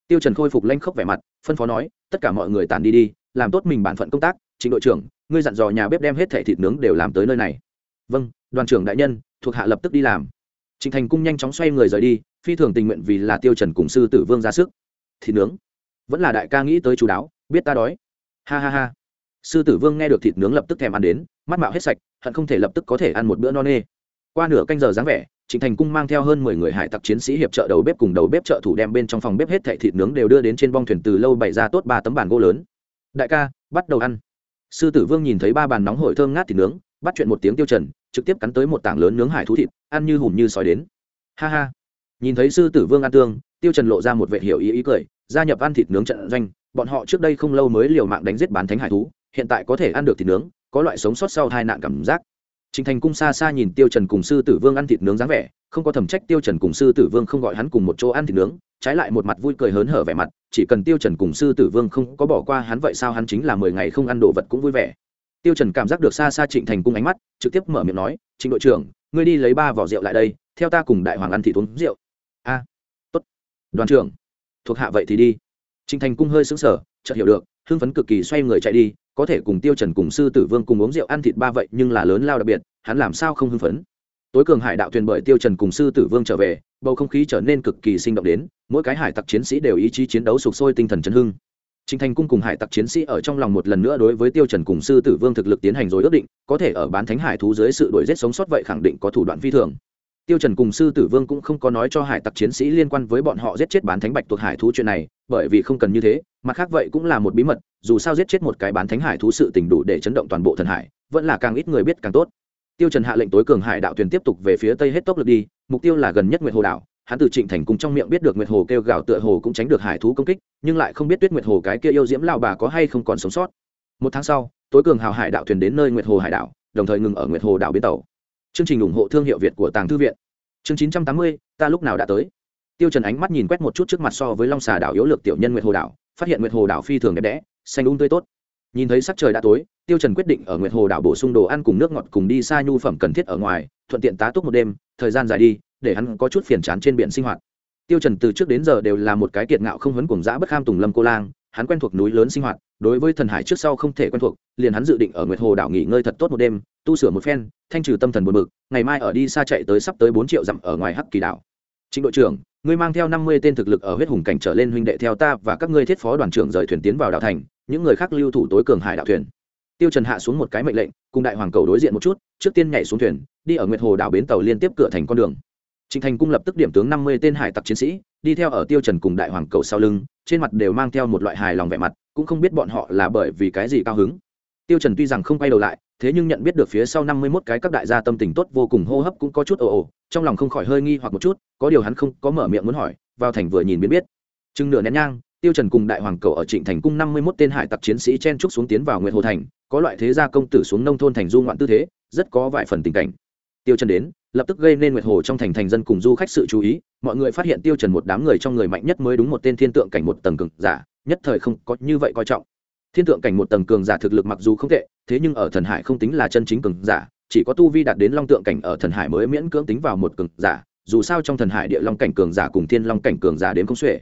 Tiêu trần khôi phục lanh khốc vẻ mặt, phân phó nói, tất cả mọi người tản đi đi, làm tốt mình bản phận công tác chính đội trưởng, ngươi dặn dò nhà bếp đem hết thể thịt nướng đều làm tới nơi này. Vâng đoàn trưởng đại nhân, thuộc hạ lập tức đi làm trịnh thành cung nhanh chóng xoay người rời đi, phi thường tình nguyện vì là tiêu trần cùng sư tử vương ra sức. Thịt nướng. Vẫn là đại ca nghĩ tới chú đáo, biết ta đói. Ha ha ha. Sư tử vương nghe được thịt nướng lập tức thèm ăn đến, mắt mạo hết sạch, hận không thể lập tức có thể ăn một bữa no nê. Qua nửa canh giờ dáng vẻ trịnh thành cung mang theo hơn mười người hải tặc chiến sĩ hiệp trợ đầu bếp cùng đầu bếp trợ thủ đem bên trong phòng bếp hết thảy thịt nướng đều đưa đến trên bong thuyền từ lâu bày ra tốt ba tấm bàn gỗ lớn. Đại ca, bắt đầu ăn. Sư tử vương nhìn thấy ba bàn nóng hổi thơm ngát thịt nướng, bắt chuyện một tiếng tiêu trần trực tiếp cắn tới một tảng lớn nướng hải thú thịt ăn như hùm như sói đến. Ha ha. Nhìn thấy sư tử vương ăn tương tiêu trần lộ ra một vẻ hiểu ý ý cười gia nhập ăn thịt nướng trận doanh bọn họ trước đây không lâu mới liều mạng đánh giết bán thánh hải thú hiện tại có thể ăn được thịt nướng có loại sống sót sau hai nạn cảm giác. Trình Thành Cung xa xa nhìn Tiêu Trần cùng sư tử vương ăn thịt nướng dáng vẻ, không có thẩm trách Tiêu Trần cùng sư tử vương không gọi hắn cùng một chỗ ăn thịt nướng, trái lại một mặt vui cười hớn hở vẻ mặt, chỉ cần Tiêu Trần cùng sư tử vương không có bỏ qua hắn vậy sao hắn chính là mười ngày không ăn đồ vật cũng vui vẻ. Tiêu Trần cảm giác được xa xa Trịnh Thành Cung ánh mắt, trực tiếp mở miệng nói, "Trịnh đội trưởng, ngươi đi lấy ba vỏ rượu lại đây, theo ta cùng đại hoàng ăn thịt uống rượu." "A, tốt." "Đoàn trưởng." "Thuộc hạ vậy thì đi." Trịnh Thành Cung hơi sững sờ, chợt hiểu được, hưng phấn cực kỳ xoay người chạy đi, có thể cùng tiêu trần cùng sư tử vương cùng uống rượu ăn thịt ba vậy nhưng là lớn lao đặc biệt hắn làm sao không hưng phấn tối cường hải đạo thuyền bởi tiêu trần cùng sư tử vương trở về bầu không khí trở nên cực kỳ sinh động đến mỗi cái hải tặc chiến sĩ đều ý chí chiến đấu sục sôi tinh thần chấn hưng Trình Thành cung cùng hải tặc chiến sĩ ở trong lòng một lần nữa đối với Tiêu Trần cùng sư tử vương thực lực tiến hành rồi ước định, có thể ở bán thánh hải thú dưới sự đuổi giết sống sót vậy khẳng định có thủ đoạn phi thường. Tiêu Trần cùng sư tử vương cũng không có nói cho hải tặc chiến sĩ liên quan với bọn họ giết chết bán thánh bạch tuộc hải thú chuyện này, bởi vì không cần như thế, mặt khác vậy cũng là một bí mật, dù sao giết chết một cái bán thánh hải thú sự tình đủ để chấn động toàn bộ thần hải vẫn là càng ít người biết càng tốt tiêu trần hạ lệnh tối cường hải đạo thuyền tiếp tục về phía tây hết tốc lực đi mục tiêu là gần nhất nguyệt hồ đảo hắn từ trịnh thành cùng trong miệng biết được nguyệt hồ kêu gào tựa hồ cũng tránh được hải thú công kích nhưng lại không biết tuyết nguyệt hồ cái kia yêu diễm lão bà có hay không còn sống sót. Một tháng sau tối cường hào hải đạo thuyền đến nơi nguyệt hồ hải đảo đồng thời ngừng ở nguyệt hồ đảo bến tàu. Chương trình ủng hộ thương hiệu việt của tàng thư viện. Chương 980, ta lúc nào đã tới? Tiêu trần ánh mắt nhìn quét một chút trước mặt so với long xà đảo yếu lược tiểu nhân nguyệt hồ đảo phát hiện nguyệt hồ đảo phi thường đẹp đẽ xanh un tươi tốt. Nhìn thấy sắc trời đã tối tiêu trần quyết định ở nguyệt hồ đảo bổ sung đồ ăn cùng nước ngọt cùng đi xa nhu phẩm cần thiết ở ngoài thuận tiện tá túc một đêm thời gian dài đi để hắn có chút phiền chán trên biển sinh hoạt. Tiêu trần từ trước đến giờ đều là một cái kiệt ngạo không huấn cuồng dã bất kham tùng lâm cô lang, hắn quen thuộc núi lớn sinh hoạt, đối với thần hải trước sau không thể quen thuộc, liền hắn dự định ở nguyệt hồ đảo nghỉ ngơi thật tốt một đêm, tu sửa một phen, thanh trừ tâm thần buồn bực, ngày mai ở đi xa chạy tới sắp tới bốn triệu dặm ở ngoài hắc kỳ đảo. Chính đội trưởng, ngươi mang theo năm mươi tên thực lực ở huyết hùng cảnh trở lên huynh đệ theo ta và các ngươi thiết phó đoàn trưởng rời thuyền tiến vào đảo thành, những người khác lưu thủ tối cường hải đảo thuyền. Tiêu trần hạ xuống một cái mệnh lệnh, cùng đại hoàng cầu đối diện một chút, trước tiên nhảy xuống thuyền, đi ở nguyệt hồ đảo bến tàu liên tiếp cửa thành con đường. Trịnh Thành cung lập tức điểm tướng năm mươi tên hải tặc chiến sĩ, đi theo ở Tiêu Trần cùng Đại Hoàng cầu sau lưng, trên mặt đều mang theo một loại hài lòng vẻ mặt, cũng không biết bọn họ là bởi vì cái gì cao hứng. Tiêu Trần tuy rằng không quay đầu lại, thế nhưng nhận biết được phía sau năm mươi 51 cái các đại gia tâm tình tốt vô cùng hô hấp cũng có chút ồ ồ, trong lòng không khỏi hơi nghi hoặc một chút, có điều hắn không có mở miệng muốn hỏi, vào thành vừa nhìn biến biết. Trưng nửa nén nhang, tiêu trần cùng đại hoàng cầu ở trịnh thành cung năm mươi 51 tên hải tặc chiến sĩ chen trúc xuống tiến vào nguyệt hồ thành có loại thế gia công tử xuống nông thôn thành du ngoạn tư thế rất có vài phần tình cảnh tiêu trần đến lập tức gây nên nguyệt hồ trong thành thành dân cùng du khách sự chú ý, mọi người phát hiện tiêu trần một đám người trong người mạnh nhất mới đúng một tên thiên tượng cảnh một tầng cường giả, nhất thời không có như vậy coi trọng. Thiên tượng cảnh một tầng cường giả thực lực mặc dù không tệ, thế nhưng ở thần hải không tính là chân chính cường giả, chỉ có tu vi đạt đến long tượng cảnh ở thần hải mới miễn cưỡng tính vào một cường giả, dù sao trong thần hải địa long cảnh cường giả cùng thiên long cảnh cường giả đến không xuể.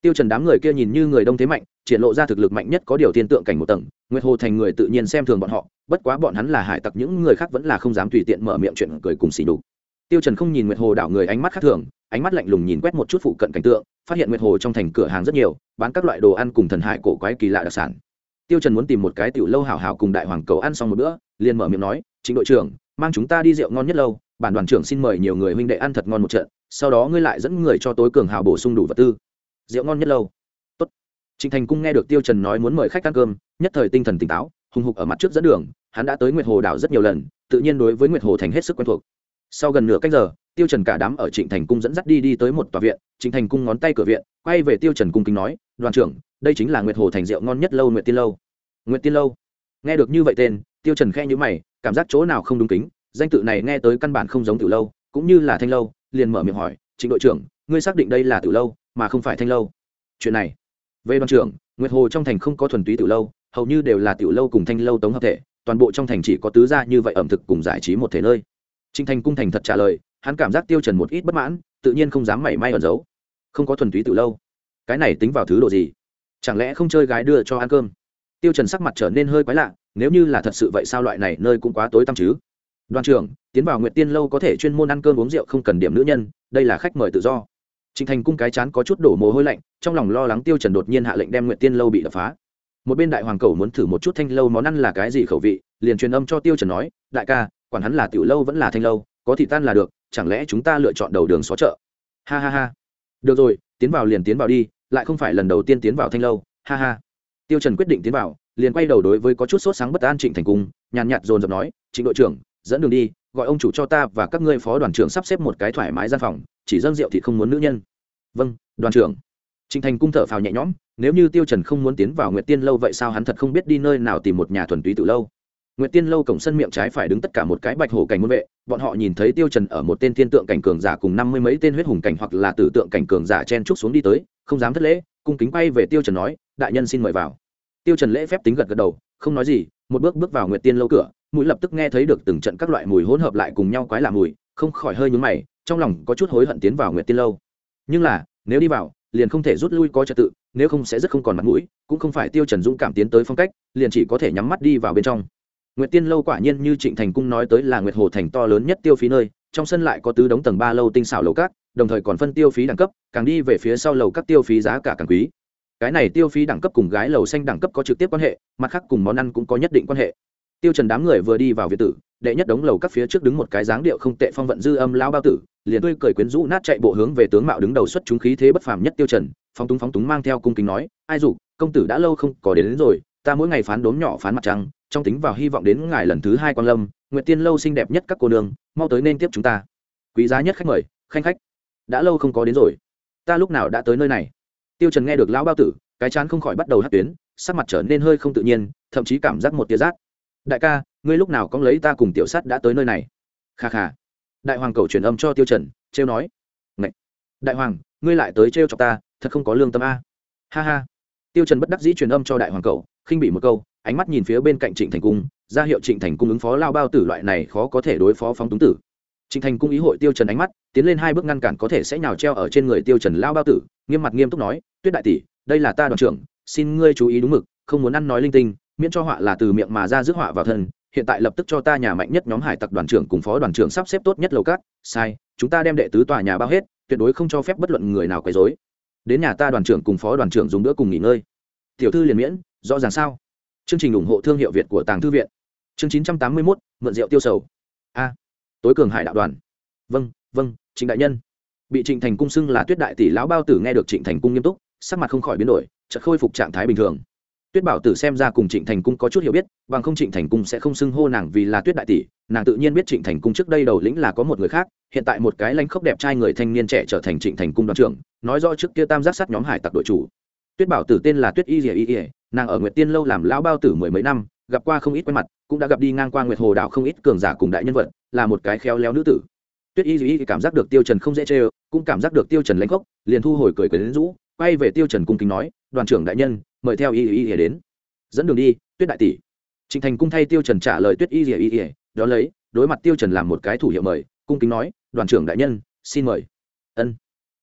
Tiêu trần đám người kia nhìn như người đông thế mạnh, triển lộ ra thực lực mạnh nhất có điều thiên tượng cảnh một tầng, nguyệt hồ thành người tự nhiên xem thường bọn họ, bất quá bọn hắn là hải tặc, những người khác vẫn là không dám tùy tiện mở miệng chuyện cười cùng xỉ đục tiêu trần không nhìn nguyệt hồ đảo người ánh mắt khác thường, ánh mắt lạnh lùng nhìn quét một chút phụ cận cảnh tượng, phát hiện nguyệt hồ trong thành cửa hàng rất nhiều, bán các loại đồ ăn cùng thần hải cổ quái kỳ lạ đặc sản. Tiêu trần muốn tìm một cái tiểu lâu hảo hảo cùng đại hoàng cầu ăn xong một bữa, liền mở miệng nói chính đội trưởng, mang chúng ta đi rượu ngon nhất lâu, bản đoàn trưởng xin mời nhiều người huynh đệ ăn thật ngon một trận, sau đó ngươi lại dẫn người cho tối cường hào bổ sung đủ vật tư. Rượu ngon nhất lâu? Tốt. trịnh thành cung nghe được tiêu trần nói muốn mời khách ăn cơm, nhất thời tinh thần tỉnh táo, hùng hục ở mặt trước dẫn đường, hắn đã tới nguyệt hồ đảo rất nhiều lần, tự nhiên đối với nguyệt hồ thành hết sức quen thuộc sau gần nửa canh giờ, tiêu trần cả đám ở trịnh thành cung dẫn dắt đi đi tới một tòa viện, trịnh thành cung ngón tay cửa viện, quay về tiêu trần cung kính nói, đoàn trưởng, đây chính là nguyệt hồ thành rượu ngon nhất lâu nguyệt tiên lâu. Nguyệt tiên lâu? Nghe được như vậy tên, tiêu trần khẽ nhíu mày, cảm giác chỗ nào không đúng kính, danh tự này nghe tới căn bản không giống tiểu lâu, cũng như là thanh lâu, liền mở miệng hỏi, trịnh đội trưởng, ngươi xác định đây là tiểu lâu, mà không phải thanh lâu? Chuyện này. Về đoàn trưởng, nguyệt hồ trong thành không có thuần túy tiểu lâu, hầu như đều là tiểu lâu cùng thanh lâu tống hợp thể, toàn bộ trong thành chỉ có tứ gia như vậy ẩm thực cùng giải trí một thể nơi. Trình thành cung thành thật trả lời, hắn cảm giác tiêu trần một ít bất mãn, tự nhiên không dám mảy may ẩn giấu. Không có thuần túy từ lâu. Cái này tính vào thứ độ gì? Chẳng lẽ không chơi gái đưa cho ăn cơm? Tiêu trần sắc mặt trở nên hơi quái lạ, nếu như là thật sự vậy sao loại này nơi cũng quá tối tăm chứ? Đoàn trưởng, tiến vào nguyệt tiên lâu có thể chuyên môn ăn cơm uống rượu không cần điểm nữ nhân, đây là khách mời tự do. Trình thành cung cái chán có chút đổ mồ hôi lạnh, trong lòng lo lắng tiêu trần đột nhiên hạ lệnh đem nguyệt tiên lâu bị đập phá. Một bên đại hoàng cầu muốn thử một chút thanh lâu món ăn là cái gì khẩu vị, liền truyền âm cho tiêu trần nói, đại ca quản hắn là tiểu lâu vẫn là thanh lâu, có thị tan là được, chẳng lẽ chúng ta lựa chọn đầu đường xó chợ? Ha ha ha. Được rồi, tiến vào liền tiến vào đi, lại không phải lần đầu tiên tiến vào thanh lâu, ha ha. Tiêu trần quyết định tiến vào, liền quay đầu đối với có chút sốt sáng bất an trịnh thành cung, nhàn nhạt dồn dập nói, trịnh đội trưởng, dẫn đường đi, gọi ông chủ cho ta và các ngươi phó đoàn trưởng sắp xếp một cái thoải mái gian phòng, chỉ dâng rượu thì không muốn nữ nhân. Vâng đoàn trưởng. Trịnh thành cung thở phào nhẹ nhõm, nếu như tiêu trần không muốn tiến vào nguyệt tiên lâu vậy sao hắn thật không biết đi nơi nào tìm một nhà thuần túy tự lâu? Nguyệt tiên lâu cổng sân miệng trái phải đứng tất cả một cái bạch hổ cảnh môn vệ, bọn họ nhìn thấy tiêu trần ở một tên thiên tượng cảnh cường giả cùng năm mươi mấy tên huyết hùng cảnh hoặc là tử tượng cảnh cường giả chen trúc xuống đi tới, không dám thất lễ, cung kính bay về tiêu trần nói, đại nhân xin mời vào. Tiêu trần lễ phép tính gật gật đầu, không nói gì, một bước bước vào nguyệt tiên lâu cửa, mũi lập tức nghe thấy được từng trận các loại mùi hỗn hợp lại cùng nhau quái lạ mùi, không khỏi hơi nhướng mày, trong lòng có chút hối hận tiến vào nguyệt tiên lâu. Nhưng là, nếu đi vào, liền không thể rút lui có trật tự, nếu không sẽ rất không còn mặt mũi, cũng không phải tiêu trần dũng cảm tiến tới phong cách, liền chỉ có thể nhắm mắt đi vào bên trong nguyệt tiên lâu quả nhiên như trịnh thành cung nói tới là nguyệt hồ thành to lớn nhất tiêu phí nơi trong sân lại có tứ đống tầng ba lâu tinh xảo lầu cát đồng thời còn phân tiêu phí đẳng cấp càng đi về phía sau lầu các tiêu phí giá cả càng quý. Cái này tiêu phí đẳng cấp cùng gái lầu xanh đẳng cấp có trực tiếp quan hệ mặt khác cùng món ăn cũng có nhất định quan hệ. Tiêu trần đám người vừa đi vào viện tử đệ nhất đống lầu các phía trước đứng một cái dáng điệu không tệ phong vận dư âm lao bao tử liền tươi cười quyến rũ nát chạy bộ hướng về tướng mạo đứng đầu xuất chúng khí thế bất phàm nhất tiêu trần phóng túng phóng túng mang theo cung kính nói ai dụ công tử đã lâu không có đến, đến rồi ta mỗi ngày phán đốm nhỏ phán mặt trăng trong tính vào hy vọng đến ngài lần thứ hai quan lâm, nguyệt tiên lâu xinh đẹp nhất các cô đường mau tới nên tiếp chúng ta. Quý giá nhất khách mời, khanh khách. Đã lâu không có đến rồi. Ta lúc nào đã tới nơi này? Tiêu trần nghe được lão bao tử, cái chán không khỏi bắt đầu hất tuyến, sắc mặt trở nên hơi không tự nhiên, thậm chí cảm giác một tia rát. Đại ca, ngươi lúc nào có lấy ta cùng tiểu sát đã tới nơi này? Kha kha. Đại hoàng cầu truyền âm cho tiêu trần, trêu nói. Ngậy! đại hoàng, ngươi lại tới trêu cho ta, thật không có lương tâm a. Ha ha. Tiêu trần bất đắc dĩ truyền âm cho đại hoàng cầu, khinh bị một câu ánh mắt nhìn phía bên cạnh trịnh thành cung, ra hiệu trịnh thành cung ứng phó lao bao tử loại này khó có thể đối phó phóng túng tử. Trịnh thành cung ý hội tiêu trần ánh mắt, tiến lên hai bước ngăn cản có thể sẽ nhào treo ở trên người tiêu trần lao bao tử, nghiêm mặt nghiêm túc nói, tuyết đại tỷ, đây là ta đoàn trưởng, xin ngươi chú ý đúng mực, không muốn ăn nói linh tinh, miễn cho họa là từ miệng mà ra rước họa vào thân, hiện tại lập tức cho ta nhà mạnh nhất nhóm hải tặc đoàn trưởng cùng phó đoàn trưởng sắp xếp tốt nhất lầu cát, sai, chúng ta đem đệ tứ tòa nhà bao hết, tuyệt đối không cho phép bất luận người nào quấy rối. Đến nhà ta đoàn trưởng cùng phó đoàn trưởng dùng bữa cùng nghỉ ngơi. Tiểu thư liền miễn, rõ ràng sao? Chương trình ủng hộ thương hiệu việt của tàng thư viện. Chương chín trăm tám mươi mốt, mượn rượu tiêu sầu. A. Tối cường hải đạo đoàn. Vâng vâng trịnh đại nhân. Bị trịnh thành cung xưng là tuyết đại tỷ lão bao tử nghe được trịnh thành cung nghiêm túc, sắc mặt không khỏi biến đổi, chợt khôi phục trạng thái bình thường. Tuyết bảo tử xem ra cùng trịnh thành cung có chút hiểu biết, bằng không trịnh thành cung sẽ không xưng hô nàng vì là tuyết đại tỷ, nàng tự nhiên biết trịnh thành cung trước đây đầu lĩnh là có một người khác, hiện tại một cái lanh khốc đẹp trai người thanh niên trẻ trở thành trịnh thành cung đoàn trưởng, nói rõ trước kia tam giác sát nhóm hải tặc đội chủ tuyết bảo tử tên là tuyết y dìa y Dìa, nàng ở nguyệt tiên lâu làm lão bao tử mười mấy năm gặp qua không ít quen mặt cũng đã gặp đi ngang qua nguyệt hồ đảo không ít cường giả cùng đại nhân vật là một cái khéo léo nữ tử tuyết y dìa cảm giác được tiêu trần không dễ chơi cũng cảm giác được tiêu trần lãnh gốc liền thu hồi cười cười đến rũ quay về tiêu trần cung kính nói đoàn trưởng đại nhân mời theo y y đến dẫn đường đi tuyết đại tỷ trịnh thành cung thay tiêu trần trả lời tuyết y y Dìa, đó lấy đối mặt tiêu trần làm một cái thủ hiệu mời cung kính nói đoàn trưởng đại nhân xin mời ân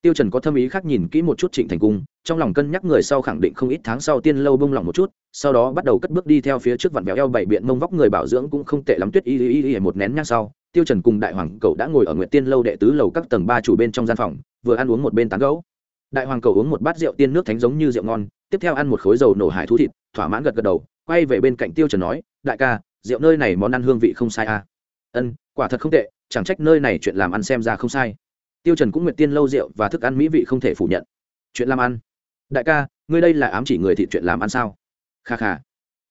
tiêu trần có thâm ý khác nhìn kỹ một chút trịnh thành cung, trong lòng cân nhắc người sau khẳng định không ít tháng sau tiên lâu bông lòng một chút, sau đó bắt đầu cất bước đi theo phía trước vặn vẹo eo bảy biện mông vóc người bảo dưỡng cũng không tệ lắm tuyết y y y một nén nhang sau, tiêu trần cùng đại hoàng cậu đã ngồi ở nguyệt tiên lâu đệ tứ lầu các tầng ba chủ bên trong gian phòng, vừa ăn uống một bên tán gẫu. Đại hoàng cầu uống một bát rượu tiên nước thánh giống như rượu ngon, tiếp theo ăn một khối dầu nổ hải thú thịt, thỏa mãn gật gật đầu, quay về bên cạnh tiêu trần nói, đại ca, rượu nơi này món ăn hương vị không sai à. Ân quả thật không tệ, chẳng trách nơi này chuyện làm ăn xem ra không sai tiêu trần cũng nguyệt tiên lâu rượu và thức ăn mỹ vị không thể phủ nhận. Chuyện làm ăn. Đại ca, ngươi đây là ám chỉ người thị chuyện làm ăn sao? Kha kha.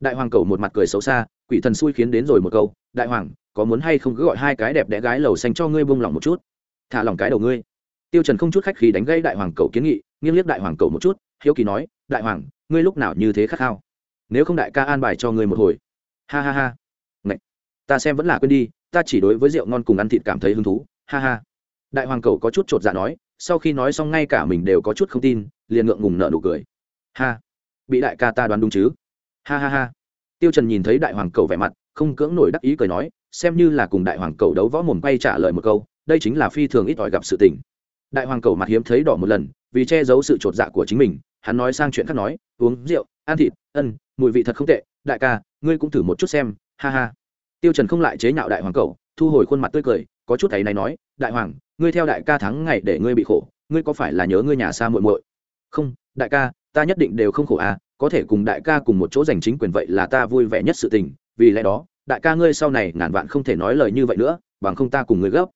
Đại hoàng cầu một mặt cười xấu xa, quỷ thần xui khiến đến rồi một câu, đại hoàng, có muốn hay không cứ gọi hai cái đẹp đẽ gái lầu xanh cho ngươi buông lòng một chút? Thả lòng cái đầu ngươi. Tiêu trần không chút khách khí đánh gây đại hoàng cầu kiến nghị, nghiêng liếc đại hoàng cầu một chút, hiếu kỳ nói, đại hoàng, ngươi lúc nào như thế khát khao? Nếu không đại ca an bài cho ngươi một hồi. Ha ha ha. Ngậy. ta xem vẫn là quên đi, ta chỉ đối với rượu ngon cùng ăn thịt cảm thấy hứng thú. Ha ha đại hoàng cầu có chút chột dạ nói, sau khi nói xong ngay cả mình đều có chút không tin, liền ngượng ngùng nở nụ cười. Ha, bị đại ca ta đoán đúng chứ? Ha ha ha. Tiêu trần nhìn thấy đại hoàng cầu vẻ mặt, không cưỡng nổi đắc ý cười nói, xem như là cùng đại hoàng cầu đấu võ mồm quay trả lời một câu, đây chính là phi thường ít ỏi gặp sự tình. Đại hoàng cầu mặt hiếm thấy đỏ một lần, vì che giấu sự chột dạ của chính mình, hắn nói sang chuyện khác nói, uống rượu, ăn thịt, ân, mùi vị thật không tệ, đại ca, ngươi cũng thử một chút xem, ha ha. Tiêu trần không lại chế nhạo đại hoàng cầu, thu hồi khuôn mặt tươi cười, có chút thấy này nói, đại hoàng ngươi theo đại ca thắng ngày để ngươi bị khổ, ngươi có phải là nhớ ngươi nhà xa muội muội? Không, đại ca, ta nhất định đều không khổ à có thể cùng đại ca cùng một chỗ giành chính quyền vậy là ta vui vẻ nhất sự tình, vì lẽ đó, đại ca ngươi sau này ngàn vạn không thể nói lời như vậy nữa, bằng không ta cùng ngươi gấp.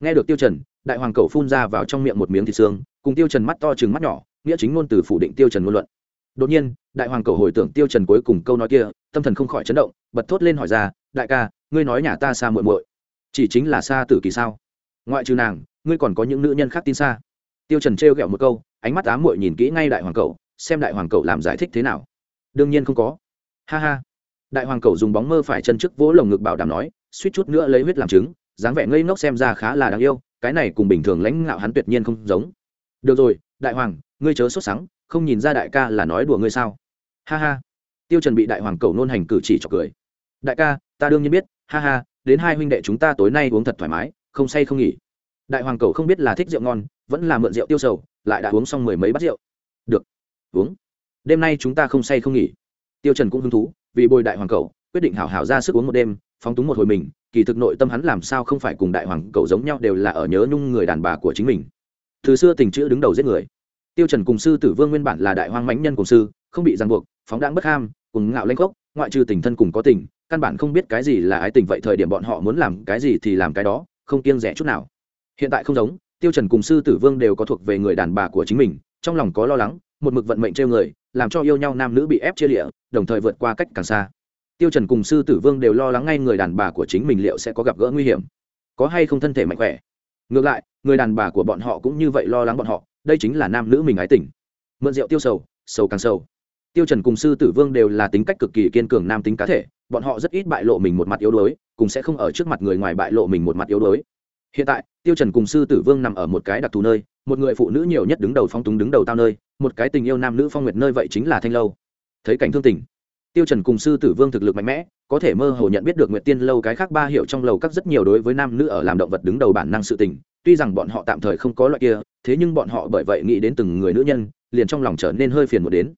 Nghe được tiêu trần, đại hoàng cầu phun ra vào trong miệng một miếng thịt xương, cùng tiêu trần mắt to chừng mắt nhỏ, nghĩa chính ngôn từ phủ định tiêu trần ngôn luận. Đột nhiên, đại hoàng cầu hồi tưởng tiêu trần cuối cùng câu nói kia, tâm thần không khỏi chấn động, bật thốt lên hỏi ra, đại ca, ngươi nói nhà ta xa muội muội, chỉ chính là xa tử kỳ sao? Ngoại trừ nàng ngươi còn có những nữ nhân khác tin xa. Tiêu trần treo gẹo một câu, ánh mắt ám muội nhìn kỹ ngay đại hoàng cầu xem đại hoàng cầu làm giải thích thế nào. Đương nhiên không có. Ha ha. Đại hoàng cầu dùng bóng mơ phải chân trước vỗ lồng ngực bảo đảm nói, suýt chút nữa lấy huyết làm chứng, dáng vẻ ngây ngốc xem ra khá là đáng yêu, cái này cùng bình thường lãnh ngạo hắn tuyệt nhiên không giống. Được rồi, đại hoàng, ngươi chớ sốt sắng, không nhìn ra đại ca là nói đùa ngươi sao? Ha ha. Tiêu trần bị đại hoàng cầu nôn hành cử chỉ cho cười. Đại ca, ta đương nhiên biết, ha ha, đến hai huynh đệ chúng ta tối nay uống thật thoải mái, không say không nghỉ đại hoàng cầu không biết là thích rượu ngon, vẫn là mượn rượu tiêu sầu, lại đã uống xong mười mấy bát rượu. Được, uống. Đêm nay chúng ta không say không nghỉ. Tiêu trần cũng hứng thú, vì bồi đại hoàng cầu, quyết định hảo hảo ra sức uống một đêm, phóng túng một hồi mình, kỳ thực nội tâm hắn làm sao không phải cùng đại hoàng cầu giống nhau đều là ở nhớ nhung người đàn bà của chính mình. Từ xưa tình chữ đứng đầu giết người. Tiêu trần cùng sư tử vương nguyên bản là đại hoang mãnh nhân cùng sư, không bị ràng buộc, phóng đãng bất ham, cùng ngạo lanh gốc ngoại trừ tình thân cùng có tình, căn bản không biết cái gì là ái tình vậy thời điểm bọn họ muốn làm cái gì thì làm cái đó, không kiêng rẻ chút nào hiện tại không giống, tiêu trần cùng sư tử vương đều có thuộc về người đàn bà của chính mình, trong lòng có lo lắng, một mực vận mệnh treo người, làm cho yêu nhau nam nữ bị ép chia lịa, đồng thời vượt qua cách càng xa. Tiêu trần cùng sư tử vương đều lo lắng ngay người đàn bà của chính mình liệu sẽ có gặp gỡ nguy hiểm, có hay không thân thể mạnh khỏe. Ngược lại, người đàn bà của bọn họ cũng như vậy lo lắng bọn họ, đây chính là nam nữ mình ái tình. Mượn rượu tiêu sầu sầu càng sầu. Tiêu trần cùng sư tử vương đều là tính cách cực kỳ kiên cường nam tính cá thể, bọn họ rất ít bại lộ mình một mặt yếu đuối cùng sẽ không ở trước mặt người ngoài bại lộ mình một mặt yếu đuối hiện tại, tiêu trần cùng sư tử vương nằm ở một cái đặc thù nơi, một người phụ nữ nhiều nhất đứng đầu phong túng đứng đầu tao nơi, một cái tình yêu nam nữ phong nguyệt nơi vậy chính là thanh lâu. Thấy cảnh thương tình, tiêu trần cùng sư tử vương thực lực mạnh mẽ, có thể mơ hồ nhận biết được nguyệt tiên lâu cái khác ba hiệu trong lầu các rất nhiều đối với nam nữ ở làm động vật đứng đầu bản năng sự tình, tuy rằng bọn họ tạm thời không có loại kia, thế nhưng bọn họ bởi vậy nghĩ đến từng người nữ nhân, liền trong lòng trở nên hơi phiền một đến.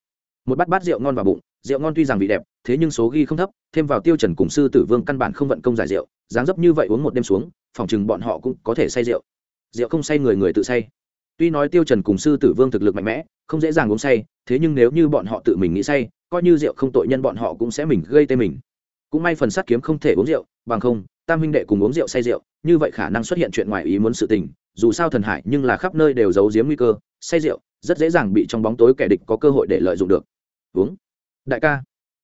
Một bát bát rượu ngon vào bụng rượu ngon tuy rằng vị đẹp, thế nhưng số ghi không thấp, thêm vào tiêu trần cùng sư tử vương căn bản không vận công giải rượu, dáng dấp như vậy uống một đêm xuống, phòng chừng bọn họ cũng có thể say rượu. Rượu không say người người tự say. Tuy nói tiêu trần cùng sư tử vương thực lực mạnh mẽ, không dễ dàng uống say, thế nhưng nếu như bọn họ tự mình nghĩ say, coi như rượu không tội nhân bọn họ cũng sẽ mình gây tê mình. Cũng may phần sát kiếm không thể uống rượu, bằng không, tam huynh đệ cùng uống rượu say rượu, như vậy khả năng xuất hiện chuyện ngoài ý muốn sự tình, dù sao thần hải nhưng là khắp nơi đều giấu giếm nguy cơ, say rượu rất dễ dàng bị trong bóng tối kẻ địch có cơ hội để lợi dụng được. Uống đại ca.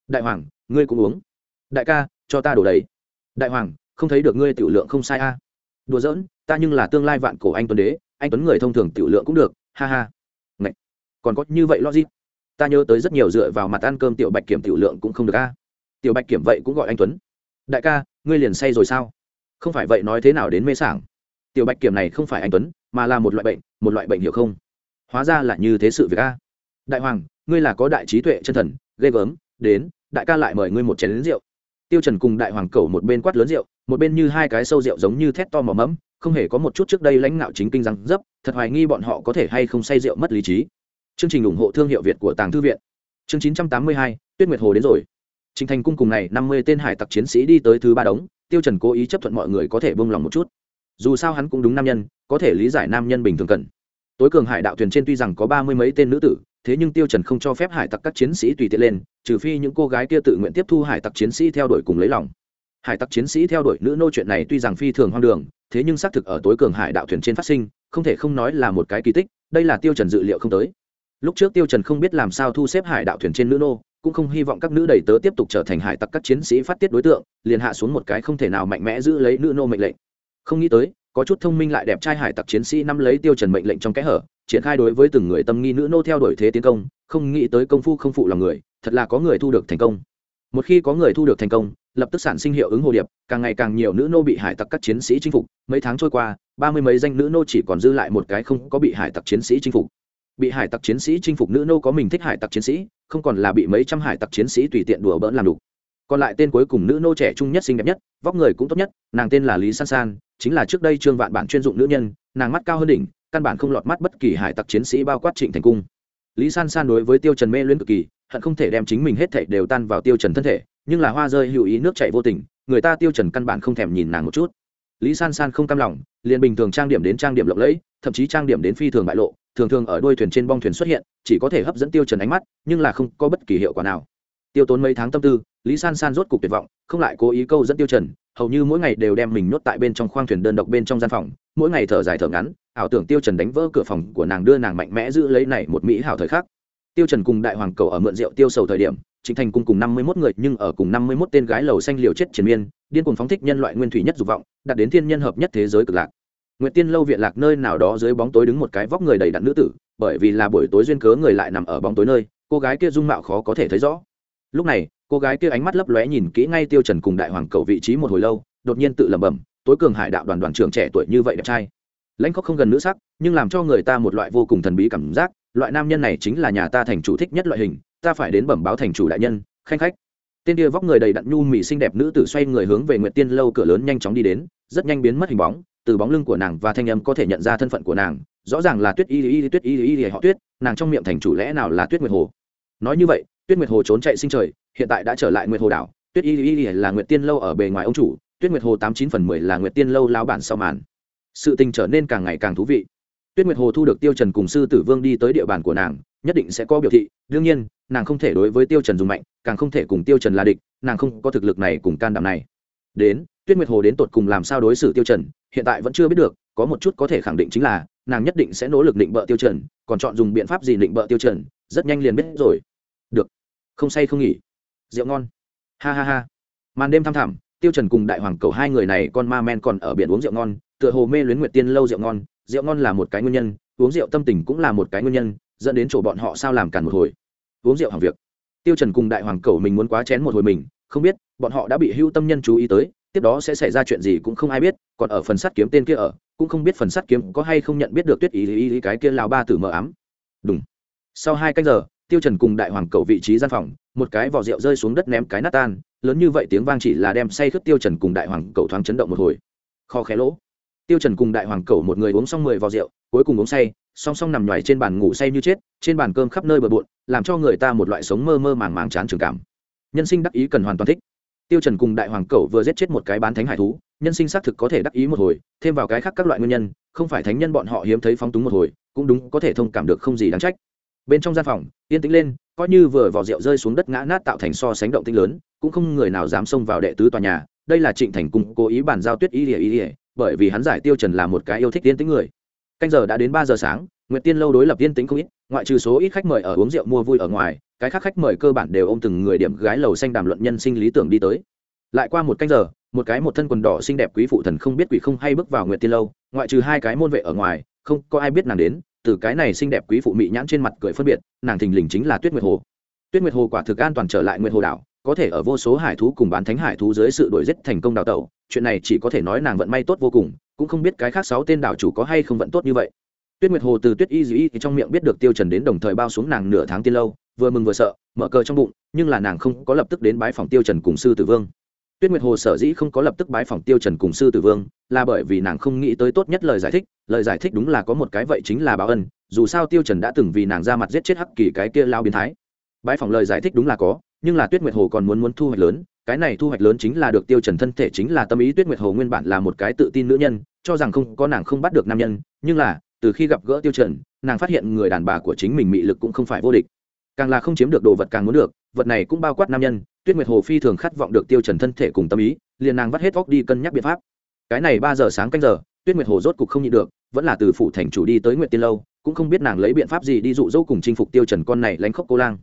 Đại hoàng, ngươi cũng uống. Đại ca, cho ta đổ đầy. Đại hoàng, không thấy được ngươi tiểu lượng không sai a. À. đùa giỡn, ta nhưng là tương lai vạn cổ anh tuấn đế, anh tuấn người thông thường tiểu lượng cũng được, ha ha. Ngậy. còn có như vậy logic. Ta nhớ tới rất nhiều dựa vào mặt ăn cơm tiểu bạch kiểm tiểu lượng cũng không được a. Tiểu bạch kiểm vậy cũng gọi anh tuấn. Đại ca, ngươi liền say rồi sao? Không phải vậy nói thế nào đến mê sảng? Tiểu bạch kiểm này không phải anh tuấn, mà là một loại bệnh, một loại bệnh hiểu không? Hóa ra là như thế sự việc a đại hoàng ngươi là có đại trí tuệ chân thần ghê gớm đến đại ca lại mời ngươi một chén lính rượu tiêu trần cùng đại hoàng cầu một bên quát lớn rượu một bên như hai cái sâu rượu giống như thét to mỏ mẫm không hề có một chút trước đây lãnh ngạo chính kinh răng dấp thật hoài nghi bọn họ có thể hay không say rượu mất lý trí chương trình ủng hộ thương hiệu việt của tàng thư viện chương 982, tuyết nguyệt hồ đến rồi Trình Thành cung cùng này năm mươi tên hải tặc chiến sĩ đi tới thứ ba đống, Tiêu Trần cố ý chấp thuận mọi người có thể buông lòng một chút. Dù sao hắn cũng đúng nam nhân, có thể lý giải nam nhân bình thường cần. Tối cường hải đạo thuyền trên tuy rằng có ba mươi mấy tên nữ tử, thế nhưng Tiêu Trần không cho phép hải tặc các chiến sĩ tùy tiện lên, trừ phi những cô gái kia tự nguyện tiếp thu hải tặc chiến sĩ theo đuổi cùng lấy lòng. Hải tặc chiến sĩ theo đuổi nữ nô chuyện này tuy rằng phi thường hoang đường, thế nhưng xác thực ở tối cường hải đạo thuyền trên phát sinh, không thể không nói là một cái kỳ tích, đây là Tiêu Trần dự liệu không tới. Lúc trước Tiêu Trần không biết làm sao thu xếp hải đạo thuyền trên nữ nô, cũng không hy vọng các nữ đầy tớ tiếp tục trở thành hải tặc các chiến sĩ phát tiết đối tượng liền hạ xuống một cái không thể nào mạnh mẽ giữ lấy nữ nô mệnh lệnh không nghĩ tới có chút thông minh lại đẹp trai hải tặc chiến sĩ nắm lấy tiêu trần mệnh lệnh trong kẽ hở triển khai đối với từng người tâm nghi nữ nô theo đuổi thế tiến công, không nghĩ tới công phu không phụ lòng người, thật là có người thu được thành công. Một khi có người thu được thành công, lập tức sản sinh hiệu ứng hồ điệp, càng ngày càng nhiều nữ nô bị hải tặc các chiến sĩ chinh phục. Mấy tháng trôi qua, ba mươi mấy danh nữ nô chỉ còn dư lại một cái không có bị hải tặc chiến sĩ chinh phục. Bị hải tặc chiến sĩ chinh phục nữ nô có mình thích hải tặc chiến sĩ, không còn là bị mấy trăm hải tặc chiến sĩ tùy tiện đùa bỡn làm đủ. còn lại tên cuối cùng nữ nô trẻ trung nhất xinh đẹp nhất, vóc người cũng tốt nhất, nàng tên là lý san san, chính là trước đây trương vạn bản chuyên dụng nữ nhân, nàng mắt cao hơn đỉnh căn bản không lọt mắt bất kỳ hải tặc chiến sĩ bao quát trịnh thành cung. Lý san san đối với tiêu trần mê luyến cực kỳ, hận không thể đem chính mình hết thảy đều tan vào tiêu trần thân thể, nhưng là hoa rơi hữu ý nước chảy vô tình, người ta tiêu trần căn bản không thèm nhìn nàng một chút. Lý san san không cam lòng, liền bình thường trang điểm đến trang điểm lộng lẫy, thậm chí trang điểm đến phi thường bại lộ, thường thường ở đuôi thuyền trên bong thuyền xuất hiện, chỉ có thể hấp dẫn tiêu trần ánh mắt, nhưng là không có bất kỳ hiệu quả nào tiêu tốn mấy tháng tâm tư lý san san rốt cục tuyệt vọng không lại cố ý câu dẫn tiêu trần hầu như mỗi ngày đều đem mình nhốt tại bên trong khoang thuyền đơn độc bên trong gian phòng mỗi ngày thở dài thở ngắn ảo tưởng tiêu trần đánh vỡ cửa phòng của nàng đưa nàng mạnh mẽ giữ lấy này một mỹ hảo thời khắc tiêu trần cùng đại hoàng cầu ở mượn rượu tiêu sầu thời điểm chính thành cung cùng năm mươi 51 người nhưng ở cùng năm mươi 51 tên gái lầu xanh liều chết triền miên điên cuồng phóng thích nhân loại nguyên thủy nhất dục vọng đạt đến thiên nhân hợp nhất thế giới cực lạc Nguyệt Tiên lâu viện lạc nơi nào đó dưới bóng tối đứng một cái vóc người đầy đặn nữ tử, bởi vì là buổi tối duyên cớ người lại nằm ở bóng tối nơi, cô gái kia dung mạo khó có thể thấy rõ. Lúc này, cô gái kia ánh mắt lấp lóe nhìn kỹ ngay Tiêu Trần cùng đại hoàng cầu vị trí một hồi lâu, đột nhiên tự lẩm bẩm, tối cường hải đạo đoàn đoàn trưởng trẻ tuổi như vậy đẹp trai. Lãnh khóc không gần nữ sắc, nhưng làm cho người ta một loại vô cùng thần bí cảm giác, loại nam nhân này chính là nhà ta thành chủ thích nhất loại hình, ta phải đến bẩm báo thành chủ đại nhân, khanh khách. Tên kia vóc người đầy đặn nhu mì xinh đẹp nữ tử xoay người hướng về Nguyệt Tiên lâu cửa lớn nhanh chóng đi đến, rất nhanh biến mất hình bóng, từ bóng lưng của nàng và thanh âm có thể nhận ra thân phận của nàng rõ ràng là tuyết y y tuyết y y họ tuyết nàng trong miệng thành chủ lẽ nào là tuyết nguyệt hồ nói như vậy tuyết nguyệt hồ trốn chạy sinh trời, hiện tại đã trở lại nguyệt hồ đảo. Tuyết y y là nguyệt tiên lâu ở bề ngoài ông chủ, tuyết nguyệt hồ tám chín phần mười là nguyệt tiên lâu lao bản sau màn. Sự tình trở nên càng ngày càng thú vị. Tuyết nguyệt hồ thu được tiêu trần cùng sư tử vương đi tới địa bàn của nàng, nhất định sẽ có biểu thị. Đương nhiên, nàng không thể đối với tiêu trần dùng mạnh, càng không thể cùng tiêu trần là địch, nàng không có thực lực này cùng can đảm này. Đến, tuyết nguyệt hồ đến tột cùng làm sao đối xử tiêu trần, hiện tại vẫn chưa biết được, có một chút có thể khẳng định chính là, nàng nhất định sẽ nỗ lực định bợ tiêu trần, còn chọn dùng biện pháp gì định bợ tiêu trần, rất nhanh liền biết rồi được. Không say không nghỉ. Rượu ngon. Ha ha ha. Màn đêm thăm thẳm tiêu trần cùng đại hoàng cầu hai người này con ma men còn ở biển uống rượu ngon tựa hồ mê luyến nguyệt tiên lâu rượu ngon. Rượu ngon là một cái nguyên nhân uống rượu tâm tình cũng là một cái nguyên nhân dẫn đến chỗ bọn họ sao làm cản một hồi. Uống rượu hàng việc. Tiêu trần cùng đại hoàng cầu mình muốn quá chén một hồi mình không biết bọn họ đã bị hưu tâm nhân chú ý tới tiếp đó sẽ xảy ra chuyện gì cũng không ai biết còn ở phần sắt kiếm tên kia ở cũng không biết phần sắt kiếm có hay không nhận biết được tuyết ý ý, ý cái kia lao ba tử mờ ám. Đúng sau hai canh giờ tiêu trần cùng đại hoàng cầu vị trí gian phòng, một cái vỏ rượu rơi xuống đất ném cái nát tan, lớn như vậy tiếng vang chỉ là đem say khướt tiêu trần cùng đại hoàng cầu thoáng chấn động một hồi. Kho khé lỗ. Tiêu trần cùng đại hoàng cầu một người uống xong mười vò rượu, cuối cùng uống say, song song nằm nhòi trên bàn ngủ say như chết, trên bàn cơm khắp nơi bừa bộn, làm cho người ta một loại sống mơ mơ màng màng chán trường cảm. Nhân sinh đắc ý cần hoàn toàn thích. Tiêu trần cùng đại hoàng cẩu vừa giết chết một cái bán thánh hải thú, nhân sinh xác thực có thể đắc ý một hồi, thêm vào cái khác các loại nguyên nhân, không phải thánh nhân bọn họ hiếm thấy phóng túng một hồi, cũng đúng có thể thông cảm được không gì đáng trách bên trong gian phòng, yên tĩnh lên, coi như vừa vỏ rượu rơi xuống đất ngã nát tạo thành so sánh động tinh lớn, cũng không người nào dám xông vào đệ tứ tòa nhà. Đây là trịnh thành cung cố ý bàn giao tuyết ý ỉa ý ỉa bởi vì hắn giải tiêu trần là một cái yêu thích yên tĩnh người. Canh giờ đã đến ba giờ sáng, nguyệt tiên lâu đối lập yên tĩnh không ít, ngoại trừ số ít khách mời ở uống rượu mua vui ở ngoài, cái khác khách mời cơ bản đều ôm từng người điểm gái lầu xanh đàm luận nhân sinh lý tưởng đi tới. Lại qua một canh giờ, một cái một thân quần đỏ xinh đẹp quý phụ thần không biết quỷ không hay bước vào nguyệt tiên lâu, ngoại trừ hai cái môn vệ ở ngoài, không có ai biết nàng đến từ cái này xinh đẹp quý phụ mỹ nhãn trên mặt cười phân biệt, nàng thình lình chính là tuyết nguyệt hồ. Tuyết nguyệt hồ quả thực an toàn trở lại nguyệt hồ đảo, có thể ở vô số hải thú cùng bán thánh hải thú dưới sự đổi giết thành công đào tẩu, chuyện này chỉ có thể nói nàng vận may tốt vô cùng, cũng không biết cái khác sáu tên đảo chủ có hay không vận tốt như vậy. Tuyết nguyệt hồ từ tuyết y dĩ thì trong miệng biết được tiêu trần đến đồng thời bao xuống nàng nửa tháng tiên lâu, vừa mừng vừa sợ, mở cờ trong bụng, nhưng là nàng không có lập tức đến bái phòng tiêu trần cùng sư tử vương tuyết nguyệt hồ sở dĩ không có lập tức bái phòng tiêu trần cùng sư tử vương, là bởi vì nàng không nghĩ tới tốt nhất lời giải thích, lời giải thích đúng là có một cái vậy chính là báo ân, dù sao tiêu trần đã từng vì nàng ra mặt giết chết hắc kỳ cái kia lao biến thái. Bái phòng lời giải thích đúng là có, nhưng là tuyết nguyệt hồ còn muốn muốn thu hoạch lớn, cái này thu hoạch lớn chính là được tiêu trần thân thể chính là tâm ý, tuyết nguyệt hồ nguyên bản là một cái tự tin nữ nhân, cho rằng không có nàng không bắt được nam nhân, nhưng là, từ khi gặp gỡ tiêu trần, nàng phát hiện người đàn bà của chính mình mị lực cũng không phải vô địch. Càng là không chiếm được đồ vật càng muốn được vật này cũng bao quát nam nhân, tuyết nguyệt hồ phi thường khát vọng được tiêu trần thân thể cùng tâm ý, liền nàng vắt hết óc đi cân nhắc biện pháp. Cái này ba giờ sáng canh giờ, tuyết nguyệt hồ rốt cục không nhịn được, vẫn là từ phủ thành chủ đi tới nguyệt tiên lâu, cũng không biết nàng lấy biện pháp gì đi dụ dỗ cùng chinh phục tiêu trần con này lánh khóc cô lang.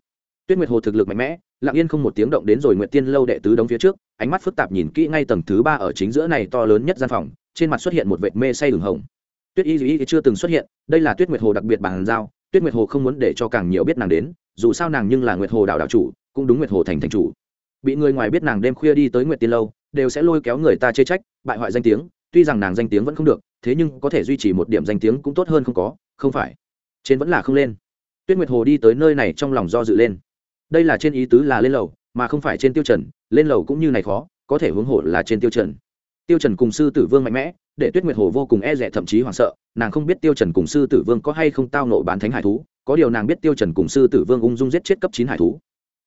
Tuyết nguyệt hồ thực lực mạnh mẽ, lặng yên không một tiếng động đến rồi nguyệt tiên lâu đệ tứ đóng phía trước, ánh mắt phức tạp nhìn kỹ ngay tầng thứ ba ở chính giữa này to lớn nhất gian phòng, trên mặt xuất hiện một vệt mê say hừng hồng. Tuyết y y chưa từng xuất hiện, đây là tuyết nguyệt hồ đặc biệt bàn giao, tuyết nguyệt hồ không muốn để cho càng nhiều biết nàng đến, dù sao nàng nhưng là nguyệt hồ đảo đảo chủ cũng đúng nguyệt hồ thành thành chủ. Bị người ngoài biết nàng đêm khuya đi tới nguyệt tiên lâu, đều sẽ lôi kéo người ta chê trách, bại hoại danh tiếng, tuy rằng nàng danh tiếng vẫn không được, thế nhưng có thể duy trì một điểm danh tiếng cũng tốt hơn không có, không phải. Trên vẫn là không lên. Tuyết nguyệt hồ đi tới nơi này trong lòng do dự lên. Đây là trên ý tứ là lên lầu, mà không phải trên tiêu trần, lên lầu cũng như này khó, có thể hướng hộ là trên tiêu trần. Tiêu trần cùng sư tử vương mạnh mẽ, để tuyết nguyệt hồ vô cùng e rẻ thậm chí hoảng sợ, nàng không biết tiêu trần cùng sư tử vương có hay không tao nộ bán thánh hải thú, có điều nàng biết tiêu trần cùng sư tử vương ung dung giết chết cấp chín hải thú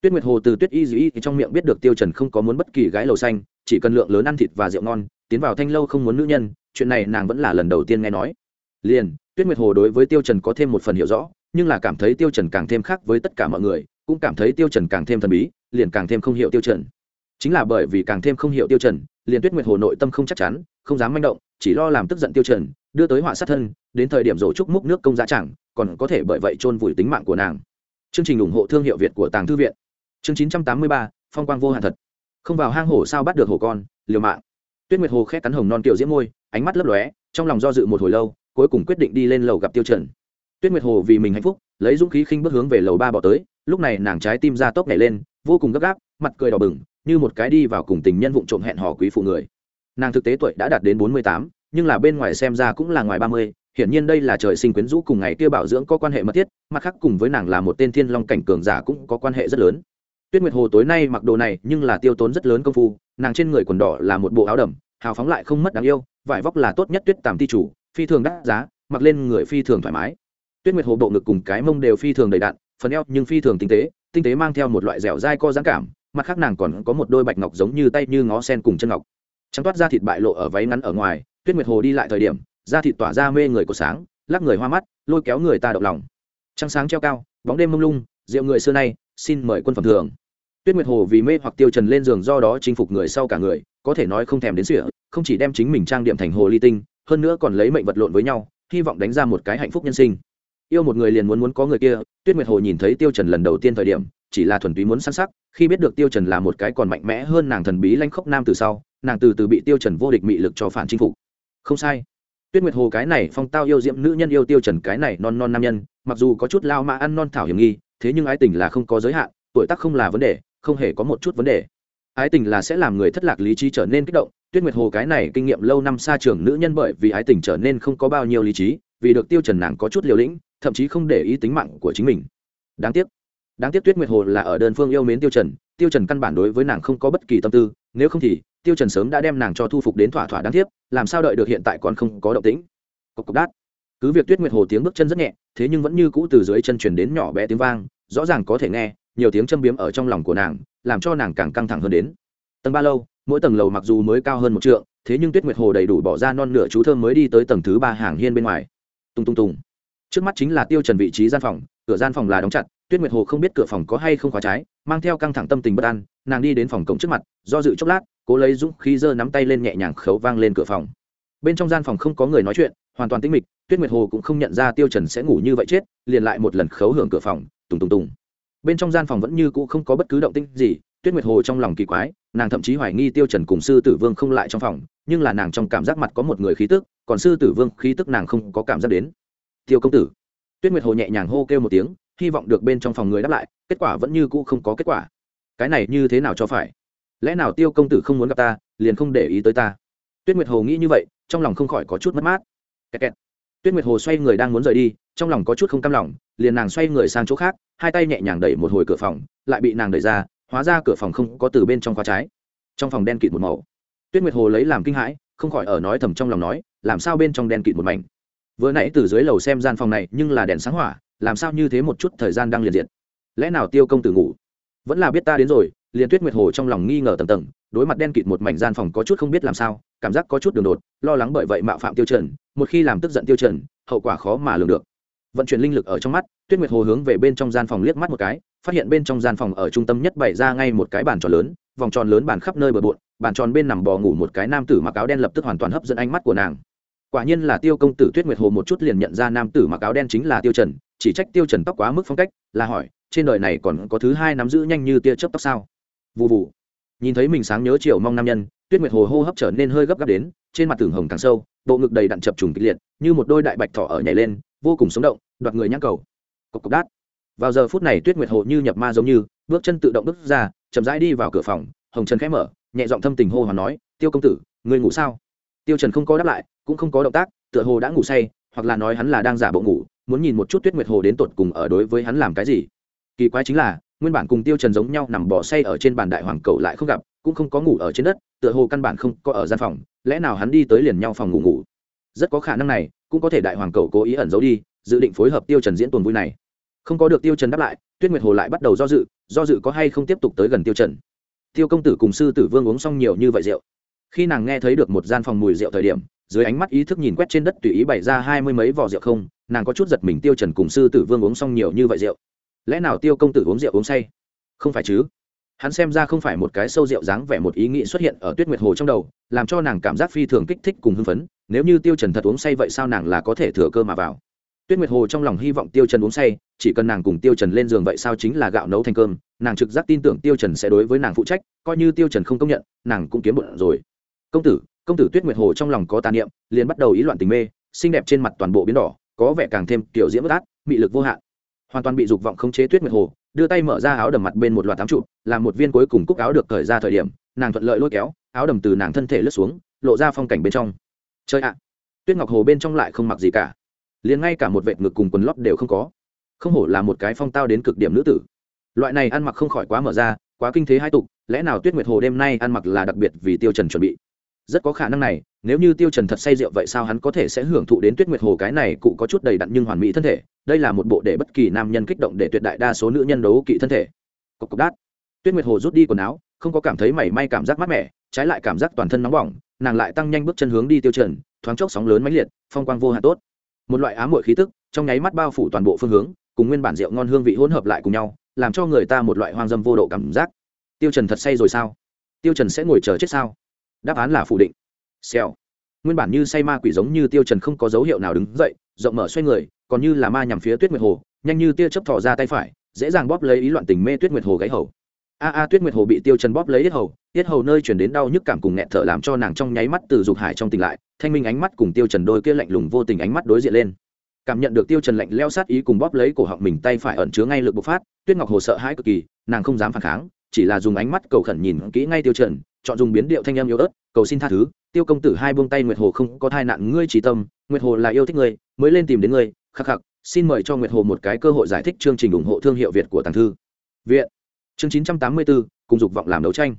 tuyết nguyệt hồ từ tuyết y dĩ trong miệng biết được tiêu trần không có muốn bất kỳ gái lầu xanh, chỉ cần lượng lớn ăn thịt và rượu ngon, tiến vào thanh lâu không muốn nữ nhân, chuyện này nàng vẫn là lần đầu tiên nghe nói. Liền, tuyết nguyệt hồ đối với tiêu trần có thêm một phần hiểu rõ, nhưng là cảm thấy tiêu trần càng thêm khác với tất cả mọi người, cũng cảm thấy tiêu trần càng thêm thần bí, liền càng thêm không hiểu tiêu trần. Chính là bởi vì càng thêm không hiểu tiêu trần, liền tuyết nguyệt hồ nội tâm không chắc chắn, không dám manh động, chỉ lo làm tức giận tiêu trần, đưa tới họa sát thân, đến thời điểm rổ trúc múc nước công giá chẳng, còn có thể bởi vậy chôn vùi tính mạng của nàng. Chương trình ủng hộ thương hiệu việt của tàng thư viện chương 983, phong quang vô hạn thật. Không vào hang hổ sao bắt được hổ con liều mạng. Tuyết nguyệt hồ khét cắn hồng non kiểu diễm môi ánh mắt lấp lóe trong lòng do dự một hồi lâu cuối cùng quyết định đi lên lầu gặp tiêu trần. Tuyết nguyệt hồ vì mình hạnh phúc lấy dũng khí khinh bước hướng về lầu ba bỏ tới lúc này nàng trái tim ra tốc nhảy lên vô cùng gấp gáp mặt cười đỏ bừng như một cái đi vào cùng tình nhân vụng trộm hẹn hò quý phụ người. Nàng thực tế tuổi đã đạt đến bốn mươi tám nhưng là bên ngoài xem ra cũng là ngoài ba mươi hiển nhiên đây là trời sinh quyến rũ cùng ngày kia bảo dưỡng có quan hệ mật thiết mặt khác cùng với nàng là một tên thiên long cảnh cường giả cũng có quan hệ rất lớn tuyết nguyệt hồ tối nay mặc đồ này nhưng là tiêu tốn rất lớn công phu, nàng trên người quần đỏ là một bộ áo đầm, hào phóng lại không mất đáng yêu, vải vóc là tốt nhất tuyết tàm ti chủ, phi thường đắt giá, mặc lên người phi thường thoải mái. Tuyết nguyệt hồ bộ ngực cùng cái mông đều phi thường đầy đặn, phần eo nhưng phi thường tinh tế tinh tế mang theo một loại dẻo dai co giãn cảm, mặt khác nàng còn có một đôi bạch ngọc giống như tay như ngó sen cùng chân ngọc. Trắng toát ra thịt bại lộ ở váy ngắn ở ngoài, tuyết nguyệt hồ đi lại thời điểm, da thịt tỏa ra mê người của sáng, lắc người hoa mắt, lôi kéo người ta động lòng. Trăng sáng treo cao, bóng đêm mông lung, rượu người xưa nay, xin mời quân phẩm thường tuyết nguyệt hồ vì mê hoặc tiêu trần lên giường do đó chinh phục người sau cả người, có thể nói không thèm đến sỉa, không chỉ đem chính mình trang điểm thành hồ ly tinh, hơn nữa còn lấy mệnh vật lộn với nhau, hy vọng đánh ra một cái hạnh phúc nhân sinh. Yêu một người liền muốn muốn có người kia, tuyết nguyệt hồ nhìn thấy tiêu trần lần đầu tiên thời điểm, chỉ là thuần túy muốn săn sắc, khi biết được tiêu trần là một cái còn mạnh mẽ hơn nàng thần bí lanh khốc nam từ sau, nàng từ từ bị tiêu trần vô địch mị lực cho phản chinh phục. Không sai. Tuyết nguyệt hồ cái này phong tao yêu diễm nữ nhân yêu tiêu trần cái này non non nam nhân, mặc dù có chút lao mà ăn non thảo hiểm nghi, thế nhưng ái tình là không có giới hạn, tuổi tác không là vấn đề không hề có một chút vấn đề. Ái tình là sẽ làm người thất lạc lý trí trở nên kích động, tuyết nguyệt hồ cái này kinh nghiệm lâu năm xa trường nữ nhân bởi vì ái tình trở nên không có bao nhiêu lý trí, vì được tiêu trần nàng có chút liều lĩnh, thậm chí không để ý tính mạng của chính mình. Đáng tiếc. Đáng tiếc tuyết nguyệt hồ là ở đơn phương yêu mến tiêu trần tiêu trần căn bản đối với nàng không có bất kỳ tâm tư, nếu không thì, tiêu trần sớm đã đem nàng cho thu phục đến thỏa thỏa đáng tiếc, làm sao đợi được hiện tại còn không có động tĩnh. Cộc cộc đát. Cứ việc tuyết nguyệt hồ tiếng bước chân rất nhẹ, thế nhưng vẫn như cũ từ dưới chân truyền đến nhỏ bé tiếng vang, rõ ràng có thể nghe nhiều tiếng châm biếm ở trong lòng của nàng, làm cho nàng càng căng thẳng hơn đến. Tầng ba lâu, mỗi tầng lầu mặc dù mới cao hơn một trượng, thế nhưng tuyết nguyệt hồ đầy đủ bỏ ra non nửa chú thơm mới đi tới tầng thứ ba hàng hiên bên ngoài. Tung tung tung. Trước mắt chính là tiêu trần vị trí gian phòng, cửa gian phòng là đóng chặt, tuyết nguyệt hồ không biết cửa phòng có hay không khóa trái, mang theo căng thẳng tâm tình bất an, nàng đi đến phòng cổng trước mặt, do dự chốc lát, cố lấy dũng khí giơ nắm tay lên nhẹ nhàng khấu vang lên cửa phòng. Bên trong gian phòng không có người nói chuyện, hoàn toàn tĩnh mịch, tuyết nguyệt hồ cũng không nhận ra tiêu trần sẽ ngủ như vậy chết, liền lại một lần khấu hưởng cửa phòng, tùng tùng tùng bên trong gian phòng vẫn như cũ không có bất cứ động tĩnh gì, tuyết nguyệt hồ trong lòng kỳ quái, nàng thậm chí hoài nghi tiêu trần cùng sư tử vương không lại trong phòng, nhưng là nàng trong cảm giác mặt có một người khí tức, còn sư tử vương khí tức nàng không có cảm giác đến. Tiêu công tử. Tuyết nguyệt hồ nhẹ nhàng hô kêu một tiếng, hy vọng được bên trong phòng người đáp lại, kết quả vẫn như cũ không có kết quả. Cái này như thế nào cho phải? Lẽ nào tiêu công tử không muốn gặp ta, liền không để ý tới ta? Tuyết nguyệt hồ nghĩ như vậy, trong lòng không khỏi có chút mất mát. Kẹt kẹt tuyết nguyệt hồ xoay người đang muốn rời đi, trong lòng có chút không cam lòng, liền nàng xoay người sang chỗ khác, hai tay nhẹ nhàng đẩy một hồi cửa phòng, lại bị nàng đẩy ra, hóa ra cửa phòng không có từ bên trong khóa trái. Trong phòng đen kịt một màu. Tuyết nguyệt hồ lấy làm kinh hãi, không khỏi ở nói thầm trong lòng nói, làm sao bên trong đen kịt một mảnh? Vừa nãy từ dưới lầu xem gian phòng này, nhưng là đèn sáng hỏa, làm sao như thế một chút thời gian đang liền diện lẽ nào tiêu công tử ngủ? Vẫn là biết ta đến rồi, liền tuyết nguyệt hồ trong lòng nghi ngờ tầng tầng, đối mặt đen kịt một mảnh gian phòng có chút không biết làm sao cảm giác có chút đường đột, lo lắng bởi vậy mạo phạm tiêu trần, một khi làm tức giận tiêu trần, hậu quả khó mà lường được. Vận chuyển linh lực ở trong mắt, tuyết nguyệt hồ hướng về bên trong gian phòng liếc mắt một cái, phát hiện bên trong gian phòng ở trung tâm nhất bày ra ngay một cái bàn tròn lớn, vòng tròn lớn bàn khắp nơi bờ bộn, bàn tròn bên nằm bò ngủ một cái nam tử mặc áo đen lập tức hoàn toàn hấp dẫn ánh mắt của nàng. Quả nhiên là tiêu công tử tuyết nguyệt hồ một chút liền nhận ra nam tử mặc áo đen chính là tiêu trần, chỉ trách tiêu trần tóc quá mức phong cách, là hỏi, trên đời này còn có thứ hai nắm giữ nhanh như tia chớp tóc sao? Vù vù. Nhìn thấy mình sáng nhớ chiều mong nam nhân tuyết nguyệt hồ hô hấp trở nên hơi gấp gáp đến, trên mặt tường hồng càng sâu, bộ ngực đầy đặn chập trùng kịch liệt, như một đôi đại bạch thỏ ở nhảy lên, vô cùng sống động, đoạt người nhãn cầu. Cộc cộc đát. Vào giờ phút này tuyết nguyệt hồ như nhập ma giống như, bước chân tự động bước ra, chậm rãi đi vào cửa phòng, hồng trần khẽ mở, nhẹ giọng thâm tình hô hoán nói, tiêu công tử, người ngủ sao? Tiêu trần không có đáp lại, cũng không có động tác, tựa hồ đã ngủ say, hoặc là nói hắn là đang giả bộ ngủ, muốn nhìn một chút tuyết nguyệt hồ đến tột cùng ở đối với hắn làm cái gì. Kỳ quái chính là, nguyên bản cùng tiêu trần giống nhau nằm bò say ở trên bàn đại hoàng cầu lại không gặp, cũng không có ngủ ở trên đất tựa hồ căn bản không có ở gian phòng, lẽ nào hắn đi tới liền nhau phòng ngủ ngủ? Rất có khả năng này, cũng có thể đại hoàng cầu cố ý ẩn giấu đi, dự định phối hợp tiêu trần diễn tuần vui này. Không có được tiêu trần đáp lại, tuyết nguyệt hồ lại bắt đầu do dự do dự có hay không tiếp tục tới gần tiêu trần. Tiêu công tử cùng sư tử vương uống xong nhiều như vậy rượu. Khi nàng nghe thấy được một gian phòng mùi rượu thời điểm, dưới ánh mắt ý thức nhìn quét trên đất tùy ý bày ra hai mươi mấy vỏ rượu không, nàng có chút giật mình tiêu trần cùng sư tử vương uống xong nhiều như vậy rượu. Lẽ nào tiêu công tử uống rượu uống say? Không phải chứ? Hắn xem ra không phải một cái sâu rượu dáng vẻ một ý nghĩ xuất hiện ở tuyết nguyệt hồ trong đầu, làm cho nàng cảm giác phi thường kích thích cùng hưng phấn, nếu như tiêu trần thật uống say vậy sao nàng là có thể thừa cơ mà vào. Tuyết nguyệt hồ trong lòng hy vọng tiêu trần uống say, chỉ cần nàng cùng tiêu trần lên giường vậy sao chính là gạo nấu thành cơm, nàng trực giác tin tưởng tiêu trần sẽ đối với nàng phụ trách, coi như tiêu trần không công nhận, nàng cũng kiếm bụng rồi. Công tử công tử tuyết nguyệt hồ trong lòng có tà niệm, liền bắt đầu ý loạn tình mê, xinh đẹp trên mặt toàn bộ biến đỏ, có vẻ càng thêm kiểu diễm bất át, mị lực vô hạn. Hoàn toàn bị dục vọng khống chế tuyết nguyệt hồ đưa tay mở ra áo đầm mặt bên một loạt tám trụ làm một viên cuối cùng cúc áo được cởi ra thời điểm, nàng thuận lợi lôi kéo, áo đầm từ nàng thân thể lướt xuống, lộ ra phong cảnh bên trong. Chơi ạ. Tuyết ngọc hồ bên trong lại không mặc gì cả. Liền ngay cả một vệt ngực cùng quần lót đều không có. Không hổ là một cái phong tao đến cực điểm nữ tử. Loại này ăn mặc không khỏi quá mở ra, quá kinh thế hai tục, lẽ nào tuyết nguyệt hồ đêm nay ăn mặc là đặc biệt vì tiêu trần chuẩn bị? Rất có khả năng này, nếu như tiêu trần thật say rượu vậy sao hắn có thể sẽ hưởng thụ đến tuyết nguyệt hồ cái này cụ có chút đầy đặn nhưng hoàn mỹ thân thể? Đây là một bộ để bất kỳ nam nhân kích động để tuyệt đại đa số nữ nhân đấu kỵ thân thể. Cộc cộc đát. Tuyết nguyệt hồ rút đi quần áo, không có cảm thấy mảy may cảm giác mát mẻ, trái lại cảm giác toàn thân nóng bỏng, nàng lại tăng nhanh bước chân hướng đi tiêu trần, thoáng chốc sóng lớn mãnh liệt, phong quang vô hạn tốt. Một loại ám muội khí tức, trong nháy mắt bao phủ toàn bộ phương hướng, cùng nguyên bản rượu ngon hương vị hỗn hợp lại cùng nhau, làm cho người ta một loại hoang dâm vô độ cảm giác. Tiêu trần thật say rồi sao? Tiêu trần sẽ ngồi chờ chết sao? Đáp án là phủ định. Xèo nguyên bản như say ma quỷ giống như tiêu trần không có dấu hiệu nào đứng dậy, rộng mở xoay người, còn như là ma nhằm phía tuyết nguyệt hồ, nhanh như tia chớp thò ra tay phải, dễ dàng bóp lấy ý loạn tình mê tuyết nguyệt hồ gáy hầu. A a, tuyết nguyệt hồ bị tiêu trần bóp lấy yết hầu yết hầu nơi truyền đến đau nhức cảm cùng nghẹt thở làm cho nàng trong nháy mắt từ dục hải trong tỉnh lại, thanh minh ánh mắt cùng tiêu trần đôi kia lạnh lùng vô tình ánh mắt đối diện lên. Cảm nhận được tiêu trần lạnh leo sát ý cùng bóp lấy cổ họng mình tay phải ẩn chứa ngay lực bộc phát, tuyết ngọc hồ sợ hãi cực kỳ, nàng không dám phản kháng, chỉ là dùng ánh mắt cầu khẩn nhìn kỹ ngay tiêu trần, chọn dùng biến điệu thanh âm yếu ớt, cầu xin tha thứ tiêu công tử hai buông tay nguyệt hồ không có thai nạn, ngươi trí tâm, nguyệt hồ là yêu thích ngươi, mới lên tìm đến ngươi, khắc khắc, xin mời cho nguyệt hồ một cái cơ hội giải thích chương trình ủng hộ thương hiệu việt của tàng thư. Viện. Chương chín trăm tám mươi bốn cùng dục vọng làm đấu tranh.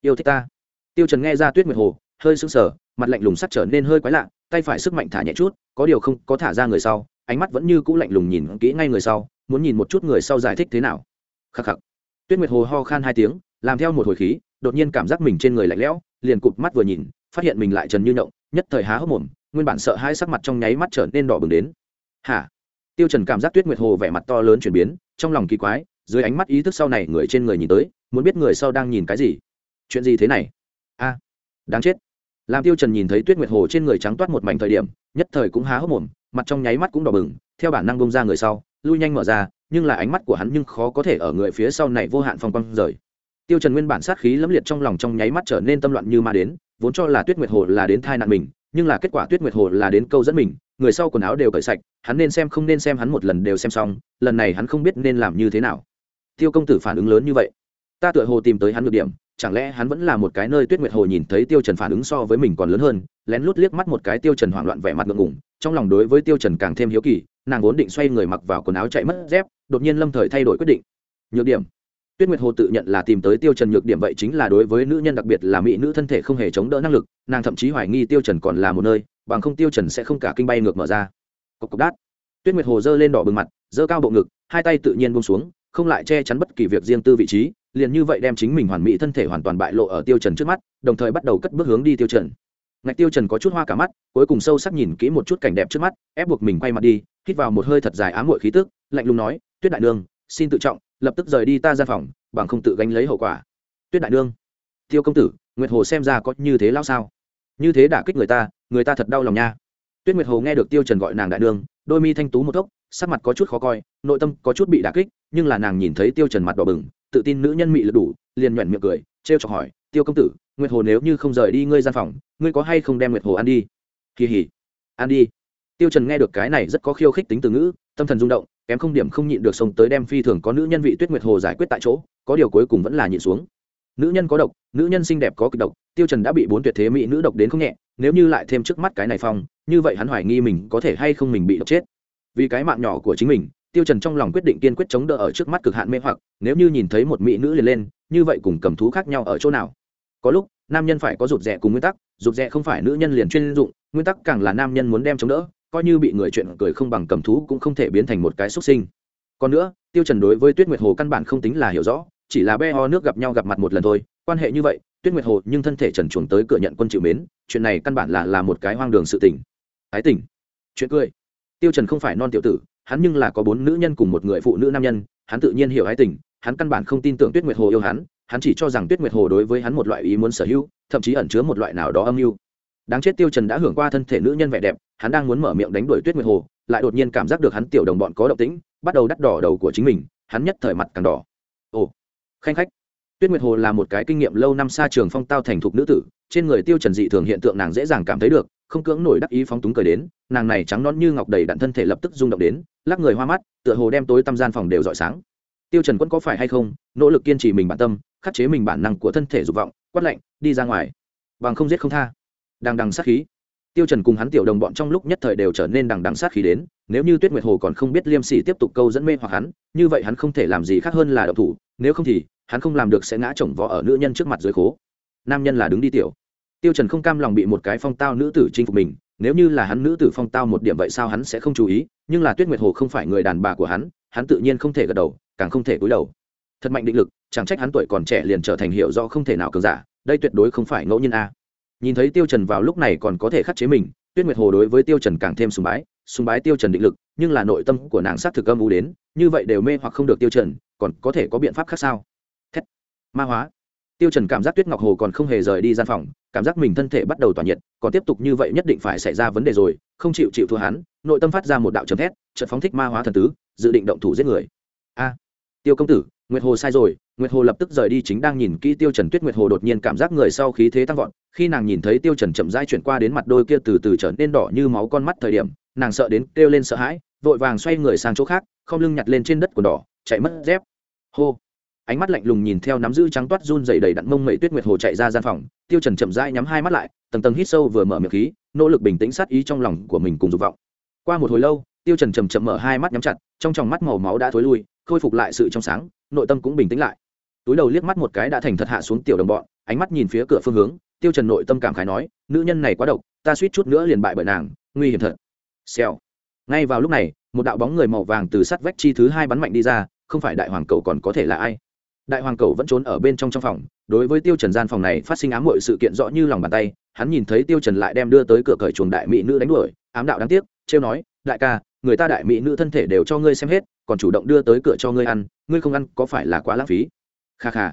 Yêu thích ta. Tiêu trần nghe ra tuyết nguyệt hồ, hơi sững sờ, mặt lạnh lùng sắc trở nên hơi quái lạ, tay phải sức mạnh thả nhẹ chút, có điều không có thả ra người sau, ánh mắt vẫn như cũ lạnh lùng nhìn kỹ ngay người sau, muốn nhìn một chút người sau giải thích thế nào. Khắc khắc. Tuyết nguyệt hồ ho khan hai tiếng, làm theo một hồi khí, đột nhiên cảm giác mình trên người lạnh lẽo, liền cụp mắt vừa nhìn phát hiện mình lại trần như nhộng, nhất thời há hốc mồm, nguyên bản sợ hai sắc mặt trong nháy mắt trở nên đỏ bừng đến. Hả? Tiêu trần cảm giác tuyết nguyệt hồ vẻ mặt to lớn chuyển biến, trong lòng kỳ quái, dưới ánh mắt ý thức sau này người trên người nhìn tới, muốn biết người sau đang nhìn cái gì. Chuyện gì thế này? A, đáng chết. Làm tiêu trần nhìn thấy tuyết nguyệt hồ trên người trắng toát một mảnh thời điểm, nhất thời cũng há hốc mồm, mặt trong nháy mắt cũng đỏ bừng, theo bản năng bông ra người sau, lui nhanh mở ra, nhưng là ánh mắt của hắn nhưng khó có thể ở người phía sau này vô hạn phong quang rời. Tiêu trần nguyên bản sát khí lẫm liệt trong lòng trong nháy mắt trở nên tâm loạn như ma đến vốn cho là tuyết nguyệt hồ là đến thai nạn mình, nhưng là kết quả tuyết nguyệt hồ là đến câu dẫn mình, người sau quần áo đều cởi sạch, hắn nên xem không nên xem hắn một lần đều xem xong, lần này hắn không biết nên làm như thế nào. Tiêu công tử phản ứng lớn như vậy. Ta tựa hồ tìm tới hắn được điểm, chẳng lẽ hắn vẫn là một cái nơi tuyết nguyệt hồ nhìn thấy tiêu trần phản ứng so với mình còn lớn hơn, lén lút liếc mắt một cái tiêu trần hoảng loạn vẻ mặt ngượng ngùng, trong lòng đối với tiêu trần càng thêm hiếu kỳ, nàng vốn định xoay người mặc vào quần áo chạy mất dép, đột nhiên lâm thời thay đổi quyết định. Nhược điểm tuyết nguyệt hồ tự nhận là tìm tới tiêu trần nhược điểm vậy chính là đối với nữ nhân đặc biệt là mỹ nữ thân thể không hề chống đỡ năng lực, nàng thậm chí hoài nghi tiêu trần còn là một nơi, bằng không tiêu trần sẽ không cả kinh bay ngược mở ra cộc cộc đát tuyết nguyệt hồ dơ lên đỏ bừng mặt dơ cao bộ ngực, hai tay tự nhiên buông xuống, không lại che chắn bất kỳ việc riêng tư vị trí, liền như vậy đem chính mình hoàn mỹ thân thể hoàn toàn bại lộ ở tiêu trần trước mắt, đồng thời bắt đầu cất bước hướng đi tiêu trần ngạch tiêu trần có chút hoa cả mắt, cuối cùng sâu sắc nhìn kỹ một chút cảnh đẹp trước mắt, ép buộc mình quay mặt đi, hít vào một hơi thật dài ám muội khí tức, lạnh lùng nói, tuyết đại Đường xin tự trọng, lập tức rời đi ta gian phòng, bằng không tự gánh lấy hậu quả. Tuyết đại nương, tiêu công tử, nguyệt hồ xem ra có như thế lao sao? Như thế đả kích người ta người ta thật đau lòng nha. Tuyết nguyệt hồ nghe được tiêu trần gọi nàng đại nương, đôi mi thanh tú một tốc sắc mặt có chút khó coi, nội tâm có chút bị đả kích, nhưng là nàng nhìn thấy tiêu trần mặt đỏ bừng, tự tin nữ nhân mị lực đủ, liền nhoẻn miệng cười, trêu chọc hỏi, tiêu công tử, nguyệt hồ nếu như không rời đi ngươi gian phòng, ngươi có hay không đem nguyệt hồ ăn đi? Kỳ hỉ ăn đi. Tiêu trần nghe được cái này rất có khiêu khích tính từ ngữ, tâm thần rung động kém không điểm không nhịn được xông tới đem phi thường có nữ nhân vị tuyết nguyệt hồ giải quyết tại chỗ, có điều cuối cùng vẫn là nhịn xuống. Nữ nhân có độc, nữ nhân xinh đẹp có kịch độc, tiêu trần đã bị bốn tuyệt thế mỹ nữ độc đến không nhẹ, nếu như lại thêm trước mắt cái này phong, như vậy hắn hoài nghi mình có thể hay không mình bị độc chết. Vì cái mạng nhỏ của chính mình, tiêu trần trong lòng quyết định kiên quyết chống đỡ ở trước mắt cực hạn mê hoặc, nếu như nhìn thấy một mỹ nữ liền lên, như vậy cùng cầm thú khác nhau ở chỗ nào? Có lúc, nam nhân phải có rụt rè cùng nguyên tắc, rụt rè không phải nữ nhân liền chuyên dụng, nguyên tắc càng là nam nhân muốn đem chống đỡ coi như bị người chuyện cười không bằng cầm thú cũng không thể biến thành một cái xuất sinh. Còn nữa, tiêu trần đối với tuyết nguyệt hồ căn bản không tính là hiểu rõ, chỉ là be ho nước gặp nhau gặp mặt một lần thôi, quan hệ như vậy, tuyết nguyệt hồ nhưng thân thể trần chuồng tới cửa nhận quân chịu mến, chuyện này căn bản là là một cái hoang đường sự tình. Ái tình. Chuyện cười. Tiêu trần không phải non tiểu tử, hắn nhưng là có bốn nữ nhân cùng một người phụ nữ nam nhân, hắn tự nhiên hiểu ái tình, hắn căn bản không tin tưởng tuyết nguyệt hồ yêu hắn hắn chỉ cho rằng tuyết nguyệt hồ đối với hắn một loại ý muốn sở hữu, thậm chí ẩn chứa một loại nào đó âm mưu đáng chết tiêu trần đã hưởng qua thân thể nữ nhân vẻ đẹp, hắn đang muốn mở miệng đánh đuổi tuyết nguyệt hồ, lại đột nhiên cảm giác được hắn tiểu đồng bọn có động tĩnh, bắt đầu đắt đỏ đầu của chính mình, hắn nhất thời mặt càng đỏ. Ồ, khanh khách. Tuyết nguyệt hồ là một cái kinh nghiệm lâu năm xa trường phong tao thành thục nữ tử, trên người tiêu trần dị thường hiện tượng nàng dễ dàng cảm thấy được, không cưỡng nổi đắc ý phóng túng cười đến, nàng này trắng non như ngọc đầy đặn thân thể lập tức rung động đến, lắc người hoa mắt, tựa hồ đem tối tăm gian phòng đều rọi sáng. Tiêu trần quân có phải hay không, nỗ lực kiên trì mình bản tâm, khắc chế mình bản năng của thân thể dục vọng, quát lạnh, đi ra ngoài. Bằng không giết không tha đang đằng sát khí. Tiêu trần cùng hắn tiểu đồng bọn trong lúc nhất thời đều trở nên đằng đằng sát khí đến, nếu như tuyết nguyệt hồ còn không biết liêm sỉ tiếp tục câu dẫn mê hoặc hắn, như vậy hắn không thể làm gì khác hơn là động thủ, nếu không thì, hắn không làm được sẽ ngã chồng vó ở nữ nhân trước mặt dưới khố. Nam nhân là đứng đi tiểu. Tiêu trần không cam lòng bị một cái phong tao nữ tử chinh phục mình, nếu như là hắn nữ tử phong tao một điểm vậy sao hắn sẽ không chú ý, nhưng là tuyết nguyệt hồ không phải người đàn bà của hắn hắn tự nhiên không thể gật đầu, càng không thể cúi đầu. Thật mạnh định lực, chẳng trách hắn tuổi còn trẻ liền trở thành hiểu do không thể nào cường giả, đây tuyệt đối không phải ngẫu nhiên a nhìn thấy tiêu trần vào lúc này còn có thể khắc chế mình, tuyết nguyệt hồ đối với tiêu trần càng thêm sùng bái sùng bái tiêu trần định lực, nhưng là nội tâm của nàng sát thực âm u đến, như vậy đều mê hoặc không được tiêu trần, còn có thể có biện pháp khác sao? Thét. Ma hóa. Tiêu trần cảm giác tuyết ngọc hồ còn không hề rời đi gian phòng, cảm giác mình thân thể bắt đầu tỏa nhiệt, còn tiếp tục như vậy nhất định phải xảy ra vấn đề rồi, không chịu chịu thua hắn, nội tâm phát ra một đạo chấm thét trận phóng thích ma hóa thần tứ, dự định động thủ giết người. A. Tiêu công tử nguyệt hồ sai rồi, nguyệt hồ lập tức rời đi chính đang nhìn kỹ tiêu trần tuyết. Nguyệt hồ đột nhiên cảm giác người sau khí thế tăng vọt, khi nàng nhìn thấy tiêu trần chậm rãi chuyển qua đến mặt đôi kia từ từ trở nên đỏ như máu con mắt thời điểm, nàng sợ đến kêu lên sợ hãi, vội vàng xoay người sang chỗ khác, không lưng nhặt lên trên đất của đỏ, chạy mất dép. Hô! Ánh mắt lạnh lùng nhìn theo nắm giữ trắng toát run rẩy đầy đặn mông mẩy tuyết nguyệt hồ chạy ra gian phòng, tiêu trần chậm rãi nhắm hai mắt lại, tầng tầng hít sâu vừa mở miệng khí, nỗ lực bình tĩnh sát ý trong lòng của mình cùng dục vọng. Qua một hồi lâu, tiêu trần chậm chậm mở hai mắt nhắm chặt, trong tròng mắt màu máu đã thối lui khôi phục lại sự trong sáng, nội tâm cũng bình tĩnh lại. Túi đầu liếc mắt một cái đã thành thật hạ xuống tiểu đồng bọn, ánh mắt nhìn phía cửa phương hướng, tiêu trần nội tâm cảm khái nói, nữ nhân này quá độc, ta suýt chút nữa liền bại bởi nàng, nguy hiểm thật. Xèo. Ngay vào lúc này, một đạo bóng người màu vàng từ sắt vách chi thứ hai bắn mạnh đi ra, không phải đại hoàng cầu còn có thể là ai? Đại hoàng cầu vẫn trốn ở bên trong trong phòng, đối với tiêu trần gian phòng này phát sinh ám muội sự kiện rõ như lòng bàn tay, hắn nhìn thấy tiêu trần lại đem đưa tới cửa cởi chuồng đại mỹ nữ đánh đuổi, ám đạo đáng tiếc, trêu nói, đại ca, người ta đại mỹ nữ thân thể đều cho ngươi xem hết còn chủ động đưa tới cửa cho ngươi ăn, ngươi không ăn có phải là quá lãng phí? Kha kha.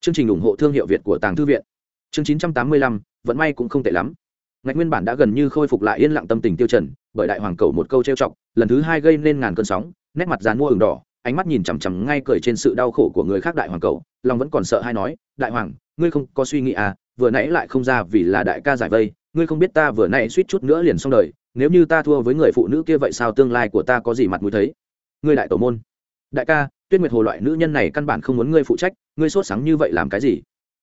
Chương trình ủng hộ thương hiệu việt của tàng thư viện. Chương chín trăm tám mươi lăm vẫn may cũng không tệ lắm. Ngạch nguyên bản đã gần như khôi phục lại yên lặng tâm tình tiêu trần, bởi đại hoàng cầu một câu trêu chọc, lần thứ hai gây nên ngàn cơn sóng, nét mặt dàn mua ửng đỏ, ánh mắt nhìn chằm chằm ngay cười trên sự đau khổ của người khác đại hoàng cầu, lòng vẫn còn sợ hay nói, đại hoàng, ngươi không có suy nghĩ à vừa nãy lại không ra vì là đại ca giải vây, ngươi không biết ta vừa nãy suýt chút nữa liền xong đời, nếu như ta thua với người phụ nữ kia vậy sao tương lai của ta có gì mặt mũi thấy? Ngươi đại tổ môn. Đại ca, tuyết nguyệt hồ loại nữ nhân này căn bản không muốn ngươi phụ trách, ngươi sốt sáng như vậy làm cái gì?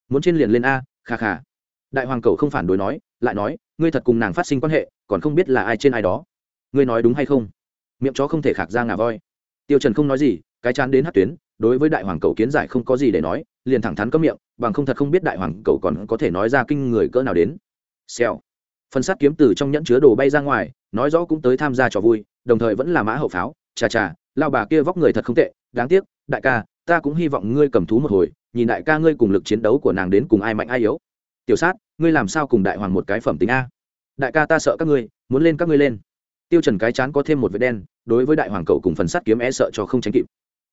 Muốn trên liền lên a, kha kha. Đại hoàng cầu không phản đối nói, lại nói, ngươi thật cùng nàng phát sinh quan hệ, còn không biết là ai trên ai đó. Ngươi nói đúng hay không? Miệng chó không thể khạc ra ngà voi. Tiêu trần không nói gì, cái chán đến hát tuyến, đối với đại hoàng cầu kiến giải không có gì để nói, liền thẳng thắn cấm miệng, bằng không thật không biết đại hoàng cầu còn có thể nói ra kinh người cỡ nào đến. Xèo. Phần sát kiếm từ trong nhẫn chứa đồ bay ra ngoài, nói rõ cũng tới tham gia trò vui, đồng thời vẫn là mã hậu pháo chà chà lao bà kia vóc người thật không tệ, đáng tiếc, đại ca, ta cũng hy vọng ngươi cầm thú một hồi, nhìn đại ca ngươi cùng lực chiến đấu của nàng đến cùng ai mạnh ai yếu. Tiểu sát, ngươi làm sao cùng đại hoàng một cái phẩm tính a? Đại ca ta sợ các ngươi, muốn lên các ngươi lên. Tiêu trần cái chán có thêm một vết đen, đối với đại hoàng cậu cùng phần sắt kiếm e sợ cho không tránh kịp.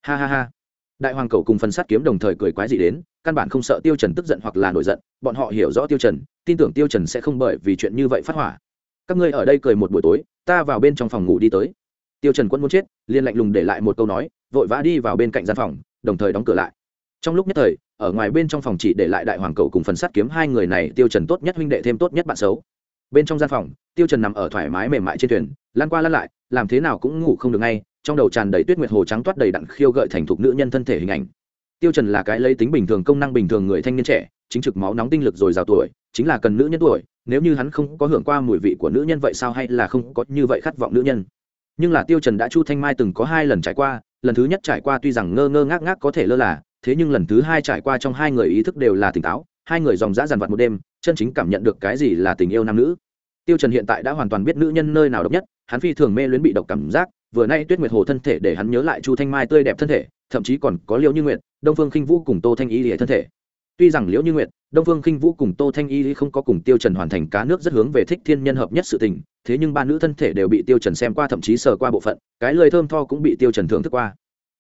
Ha ha ha. Đại hoàng cậu cùng phần sắt kiếm đồng thời cười quái dị đến, căn bản không sợ tiêu trần tức giận hoặc là nổi giận, bọn họ hiểu rõ tiêu trần, tin tưởng tiêu trần sẽ không bởi vì chuyện như vậy phát hỏa. Các ngươi ở đây cười một buổi tối, ta vào bên trong phòng ngủ đi tới tiêu trần quân muốn chết, liền lạnh lùng để lại một câu nói, vội vã đi vào bên cạnh gian phòng, đồng thời đóng cửa lại. Trong lúc nhất thời, ở ngoài bên trong phòng chỉ để lại đại hoàng cầu cùng phần sắt kiếm hai người này, tiêu trần tốt nhất huynh đệ thêm tốt nhất bạn xấu. Bên trong gian phòng, tiêu trần nằm ở thoải mái mềm mại trên thuyền lan qua lan lại, làm thế nào cũng ngủ không được ngay, trong đầu tràn đầy tuyết nguyệt hồ trắng toát đầy đặn khiêu gợi thành thục nữ nhân thân thể hình ảnh. Tiêu trần là cái lấy tính bình thường công năng bình thường người thanh niên trẻ, chính trực máu nóng tinh lực rồi giàu tuổi, chính là cần nữ nhân tuổi, nếu như hắn không có hưởng qua mùi vị của nữ nhân vậy sao hay là không có như vậy khát vọng nữ nhân? Nhưng là tiêu trần đã chu thanh mai từng có hai lần trải qua, lần thứ nhất trải qua tuy rằng ngơ ngơ ngác ngác có thể lơ là, thế nhưng lần thứ hai trải qua trong hai người ý thức đều là tỉnh táo, hai người dòng dã dằn vặt một đêm, chân chính cảm nhận được cái gì là tình yêu nam nữ. Tiêu trần hiện tại đã hoàn toàn biết nữ nhân nơi nào độc nhất, hắn phi thường mê luyến bị độc cảm giác, vừa nay tuyết nguyệt hồ thân thể để hắn nhớ lại chu thanh mai tươi đẹp thân thể, thậm chí còn có liễu như nguyệt, đông phương khinh vũ cùng tô thanh y lìa thân thể. Tuy rằng liễu như nguyệt, đông phương khinh vũ cùng tô thanh y không có cùng tiêu trần hoàn thành cá nước rất hướng về thích thiên nhân hợp nhất sự tình thế nhưng ba nữ thân thể đều bị tiêu trần xem qua, thậm chí sờ qua bộ phận, cái lời thơm tho cũng bị tiêu trần thưởng thức qua.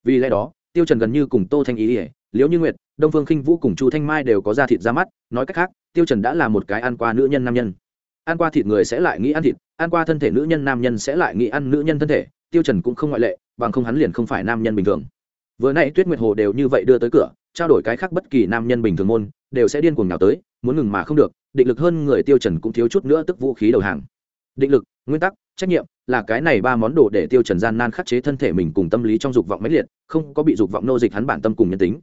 Vì lẽ đó, tiêu trần gần như cùng tô thanh y liễu như nguyệt, đông phương khinh vũ cùng chu thanh mai đều có da thịt ra mắt, nói cách khác, tiêu trần đã là một cái ăn qua nữ nhân nam nhân. Ăn qua thịt người sẽ lại nghĩ ăn thịt, ăn qua thân thể nữ nhân nam nhân sẽ lại nghĩ ăn nữ nhân thân thể, tiêu trần cũng không ngoại lệ, bằng không hắn liền không phải nam nhân bình thường. Vừa nãy tuyết nguyệt hồ đều như vậy đưa tới cửa, trao đổi cái khác bất kỳ nam nhân bình thường môn, đều sẽ điên cuồng nào tới, muốn ngừng mà không được, định lực hơn người tiêu trần cũng thiếu chút nữa tức vũ khí đầu hàng định lực, nguyên tắc, trách nhiệm là cái này ba món đồ để tiêu trần gian nan khắc chế thân thể mình cùng tâm lý trong dục vọng mãnh liệt, không có bị dục vọng nô dịch hắn bản tâm cùng nhân tính.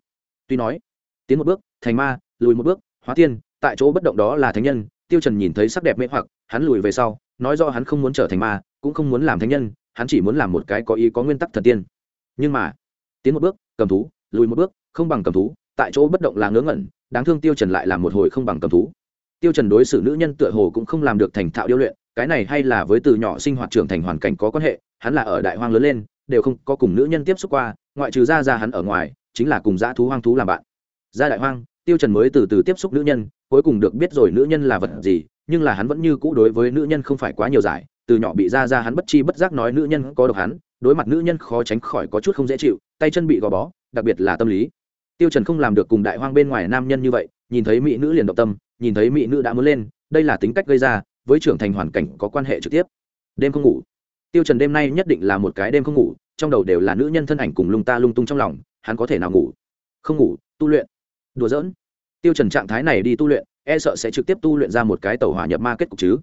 Tuy nói, tiến một bước, thành ma, lùi một bước, hóa tiên, tại chỗ bất động đó là thánh nhân, tiêu trần nhìn thấy sắc đẹp mê hoặc, hắn lùi về sau, nói do hắn không muốn trở thành ma, cũng không muốn làm thánh nhân, hắn chỉ muốn làm một cái có ý có nguyên tắc thần tiên. Nhưng mà, tiến một bước, cầm thú, lùi một bước, không bằng cầm thú, tại chỗ bất động là ngớ ngẩn, đáng thương tiêu trần lại làm một hồi không bằng cầm thú. Tiêu trần đối xử nữ nhân tựa hồ cũng không làm được thành thạo điêu luyện cái này hay là với từ nhỏ sinh hoạt trưởng thành hoàn cảnh có quan hệ, hắn là ở đại hoang lớn lên, đều không có cùng nữ nhân tiếp xúc qua, ngoại trừ ra ra hắn ở ngoài, chính là cùng dã thú hoang thú làm bạn. Ra đại hoang, tiêu trần mới từ từ tiếp xúc nữ nhân, cuối cùng được biết rồi nữ nhân là vật gì, nhưng là hắn vẫn như cũ đối với nữ nhân không phải quá nhiều giải, từ nhỏ bị ra ra hắn bất chi bất giác nói nữ nhân có độc hắn, đối mặt nữ nhân khó tránh khỏi có chút không dễ chịu, tay chân bị gò bó, đặc biệt là tâm lý. Tiêu trần không làm được cùng đại hoang bên ngoài nam nhân như vậy, nhìn thấy mỹ nữ liền động tâm, nhìn thấy mỹ nữ đã muốn lên, đây là tính cách gây ra với trưởng thành hoàn cảnh có quan hệ trực tiếp. Đêm không ngủ. Tiêu trần đêm nay nhất định là một cái đêm không ngủ, trong đầu đều là nữ nhân thân ảnh cùng lung ta lung tung trong lòng, hắn có thể nào ngủ? Không ngủ, tu luyện. Đùa giỡn. Tiêu trần trạng thái này đi tu luyện e sợ sẽ trực tiếp tu luyện ra một cái tàu hỏa nhập ma kết cục chứ.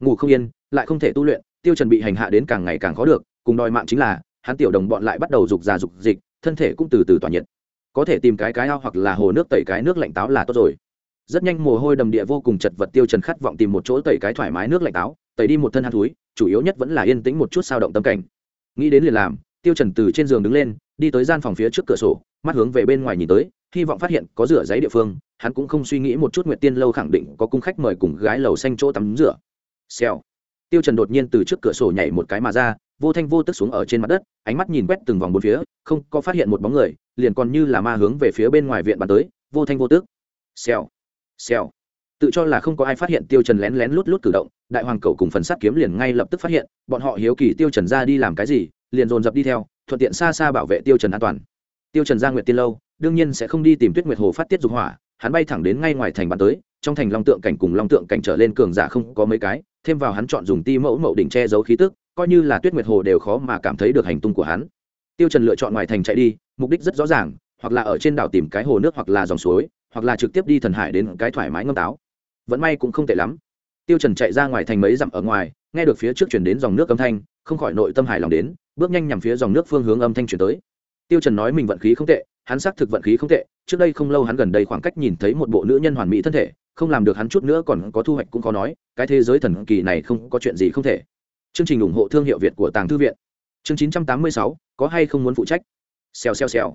Ngủ không yên, lại không thể tu luyện, tiêu trần bị hành hạ đến càng ngày càng khó được, cùng đòi mạng chính là, hắn tiểu đồng bọn lại bắt đầu dục già dục dịch, thân thể cũng từ từ tỏa nhiệt. Có thể tìm cái cái ao hoặc là hồ nước tẩy cái nước lạnh táo là tốt rồi rất nhanh mồ hôi đầm địa vô cùng chật vật tiêu trần khát vọng tìm một chỗ tẩy cái thoải mái nước lạnh táo, tẩy đi một thân hàn thúi, chủ yếu nhất vẫn là yên tĩnh một chút sao động tâm cảnh. Nghĩ đến liền làm, tiêu trần từ trên giường đứng lên, đi tới gian phòng phía trước cửa sổ, mắt hướng về bên ngoài nhìn tới, hy vọng phát hiện có rửa giấy địa phương, hắn cũng không suy nghĩ một chút nguyệt tiên lâu khẳng định có cung khách mời cùng gái lầu xanh chỗ tắm rửa. Xèo. Tiêu trần đột nhiên từ trước cửa sổ nhảy một cái mà ra, vô thanh vô tức xuống ở trên mặt đất, ánh mắt nhìn quét từng vòng bốn phía, không có phát hiện một bóng người, liền còn như là ma hướng về phía bên ngoài viện bàn tới, vô thanh vô tức. Xèo xèo. Tự cho là không có ai phát hiện tiêu trần lén lén lút lút cử động, đại hoàng cầu cùng phần sắt kiếm liền ngay lập tức phát hiện, bọn họ hiếu kỳ tiêu trần ra đi làm cái gì, liền dồn dập đi theo, thuận tiện xa xa bảo vệ tiêu trần an toàn. Tiêu trần ra nguyệt tiên lâu, đương nhiên sẽ không đi tìm tuyết nguyệt hồ phát tiết dục hỏa, hắn bay thẳng đến ngay ngoài thành bàn tới, trong thành long tượng cảnh cùng long tượng cảnh trở lên cường giả không có mấy cái, thêm vào hắn chọn dùng ti mẫu mậu đỉnh che giấu khí tức, coi như là tuyết nguyệt hồ đều khó mà cảm thấy được hành tung của hắn. Tiêu trần lựa chọn ngoài thành chạy đi, mục đích rất rõ ràng, hoặc là ở trên đảo tìm cái hồ nước hoặc là dòng suối hoặc là trực tiếp đi thần hải đến cái thoải mái ngâm táo. Vẫn may cũng không tệ lắm. Tiêu trần chạy ra ngoài thành mấy dặm ở ngoài nghe được phía trước truyền đến dòng nước âm thanh không khỏi nội tâm hài lòng đến bước nhanh nhằm phía dòng nước phương hướng âm thanh truyền tới. Tiêu trần nói mình vận khí không tệ hắn xác thực vận khí không tệ trước đây không lâu hắn gần đây khoảng cách nhìn thấy một bộ nữ nhân hoàn mỹ thân thể không làm được hắn chút nữa còn có thu hoạch cũng khó nói cái thế giới thần kỳ này không có chuyện gì không thể. Chương trình ủng hộ thương hiệu việt của tàng thư viện. Chương 986, có hay không muốn phụ trách? Xèo xèo xèo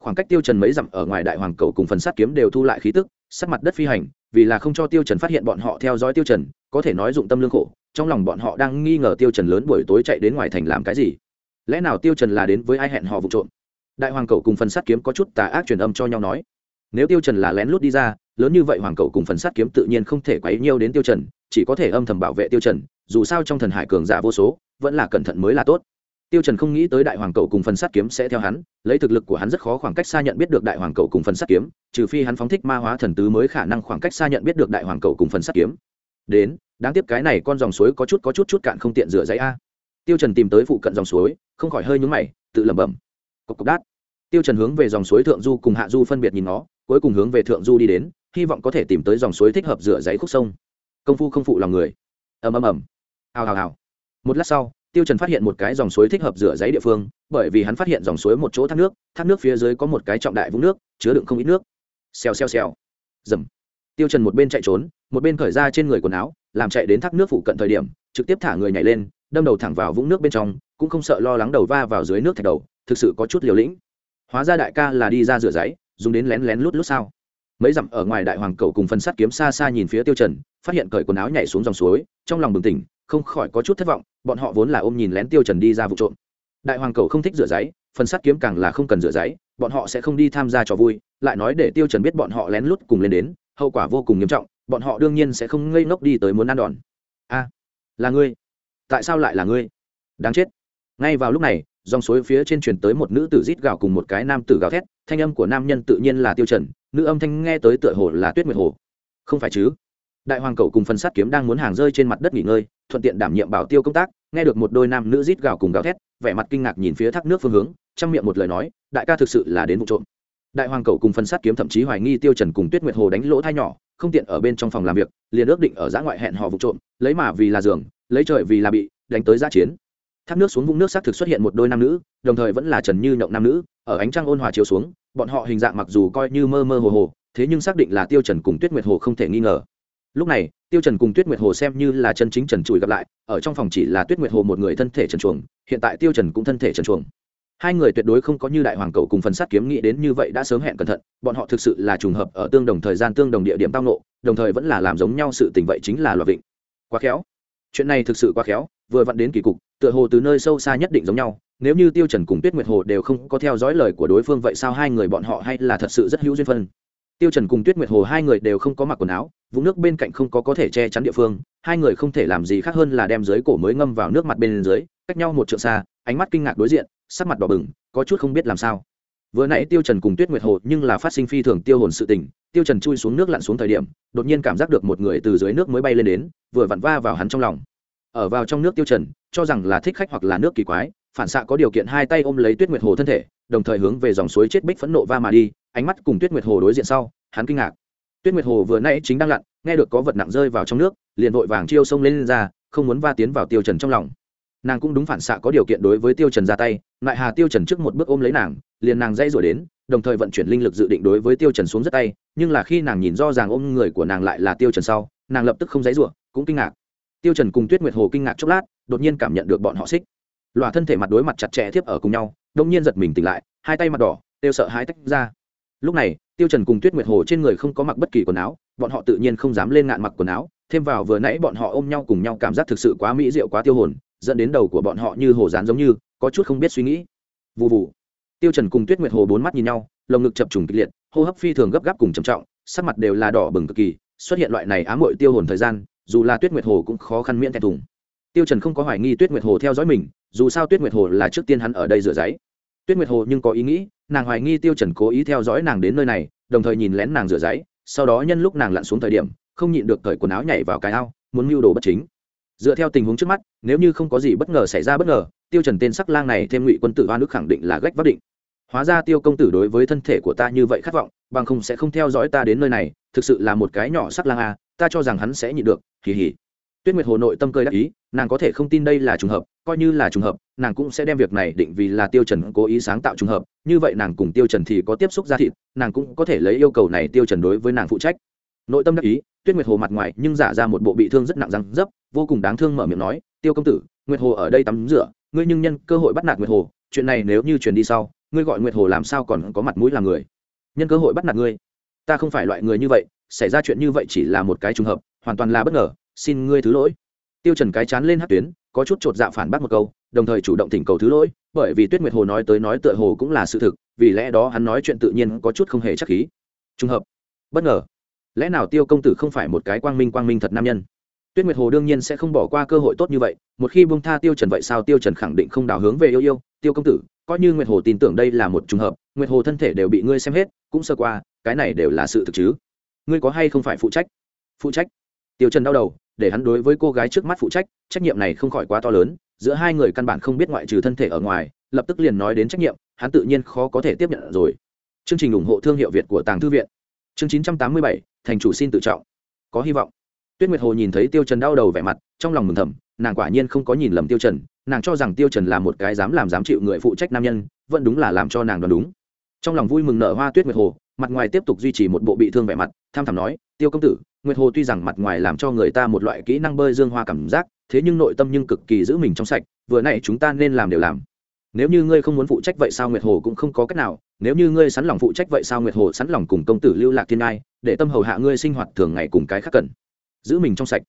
khoảng cách tiêu trần mấy dặm ở ngoài đại hoàng cầu cùng phần sát kiếm đều thu lại khí tức sát mặt đất phi hành, vì là không cho tiêu trần phát hiện bọn họ theo dõi tiêu trần, có thể nói dụng tâm lương khổ, trong lòng bọn họ đang nghi ngờ tiêu trần lớn buổi tối chạy đến ngoài thành làm cái gì. Lẽ nào tiêu trần là đến với ai hẹn họ vụ trộm? Đại hoàng cầu cùng phần sát kiếm có chút tà ác truyền âm cho nhau nói. Nếu tiêu trần là lén lút đi ra, lớn như vậy hoàng cầu cùng phần sát kiếm tự nhiên không thể quấy nhiêu đến tiêu trần, chỉ có thể âm thầm bảo vệ tiêu trần, dù sao trong thần hải cường giả vô số, vẫn là cẩn thận mới là tốt tiêu trần không nghĩ tới đại hoàng cầu cùng phần sát kiếm sẽ theo hắn, lấy thực lực của hắn rất khó khoảng cách xa nhận biết được đại hoàng cầu cùng phần sát kiếm, trừ phi hắn phóng thích ma hóa thần tứ mới khả năng khoảng cách xa nhận biết được đại hoàng cầu cùng phần sát kiếm. Đến, đáng tiếc cái này con dòng suối có chút có chút chút cạn không tiện rửa giấy a. Tiêu trần tìm tới phụ cận dòng suối, không khỏi hơi nhướng mày, tự lẩm bẩm. Cục cục đát. Tiêu trần hướng về dòng suối thượng du cùng hạ du phân biệt nhìn nó, cuối cùng hướng về thượng du đi đến, hy vọng có thể tìm tới dòng suối thích hợp rửa giấy khúc sông. Công phu không phụ lòng người. Ầm ầm ầm. Ào ào ào một lát sau tiêu trần phát hiện một cái dòng suối thích hợp rửa giấy địa phương, bởi vì hắn phát hiện dòng suối một chỗ thác nước thác nước phía dưới có một cái trọng đại vũng nước, chứa đựng không ít nước. Xèo xèo xèo. Dầm. Tiêu trần một bên chạy trốn, một bên cởi ra trên người quần áo, làm chạy đến thác nước phụ cận thời điểm, trực tiếp thả người nhảy lên, đâm đầu thẳng vào vũng nước bên trong, cũng không sợ lo lắng đầu va vào dưới nước thạch đầu, thực sự có chút liều lĩnh. Hóa ra đại ca là đi ra rửa giấy, dùng đến lén lén lút lút sao? Mấy dặm ở ngoài đại hoàng cầu cùng phần sắt kiếm xa xa nhìn phía tiêu trần, phát hiện cởi quần áo nhảy xuống dòng suối, trong lòng bừng tỉnh không khỏi có chút thất vọng, bọn họ vốn là ôm nhìn lén tiêu trần đi ra vụ trộm. Đại hoàng cầu không thích rửa giấy, phần sắt kiếm càng là không cần rửa giấy, bọn họ sẽ không đi tham gia trò vui, lại nói để tiêu trần biết bọn họ lén lút cùng lên đến, hậu quả vô cùng nghiêm trọng, bọn họ đương nhiên sẽ không ngây ngốc đi tới muốn ăn đòn. A à, là ngươi. Tại sao lại là ngươi? Đáng chết. Ngay vào lúc này, dòng suối phía trên truyền tới một nữ tử rít gào cùng một cái nam tử gào thét, thanh âm của nam nhân tự nhiên là tiêu trần, nữ âm thanh nghe tới tựa hồ là tuyết nguyệt hồ. Không phải chứ? Đại hoàng cầu cùng phần sát kiếm đang muốn hàng rơi trên mặt đất nghỉ ngơi, thuận tiện đảm nhiệm bảo tiêu công tác, nghe được một đôi nam nữ rít gào cùng gào thét, vẻ mặt kinh ngạc nhìn phía thác nước phương hướng, trong miệng một lời nói, đại ca thực sự là đến vụ trộm. Đại hoàng cầu cùng phần sát kiếm thậm chí hoài nghi tiêu trần cùng tuyết nguyệt hồ đánh lỗ thai nhỏ, không tiện ở bên trong phòng làm việc, liền ước định ở giã ngoại hẹn họ vụ trộm, lấy mà vì là giường, lấy trời vì là bị, đánh tới giã chiến. Thác nước xuống vũng nước xác thực xuất hiện một đôi nam nữ, đồng thời vẫn là trần như nhộng nam nữ, ở ánh trăng ôn hòa chiếu xuống, bọn họ hình dạng mặc dù coi như mơ mơ hồ hồ, thế nhưng xác định là tiêu trần cùng tuyết nguyệt hồ không thể nghi ngờ lúc này, tiêu trần cùng tuyết nguyệt hồ xem như là chân chính trần trụi gặp lại, ở trong phòng chỉ là tuyết nguyệt hồ một người thân thể trần chuồng, hiện tại tiêu trần cũng thân thể trần chuồng. Hai người tuyệt đối không có như đại hoàng cầu cùng phần sát kiếm nghĩ đến như vậy đã sớm hẹn cẩn thận, bọn họ thực sự là trùng hợp ở tương đồng thời gian, tương đồng địa điểm tao nộ đồng thời vẫn là làm giống nhau sự tình vậy chính là loạt vịnh. Quá khéo. Chuyện này thực sự quá khéo, vừa vặn đến kỳ cục, tựa hồ từ nơi sâu xa nhất định giống nhau. Nếu như tiêu trần cùng tuyết nguyệt hồ đều không có theo dõi lời của đối phương vậy sao hai người bọn họ hay là thật sự rất hữu duyên phân? Tiêu trần cùng tuyết nguyệt hồ hai người đều không có mặc quần áo vũng nước bên cạnh không có có thể che chắn địa phương, hai người không thể làm gì khác hơn là đem dưới cổ mới ngâm vào nước mặt bên dưới, cách nhau một trượng xa, ánh mắt kinh ngạc đối diện, sắc mặt đỏ bừng, có chút không biết làm sao. Vừa nãy tiêu trần cùng tuyết nguyệt hồ nhưng là phát sinh phi thường tiêu hồn sự tình, tiêu trần chui xuống nước lặn xuống thời điểm, đột nhiên cảm giác được một người từ dưới nước mới bay lên đến, vừa vặn va vào hắn trong lòng. Ở vào trong nước tiêu trần, cho rằng là thích khách hoặc là nước kỳ quái, phản xạ có điều kiện hai tay ôm lấy tuyết nguyệt hồ thân thể, đồng thời hướng về dòng suối chết bích phẫn nộ va mà đi, ánh mắt cùng tuyết nguyệt hồ đối diện sau, hắn kinh ngạc tuyết nguyệt hồ vừa nãy chính đang lặn nghe được có vật nặng rơi vào trong nước liền vội vàng chiêu sông lên, lên ra không muốn va tiến vào tiêu trần trong lòng. Nàng cũng đúng phản xạ có điều kiện đối với tiêu trần ra tay lại hà tiêu trần trước một bước ôm lấy nàng liền nàng dây rồi đến đồng thời vận chuyển linh lực dự định đối với tiêu trần xuống rất tay nhưng là khi nàng nhìn do ràng ôm người của nàng lại là tiêu trần sau nàng lập tức không dãy rủa cũng kinh ngạc. Tiêu trần cùng tuyết nguyệt hồ kinh ngạc chốc lát đột nhiên cảm nhận được bọn họ xích. Loa thân thể mặt đối mặt chặt chẽ tiếp ở cùng nhau đông nhiên giật mình tỉnh lại hai tay mặt đỏ tiêu sợ hãi tách ra. Lúc này tiêu trần cùng tuyết nguyệt hồ trên người không có mặc bất kỳ quần áo, bọn họ tự nhiên không dám lên ngạn mặc quần áo, thêm vào vừa nãy bọn họ ôm nhau cùng nhau cảm giác thực sự quá mỹ diệu quá tiêu hồn, dẫn đến đầu của bọn họ như hồ dán giống như, có chút không biết suy nghĩ. Vụ vụ tiêu trần cùng tuyết nguyệt hồ bốn mắt nhìn nhau, lồng ngực chập trùng kịch liệt, hô hấp phi thường gấp gáp cùng trầm trọng, sắc mặt đều là đỏ bừng cực kỳ, xuất hiện loại này ám muội tiêu hồn thời gian, dù là tuyết nguyệt hồ cũng khó khăn miễn thẹn thùng. Tiêu trần không có hoài nghi tuyết nguyệt hồ theo dõi mình, dù sao tuyết nguyệt hồ là trước tiên hắn ở đây rửa giấy tuyết nguyệt hồ nhưng có ý nghĩ, nàng hoài nghi tiêu trần cố ý theo dõi nàng đến nơi này, đồng thời nhìn lén nàng rửa giấy, sau đó nhân lúc nàng lặn xuống thời điểm, không nhịn được cởi quần áo nhảy vào cái ao, muốn mưu đồ bất chính. Dựa theo tình huống trước mắt, nếu như không có gì bất ngờ xảy ra bất ngờ, tiêu trần tên sắc lang này thêm ngụy quân tử hoa nước khẳng định là gách vấp định. Hóa ra tiêu công tử đối với thân thể của ta như vậy khát vọng, bằng không sẽ không theo dõi ta đến nơi này, thực sự là một cái nhỏ sắc lang à ta cho rằng hắn sẽ nhịn được kỳ hỉ tuyết nguyệt hồ nội tâm cười đắc ý, nàng có thể không tin đây là trùng hợp coi như là trùng hợp, nàng cũng sẽ đem việc này định vì là tiêu trần cố ý sáng tạo trùng hợp, như vậy nàng cùng tiêu trần thì có tiếp xúc ra thịt, nàng cũng có thể lấy yêu cầu này tiêu trần đối với nàng phụ trách. Nội tâm đắc ý, tuyết nguyệt hồ mặt ngoài nhưng giả ra một bộ bị thương rất nặng răng dấp, vô cùng đáng thương mở miệng nói, tiêu công tử, nguyệt hồ ở đây tắm rửa, ngươi nhưng nhân cơ hội bắt nạt nguyệt hồ, chuyện này nếu như truyền đi sau, ngươi gọi nguyệt hồ làm sao còn có mặt mũi làm người? Nhân cơ hội bắt nạt ngươi? Ta không phải loại người như vậy, xảy ra chuyện như vậy chỉ là một cái trùng hợp, hoàn toàn là bất ngờ, xin ngươi thứ lỗi. Tiêu trần cái chán lên hát tuyến có chút trột dạ phản bác một câu, đồng thời chủ động thỉnh cầu thứ lỗi, bởi vì tuyết nguyệt hồ nói tới nói tựa hồ cũng là sự thực, vì lẽ đó hắn nói chuyện tự nhiên có chút không hề chắc khí. Trùng hợp. Bất ngờ. Lẽ nào tiêu công tử không phải một cái quang minh quang minh thật nam nhân? Tuyết nguyệt hồ đương nhiên sẽ không bỏ qua cơ hội tốt như vậy, một khi buông tha tiêu trần vậy sao tiêu trần khẳng định không đào hướng về yêu yêu? Tiêu công tử, coi như nguyệt hồ tin tưởng đây là một trùng hợp, nguyệt hồ thân thể đều bị ngươi xem hết, cũng sơ qua, cái này đều là sự thực chứ. Ngươi có hay không phải phụ trách? Phụ trách? Tiêu trần đau đầu để hắn đối với cô gái trước mắt phụ trách trách nhiệm này không khỏi quá to lớn giữa hai người căn bản không biết ngoại trừ thân thể ở ngoài lập tức liền nói đến trách nhiệm hắn tự nhiên khó có thể tiếp nhận rồi. Chương trình ủng hộ thương hiệu việt của tàng thư viện. Chương 987, thành chủ xin tự trọng. Có hy vọng. Tuyết nguyệt hồ nhìn thấy tiêu trần đau đầu vẻ mặt trong lòng mừng thầm nàng quả nhiên không có nhìn lầm tiêu trần nàng cho rằng tiêu trần là một cái dám làm dám chịu người phụ trách nam nhân vẫn đúng là làm cho nàng đoán đúng. Trong lòng vui mừng nở hoa tuyết nguyệt hồ mặt ngoài tiếp tục duy trì một bộ bị thương vẻ mặt tham thảm nói tiêu công tử nguyệt hồ tuy rằng mặt ngoài làm cho người ta một loại kỹ năng bơi dương hoa cảm giác, thế nhưng nội tâm nhưng cực kỳ giữ mình trong sạch, vừa nãy chúng ta nên làm đều làm. Nếu như ngươi không muốn phụ trách vậy sao nguyệt hồ cũng không có cách nào, nếu như ngươi sẵn lòng phụ trách vậy sao nguyệt hồ sẵn lòng cùng công tử lưu lạc thiên ngai, để tâm hầu hạ ngươi sinh hoạt thường ngày cùng cái khác cần. Giữ mình trong sạch.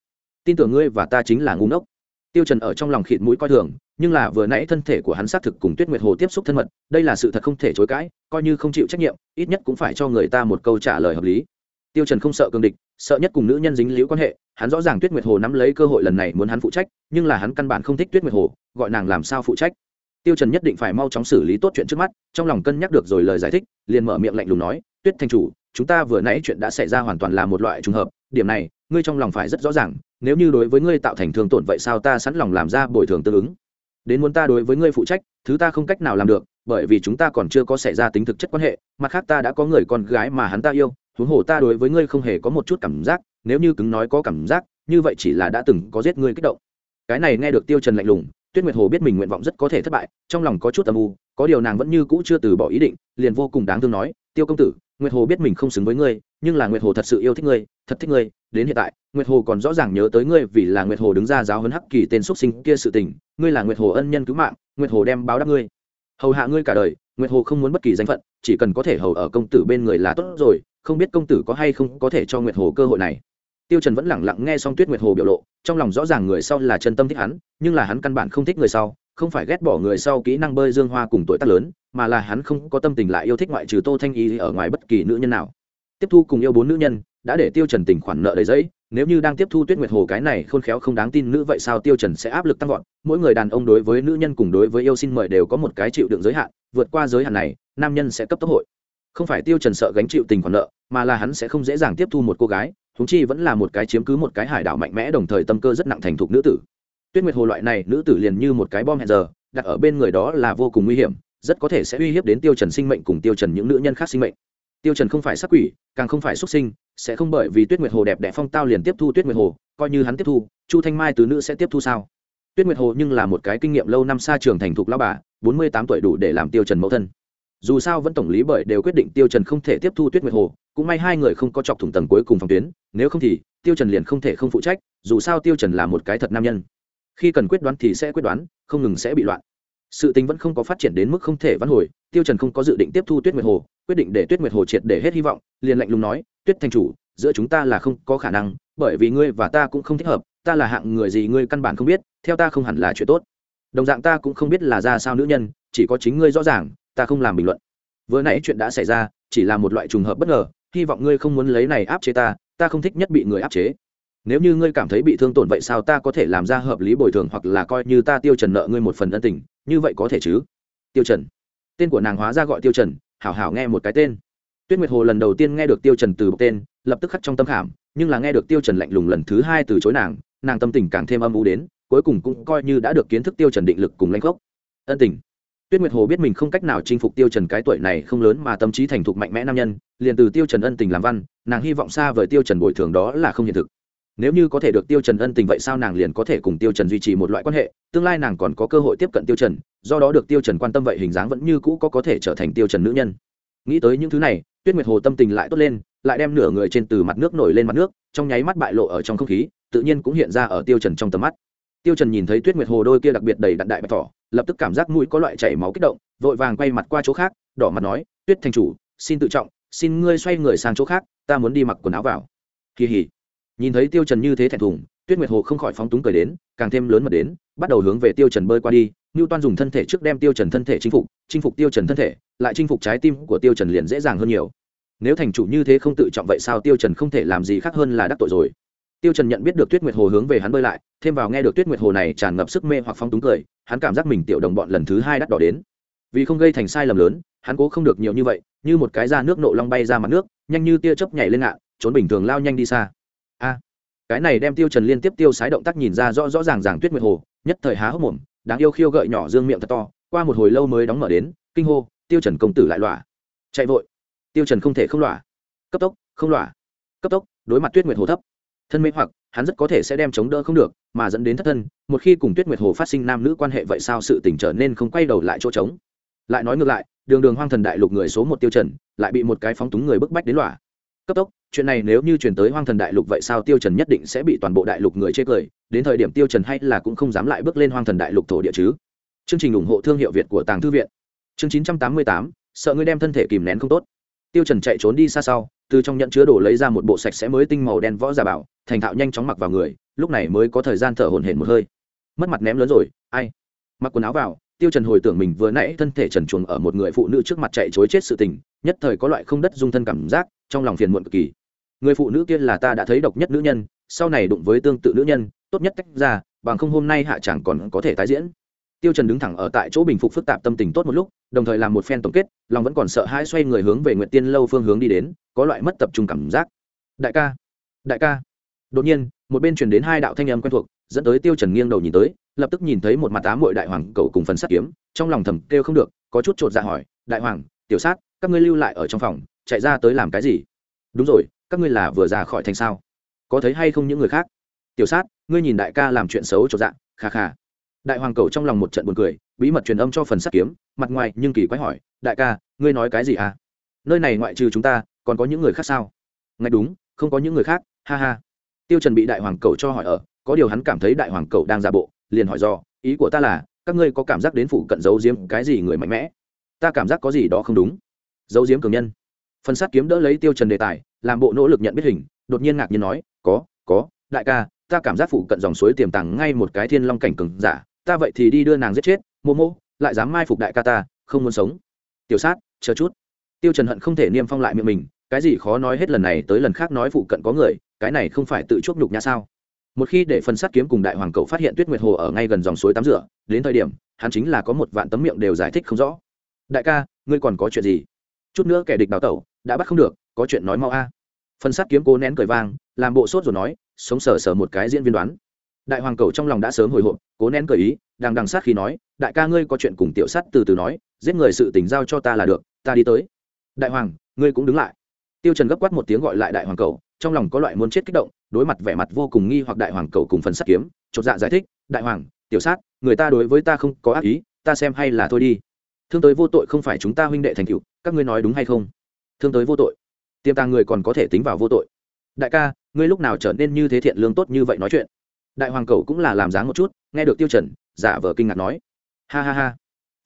Tin tưởng ngươi và ta chính là ngu ngốc. Tiêu trần ở trong lòng khịt mũi coi thường, nhưng là vừa nãy thân thể của hắn xác thực cùng tuyết nguyệt hồ tiếp xúc thân mật, đây là sự thật không thể chối cãi, coi như không chịu trách nhiệm, ít nhất cũng phải cho người ta một câu trả lời hợp lý. Tiêu trần không sợ cương địch sợ nhất cùng nữ nhân dính liễu quan hệ, hắn rõ ràng tuyết nguyệt hồ nắm lấy cơ hội lần này muốn hắn phụ trách, nhưng là hắn căn bản không thích tuyết nguyệt hồ, gọi nàng làm sao phụ trách. Tiêu trần nhất định phải mau chóng xử lý tốt chuyện trước mắt, trong lòng cân nhắc được rồi lời giải thích, liền mở miệng lạnh lùng nói, tuyết thành chủ, chúng ta vừa nãy chuyện đã xảy ra hoàn toàn là một loại trùng hợp, điểm này, ngươi trong lòng phải rất rõ ràng, nếu như đối với ngươi tạo thành thương tổn vậy sao ta sẵn lòng làm ra bồi thường tương ứng. Đến muốn ta đối với ngươi phụ trách, thứ ta không cách nào làm được, bởi vì chúng ta còn chưa có xảy ra tính thực chất quan hệ, mặt khác ta đã có người con gái mà hắn ta yêu huống hồ ta đối với ngươi không hề có một chút cảm giác, nếu như cứng nói có cảm giác, như vậy chỉ là đã từng có giết ngươi kích động. Cái này nghe được tiêu trần lạnh lùng, tuyết nguyệt hồ biết mình nguyện vọng rất có thể thất bại, trong lòng có chút âm u, có điều nàng vẫn như cũ chưa từ bỏ ý định, liền vô cùng đáng thương nói, tiêu công tử, nguyệt hồ biết mình không xứng với ngươi, nhưng là nguyệt hồ thật sự yêu thích ngươi, thật thích ngươi, đến hiện tại, nguyệt hồ còn rõ ràng nhớ tới ngươi vì là nguyệt hồ đứng ra giáo huấn hắc kỳ tên xuất sinh kia sự tình, ngươi là nguyệt hồ ân nhân cứu mạng, nguyệt hồ đem báo đáp ngươi. Hầu hạ ngươi cả đời, nguyệt hồ không muốn bất kỳ danh phận, chỉ cần có thể hầu ở công tử bên người là tốt rồi không biết công tử có hay không có thể cho nguyệt hồ cơ hội này. Tiêu trần vẫn lặng lặng nghe xong tuyết nguyệt hồ biểu lộ, trong lòng rõ ràng người sau là chân tâm thích hắn, nhưng là hắn căn bản không thích người sau, không phải ghét bỏ người sau kỹ năng bơi dương hoa cùng tuổi tác lớn, mà là hắn không có tâm tình lại yêu thích ngoại trừ tô thanh y ở ngoài bất kỳ nữ nhân nào. Tiếp thu cùng yêu bốn nữ nhân, đã để tiêu trần tình khoản nợ đầy giấy, nếu như đang tiếp thu tuyết nguyệt hồ cái này khôn khéo không đáng tin nữ vậy sao tiêu trần sẽ áp lực tăng vọt, mỗi người đàn ông đối với nữ nhân cùng đối với yêu xin mời đều có một cái chịu đựng giới hạn, vượt qua giới hạn này, nam nhân sẽ cấp tốc hội không phải tiêu trần sợ gánh chịu tình khoản nợ, mà là hắn sẽ không dễ dàng tiếp thu một cô gái chúng chi vẫn là một cái chiếm cứ một cái hải đảo mạnh mẽ đồng thời tâm cơ rất nặng thành thục nữ tử. Tuyết nguyệt hồ loại này nữ tử liền như một cái bom hẹn giờ, đặt ở bên người đó là vô cùng nguy hiểm, rất có thể sẽ uy hiếp đến tiêu trần sinh mệnh cùng tiêu trần những nữ nhân khác sinh mệnh. Tiêu trần không phải sắc quỷ, càng không phải xuất sinh, sẽ không bởi vì tuyết nguyệt hồ đẹp đẽ phong tao liền tiếp thu tuyết nguyệt hồ, coi như hắn tiếp thu, chu thanh mai từ nữ sẽ tiếp thu sao? Tuyết nguyệt hồ nhưng là một cái kinh nghiệm lâu năm xa trường thành thục lão bà, bốn mươi tám tuổi đủ để làm tiêu trần mẫu thân dù sao vẫn tổng lý bởi đều quyết định tiêu trần không thể tiếp thu tuyết nguyệt hồ, cũng may hai người không có chọc thủng tầng cuối cùng phòng tuyến, nếu không thì, tiêu trần liền không thể không phụ trách, dù sao tiêu trần là một cái thật nam nhân. Khi cần quyết đoán thì sẽ quyết đoán, không ngừng sẽ bị loạn. Sự tình vẫn không có phát triển đến mức không thể vãn hồi, tiêu trần không có dự định tiếp thu tuyết nguyệt hồ, quyết định để tuyết nguyệt hồ triệt để hết hy vọng, liền lạnh lùng nói, tuyết thành chủ, giữa chúng ta là không có khả năng, bởi vì ngươi và ta cũng không thích hợp, ta là hạng người gì ngươi căn bản không biết, theo ta không hẳn là chuyện tốt. Đồng dạng ta cũng không biết là ra sao nữ nhân, chỉ có chính ngươi rõ ràng ta không làm bình luận. Vừa nãy chuyện đã xảy ra, chỉ là một loại trùng hợp bất ngờ, hy vọng ngươi không muốn lấy này áp chế ta ta không thích nhất bị người áp chế. Nếu như ngươi cảm thấy bị thương tổn vậy sao ta có thể làm ra hợp lý bồi thường hoặc là coi như ta tiêu trần nợ ngươi một phần ân tình, như vậy có thể chứ? Tiêu trần. Tên của nàng hóa ra gọi tiêu trần, hảo hảo nghe một cái tên. Tuyết nguyệt hồ lần đầu tiên nghe được tiêu trần từ tên, lập tức khắc trong tâm khảm, nhưng là nghe được tiêu trần lạnh lùng lần thứ hai từ chối nàng nàng tâm tình càng thêm âm u đến, cuối cùng cũng coi như đã được kiến thức tiêu trần định lực cùng lãnh gốc. Ân tình tuyết nguyệt hồ biết mình không cách nào chinh phục tiêu trần cái tuổi này không lớn mà tâm trí thành thục mạnh mẽ nam nhân, liền từ tiêu trần ân tình làm văn, nàng hy vọng xa vời tiêu trần bồi thường đó là không hiện thực. Nếu như có thể được tiêu trần ân tình vậy sao nàng liền có thể cùng tiêu trần duy trì một loại quan hệ, tương lai nàng còn có cơ hội tiếp cận tiêu trần, do đó được tiêu trần quan tâm vậy hình dáng vẫn như cũ có có thể trở thành tiêu trần nữ nhân. Nghĩ tới những thứ này, tuyết nguyệt hồ tâm tình lại tốt lên, lại đem nửa người trên từ mặt nước nổi lên mặt nước, trong nháy mắt bại lộ ở trong không khí, tự nhiên cũng hiện ra ở tiêu trần trong tầm mắt tiêu trần nhìn thấy tuyết nguyệt hồ đôi kia đặc biệt đầy đặn đại bạch thỏ lập tức cảm giác mũi có loại chảy máu kích động vội vàng quay mặt qua chỗ khác đỏ mặt nói tuyết thành chủ xin tự trọng xin ngươi xoay người sang chỗ khác ta muốn đi mặc quần áo vào kỳ hỉ nhìn thấy tiêu trần như thế thẹn thùng tuyết nguyệt hồ không khỏi phóng túng cười đến càng thêm lớn mật đến bắt đầu hướng về tiêu trần bơi qua đi Nưu Toan dùng thân thể trước đem Tiêu Trần thân thể chinh phục, chinh phục Tiêu Trần thân thể, lại chinh phục trái tim của Tiêu Trần liền dễ dàng hơn nhiều. Nếu thành chủ như thế không tự trọng vậy sao Tiêu Trần không thể làm gì khác hơn là đắc tội rồi. Tiêu Trần nhận biết được Tuyết Nguyệt Hồ hướng về hắn bơi lại, thêm vào nghe được Tuyết Nguyệt Hồ này tràn ngập sức mê hoặc phóng túng cười, hắn cảm giác mình tiểu đồng bọn lần thứ hai đắt đỏ đến. Vì không gây thành sai lầm lớn, hắn cố không được nhiều như vậy, như một cái ra nước nộ long bay ra mặt nước, nhanh như tia chớp nhảy lên ngạn, trốn bình thường lao nhanh đi xa. A, cái này đem Tiêu Trần liên tiếp tiêu sái động tác nhìn ra rõ rõ ràng ràng Tuyết Nguyệt Hồ, nhất thời há hốc mồm, đáng yêu khiêu gợi nhỏ dương miệng thật to qua một hồi lâu mới đóng mở đến kinh hô tiêu trần công tử lại lọa. Chạy vội. Tiêu trần không thể không lọa. Cấp tốc không lọa. Cấp tốc đối mặt tuyết nguyệt hồ thấp thân mê hoặc hắn rất có thể sẽ đem chống đỡ không được mà dẫn đến thất thân một khi cùng tuyết nguyệt hồ phát sinh nam nữ quan hệ vậy sao sự tình trở nên không quay đầu lại chỗ trống. Lại nói ngược lại đường đường hoang thần đại lục người số một tiêu trần lại bị một cái phóng túng người bức bách đến lỏa cấp tốc chuyện này nếu như truyền tới hoang thần đại lục vậy sao tiêu trần nhất định sẽ bị toàn bộ đại lục người chê cười đến thời điểm tiêu trần hay là cũng không dám lại bước lên hoang thần đại lục thổ địa chứ. Chương trình ủng hộ thương hiệu việt của tàng thư viện. Chương 988, sợ ngươi đem thân thể kìm nén không tốt tiêu trần chạy trốn đi xa sau, từ trong nhận chứa đồ lấy ra một bộ sạch sẽ mới tinh màu đen võ giả bảo, thành thạo nhanh chóng mặc vào người, lúc này mới có thời gian thở hổn hển một hơi. Mất mặt ném lớn rồi, ai? Mặc quần áo vào, tiêu trần hồi tưởng mình vừa nãy thân thể trần truồng ở một người phụ nữ trước mặt chạy chối chết sự tình, nhất thời có loại không đất dung thân cảm giác, trong lòng phiền muộn cực kỳ. Người phụ nữ kia là ta đã thấy độc nhất nữ nhân, sau này đụng với tương tự nữ nhân, tốt nhất tách ra, bằng không hôm nay hạ chẳng còn có thể tái diễn tiêu trần đứng thẳng ở tại chỗ bình phục phức tạp tâm tình tốt một lúc, đồng thời làm một phen tổng kết, lòng vẫn còn sợ hãi xoay người hướng về Nguyệt tiên lâu phương hướng đi đến, có loại mất tập trung cảm giác. Đại ca đại ca. Đột nhiên, một bên truyền đến hai đạo thanh âm quen thuộc, dẫn tới tiêu trần nghiêng đầu nhìn tới, lập tức nhìn thấy một mặt ám muội đại hoàng cầu cùng phần sắt kiếm, trong lòng thầm kêu không được, có chút trột dạ hỏi, đại hoàng, tiểu sát, các ngươi lưu lại ở trong phòng, chạy ra tới làm cái gì? Đúng rồi, các ngươi là vừa ra khỏi thành sao? Có thấy hay không những người khác? Tiểu sát, ngươi nhìn đại ca làm chuyện xấu trột dạ kha kha đại hoàng cầu trong lòng một trận buồn cười, bí mật truyền âm cho phần sắt kiếm, mặt ngoài nhưng kỳ quái hỏi, đại ca, ngươi nói cái gì à? Nơi này ngoại trừ chúng ta, còn có những người khác sao? Ngay đúng, không có những người khác, ha ha. Tiêu trần bị đại hoàng cầu cho hỏi ở, có điều hắn cảm thấy đại hoàng cầu đang giả bộ, liền hỏi do, ý của ta là, các ngươi có cảm giác đến phụ cận giấu giếm cái gì người mạnh mẽ? Ta cảm giác có gì đó không đúng. Giấu giếm cường nhân. Phần sát kiếm đỡ lấy tiêu trần đề tài, làm bộ nỗ lực nhận biết hình, đột nhiên ngạc nhiên nói, có có, đại ca, ta cảm giác phụ cận dòng suối tiềm tàng ngay một cái thiên long cảnh cường giả ta vậy thì đi đưa nàng giết chết mô mô lại dám mai phục đại ca ta, không muốn sống. Tiểu sát, chờ chút. Tiêu trần hận không thể niêm phong lại miệng mình, cái gì khó nói hết lần này tới lần khác nói phụ cận có người, cái này không phải tự chuốc nhục nhã sao? Một khi để phần sát kiếm cùng đại hoàng cậu phát hiện tuyết nguyệt hồ ở ngay gần dòng suối tắm rửa, đến thời điểm, hắn chính là có một vạn tấm miệng đều giải thích không rõ. Đại ca, ngươi còn có chuyện gì? Chút nữa kẻ địch đào tẩu, đã bắt không được, có chuyện nói mau a. Phần sát kiếm cố nén cười vang, làm bộ sốt rồi nói, sống sờ sờ một cái diễn viên đoán đại hoàng cầu trong lòng đã sớm hồi hộp, cố nén cờ ý đang đằng sát khi nói, đại ca ngươi có chuyện cùng tiểu sắt từ từ nói, giết người sự tình giao cho ta là được, ta đi tới. Đại hoàng, ngươi cũng đứng lại. Tiêu trần gấp quát một tiếng gọi lại đại hoàng cầu, trong lòng có loại muốn chết kích động, đối mặt vẻ mặt vô cùng nghi hoặc đại hoàng cầu cùng phần sắt kiếm, chột dạ giải thích, đại hoàng, tiểu sát, người ta đối với ta không có ác ý, ta xem hay là thôi đi. Thương tới vô tội không phải chúng ta huynh đệ thành cựu các ngươi nói đúng hay không? Thương tới vô tội. Tiềm tàng người còn có thể tính vào vô tội. Đại ca, ngươi lúc nào trở nên như thế thiện lương tốt như vậy nói chuyện? Đại hoàng cầu cũng là làm dáng một chút, nghe được tiêu trần, giả vờ kinh ngạc nói, ha ha ha.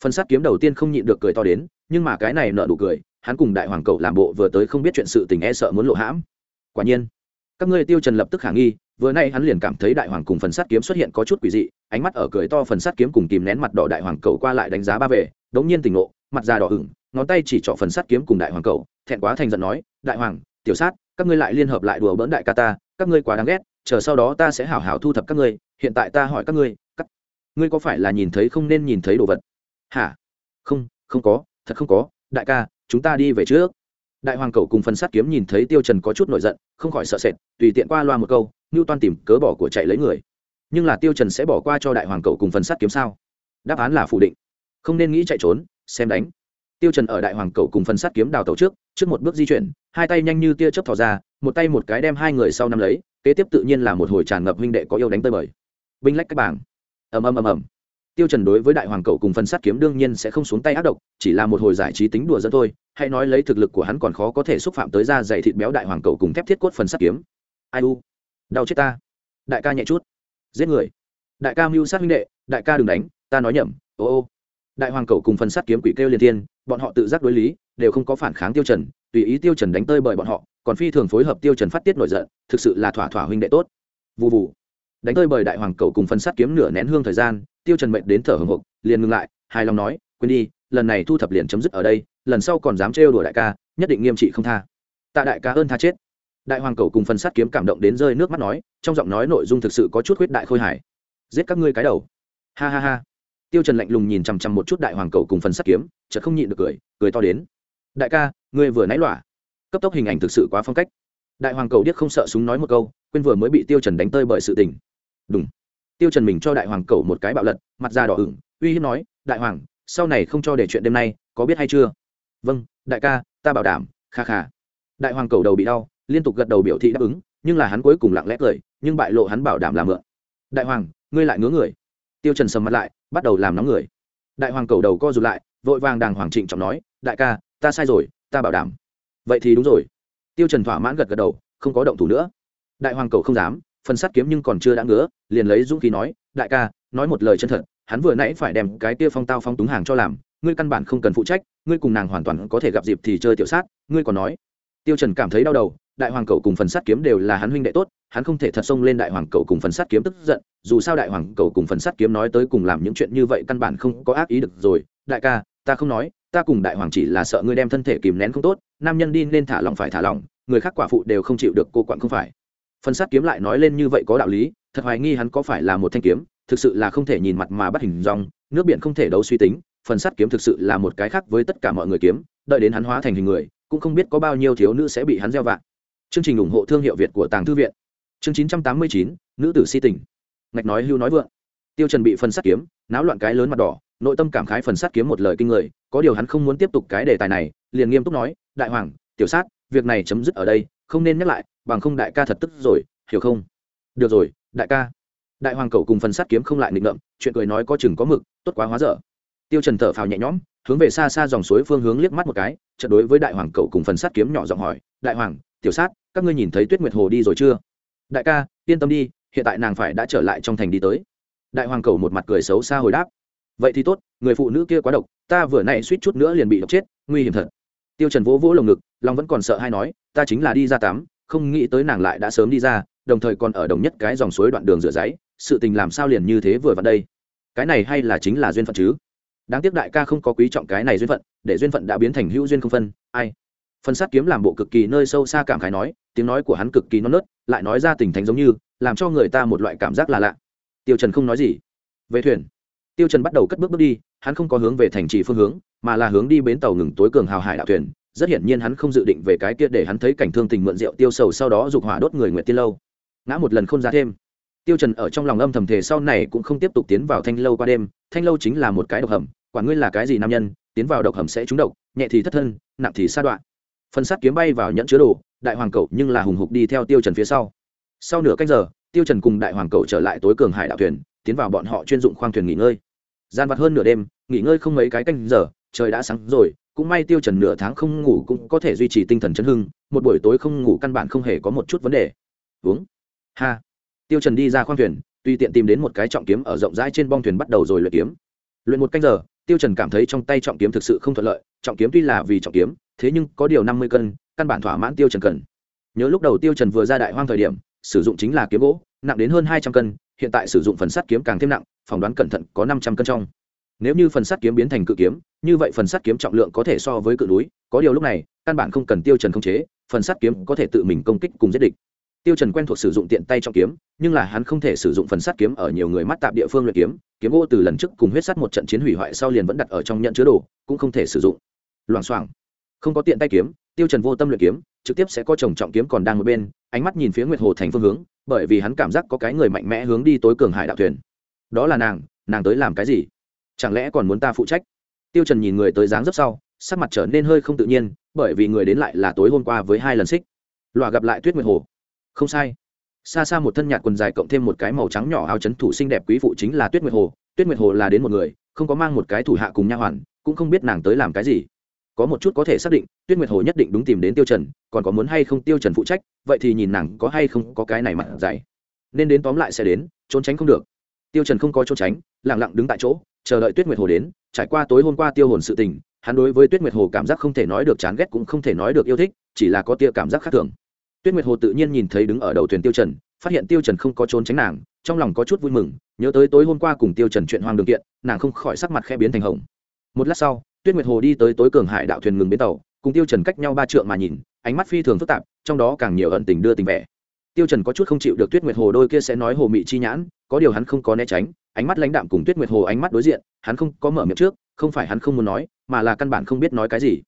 Phần sát kiếm đầu tiên không nhịn được cười to đến, nhưng mà cái này nợ đủ cười, hắn cùng đại hoàng cầu làm bộ vừa tới không biết chuyện sự tình e sợ muốn lộ hãm. Quả nhiên, các ngươi tiêu trần lập tức khả nghi, vừa nay hắn liền cảm thấy đại hoàng cùng phần sát kiếm xuất hiện có chút quỷ dị, ánh mắt ở cười to phần sát kiếm cùng kìm nén mặt đỏ đại hoàng cầu qua lại đánh giá ba về đống nhiên tỉnh ngộ, mặt già đỏ ửng, ngón tay chỉ trỏ phần sát kiếm cùng đại hoàng cầu, thẹn quá thành giận nói, đại hoàng, tiểu sát, các ngươi lại liên hợp lại đùa bỡn đại ca ta, các ngươi quá đáng ghét chờ sau đó ta sẽ hảo hảo thu thập các ngươi, hiện tại ta hỏi các ngươi các ngươi có phải là nhìn thấy không nên nhìn thấy đồ vật? Hả? Không không có, thật không có. Đại ca, chúng ta đi về trước. Đại hoàng cầu cùng phần sát kiếm nhìn thấy tiêu trần có chút nổi giận, không khỏi sợ sệt, tùy tiện qua loa một câu như toan tìm cớ bỏ của chạy lấy người. Nhưng là tiêu trần sẽ bỏ qua cho đại hoàng cầu cùng phần sát kiếm sao? Đáp án là phủ định. Không nên nghĩ chạy trốn, xem đánh. Tiêu trần ở đại hoàng cầu cùng phần sát kiếm đào tàu trước trước một bước di chuyển, hai tay nhanh như tia chớp thò ra, một tay một cái đem hai người sau nắm lấy kế tiếp tự nhiên là một hồi tràn ngập huynh đệ có yêu đánh tơi bời. Binh lách các bảng. Ầm ầm ầm ầm. Tiêu trần đối với đại hoàng cầu cùng phần sát kiếm đương nhiên sẽ không xuống tay ác độc, chỉ là một hồi giải trí tính đùa dẫn thôi, hãy nói lấy thực lực của hắn còn khó có thể xúc phạm tới da dày thịt béo đại hoàng cầu cùng thép thiết cốt phần sát kiếm. Ai u? Đau chết ta. Đại ca nhẹ chút. Giết người. Đại ca mưu sát huynh đệ, đại ca đừng đánh, ta nói nhầm, ô ô. Đại hoàng cầu cùng phần sát kiếm quỷ kêu liên thiên, bọn họ tự giác đối lý, đều không có phản kháng tiêu trần, tùy ý tiêu trần đánh tơi bởi bọn họ còn phi thường phối hợp tiêu trần phát tiết nổi giận, thực sự là thỏa thỏa huynh đệ tốt. Vù vù. Đánh tơi bởi đại hoàng cầu cùng phân sát kiếm nửa nén hương thời gian, tiêu trần mệnh đến thở hổn hộc, liền ngừng lại, hài lòng nói, quên đi, lần này thu thập liền chấm dứt ở đây, lần sau còn dám trêu đùa đại ca, nhất định nghiêm trị không tha. Tạ đại ca ơn tha chết. Đại hoàng cầu cùng phân sát kiếm cảm động đến rơi nước mắt nói, trong giọng nói nội dung thực sự có chút khuyết đại khôi hài. Giết các ngươi cái đầu. Ha ha ha. Tiêu trần lạnh lùng nhìn chăm chăm một chút đại hoàng cầu cùng phân sát kiếm, chợt không nhịn được cười cười to đến. Đại ca, ngươi vừa nãy loạ cấp tốc hình ảnh thực sự quá phong cách. Đại hoàng cầu điếc không sợ súng nói một câu, quên vừa mới bị tiêu trần đánh tơi bởi sự tình. Đúng tiêu trần mình cho đại hoàng cầu một cái bạo lật, mặt da đỏ ửng, uy hiếp nói, đại hoàng, sau này không cho để chuyện đêm nay, có biết hay chưa? Vâng đại ca, ta bảo đảm, kha kha. Đại hoàng cầu đầu bị đau, liên tục gật đầu biểu thị đáp ứng, nhưng là hắn cuối cùng lặng lẽ cười, nhưng bại lộ hắn bảo đảm là mượn. Đại hoàng, ngươi lại ngứa người. Tiêu trần sầm mặt lại, bắt đầu làm nóng người. Đại hoàng cầu đầu co rụt lại, vội vàng đàng hoàng trịnh trọng nói, đại ca, ta sai rồi, ta bảo đảm vậy thì đúng rồi. Tiêu trần thỏa mãn gật gật đầu, không có động thủ nữa. Đại hoàng cầu không dám, phần sắt kiếm nhưng còn chưa đã ngứa, liền lấy dũng khí nói, đại ca, nói một lời chân thật, hắn vừa nãy phải đem cái tia phong tao phong túng hàng cho làm, ngươi căn bản không cần phụ trách, ngươi cùng nàng hoàn toàn có thể gặp dịp thì chơi tiểu sát, ngươi còn nói. Tiêu trần cảm thấy đau đầu, đại hoàng cầu cùng phần sắt kiếm đều là hắn huynh đệ tốt, hắn không thể thật xông lên đại hoàng cầu cùng phần sắt kiếm tức giận, dù sao đại hoàng cầu cùng phần sắt kiếm nói tới cùng làm những chuyện như vậy căn bản không có ác ý được rồi. Đại ca ta không nói, ta cùng đại hoàng chỉ là sợ ngươi đem thân thể kìm nén không tốt, nam nhân đi nên thả lòng phải thả lòng người khác quả phụ đều không chịu được cô quặn không phải. Phần sắt kiếm lại nói lên như vậy có đạo lý, thật hoài nghi hắn có phải là một thanh kiếm, thực sự là không thể nhìn mặt mà bắt hình dong, nước biển không thể đấu suy tính, phần sắt kiếm thực sự là một cái khác với tất cả mọi người kiếm, đợi đến hắn hóa thành hình người, cũng không biết có bao nhiêu thiếu nữ sẽ bị hắn gieo vạ. Chương trình ủng hộ thương hiệu việt của tàng thư viện. Chương chín trăm tám mươi chín, nữ tử si tình. Ngạch nói hưu nói vượng. Tiêu trần bị phần sắt kiếm, náo loạn cái lớn mặt đỏ nội tâm cảm khái phần sát kiếm một lời kinh người, có điều hắn không muốn tiếp tục cái đề tài này, liền nghiêm túc nói, đại hoàng, tiểu sát, việc này chấm dứt ở đây, không nên nhắc lại, bằng không đại ca thật tức rồi, hiểu không? Được rồi, đại ca. Đại hoàng cầu cùng phần sát kiếm không lại nịnh ngậm chuyện cười nói có chừng có mực, tốt quá hóa dở. Tiêu trần thở phào nhẹ nhõm, hướng về xa xa dòng suối phương hướng liếc mắt một cái, chợt đối với đại hoàng cậu cùng phần sát kiếm nhỏ giọng hỏi, đại hoàng, tiểu sát, các ngươi nhìn thấy tuyết nguyệt hồ đi rồi chưa? Đại ca, yên tâm đi, hiện tại nàng phải đã trở lại trong thành đi tới. Đại hoàng cậu một mặt cười xấu xa hồi đáp vậy thì tốt, người phụ nữ kia quá độc, ta vừa nãy suýt chút nữa liền bị độc chết, nguy hiểm thật. Tiêu trần vỗ vỗ lồng ngực, lòng vẫn còn sợ hay nói, ta chính là đi ra tắm, không nghĩ tới nàng lại đã sớm đi ra, đồng thời còn ở đồng nhất cái dòng suối đoạn đường rửa giấy, sự tình làm sao liền như thế vừa vào đây? Cái này hay là chính là duyên phận chứ? Đáng tiếc đại ca không có quý trọng cái này duyên phận, để duyên phận đã biến thành hữu duyên không phân, ai? Phân sát kiếm làm bộ cực kỳ nơi sâu xa cảm khái nói, tiếng nói của hắn cực kỳ non nớt, lại nói ra tình thánh giống như, làm cho người ta một loại cảm giác là lạ. Tiêu trần không nói gì. Về thuyền tiêu trần bắt đầu cất bước bước đi, hắn không có hướng về thành trì phương hướng, mà là hướng đi bến tàu ngừng tối cường hào hải đạo thuyền. Rất hiển nhiên hắn không dự định về cái kia để hắn thấy cảnh thương tình mượn rượu tiêu sầu sau đó dục hỏa đốt người nguyện tiên lâu. Ngã một lần không ra thêm. Tiêu trần ở trong lòng âm thầm thể sau này cũng không tiếp tục tiến vào thanh lâu qua đêm. Thanh lâu chính là một cái độc hầm, quả ngươi là cái gì nam nhân, tiến vào độc hầm sẽ trúng độc, nhẹ thì thất thân, nặng thì sa đoạn. Phân sát kiếm bay vào nhẫn chứa đồ, đại hoàng Cẩu nhưng là hùng hục đi theo tiêu trần phía sau. Sau nửa canh giờ, tiêu trần cùng đại hoàng Cẩu trở lại tối cường hải đạo thuyền tiến vào bọn họ chuyên dụng khoang thuyền nghỉ ngơi. Gian vặt hơn nửa đêm, nghỉ ngơi không mấy cái canh giờ, trời đã sáng rồi, cũng may tiêu trần nửa tháng không ngủ cũng có thể duy trì tinh thần chấn hưng, một buổi tối không ngủ căn bản không hề có một chút vấn đề. Uống. Ha. Tiêu trần đi ra khoang thuyền, tùy tiện tìm đến một cái trọng kiếm ở rộng rãi trên bong thuyền bắt đầu rồi luyện kiếm. Luyện một canh giờ, tiêu trần cảm thấy trong tay trọng kiếm thực sự không thuận lợi, trọng kiếm tuy là vì trọng kiếm, thế nhưng có điều năm mươi cân, căn bản thỏa mãn tiêu trần cần. Nhớ lúc đầu tiêu trần vừa ra đại hoang thời điểm, sử dụng chính là kiếm gỗ, nặng đến hơn hai trăm cân hiện tại sử dụng phần sắt kiếm càng thêm nặng, phỏng đoán cẩn thận có năm trăm cân trong. Nếu như phần sắt kiếm biến thành cự kiếm, như vậy phần sắt kiếm trọng lượng có thể so với cự núi, có điều lúc này, căn bản không cần tiêu trần không chế, phần sắt kiếm có thể tự mình công kích cùng giết địch. Tiêu trần quen thuộc sử dụng tiện tay trong kiếm, nhưng là hắn không thể sử dụng phần sắt kiếm ở nhiều người mắt tạp địa phương luyện kiếm kiếm gỗ từ lần trước cùng huyết sắt một trận chiến hủy hoại sau liền vẫn đặt ở trong nhận chứa đồ, cũng không thể sử dụng. Loảng xoảng. Không có tiện tay kiếm tiêu trần vô tâm luyện kiếm, trực tiếp sẽ có chồng trọng kiếm còn đang một bên, ánh mắt nhìn phía nguyệt hồ thành phương hướng, bởi vì hắn cảm giác có cái người mạnh mẽ hướng đi tối cường hải đạo thuyền. Đó là nàng nàng tới làm cái gì? Chẳng lẽ còn muốn ta phụ trách? Tiêu trần nhìn người tới dáng rất sau, sắc mặt trở nên hơi không tự nhiên, bởi vì người đến lại là tối hôm qua với hai lần xích. Loa gặp lại tuyết nguyệt hồ. Không sai. Xa xa một thân nhạt quần dài cộng thêm một cái màu trắng nhỏ áo chấn thủ xinh đẹp quý phụ chính là tuyết nguyệt hồ. Tuyết nguyệt hồ là đến một người, không có mang một cái thủ hạ cùng nha hoàn, cũng không biết nàng tới làm cái gì có một chút có thể xác định, tuyết nguyệt hồ nhất định đúng tìm đến tiêu trần, còn có muốn hay không tiêu trần phụ trách, vậy thì nhìn nàng có hay không có cái này mặt dày nên đến tóm lại sẽ đến, trốn tránh không được. Tiêu trần không có trốn tránh, lặng lặng đứng tại chỗ, chờ đợi tuyết nguyệt hồ đến, trải qua tối hôm qua tiêu hồn sự tình, hắn đối với tuyết nguyệt hồ cảm giác không thể nói được chán ghét cũng không thể nói được yêu thích, chỉ là có tia cảm giác khác thường. Tuyết nguyệt hồ tự nhiên nhìn thấy đứng ở đầu thuyền tiêu trần, phát hiện tiêu trần không có trốn tránh nàng, trong lòng có chút vui mừng, nhớ tới tối hôm qua cùng tiêu trần chuyện hoang đường kiện, nàng không khỏi sắc mặt khẽ biến thành hồng. Một lát sau tuyết nguyệt hồ đi tới tối cường hải đạo thuyền ngừng bến tàu, cùng tiêu trần cách nhau ba trượng mà nhìn, ánh mắt phi thường phức tạp, trong đó càng nhiều ẩn tình đưa tình vẻ. Tiêu trần có chút không chịu được tuyết nguyệt hồ đôi kia sẽ nói hồ mị chi nhãn, có điều hắn không có né tránh, ánh mắt lãnh đạm cùng tuyết nguyệt hồ ánh mắt đối diện, hắn không có mở miệng trước, không phải hắn không muốn nói, mà là căn bản không biết nói cái gì.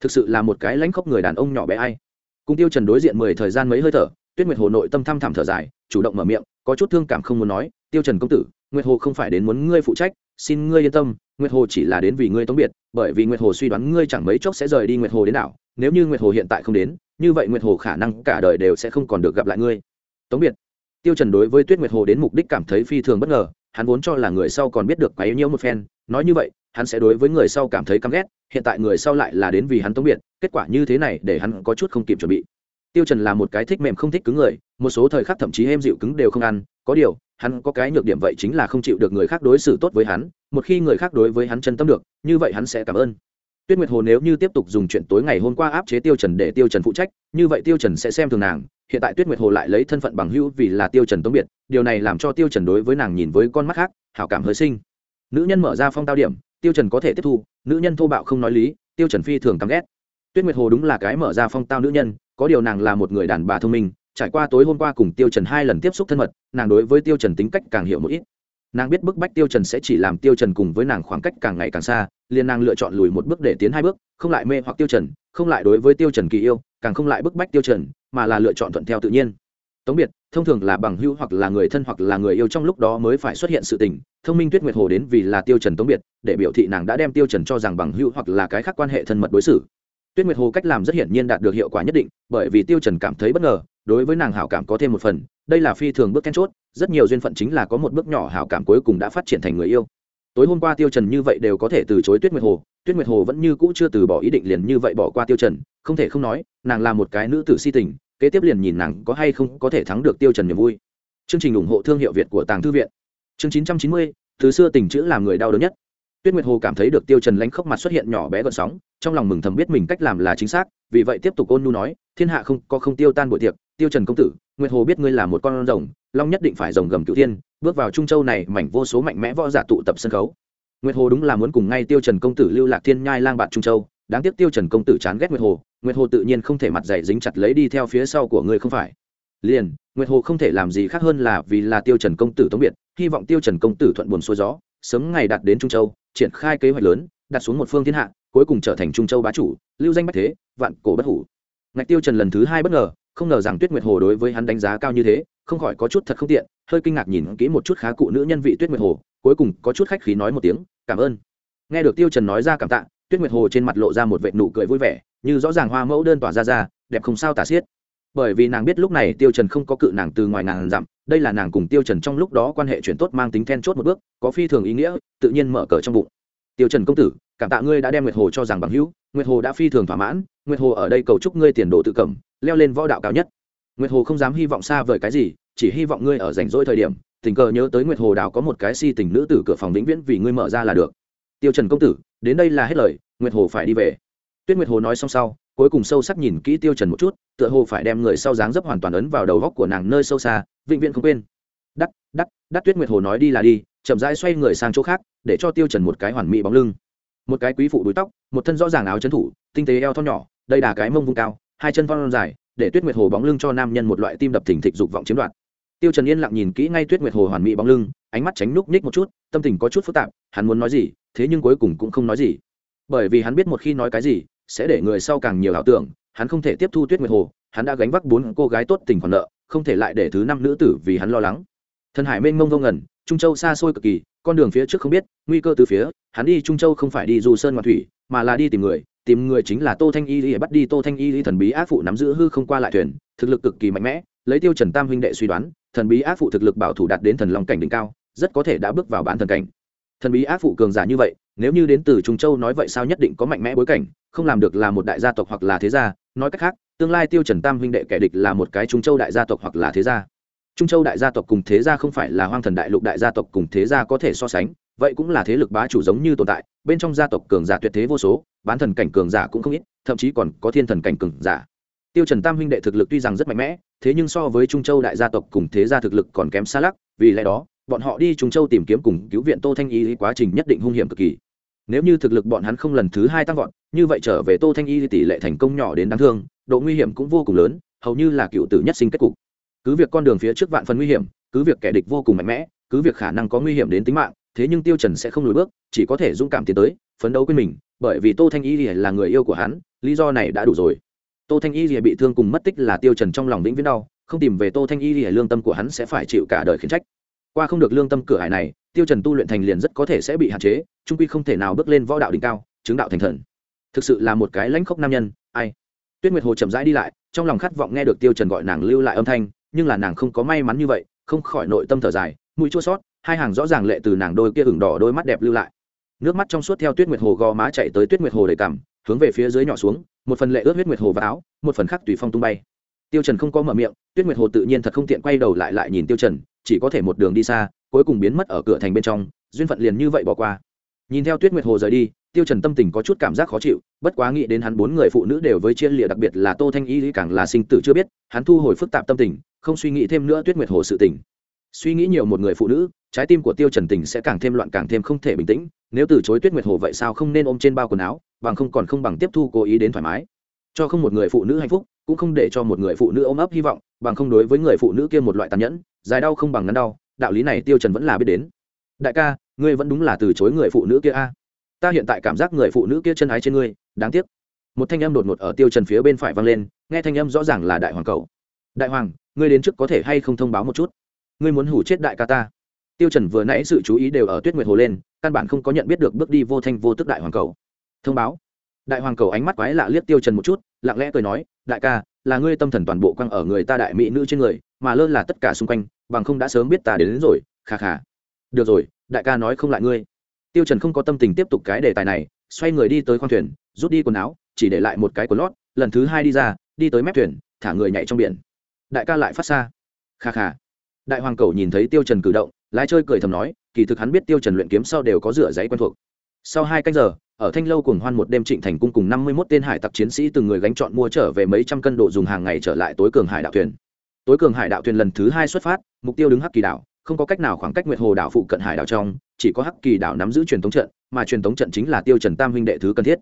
Thực sự là một cái lãnh khốc người đàn ông nhỏ bé ai. Cùng tiêu trần đối diện mười thời gian mấy hơi thở, tuyết nguyệt hồ nội tâm thăm thẳm thở dài, chủ động mở miệng, có chút thương cảm không muốn nói, tiêu trần công tử, nguyệt hồ không phải đến muốn ngươi phụ trách xin ngươi yên tâm, nguyệt hồ chỉ là đến vì ngươi tống biệt, bởi vì nguyệt hồ suy đoán ngươi chẳng mấy chốc sẽ rời đi nguyệt hồ đến nào nếu như nguyệt hồ hiện tại không đến, như vậy nguyệt hồ khả năng cả đời đều sẽ không còn được gặp lại ngươi. Tống biệt. Tiêu trần đối với tuyết nguyệt hồ đến mục đích cảm thấy phi thường bất ngờ, hắn vốn cho là người sau còn biết được quá yêu nhiễu một phen, nói như vậy, hắn sẽ đối với người sau cảm thấy căm ghét, hiện tại người sau lại là đến vì hắn tống biệt, kết quả như thế này để hắn có chút không kịp chuẩn bị. Tiêu trần là một cái thích mềm không thích cứng người, một số thời khắc thậm chí êm dịu cứng đều không ăn có điều, hắn có cái nhược điểm vậy chính là không chịu được người khác đối xử tốt với hắn, một khi người khác đối với hắn chân tâm được, như vậy hắn sẽ cảm ơn. Tuyết nguyệt hồ nếu như tiếp tục dùng chuyện tối ngày hôm qua áp chế tiêu trần để tiêu trần phụ trách, như vậy tiêu trần sẽ xem thường nàng, hiện tại tuyết nguyệt hồ lại lấy thân phận bằng hữu vì là tiêu trần tống biệt, điều này làm cho tiêu trần đối với nàng nhìn với con mắt khác, hảo cảm hơi sinh. Nữ nhân mở ra phong tao điểm, tiêu trần có thể tiếp thu, nữ nhân thô bạo không nói lý, tiêu trần phi thường căm ghét. Tuyết nguyệt hồ đúng là cái mở ra phong tao nữ nhân, có điều nàng là một người đàn bà thông minh trải qua tối hôm qua cùng tiêu trần hai lần tiếp xúc thân mật, nàng đối với tiêu trần tính cách càng hiểu một ít. Nàng biết bức bách tiêu trần sẽ chỉ làm tiêu trần cùng với nàng khoảng cách càng ngày càng xa, liền nàng lựa chọn lùi một bước để tiến hai bước, không lại mê hoặc tiêu trần, không lại đối với tiêu trần kỳ yêu, càng không lại bức bách tiêu trần, mà là lựa chọn thuận theo tự nhiên. Tống biệt, thông thường là bằng hữu hoặc là người thân hoặc là người yêu trong lúc đó mới phải xuất hiện sự tình, thông minh tuyết nguyệt hồ đến vì là tiêu trần tống biệt, để biểu thị nàng đã đem tiêu trần cho rằng bằng hữu hoặc là cái khác quan hệ thân mật đối xử. Tuyết nguyệt hồ cách làm rất hiển nhiên đạt được hiệu quả nhất định, bởi vì tiêu trần cảm thấy bất ngờ đối với nàng hảo cảm có thêm một phần đây là phi thường bước then chốt rất nhiều duyên phận chính là có một bước nhỏ hảo cảm cuối cùng đã phát triển thành người yêu. Tối hôm qua tiêu trần như vậy đều có thể từ chối tuyết nguyệt hồ tuyết nguyệt hồ vẫn như cũ chưa từ bỏ ý định liền như vậy bỏ qua tiêu trần không thể không nói nàng là một cái nữ tử si tình kế tiếp liền nhìn nàng có hay không có thể thắng được tiêu trần niềm vui. Chương trình ủng hộ thương hiệu việt của tàng thư viện. Chương 990, từ xưa tình chữ làm người đau đớn nhất. Tuyết nguyệt hồ cảm thấy được tiêu trần lánh khóc mặt xuất hiện nhỏ bé gợn sóng trong lòng mừng thầm biết mình cách làm là chính xác vì vậy tiếp tục ôn nhu nói thiên hạ không có không tiêu tan buổi tiệc tiêu trần công tử, nguyệt hồ biết ngươi là một con rồng, long nhất định phải rồng gầm cửu thiên, bước vào trung châu này mảnh vô số mạnh mẽ võ giả tụ tập sân khấu. Nguyệt hồ đúng là muốn cùng ngay tiêu trần công tử lưu lạc thiên nhai lang bạt trung châu. Đáng tiếc tiêu trần công tử chán ghét nguyệt hồ nguyệt hồ tự nhiên không thể mặt dày dính chặt lấy đi theo phía sau của ngươi không phải. Liền, nguyệt hồ không thể làm gì khác hơn là vì là tiêu trần công tử tống biệt, hy vọng tiêu trần công tử thuận buồn xuôi gió, sớm ngày đạt đến trung châu, triển khai kế hoạch lớn, đặt xuống một phương thiên hạ, cuối cùng trở thành trung châu bá chủ, lưu danh bách thế, vạn cổ bất hủ. Ngạch tiêu trần lần thứ hai bất ngờ không ngờ rằng tuyết nguyệt hồ đối với hắn đánh giá cao như thế, không khỏi có chút thật không tiện, hơi kinh ngạc nhìn kỹ một chút khá cụ nữ nhân vị tuyết nguyệt hồ, cuối cùng có chút khách khí nói một tiếng, cảm ơn. Nghe được tiêu trần nói ra cảm tạ, tuyết nguyệt hồ trên mặt lộ ra một vệt nụ cười vui vẻ, như rõ ràng hoa mẫu đơn tỏa ra ra, đẹp không sao tả xiết. Bởi vì nàng biết lúc này tiêu trần không có cự nàng từ ngoài nàng dặm, đây là nàng cùng tiêu trần trong lúc đó quan hệ chuyển tốt mang tính then chốt một bước, có phi thường ý nghĩa, tự nhiên mở cờ trong bụng. Tiêu trần công tử, cảm tạ ngươi đã đem nguyệt hồ cho rằng bằng hữu nguyệt hồ đã phi thường thỏa mãn, nguyệt hồ ở đây cầu chúc ngươi tiền đồ tự cẩm leo lên võ đạo cao nhất. Nguyệt hồ không dám hy vọng xa vời cái gì, chỉ hy vọng ngươi ở rảnh rỗi thời điểm, tình cờ nhớ tới nguyệt hồ đào có một cái si tình nữ tử cửa phòng vĩnh viễn vì ngươi mở ra là được. Tiêu trần công tử, đến đây là hết lời, nguyệt hồ phải đi về. Tuyết nguyệt hồ nói xong sau, cuối cùng sâu sắc nhìn kỹ tiêu trần một chút, tựa hồ phải đem người sau dáng dấp hoàn toàn ấn vào đầu góc của nàng nơi sâu xa, vĩnh viễn không quên. Đắc đắc đắc tuyết nguyệt hồ nói đi là đi, chậm rãi xoay người sang chỗ khác, để cho tiêu trần một cái hoàn mỹ bóng lưng một cái quý phụ đuôi tóc, một thân rõ ràng áo chấn thủ, tinh tế eo thon nhỏ đây là cái mông vung cao, hai chân phong dài, để tuyết nguyệt hồ bóng lưng cho nam nhân một loại tim đập thình thịch dục vọng chiếm đoạt. Tiêu trần yên lặng nhìn kỹ ngay tuyết nguyệt hồ hoàn mỹ bóng lưng, ánh mắt tránh núc ních một chút, tâm tình có chút phức tạp, hắn muốn nói gì, thế nhưng cuối cùng cũng không nói gì. Bởi vì hắn biết một khi nói cái gì, sẽ để người sau càng nhiều ảo tưởng, hắn không thể tiếp thu tuyết nguyệt hồ, hắn đã gánh vác bốn cô gái tốt tình còn nợ, không thể lại để thứ năm nữ tử vì hắn lo lắng. Thần hải mênh mông vô ngẩn trung châu xa xôi cực kỳ con đường phía trước không biết, nguy cơ từ phía, hắn đi trung châu không phải đi du sơn ngoạn thủy, mà là đi tìm người tìm người chính là tô thanh y lý, bắt đi tô thanh y lý thần bí ác phụ nắm giữ hư không qua lại thuyền, thực lực cực kỳ mạnh mẽ, lấy tiêu trần tam huynh đệ suy đoán, thần bí ác phụ thực lực bảo thủ đạt đến thần long cảnh đỉnh cao, rất có thể đã bước vào bán thần cảnh. Thần bí ác phụ cường giả như vậy, nếu như đến từ trung châu nói vậy sao nhất định có mạnh mẽ bối cảnh, không làm được là một đại gia tộc hoặc là thế gia, nói cách khác, tương lai tiêu trần tam huynh đệ kẻ địch là một cái trung châu đại gia tộc hoặc là thế gia trung châu đại gia tộc cùng thế gia không phải là hoang thần đại lục đại gia tộc cùng thế gia có thể so sánh, vậy cũng là thế lực bá chủ giống như tồn tại, bên trong gia tộc cường giả tuyệt thế vô số, bán thần cảnh cường giả cũng không ít, thậm chí còn có thiên thần cảnh cường giả. Tiêu trần tam huynh đệ thực lực tuy rằng rất mạnh mẽ, thế nhưng so với trung châu đại gia tộc cùng thế gia thực lực còn kém xa lắc, vì lẽ đó, bọn họ đi trung châu tìm kiếm cùng cứu viện tô thanh y quá trình nhất định hung hiểm cực kỳ. Nếu như thực lực bọn hắn không lần thứ hai tăng vọt, như vậy trở về tô thanh y tỷ lệ thành công nhỏ đến đáng thương, độ nguy hiểm cũng vô cùng lớn, hầu như là cựu tử nhất sinh kết cục cứ việc con đường phía trước vạn phần nguy hiểm, cứ việc kẻ địch vô cùng mạnh mẽ, cứ việc khả năng có nguy hiểm đến tính mạng, thế nhưng tiêu trần sẽ không lùi bước, chỉ có thể dũng cảm tiến tới, phấn đấu quên mình, bởi vì tô thanh y là người yêu của hắn, lý do này đã đủ rồi. Tô thanh y bị thương cùng mất tích là tiêu trần trong lòng vĩnh viễn đau, không tìm về tô thanh y lương tâm của hắn sẽ phải chịu cả đời khiển trách. Qua không được lương tâm cửa hải này, tiêu trần tu luyện thành liền rất có thể sẽ bị hạn chế, trung quy không thể nào bước lên võ đạo đỉnh cao, chứng đạo thành thần. Thực sự là một cái lãnh khốc nam nhân, ai? Tuyết nguyệt hồ chậm rãi đi lại, trong lòng khát vọng nghe được tiêu trần gọi nàng lưu lại âm thanh nhưng là nàng không có may mắn như vậy, không khỏi nội tâm thở dài, mũi chua sót hai hàng rõ ràng lệ từ nàng đôi kia hừng đỏ đôi mắt đẹp lưu lại. Nước mắt trong suốt theo tuyết nguyệt hồ gò má chạy tới tuyết nguyệt hồ đầy cằm, hướng về phía dưới nhỏ xuống, một phần lệ ướt huyết nguyệt hồ và áo, một phần khác tùy phong tung bay. Tiêu trần không có mở miệng, tuyết nguyệt hồ tự nhiên thật không tiện quay đầu lại lại nhìn tiêu trần, chỉ có thể một đường đi xa, cuối cùng biến mất ở cửa thành bên trong, duyên phận liền như vậy bỏ qua nhìn theo tuyết nguyệt hồ rời đi, tiêu trần tâm tình có chút cảm giác khó chịu, bất quá nghĩ đến hắn bốn người phụ nữ đều với chia lịa đặc biệt là tô thanh y, càng là sinh tử chưa biết, hắn thu hồi phức tạp tâm tình, không suy nghĩ thêm nữa tuyết nguyệt hồ sự tình. Suy nghĩ nhiều một người phụ nữ, trái tim của tiêu trần tình sẽ càng thêm loạn càng thêm không thể bình tĩnh, nếu từ chối tuyết nguyệt hồ vậy sao không nên ôm trên bao quần áo, bằng không còn không bằng tiếp thu cố ý đến thoải mái. Cho không một người phụ nữ hạnh phúc, cũng không để cho một người phụ nữ ôm ấp hy vọng, bằng không đối với người phụ nữ kia một loại tàn nhẫn, dài đau không bằng ngắn đau, đạo lý này tiêu trần vẫn là biết đến. Đại ca ngươi vẫn đúng là từ chối người phụ nữ kia a. À? Ta hiện tại cảm giác người phụ nữ kia chân ái trên ngươi đáng tiếc. Một thanh âm đột ngột ở tiêu trần phía bên phải vang lên nghe thanh âm rõ ràng là đại hoàng cầu. Đại hoàng ngươi đến trước có thể hay không thông báo một chút? Ngươi muốn hủ chết đại ca ta. Tiêu trần vừa nãy sự chú ý đều ở tuyết nguyệt hồ lên căn bản không có nhận biết được bước đi vô thanh vô tức đại hoàng cầu. Thông báo. Đại hoàng cầu ánh mắt quái lạ liếc tiêu trần một chút lặng lẽ cười nói đại ca là ngươi tâm thần toàn bộ quăng ở người ta đại mỹ nữ trên người mà lơ là tất cả xung quanh bằng không đã sớm biết ta đến, đến rồi kha kha được rồi, đại ca nói không lại ngươi. Tiêu trần không có tâm tình tiếp tục cái đề tài này, xoay người đi tới khoang thuyền, rút đi quần áo, chỉ để lại một cái quần lót, lần thứ hai đi ra, đi tới mép thuyền, thả người nhảy trong biển. Đại ca lại phát xa. Kha kha. Đại hoàng cầu nhìn thấy tiêu trần cử động, lái chơi cười thầm nói, kỳ thực hắn biết tiêu trần luyện kiếm sau đều có rửa giấy quen thuộc. Sau hai canh giờ, ở thanh lâu cùng hoan một đêm trịnh thành cung cùng năm mươi 51 tên hải tặc chiến sĩ từng người gánh chọn mua trở về mấy trăm cân đồ dùng hàng ngày trở lại tối cường hải đạo thuyền. Tối cường hải đạo thuyền lần thứ hai xuất phát, mục tiêu đứng hắc kỳ đảo không có cách nào khoảng cách nguyệt hồ đảo phụ cận hải đảo trong, chỉ có hắc kỳ đảo nắm giữ truyền thống trận, mà truyền thống trận chính là tiêu trần tam huynh đệ thứ cần thiết.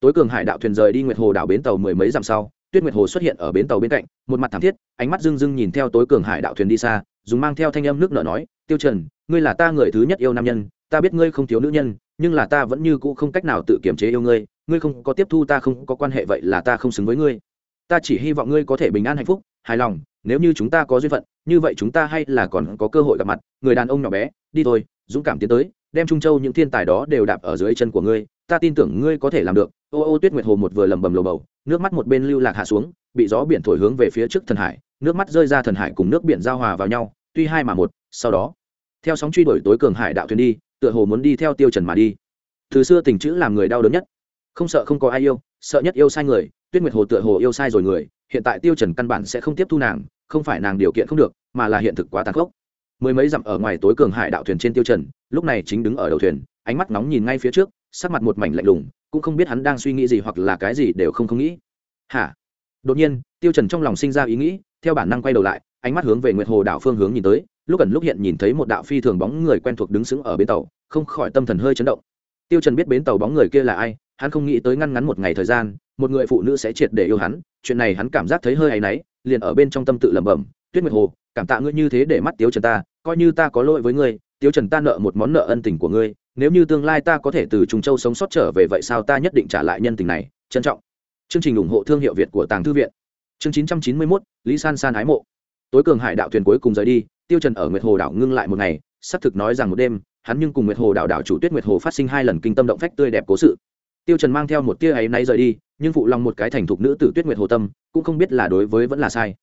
Tối cường hải đạo thuyền rời đi nguyệt hồ đảo bến tàu mười mấy dặm sau, tuyết nguyệt hồ xuất hiện ở bến tàu bên cạnh, một mặt thảm thiết, ánh mắt dưng dưng nhìn theo tối cường hải đạo thuyền đi xa, dùng mang theo thanh âm nước nở nói, tiêu trần, ngươi là ta người thứ nhất yêu nam nhân, ta biết ngươi không thiếu nữ nhân, nhưng là ta vẫn như cũ không cách nào tự kiềm chế yêu ngươi ngươi không có tiếp thu ta không có quan hệ vậy là ta không xứng với ngươi. Ta chỉ hy vọng ngươi có thể bình an hạnh phúc hài lòng, nếu như chúng ta có duyên phận, như vậy chúng ta hay là còn có cơ hội gặp mặt. Người đàn ông nhỏ bé, đi thôi, dũng cảm tiến tới, đem trung châu những thiên tài đó đều đạp ở dưới chân của ngươi. Ta tin tưởng ngươi có thể làm được. Ô ô, tuyết nguyệt hồ một vừa lầm bầm lồ bầu, nước mắt một bên lưu lạc hạ xuống, bị gió biển thổi hướng về phía trước thần hải, nước mắt rơi ra thần hải cùng nước biển giao hòa vào nhau, tuy hai mà một, sau đó, theo sóng truy đuổi tối cường hải đạo thuyền đi, tựa hồ muốn đi theo tiêu trần mà đi. Từ xưa tình chữ làm người đau đớn nhất. Không sợ không có ai yêu, sợ nhất yêu sai người, tuyết nguyệt hồ tựa hồ yêu sai rồi người hiện tại tiêu trần căn bản sẽ không tiếp thu nàng, không phải nàng điều kiện không được, mà là hiện thực quá tàn khốc. Mười mấy dặm ở ngoài tối cường hải đạo thuyền trên tiêu trần, lúc này chính đứng ở đầu thuyền, ánh mắt nóng nhìn ngay phía trước, sắc mặt một mảnh lạnh lùng, cũng không biết hắn đang suy nghĩ gì hoặc là cái gì đều không không nghĩ. Hả? Đột nhiên, tiêu trần trong lòng sinh ra ý nghĩ, theo bản năng quay đầu lại, ánh mắt hướng về nguyệt hồ đảo phương hướng nhìn tới, lúc gần lúc hiện nhìn thấy một đạo phi thường bóng người quen thuộc đứng sững ở bến tàu, không khỏi tâm thần hơi chấn động. Tiêu trần biết bến tàu bóng người kia là ai hắn không nghĩ tới ngăn ngắn một ngày thời gian một người phụ nữ sẽ triệt để yêu hắn chuyện này hắn cảm giác thấy hơi hay náy liền ở bên trong tâm tự lẩm bẩm tuyết nguyệt hồ cảm tạ ngươi như thế để mắt tiếu trần ta coi như ta có lỗi với ngươi tiếu trần ta nợ một món nợ ân tình của ngươi nếu như tương lai ta có thể từ trùng châu sống sót trở về vậy sao ta nhất định trả lại nhân tình này trân trọng. Chương trình ủng hộ thương hiệu việt của tàng thư viện. Chương 991, lý san san ái mộ. Tối cường hải đạo thuyền cuối cùng rời đi tiêu trần ở nguyệt hồ đảo ngưng lại một ngày xác thực nói rằng một đêm hắn nhưng cùng nguyệt hồ đảo đảo chủ tuyết nguyệt hồ phát sinh hai lần kinh tâm động phách tươi đẹp cố sự tiêu trần mang theo một tia ấy nay rời đi, nhưng phụ lòng một cái thành thục nữ tử tuyết nguyệt hồ tâm cũng không biết là đối với vẫn là sai.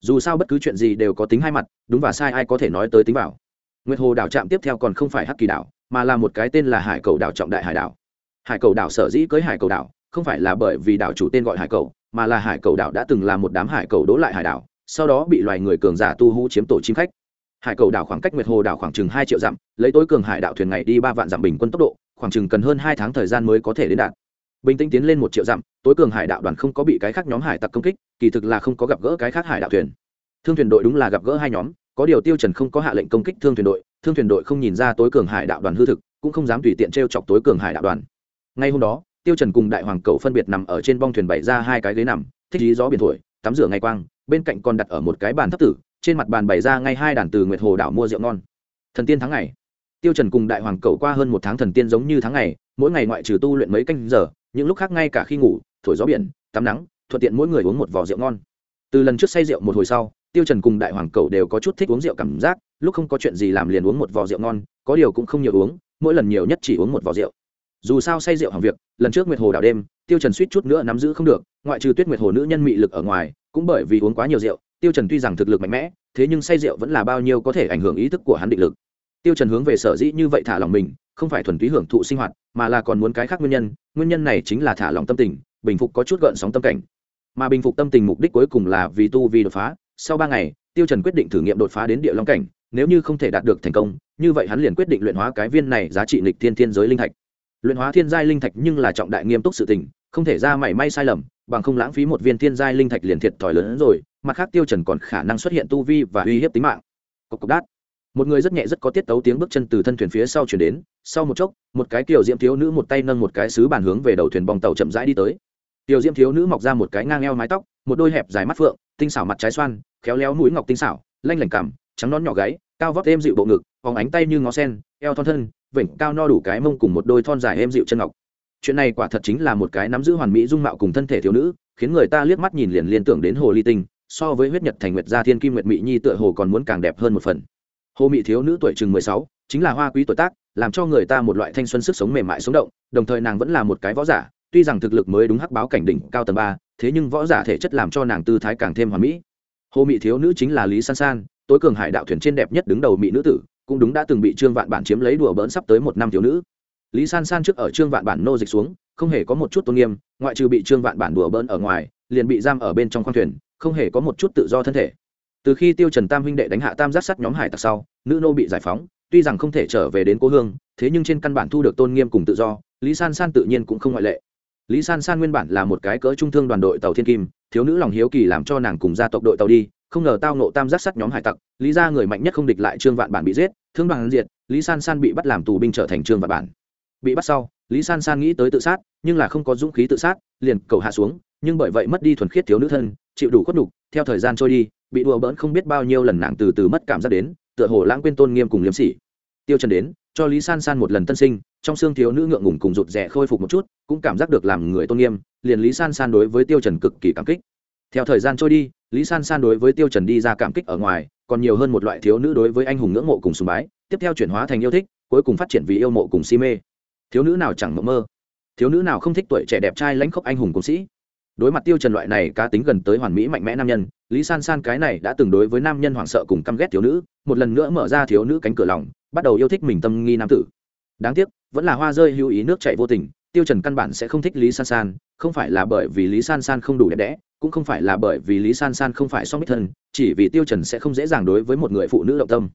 Dù sao bất cứ chuyện gì đều có tính hai mặt, đúng và sai ai có thể nói tới tính vào. Nguyệt hồ đảo trạm tiếp theo còn không phải hắc kỳ đảo, mà là một cái tên là hải cầu đảo trọng đại hải đảo. Hải cầu đảo sở dĩ cưới hải cầu đảo, không phải là bởi vì đảo chủ tên gọi hải cầu, mà là hải cầu đảo đã từng là một đám hải cầu đỗ lại hải đảo, sau đó bị loài người cường giả tu hú chiếm tổ chim khách. Hải cầu đảo khoảng cách nguyệt hồ đảo khoảng chừng hai triệu dặm, lấy tối cường hải đảo thuyền ngày đi ba vạn dặm bình quân tốc độ khoảng chừng cần hơn hai tháng thời gian mới có thể đến đạt. Bình tĩnh tiến lên một triệu dặm, tối cường hải đạo đoàn không có bị cái khác nhóm hải tặc công kích, kỳ thực là không có gặp gỡ cái khác hải đạo thuyền. Thương thuyền đội đúng là gặp gỡ hai nhóm, có điều tiêu trần không có hạ lệnh công kích thương thuyền đội, thương thuyền đội không nhìn ra tối cường hải đạo đoàn hư thực, cũng không dám tùy tiện treo chọc tối cường hải đạo đoàn. Ngay hôm đó, tiêu trần cùng đại hoàng cầu phân biệt nằm ở trên bong thuyền bày ra hai cái ghế nằm, thích lý gió biển thổi, tắm rửa ngày quang, bên cạnh còn đặt ở một cái bàn thấp tử, trên mặt bàn bày ra ngay hai đàn từ nguyệt hồ đảo mua rượu ngon. Thần tiên tháng ngày tiêu trần cùng đại hoàng cầu qua hơn một tháng thần tiên giống như tháng ngày, mỗi ngày ngoại trừ tu luyện mấy canh giờ, những lúc khác ngay cả khi ngủ, thổi gió biển, tắm nắng, thuận tiện mỗi người uống một vò rượu ngon. Từ lần trước say rượu một hồi sau, tiêu trần cùng đại hoàng cầu đều có chút thích uống rượu cảm giác, lúc không có chuyện gì làm liền uống một vò rượu ngon, có điều cũng không nhiều uống, mỗi lần nhiều nhất chỉ uống một vò rượu. Dù sao say rượu hàng việc, lần trước nguyệt hồ đảo đêm, tiêu trần suýt chút nữa nắm giữ không được, ngoại trừ tuyết nguyệt hồ nữ nhân mị lực ở ngoài, cũng bởi vì uống quá nhiều rượu, tiêu trần tuy rằng thực lực mạnh mẽ, thế nhưng say rượu vẫn là bao nhiêu có thể ảnh hưởng ý thức của hắn định lực tiêu trần hướng về sở dĩ như vậy thả lòng mình, không phải thuần túy hưởng thụ sinh hoạt, mà là còn muốn cái khác nguyên nhân nguyên nhân này chính là thả lòng tâm tình, bình phục có chút gợn sóng tâm cảnh. Mà bình phục tâm tình mục đích cuối cùng là vì tu vi đột phá, sau ba ngày, tiêu trần quyết định thử nghiệm đột phá đến địa long cảnh, nếu như không thể đạt được thành công, như vậy hắn liền quyết định luyện hóa cái viên này giá trị lịch thiên thiên giới linh thạch. Luyện hóa thiên giai linh thạch nhưng là trọng đại nghiêm túc sự tình, không thể ra mảy may sai lầm, bằng không lãng phí một viên thiên giai linh thạch liền thiệt thòi lớn hơn rồi, mặt khác tiêu trần còn khả năng xuất hiện tu vi và uy hiếp tính mạng. Cục cục đát một người rất nhẹ rất có tiết tấu tiếng bước chân từ thân thuyền phía sau chuyển đến, sau một chốc, một cái kiểu diễm thiếu nữ một tay nâng một cái sứ bàn hướng về đầu thuyền bong tàu chậm rãi đi tới. Tiểu diễm thiếu nữ mọc ra một cái ngang eo mái tóc, một đôi hẹp dài mắt phượng, tinh xảo mặt trái xoan, khéo léo mũi ngọc tinh xảo, lanh lảnh cằm, trắng nón nhỏ gáy, cao vóc êm dịu bộ ngực, phóng ánh tay như ngó sen, eo thon thân, vểnh cao no đủ cái mông cùng một đôi thon dài êm dịu chân ngọc. Chuyện này quả thật chính là một cái nắm giữ hoàn mỹ dung mạo cùng thân thể thiếu nữ, khiến người ta liếc mắt nhìn liền liên tưởng đến hồ ly tinh, so với huyết nhật thành nguyệt gia thiên kim nguyệt mỹ nhi tựa hồ còn muốn càng đẹp hơn một phần hồ Mị thiếu nữ tuổi chừng mười sáu, chính là hoa quý tuổi tác, làm cho người ta một loại thanh xuân sức sống mềm mại sống động, đồng thời nàng vẫn là một cái võ giả, tuy rằng thực lực mới đúng hắc báo cảnh đỉnh cao tầng ba, thế nhưng võ giả thể chất làm cho nàng tư thái càng thêm hoàn mỹ. Hồ Mị thiếu nữ chính là lý san san, tối cường hải đạo thuyền trên đẹp nhất đứng đầu mỹ nữ tử, cũng đúng đã từng bị trương vạn bản chiếm lấy đùa bỡn sắp tới một năm thiếu nữ. Lý san san trước ở trương vạn bản nô dịch xuống, không hề có một chút tôn nghiêm, ngoại trừ bị trương vạn bản đùa bỡn ở ngoài, liền bị giam ở bên trong khoang thuyền, không hề có một chút tự do thân thể từ khi tiêu trần tam huynh đệ đánh hạ tam giác sắt nhóm hải tặc sau, nữ nô bị giải phóng, tuy rằng không thể trở về đến cố hương, thế nhưng trên căn bản thu được tôn nghiêm cùng tự do, lý san san tự nhiên cũng không ngoại lệ. Lý san san nguyên bản là một cái cỡ trung thương đoàn đội tàu thiên kim, thiếu nữ lòng hiếu kỳ làm cho nàng cùng gia tộc đội tàu đi, không ngờ tao nộ tam giác sắt nhóm hải tặc, lý ra người mạnh nhất không địch lại trương vạn bản bị giết, thương đoàn diệt, lý san san bị bắt làm tù binh trở thành trương vạn bản. Bị bắt sau, lý san san nghĩ tới tự sát, nhưng là không có dũng khí tự sát, liền cầu hạ xuống, nhưng bởi vậy mất đi thuần khiết thiếu nữ thân chịu đủ khuất đục theo thời gian trôi đi, bị đùa bỡn không biết bao nhiêu lần nàng từ từ mất cảm giác đến, tựa hồ lãng quên tôn nghiêm cùng liêm sỉ. Tiêu trần đến, cho lý san san một lần tân sinh, trong xương thiếu nữ ngượng ngùng cùng rụt rè khôi phục một chút, cũng cảm giác được làm người tôn nghiêm, liền lý san san đối với tiêu trần cực kỳ cảm kích. Theo thời gian trôi đi, lý san san đối với tiêu trần đi ra cảm kích ở ngoài, còn nhiều hơn một loại thiếu nữ đối với anh hùng ngưỡng mộ cùng sùng bái, tiếp theo chuyển hóa thành yêu thích, cuối cùng phát triển vì yêu mộ cùng si mê. Thiếu nữ nào chẳng mộng mơ? Thiếu nữ nào không thích tuổi trẻ đẹp trai lãnh khốc anh hùng cùng sĩ? Đối mặt tiêu trần loại này cá tính gần tới hoàn mỹ mạnh mẽ nam nhân, lý san san cái này đã từng đối với nam nhân hoảng sợ cùng căm ghét thiếu nữ, một lần nữa mở ra thiếu nữ cánh cửa lòng, bắt đầu yêu thích mình tâm nghi nam tử. Đáng tiếc, vẫn là hoa rơi hữu ý nước chảy vô tình, tiêu trần căn bản sẽ không thích lý san san, không phải là bởi vì lý san san không đủ đẹp đẽ, cũng không phải là bởi vì lý san san không phải song bích thân, chỉ vì tiêu trần sẽ không dễ dàng đối với một người phụ nữ động tâm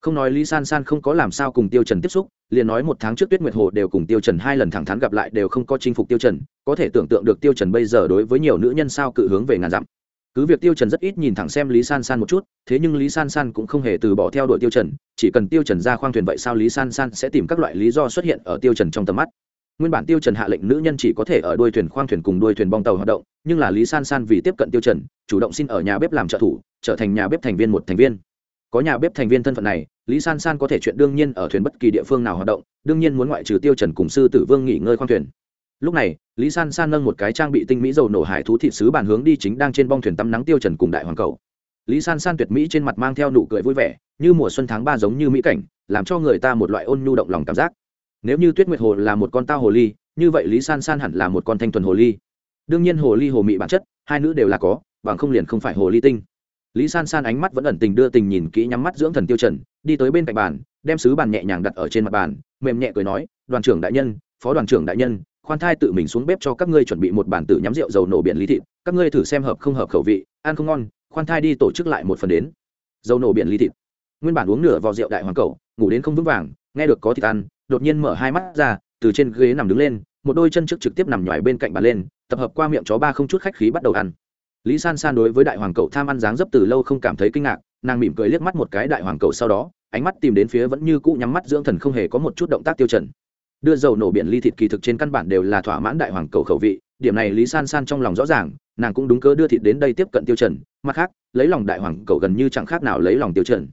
không nói lý san san không có làm sao cùng tiêu trần tiếp xúc, liền nói một tháng trước tuyết nguyệt hồ đều cùng tiêu trần hai lần thẳng thắn gặp lại đều không có chinh phục tiêu trần, có thể tưởng tượng được tiêu trần bây giờ đối với nhiều nữ nhân sao cự hướng về ngàn dặm. Cứ việc tiêu trần rất ít nhìn thẳng xem lý san san một chút, thế nhưng lý san san cũng không hề từ bỏ theo đuổi tiêu trần, chỉ cần tiêu trần ra khoang thuyền vậy sao lý san san sẽ tìm các loại lý do xuất hiện ở tiêu trần trong tầm mắt. Nguyên bản tiêu trần hạ lệnh nữ nhân chỉ có thể ở đuôi thuyền khoang thuyền cùng đuôi thuyền bong tàu hoạt động, nhưng là lý san san vì tiếp cận tiêu trần, chủ động xin ở nhà bếp làm trợ thủ, trở thành nhà bếp thành viên một thành viên có nhà bếp thành viên thân phận này, lý san san có thể chuyện đương nhiên ở thuyền bất kỳ địa phương nào hoạt động, đương nhiên muốn ngoại trừ tiêu trần cùng sư tử vương nghỉ ngơi khoang thuyền. Lúc này, lý san san nâng một cái trang bị tinh mỹ dầu nổ hải thú thị sứ bàn hướng đi chính đang trên bong thuyền tắm nắng tiêu trần cùng đại hoàng cầu. Lý san san tuyệt mỹ trên mặt mang theo nụ cười vui vẻ, như mùa xuân tháng ba giống như mỹ cảnh, làm cho người ta một loại ôn nhu động lòng cảm giác. Nếu như tuyết nguyệt hồ là một con tao hồ ly, như vậy lý san san hẳn là một con thanh thuần hồ ly. Đương nhiên hồ ly hồ mị bản chất, hai nữ đều là có, bằng không liền không phải hồ ly tinh lý san san ánh mắt vẫn ẩn tình đưa tình nhìn kỹ nhắm mắt dưỡng thần tiêu trần, đi tới bên cạnh bàn, đem sứ bàn nhẹ nhàng đặt ở trên mặt bàn, mềm nhẹ cười nói, đoàn trưởng đại nhân, phó đoàn trưởng đại nhân, khoan thai tự mình xuống bếp cho các ngươi chuẩn bị một bàn tử nhắm rượu dầu nổ biển lý thịt, các ngươi thử xem hợp không hợp khẩu vị, ăn không ngon, khoan thai đi tổ chức lại một phần đến. Dầu nổ biển lý thịt. Nguyên bản uống nửa vò rượu đại hoàng cầu, ngủ đến không vững vàng, nghe được có thịt ăn, đột nhiên mở hai mắt ra, từ trên ghế nằm đứng lên, một đôi chân trước trực tiếp nằm nhòi bên cạnh bàn lên, tập hợp qua miệng chó ba không chút khách khí bắt đầu ăn lý san san đối với đại hoàng Cậu tham ăn dáng dấp từ lâu không cảm thấy kinh ngạc, nàng mỉm cười liếc mắt một cái đại hoàng Cậu sau đó, ánh mắt tìm đến phía vẫn như cũ nhắm mắt dưỡng thần không hề có một chút động tác tiêu chuẩn đưa dầu nổ biển ly thịt kỳ thực trên căn bản đều là thỏa mãn đại hoàng cầu khẩu vị, điểm này lý san san trong lòng rõ ràng, nàng cũng đúng cớ đưa thịt đến đây tiếp cận tiêu chuẩn mặt khác, lấy lòng đại hoàng cầu gần như chẳng khác nào lấy lòng tiêu chuẩn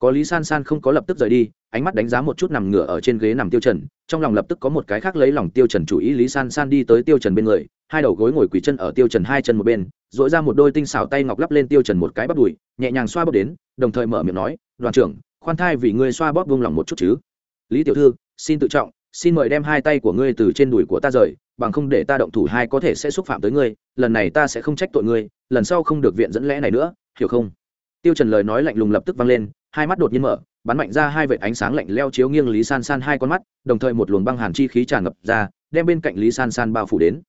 có lý san san không có lập tức rời đi ánh mắt đánh giá một chút nằm ngửa ở trên ghế nằm tiêu trần, trong lòng lập tức có một cái khác lấy lòng tiêu trần chủ ý lý san san đi tới tiêu trần bên người, hai đầu gối ngồi quỳ chân ở tiêu trần hai chân một bên dội ra một đôi tinh xảo tay ngọc lắp lên tiêu trần một cái bắp đùi, nhẹ nhàng xoa bóp đến, đồng thời mở miệng nói, đoàn trưởng, khoan thai vì ngươi xoa bóp buông lòng một chút chứ. Lý tiểu thư, xin tự trọng, xin mời đem hai tay của ngươi từ trên đùi của ta rời, bằng không để ta động thủ hai có thể sẽ xúc phạm tới ngươi, lần này ta sẽ không trách tội ngươi, lần sau không được viện dẫn lẽ này nữa, hiểu không? Tiêu trần lời nói lạnh lùng lập tức vang lên, hai mắt đột nhiên mở bắn mạnh ra hai vệt ánh sáng lạnh leo chiếu nghiêng lý san san hai con mắt, đồng thời một luồng băng hàn chi khí tràn ngập ra, đem bên cạnh lý san san bao phủ đến.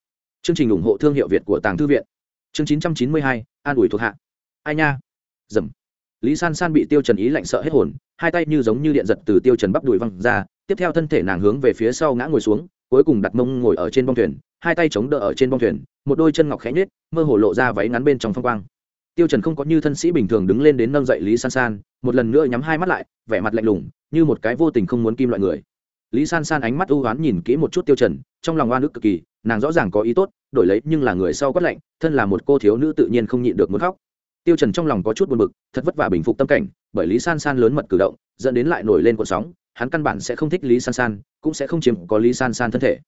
Chương trình ủng hộ thương hiệu việt của tàng thư viện. Chương chín trăm chín mươi hai, an ủi thuộc hạ. Ai nha? Dầm. Lý san san bị tiêu trần ý lạnh sợ hết hồn, hai tay như giống như điện giật từ tiêu trần bắp đùi văng ra, tiếp theo thân thể nàng hướng về phía sau ngã ngồi xuống, cuối cùng đặt mông ngồi ở trên bong thuyền, hai tay chống đỡ ở trên bong thuyền, một đôi chân ngọc khẽ nhếch, mơ hồ lộ ra váy ngắn bên trong phong quang tiêu trần không có như thân sĩ bình thường đứng lên đến nâng dậy lý san san, một lần nữa nhắm hai mắt lại, vẻ mặt lạnh lùng, như một cái vô tình không muốn kim loại người. Lý san san ánh mắt ưu ám nhìn kỹ một chút tiêu trần, trong lòng oan ức cực kỳ, nàng rõ ràng có ý tốt, đổi lấy nhưng là người sau quát lạnh, thân là một cô thiếu nữ tự nhiên không nhịn được muốn khóc. Tiêu trần trong lòng có chút buồn bực, thật vất vả bình phục tâm cảnh, bởi lý san san lớn mật cử động, dẫn đến lại nổi lên cuộn sóng, hắn căn bản sẽ không thích lý san san, cũng sẽ không chiếm có lý san san thân thể.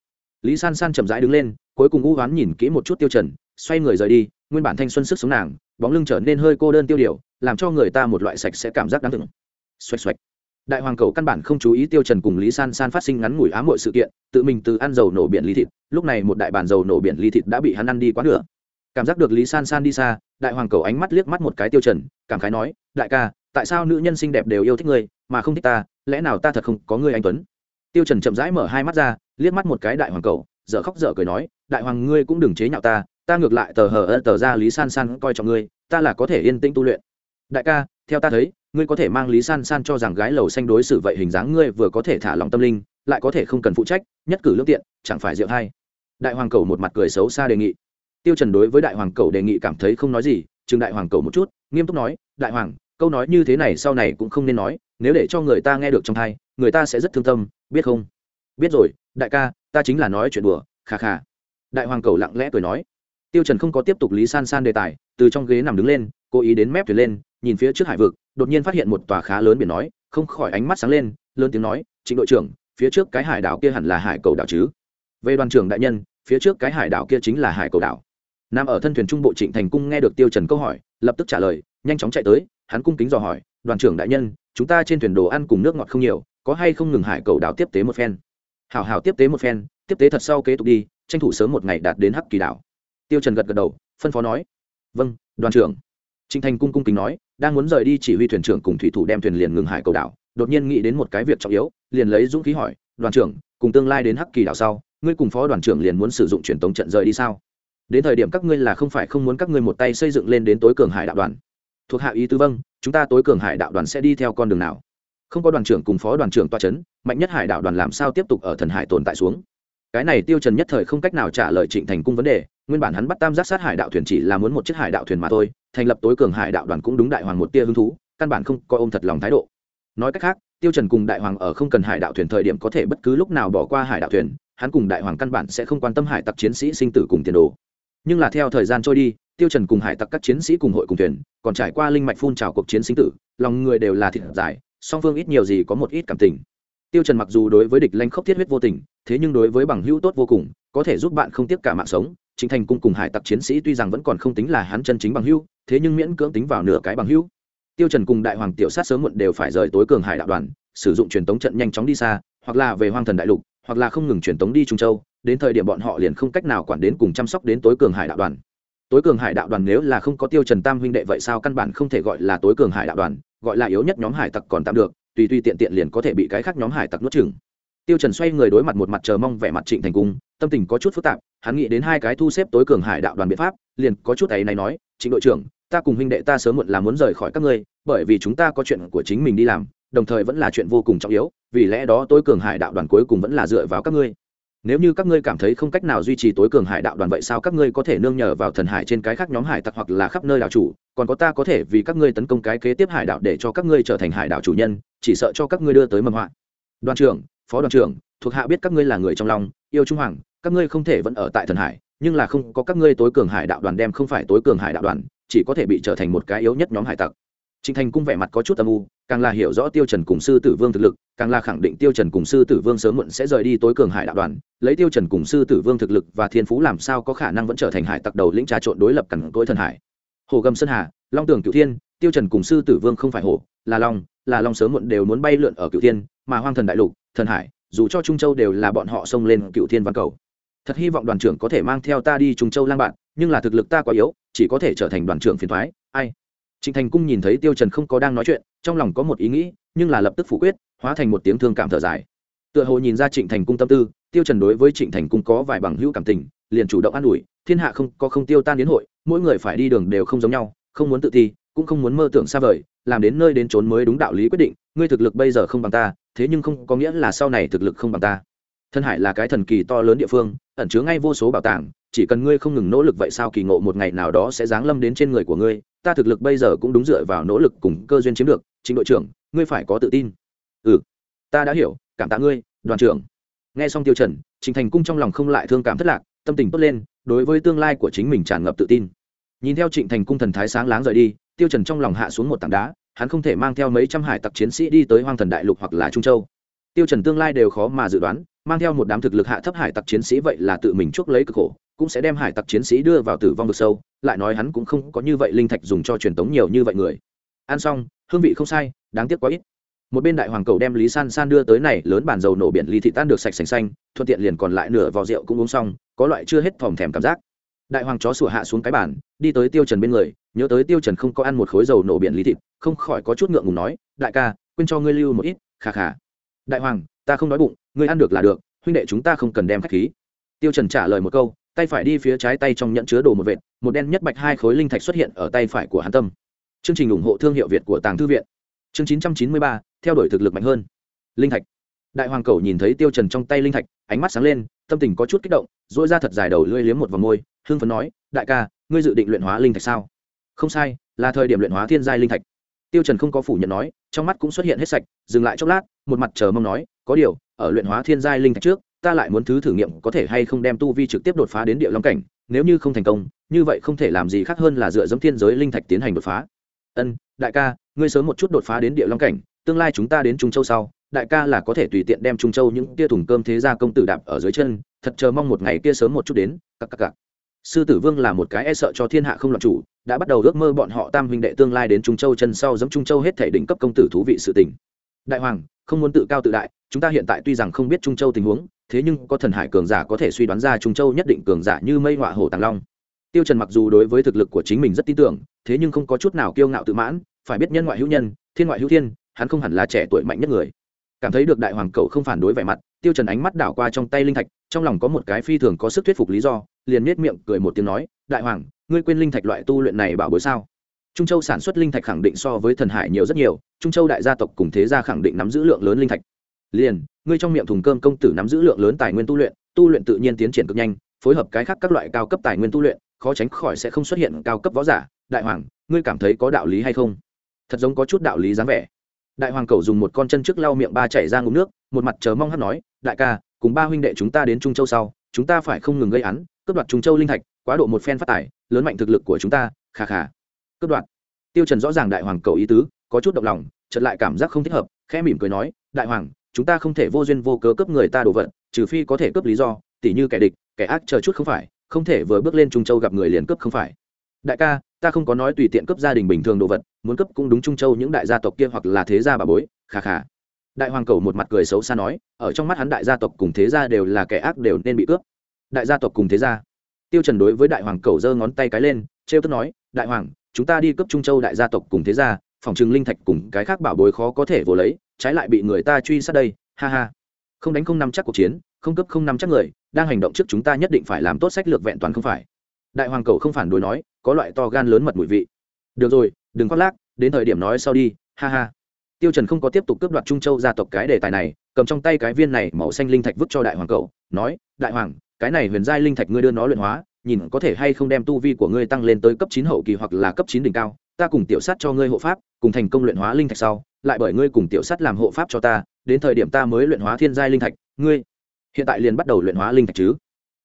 Lý san san chậm rãi đứng lên cuối cùng u ám nhìn kỹ một chút tiêu trần, xoay người rời đi, nguyên bản thanh xuân sức sống nàng, bóng lưng trở nên hơi cô đơn tiêu điều, làm cho người ta một loại sạch sẽ cảm giác đáng thương. Xoạch xoạch. Đại hoàng cầu căn bản không chú ý tiêu trần cùng lý san san phát sinh ngắn ngủi ám muội sự kiện, tự mình từ ăn dầu nổ biển ly thịt, lúc này một đại bàn dầu nổ biển ly thịt đã bị hắn ăn đi quá nửa. Cảm giác được lý san san đi xa, đại hoàng cầu ánh mắt liếc mắt một cái tiêu trần, cảm khái nói, đại ca, tại sao nữ nhân xinh đẹp đều yêu thích ngươi, mà không thích ta, lẽ nào ta thật không có ngươi anh tuấn? Tiêu trần chậm rãi mở hai mắt ra, liếc mắt một cái đại hoàng cầu, dở khóc dở cười nói đại hoàng ngươi cũng đừng chế nhạo ta ta ngược lại tờ hờ ơ tờ ra lý san san coi trọng ngươi, ta là có thể yên tĩnh tu luyện. Đại ca, theo ta thấy, ngươi có thể mang lý san san cho rằng gái lầu xanh đối xử vậy hình dáng ngươi vừa có thể thả lòng tâm linh, lại có thể không cần phụ trách, nhất cử lương tiện, chẳng phải diệu hay. Đại hoàng cầu một mặt cười xấu xa đề nghị. Tiêu trần đối với đại hoàng cầu đề nghị cảm thấy không nói gì, chừng đại hoàng cầu một chút, nghiêm túc nói, đại hoàng, câu nói như thế này sau này cũng không nên nói, nếu để cho người ta nghe được trong thai người ta sẽ rất thương tâm, biết không? Biết rồi, đại ca, ta chính là nói chuyện đùa, kha kha đại hoàng cầu lặng lẽ cười nói. Tiêu trần không có tiếp tục lý san san đề tài, từ trong ghế nằm đứng lên, cố ý đến mép thuyền lên, nhìn phía trước hải vực, đột nhiên phát hiện một tòa khá lớn biển nói, không khỏi ánh mắt sáng lên, lớn tiếng nói, trịnh đội trưởng, phía trước cái hải đảo kia hẳn là hải cầu đảo chứ? Về đoàn trưởng đại nhân, phía trước cái hải đảo kia chính là hải cầu đảo. Nằm ở thân thuyền trung bộ trịnh thành cung nghe được tiêu trần câu hỏi, lập tức trả lời, nhanh chóng chạy tới, hắn cung kính dò hỏi, đoàn trưởng đại nhân, chúng ta trên thuyền đồ ăn cùng nước ngọt không nhiều, có hay không ngừng hải cầu đảo tiếp tế một phen? Hảo hảo tiếp tế một phen, tiếp tế thật sau kế tục đi tranh thủ sớm một ngày đạt đến hắc kỳ đảo. Tiêu trần gật gật đầu, phân phó nói vâng đoàn trưởng. Trịnh thành cung cung kính nói, đang muốn rời đi chỉ huy thuyền trưởng cùng thủy thủ đem thuyền liền ngừng hải cầu đảo, đột nhiên nghĩ đến một cái việc trọng yếu, liền lấy dũng khí hỏi, đoàn trưởng, cùng tương lai đến hắc kỳ đảo sau, ngươi cùng phó đoàn trưởng liền muốn sử dụng truyền tống trận rời đi sao? Đến thời điểm các ngươi là không phải không muốn các ngươi một tay xây dựng lên đến tối cường hải đạo đoàn. Thuộc hạ ý tư vâng chúng ta tối cường hải đạo đoàn sẽ đi theo con đường nào? Không có đoàn trưởng cùng phó đoàn trưởng toa c h ấ n mạnh nhất hải đạo đoàn làm sao tiếp tục ở thần hải tồn tại xuống? Cái này tiêu trần nhất thời không cách nào trả lời trịnh thành cung vấn đề, nguyên bản hắn bắt tam giác sát hải đạo thuyền chỉ là muốn một chiếc hải đạo thuyền mà thôi, thành lập tối cường hải đạo đoàn cũng đúng đại hoàng một tia hứng thú, căn bản không coi ôm thật lòng thái độ. Nói cách khác, tiêu trần cùng đại hoàng ở không cần hải đạo thuyền thời điểm có thể bất cứ lúc nào bỏ qua hải đạo thuyền, hắn cùng đại hoàng căn bản sẽ không quan tâm hải tặc chiến sĩ sinh tử cùng tiền đồ. Nhưng là theo thời gian trôi đi, tiêu trần cùng hải tặc các chiến sĩ cùng hội cùng thuyền, còn trải qua linh mạch phun trào cuộc chiến sinh tử, lòng người đều là thịt dài, song phương ít nhiều gì có một ít cảm tình. Tiêu trần mặc dù đối với địch lanh khốc thiết huyết vô tình thế nhưng đối với bằng hữu tốt vô cùng, có thể giúp bạn không tiếc cả mạng sống. Chính thành cung cùng hải tặc chiến sĩ tuy rằng vẫn còn không tính là hắn chân chính bằng hữu, thế nhưng miễn cưỡng tính vào nửa cái bằng hữu. Tiêu trần cùng đại hoàng tiểu sát sớm muộn đều phải rời tối cường hải đạo đoàn, sử dụng truyền tống trận nhanh chóng đi xa, hoặc là về hoang thần đại lục, hoặc là không ngừng truyền tống đi trung châu, đến thời điểm bọn họ liền không cách nào quản đến cùng chăm sóc đến tối cường hải đạo đoàn. Tối cường hải đạo đoàn nếu là không có tiêu trần tam huynh đệ vậy sao căn bản không thể gọi là tối cường hải đạo đoàn, gọi là yếu nhất nhóm hải tặc còn tạm được, tùy tùy tiện tiện liền có thể bị cái khác nhóm hải tặc nuốt chửng tiêu trần xoay người đối mặt một mặt chờ mong vẻ mặt trịnh thành cung, tâm tình có chút phức tạp, hắn nghĩ đến hai cái thu xếp tối cường hải đạo đoàn biện pháp, liền có chút ấy này nói, trịnh đội trưởng, ta cùng huynh đệ ta sớm muộn là muốn rời khỏi các ngươi, bởi vì chúng ta có chuyện của chính mình đi làm, đồng thời vẫn là chuyện vô cùng trọng yếu, vì lẽ đó tối cường hải đạo đoàn cuối cùng vẫn là dựa vào các ngươi. Nếu như các ngươi cảm thấy không cách nào duy trì tối cường hải đạo đoàn vậy sao các ngươi có thể nương nhờ vào thần hải trên cái khác nhóm hải tặc hoặc là khắp nơi đảo chủ, còn có ta có thể vì các ngươi tấn công cái kế tiếp hải đạo để cho các ngươi trở thành hải đạo chủ nhân, chỉ sợ cho các ngươi đưa tới mầm họa. Đoàn trưởng phó đoàn trưởng thuộc hạ biết các ngươi là người trong lòng yêu trung hoàng các ngươi không thể vẫn ở tại thần hải nhưng là không có các ngươi tối cường hải đạo đoàn đem không phải tối cường hải đạo đoàn chỉ có thể bị trở thành một cái yếu nhất nhóm hải tặc Trịnh Thành cung vẻ mặt có chút âm u, càng là hiểu rõ Tiêu Trần cùng sư tử vương thực lực, càng là khẳng định Tiêu Trần cùng sư tử vương sớm muộn sẽ rời đi tối cường hải đạo đoàn, lấy Tiêu Trần cùng sư tử vương thực lực và thiên phú làm sao có khả năng vẫn trở thành hải tặc đầu lĩnh trà trộn đối lập cẩn tối thần hải. Hồ gầm sơn hà, long tường cửu thiên, Tiêu Trần cùng sư tử vương không phải hổ, là long, là long sớm muộn đều muốn bay lượn ở cửu thiên, mà hoang thần đại lục, thần hải, dù cho trung châu đều là bọn họ xông lên Cựu thiên văn cầu. Thật hy vọng đoàn trưởng có thể mang theo ta đi trung châu lang bạn, nhưng là thực lực ta quá yếu, chỉ có thể trở thành đoàn trưởng phiền thoái ai trịnh thành cung nhìn thấy tiêu trần không có đang nói chuyện trong lòng có một ý nghĩ nhưng là lập tức phủ quyết hóa thành một tiếng thương cảm thở dài tựa hồ nhìn ra trịnh thành cung tâm tư tiêu trần đối với trịnh thành cung có vài bằng hữu cảm tình liền chủ động an ủi thiên hạ không có không tiêu tan đến hội mỗi người phải đi đường đều không giống nhau không muốn tự thi cũng không muốn mơ tưởng xa vời làm đến nơi đến trốn mới đúng đạo lý quyết định ngươi thực lực bây giờ không bằng ta thế nhưng không có nghĩa là sau này thực lực không bằng ta. Thân hải là cái thần kỳ to lớn địa phương, ẩn chứa ngay vô số bảo tàng, chỉ cần ngươi không ngừng nỗ lực vậy sao kỳ ngộ một ngày nào đó sẽ giáng lâm đến trên người của ngươi, ta thực lực bây giờ cũng đúng dựa vào nỗ lực cùng cơ duyên chiếm được, chính đội trưởng, ngươi phải có tự tin. Ừ ta đã hiểu, cảm tạ ngươi, đoàn trưởng. Nghe xong tiêu trần, trình thành cung trong lòng không lại thương cảm thất lạc, tâm tình tốt lên, đối với tương lai của chính mình tràn ngập tự tin. Nhìn theo trịnh thành cung thần thái sáng láng rời đi, tiêu trần trong lòng hạ xuống một tảng đá hắn không thể mang theo mấy trăm hải tặc chiến sĩ đi tới hoang thần đại lục hoặc là trung châu. Tiêu trần tương lai đều khó mà dự đoán, mang theo một đám thực lực hạ thấp hải tặc chiến sĩ vậy là tự mình chuốc lấy cực khổ, cũng sẽ đem hải tặc chiến sĩ đưa vào tử vong vực sâu, lại nói hắn cũng không có như vậy linh thạch dùng cho truyền tống nhiều như vậy người. Ăn xong, hương vị không sai, đáng tiếc quá ít. Một bên đại hoàng cầu đem lý san san đưa tới này, lớn bàn dầu nổ biển ly thị tan được sạch sành xanh, thuận tiện liền còn lại nửa vò rượu cũng uống xong, có loại chưa hết thòm thèm cảm giác đại hoàng chó sủa hạ xuống cái bàn đi tới tiêu trần bên người nhớ tới tiêu trần không có ăn một khối dầu nổ biển Lý thịt không khỏi có chút ngượng ngùng nói đại ca quên cho ngươi lưu một ít khà khà đại hoàng ta không đói bụng ngươi ăn được là được huynh đệ chúng ta không cần đem khách khí. Tiêu trần trả lời một câu tay phải đi phía trái tay trong nhận chứa đồ một vệt một đen nhất bạch hai khối linh thạch xuất hiện ở tay phải của hắn tâm. Chương trình ủng hộ thương hiệu việt của tàng thư viện. Chương 993, theo đuổi thực lực mạnh hơn. Linh thạch. Đại hoàng cầu nhìn thấy tiêu trần trong tay linh thạch ánh mắt sáng lên tâm tình có chút kích động dỗi ra thật dài đầu lưỡi liếm một vòng môi hương phấn nói, đại ca, ngươi dự định luyện hóa linh thạch sao? Không sai, là thời điểm luyện hóa thiên giai linh thạch. Tiêu trần không có phủ nhận nói, trong mắt cũng xuất hiện hết sạch, dừng lại chốc lát, một mặt chờ mong nói, có điều, ở luyện hóa thiên giai linh thạch trước, ta lại muốn thứ thử nghiệm có thể hay không đem tu vi trực tiếp đột phá đến địa long cảnh, nếu như không thành công, như vậy không thể làm gì khác hơn là dựa dẫm thiên giới linh thạch tiến hành đột phá. Ân, đại ca, ngươi sớm một chút đột phá đến địa long cảnh, tương lai chúng ta đến trung châu sau đại ca là có thể tùy tiện đem trung châu những tia thùng cơm thế gia công tử đạp ở dưới chân, thật chờ mong một ngày kia sớm một chút đến, cặc cặc cặc. Sư tử vương là một cái e sợ cho thiên hạ không loạn chủ, đã bắt đầu ước mơ bọn họ tam huynh đệ tương lai đến trung châu chân sau giống trung châu hết thể đỉnh cấp công tử thú vị sự tình. Đại hoàng, không muốn tự cao tự đại, chúng ta hiện tại tuy rằng không biết trung châu tình huống, thế nhưng có thần hải cường giả có thể suy đoán ra trung châu nhất định cường giả như mây họa hồ tàng long. Tiêu trần mặc dù đối với thực lực của chính mình rất tin tưởng, thế nhưng không có chút nào kiêu ngạo tự mãn, phải biết nhân ngoại hữu nhân, thiên ngoại hữu thiên, hắn không hẳn là trẻ tuổi mạnh nhất người cảm thấy được đại hoàng cậu không phản đối vẻ mặt, tiêu trần ánh mắt đảo qua trong tay linh thạch, trong lòng có một cái phi thường có sức thuyết phục lý do, liền nét miệng cười một tiếng nói, đại hoàng, ngươi quên linh thạch loại tu luyện này bảo bối sao? Trung châu sản xuất linh thạch khẳng định so với thần hải nhiều rất nhiều, trung châu đại gia tộc cùng thế gia khẳng định nắm giữ lượng lớn linh thạch. Liền, ngươi trong miệng thùng cơm công tử nắm giữ lượng lớn tài nguyên tu luyện tu luyện tự nhiên tiến triển cực nhanh, phối hợp cái khác các loại cao cấp tài nguyên tu luyện, khó tránh khỏi sẽ không xuất hiện cao cấp võ giả. Đại hoàng, ngươi cảm thấy có đạo lý hay không? Thật giống có chút đạo lý dáng vẻ đại hoàng cầu dùng một con chân trước lau miệng ba chảy ra ngụm nước, một mặt chờ mong hát nói, đại ca, cùng ba huynh đệ chúng ta đến trung châu sau, chúng ta phải không ngừng gây án, cướp đoạt trung châu linh thạch, quá độ một phen phát tài, lớn mạnh thực lực của chúng ta khà khà cướp đoạt. Tiêu trần rõ ràng đại hoàng cầu ý tứ, có chút động lòng, chợt lại cảm giác không thích hợp, khẽ mỉm cười nói, đại hoàng, chúng ta không thể vô duyên vô cớ cướp người ta đồ vật, trừ phi có thể cướp lý do, tỉ như kẻ địch, kẻ ác chờ chút không phải, không thể vừa bước lên trung châu gặp người liền cướp không phải. Đại ca ta không có nói tùy tiện cấp gia đình bình thường đồ vật, muốn cấp cũng đúng trung châu những đại gia tộc kia hoặc là thế gia bà bối khà khà đại hoàng cầu một mặt cười xấu xa nói, ở trong mắt hắn đại gia tộc cùng thế gia đều là kẻ ác đều nên bị cướp. Đại gia tộc cùng thế gia? Tiêu trần đối với đại hoàng cầu giơ ngón tay cái lên treo tức nói, đại hoàng, chúng ta đi cấp trung châu đại gia tộc cùng thế gia, phòng trường linh thạch cùng cái khác bảo bối khó có thể vô lấy, trái lại bị người ta truy sát đây, ha ha. Không đánh không nắm chắc cuộc chiến, không cấp không nắm chắc người, đang hành động trước chúng ta nhất định phải làm tốt sách lược vẹn toàn không phải đại hoàng cầu không phản đối nói, có loại to gan lớn mật mùi vị. Được rồi, đừng khoác lác, đến thời điểm nói sau đi, ha ha. Tiêu trần không có tiếp tục cướp đoạt trung châu gia tộc cái đề tài này, cầm trong tay cái viên này màu xanh linh thạch vứt cho đại hoàng cầu, nói, đại hoàng, cái này huyền giai linh thạch ngươi đưa nó luyện hóa, nhìn có thể hay không đem tu vi của ngươi tăng lên tới cấp chín hậu kỳ hoặc là cấp chín đỉnh cao, ta cùng tiểu sát cho ngươi hộ pháp, cùng thành công luyện hóa linh thạch sau, lại bởi ngươi cùng tiểu sát làm hộ pháp cho ta, đến thời điểm ta mới luyện hóa thiên giai linh thạch, ngươi hiện tại liền bắt đầu luyện hóa linh thạch chứ?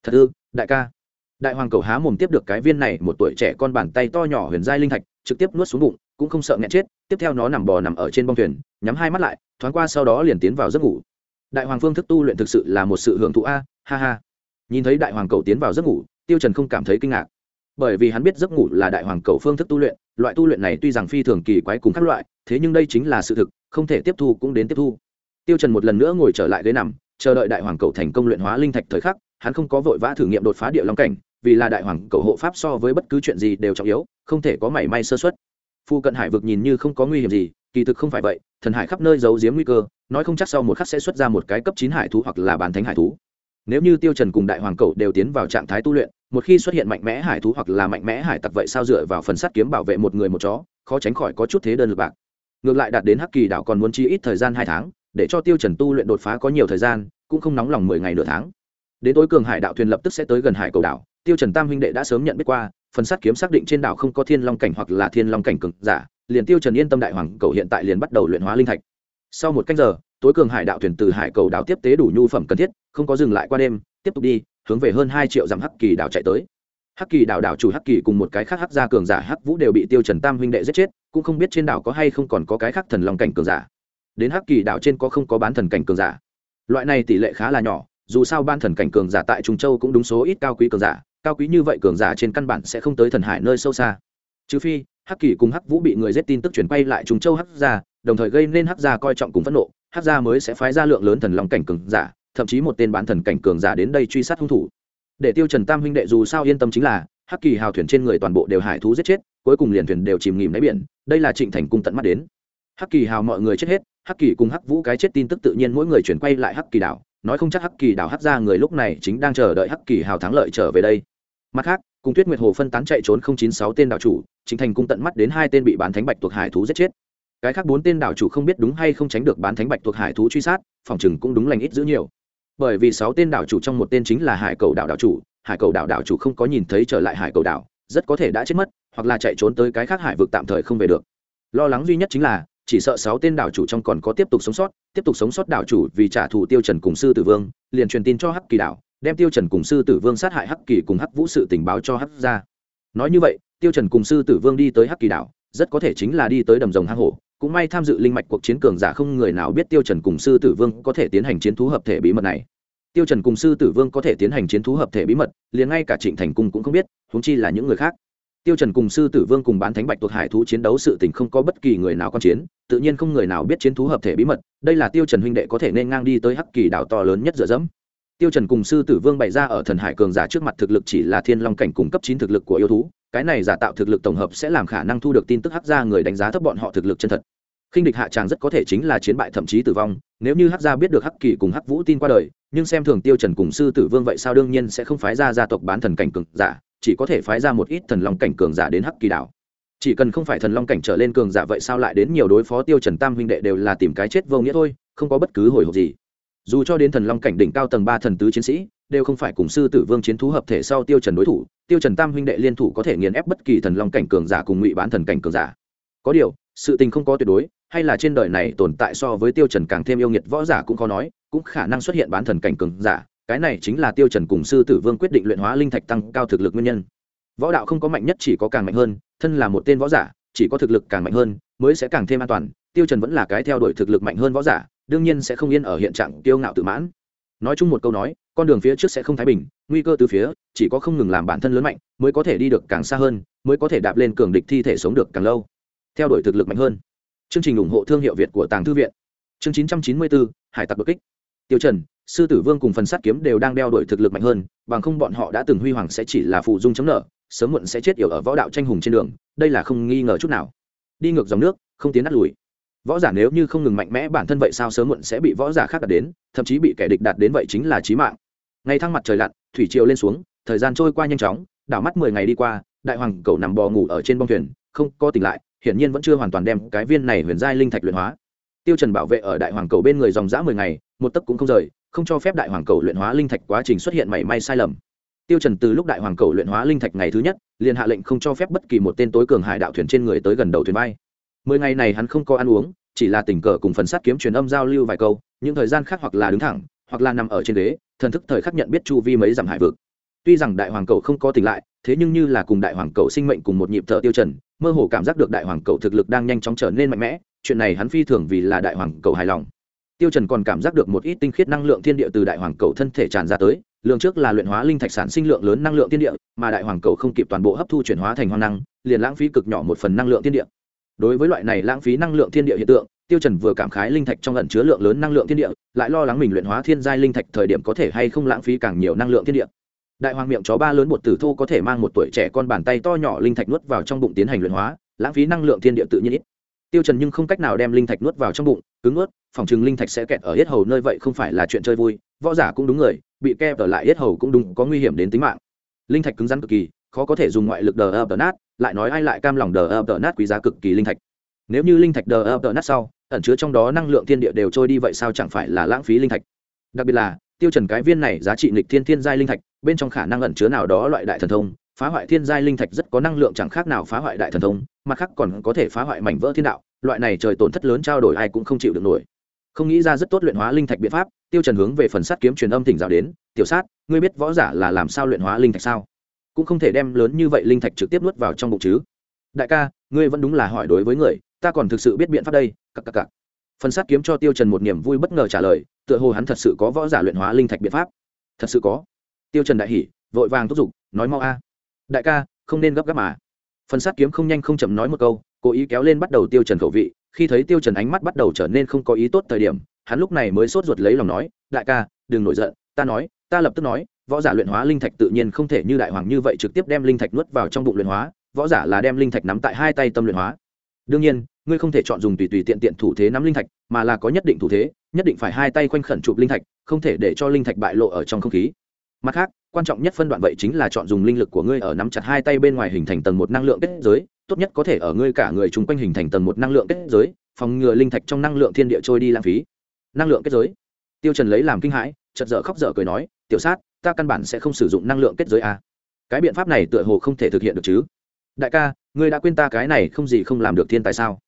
Thật ư, đại ca đại hoàng cầu há mồm tiếp được cái viên này, một tuổi trẻ con bàn tay to nhỏ huyền giai linh thạch, trực tiếp nuốt xuống bụng, cũng không sợ nghẹn chết, tiếp theo nó nằm bò nằm ở trên bông thuyền, nhắm hai mắt lại, thoáng qua sau đó liền tiến vào giấc ngủ. Đại hoàng phương thức tu luyện thực sự là một sự hưởng thụ a, ha ha. Nhìn thấy đại hoàng cầu tiến vào giấc ngủ, tiêu trần không cảm thấy kinh ngạc. Bởi vì hắn biết giấc ngủ là đại hoàng cầu phương thức tu luyện, loại tu luyện này tuy rằng phi thường kỳ quái cùng các loại, thế nhưng đây chính là sự thực, không thể tiếp thu cũng đến tiếp thu. Tiêu trần một lần nữa ngồi trở lại ghế nằm, chờ đợi đại hoàng cầu thành công luyện hóa linh thạch thời khắc, hắn không có vội vã thử nghiệm đột phá địa long cảnh vì là đại hoàng cầu hộ pháp so với bất cứ chuyện gì đều trọng yếu, không thể có mảy may sơ suất. Phu cận hải vực nhìn như không có nguy hiểm gì, kỳ thực không phải vậy, thần hải khắp nơi giấu giếm nguy cơ, nói không chắc sau một khắc sẽ xuất ra một cái cấp chín hải thú hoặc là bàn thánh hải thú. Nếu như tiêu trần cùng đại hoàng cầu đều tiến vào trạng thái tu luyện, một khi xuất hiện mạnh mẽ hải thú hoặc là mạnh mẽ hải tặc vậy sao dựa vào phần sắt kiếm bảo vệ một người một chó, khó tránh khỏi có chút thế đơn lực bạc. Ngược lại đạt đến hắc kỳ đảo còn muốn chi ít thời gian hai tháng, để cho tiêu trần tu luyện đột phá có nhiều thời gian, cũng không nóng lòng mười ngày nửa tháng. Đến tối cường hải đạo thuyền lập tức sẽ tới gần hải cầu đảo tiêu trần tam huynh đệ đã sớm nhận biết qua, phần sát kiếm xác định trên đảo không có thiên long cảnh hoặc là thiên long cảnh cường giả, liền tiêu trần yên tâm đại hoàng cầu hiện tại liền bắt đầu luyện hóa linh thạch. Sau một canh giờ, tối cường hải đạo thuyền từ hải cầu đảo tiếp tế đủ nhu phẩm cần thiết, không có dừng lại qua đêm, tiếp tục đi, hướng về hơn hai triệu dặm hắc kỳ đảo chạy tới. Hắc kỳ đảo đảo chủ hắc kỳ cùng một cái khác hắc gia cường giả hắc vũ đều bị tiêu trần tam huynh đệ giết chết, cũng không biết trên đảo có hay không còn có cái khác thần long cảnh cường giả. Đến hắc kỳ đảo trên có không có bán thần cảnh cường giả. Loại này tỷ lệ khá là nhỏ, dù sao ban thần cảnh cường giả tại trung châu cũng đúng số ít cao quý cường giả cao quý như vậy cường giả trên căn bản sẽ không tới thần hải nơi sâu xa. Trừ phi, hắc kỳ cùng hắc vũ bị người giết tin tức chuyển quay lại trùng châu hắc gia, đồng thời gây nên hắc gia coi trọng cùng phẫn nộ, hắc gia mới sẽ phái ra lượng lớn thần long cảnh cường giả, thậm chí một tên bán thần cảnh cường giả đến đây truy sát hung thủ. Để tiêu trần tam huynh đệ dù sao yên tâm chính là, hắc kỳ hào thuyền trên người toàn bộ đều hải thú giết chết, cuối cùng liền thuyền đều chìm nghỉm đáy biển, đây là trịnh thành cung tận mắt đến. Hắc kỳ hào mọi người chết hết, hắc kỳ cùng hắc vũ cái chết tin tức tự nhiên mỗi người chuyển quay lại hắc kỳ đảo, nói không chắc hắc kỳ đảo hắc ra người lúc này chính đang chờ đợi hắc kỳ hào thắng lợi trở về đây mặt khác, cùng tuyết nguyệt hồ phân tán chạy trốn không chín sáu tên đảo chủ chính thành cung tận mắt đến hai tên bị bán thánh bạch thuộc hải thú giết chết. Cái khác bốn tên đảo chủ không biết đúng hay không tránh được bán thánh bạch thuộc hải thú truy sát, phòng chừng cũng đúng lành ít giữ nhiều. Bởi vì sáu tên đảo chủ trong một tên chính là hải cầu đảo đảo chủ, hải cầu đảo đảo chủ không có nhìn thấy trở lại hải cầu đảo, rất có thể đã chết mất, hoặc là chạy trốn tới cái khác hải vực tạm thời không về được. Lo lắng duy nhất chính là, chỉ sợ sáu tên đảo chủ trong còn có tiếp tục sống sót, tiếp tục sống sót đảo chủ vì trả thù tiêu trần cùng sư tử vương, liền truyền tin cho hắc kỳ đảo đem tiêu trần cùng sư tử vương sát hại hắc kỳ cùng hắc vũ sự tình báo cho hắc gia. Nói như vậy, tiêu trần cùng sư tử vương đi tới hắc kỳ đảo, rất có thể chính là đi tới đầm rồng hang hổ. Cũng may tham dự linh mạch cuộc chiến cường giả không người nào biết tiêu trần cùng sư tử vương có thể tiến hành chiến thú hợp thể bí mật này. Tiêu trần cùng sư tử vương có thể tiến hành chiến thú hợp thể bí mật, liền ngay cả trịnh thành cung cũng không biết, huống chi là những người khác. Tiêu trần cùng sư tử vương cùng bán thánh bạch tuộc hải thú chiến đấu sự tình không có bất kỳ người nào quan chiến, tự nhiên không người nào biết chiến thú hợp thể bí mật. Đây là tiêu trần huynh đệ có thể nên ngang đi tới hắc kỳ đảo to lớn nhất dựa dẫm tiêu trần cùng sư tử vương bày ra ở thần hải cường giả trước mặt thực lực chỉ là thiên long cảnh cùng cấp chín thực lực của yêu thú, cái này giả tạo thực lực tổng hợp sẽ làm khả năng thu được tin tức hắc gia người đánh giá thấp bọn họ thực lực chân thật. Khinh địch hạ tràng rất có thể chính là chiến bại thậm chí tử vong, nếu như hắc gia biết được hắc kỳ cùng hắc vũ tin qua đời, nhưng xem thường tiêu trần cùng sư tử vương vậy sao đương nhiên sẽ không phái ra gia tộc bán thần cảnh cường giả, chỉ có thể phái ra một ít thần long cảnh cường giả đến hắc kỳ đảo. Chỉ cần không phải thần long cảnh trở lên cường giả vậy sao lại đến nhiều đối phó tiêu trần tam huynh đệ đều là tìm cái chết vô nghĩa thôi, không có bất cứ hồi hộp gì dù cho đến thần long cảnh đỉnh cao tầng ba thần tứ chiến sĩ, đều không phải cùng sư tử vương chiến thú hợp thể sau tiêu trần đối thủ, tiêu trần tam huynh đệ liên thủ có thể nghiền ép bất kỳ thần long cảnh cường giả cùng ngụy bán thần cảnh cường giả. Có điều, sự tình không có tuyệt đối, hay là trên đời này tồn tại so với tiêu trần càng thêm yêu nghiệt võ giả cũng khó nói, cũng khả năng xuất hiện bán thần cảnh cường giả, cái này chính là tiêu trần cùng sư tử vương quyết định luyện hóa linh thạch tăng cao thực lực nguyên nhân. Võ đạo không có mạnh nhất chỉ có càng mạnh hơn, thân là một tên võ giả, chỉ có thực lực càng mạnh hơn, mới sẽ càng thêm an toàn, tiêu trần vẫn là cái theo đuổi thực lực mạnh hơn võ giả đương nhiên sẽ không yên ở hiện trạng tiêu ngạo tự mãn. Nói chung một câu nói con đường phía trước sẽ không thái bình nguy cơ từ phía chỉ có không ngừng làm bản thân lớn mạnh mới có thể đi được càng xa hơn mới có thể đạp lên cường địch thi thể sống được càng lâu. Theo đuổi thực lực mạnh hơn. Chương trình ủng hộ thương hiệu việt của tàng thư viện. Chương 994, hải tặc đột kích. Tiêu trần sư tử vương cùng phần sát kiếm đều đang đeo đuổi thực lực mạnh hơn bằng không bọn họ đã từng huy hoàng sẽ chỉ là phụ dung chấm nợ sớm muộn sẽ chết yểu ở võ đạo tranh hùng trên đường đây là không nghi ngờ chút nào. Đi ngược dòng nước không tiến đắt lùi võ giả nếu như không ngừng mạnh mẽ, bản thân vậy sao sớm muộn sẽ bị võ giả khác đạt đến, thậm chí bị kẻ địch đạt đến vậy chính là chí mạng. Ngày thăng mặt trời lặn, thủy triều lên xuống, thời gian trôi qua nhanh chóng, đảo mắt mười ngày đi qua, đại hoàng cầu nằm bò ngủ ở trên bông thuyền, không có tỉnh lại, hiển nhiên vẫn chưa hoàn toàn đem cái viên này huyền giai linh thạch luyện hóa. Tiêu trần bảo vệ ở đại hoàng cầu bên người dòng dã mười ngày, một tấc cũng không rời, không cho phép đại hoàng cầu luyện hóa linh thạch quá trình xuất hiện mảy may sai lầm. Tiêu trần từ lúc đại hoàng cầu luyện hóa linh thạch ngày thứ nhất, liền hạ lệnh không cho phép bất kỳ một tên tối cường hải đạo thuyền trên người tới gần đầu thuyền bay mười ngày này hắn không có ăn uống, chỉ là tình cờ cùng phần sát kiếm truyền âm giao lưu vài câu, những thời gian khác hoặc là đứng thẳng, hoặc là nằm ở trên ghế, thần thức thời khắc nhận biết chu vi mấy dặm hải vực. Tuy rằng đại hoàng cầu không có tỉnh lại, thế nhưng như là cùng đại hoàng cầu sinh mệnh cùng một nhịp thở tiêu trần, mơ hồ cảm giác được đại hoàng cầu thực lực đang nhanh chóng trở nên mạnh mẽ, chuyện này hắn phi thường vì là đại hoàng cầu hài lòng. Tiêu trần còn cảm giác được một ít tinh khiết năng lượng thiên địa từ đại hoàng cầu thân thể tràn ra tới lượng trước là luyện hóa linh thạch sản sinh lượng lớn năng lượng thiên địa, mà đại hoàng cầu không kịp toàn bộ hấp thu chuyển hóa thành hoang năng, liền lãng phí cực nhỏ một phần năng lượng thiên địa đối với loại này lãng phí năng lượng thiên địa hiện tượng, tiêu trần vừa cảm khái linh thạch trong ẩn chứa lượng lớn năng lượng thiên địa, lại lo lắng mình luyện hóa thiên giai linh thạch thời điểm có thể hay không lãng phí càng nhiều năng lượng thiên địa. Đại hoàng miệng chó ba lớn một tử thu có thể mang một tuổi trẻ con bàn tay to nhỏ linh thạch nuốt vào trong bụng tiến hành luyện hóa, lãng phí năng lượng thiên địa tự nhiên ít. Tiêu trần nhưng không cách nào đem linh thạch nuốt vào trong bụng, cứng nuốt, phòng trường linh thạch sẽ kẹt ở hết hầu nơi vậy không phải là chuyện chơi vui, võ giả cũng đúng người, bị kẹp ở lại yết hầu cũng đúng có nguy hiểm đến tính mạng. Linh thạch cứng rắn cực kỳ khó có thể dùng ngoại lực đờ ập đờ nát, lại nói ai lại cam lòng đờ ập đờ nát quý giá cực kỳ linh thạch. Nếu như linh thạch đờ ập đờ nát sau, ẩn chứa trong đó năng lượng thiên địa đều trôi đi vậy sao chẳng phải là lãng phí linh thạch? Đặc biệt là, tiêu trần cái viên này giá trị nghịch thiên thiên giai linh thạch, bên trong khả năng ẩn chứa nào đó loại đại thần thông, phá hoại thiên giai linh thạch rất có năng lượng chẳng khác nào phá hoại đại thần thông, mặt khác còn có thể phá hoại mảnh vỡ thiên đạo, loại này trời tổn thất lớn trao đổi ai cũng không chịu được nổi. Không nghĩ ra rất tốt luyện hóa linh thạch biện pháp, tiêu trần hướng về phần sát kiếm truyền âm thỉnh giáo đến, tiểu sát, ngươi biết võ giả là làm sao luyện hóa linh thạch sao? Cũng không thể đem lớn như vậy linh thạch trực tiếp nuốt vào trong bụng chứ. Đại ca, ngươi vẫn đúng là hỏi đối với người, ta còn thực sự biết biện pháp đây, cặc cặc cặc. Phần sát kiếm cho tiêu trần một niềm vui bất ngờ trả lời, tựa hồ hắn thật sự có võ giả luyện hóa linh thạch biện pháp. Thật sự có. Tiêu trần đại hỉ, vội vàng thúc giục, nói mau a. Đại ca, không nên gấp gáp mà. Phần sát kiếm không nhanh không chậm nói một câu, cố ý kéo lên bắt đầu tiêu trần khẩu vị, khi thấy tiêu trần ánh mắt bắt đầu trở nên không có ý tốt thời điểm, hắn lúc này mới sốt ruột lấy lòng nói, đại ca, đừng nổi giận, ta nói, ta lập tức nói võ giả luyện hóa linh thạch tự nhiên không thể như đại hoàng như vậy trực tiếp đem linh thạch nuốt vào trong bụng luyện hóa, võ giả là đem linh thạch nắm tại hai tay tâm luyện hóa. Đương nhiên, ngươi không thể chọn dùng tùy tùy tiện tiện thủ thế nắm linh thạch, mà là có nhất định thủ thế, nhất định phải hai tay khoanh khẩn chụp linh thạch, không thể để cho linh thạch bại lộ ở trong không khí. Mặt khác, quan trọng nhất phân đoạn vậy chính là chọn dùng linh lực của ngươi ở nắm chặt hai tay bên ngoài hình thành tầng một năng lượng kết giới, tốt nhất có thể ở ngươi cả người chung quanh hình thành tầng một năng lượng kết giới, phòng ngừa linh thạch trong năng lượng thiên địa trôi đi lãng phí. Năng lượng kết giới. Tiêu trần lấy làm kinh hãi, chợt dở khóc dở cười nói, tiểu sát ta căn bản sẽ không sử dụng năng lượng kết giới a. À. cái biện pháp này tựa hồ không thể thực hiện được chứ. Đại ca, ngươi đã quên ta cái này không gì không làm được thiên tài sao?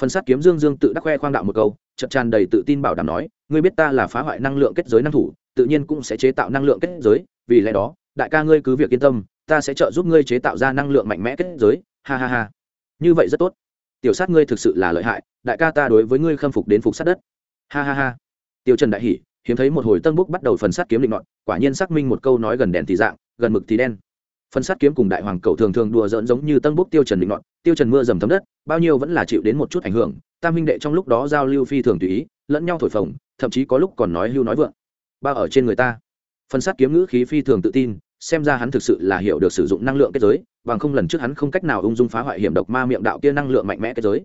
Phần sát kiếm dương dương tự đắc khoe khoang đạo một câu chậm tràn đầy tự tin bảo đảm nói, ngươi biết ta là phá hoại năng lượng kết giới năng thủ, tự nhiên cũng sẽ chế tạo năng lượng kết giới, vì lẽ đó, đại ca ngươi cứ việc yên tâm, ta sẽ trợ giúp ngươi chế tạo ra năng lượng mạnh mẽ kết giới, ha ha ha. Như vậy rất tốt. Tiểu sát ngươi thực sự là lợi hại, đại ca ta đối với ngươi khâm phục đến phục sát đất. Ha ha ha. Tiêu trần đại hỉ hiếm thấy một hồi tân búc bắt đầu phần sát kiếm định nọn quả nhiên xác minh một câu nói gần đèn thì dạng, gần mực thì đen. Phần sát kiếm cùng đại hoàng cầu thường thường đùa giỡn giống như tân búc tiêu trần định nọn tiêu trần mưa dầm thấm đất, bao nhiêu vẫn là chịu đến một chút ảnh hưởng, tam minh đệ trong lúc đó giao lưu phi thường tùy ý, lẫn nhau thổi phồng, thậm chí có lúc còn nói hưu nói vượng. Ba ở trên người ta. Phần sát kiếm ngữ khí phi thường tự tin, xem ra hắn thực sự là hiểu được sử dụng năng lượng kết giới, bằng không lần trước hắn không cách nào ung dung phá hoại hiểm độc ma miệng đạo kia năng lượng mạnh mẽ kết giới.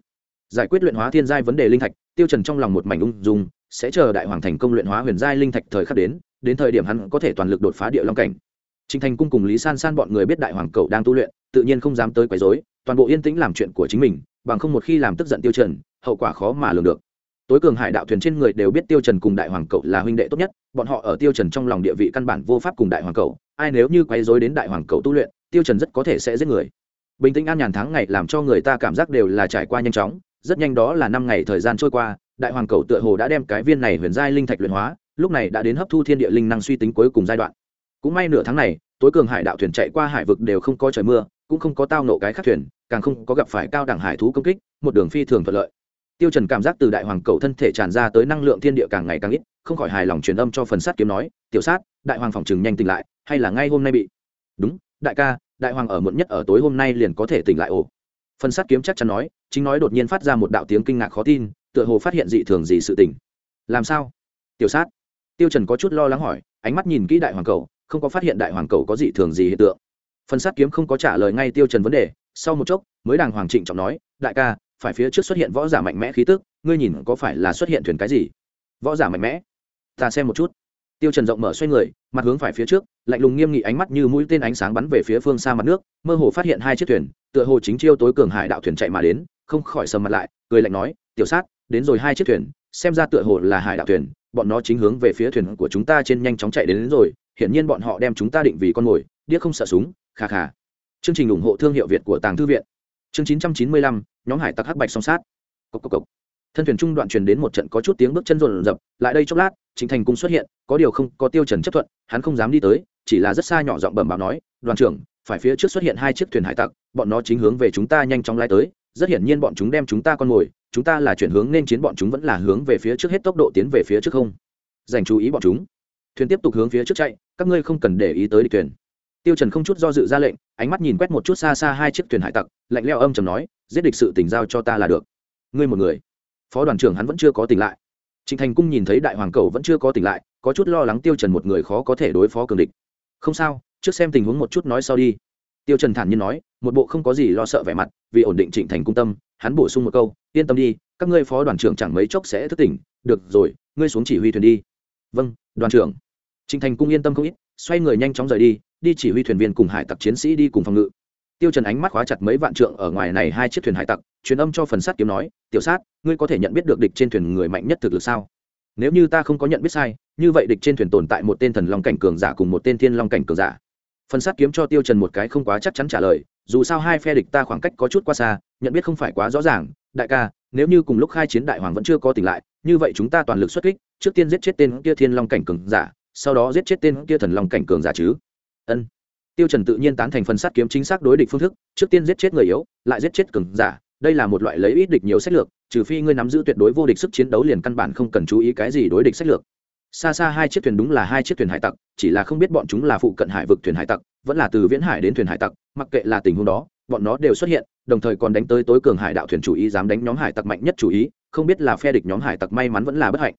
Giải quyết luyện hóa thiên giai vấn đề linh thạch, tiêu trần trong lòng một mảnh ung dung sẽ chờ đại hoàng thành công luyện hóa huyền giai linh thạch thời khắc đến đến thời điểm hắn có thể toàn lực đột phá địa long cảnh Trình Thành cung cùng Lý San San bọn người biết đại hoàng cậu đang tu luyện, tự nhiên không dám tới quấy rối, toàn bộ yên tĩnh làm chuyện của chính mình, bằng không một khi làm tức giận Tiêu Trần, hậu quả khó mà lường được. Tối cường hải đạo thuyền trên người đều biết Tiêu Trần cùng đại hoàng cậu là huynh đệ tốt nhất, bọn họ ở Tiêu Trần trong lòng địa vị căn bản vô pháp cùng đại hoàng cậu, ai nếu như quấy rối đến đại hoàng cậu tu luyện, Tiêu Trần rất có thể sẽ giết người. Bình tĩnh an nhàn tháng ngày làm cho người ta cảm giác đều là trải qua nhanh chóng, rất nhanh đó là năm ngày thời gian trôi qua, đại hoàng cầu tựa hồ đã đem cái viên này huyền giai linh thạch luyện hóa, lúc này đã đến hấp thu thiên địa linh năng suy tính cuối cùng giai đoạn. Cũng may nửa tháng này, tối cường hải đạo thuyền chạy qua hải vực đều không có trời mưa, cũng không có tao nộ cái khác thuyền, càng không có gặp phải cao đẳng hải thú công kích, một đường phi thường thuận lợi. Tiêu trần cảm giác từ đại hoàng cầu thân thể tràn ra tới năng lượng thiên địa càng ngày càng ít, không khỏi hài lòng truyền âm cho phần sát kiếm nói, tiểu sát, đại hoàng phòng trừng nhanh tỉnh lại, hay là ngay hôm nay bị đúng, đại ca, đại hoàng ở muộn nhất ở tối hôm nay liền có thể tỉnh lại ổ phần sát kiếm chắc chắn nói, chính nói đột nhiên phát ra một đạo tiếng kinh ngạc khó tin tựa hồ phát hiện dị thường gì sự tình. Làm sao? Tiểu sát. Tiêu trần có chút lo lắng hỏi, ánh mắt nhìn kỹ đại hoàng cầu, không có phát hiện đại hoàng cầu có dị thường gì hiện tượng. Phần sát kiếm không có trả lời ngay tiêu trần vấn đề, sau một chốc, mới đàng hoàng trịnh trọng nói, đại ca, phải phía trước xuất hiện võ giả mạnh mẽ khí tức, ngươi nhìn có phải là xuất hiện thuyền cái gì? Võ giả mạnh mẽ? Ta xem một chút. Tiêu trần rộng mở xoay người, mặt hướng phải phía trước, lạnh lùng nghiêm nghị ánh mắt như mũi tên ánh sáng bắn về phía phương xa mặt nước, mơ hồ phát hiện hai chiếc thuyền, tựa hồ chính chiêu tối cường hải đạo thuyền chạy mà đến, không khỏi sầm mặt lại, cười lạnh nói, tiểu sát đến rồi hai chiếc thuyền xem ra tựa hồ là hải đạo thuyền bọn nó chính hướng về phía thuyền của chúng ta trên nhanh chóng chạy đến, đến rồi hiển nhiên bọn họ đem chúng ta định vì con mồi điếc không sợ súng khà khà chương trình ủng hộ thương hiệu việt của tàng thư viện. Chương chín trăm chín mươi lăm nhóm hải tặc hắc bạch song sát. Cốc cốc cốc. thân thuyền trung đoạn truyền đến một trận có chút tiếng bước chân rộn rập lại đây chốc lát chính thành cung xuất hiện có điều không có tiêu trần chấp thuận hắn không dám đi tới chỉ là rất xa nhỏ giọng bẩm báo nói đoàn trưởng phải phía trước xuất hiện hai chiếc thuyền hải tặc bọn nó chính hướng về chúng ta nhanh chóng lái tới rất hiển nhiên bọn chúng đem chúng ta con mồi, chúng ta là chuyển hướng nên chiến, bọn chúng vẫn là hướng về phía trước hết tốc độ tiến về phía trước không. Dành chú ý bọn chúng. Thuyền tiếp tục hướng phía trước chạy, các ngươi không cần để ý tới địch thuyền. Tiêu trần không chút do dự ra lệnh, ánh mắt nhìn quét một chút xa xa hai chiếc thuyền hải tặc, lạnh lẽo âm trầm nói, giết địch sự tình giao cho ta là được. Ngươi một người. Phó đoàn trưởng hắn vẫn chưa có tỉnh lại. Trịnh thành cung nhìn thấy đại hoàng cầu vẫn chưa có tỉnh lại, có chút lo lắng tiêu trần một người khó có thể đối phó cường địch. Không sao, trước xem tình huống một chút nói sau đi. Tiêu trần thản nhiên nói một bộ không có gì lo sợ vẻ mặt, vì ổn định trịnh thành cung tâm, hắn bổ sung một câu, yên tâm đi, các ngươi phó đoàn trưởng chẳng mấy chốc sẽ thức tỉnh, được rồi, ngươi xuống chỉ huy thuyền đi. Vâng đoàn trưởng. Trịnh thành cung yên tâm không ít, xoay người nhanh chóng rời đi đi chỉ huy thuyền viên cùng hải tặc chiến sĩ đi cùng phòng ngự. Tiêu trần ánh mắt khóa chặt mấy vạn trượng ở ngoài này hai chiếc thuyền hải tặc, truyền âm cho phần sát kiếm nói, tiểu sát, ngươi có thể nhận biết được địch trên thuyền người mạnh nhất thực lực sao? Nếu như ta không có nhận biết sai, như vậy địch trên thuyền tồn tại một tên thần long cảnh cường giả cùng một tên thiên long cảnh cường giả. Phần sát kiếm cho tiêu trần một cái không quá chắc chắn trả lời dù sao hai phe địch ta khoảng cách có chút quá xa, nhận biết không phải quá rõ ràng. Đại ca, nếu như cùng lúc khai chiến đại hoàng vẫn chưa có tỉnh lại, như vậy chúng ta toàn lực xuất kích, trước tiên giết chết tên kia thiên long cảnh cường giả, sau đó giết chết tên kia thần long cảnh cường giả chứ. Ân. Tiêu trần tự nhiên tán thành phần sát kiếm chính xác đối địch phương thức, trước tiên giết chết người yếu, lại giết chết cường giả. Đây là một loại lấy ít địch nhiều sách lược, trừ phi ngươi nắm giữ tuyệt đối vô địch sức chiến đấu liền căn bản không cần chú ý cái gì đối địch sách lược xa xa hai chiếc thuyền đúng là hai chiếc thuyền hải tặc, chỉ là không biết bọn chúng là phụ cận hải vực thuyền hải tặc, vẫn là từ viễn hải đến thuyền hải tặc, mặc kệ là tình huống đó, bọn nó đều xuất hiện, đồng thời còn đánh tới tối cường hải đạo thuyền chủ ý dám đánh nhóm hải tặc mạnh nhất chủ ý, không biết là phe địch nhóm hải tặc may mắn vẫn là bất hạnh.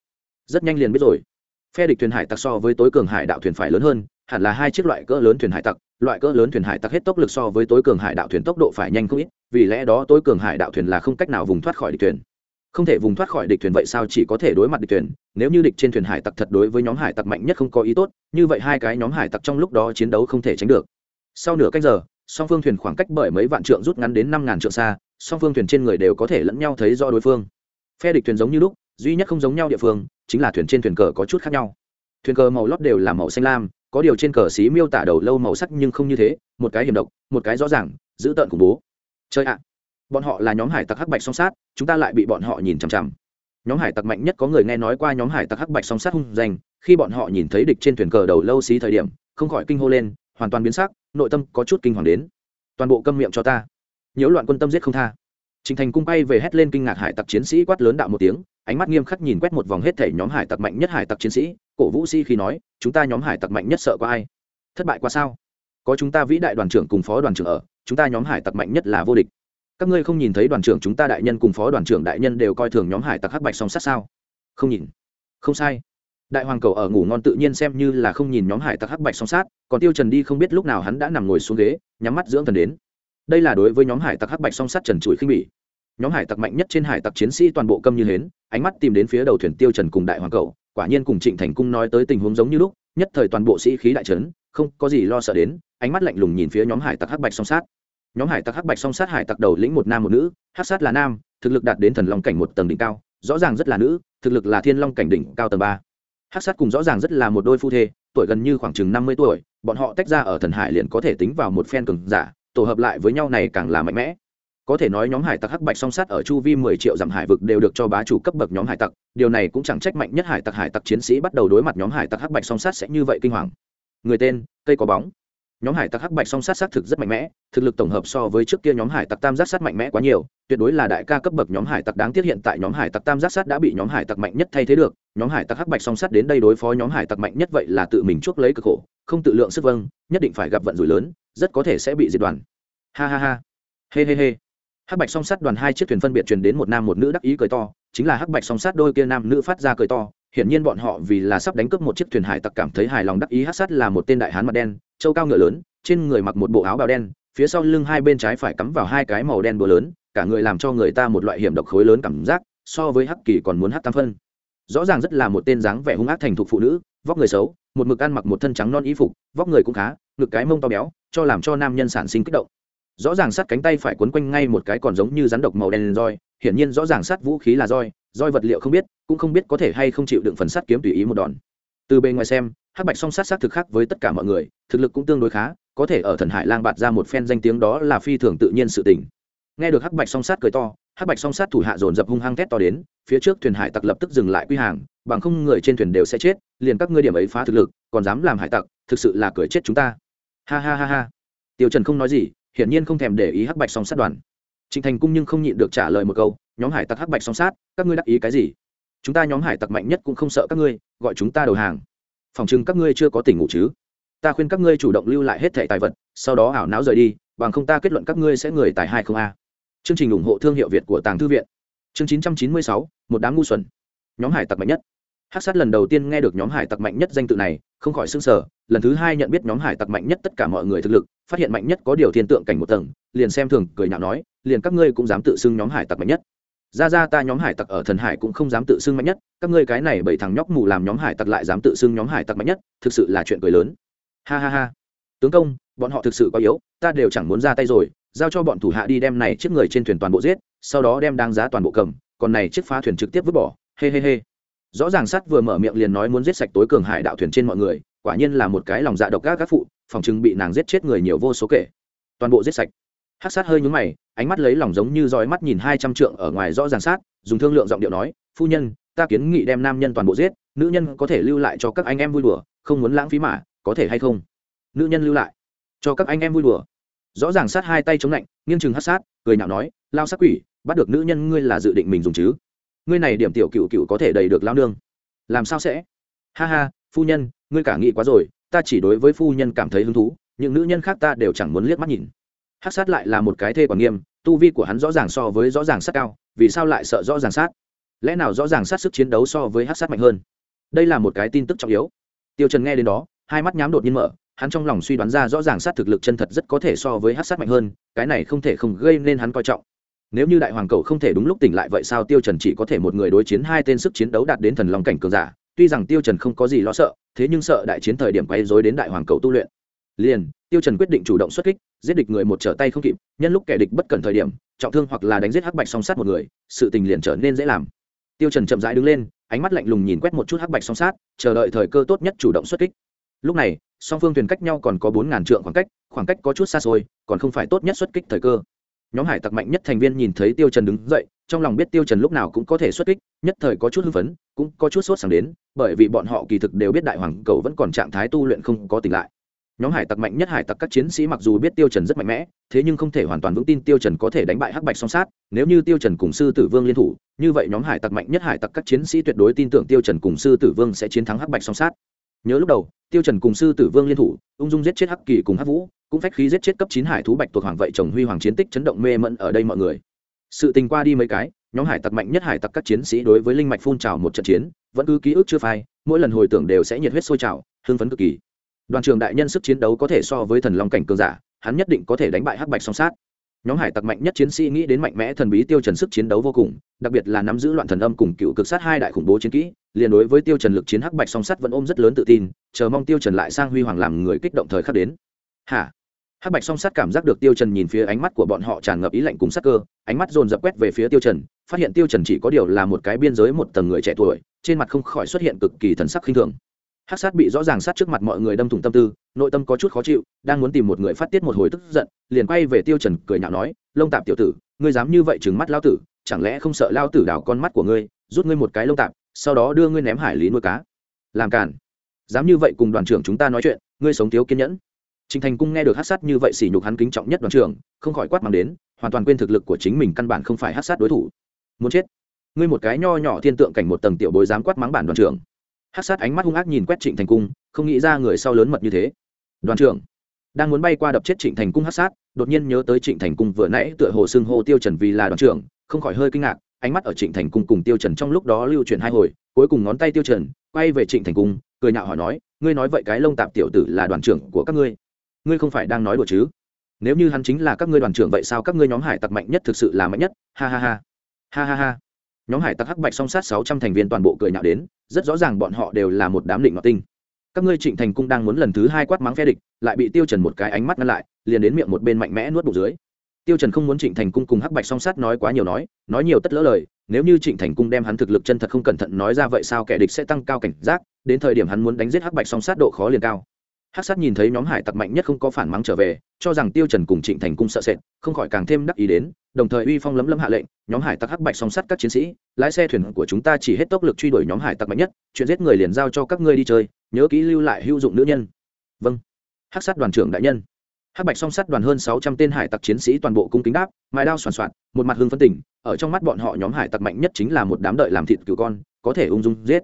Rất nhanh liền biết rồi. Phe địch thuyền hải tặc so với tối cường hải đạo thuyền phải lớn hơn, hẳn là hai chiếc loại cỡ lớn thuyền hải tặc, loại cỡ lớn thuyền hải tặc hết tốc lực so với tối cường hải đạo thuyền tốc độ phải nhanh không ít, vì lẽ đó tối cường hải đạo thuyền là không cách nào vùng thoát khỏi địch thuyền không thể vùng thoát khỏi địch thuyền vậy sao chỉ có thể đối mặt địch thuyền? Nếu như địch trên thuyền hải tặc thật đối với nhóm hải tặc mạnh nhất không có ý tốt, như vậy hai cái nhóm hải tặc trong lúc đó chiến đấu không thể tránh được. Sau nửa cách giờ, song phương thuyền khoảng cách bởi mấy vạn trượng rút ngắn đến năm ngàn trượng xa, song phương thuyền trên người đều có thể lẫn nhau thấy do đối phương. Phe địch thuyền giống như lúc, duy nhất không giống nhau địa phương, chính là thuyền trên thuyền cờ có chút khác nhau. Thuyền cờ màu lót đều là màu xanh lam, có điều trên cờ xí miêu tả đầu lâu màu sắc nhưng không như thế, một cái hiểm độc, một cái rõ ràng giữ tợn khủng bố. Chơi ạ bọn họ là nhóm hải tặc hắc bạch song sát chúng ta lại bị bọn họ nhìn chằm chằm nhóm hải tặc mạnh nhất có người nghe nói qua nhóm hải tặc hắc bạch song sát hung danh khi bọn họ nhìn thấy địch trên thuyền cờ đầu lâu xí thời điểm không khỏi kinh hô lên hoàn toàn biến sắc nội tâm có chút kinh hoàng đến toàn bộ câm miệng cho ta nhiễu loạn quân tâm giết không tha Trình Thành cung bay về hét lên kinh ngạc hải tặc chiến sĩ quát lớn đạo một tiếng, ánh mắt nghiêm khắc nhìn quét một vòng hết thảy nhóm hải tặc mạnh nhất hải tặc chiến sĩ, cổ vũ sĩ si khi nói, chúng ta nhóm hải tặc mạnh nhất sợ qua ai? Thất bại qua sao? Có chúng ta vĩ đại đoàn trưởng cùng phó đoàn trưởng ở, chúng ta nhóm hải tặc mạnh nhất là vô địch. Các ngươi không nhìn thấy đoàn trưởng chúng ta đại nhân cùng phó đoàn trưởng đại nhân đều coi thường nhóm hải tặc hắc bạch song sát sao? Không nhìn. Không sai. Đại hoàng cầu ở ngủ ngon tự nhiên xem như là không nhìn nhóm hải tặc hắc bạch song sát, còn Tiêu Trần đi không biết lúc nào hắn đã nằm ngồi xuống ghế, nhắm mắt dưỡng thần đến đây là đối với nhóm hải tặc hắc bạch song sát trần chuỗi khinh bỉ nhóm hải tặc mạnh nhất trên hải tặc chiến sĩ toàn bộ câm như hến ánh mắt tìm đến phía đầu thuyền tiêu trần cùng đại hoàng cầu quả nhiên cùng trịnh thành cung nói tới tình huống giống như lúc nhất thời toàn bộ sĩ khí đại trấn không có gì lo sợ đến ánh mắt lạnh lùng nhìn phía nhóm hải tặc hắc bạch song sát nhóm hải tặc hắc bạch song sát hải tặc đầu lĩnh một nam một nữ, hắc sát là nam, thực lực đạt đến thần long cảnh một tầng đỉnh cao, rõ ràng rất là nữ, thực lực là thiên long cảnh đỉnh cao tầng ba. Hắc sát cùng rõ ràng rất là một đôi phu thê, tuổi gần như khoảng chừng năm mươi tuổi, bọn họ tách ra ở thần hải liền có thể tính vào một phen cường giả, tổ hợp lại với nhau này càng là mạnh mẽ. Có thể nói nhóm hải tặc hắc bạch song sát ở chu vi mười triệu dặm hải vực đều được cho bá chủ cấp bậc nhóm hải tặc, điều này cũng chẳng trách mạnh nhất hải tặc hải tặc chiến sĩ bắt đầu đối mặt nhóm hải tặc hắc bạch song sát sẽ như vậy kinh hoàng. Người tên, cây có bóng nhóm hải tặc hắc bạch song sát sát thực rất mạnh mẽ, thực lực tổng hợp so với trước kia nhóm hải tặc tam giác sát mạnh mẽ quá nhiều, tuyệt đối là đại ca cấp bậc nhóm hải tặc đáng tiếc hiện tại nhóm hải tặc tam giác sát đã bị nhóm hải tặc mạnh nhất thay thế được. Nhóm hải tặc hắc bạch song sát đến đây đối phó nhóm hải tặc mạnh nhất vậy là tự mình chuốc lấy cực khổ, không tự lượng sức vâng nhất định phải gặp vận rủi lớn, rất có thể sẽ bị diệt đoàn. Ha ha ha. Hê hê hê hắc bạch song sát đoàn hai chiếc thuyền phân biệt truyền đến một nam một nữ đắc ý cười to, chính là hắc bạch song sát đôi kia nam nữ phát ra cười to hiển nhiên bọn họ vì là sắp đánh cướp một chiếc thuyền hải tặc cảm thấy hài lòng đắc ý hắc sát là một tên đại hán mặt đen trâu cao ngựa lớn, trên người mặc một bộ áo bào đen, phía sau lưng hai bên trái phải cắm vào hai cái màu đen búa lớn, cả người làm cho người ta một loại hiểm độc khối lớn cảm giác, so với hắc kỳ còn muốn hắc tam phân. Rõ ràng rất là một tên dáng vẻ hung ác thành thục phụ nữ, vóc người xấu, một mực ăn mặc một thân trắng non y phục, vóc người cũng khá, ngực cái mông to béo, cho làm cho nam nhân sản sinh kích động. Rõ ràng sát cánh tay phải quấn quanh ngay một cái còn giống như rắn độc màu đen roi, hiển nhiên rõ ràng sát vũ khí là roi roi vật liệu không biết, cũng không biết có thể hay không chịu đựng phần sắt kiếm tùy ý một đòn. Từ bề ngoài xem, hắc bạch song sát sát thực khác với tất cả mọi người, thực lực cũng tương đối khá, có thể ở thần hải lang bạt ra một phen danh tiếng đó là phi thường tự nhiên sự tình. Nghe được hắc bạch song sát cười to, hắc bạch song sát thủ hạ dồn dập hung hăng thét to đến, phía trước thuyền hải tặc lập tức dừng lại quy hàng, bằng không người trên thuyền đều sẽ chết, liền các ngươi điểm ấy phá thực lực, còn dám làm hải tặc, thực sự là cười chết chúng ta. Ha ha ha ha. Tiêu trần không nói gì, hiển nhiên không thèm để ý hắc bạch song sát đoàn trịnh thành cung nhưng không nhịn được trả lời một câu, nhóm hải tặc hắc bạch song sát, các ngươi đắc ý cái gì? Chúng ta nhóm hải tặc mạnh nhất cũng không sợ các ngươi, gọi chúng ta đầu hàng. Phòng chừng các ngươi chưa có tỉnh ngủ chứ? Ta khuyên các ngươi chủ động lưu lại hết thẻ tài vật, sau đó ảo não rời đi, bằng không ta kết luận các ngươi sẽ người tài hai không a. Chương trình ủng hộ thương hiệu việt của tàng thư viện. Chương chín trăm chín mươi sáu, một đám ngu xuẩn. Nhóm hải tặc mạnh nhất. Hát sát lần đầu tiên nghe được nhóm hải tặc mạnh nhất danh tự này không khỏi sưng sở lần thứ hai nhận biết nhóm hải tặc mạnh nhất tất cả mọi người thực lực, phát hiện mạnh nhất có điều thiên tượng cảnh một tầng, liền xem thường, cười nhạo nói, liền các ngươi cũng dám tự xưng nhóm hải tặc mạnh nhất. Ra ra ta nhóm hải tặc ở thần hải cũng không dám tự xưng mạnh nhất, các ngươi cái này bảy thằng nhóc mù làm nhóm hải tặc lại dám tự xưng nhóm hải tặc mạnh nhất, thực sự là chuyện cười lớn. Ha ha ha. Tướng công, bọn họ thực sự quá yếu, ta đều chẳng muốn ra tay rồi, giao cho bọn thủ hạ đi đem này chiếc người trên thuyền toàn bộ giết, sau đó đem đáng giá toàn bộ cầm, còn này chiếc phá thuyền trực tiếp vứt bỏ hê hê hê rõ ràng sắt vừa mở miệng liền nói muốn giết sạch tối cường hải đạo thuyền trên mọi người, quả nhiên là một cái lòng dạ độc các các phụ, phòng chừng bị nàng giết chết người nhiều vô số kể. Toàn bộ giết sạch. Hát sát hơi nhúng mày, ánh mắt lấy lòng giống như dõi mắt nhìn hai trăm trượng ở ngoài rõ ràng sát, dùng thương lượng giọng điệu nói, phu nhân, ta kiến nghị đem nam nhân toàn bộ giết, nữ nhân có thể lưu lại cho các anh em vui đùa, không muốn lãng phí mà, có thể hay không? Nữ nhân lưu lại. Cho các anh em vui đùa. Rõ ràng sát hai tay chống lạnh, nghiêng chừng hát sát, cười nhạo nói, lao sát quỷ, bắt được nữ nhân ngươi là dự định mình dùng chứ? Ngươi này điểm tiểu cựu cựu có thể đầy được lao nương. Làm sao sẽ? Ha ha, phu nhân, ngươi cả nghĩ quá rồi, ta chỉ đối với phu nhân cảm thấy hứng thú, những nữ nhân khác ta đều chẳng muốn liếc mắt nhìn. Hát sát lại là một cái thê quản nghiêm, tu vi của hắn rõ ràng so với rõ ràng sát cao, vì sao lại sợ rõ ràng sát? Lẽ nào rõ ràng sát sức chiến đấu so với hát sát mạnh hơn? Đây là một cái tin tức trọng yếu. Tiêu trần nghe đến đó, hai mắt nhám đột nhiên mở, hắn trong lòng suy đoán ra rõ ràng sát thực lực chân thật rất có thể so với hát sát mạnh hơn, cái này không thể không gây nên hắn coi trọng nếu như đại hoàng cầu không thể đúng lúc tỉnh lại vậy sao tiêu trần chỉ có thể một người đối chiến hai tên sức chiến đấu đạt đến thần long cảnh cường giả? Tuy rằng tiêu trần không có gì lo sợ, thế nhưng sợ đại chiến thời điểm quay rối đến đại hoàng cầu tu luyện. Liền, tiêu trần quyết định chủ động xuất kích, giết địch người một trở tay không kịp, nhân lúc kẻ địch bất cẩn thời điểm, trọng thương hoặc là đánh giết hắc bạch song sát một người, sự tình liền trở nên dễ làm. Tiêu trần chậm rãi đứng lên, ánh mắt lạnh lùng nhìn quét một chút hắc bạch song sát, chờ đợi thời cơ tốt nhất chủ động xuất kích. Lúc này, song phương thuyền cách nhau còn có bốn ngàn trượng khoảng cách khoảng cách có chút xa xôi, còn không phải tốt nhất xuất kích thời cơ nhóm hải tặc mạnh nhất thành viên nhìn thấy tiêu trần đứng dậy, trong lòng biết tiêu trần lúc nào cũng có thể xuất kích, nhất thời có chút hưng phấn, cũng có chút sốt sáng đến, bởi vì bọn họ kỳ thực đều biết đại hoàng cầu vẫn còn trạng thái tu luyện không có tỉnh lại. Nhóm hải tặc mạnh nhất hải tặc các chiến sĩ mặc dù biết tiêu trần rất mạnh mẽ, thế nhưng không thể hoàn toàn vững tin tiêu trần có thể đánh bại hắc bạch song sát. Nếu như tiêu trần cùng sư tử vương liên thủ, như vậy nhóm hải tặc mạnh nhất hải tặc các chiến sĩ tuyệt đối tin tưởng tiêu trần cùng sư tử vương sẽ chiến thắng hắc bạch song sát. Nhớ lúc đầu tiêu trần cùng sư tử vương liên thủ, ung dung giết chết hắc kỳ cùng hắc vũ, cũng phách khí giết chết cấp chín hải thú bạch tuộc hoàng vậy chồng huy hoàng chiến tích chấn động mê mẩn ở đây mọi người. Sự tình qua đi mấy cái, nhóm hải tặc mạnh nhất hải tặc các chiến sĩ đối với linh mạch phun trào một trận chiến, vẫn cứ ký ức chưa phai, mỗi lần hồi tưởng đều sẽ nhiệt huyết sôi trào, hưng phấn cực kỳ. Đoàn trường đại nhân sức chiến đấu có thể so với thần long cảnh cường giả, hắn nhất định có thể đánh bại hắc bạch song sát nhóm hải tặc mạnh nhất chiến sĩ nghĩ đến mạnh mẽ thần bí tiêu trần sức chiến đấu vô cùng, đặc biệt là nắm giữ loạn thần âm cùng cựu cực sát hai đại khủng bố chiến kỹ, liền đối với tiêu trần lực chiến hắc bạch song sát vẫn ôm rất lớn tự tin, chờ mong tiêu trần lại sang huy hoàng làm người kích động thời khắc đến. Hả? Hắc bạch song sát cảm giác được tiêu trần nhìn phía ánh mắt của bọn họ tràn ngập ý lạnh cùng sát cơ, ánh mắt dồn dập quét về phía tiêu trần, phát hiện tiêu trần chỉ có điều là một cái biên giới một tầng người trẻ tuổi, trên mặt không khỏi xuất hiện cực kỳ thần sắc khinh thường hắc sát bị rõ ràng sát trước mặt mọi người đâm thủng tâm tư nội tâm có chút khó chịu đang muốn tìm một người phát tiết một hồi tức giận liền quay về tiêu trần cười nhạo nói lông tạp tiểu tử ngươi dám như vậy trừng mắt lao tử chẳng lẽ không sợ lao tử đào con mắt của ngươi rút ngươi một cái lông tạp sau đó đưa ngươi ném hải lý nuôi cá làm cản dám như vậy cùng đoàn trưởng chúng ta nói chuyện ngươi sống thiếu kiên nhẫn Trình Thành Cung nghe được Hắc Sát như vậy sỉ nhục hắn kính trọng nhất đoàn trưởng, không khỏi quát mắng đến, hoàn toàn quên thực lực của chính mình căn bản không phải Hắc Sát đối thủ. Muốn chết. Ngươi một cái nho nhỏ thiên tượng cảnh một tầng tiểu bối dám quát mắng bản đoàn trưởng. Hắc Sát ánh mắt hung ác nhìn quét Trịnh Thành Cung, không nghĩ ra người sau lớn mật như thế. Đoàn trưởng đang muốn bay qua đập chết Trịnh Thành Cung Hắc Sát, đột nhiên nhớ tới Trịnh Thành Cung vừa nãy tựa hồ xưng hô Tiêu Trần vì là đoàn trưởng, không khỏi hơi kinh ngạc, ánh mắt ở Trịnh Thành Cung cùng Tiêu Trần trong lúc đó lưu chuyển hai hồi, cuối cùng ngón tay Tiêu Trần quay về Trịnh Thành Cung, cười nhạo hỏi nói, ngươi nói vậy cái lông tạp tiểu tử là đoàn trưởng của các ngươi? ngươi không phải đang nói đùa chứ nếu như hắn chính là các ngươi đoàn trưởng vậy sao các ngươi nhóm hải tặc mạnh nhất thực sự là mạnh nhất ha ha ha ha ha ha nhóm hải tặc hắc bạch song sát sáu trăm thành viên toàn bộ cười nhạo đến, rất rõ ràng bọn họ đều là một đám định ngọt tinh. Các ngươi trịnh thành cung đang muốn lần thứ hai quát mắng phe địch, lại bị tiêu trần một cái ánh mắt ngăn lại, liền đến miệng một bên mạnh mẽ nuốt bụng dưới. Tiêu trần không muốn trịnh thành cung cùng hắc bạch song sát nói quá nhiều nói nói nhiều tất lỡ lời, nếu như trịnh thành cung đem hắn thực lực chân thật không cẩn thận nói ra vậy sao kẻ địch sẽ tăng cao cảnh giác, đến thời điểm hắn muốn đánh giết hắc bạch song sát độ khó liền cao hát sát nhìn thấy nhóm hải tặc mạnh nhất không có phản mắng trở về, cho rằng tiêu trần cùng trịnh thành cung sợ sệt, không khỏi càng thêm đắc ý đến, đồng thời uy phong lấm lấm hạ lệnh, nhóm hải tặc hắc bạch song sắt các chiến sĩ, lái xe thuyền của chúng ta chỉ hết tốc lực truy đuổi nhóm hải tặc mạnh nhất, chuyện giết người liền giao cho các ngươi đi chơi, nhớ kỹ lưu lại hữu dụng nữ nhân. Vâng. Hắc sát đoàn trưởng đại nhân. Hắc bạch song sắt đoàn hơn sáu trăm tên hải tặc chiến sĩ toàn bộ cung kính đáp, mài đao soàn soạn, một mặt hưng phân tỉnh, ở trong mắt bọn họ nhóm hải tặc mạnh nhất chính là một đám đợi làm thịt cừu con, có thể ung dung giết.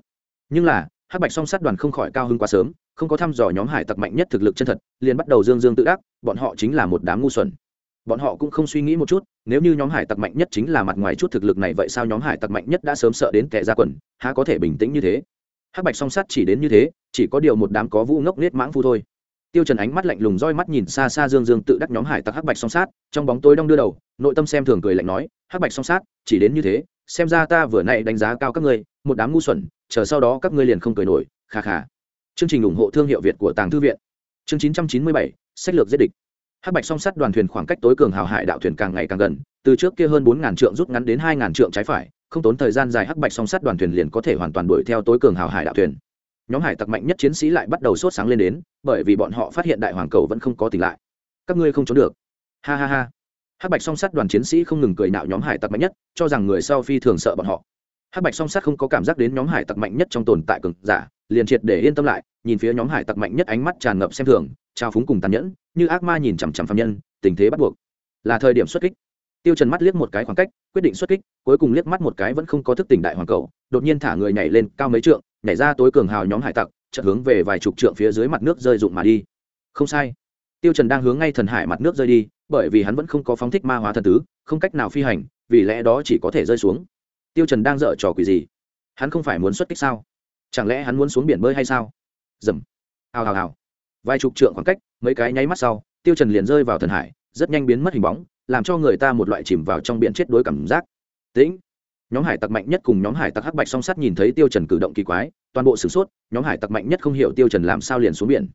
Nhưng là hắc bạch song sắt đoàn không khỏi cao hưng quá sớm, không có thăm dò nhóm hải tặc mạnh nhất thực lực chân thật, liền bắt đầu dương dương tự đắc, bọn họ chính là một đám ngu xuẩn. Bọn họ cũng không suy nghĩ một chút, nếu như nhóm hải tặc mạnh nhất chính là mặt ngoài chút thực lực này vậy sao nhóm hải tặc mạnh nhất đã sớm sợ đến kẻ ra quần, há có thể bình tĩnh như thế? Hắc bạch song sắt chỉ đến như thế, chỉ có điều một đám có vũ ngốc nết mãng phu thôi tiêu trần ánh mắt lạnh lùng roi mắt nhìn xa xa dương dương tự đắc nhóm hải tặc hắc bạch song sát trong bóng tối đông đưa đầu nội tâm xem thường cười lạnh nói hắc bạch song sát chỉ đến như thế xem ra ta vừa nãy đánh giá cao các ngươi một đám ngu xuẩn chờ sau đó các ngươi liền không cười nổi kha kha. Chương trình ủng hộ thương hiệu việt của tàng thư viện. Chương 997, sách lược giết địch. Hắc bạch song sát đoàn thuyền khoảng cách tối cường hào hải đạo thuyền càng ngày càng gần từ trước kia hơn bốn ngàn trượng rút ngắn đến hai ngàn trượng trái phải không tốn thời gian dài hắc bạch song sát đoàn thuyền liền có thể hoàn toàn đuổi theo tối cường hào hải đạo thuyền nhóm hải tặc mạnh nhất chiến sĩ lại bắt đầu sốt sáng lên đến, bởi vì bọn họ phát hiện đại hoàng cầu vẫn không có tỉnh lại. Các ngươi không trốn được. Ha ha ha. Hắc bạch song sắt đoàn chiến sĩ không ngừng cười nạo nhóm hải tặc mạnh nhất, cho rằng người sau phi thường sợ bọn họ. Hắc bạch song sắt không có cảm giác đến nhóm hải tặc mạnh nhất trong tồn tại cường giả, liền triệt để yên tâm lại, nhìn phía nhóm hải tặc mạnh nhất ánh mắt tràn ngập xem thường, trao phúng cùng tàn nhẫn, như ác ma nhìn chằm chằm phạm nhân, tình thế bắt buộc. Là thời điểm xuất kích. Tiêu trần mắt liếc một cái khoảng cách, quyết định xuất kích, cuối cùng liếc mắt một cái vẫn không có thức tỉnh đại hoàng cầu đột nhiên thả người nhảy lên cao mấy trượng, nhảy ra tối cường hào nhóm hải tặc, chợt hướng về vài chục trượng phía dưới mặt nước rơi rụng mà đi. Không sai. Tiêu trần đang hướng ngay thần hải mặt nước rơi đi, bởi vì hắn vẫn không có phóng thích ma hóa thần tứ, không cách nào phi hành, vì lẽ đó chỉ có thể rơi xuống. Tiêu trần đang dở trò quỷ gì? Hắn không phải muốn xuất kích sao? Chẳng lẽ hắn muốn xuống biển bơi hay sao? Dầm. Hào hào hào. Vài chục trượng khoảng cách, mấy cái nháy mắt sau, tiêu trần liền rơi vào thần hải, rất nhanh biến mất hình bóng, làm cho người ta một loại chìm vào trong biển chết đuối cảm giác. Tĩnh nhóm hải tặc mạnh nhất cùng nhóm hải tặc hắc bạch song sắt nhìn thấy tiêu trần cử động kỳ quái, toàn bộ sửng sốt, nhóm hải tặc mạnh nhất không hiểu tiêu trần làm sao liền xuống biển.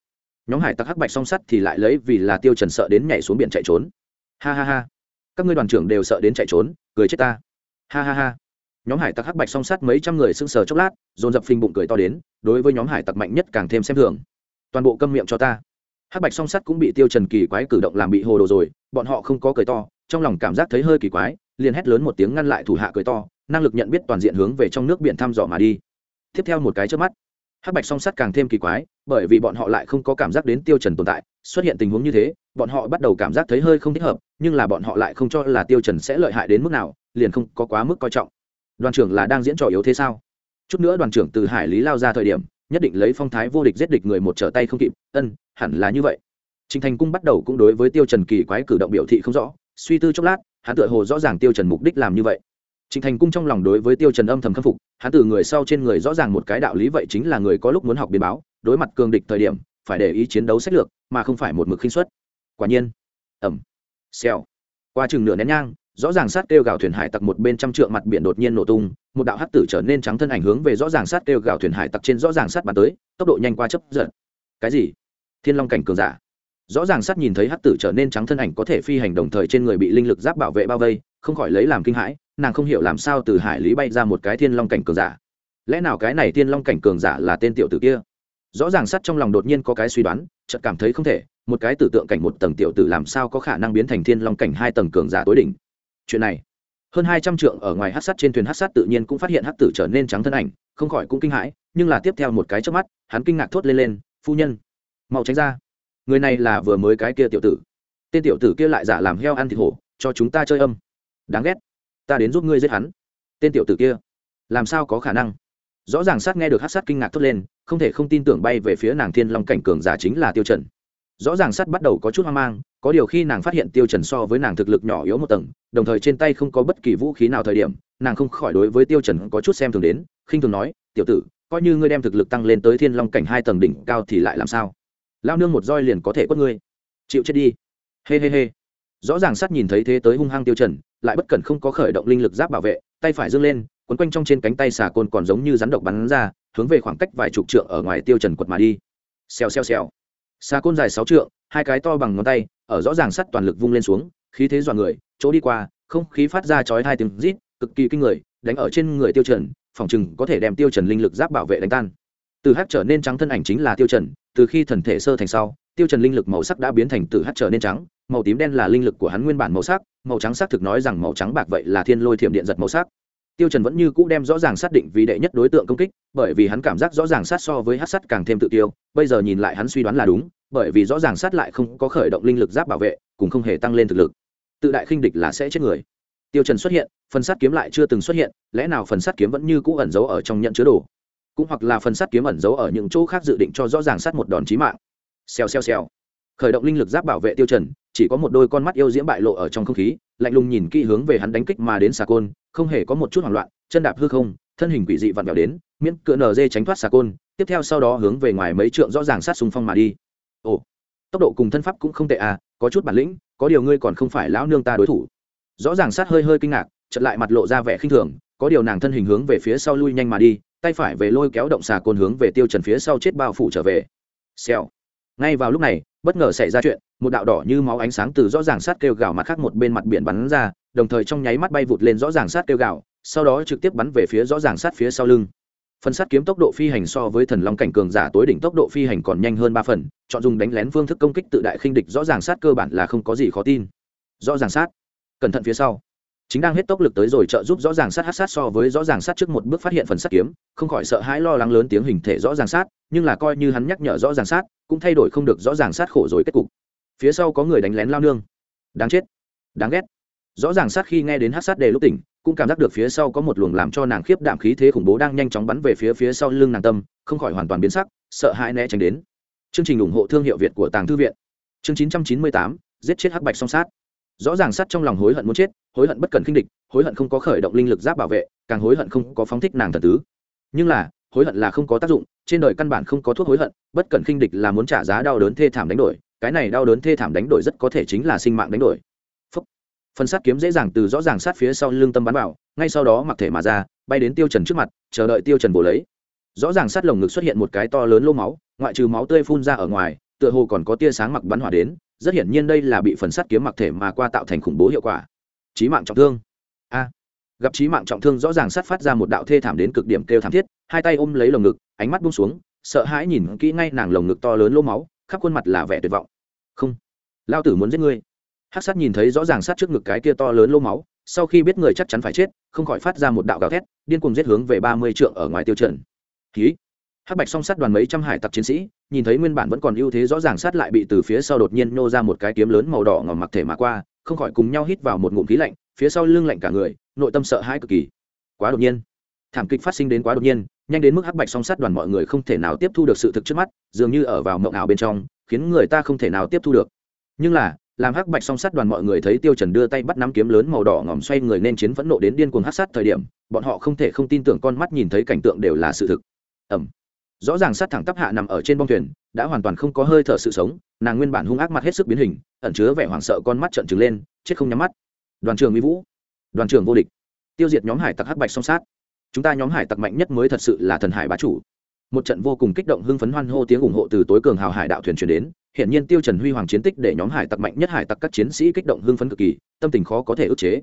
Nhóm hải tặc hắc bạch song sắt thì lại lấy vì là tiêu trần sợ đến nhảy xuống biển chạy trốn. Ha ha ha. Các ngươi đoàn trưởng đều sợ đến chạy trốn, cười chết ta. Ha ha ha. Nhóm hải tặc hắc bạch song sắt mấy trăm người sững sờ chốc lát, dồn dập phình bụng cười to đến, đối với nhóm hải tặc mạnh nhất càng thêm xem thường. Toàn bộ câm miệng cho ta. Hắc bạch song sắt cũng bị tiêu trần kỳ quái cử động làm bị hồ đồ rồi, bọn họ không có cười to, trong lòng cảm giác thấy hơi kỳ quái, liền hét lớn một tiếng ngăn lại thủ hạ cười to năng lực nhận biết toàn diện hướng về trong nước biển thăm dò mà đi. Tiếp theo một cái trước mắt hắc bạch song sắt càng thêm kỳ quái bởi vì bọn họ lại không có cảm giác đến tiêu trần tồn tại xuất hiện tình huống như thế bọn họ bắt đầu cảm giác thấy hơi không thích hợp nhưng là bọn họ lại không cho là tiêu trần sẽ lợi hại đến mức nào liền không có quá mức coi trọng. Đoàn trưởng là đang diễn trò yếu thế sao? Chút nữa đoàn trưởng từ hải lý lao ra thời điểm nhất định lấy phong thái vô địch giết địch người một trở tay không kịp ân hẳn là như vậy. Trình Thành Cung bắt đầu cũng đối với Tiêu Trần kỳ quái cử động biểu thị không rõ, suy tư chốc lát, hắn tựa hồ rõ ràng Tiêu Trần mục đích làm như vậy. Trình Thành Cung trong lòng đối với Tiêu Trần âm thầm khâm phục, hắn từ người sau trên người rõ ràng một cái đạo lý vậy chính là người có lúc muốn học biến báo, đối mặt cường địch thời điểm, phải để ý chiến đấu sách lược, mà không phải một mực khinh suất. Quả nhiên, ầm, xèo. Qua chừng nửa nén nhang, rõ ràng sát kêu gào thuyền hải tặc một bên trăm trượng mặt biển đột nhiên nổ tung, một đạo hắc tử trở nên trắng thân ảnh hướng về rõ ràng sát kêu gào thuyền hải tặc trên rõ ràng sát bắn tới, tốc độ nhanh qua chớp giật. Cái gì? Thiên Long cảnh cường giả? Rõ ràng sát nhìn thấy hắc tử trở nên trắng thân ảnh có thể phi hành đồng thời trên người bị linh lực giáp bảo vệ bao vây, không khỏi lấy làm kinh hãi, nàng không hiểu làm sao từ hải lý bay ra một cái thiên long cảnh cường giả. Lẽ nào cái này thiên long cảnh cường giả là tên tiểu tử kia? Rõ ràng sắt trong lòng đột nhiên có cái suy đoán, chợt cảm thấy không thể, một cái tử tượng cảnh một tầng tiểu tử làm sao có khả năng biến thành thiên long cảnh hai tầng cường giả tối đỉnh? Chuyện này, hơn hai trăm trượng ở ngoài hát sắt trên thuyền hát sắt tự nhiên cũng phát hiện hát tử trở nên trắng thân ảnh, không khỏi cũng kinh hãi, nhưng là tiếp theo một cái trước mắt, hắn kinh ngạc thốt lên lên, phu nhân, mau tránh ra. Người này là vừa mới cái kia tiểu tử. Tên tiểu tử kia lại giả làm heo ăn thịt hổ, cho chúng ta chơi âm. Đáng ghét ta đến giúp ngươi giết hắn. Tên tiểu tử kia, làm sao có khả năng? Rõ ràng sát nghe được hát sát kinh ngạc thốt lên, không thể không tin tưởng bay về phía nàng thiên long cảnh cường giả chính là tiêu trần. Rõ ràng sát bắt đầu có chút hoang mang, có điều khi nàng phát hiện tiêu trần so với nàng thực lực nhỏ yếu một tầng, đồng thời trên tay không có bất kỳ vũ khí nào thời điểm, nàng không khỏi đối với tiêu trần có chút xem thường đến, khinh thường nói, tiểu tử, coi như ngươi đem thực lực tăng lên tới thiên long cảnh hai tầng đỉnh cao thì lại làm sao? Lao nương một roi liền có thể quất ngươi. Chịu chết đi. Hê hê hê. Rõ ràng sát nhìn thấy thế tới hung hăng tiêu trần lại bất cẩn không có khởi động linh lực giáp bảo vệ, tay phải dâng lên, quấn quanh trong trên cánh tay xà côn còn giống như rắn độc bắn ra, hướng về khoảng cách vài chục trượng ở ngoài tiêu trần quật mà đi. Xèo xèo xèo. Xà côn dài sáu trượng, hai cái to bằng ngón tay, ở rõ ràng sắt toàn lực vung lên xuống, khí thế dọa người, chỗ đi qua, không khí phát ra chói hai tiếng rít, cực kỳ kinh người, đánh ở trên người tiêu trần, phòng chừng có thể đem tiêu trần linh lực giáp bảo vệ đánh tan. Từ hắc trở nên trắng thân ảnh chính là tiêu trần, từ khi thần thể sơ thành sau, tiêu trần linh lực màu sắc đã biến thành từ hắc trở nên trắng màu tím đen là linh lực của hắn nguyên bản màu sắc, màu trắng xác thực nói rằng màu trắng bạc vậy là thiên lôi thiểm điện giật màu sắc. Tiêu trần vẫn như cũ đem rõ ràng xác định vì đệ nhất đối tượng công kích, bởi vì hắn cảm giác rõ ràng sát so với hắc sắt càng thêm tự tiêu, bây giờ nhìn lại hắn suy đoán là đúng, bởi vì rõ ràng sát lại không có khởi động linh lực giáp bảo vệ, cũng không hề tăng lên thực lực. Tự đại khinh địch là sẽ chết người. Tiêu trần xuất hiện, phần sắt kiếm lại chưa từng xuất hiện, lẽ nào phần sắt kiếm vẫn như cũ ẩn giấu ở trong nhận chứa đồ? Cũng hoặc là phần sắt kiếm ẩn giấu ở những chỗ khác dự định cho rõ ràng sát một đòn chí mạng. Xèo xèo xèo. Khởi động linh lực giáp bảo vệ tiêu trần chỉ có một đôi con mắt yêu diễm bại lộ ở trong không khí, lạnh lùng nhìn kỹ hướng về hắn đánh kích mà đến xà côn, không hề có một chút hoảng loạn, chân đạp hư không, thân hình quỷ dị vặn vẹo đến, miễn cựa nở dê tránh thoát xà côn, tiếp theo sau đó hướng về ngoài mấy trượng rõ ràng sát xung phong mà đi. Ồ, tốc độ cùng thân pháp cũng không tệ à có chút bản lĩnh, có điều ngươi còn không phải lão nương ta đối thủ. Rõ ràng sát hơi hơi kinh ngạc, chợt lại mặt lộ ra vẻ khinh thường, có điều nàng thân hình hướng về phía sau lui nhanh mà đi, tay phải về lôi kéo động xà côn hướng về tiêu trần phía sau chết bao phủ trở về. Xèo. Ngay vào lúc này bất ngờ xảy ra chuyện, một đạo đỏ như máu ánh sáng từ rõ ràng sát kêu gào mặt khác một bên mặt biển bắn ra, đồng thời trong nháy mắt bay vụt lên rõ ràng sát kêu gào, sau đó trực tiếp bắn về phía rõ ràng sát phía sau lưng. Phần sát kiếm tốc độ phi hành so với thần long cảnh cường giả tối đỉnh tốc độ phi hành còn nhanh hơn ba phần, chọn dùng đánh lén phương thức công kích tự đại khinh địch rõ ràng sát cơ bản là không có gì khó tin. Rõ ràng sát. Cẩn thận phía sau chính đang hết tốc lực tới rồi trợ giúp rõ ràng sát hát sát so với rõ ràng sát trước một bước phát hiện phần sát kiếm, không khỏi sợ hãi lo lắng lớn tiếng hình thể rõ ràng sát, nhưng là coi như hắn nhắc nhở rõ ràng sát, cũng thay đổi không được rõ ràng sát khổ rồi kết cục. Phía sau có người đánh lén lao nương. Đáng chết. Đáng ghét. Rõ ràng sát khi nghe đến hát sát đề lúc tỉnh, cũng cảm giác được phía sau có một luồng làm cho nàng khiếp đạm khí thế khủng bố đang nhanh chóng bắn về phía phía sau lưng nàng tâm, không khỏi hoàn toàn biến sắc, sợ hãi né tránh đến. Chương trình ủng hộ thương hiệu việt của tàng thư viện. Chương chín trăm chín mươi tám, giết chết hắc bạch song sát rõ ràng sát trong lòng hối hận muốn chết, hối hận bất cần khinh địch, hối hận không có khởi động linh lực giáp bảo vệ, càng hối hận không có phóng thích nàng thần tứ. Nhưng là, hối hận là không có tác dụng, trên đời căn bản không có thuốc hối hận, bất cần khinh địch là muốn trả giá đau đớn thê thảm đánh đổi, cái này đau đớn thê thảm đánh đổi rất có thể chính là sinh mạng đánh đổi. Phúc. phần sát kiếm dễ dàng từ rõ ràng sát phía sau lưng tâm bắn vào, ngay sau đó mặc thể mà ra, bay đến tiêu trần trước mặt, chờ đợi tiêu trần bổ lấy. Rõ ràng sát lồng ngực xuất hiện một cái to lớn lô máu, ngoại trừ máu tươi phun ra ở ngoài, tựa hồ còn có tia sáng mặc bắn hỏa đến rất hiển nhiên đây là bị phần sắt kiếm mặc thể mà qua tạo thành khủng bố hiệu quả. Chí mạng trọng thương. A. Gặp chí mạng trọng thương rõ ràng sát phát ra một đạo thê thảm đến cực điểm kêu thảm thiết, hai tay ôm lấy lồng ngực, ánh mắt buông xuống, sợ hãi nhìn kỹ ngay nàng lồng ngực to lớn lỗ máu, khắp khuôn mặt là vẻ tuyệt vọng. Không. Lao tử muốn giết ngươi. Hát sát nhìn thấy rõ ràng sát trước ngực cái kia to lớn lỗ máu, sau khi biết người chắc chắn phải chết, không khỏi phát ra một đạo gào thét, điên cuồng giết hướng về ba mươi trượng ở ngoài tiêu chuẩn ký hắc bạch song sát đoàn mấy trăm hải tặc chiến sĩ, nhìn thấy nguyên bản vẫn còn ưu thế rõ ràng sát lại bị từ phía sau đột nhiên nô ra một cái kiếm lớn màu đỏ ngòm mặc thể mà qua, không khỏi cùng nhau hít vào một ngụm khí lạnh, phía sau lưng lạnh cả người, nội tâm sợ hãi cực kỳ. Quá đột nhiên. Thảm kịch phát sinh đến quá đột nhiên, nhanh đến mức hắc bạch song sát đoàn mọi người không thể nào tiếp thu được sự thực trước mắt, dường như ở vào mộng ảo bên trong, khiến người ta không thể nào tiếp thu được. Nhưng là, làm hắc bạch song sát đoàn mọi người thấy tiêu trần đưa tay bắt nắm kiếm lớn màu đỏ ngòm xoay người nên chiến phẫn nộ đến điên cuồng hắc sát thời điểm, bọn họ không thể không tin tưởng con mắt nhìn thấy cảnh tượng đều là sự thực. Ẩm rõ ràng sát thẳng tắp hạ nằm ở trên bông thuyền, đã hoàn toàn không có hơi thở sự sống, nàng nguyên bản hung ác mặt hết sức biến hình, ẩn chứa vẻ hoảng sợ con mắt trợn trừng lên, chết không nhắm mắt. Đoàn trường mỹ vũ, đoàn trường vô địch. Tiêu diệt nhóm hải tặc hắc bạch song sát. Chúng ta nhóm hải tặc mạnh nhất mới thật sự là thần hải bá chủ. Một trận vô cùng kích động hưng phấn hoan hô tiếng ủng hộ từ tối cường hào hải đạo thuyền truyền đến hiện nhiên tiêu trần huy hoàng chiến tích để nhóm hải tặc mạnh nhất hải tặc các chiến sĩ kích động hưng phấn cực kỳ, tâm tình khó có thể ức chế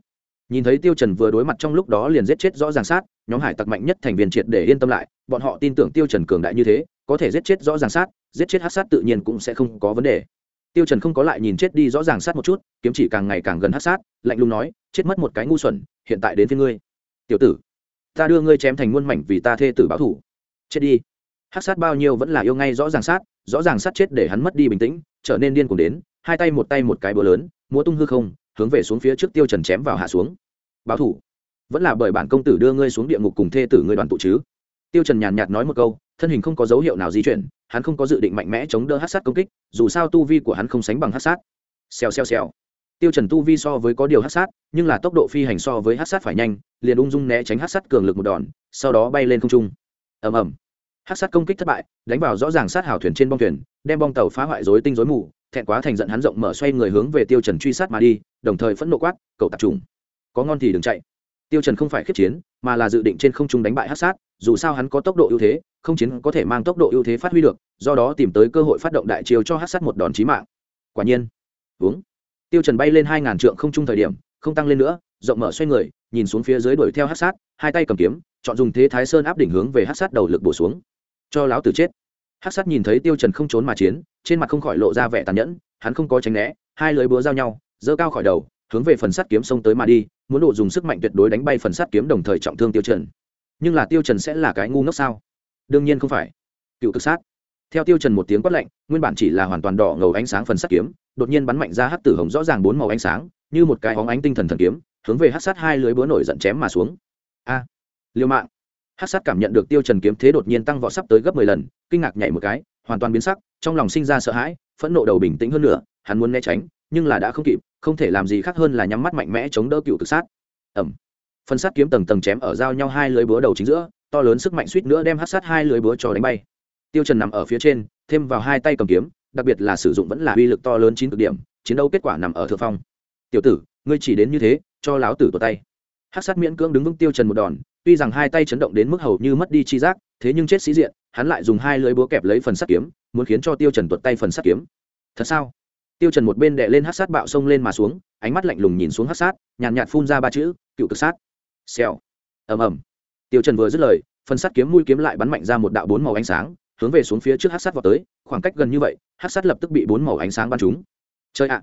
nhìn thấy tiêu trần vừa đối mặt trong lúc đó liền giết chết rõ ràng sát, nhóm hải tặc mạnh nhất thành viên triệt để yên tâm lại, bọn họ tin tưởng tiêu trần cường đại như thế, có thể giết chết rõ ràng sát, giết chết hắc sát tự nhiên cũng sẽ không có vấn đề. Tiêu trần không có lại nhìn chết đi rõ ràng sát một chút, kiếm chỉ càng ngày càng gần hắc sát, lạnh lùng nói, chết mất một cái ngu xuẩn, hiện tại đến thiên ngươi. Tiểu tử, ta đưa ngươi chém thành muôn mảnh vì ta thê tử báo thù. Chết đi. Hắc sát bao nhiêu vẫn là yêu ngay rõ ràng sát, rõ ràng sát chết để hắn mất đi bình tĩnh, trở nên điên cuồng đến, hai tay một tay một cái búa lớn, múa tung hư không hướng về xuống phía trước tiêu trần chém vào hạ xuống. Báo thủ. Vẫn là bởi bản công tử đưa ngươi xuống địa ngục cùng thê tử ngươi đoàn tụ chứ? Tiêu trần nhàn nhạt nói một câu, thân hình không có dấu hiệu nào di chuyển, hắn không có dự định mạnh mẽ chống đỡ hắc sát công kích, dù sao tu vi của hắn không sánh bằng hắc sát. Xèo xèo xèo. Tiêu trần tu vi so với có điều hắc sát, nhưng là tốc độ phi hành so với hắc sát phải nhanh, liền ung dung né tránh hắc sát cường lực một đòn, sau đó bay lên không trung. Ầm ầm. Hắc sát công kích thất bại, đánh vào rõ ràng sát hào thuyền trên bong thuyền, đem bong tàu phá hoại rối tinh rối mù, thẹn quá thành giận hắn rộng mở xoay người hướng về tiêu trần truy sát mà đi đồng thời phẫn nộ quát, cậu tập trùng, có ngon thì đừng chạy. Tiêu trần không phải khiếp chiến, mà là dự định trên không trung đánh bại hắc sát, dù sao hắn có tốc độ ưu thế, không chiến có thể mang tốc độ ưu thế phát huy được, do đó tìm tới cơ hội phát động đại chiêu cho hắc sát một đòn chí mạng. Quả nhiên uống tiêu trần bay lên hai ngàn trượng không trung thời điểm, không tăng lên nữa, rộng mở xoay người, nhìn xuống phía dưới đuổi theo hắc sát, hai tay cầm kiếm, chọn dùng thế thái sơn áp đỉnh hướng về hắc sát đầu lực bổ xuống. Cho lão tử chết. Hắc sát nhìn thấy tiêu trần không trốn mà chiến, trên mặt không khỏi lộ ra vẻ tàn nhẫn, hắn không có tránh né, hai lưỡi búa giao nhau giơ cao khỏi đầu, hướng về phần sắt kiếm xông tới mà đi, muốn độ dùng sức mạnh tuyệt đối đánh bay phần sắt kiếm đồng thời trọng thương tiêu trần. Nhưng là tiêu trần sẽ là cái ngu ngốc sao? Đương nhiên không phải. Cựu cực sát. Theo tiêu trần một tiếng quát lạnh, nguyên bản chỉ là hoàn toàn đỏ ngầu ánh sáng phần sắt kiếm, đột nhiên bắn mạnh ra hắc tử hồng rõ ràng bốn màu ánh sáng, như một cái hóng ánh tinh thần thần kiếm, hướng về hắc sát hai lưỡi búa nổi giận chém mà xuống. A! Liêu mạng. Hắc sát cảm nhận được tiêu trần kiếm thế đột nhiên tăng vọt sắp tới gấp mười lần, kinh ngạc nhảy một cái, hoàn toàn biến sắc, trong lòng sinh ra sợ hãi, phẫn nộ đầu bình tĩnh hơn nữa, hắn muốn né tránh, nhưng là đã không kịp không thể làm gì khác hơn là nhắm mắt mạnh mẽ chống đỡ cựu tự sát. Ẩm. Phân sát kiếm tầng tầng chém ở giao nhau hai lưới búa đầu chính giữa, to lớn sức mạnh suýt nữa đem hát sát hai lưới búa cho đánh bay. Tiêu trần nằm ở phía trên, thêm vào hai tay cầm kiếm, đặc biệt là sử dụng vẫn là uy lực to lớn chín cực điểm, chiến đấu kết quả nằm ở thượng phong. Tiểu tử, ngươi chỉ đến như thế, cho láo tử tuột tay. Hát sát miễn cưỡng đứng vững tiêu trần một đòn, tuy rằng hai tay chấn động đến mức hầu như mất đi chi giác, thế nhưng chết sĩ diện, hắn lại dùng hai lưỡi búa kẹp lấy phần sắt kiếm, muốn khiến cho tiêu trần tuột tay phần sắt kiếm. Thật sao? Tiêu trần một bên đè lên hắc sát bạo sông lên mà xuống ánh mắt lạnh lùng nhìn xuống hắc sát nhàn nhạt, nhạt phun ra ba chữ cựu cực sát. Xèo. Ầm ầm. Tiêu trần vừa dứt lời phần sắt kiếm mũi kiếm lại bắn mạnh ra một đạo bốn màu ánh sáng hướng về xuống phía trước hắc sát vọt tới khoảng cách gần như vậy hắc sát lập tức bị bốn màu ánh sáng bắn trúng. Chơi ạ.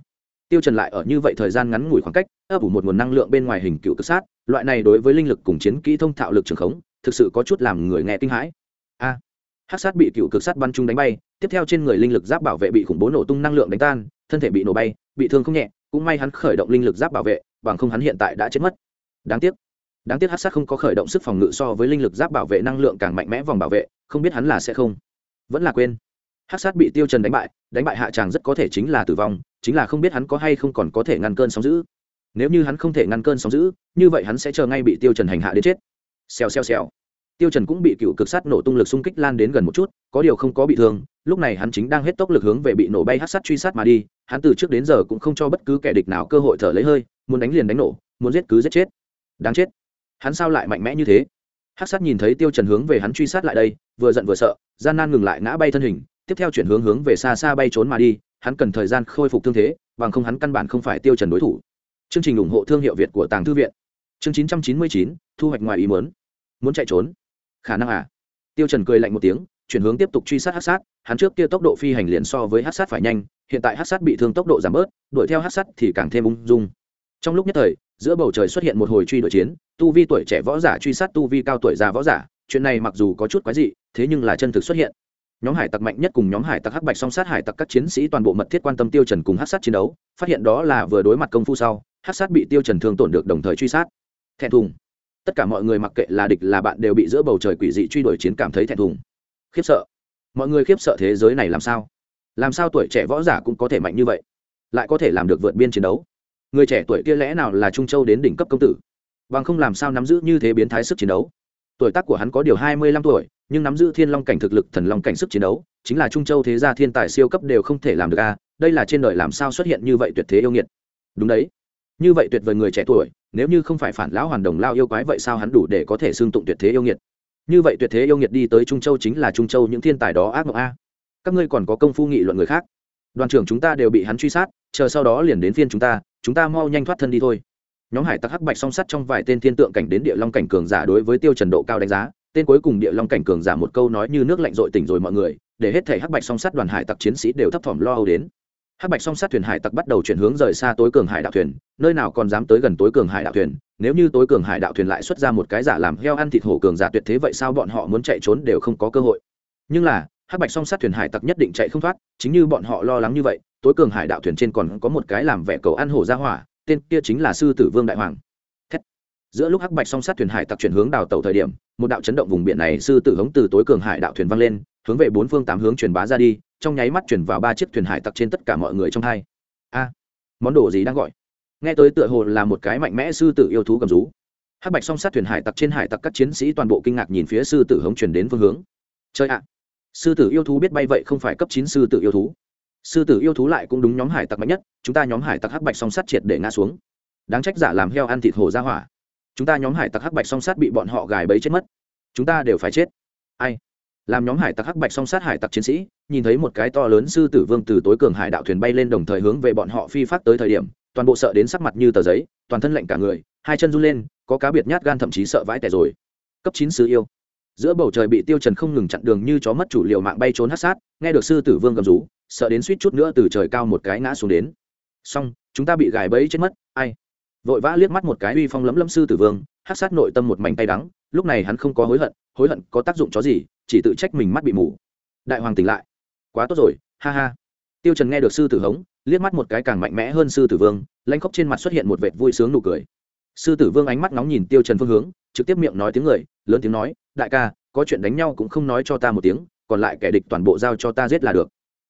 Tiêu trần lại ở như vậy thời gian ngắn ngủi khoảng cách ấp ủ một nguồn năng lượng bên ngoài hình cựu cực sát loại này đối với linh lực cùng chiến kỹ thông thạo lực trường khống thực sự có chút làm người nghe kinh hãi. A. À, hắc sát bị cựu cực sát bắn trúng đánh bay tiếp theo trên người linh lực giáp bảo vệ bị khủng bố nổ tung năng lượng đánh tan thân thể bị nổ bay, bị thương không nhẹ, cũng may hắn khởi động linh lực giáp bảo vệ, bằng không hắn hiện tại đã chết mất. Đáng tiếc. Đáng tiếc hát sát không có khởi động sức phòng ngự so với linh lực giáp bảo vệ năng lượng càng mạnh mẽ vòng bảo vệ, không biết hắn là sẽ không. Vẫn là quên. Hát sát bị tiêu trần đánh bại đánh bại hạ tràng rất có thể chính là tử vong, chính là không biết hắn có hay không còn có thể ngăn cơn sóng giữ nếu như hắn không thể ngăn cơn sóng giữ như vậy hắn sẽ chờ ngay bị tiêu trần hành hạ đến chết. Xèo xèo xèo tiêu trần cũng bị cựu cực sát nổ tung lực xung kích lan đến gần một chút có điều không có bị thương lúc này hắn chính đang hết tốc lực hướng về bị nổ bay Hắc sát truy sát mà đi hắn từ trước đến giờ cũng không cho bất cứ kẻ địch nào cơ hội thở lấy hơi muốn đánh liền đánh nổ muốn giết cứ giết chết. Đáng chết. Hắn sao lại mạnh mẽ như thế? Hắc sát nhìn thấy tiêu trần hướng về hắn truy sát lại đây vừa giận vừa sợ gian nan ngừng lại ngã bay thân hình tiếp theo chuyển hướng hướng về xa xa bay trốn mà đi hắn cần thời gian khôi phục thương thế bằng không hắn căn bản không phải tiêu trần đối thủ. Chương trình ủng hộ thương hiệu việt của tàng thư viện. Chương 999, thu hoạch ngoài ý muốn. Muốn chạy trốn khả năng à? Tiêu trần cười lạnh một tiếng, chuyển hướng tiếp tục truy sát hắc sát. Hắn trước kia tốc độ phi hành liền so với hắc sát phải nhanh, hiện tại hắc sát bị thương tốc độ giảm bớt, đuổi theo hắc sát thì càng thêm ung dung. Trong lúc nhất thời, giữa bầu trời xuất hiện một hồi truy đuổi chiến, tu vi tuổi trẻ võ giả truy sát tu vi cao tuổi già võ giả, chuyện này mặc dù có chút quái dị, thế nhưng là chân thực xuất hiện. Nhóm hải tặc mạnh nhất cùng nhóm hải tặc hắc bạch song sát hải tặc các chiến sĩ toàn bộ mật thiết quan tâm tiêu trần cùng hắc sát chiến đấu, phát hiện đó là vừa đối mặt công phu sau, hắc sát bị tiêu trần thương tổn được đồng thời truy sát. Thẹn thùng tất cả mọi người mặc kệ là địch là bạn đều bị giữa bầu trời quỷ dị truy đuổi chiến cảm thấy thẹn thùng. Khiếp sợ. Mọi người khiếp sợ thế giới này làm sao? Làm sao tuổi trẻ võ giả cũng có thể mạnh như vậy? Lại có thể làm được vượt biên chiến đấu? Người trẻ tuổi kia lẽ nào là trung châu đến đỉnh cấp công tử? Bằng không làm sao nắm giữ như thế biến thái sức chiến đấu? Tuổi tác của hắn có điều hai mươi lăm tuổi, nhưng nắm giữ thiên long cảnh thực lực, thần long cảnh sức chiến đấu, chính là trung châu thế gia thiên tài siêu cấp đều không thể làm được a. Đây là trên đời làm sao xuất hiện như vậy tuyệt thế yêu nghiệt? Đúng đấy như vậy tuyệt vời người trẻ tuổi, nếu như không phải phản lão hoàn đồng lao yêu quái vậy sao hắn đủ để có thể xương tụng tuyệt thế yêu nghiệt? Như vậy tuyệt thế yêu nghiệt đi tới trung châu chính là trung châu những thiên tài đó ác mộng a. Các ngươi còn có công phu nghị luận người khác. Đoàn trưởng chúng ta đều bị hắn truy sát, chờ sau đó liền đến phiên chúng ta chúng ta mau nhanh thoát thân đi thôi. Nhóm hải tặc hắc bạch song sắt trong vài tên thiên tượng cảnh đến địa long cảnh cường giả đối với tiêu trần độ cao đánh giá, tên cuối cùng địa long cảnh cường giả một câu nói như nước lạnh dội tỉnh rồi mọi người, để hết thể hắc bạch song sắt đoàn hải tặc chiến sĩ đều thấp thỏm lo âu đến hắc bạch song Sát thuyền hải tặc bắt đầu chuyển hướng rời xa tối cường hải đạo thuyền, nơi nào còn dám tới gần tối cường hải đạo thuyền, nếu như tối cường hải đạo thuyền lại xuất ra một cái giả làm heo ăn thịt hổ cường giả tuyệt thế vậy sao bọn họ muốn chạy trốn đều không có cơ hội nhưng là, hắc bạch song Sát thuyền hải tặc nhất định chạy không thoát, chính như bọn họ lo lắng như vậy, tối cường hải đạo thuyền trên còn có một cái làm vẻ cầu ăn hổ ra hỏa, tên kia chính là sư tử vương đại hoàng Thét. giữa lúc hắc bạch song Sát thuyền hải tặc chuyển hướng đào tàu thời điểm, một đạo chấn động vùng biển này sư tử hống từ tối cường hải đạo thuyền văng lên, hướng về bốn phương tám hướng truyền bá ra đi trong nháy mắt chuyển vào ba chiếc thuyền hải tặc trên tất cả mọi người trong hai. A, món đồ gì đang gọi? Nghe tới tựa hồ là một cái mạnh mẽ sư tử yêu thú cầm rú. Hắc bạch song sát thuyền hải tặc trên hải tặc các chiến sĩ toàn bộ kinh ngạc nhìn phía sư tử hống chuyển đến phương hướng. Chơi ạ! Sư tử yêu thú biết bay vậy không phải cấp chín sư tử yêu thú. Sư tử yêu thú lại cũng đúng nhóm hải tặc mạnh nhất, chúng ta nhóm hải tặc hắc bạch song sát triệt để ngã xuống. Đáng trách giả làm heo ăn thịt hồ ra hỏa. Chúng ta nhóm hải tặc hắc bạch song sát bị bọn họ gài bẫy chết mất. Chúng ta đều phải chết. Ai? Làm nhóm hải tặc hắc bạch song sát hải tặc chiến sĩ, nhìn thấy một cái to lớn sư tử vương từ tối cường hải đạo thuyền bay lên đồng thời hướng về bọn họ phi phát tới thời điểm, toàn bộ sợ đến sắc mặt như tờ giấy, toàn thân lạnh cả người, hai chân run lên, có cá biệt nhát gan thậm chí sợ vãi tẻ rồi. Cấp chín sứ yêu. Giữa bầu trời bị tiêu trần không ngừng chặn đường như chó mất chủ liệu mạng bay trốn hắc sát, nghe được sư tử vương gầm rú, sợ đến suýt chút nữa từ trời cao một cái ngã xuống đến. Xong, chúng ta bị gài bẫy chết mất, ai? Vội vã liếc mắt một cái uy phong lấm lấm sư tử vương hát sát nội tâm một mảnh tay đắng, lúc này hắn không có hối hận hối hận có tác dụng chó gì, chỉ tự trách mình mắt bị mù. Đại hoàng tỉnh lại. Quá tốt rồi, ha ha. Tiêu trần nghe được sư tử hống, liếc mắt một cái càng mạnh mẽ hơn sư tử vương, lanh khóc trên mặt xuất hiện một vệt vui sướng nụ cười. Sư tử vương ánh mắt nóng nhìn tiêu trần phương hướng, trực tiếp miệng nói tiếng người, lớn tiếng nói, đại ca, có chuyện đánh nhau cũng không nói cho ta một tiếng, còn lại kẻ địch toàn bộ giao cho ta giết là được.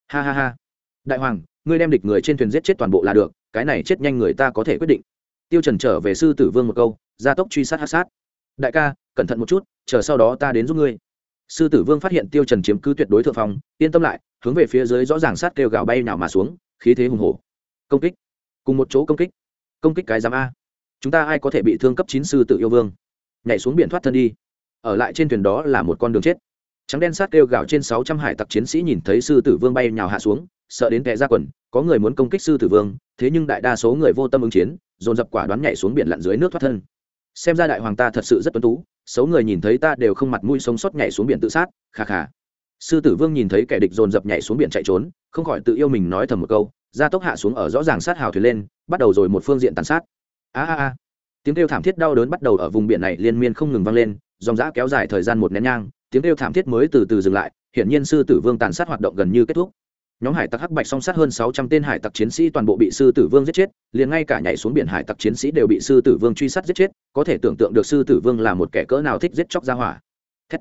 Ha ha ha. Đại hoàng, ngươi đem địch người trên thuyền giết chết toàn bộ là được, cái này chết nhanh người ta có thể quyết định. Tiêu trần trở về sư tử vương một câu gia tốc truy sát hát sát. Đại ca, cẩn thận một chút, chờ sau đó ta đến giúp ngươi. Sư tử vương phát hiện tiêu trần chiếm cứ tuyệt đối thượng phong, yên tâm lại, hướng về phía dưới rõ ràng sát kêu gào bay nào mà xuống, khí thế hùng hổ. Công kích. Cùng một chỗ công kích. Công kích cái giám a. Chúng ta ai có thể bị thương cấp chín sư tử yêu vương? Nhảy xuống biển thoát thân đi. Ở lại trên thuyền đó là một con đường chết. Trắng đen sát kêu gào trên sáu trăm hải tặc chiến sĩ nhìn thấy sư tử vương bay nhào hạ xuống, sợ đến tệ ra quần, có người muốn công kích sư tử vương, thế nhưng đại đa số người vô tâm ứng chiến, dồn dập quả đoán nhảy xuống biển lặn dưới nước thoát thân xem ra đại hoàng ta thật sự rất tuấn tú, xấu người nhìn thấy ta đều không mặt mũi sống sót nhảy xuống biển tự sát, kha kha. Sư tử vương nhìn thấy kẻ địch dồn dập nhảy xuống biển chạy trốn, không khỏi tự yêu mình nói thầm một câu, gia tốc hạ xuống ở rõ ràng sát hào thuyền lên, bắt đầu rồi một phương diện tàn sát. A a a. Tiếng kêu thảm thiết đau đớn bắt đầu ở vùng biển này liên miên không ngừng vang lên, dòng dã kéo dài thời gian một nén nhang, tiếng kêu thảm thiết mới từ từ dừng lại, hiển nhiên sư tử vương tàn sát hoạt động gần như kết thúc nhóm hải tặc hắc bạch song sát hơn sáu trăm tên hải tặc chiến sĩ toàn bộ bị sư tử vương giết chết, liền ngay cả nhảy xuống biển hải tặc chiến sĩ đều bị sư tử vương truy sát giết chết, có thể tưởng tượng được sư tử vương là một kẻ cỡ nào thích giết chóc ra hỏa. Thét.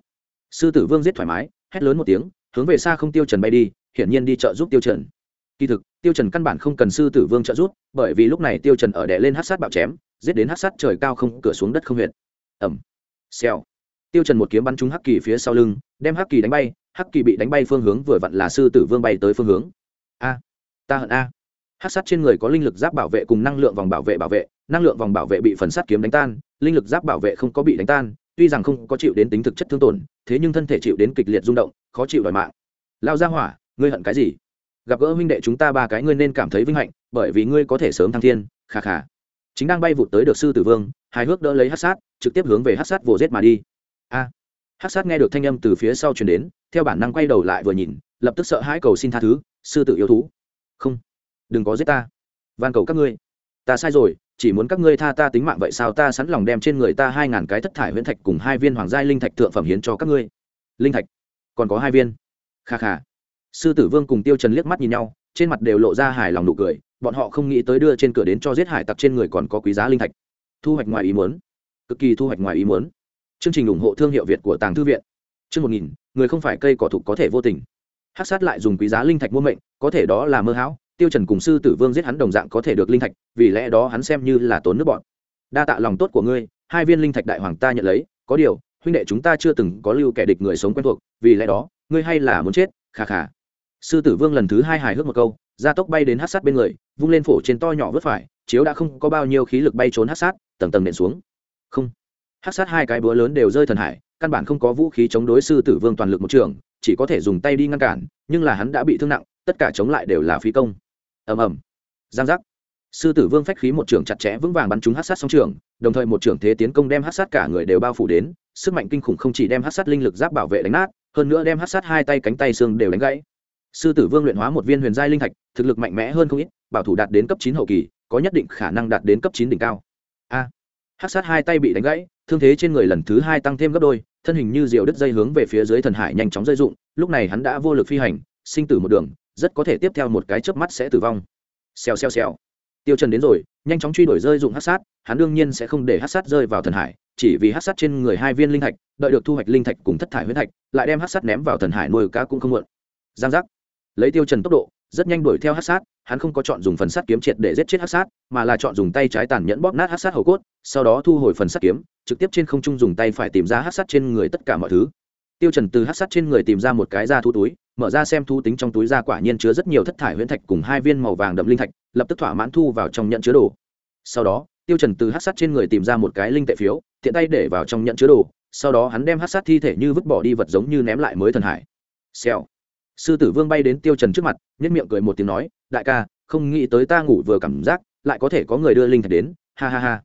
sư tử vương giết thoải mái, hét lớn một tiếng, hướng về xa không tiêu trần bay đi, hiển nhiên đi trợ giúp tiêu trần. Kỳ thực, tiêu trần căn bản không cần sư tử vương trợ giúp, bởi vì lúc này tiêu trần ở đè lên hắc sát bạo chém, giết đến hắc sát trời cao không, cửa xuống đất không huyệt. Ẩm xèo. Tiêu trần một kiếm bắn trúng hắc kỳ phía sau lưng, đem hắc kỳ đánh bay hắc kỳ bị đánh bay phương hướng vừa vặn là sư tử vương bay tới phương hướng. A ta hận a. Hắc sát trên người có linh lực giáp bảo vệ cùng năng lượng vòng bảo vệ bảo vệ năng lượng vòng bảo vệ bị phần sắt kiếm đánh tan linh lực giáp bảo vệ không có bị đánh tan tuy rằng không có chịu đến tính thực chất thương tổn thế nhưng thân thể chịu đến kịch liệt rung động khó chịu đòi mạng. Lao ra hỏa ngươi hận cái gì? Gặp gỡ huynh đệ chúng ta ba cái ngươi nên cảm thấy vinh hạnh bởi vì ngươi có thể sớm thăng thiên khà khà chính đang bay vụt tới được sư tử vương hài hước đỡ lấy hát sát trực tiếp hướng về hát sát vồ rết mà đi. A. à, hát sát nghe được thanh âm từ phía sau chuyển đến, theo bản năng quay đầu lại vừa nhìn, lập tức sợ hãi cầu xin tha thứ, sư tử yêu thú. Không, đừng có giết ta. Van cầu các ngươi. Ta sai rồi, chỉ muốn các ngươi tha ta tính mạng vậy sao? Ta sẵn lòng đem trên người ta hai ngàn cái thất thải huyễn thạch cùng hai viên hoàng giai linh thạch thượng phẩm hiến cho các ngươi. Linh thạch? Còn có hai viên? Kha kha. Sư tử vương cùng tiêu trần liếc mắt nhìn nhau, trên mặt đều lộ ra hài lòng nụ cười, bọn họ không nghĩ tới đưa trên cửa đến cho giết hải tặc trên người còn có quý giá linh thạch. Thu hoạch ngoài ý muốn. Cực kỳ thu hoạch ngoài ý muốn chương trình ủng hộ thương hiệu việt của tàng thư viện. Chương một nghìn, người không phải cây cỏ thụ có thể vô tình. Hát sát lại dùng quý giá linh thạch mua mệnh, có thể đó là mơ hão, tiêu trần cùng sư tử vương giết hắn đồng dạng có thể được linh thạch, vì lẽ đó hắn xem như là tốn nước bọn. Đa tạ lòng tốt của ngươi, hai viên linh thạch đại hoàng ta nhận lấy, có điều, huynh đệ chúng ta chưa từng có lưu kẻ địch người sống quen thuộc, vì lẽ đó, ngươi hay là muốn chết khà khà sư tử vương lần thứ hai hài hước một câu, gia tốc bay đến hát sát bên người, vung lên phổ trên to nhỏ vớt phải, chiếu đã không có bao nhiêu khí lực bay trốn hát sát, tầng tầng nện xuống. Không hát sát hai cái búa lớn đều rơi thần hải căn bản không có vũ khí chống đối sư tử vương toàn lực một trường chỉ có thể dùng tay đi ngăn cản nhưng là hắn đã bị thương nặng tất cả chống lại đều là phi công. Ầm ầm. Giang giác. Sư tử vương phách khí một trường chặt chẽ vững vàng bắn trúng hát sát song trường đồng thời một trường thế tiến công đem hát sát cả người đều bao phủ đến sức mạnh kinh khủng không chỉ đem hát sát linh lực giáp bảo vệ đánh nát hơn nữa đem hát sát hai tay cánh tay xương đều đánh gãy. Sư tử vương luyện hóa một viên huyền giai linh thạch thực lực mạnh mẽ hơn không ít bảo thủ đạt đến cấp chín hậu kỳ có nhất định khả năng đạt đến cấp chín đỉnh cao. A. À, hát sát hai tay bị đánh gãy thương thế trên người lần thứ hai tăng thêm gấp đôi, thân hình như diều đứt dây hướng về phía dưới thần hải nhanh chóng dây dụng, lúc này hắn đã vô lực phi hành, sinh tử một đường, rất có thể tiếp theo một cái chớp mắt sẽ tử vong. Xèo xèo xèo. Tiêu trần đến rồi, nhanh chóng truy đuổi rơi dụng hắc sát, hắn đương nhiên sẽ không để hắc sát rơi vào thần hải, chỉ vì hắc sát trên người hai viên linh thạch, đợi được thu hoạch linh thạch cùng thất thải huyết thạch, lại đem hắc sát ném vào thần hải nuôi cá cũng không muộn. Giang giác. Lấy tiêu trần tốc độ rất nhanh đuổi theo hát sát, hắn không có chọn dùng phần sắt kiếm triệt để giết chết hát sát, mà là chọn dùng tay trái tàn nhẫn bóp nát hát sát hầu cốt, sau đó thu hồi phần sắt kiếm, trực tiếp trên không trung dùng tay phải tìm ra hát sát trên người tất cả mọi thứ. Tiêu trần từ hát sát trên người tìm ra một cái da thú túi, mở ra xem thu tính trong túi da quả nhiên chứa rất nhiều thất thải huyễn thạch cùng hai viên màu vàng đậm linh thạch, lập tức thỏa mãn thu vào trong nhận chứa đồ. Sau đó, tiêu trần từ hát sát trên người tìm ra một cái linh tệ phiếu, tiện tay để vào trong nhận chứa đồ, sau đó hắn đem hát sát thi thể như vứt bỏ đi vật giống như ném lại mới thần hải. Xèo sư tử vương bay đến tiêu trần trước mặt nhất miệng cười một tiếng nói, đại ca, không nghĩ tới ta ngủ vừa cảm giác, lại có thể có người đưa linh thạch đến, ha ha ha.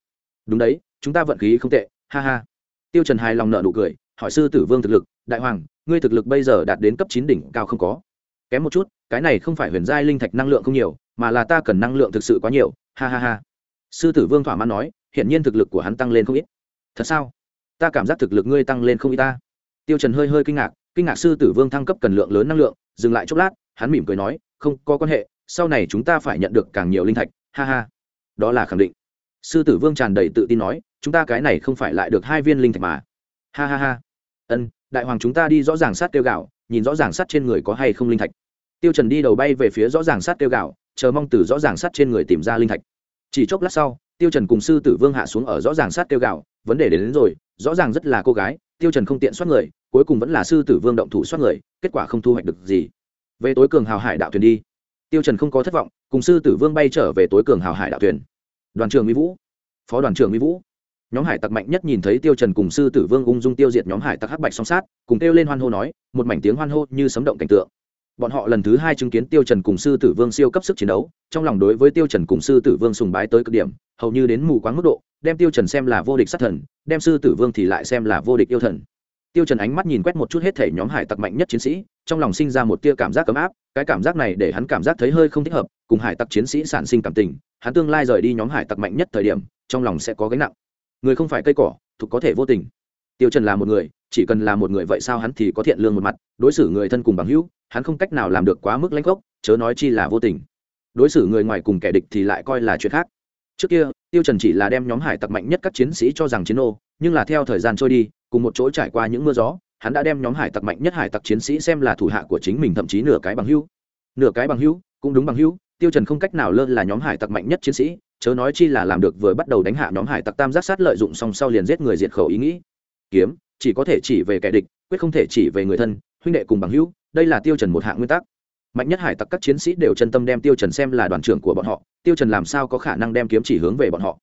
Đúng đấy, chúng ta vận khí không tệ, ha ha. Tiêu trần hài lòng nở nụ cười, hỏi sư tử vương thực lực, đại hoàng, ngươi thực lực bây giờ đạt đến cấp chín đỉnh cao không có? Kém một chút, cái này không phải huyền giai linh thạch năng lượng không nhiều, mà là ta cần năng lượng thực sự quá nhiều, ha ha ha. Sư tử vương thỏa mãn nói hiện nhiên thực lực của hắn tăng lên không ít. Thật sao? Ta cảm giác thực lực ngươi tăng lên không ít ta. Tiêu trần hơi hơi kinh ngạc kinh ngạc sư tử vương thăng cấp cần lượng lớn năng lượng dừng lại chốc lát hắn mỉm cười nói không có quan hệ sau này chúng ta phải nhận được càng nhiều linh thạch. Ha ha. Đó là khẳng định. Sư tử vương tràn đầy tự tin nói chúng ta cái này không phải lại được hai viên linh thạch mà. Ha ha ha. Ân đại hoàng chúng ta đi rõ ràng sát tiêu gạo nhìn rõ ràng sát trên người có hay không linh thạch. Tiêu trần đi đầu bay về phía rõ ràng sát tiêu gạo chờ mong từ rõ ràng sát trên người tìm ra linh thạch. Chỉ chốc lát sau tiêu trần cùng sư tử vương hạ xuống ở rõ ràng sát tiêu gạo vấn đề đến, đến rồi rõ ràng rất là cô gái tiêu trần không tiện soát người cuối cùng vẫn là sư tử vương động thủ soát người, kết quả không thu hoạch được gì. Về tối cường hào hải đạo thuyền đi. Tiêu trần không có thất vọng, cùng sư tử vương bay trở về tối cường hào hải đạo thuyền. Đoàn trưởng mỹ vũ. Phó đoàn trưởng mỹ vũ. Nhóm hải tặc mạnh nhất nhìn thấy tiêu trần cùng sư tử vương ung dung tiêu diệt nhóm hải tặc hắc bạch song sát, cùng kêu lên hoan hô nói, một mảnh tiếng hoan hô như sấm động cảnh tượng. Bọn họ lần thứ hai chứng kiến tiêu trần cùng sư tử vương siêu cấp sức chiến đấu, trong lòng đối với tiêu trần cùng sư tử vương sùng bái tới cực điểm, hầu như đến mù quáng mức độ, đem tiêu trần xem là vô địch sát thần, đem sư tử vương thì lại xem là vô địch yêu thần tiêu trần ánh mắt nhìn quét một chút hết thể nhóm hải tặc mạnh nhất chiến sĩ, trong lòng sinh ra một tia cảm giác cấm áp, cái cảm giác này để hắn cảm giác thấy hơi không thích hợp, cùng hải tặc chiến sĩ sản sinh cảm tình, hắn tương lai rời đi nhóm hải tặc mạnh nhất thời điểm, trong lòng sẽ có gánh nặng. Người không phải cây cỏ, thuộc có thể vô tình. Tiêu trần là một người, chỉ cần là một người vậy sao hắn thì có thiện lương một mặt, đối xử người thân cùng bằng hữu, hắn không cách nào làm được quá mức lãnh gốc, chớ nói chi là vô tình. Đối xử người ngoài cùng kẻ địch thì lại coi là chuyện khác. Trước kia, tiêu trần chỉ là đem nhóm hải tặc mạnh nhất các chiến sĩ cho rằng chiến ô nhưng là theo thời gian trôi đi, cùng một chỗ trải qua những mưa gió, hắn đã đem nhóm hải tặc mạnh nhất hải tặc chiến sĩ xem là thủ hạ của chính mình, thậm chí nửa cái bằng hữu. Nửa cái bằng hữu, cũng đúng bằng hữu, tiêu trần không cách nào lơ là nhóm hải tặc mạnh nhất chiến sĩ, chớ nói chi là làm được vừa bắt đầu đánh hạ nhóm hải tặc tam giác sát lợi dụng song sau liền giết người diệt khẩu ý nghĩ. Kiếm, chỉ có thể chỉ về kẻ địch, quyết không thể chỉ về người thân, huynh đệ cùng bằng hữu, đây là tiêu trần một hạng nguyên tắc. Mạnh nhất hải tặc các chiến sĩ đều chân tâm đem tiêu trần xem là đoàn trưởng của bọn họ, tiêu trần làm sao có khả năng đem kiếm chỉ hướng về bọn họ?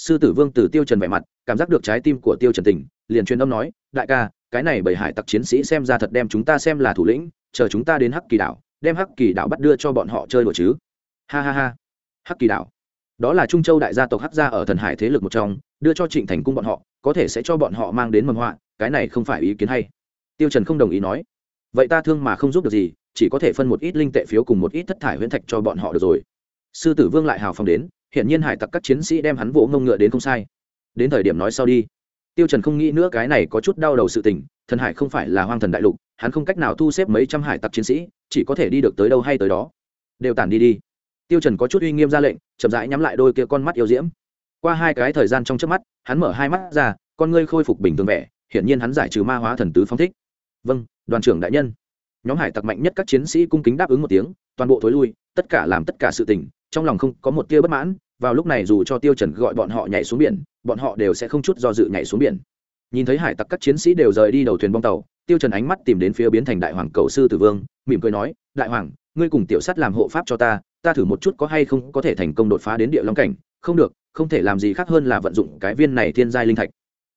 Sư tử vương từ tiêu trần vẻ mặt, cảm giác được trái tim của tiêu trần tỉnh, liền truyền âm nói, đại ca, cái này bảy hải tặc chiến sĩ xem ra thật đem chúng ta xem là thủ lĩnh, chờ chúng ta đến hắc kỳ đảo, đem hắc kỳ đảo bắt đưa cho bọn họ chơi đùa chứ. Ha ha ha. Hắc kỳ đảo. Đó là trung châu đại gia tộc hắc gia ở thần hải thế lực một trong, đưa cho trịnh thành cung bọn họ, có thể sẽ cho bọn họ mang đến mầm họa, cái này không phải ý kiến hay. Tiêu trần không đồng ý nói, vậy ta thương mà không giúp được gì, chỉ có thể phân một ít linh tệ phiếu cùng một ít thất thải huyễn thạch cho bọn họ được rồi. Sư tử vương lại hào phóng đến hiện nhiên hải tặc các chiến sĩ đem hắn vỗ ngông ngựa đến không sai. Đến thời điểm nói sau đi. Tiêu trần không nghĩ nữa cái này có chút đau đầu sự tình, thần hải không phải là hoang thần đại lục, hắn không cách nào thu xếp mấy trăm hải tặc chiến sĩ, chỉ có thể đi được tới đâu hay tới đó. Đều tản đi đi. Tiêu trần có chút uy nghiêm ra lệnh, chậm rãi nhắm lại đôi kia con mắt yêu diễm. Qua hai cái thời gian trong chớp mắt, hắn mở hai mắt ra, con ngươi khôi phục bình thường vẻ, hiển nhiên hắn giải trừ ma hóa thần tứ phong thích. Vâng đoàn trưởng đại nhân. Nhóm hải tặc mạnh nhất các chiến sĩ cung kính đáp ứng một tiếng, toàn bộ thối lui, tất cả làm tất cả sự tình trong lòng không có một tia bất mãn, vào lúc này dù cho tiêu trần gọi bọn họ nhảy xuống biển, bọn họ đều sẽ không chút do dự nhảy xuống biển. Nhìn thấy hải tặc các chiến sĩ đều rời đi đầu thuyền bong tàu, tiêu trần ánh mắt tìm đến phía biến thành đại hoàng cầu sư tử vương, mỉm cười nói, đại hoàng, ngươi cùng tiểu sắt làm hộ pháp cho ta ta thử một chút có hay không có thể thành công đột phá đến địa long cảnh. Không được, không thể làm gì khác hơn là vận dụng cái viên này thiên giai linh thạch.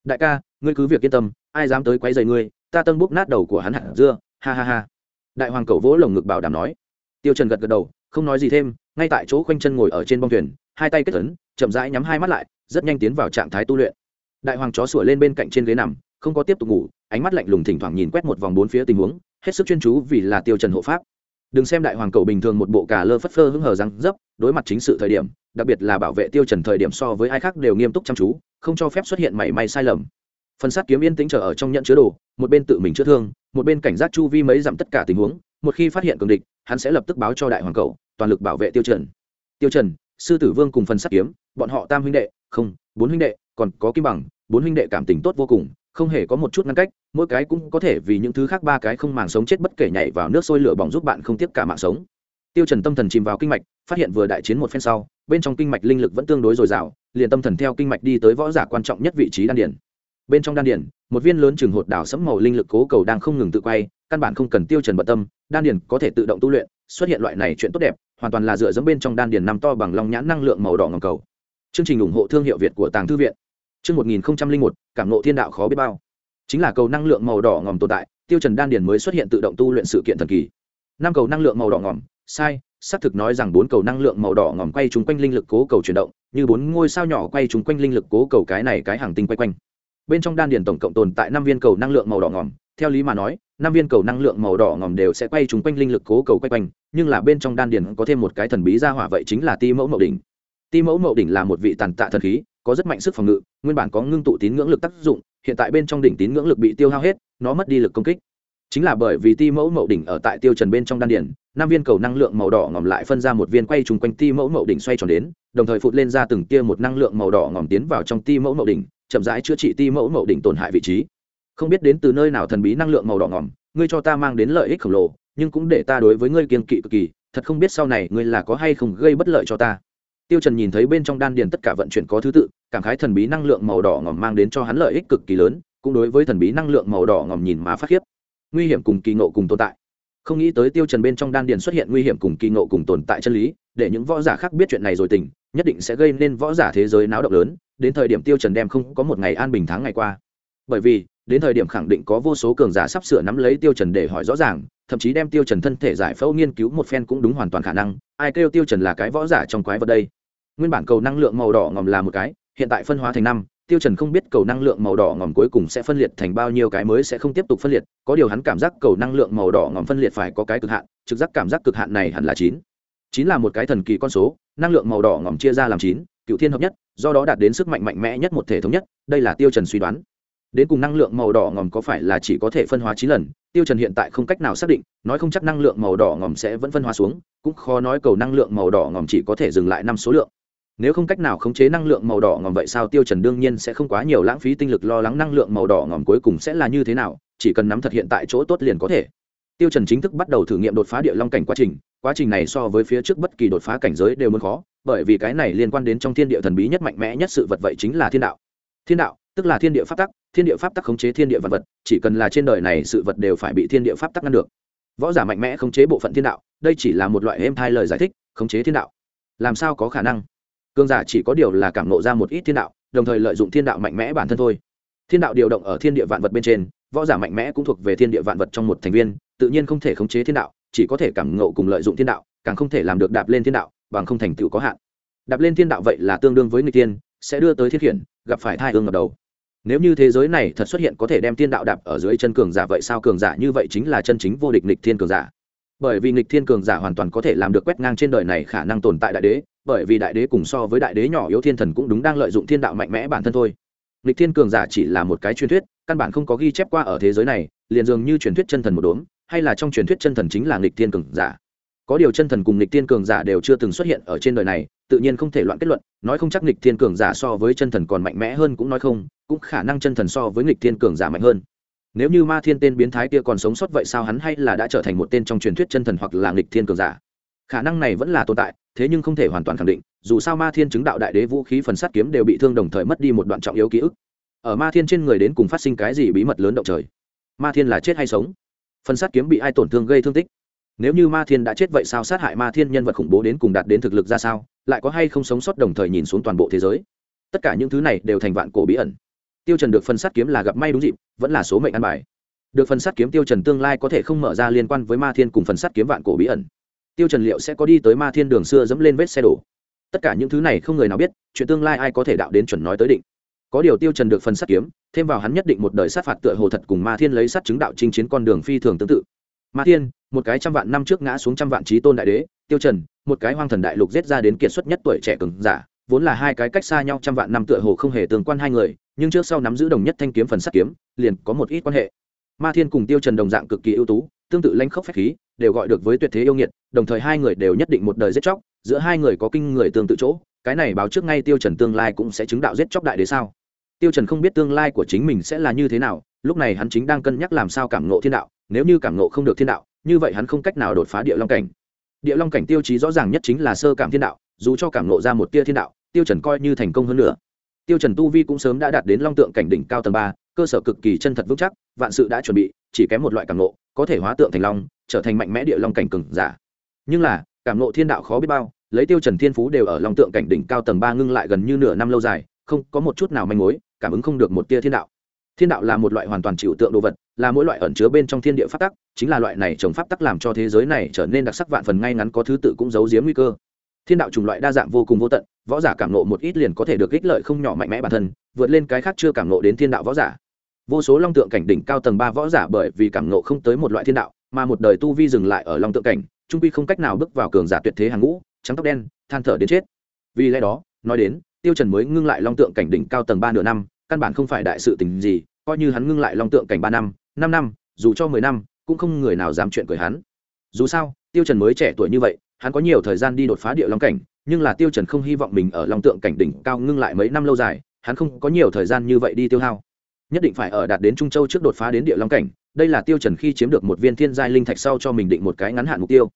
Đại ca, ngươi cứ việc yên tâm, ai dám tới quấy rầy ngươi, ta tân bốc nát đầu của hắn hẳn. dưa. Ha ha ha. Đại hoàng cầu vỗ lồng ngực bảo đảm nói. Tiêu trần gật gật đầu không nói gì thêm, ngay tại chỗ khoanh chân ngồi ở trên bong thuyền, hai tay kết ấn, chậm rãi nhắm hai mắt lại, rất nhanh tiến vào trạng thái tu luyện. Đại hoàng chó sủa lên bên cạnh trên ghế nằm, không có tiếp tục ngủ, ánh mắt lạnh lùng thỉnh thoảng nhìn quét một vòng bốn phía tình huống, hết sức chuyên chú vì là tiêu trần hộ pháp. Đừng xem đại hoàng cầu bình thường một bộ cà lơ phất phơ hứng hờ răng dấp, đối mặt chính sự thời điểm, đặc biệt là bảo vệ tiêu trần thời điểm so với ai khác đều nghiêm túc chăm chú, không cho phép xuất hiện mảy may sai lầm. Phần sát kiếm yên tĩnh chờ ở trong nhận chứa đồ, một bên tự mình chữa thương, một bên cảnh giác chu vi mấy dặm tất cả tình huống, một khi phát hiện cường địch, hắn sẽ lập tức báo cho đại hoàng cầu toàn lực bảo vệ tiêu trần. Tiêu trần, sư tử vương cùng phần sát kiếm, bọn họ tam huynh đệ, không, bốn huynh đệ, còn có kim bằng, bốn huynh đệ cảm tình tốt vô cùng, không hề có một chút ngăn cách, mỗi cái cũng có thể vì những thứ khác ba cái không màng sống chết bất kể nhảy vào nước sôi lửa bỏng giúp bạn không tiếp cả mạng sống. Tiêu trần tâm thần chìm vào kinh mạch, phát hiện vừa đại chiến một phen sau, bên trong kinh mạch linh lực vẫn tương đối dồi dào, liền tâm thần theo kinh mạch đi tới võ giả quan trọng nhất vị trí đan điển bên trong đan điển một viên lớn chừng hột đảo sẫm màu linh lực cố cầu đang không ngừng tự quay, căn bản không cần tiêu trần bận tâm, đan điển có thể tự động tu luyện xuất hiện loại này chuyện tốt đẹp, hoàn toàn là dựa dẫm bên trong đan điển nằm to bằng long nhãn năng lượng màu đỏ ngầm cầu. Chương trình ủng hộ thương hiệu việt của tàng thư viện. Chương một nghìn một, cảm nộ thiên đạo khó biết bao. Chính là cầu năng lượng màu đỏ ngòm tồn tại, tiêu trần đan điển mới xuất hiện tự động tu luyện sự kiện thần kỳ. Năm cầu năng lượng màu đỏ ngòm, sai, xác thực nói rằng bốn cầu năng lượng màu đỏ ngòm quay chúng quanh linh lực cố cầu chuyển động, như bốn ngôi sao nhỏ quay chúng quanh linh lực cố cầu cái này cái hàng tinh quay quanh. Bên trong đan điền tổng cộng tồn tại năm viên cầu năng lượng màu đỏ ngòm theo lý mà nói, năm viên cầu năng lượng màu đỏ ngòm đều sẽ quay chúng quanh linh lực cố cầu quay quanh, nhưng là bên trong đan điền có thêm một cái thần bí ra hỏa vậy chính là ti mẫu mậu đỉnh. Ti mẫu mậu đỉnh là một vị tàn tạ thần khí, có rất mạnh sức phòng ngự, nguyên bản có ngưng tụ tín ngưỡng lực tác dụng, hiện tại bên trong đỉnh tín ngưỡng lực bị tiêu hao hết, nó mất đi lực công kích. Chính là bởi vì ti mẫu mậu đỉnh ở tại tiêu trần bên trong đan điền, năm viên cầu năng lượng màu đỏ ngòm lại phân ra một viên quay trùng quanh ti mẫu mậu đỉnh xoay tròn đến, đồng thời phụt lên ra từng tia một năng lượng màu đỏ ngòm tiến vào trong ti mẫu mậu đỉnh, chậm rãi chữa trị ti mẫu mậu đỉnh tổn hại vị trí không biết đến từ nơi nào thần bí năng lượng màu đỏ ngỏm, ngươi cho ta mang đến lợi ích khổng lồ nhưng cũng để ta đối với ngươi kiên kỵ cực kỳ thật không biết sau này ngươi là có hay không gây bất lợi cho ta. Tiêu trần nhìn thấy bên trong đan điền tất cả vận chuyển có thứ tự cảm khái thần bí năng lượng màu đỏ ngỏm mang đến cho hắn lợi ích cực kỳ lớn cũng đối với thần bí năng lượng màu đỏ ngỏm nhìn mà phát khiếp. Nguy hiểm cùng kỳ ngộ cùng tồn tại. Không nghĩ tới tiêu trần bên trong đan điền xuất hiện nguy hiểm cùng kỳ ngộ cùng tồn tại chân lý để những võ giả khác biết chuyện này rồi tỉnh nhất định sẽ gây nên võ giả thế giới náo động lớn đến thời điểm tiêu trần đem không có một ngày an bình tháng ngày qua. Bởi vì đến thời điểm khẳng định có vô số cường giả sắp sửa nắm lấy tiêu trần để hỏi rõ ràng, thậm chí đem tiêu trần thân thể giải phẫu nghiên cứu một phen cũng đúng hoàn toàn khả năng, ai kêu tiêu trần là cái võ giả trong quái vật đây? Nguyên bản cầu năng lượng màu đỏ ngòm là một cái, hiện tại phân hóa thành năm, tiêu trần không biết cầu năng lượng màu đỏ ngòm cuối cùng sẽ phân liệt thành bao nhiêu cái mới sẽ không tiếp tục phân liệt, có điều hắn cảm giác cầu năng lượng màu đỏ ngòm phân liệt phải có cái cực hạn, trực giác cảm giác cực hạn này hẳn là chín. Chín là một cái thần kỳ con số, năng lượng màu đỏ ngòm chia ra làm chín, cựu thiên hợp nhất, do đó đạt đến sức mạnh mạnh mẽ nhất một thể thống nhất, đây là tiêu trần suy đoán đến cùng năng lượng màu đỏ ngòm có phải là chỉ có thể phân hóa chín lần? Tiêu trần hiện tại không cách nào xác định, nói không chắc năng lượng màu đỏ ngòm sẽ vẫn phân hóa xuống, cũng khó nói cầu năng lượng màu đỏ ngòm chỉ có thể dừng lại năm số lượng. Nếu không cách nào khống chế năng lượng màu đỏ ngòm vậy sao tiêu trần đương nhiên sẽ không quá nhiều lãng phí tinh lực lo lắng năng lượng màu đỏ ngòm cuối cùng sẽ là như thế nào, chỉ cần nắm thật hiện tại chỗ tốt liền có thể. Tiêu trần chính thức bắt đầu thử nghiệm đột phá địa long cảnh quá trình quá trình này so với phía trước bất kỳ đột phá cảnh giới đều muốn khó, bởi vì cái này liên quan đến trong thiên địa thần bí nhất mạnh mẽ nhất sự vật vậy chính là thiên đạo. Thiên đạo tức là thiên địa pháp tắc, thiên địa pháp tắc khống chế thiên địa vật vật, chỉ cần là trên đời này sự vật đều phải bị thiên địa pháp tắc ngăn được. Võ giả mạnh mẽ khống chế bộ phận thiên đạo, đây chỉ là một loại êm thai lời giải thích, khống chế thiên đạo. Làm sao có khả năng? Cương giả chỉ có điều là cảm nộ ra một ít thiên đạo, đồng thời lợi dụng thiên đạo mạnh mẽ bản thân thôi. Thiên đạo điều động ở thiên địa vạn vật bên trên, võ giả mạnh mẽ cũng thuộc về thiên địa vạn vật trong một thành viên, tự nhiên không thể khống chế thiên đạo, chỉ có thể cảm ngộ cùng lợi dụng thiên đạo, càng không thể làm được đạp lên thiên đạo, bằng không thành tựu có hạn. Đạp lên thiên đạo vậy là tương đương với người tiên sẽ đưa tới thiên khiển, gặp phải thai ương ngập đầu nếu như thế giới này thật xuất hiện có thể đem thiên đạo đạp ở dưới chân cường giả vậy sao? Cường giả như vậy chính là chân chính vô địch nịch thiên cường giả. Bởi vì nịch thiên cường giả hoàn toàn có thể làm được quét ngang trên đời này khả năng tồn tại đại đế, bởi vì đại đế cùng so với đại đế nhỏ yếu thiên thần cũng đúng đang lợi dụng thiên đạo mạnh mẽ bản thân thôi. Nịch thiên cường giả chỉ là một cái truyền thuyết, căn bản không có ghi chép qua ở thế giới này, liền dường như truyền thuyết chân thần một đốm, hay là trong truyền thuyết chân thần chính là nịch thiên cường giả. Có điều chân thần cùng nịch thiên cường giả đều chưa từng xuất hiện ở trên đời này, tự nhiên không thể loạn kết luận, nói không chắc nịch thiên cường giả so với chân thần còn mạnh mẽ hơn cũng nói không cũng khả năng chân thần so với nghịch thiên cường giả mạnh hơn. Nếu như ma thiên tên biến thái kia còn sống sót vậy sao hắn hay là đã trở thành một tên trong truyền thuyết chân thần hoặc là nghịch thiên cường giả? Khả năng này vẫn là tồn tại, thế nhưng không thể hoàn toàn khẳng định, dù sao ma thiên chứng đạo đại đế vũ khí phần sát kiếm đều bị thương đồng thời mất đi một đoạn trọng yếu ký ức. Ở ma thiên trên người đến cùng phát sinh cái gì bí mật lớn động trời? Ma thiên là chết hay sống? Phần sát kiếm bị ai tổn thương gây thương tích? Nếu như ma thiên đã chết vậy sao sát hại ma thiên nhân vật khủng bố đến cùng đạt đến thực lực ra sao? Lại có hay không sống sót đồng thời nhìn xuống toàn bộ thế giới? Tất cả những thứ này đều thành vạn cổ bí ẩn tiêu trần được phần sát kiếm là gặp may đúng dịp, vẫn là số mệnh ăn bài. Được phần sát kiếm tiêu trần tương lai có thể không mở ra liên quan với ma thiên cùng phần sát kiếm vạn cổ bí ẩn. Tiêu trần liệu sẽ có đi tới ma thiên đường xưa dẫm lên vết xe đổ? Tất cả những thứ này không người nào biết, chuyện tương lai ai có thể đạo đến chuẩn nói tới định. Có điều tiêu trần được phần sát kiếm, thêm vào hắn nhất định một đời sát phạt tựa hồ thật cùng ma thiên lấy sát chứng đạo chinh chiến con đường phi thường tương tự. Ma thiên, một cái trăm vạn năm trước ngã xuống trăm vạn trí tôn đại đế, tiêu trần, một cái hoang thần đại lục giết ra đến kiệt xuất nhất tuổi trẻ cường giả, vốn là hai cái cách xa nhau trăm vạn năm tựa hồ không hề tương quan hai người nhưng trước sau nắm giữ đồng nhất thanh kiếm phần sắt kiếm, liền có một ít quan hệ. Ma thiên cùng tiêu trần đồng dạng cực kỳ ưu tú, tương tự lãnh khốc phách khí, đều gọi được với tuyệt thế yêu nghiệt, đồng thời hai người đều nhất định một đời giết chóc, giữa hai người có kinh người tương tự chỗ, cái này báo trước ngay tiêu trần tương lai cũng sẽ chứng đạo giết chóc đại đế sao? Tiêu trần không biết tương lai của chính mình sẽ là như thế nào, lúc này hắn chính đang cân nhắc làm sao cảm ngộ thiên đạo, nếu như cảm ngộ không được thiên đạo, như vậy hắn không cách nào đột phá địa long cảnh. Địa long cảnh tiêu chí rõ ràng nhất chính là sơ cảm thiên đạo, dù cho cảm ngộ ra một tia thiên đạo, tiêu trần coi như thành công hơn nữa tiêu trần tu vi cũng sớm đã đạt đến long tượng cảnh đỉnh cao tầng ba, cơ sở cực kỳ chân thật vững chắc, vạn sự đã chuẩn bị, chỉ kém một loại cảm ngộ, có thể hóa tượng thành long, trở thành mạnh mẽ địa long cảnh cường giả. Nhưng là, cảm ngộ thiên đạo khó biết bao, lấy tiêu trần thiên phú đều ở long tượng cảnh đỉnh cao tầng ba ngưng lại gần như nửa năm lâu dài, không có một chút nào manh mối, cảm ứng không được một tia thiên đạo. Thiên đạo là một loại hoàn toàn chịu tượng đồ vật, là mỗi loại ẩn chứa bên trong thiên địa pháp tắc, chính là loại này trồng pháp tắc làm cho thế giới này trở nên đặc sắc vạn phần, ngay ngắn có thứ tự cũng giấu giếm nguy cơ thiên đạo chủng loại đa dạng vô cùng vô tận, võ giả cảm nộ một ít liền có thể được ích lợi không nhỏ mạnh mẽ bản thân, vượt lên cái khác chưa cảm nộ đến thiên đạo võ giả. Vô số long tượng cảnh đỉnh cao tầng ba võ giả bởi vì cảm nộ không tới một loại thiên đạo, mà một đời tu vi dừng lại ở long tượng cảnh, trung quy không cách nào bước vào cường giả tuyệt thế hàng ngũ, trắng tóc đen, than thở đến chết. Vì lẽ đó, nói đến, tiêu trần mới ngưng lại long tượng cảnh đỉnh cao tầng ba nửa năm, căn bản không phải đại sự tình gì, coi như hắn ngưng lại long tượng cảnh ba năm năm năm, dù cho mười năm, cũng không người nào dám chuyện cười hắn. Dù sao, tiêu trần mới trẻ tuổi như vậy hắn có nhiều thời gian đi đột phá địa long cảnh, nhưng là tiêu trần không hy vọng mình ở long tượng cảnh đỉnh cao ngưng lại mấy năm lâu dài, hắn không có nhiều thời gian như vậy đi tiêu hao. Nhất định phải ở đạt đến trung châu trước đột phá đến địa long cảnh, đây là tiêu trần khi chiếm được một viên thiên giai linh thạch sau cho mình định một cái ngắn hạn mục tiêu.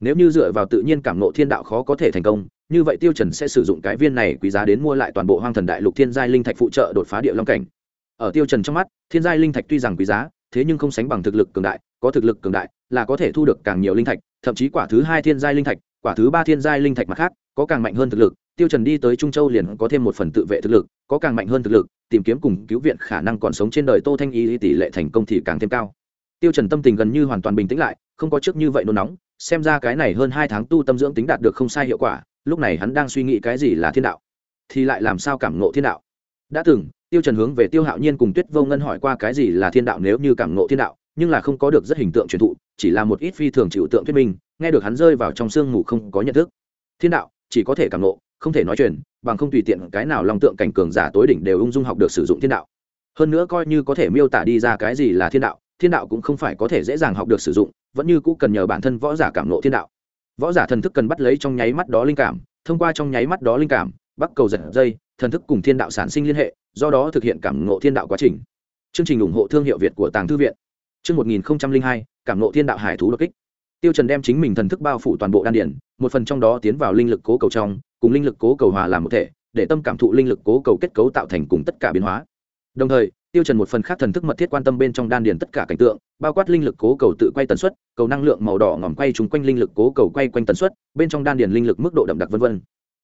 Nếu như dựa vào tự nhiên cảm ngộ thiên đạo khó có thể thành công, như vậy tiêu trần sẽ sử dụng cái viên này quý giá đến mua lại toàn bộ hoang thần đại lục thiên giai linh thạch phụ trợ đột phá địa long cảnh. Ở tiêu trần trong mắt, thiên giai linh thạch tuy rằng quý giá, thế nhưng không sánh bằng thực lực cường đại, có thực lực cường đại là có thể thu được càng nhiều linh thạch thậm chí quả thứ hai thiên giai linh thạch, quả thứ ba thiên giai linh thạch mặt khác, có càng mạnh hơn thực lực, tiêu trần đi tới trung châu liền có thêm một phần tự vệ thực lực, có càng mạnh hơn thực lực, tìm kiếm cùng cứu viện khả năng còn sống trên đời tô thanh y tỷ lệ thành công thì càng thêm cao. Tiêu trần tâm tình gần như hoàn toàn bình tĩnh lại, không có trước như vậy nôn nóng, xem ra cái này hơn hai tháng tu tâm dưỡng tính đạt được không sai hiệu quả, lúc này hắn đang suy nghĩ cái gì là thiên đạo, thì lại làm sao cảm ngộ thiên đạo. Đã từng, tiêu trần hướng về tiêu hạo nhiên cùng tuyết vô ngân hỏi qua cái gì là thiên đạo, nếu như cảm ngộ thiên đạo nhưng là không có được rất hình tượng truyền thụ, chỉ là một ít phi thường chịu tượng thuyết minh, nghe được hắn rơi vào trong sương mù không có nhận thức. Thiên đạo, chỉ có thể cảm ngộ, không thể nói chuyện bằng không tùy tiện cái nào long tượng cảnh cường giả tối đỉnh đều ung dung học được sử dụng thiên đạo. Hơn nữa coi như có thể miêu tả đi ra cái gì là thiên đạo thiên đạo cũng không phải có thể dễ dàng học được sử dụng, vẫn như cũ cần nhờ bản thân võ giả cảm ngộ thiên đạo. Võ giả thần thức cần bắt lấy trong nháy mắt đó linh cảm, thông qua trong nháy mắt đó linh cảm, bắt cầu giật dây, thần thức cùng thiên đạo sản sinh liên hệ, do đó thực hiện cảm ngộ thiên đạo quá trình. Chương trình ủng hộ thương hiệu việt của tàng thư viện chương một nghìn hai, cảm ngộ thiên đạo hải thú đột kích. Tiêu trần đem chính mình thần thức bao phủ toàn bộ đan điển một phần trong đó tiến vào linh lực cố cầu trong, cùng linh lực cố cầu hòa làm một thể, để tâm cảm thụ linh lực cố cầu kết cấu tạo thành cùng tất cả biến hóa. Đồng thời, tiêu trần một phần khác thần thức mật thiết quan tâm bên trong đan điền tất cả cảnh tượng, bao quát linh lực cố cầu tự quay tần suất, cầu năng lượng màu đỏ ngòm quay chúng quanh linh lực cố cầu quay quanh tần suất, bên trong đan điền linh lực mức độ đậm đặc vân vân.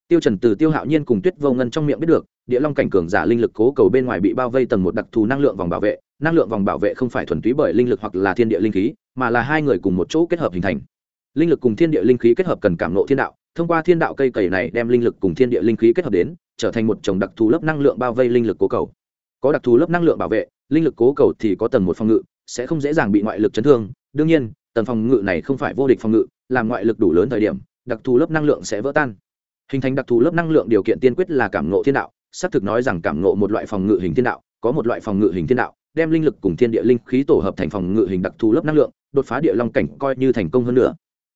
Tiêu trần từ tiêu hạo nhiên cùng tuyết vô ngân trong miệng biết được, địa long cảnh cường giả linh lực cố cầu bên ngoài bị bao vây tầng một đặc thù năng lượng vòng bảo vệ năng lượng vòng bảo vệ không phải thuần túy bởi linh lực hoặc là thiên địa linh khí, mà là hai người cùng một chỗ kết hợp hình thành. Linh lực cùng thiên địa linh khí kết hợp cần cảm ngộ thiên đạo, thông qua thiên đạo cây cầy này đem linh lực cùng thiên địa linh khí kết hợp đến, trở thành một chồng đặc thù lớp năng lượng bao vây linh lực cố cầu. Có đặc thù lớp năng lượng bảo vệ, linh lực cố cầu thì có tầng một phòng ngự, sẽ không dễ dàng bị ngoại lực chấn thương. Đương nhiên, tầng phòng ngự này không phải vô địch phòng ngự, làm ngoại lực đủ lớn thời điểm, đặc thù lớp năng lượng sẽ vỡ tan. Hình thành đặc thù lớp năng lượng điều kiện tiên quyết là cảm ngộ thiên đạo, xác thực nói rằng cảm ngộ một loại phòng ngự hình thiên đạo, có một loại phòng ngự hình thiên đạo đem linh lực cùng thiên địa linh khí tổ hợp thành phòng ngự hình đặc thù lớp năng lượng, đột phá địa long cảnh coi như thành công hơn nữa.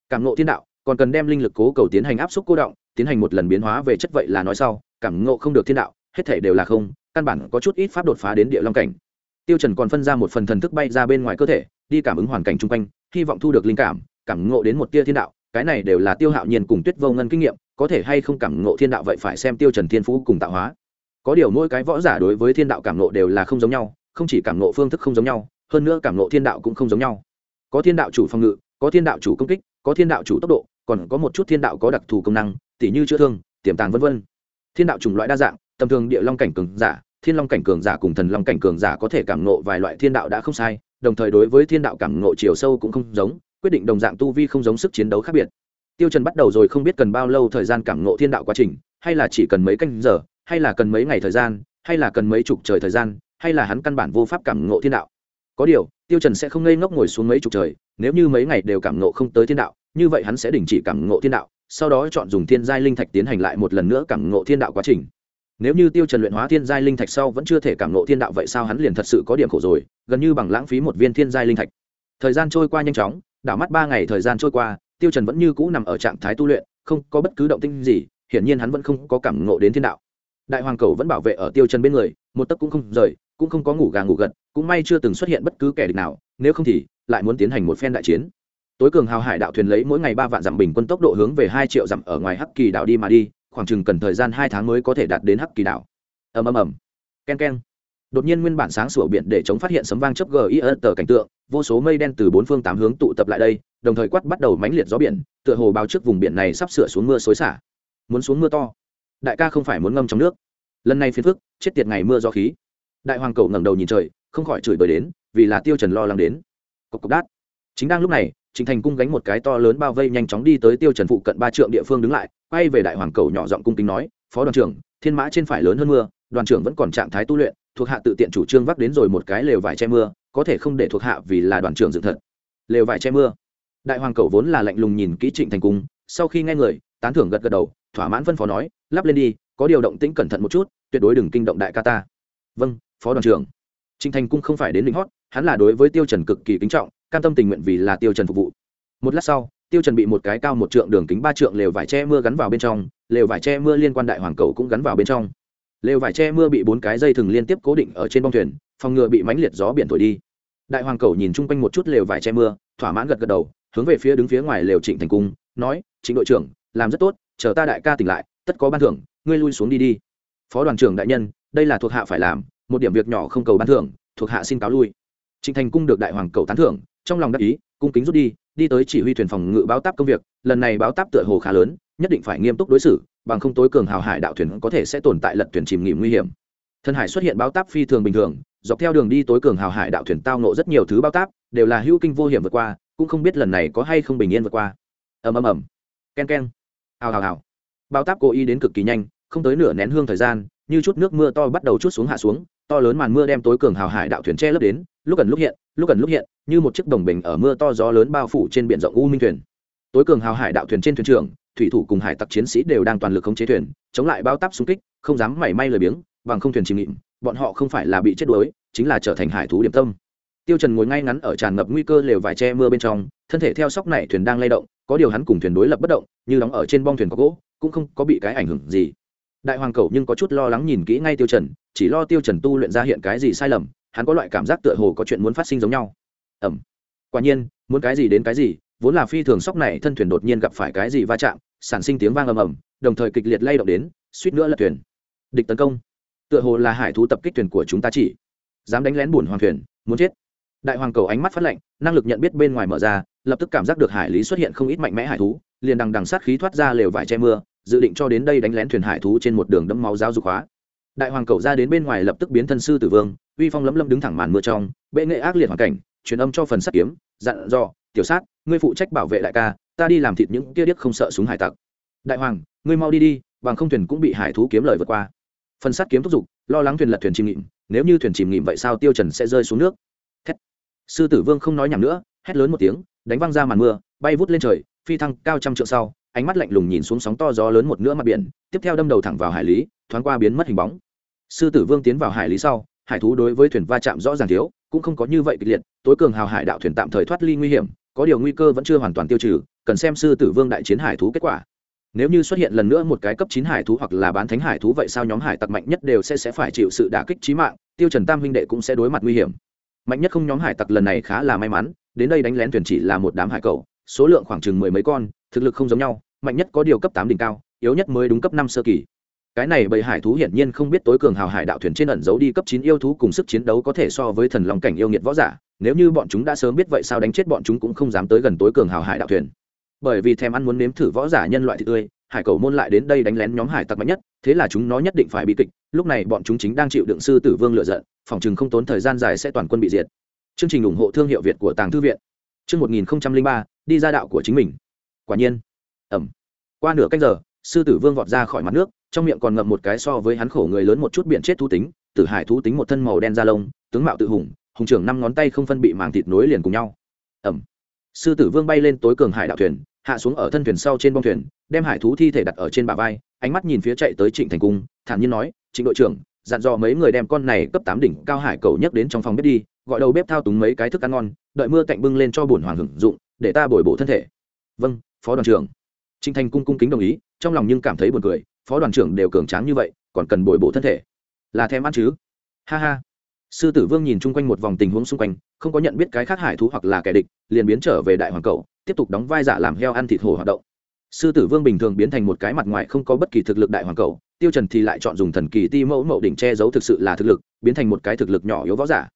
Cảm ngộ thiên đạo, còn cần đem linh lực cố cầu tiến hành áp suất cô động, tiến hành một lần biến hóa về chất vậy là nói sau, cảm ngộ không được thiên đạo, hết thể đều là không, căn bản có chút ít pháp đột phá đến địa long cảnh. Tiêu trần còn phân ra một phần thần thức bay ra bên ngoài cơ thể, đi cảm ứng hoàn cảnh chung quanh, hy vọng thu được linh cảm cảm ngộ đến một tia thiên đạo, cái này đều là tiêu hạo nhiên cùng tuyết vô ngân kinh nghiệm, có thể hay không cảm ngộ thiên đạo vậy phải xem tiêu trần thiên phú cùng tạo hóa. Có điều mỗi cái võ giả đối với thiên đạo cảm ngộ đều là không giống nhau không chỉ cảm ngộ phương thức không giống nhau, hơn nữa cảm ngộ thiên đạo cũng không giống nhau. Có thiên đạo chủ phòng ngự, có thiên đạo chủ công kích, có thiên đạo chủ tốc độ, còn có một chút thiên đạo có đặc thù công năng, tỉ như chữa thương, tiềm tàng vân vân. Thiên đạo chủng loại đa dạng, tầm thường địa long cảnh cường giả, thiên long cảnh cường giả cùng thần long cảnh cường giả có thể cảm ngộ vài loại thiên đạo đã không sai, đồng thời đối với thiên đạo cảm ngộ chiều sâu cũng không giống, quyết định đồng dạng tu vi không giống sức chiến đấu khác biệt. Tiêu trần bắt đầu rồi không biết cần bao lâu thời gian cảm ngộ thiên đạo quá trình, hay là chỉ cần mấy canh giờ, hay là cần mấy ngày thời gian, hay là cần mấy chục trời thời gian hay là hắn căn bản vô pháp cảm ngộ thiên đạo? Có điều, tiêu trần sẽ không ngây ngốc ngồi xuống mấy chục trời, nếu như mấy ngày đều cảm ngộ không tới thiên đạo, như vậy hắn sẽ đình chỉ cảm ngộ thiên đạo, sau đó chọn dùng thiên giai linh thạch tiến hành lại một lần nữa cảm ngộ thiên đạo quá trình. Nếu như tiêu trần luyện hóa thiên giai linh thạch sau vẫn chưa thể cảm ngộ thiên đạo vậy sao hắn liền thật sự có điểm khổ rồi, gần như bằng lãng phí một viên thiên giai linh thạch. Thời gian trôi qua nhanh chóng, đảo mắt ba ngày thời gian trôi qua, tiêu trần vẫn như cũ nằm ở trạng thái tu luyện, không có bất cứ động tĩnh gì, hiển nhiên hắn vẫn không có cảm ngộ đến thiên đạo. Đại hoàng cầu vẫn bảo vệ ở tiêu trần bên người, một tấc cũng không rời cũng không có ngủ gà ngủ gật, cũng may chưa từng xuất hiện bất cứ kẻ địch nào, nếu không thì lại muốn tiến hành một phen đại chiến. Tối cường hào hải đạo thuyền lấy mỗi ngày ba vạn dặm bình quân tốc độ hướng về hai triệu dặm ở ngoài hắc kỳ đảo đi mà đi, khoảng chừng cần thời gian hai tháng mới có thể đạt đến hắc kỳ đảo. Ầm ầm ầm. Ken ken đột nhiên nguyên bản sáng sủa biển để chống phát hiện sấm vang chớp gis tờ cảnh tượng, vô số mây đen từ bốn phương tám hướng tụ tập lại đây, đồng thời quát bắt đầu mãnh liệt gió biển, tựa hồ báo trước vùng biển này sắp sửa xuống mưa xối xả. Muốn xuống mưa to. Đại ca không phải muốn ngâm trong nước. Lần này phiền phức, chết tiệt ngày mưa gió khí đại hoàng cầu ngẩng đầu nhìn trời không khỏi chửi bới đến vì là tiêu trần lo lắng đến cộc cộc đát chính đang lúc này Trịnh Thành cung gánh một cái to lớn bao vây nhanh chóng đi tới Tiêu Trần phụ cận ba trượng địa phương đứng lại, quay về đại hoàng cầu nhỏ giọng cung kính nói, "Phó đoàn trưởng, thiên mã trên phải lớn hơn mưa, đoàn trưởng vẫn còn trạng thái tu luyện, thuộc hạ tự tiện chủ trương vác đến rồi một cái lều vải che mưa, có thể không để thuộc hạ vì là đoàn trưởng dựng thật." Lều vải che mưa. Đại hoàng cầu vốn là lạnh lùng nhìn kỹ Trịnh Thành cung, sau khi nghe người, tán thưởng gật gật đầu, thỏa mãn phân phó nói, "Lắp lên đi, có điều động tĩnh cẩn thận một chút, tuyệt đối đừng kinh động đại ca ta." "Vâng, phó đoàn trưởng." Trịnh Thành cung không phải đến lính hót, hắn là đối với Tiêu Trần cực kỳ kính trọng, cam tâm tình nguyện vì là Tiêu Trần phục vụ. Một lát sau tiêu trần bị một cái cao một trượng đường kính ba trượng lều vải che mưa gắn vào bên trong lều vải che mưa liên quan đại hoàng cầu cũng gắn vào bên trong. Lều vải che mưa bị bốn cái dây thừng liên tiếp cố định ở trên bong thuyền phòng ngừa bị mãnh liệt gió biển thổi đi. Đại hoàng cầu nhìn chung quanh một chút lều vải che mưa thỏa mãn gật gật đầu hướng về phía đứng phía ngoài lều trịnh thành cung nói trịnh đội trưởng làm rất tốt chờ ta đại ca tỉnh lại tất có ban thưởng ngươi lui xuống đi đi. Phó đoàn trưởng đại nhân đây là thuộc hạ phải làm một điểm việc nhỏ không cầu ban thưởng, thuộc hạ xin cáo lui. Trịnh thành cung được đại hoàng cầu tán thưởng, trong lòng đắc ý, cung kính rút đi đi tới chỉ huy thuyền phòng ngự báo táp công việc, lần này báo táp tựa hồ khá lớn, nhất định phải nghiêm túc đối xử, bằng không tối cường hào hải đạo thuyền có thể sẽ tồn tại lật thuyền chìm nghỉm nguy hiểm. Thân hải xuất hiện báo táp phi thường bình thường, dọc theo đường đi tối cường hào hải đạo thuyền tao nộ rất nhiều thứ báo táp, đều là hữu kinh vô hiểm vượt qua, cũng không biết lần này có hay không bình yên vượt qua. Ầm ầm ầm. Ken ken hào hào hào. Báo táp cố ý đến cực kỳ nhanh, không tới nửa nén hương thời gian, như chút nước mưa to bắt đầu chút xuống hạ xuống to lớn màn mưa đem tối cường hào hải đạo thuyền che lấp đến, lúc gần lúc hiện, lúc gần lúc hiện, như một chiếc đồng bình ở mưa to gió lớn bao phủ trên biển rộng u minh thuyền. Tối cường hào hải đạo thuyền trên thuyền trưởng, thủy thủ cùng hải tặc chiến sĩ đều đang toàn lực khống chế thuyền, chống lại bao tắp xung kích, không dám mảy may lười biếng, bằng không thuyền chìm nghịm, bọn họ không phải là bị chết đuối, chính là trở thành hải thú điểm tâm. Tiêu trần ngồi ngay ngắn ở tràn ngập nguy cơ lều vải che mưa bên trong, thân thể theo sóc này thuyền đang lay động, có điều hắn cùng thuyền đối lập bất động, như đóng ở trên bong thuyền có gỗ, cũng không có bị cái ảnh hưởng gì đại hoàng cầu nhưng có chút lo lắng nhìn kỹ ngay tiêu trần, chỉ lo tiêu trần tu luyện ra hiện cái gì sai lầm, hắn có loại cảm giác tựa hồ có chuyện muốn phát sinh giống nhau. Ẩm. Quả nhiên, muốn cái gì đến cái gì, vốn là phi thường sóc này thân thuyền đột nhiên gặp phải cái gì va chạm, sản sinh tiếng vang ầm ầm, đồng thời kịch liệt lay động đến, suýt nữa là thuyền. Địch tấn công. Tựa hồ là hải thú tập kích thuyền của chúng ta chỉ. Dám đánh lén buồn hoàng thuyền, muốn chết. Đại hoàng cầu ánh mắt phát lạnh, năng lực nhận biết bên ngoài mở ra, lập tức cảm giác được hải lý xuất hiện không ít mạnh mẽ hải thú, liền đằng đằng sát khí thoát ra lều vải che mưa dự định cho đến đây đánh lén thuyền hải thú trên một đường đẫm máu giáo dục hóa. Đại hoàng cầu ra đến bên ngoài lập tức biến thân sư tử vương, uy phong lấm lấm đứng thẳng màn mưa trong, bệ nghệ ác liệt hoàn cảnh, truyền âm cho phần sắt kiếm, dặn dò, tiểu sát, ngươi phụ trách bảo vệ đại ca, ta đi làm thịt những kia điếc không sợ súng hải tặc. Đại hoàng, ngươi mau đi đi, bằng không thuyền cũng bị hải thú kiếm lời vượt qua. Phần sắt kiếm thúc giục, lo lắng thuyền lật thuyền chìm nghịm, nếu như thuyền chìm nghịm vậy sao tiêu trần sẽ rơi xuống nước? Thét. sư tử vương không nói nhảm nữa, hét lớn một tiếng, đánh văng ra màn mưa, bay vút lên trời, phi thăng cao trăm trượng sau ánh mắt lạnh lùng nhìn xuống sóng to gió lớn một nửa mặt biển, tiếp theo đâm đầu thẳng vào hải lý, thoáng qua biến mất hình bóng. Sư tử vương tiến vào hải lý sau, hải thú đối với thuyền va chạm rõ ràng thiếu, cũng không có như vậy kịch liệt, tối cường hào hải đạo thuyền tạm thời thoát ly nguy hiểm, có điều nguy cơ vẫn chưa hoàn toàn tiêu trừ, cần xem sư tử vương đại chiến hải thú kết quả. Nếu như xuất hiện lần nữa một cái cấp chín hải thú hoặc là bán thánh hải thú vậy sao nhóm hải tặc mạnh nhất đều sẽ sẽ phải chịu sự đả kích trí mạng, tiêu trần tam huynh đệ cũng sẽ đối mặt nguy hiểm. Mạnh nhất không nhóm hải tặc lần này khá là may mắn, đến đây đánh lén thuyền chỉ là một đám hải cầu số lượng khoảng chừng mười mấy con thực lực không giống nhau, mạnh nhất có điều cấp tám đỉnh cao, yếu nhất mới đúng cấp năm sơ kỳ. Cái này bầy hải thú hiển nhiên không biết tối cường hào hải đạo thuyền trên ẩn giấu đi cấp chín yêu thú cùng sức chiến đấu có thể so với thần long cảnh yêu nghiệt võ giả, nếu như bọn chúng đã sớm biết vậy sao đánh chết bọn chúng cũng không dám tới gần tối cường hào hải đạo thuyền. Bởi vì thèm ăn muốn nếm thử võ giả nhân loại thịt tươi, hải cầu môn lại đến đây đánh lén nhóm hải tặc mạnh nhất, thế là chúng nó nhất định phải bị kịch, lúc này bọn chúng chính đang chịu đựng sư tử vương lựa giận, phòng chừng không tốn thời gian dài sẽ toàn quân bị diệt. Chương trình ủng hộ thương hiệu việt của tàng thư viện. Chương một nghìn ba, đi ra đạo của chính mình quả nhiên. Ẩm. Qua nửa canh giờ, sư tử vương vọt ra khỏi mặt nước, trong miệng còn ngậm một cái so với hắn khổ người lớn một chút biển chết thú tính, tử hải thú tính một thân màu đen da lông, tướng mạo tự hùng hùng trưởng năm ngón tay không phân bị màng thịt nối liền cùng nhau. Ẩm. Sư tử vương bay lên tối cường hải đạo thuyền, hạ xuống ở thân thuyền sau trên bông thuyền, đem hải thú thi thể đặt ở trên bà vai, ánh mắt nhìn phía chạy tới trịnh thành cung, thản nhiên nói, trịnh đội trưởng, dặn dò mấy người đem con này cấp tám đỉnh cao hải cầu nhấc đến trong phòng bếp đi, gọi đầu bếp thao túng mấy cái thức ăn ngon, đợi mưa cạnh bưng lên cho bổn hoàng hưởng dụng, để ta bồi bổ thân thể. Vâng phó đoàn trưởng. Trinh thành cung cung kính đồng ý, trong lòng nhưng cảm thấy buồn cười, phó đoàn trưởng đều cường tráng như vậy, còn cần bồi bổ thân thể. Là thèm ăn chứ? Ha ha. Sư tử vương nhìn chung quanh một vòng tình huống xung quanh, không có nhận biết cái khác hải thú hoặc là kẻ địch, liền biến trở về đại hoàng cầu, tiếp tục đóng vai giả làm heo ăn thịt hồ hoạt động. Sư tử vương bình thường biến thành một cái mặt ngoài không có bất kỳ thực lực đại hoàng cầu, tiêu trần thì lại chọn dùng thần kỳ ti mẫu mậu đỉnh che giấu thực sự là thực lực, biến thành một cái thực lực nhỏ yếu võ giả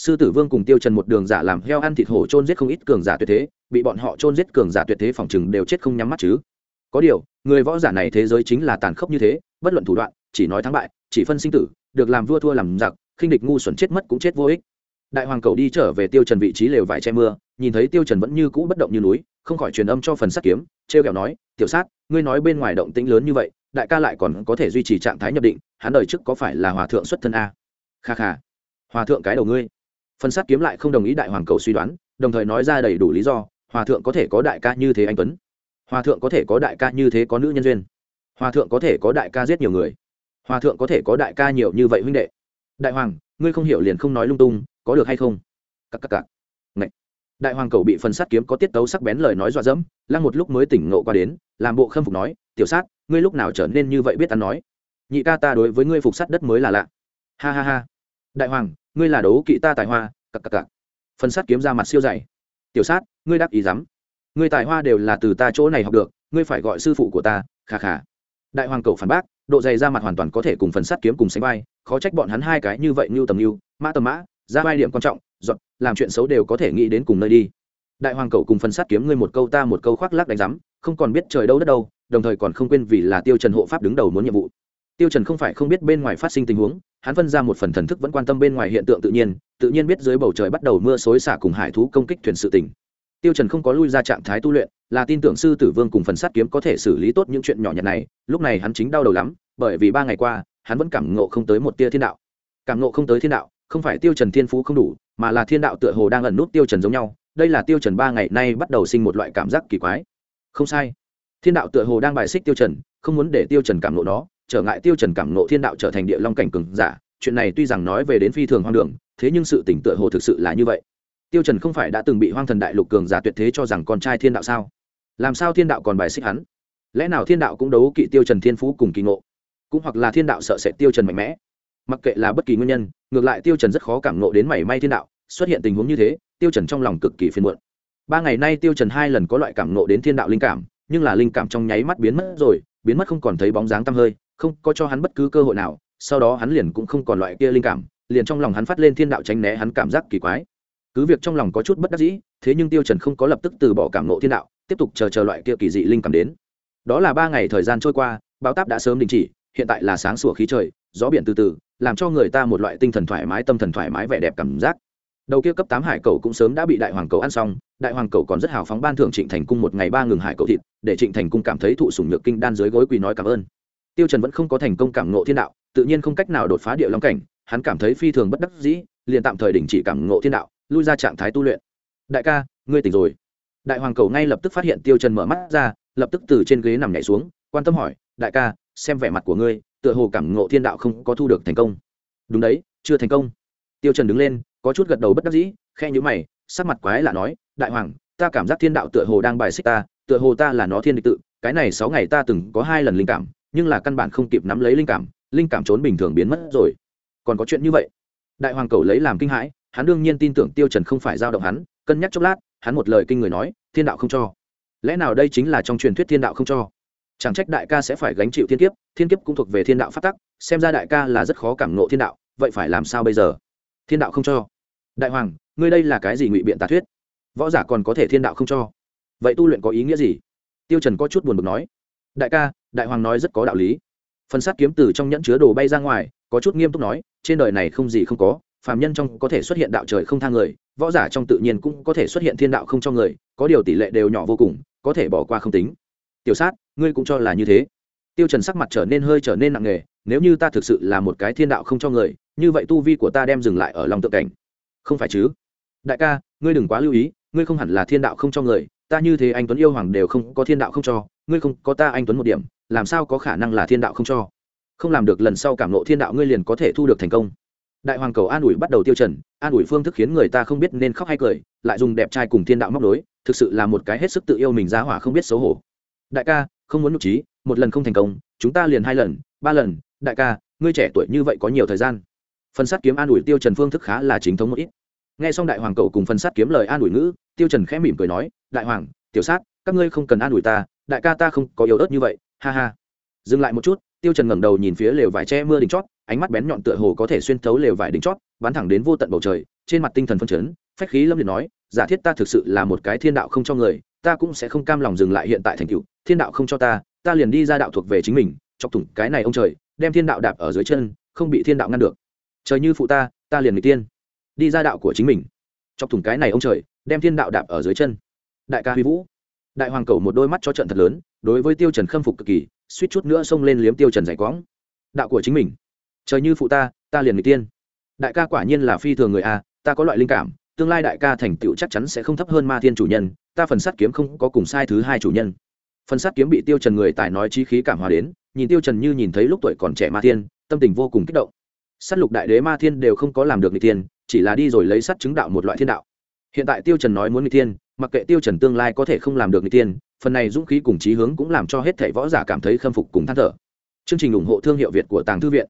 sư tử vương cùng tiêu trần một đường giả làm heo ăn thịt hổ trôn giết không ít cường giả tuyệt thế, bị bọn họ trôn giết cường giả tuyệt thế phòng chừng đều chết không nhắm mắt chứ. Có điều, người võ giả này thế giới chính là tàn khốc như thế, bất luận thủ đoạn, chỉ nói thắng bại, chỉ phân sinh tử, được làm vua thua làm giặc, khinh địch ngu xuẩn chết mất cũng chết vô ích. Đại hoàng cầu đi trở về tiêu trần vị trí lều vải che mưa, nhìn thấy tiêu trần vẫn như cũ bất động như núi, không khỏi truyền âm cho phần sắt kiếm treo kẹo nói, tiểu sát, ngươi nói bên ngoài động tĩnh lớn như vậy, đại ca lại còn có thể duy trì trạng thái nhập định, hắn đời trước có phải là hòa thượng xuất thân a? Kha kha, hòa thượng cái đầu ngươi phần sát kiếm lại không đồng ý đại hoàng cầu suy đoán, đồng thời nói ra đầy đủ lý do, hòa thượng có thể có đại ca như thế anh tuấn. Hòa thượng có thể có đại ca như thế có nữ nhân duyên. Hòa thượng có thể có đại ca giết nhiều người. Hòa thượng có thể có đại ca nhiều như vậy huynh đệ. Đại hoàng, ngươi không hiểu liền không nói lung tung, có được hay không? Cắc cắc cắc. Ngậy. đại hoàng cầu bị phần sát kiếm có tiết tấu sắc bén lời nói dọa dẫm, lăng một lúc mới tỉnh ngộ qua đến, làm bộ khâm phục nói, tiểu sát, ngươi lúc nào trở nên như vậy biết ăn nói? Nhị ca ta đối với ngươi phục sát đất mới là lạ. Ha ha ha. Đại hoàng ngươi là đấu kỵ ta tài hoa, cặc cặc cặc. Phần sát kiếm ra mặt siêu dày. Tiểu sát, ngươi đáp ý dám ngươi tài hoa đều là từ ta chỗ này học được, ngươi phải gọi sư phụ của ta khà khà đại hoàng cầu phản bác, độ dày ra mặt hoàn toàn có thể cùng phần sát kiếm cùng sánh vai, khó trách bọn hắn hai cái như vậy như tầm như mã tầm mã, ra vai điểm quan trọng dọn làm chuyện xấu đều có thể nghĩ đến cùng nơi đi. Đại hoàng cầu cùng phần sát kiếm ngươi một câu ta một câu khoác lác đánh rắm không còn biết trời đâu đất đâu, đồng thời còn không quên vì là tiêu trần hộ pháp đứng đầu muốn nhiệm vụ tiêu trần không phải không biết bên ngoài phát sinh tình huống, hắn phân ra một phần thần thức vẫn quan tâm bên ngoài hiện tượng tự nhiên tự nhiên biết dưới bầu trời bắt đầu mưa xối xả cùng hải thú công kích thuyền sự tình. Tiêu trần không có lui ra trạng thái tu luyện, là tin tưởng sư tử vương cùng phần sát kiếm có thể xử lý tốt những chuyện nhỏ nhặt này, lúc này hắn chính đau đầu lắm, bởi vì ba ngày qua, hắn vẫn cảm ngộ không tới một tia thiên đạo. Cảm ngộ không tới thiên đạo, không phải tiêu trần thiên phú không đủ, mà là thiên đạo tựa hồ đang ẩn nút tiêu trần giống nhau, đây là tiêu trần ba ngày nay bắt đầu sinh một loại cảm giác kỳ quái. Không sai. Thiên đạo tựa hồ đang bài xích tiêu trần, không muốn để tiêu trần cảm ngộ nó trở ngại tiêu trần cảm ngộ thiên đạo trở thành địa long cảnh cường giả, chuyện này tuy rằng nói về đến phi thường hoang đường, thế nhưng sự tỉnh tựa hồ thực sự là như vậy. Tiêu trần không phải đã từng bị hoang thần đại lục cường giả tuyệt thế cho rằng con trai thiên đạo sao? Làm sao thiên đạo còn bài xích hắn? Lẽ nào thiên đạo cũng đấu kỵ tiêu trần thiên phú cùng kỳ ngộ? Cũng hoặc là thiên đạo sợ sệt tiêu trần mạnh mẽ? Mặc kệ là bất kỳ nguyên nhân, ngược lại tiêu trần rất khó cảm ngộ đến mảy may thiên đạo, xuất hiện tình huống như thế, tiêu trần trong lòng cực kỳ phiền muộn. Ba ngày nay tiêu trần hai lần có loại cảm ngộ đến thiên đạo linh cảm, nhưng là linh cảm trong nháy mắt biến mất rồi, biến mất không còn thấy bóng dáng tăm hơi không có cho hắn bất cứ cơ hội nào, sau đó hắn liền cũng không còn loại kia linh cảm, liền trong lòng hắn phát lên thiên đạo tránh né hắn cảm giác kỳ quái. Cứ việc trong lòng có chút bất đắc dĩ, thế nhưng tiêu trần không có lập tức từ bỏ cảm nộ thiên đạo, tiếp tục chờ chờ loại kia kỳ dị linh cảm đến. Đó là ba ngày thời gian trôi qua, bão táp đã sớm đình chỉ, hiện tại là sáng sủa khí trời, gió biển từ từ, làm cho người ta một loại tinh thần thoải mái, tâm thần thoải mái, vẻ đẹp cảm giác. Đầu kia cấp tám hải cầu cũng sớm đã bị đại hoàng cầu ăn xong, đại hoàng cầu còn rất hào phóng ban thưởng trịnh thành cung một ngày ba ngừng hải cầu thịt, để trịnh thành cung cảm thấy thụ sủng nhược kinh đan dưới gối quỳ nói cảm ơn tiêu trần vẫn không có thành công cảm ngộ thiên đạo, tự nhiên không cách nào đột phá địa long cảnh, hắn cảm thấy phi thường bất đắc dĩ, liền tạm thời đình chỉ cảm ngộ thiên đạo, lui ra trạng thái tu luyện. Đại ca, ngươi tỉnh rồi. Đại hoàng cầu ngay lập tức phát hiện tiêu trần mở mắt ra, lập tức từ trên ghế nằm nhảy xuống, quan tâm hỏi, đại ca, xem vẻ mặt của ngươi, tựa hồ cảm ngộ thiên đạo không có thu được thành công. Đúng đấy, chưa thành công. Tiêu trần đứng lên, có chút gật đầu bất đắc dĩ khe nhíu mày, sắc mặt quái lạ nói, đại hoàng, ta cảm giác thiên đạo tựa hồ đang bài xích ta, tựa hồ ta là nó thiên địch tự, cái này sáu ngày ta từng có hai lần linh cảm nhưng là căn bản không kịp nắm lấy linh cảm linh cảm trốn bình thường biến mất rồi. Còn có chuyện như vậy? Đại hoàng cầu lấy làm kinh hãi, hắn đương nhiên tin tưởng tiêu trần không phải giao động hắn, cân nhắc chốc lát, hắn một lời kinh người nói, thiên đạo không cho. Lẽ nào đây chính là trong truyền thuyết thiên đạo không cho? Chẳng trách đại ca sẽ phải gánh chịu thiên kiếp thiên kiếp cũng thuộc về thiên đạo phát tắc, xem ra đại ca là rất khó cảm ngộ thiên đạo, vậy phải làm sao bây giờ? Thiên đạo không cho. Đại hoàng, ngươi đây là cái gì ngụy biện tà thuyết? Võ giả còn có thể thiên đạo không cho? Vậy tu luyện có ý nghĩa gì? Tiêu trần có chút buồn bực nói. Đại ca đại hoàng nói rất có đạo lý. Phần sát kiếm từ trong nhẫn chứa đồ bay ra ngoài, có chút nghiêm túc nói, trên đời này không gì không có, phàm nhân trong có thể xuất hiện đạo trời không thang người, võ giả trong tự nhiên cũng có thể xuất hiện thiên đạo không cho người, có điều tỷ lệ đều nhỏ vô cùng, có thể bỏ qua không tính. Tiểu sát, ngươi cũng cho là như thế. Tiêu trần sắc mặt trở nên hơi trở nên nặng nề, nếu như ta thực sự là một cái thiên đạo không cho người, như vậy tu vi của ta đem dừng lại ở lòng tự cảnh. Không phải chứ? Đại ca, ngươi đừng quá lưu ý, ngươi không hẳn là thiên đạo không cho người, ta như thế anh tuấn yêu hoàng đều không có thiên đạo không cho, ngươi không có ta anh tuấn một điểm làm sao có khả năng là thiên đạo không cho? Không làm được lần sau cảm nộ thiên đạo ngươi liền có thể thu được thành công. Đại hoàng cầu an ủi bắt đầu tiêu trần, an ủi phương thức khiến người ta không biết nên khóc hay cười, lại dùng đẹp trai cùng thiên đạo móc đối thực sự là một cái hết sức tự yêu mình ra hỏa không biết xấu hổ. Đại ca, không muốn nhục trí, một lần không thành công, chúng ta liền hai lần, ba lần. Đại ca, ngươi trẻ tuổi như vậy có nhiều thời gian. Phần sát kiếm an ủi tiêu trần phương thức khá là chính thống một ít. Nghe xong đại hoàng cầu cùng phần sát kiếm lời an ủi ngữ, tiêu trần khẽ mỉm cười nói, đại hoàng, tiểu sát, các ngươi không cần an ủi ta, đại ca ta không có yếu ớt như vậy ha ha. Dừng lại một chút, tiêu trần ngẩng đầu nhìn phía lều vải che mưa đỉnh chót, ánh mắt bén nhọn tựa hồ có thể xuyên thấu lều vải đỉnh chót, bắn thẳng đến vô tận bầu trời, trên mặt tinh thần phân chấn, phách khí lâm liệt nói, giả thiết ta thực sự là một cái thiên đạo không cho người, ta cũng sẽ không cam lòng dừng lại hiện tại thành tựu, thiên đạo không cho ta ta liền đi ra đạo thuộc về chính mình, chọc thủng cái này ông trời, đem thiên đạo đạp ở dưới chân, không bị thiên đạo ngăn được. Trời như phụ ta ta liền người tiên. Đi ra đạo của chính mình, chọc thủng cái này ông trời, đem thiên đạo đạp ở dưới chân. Đại ca huy vũ đại hoàng cầu một đôi mắt cho trận thật lớn, đối với tiêu trần khâm phục cực kỳ, suýt chút nữa xông lên liếm tiêu trần giải quãng. đạo của chính mình. Trời như phụ ta ta liền người tiên. Đại ca quả nhiên là phi thường người a, ta có loại linh cảm, tương lai đại ca thành tựu chắc chắn sẽ không thấp hơn ma thiên chủ nhân, ta phần sát kiếm không có cùng sai thứ hai chủ nhân. Phần sát kiếm bị tiêu trần người tài nói chí khí cảm hòa đến, nhìn tiêu trần như nhìn thấy lúc tuổi còn trẻ ma thiên, tâm tình vô cùng kích động. Sát lục đại đế ma thiên đều không có làm được người tiên, chỉ là đi rồi lấy sát chứng đạo một loại thiên đạo. Hiện tại tiêu trần nói muốn người tiên mặc kệ tiêu trần tương lai có thể không làm được người tiên, phần này dũng khí cùng chí hướng cũng làm cho hết thảy võ giả cảm thấy khâm phục cùng than thở. Chương trình ủng hộ thương hiệu việt của tàng thư viện.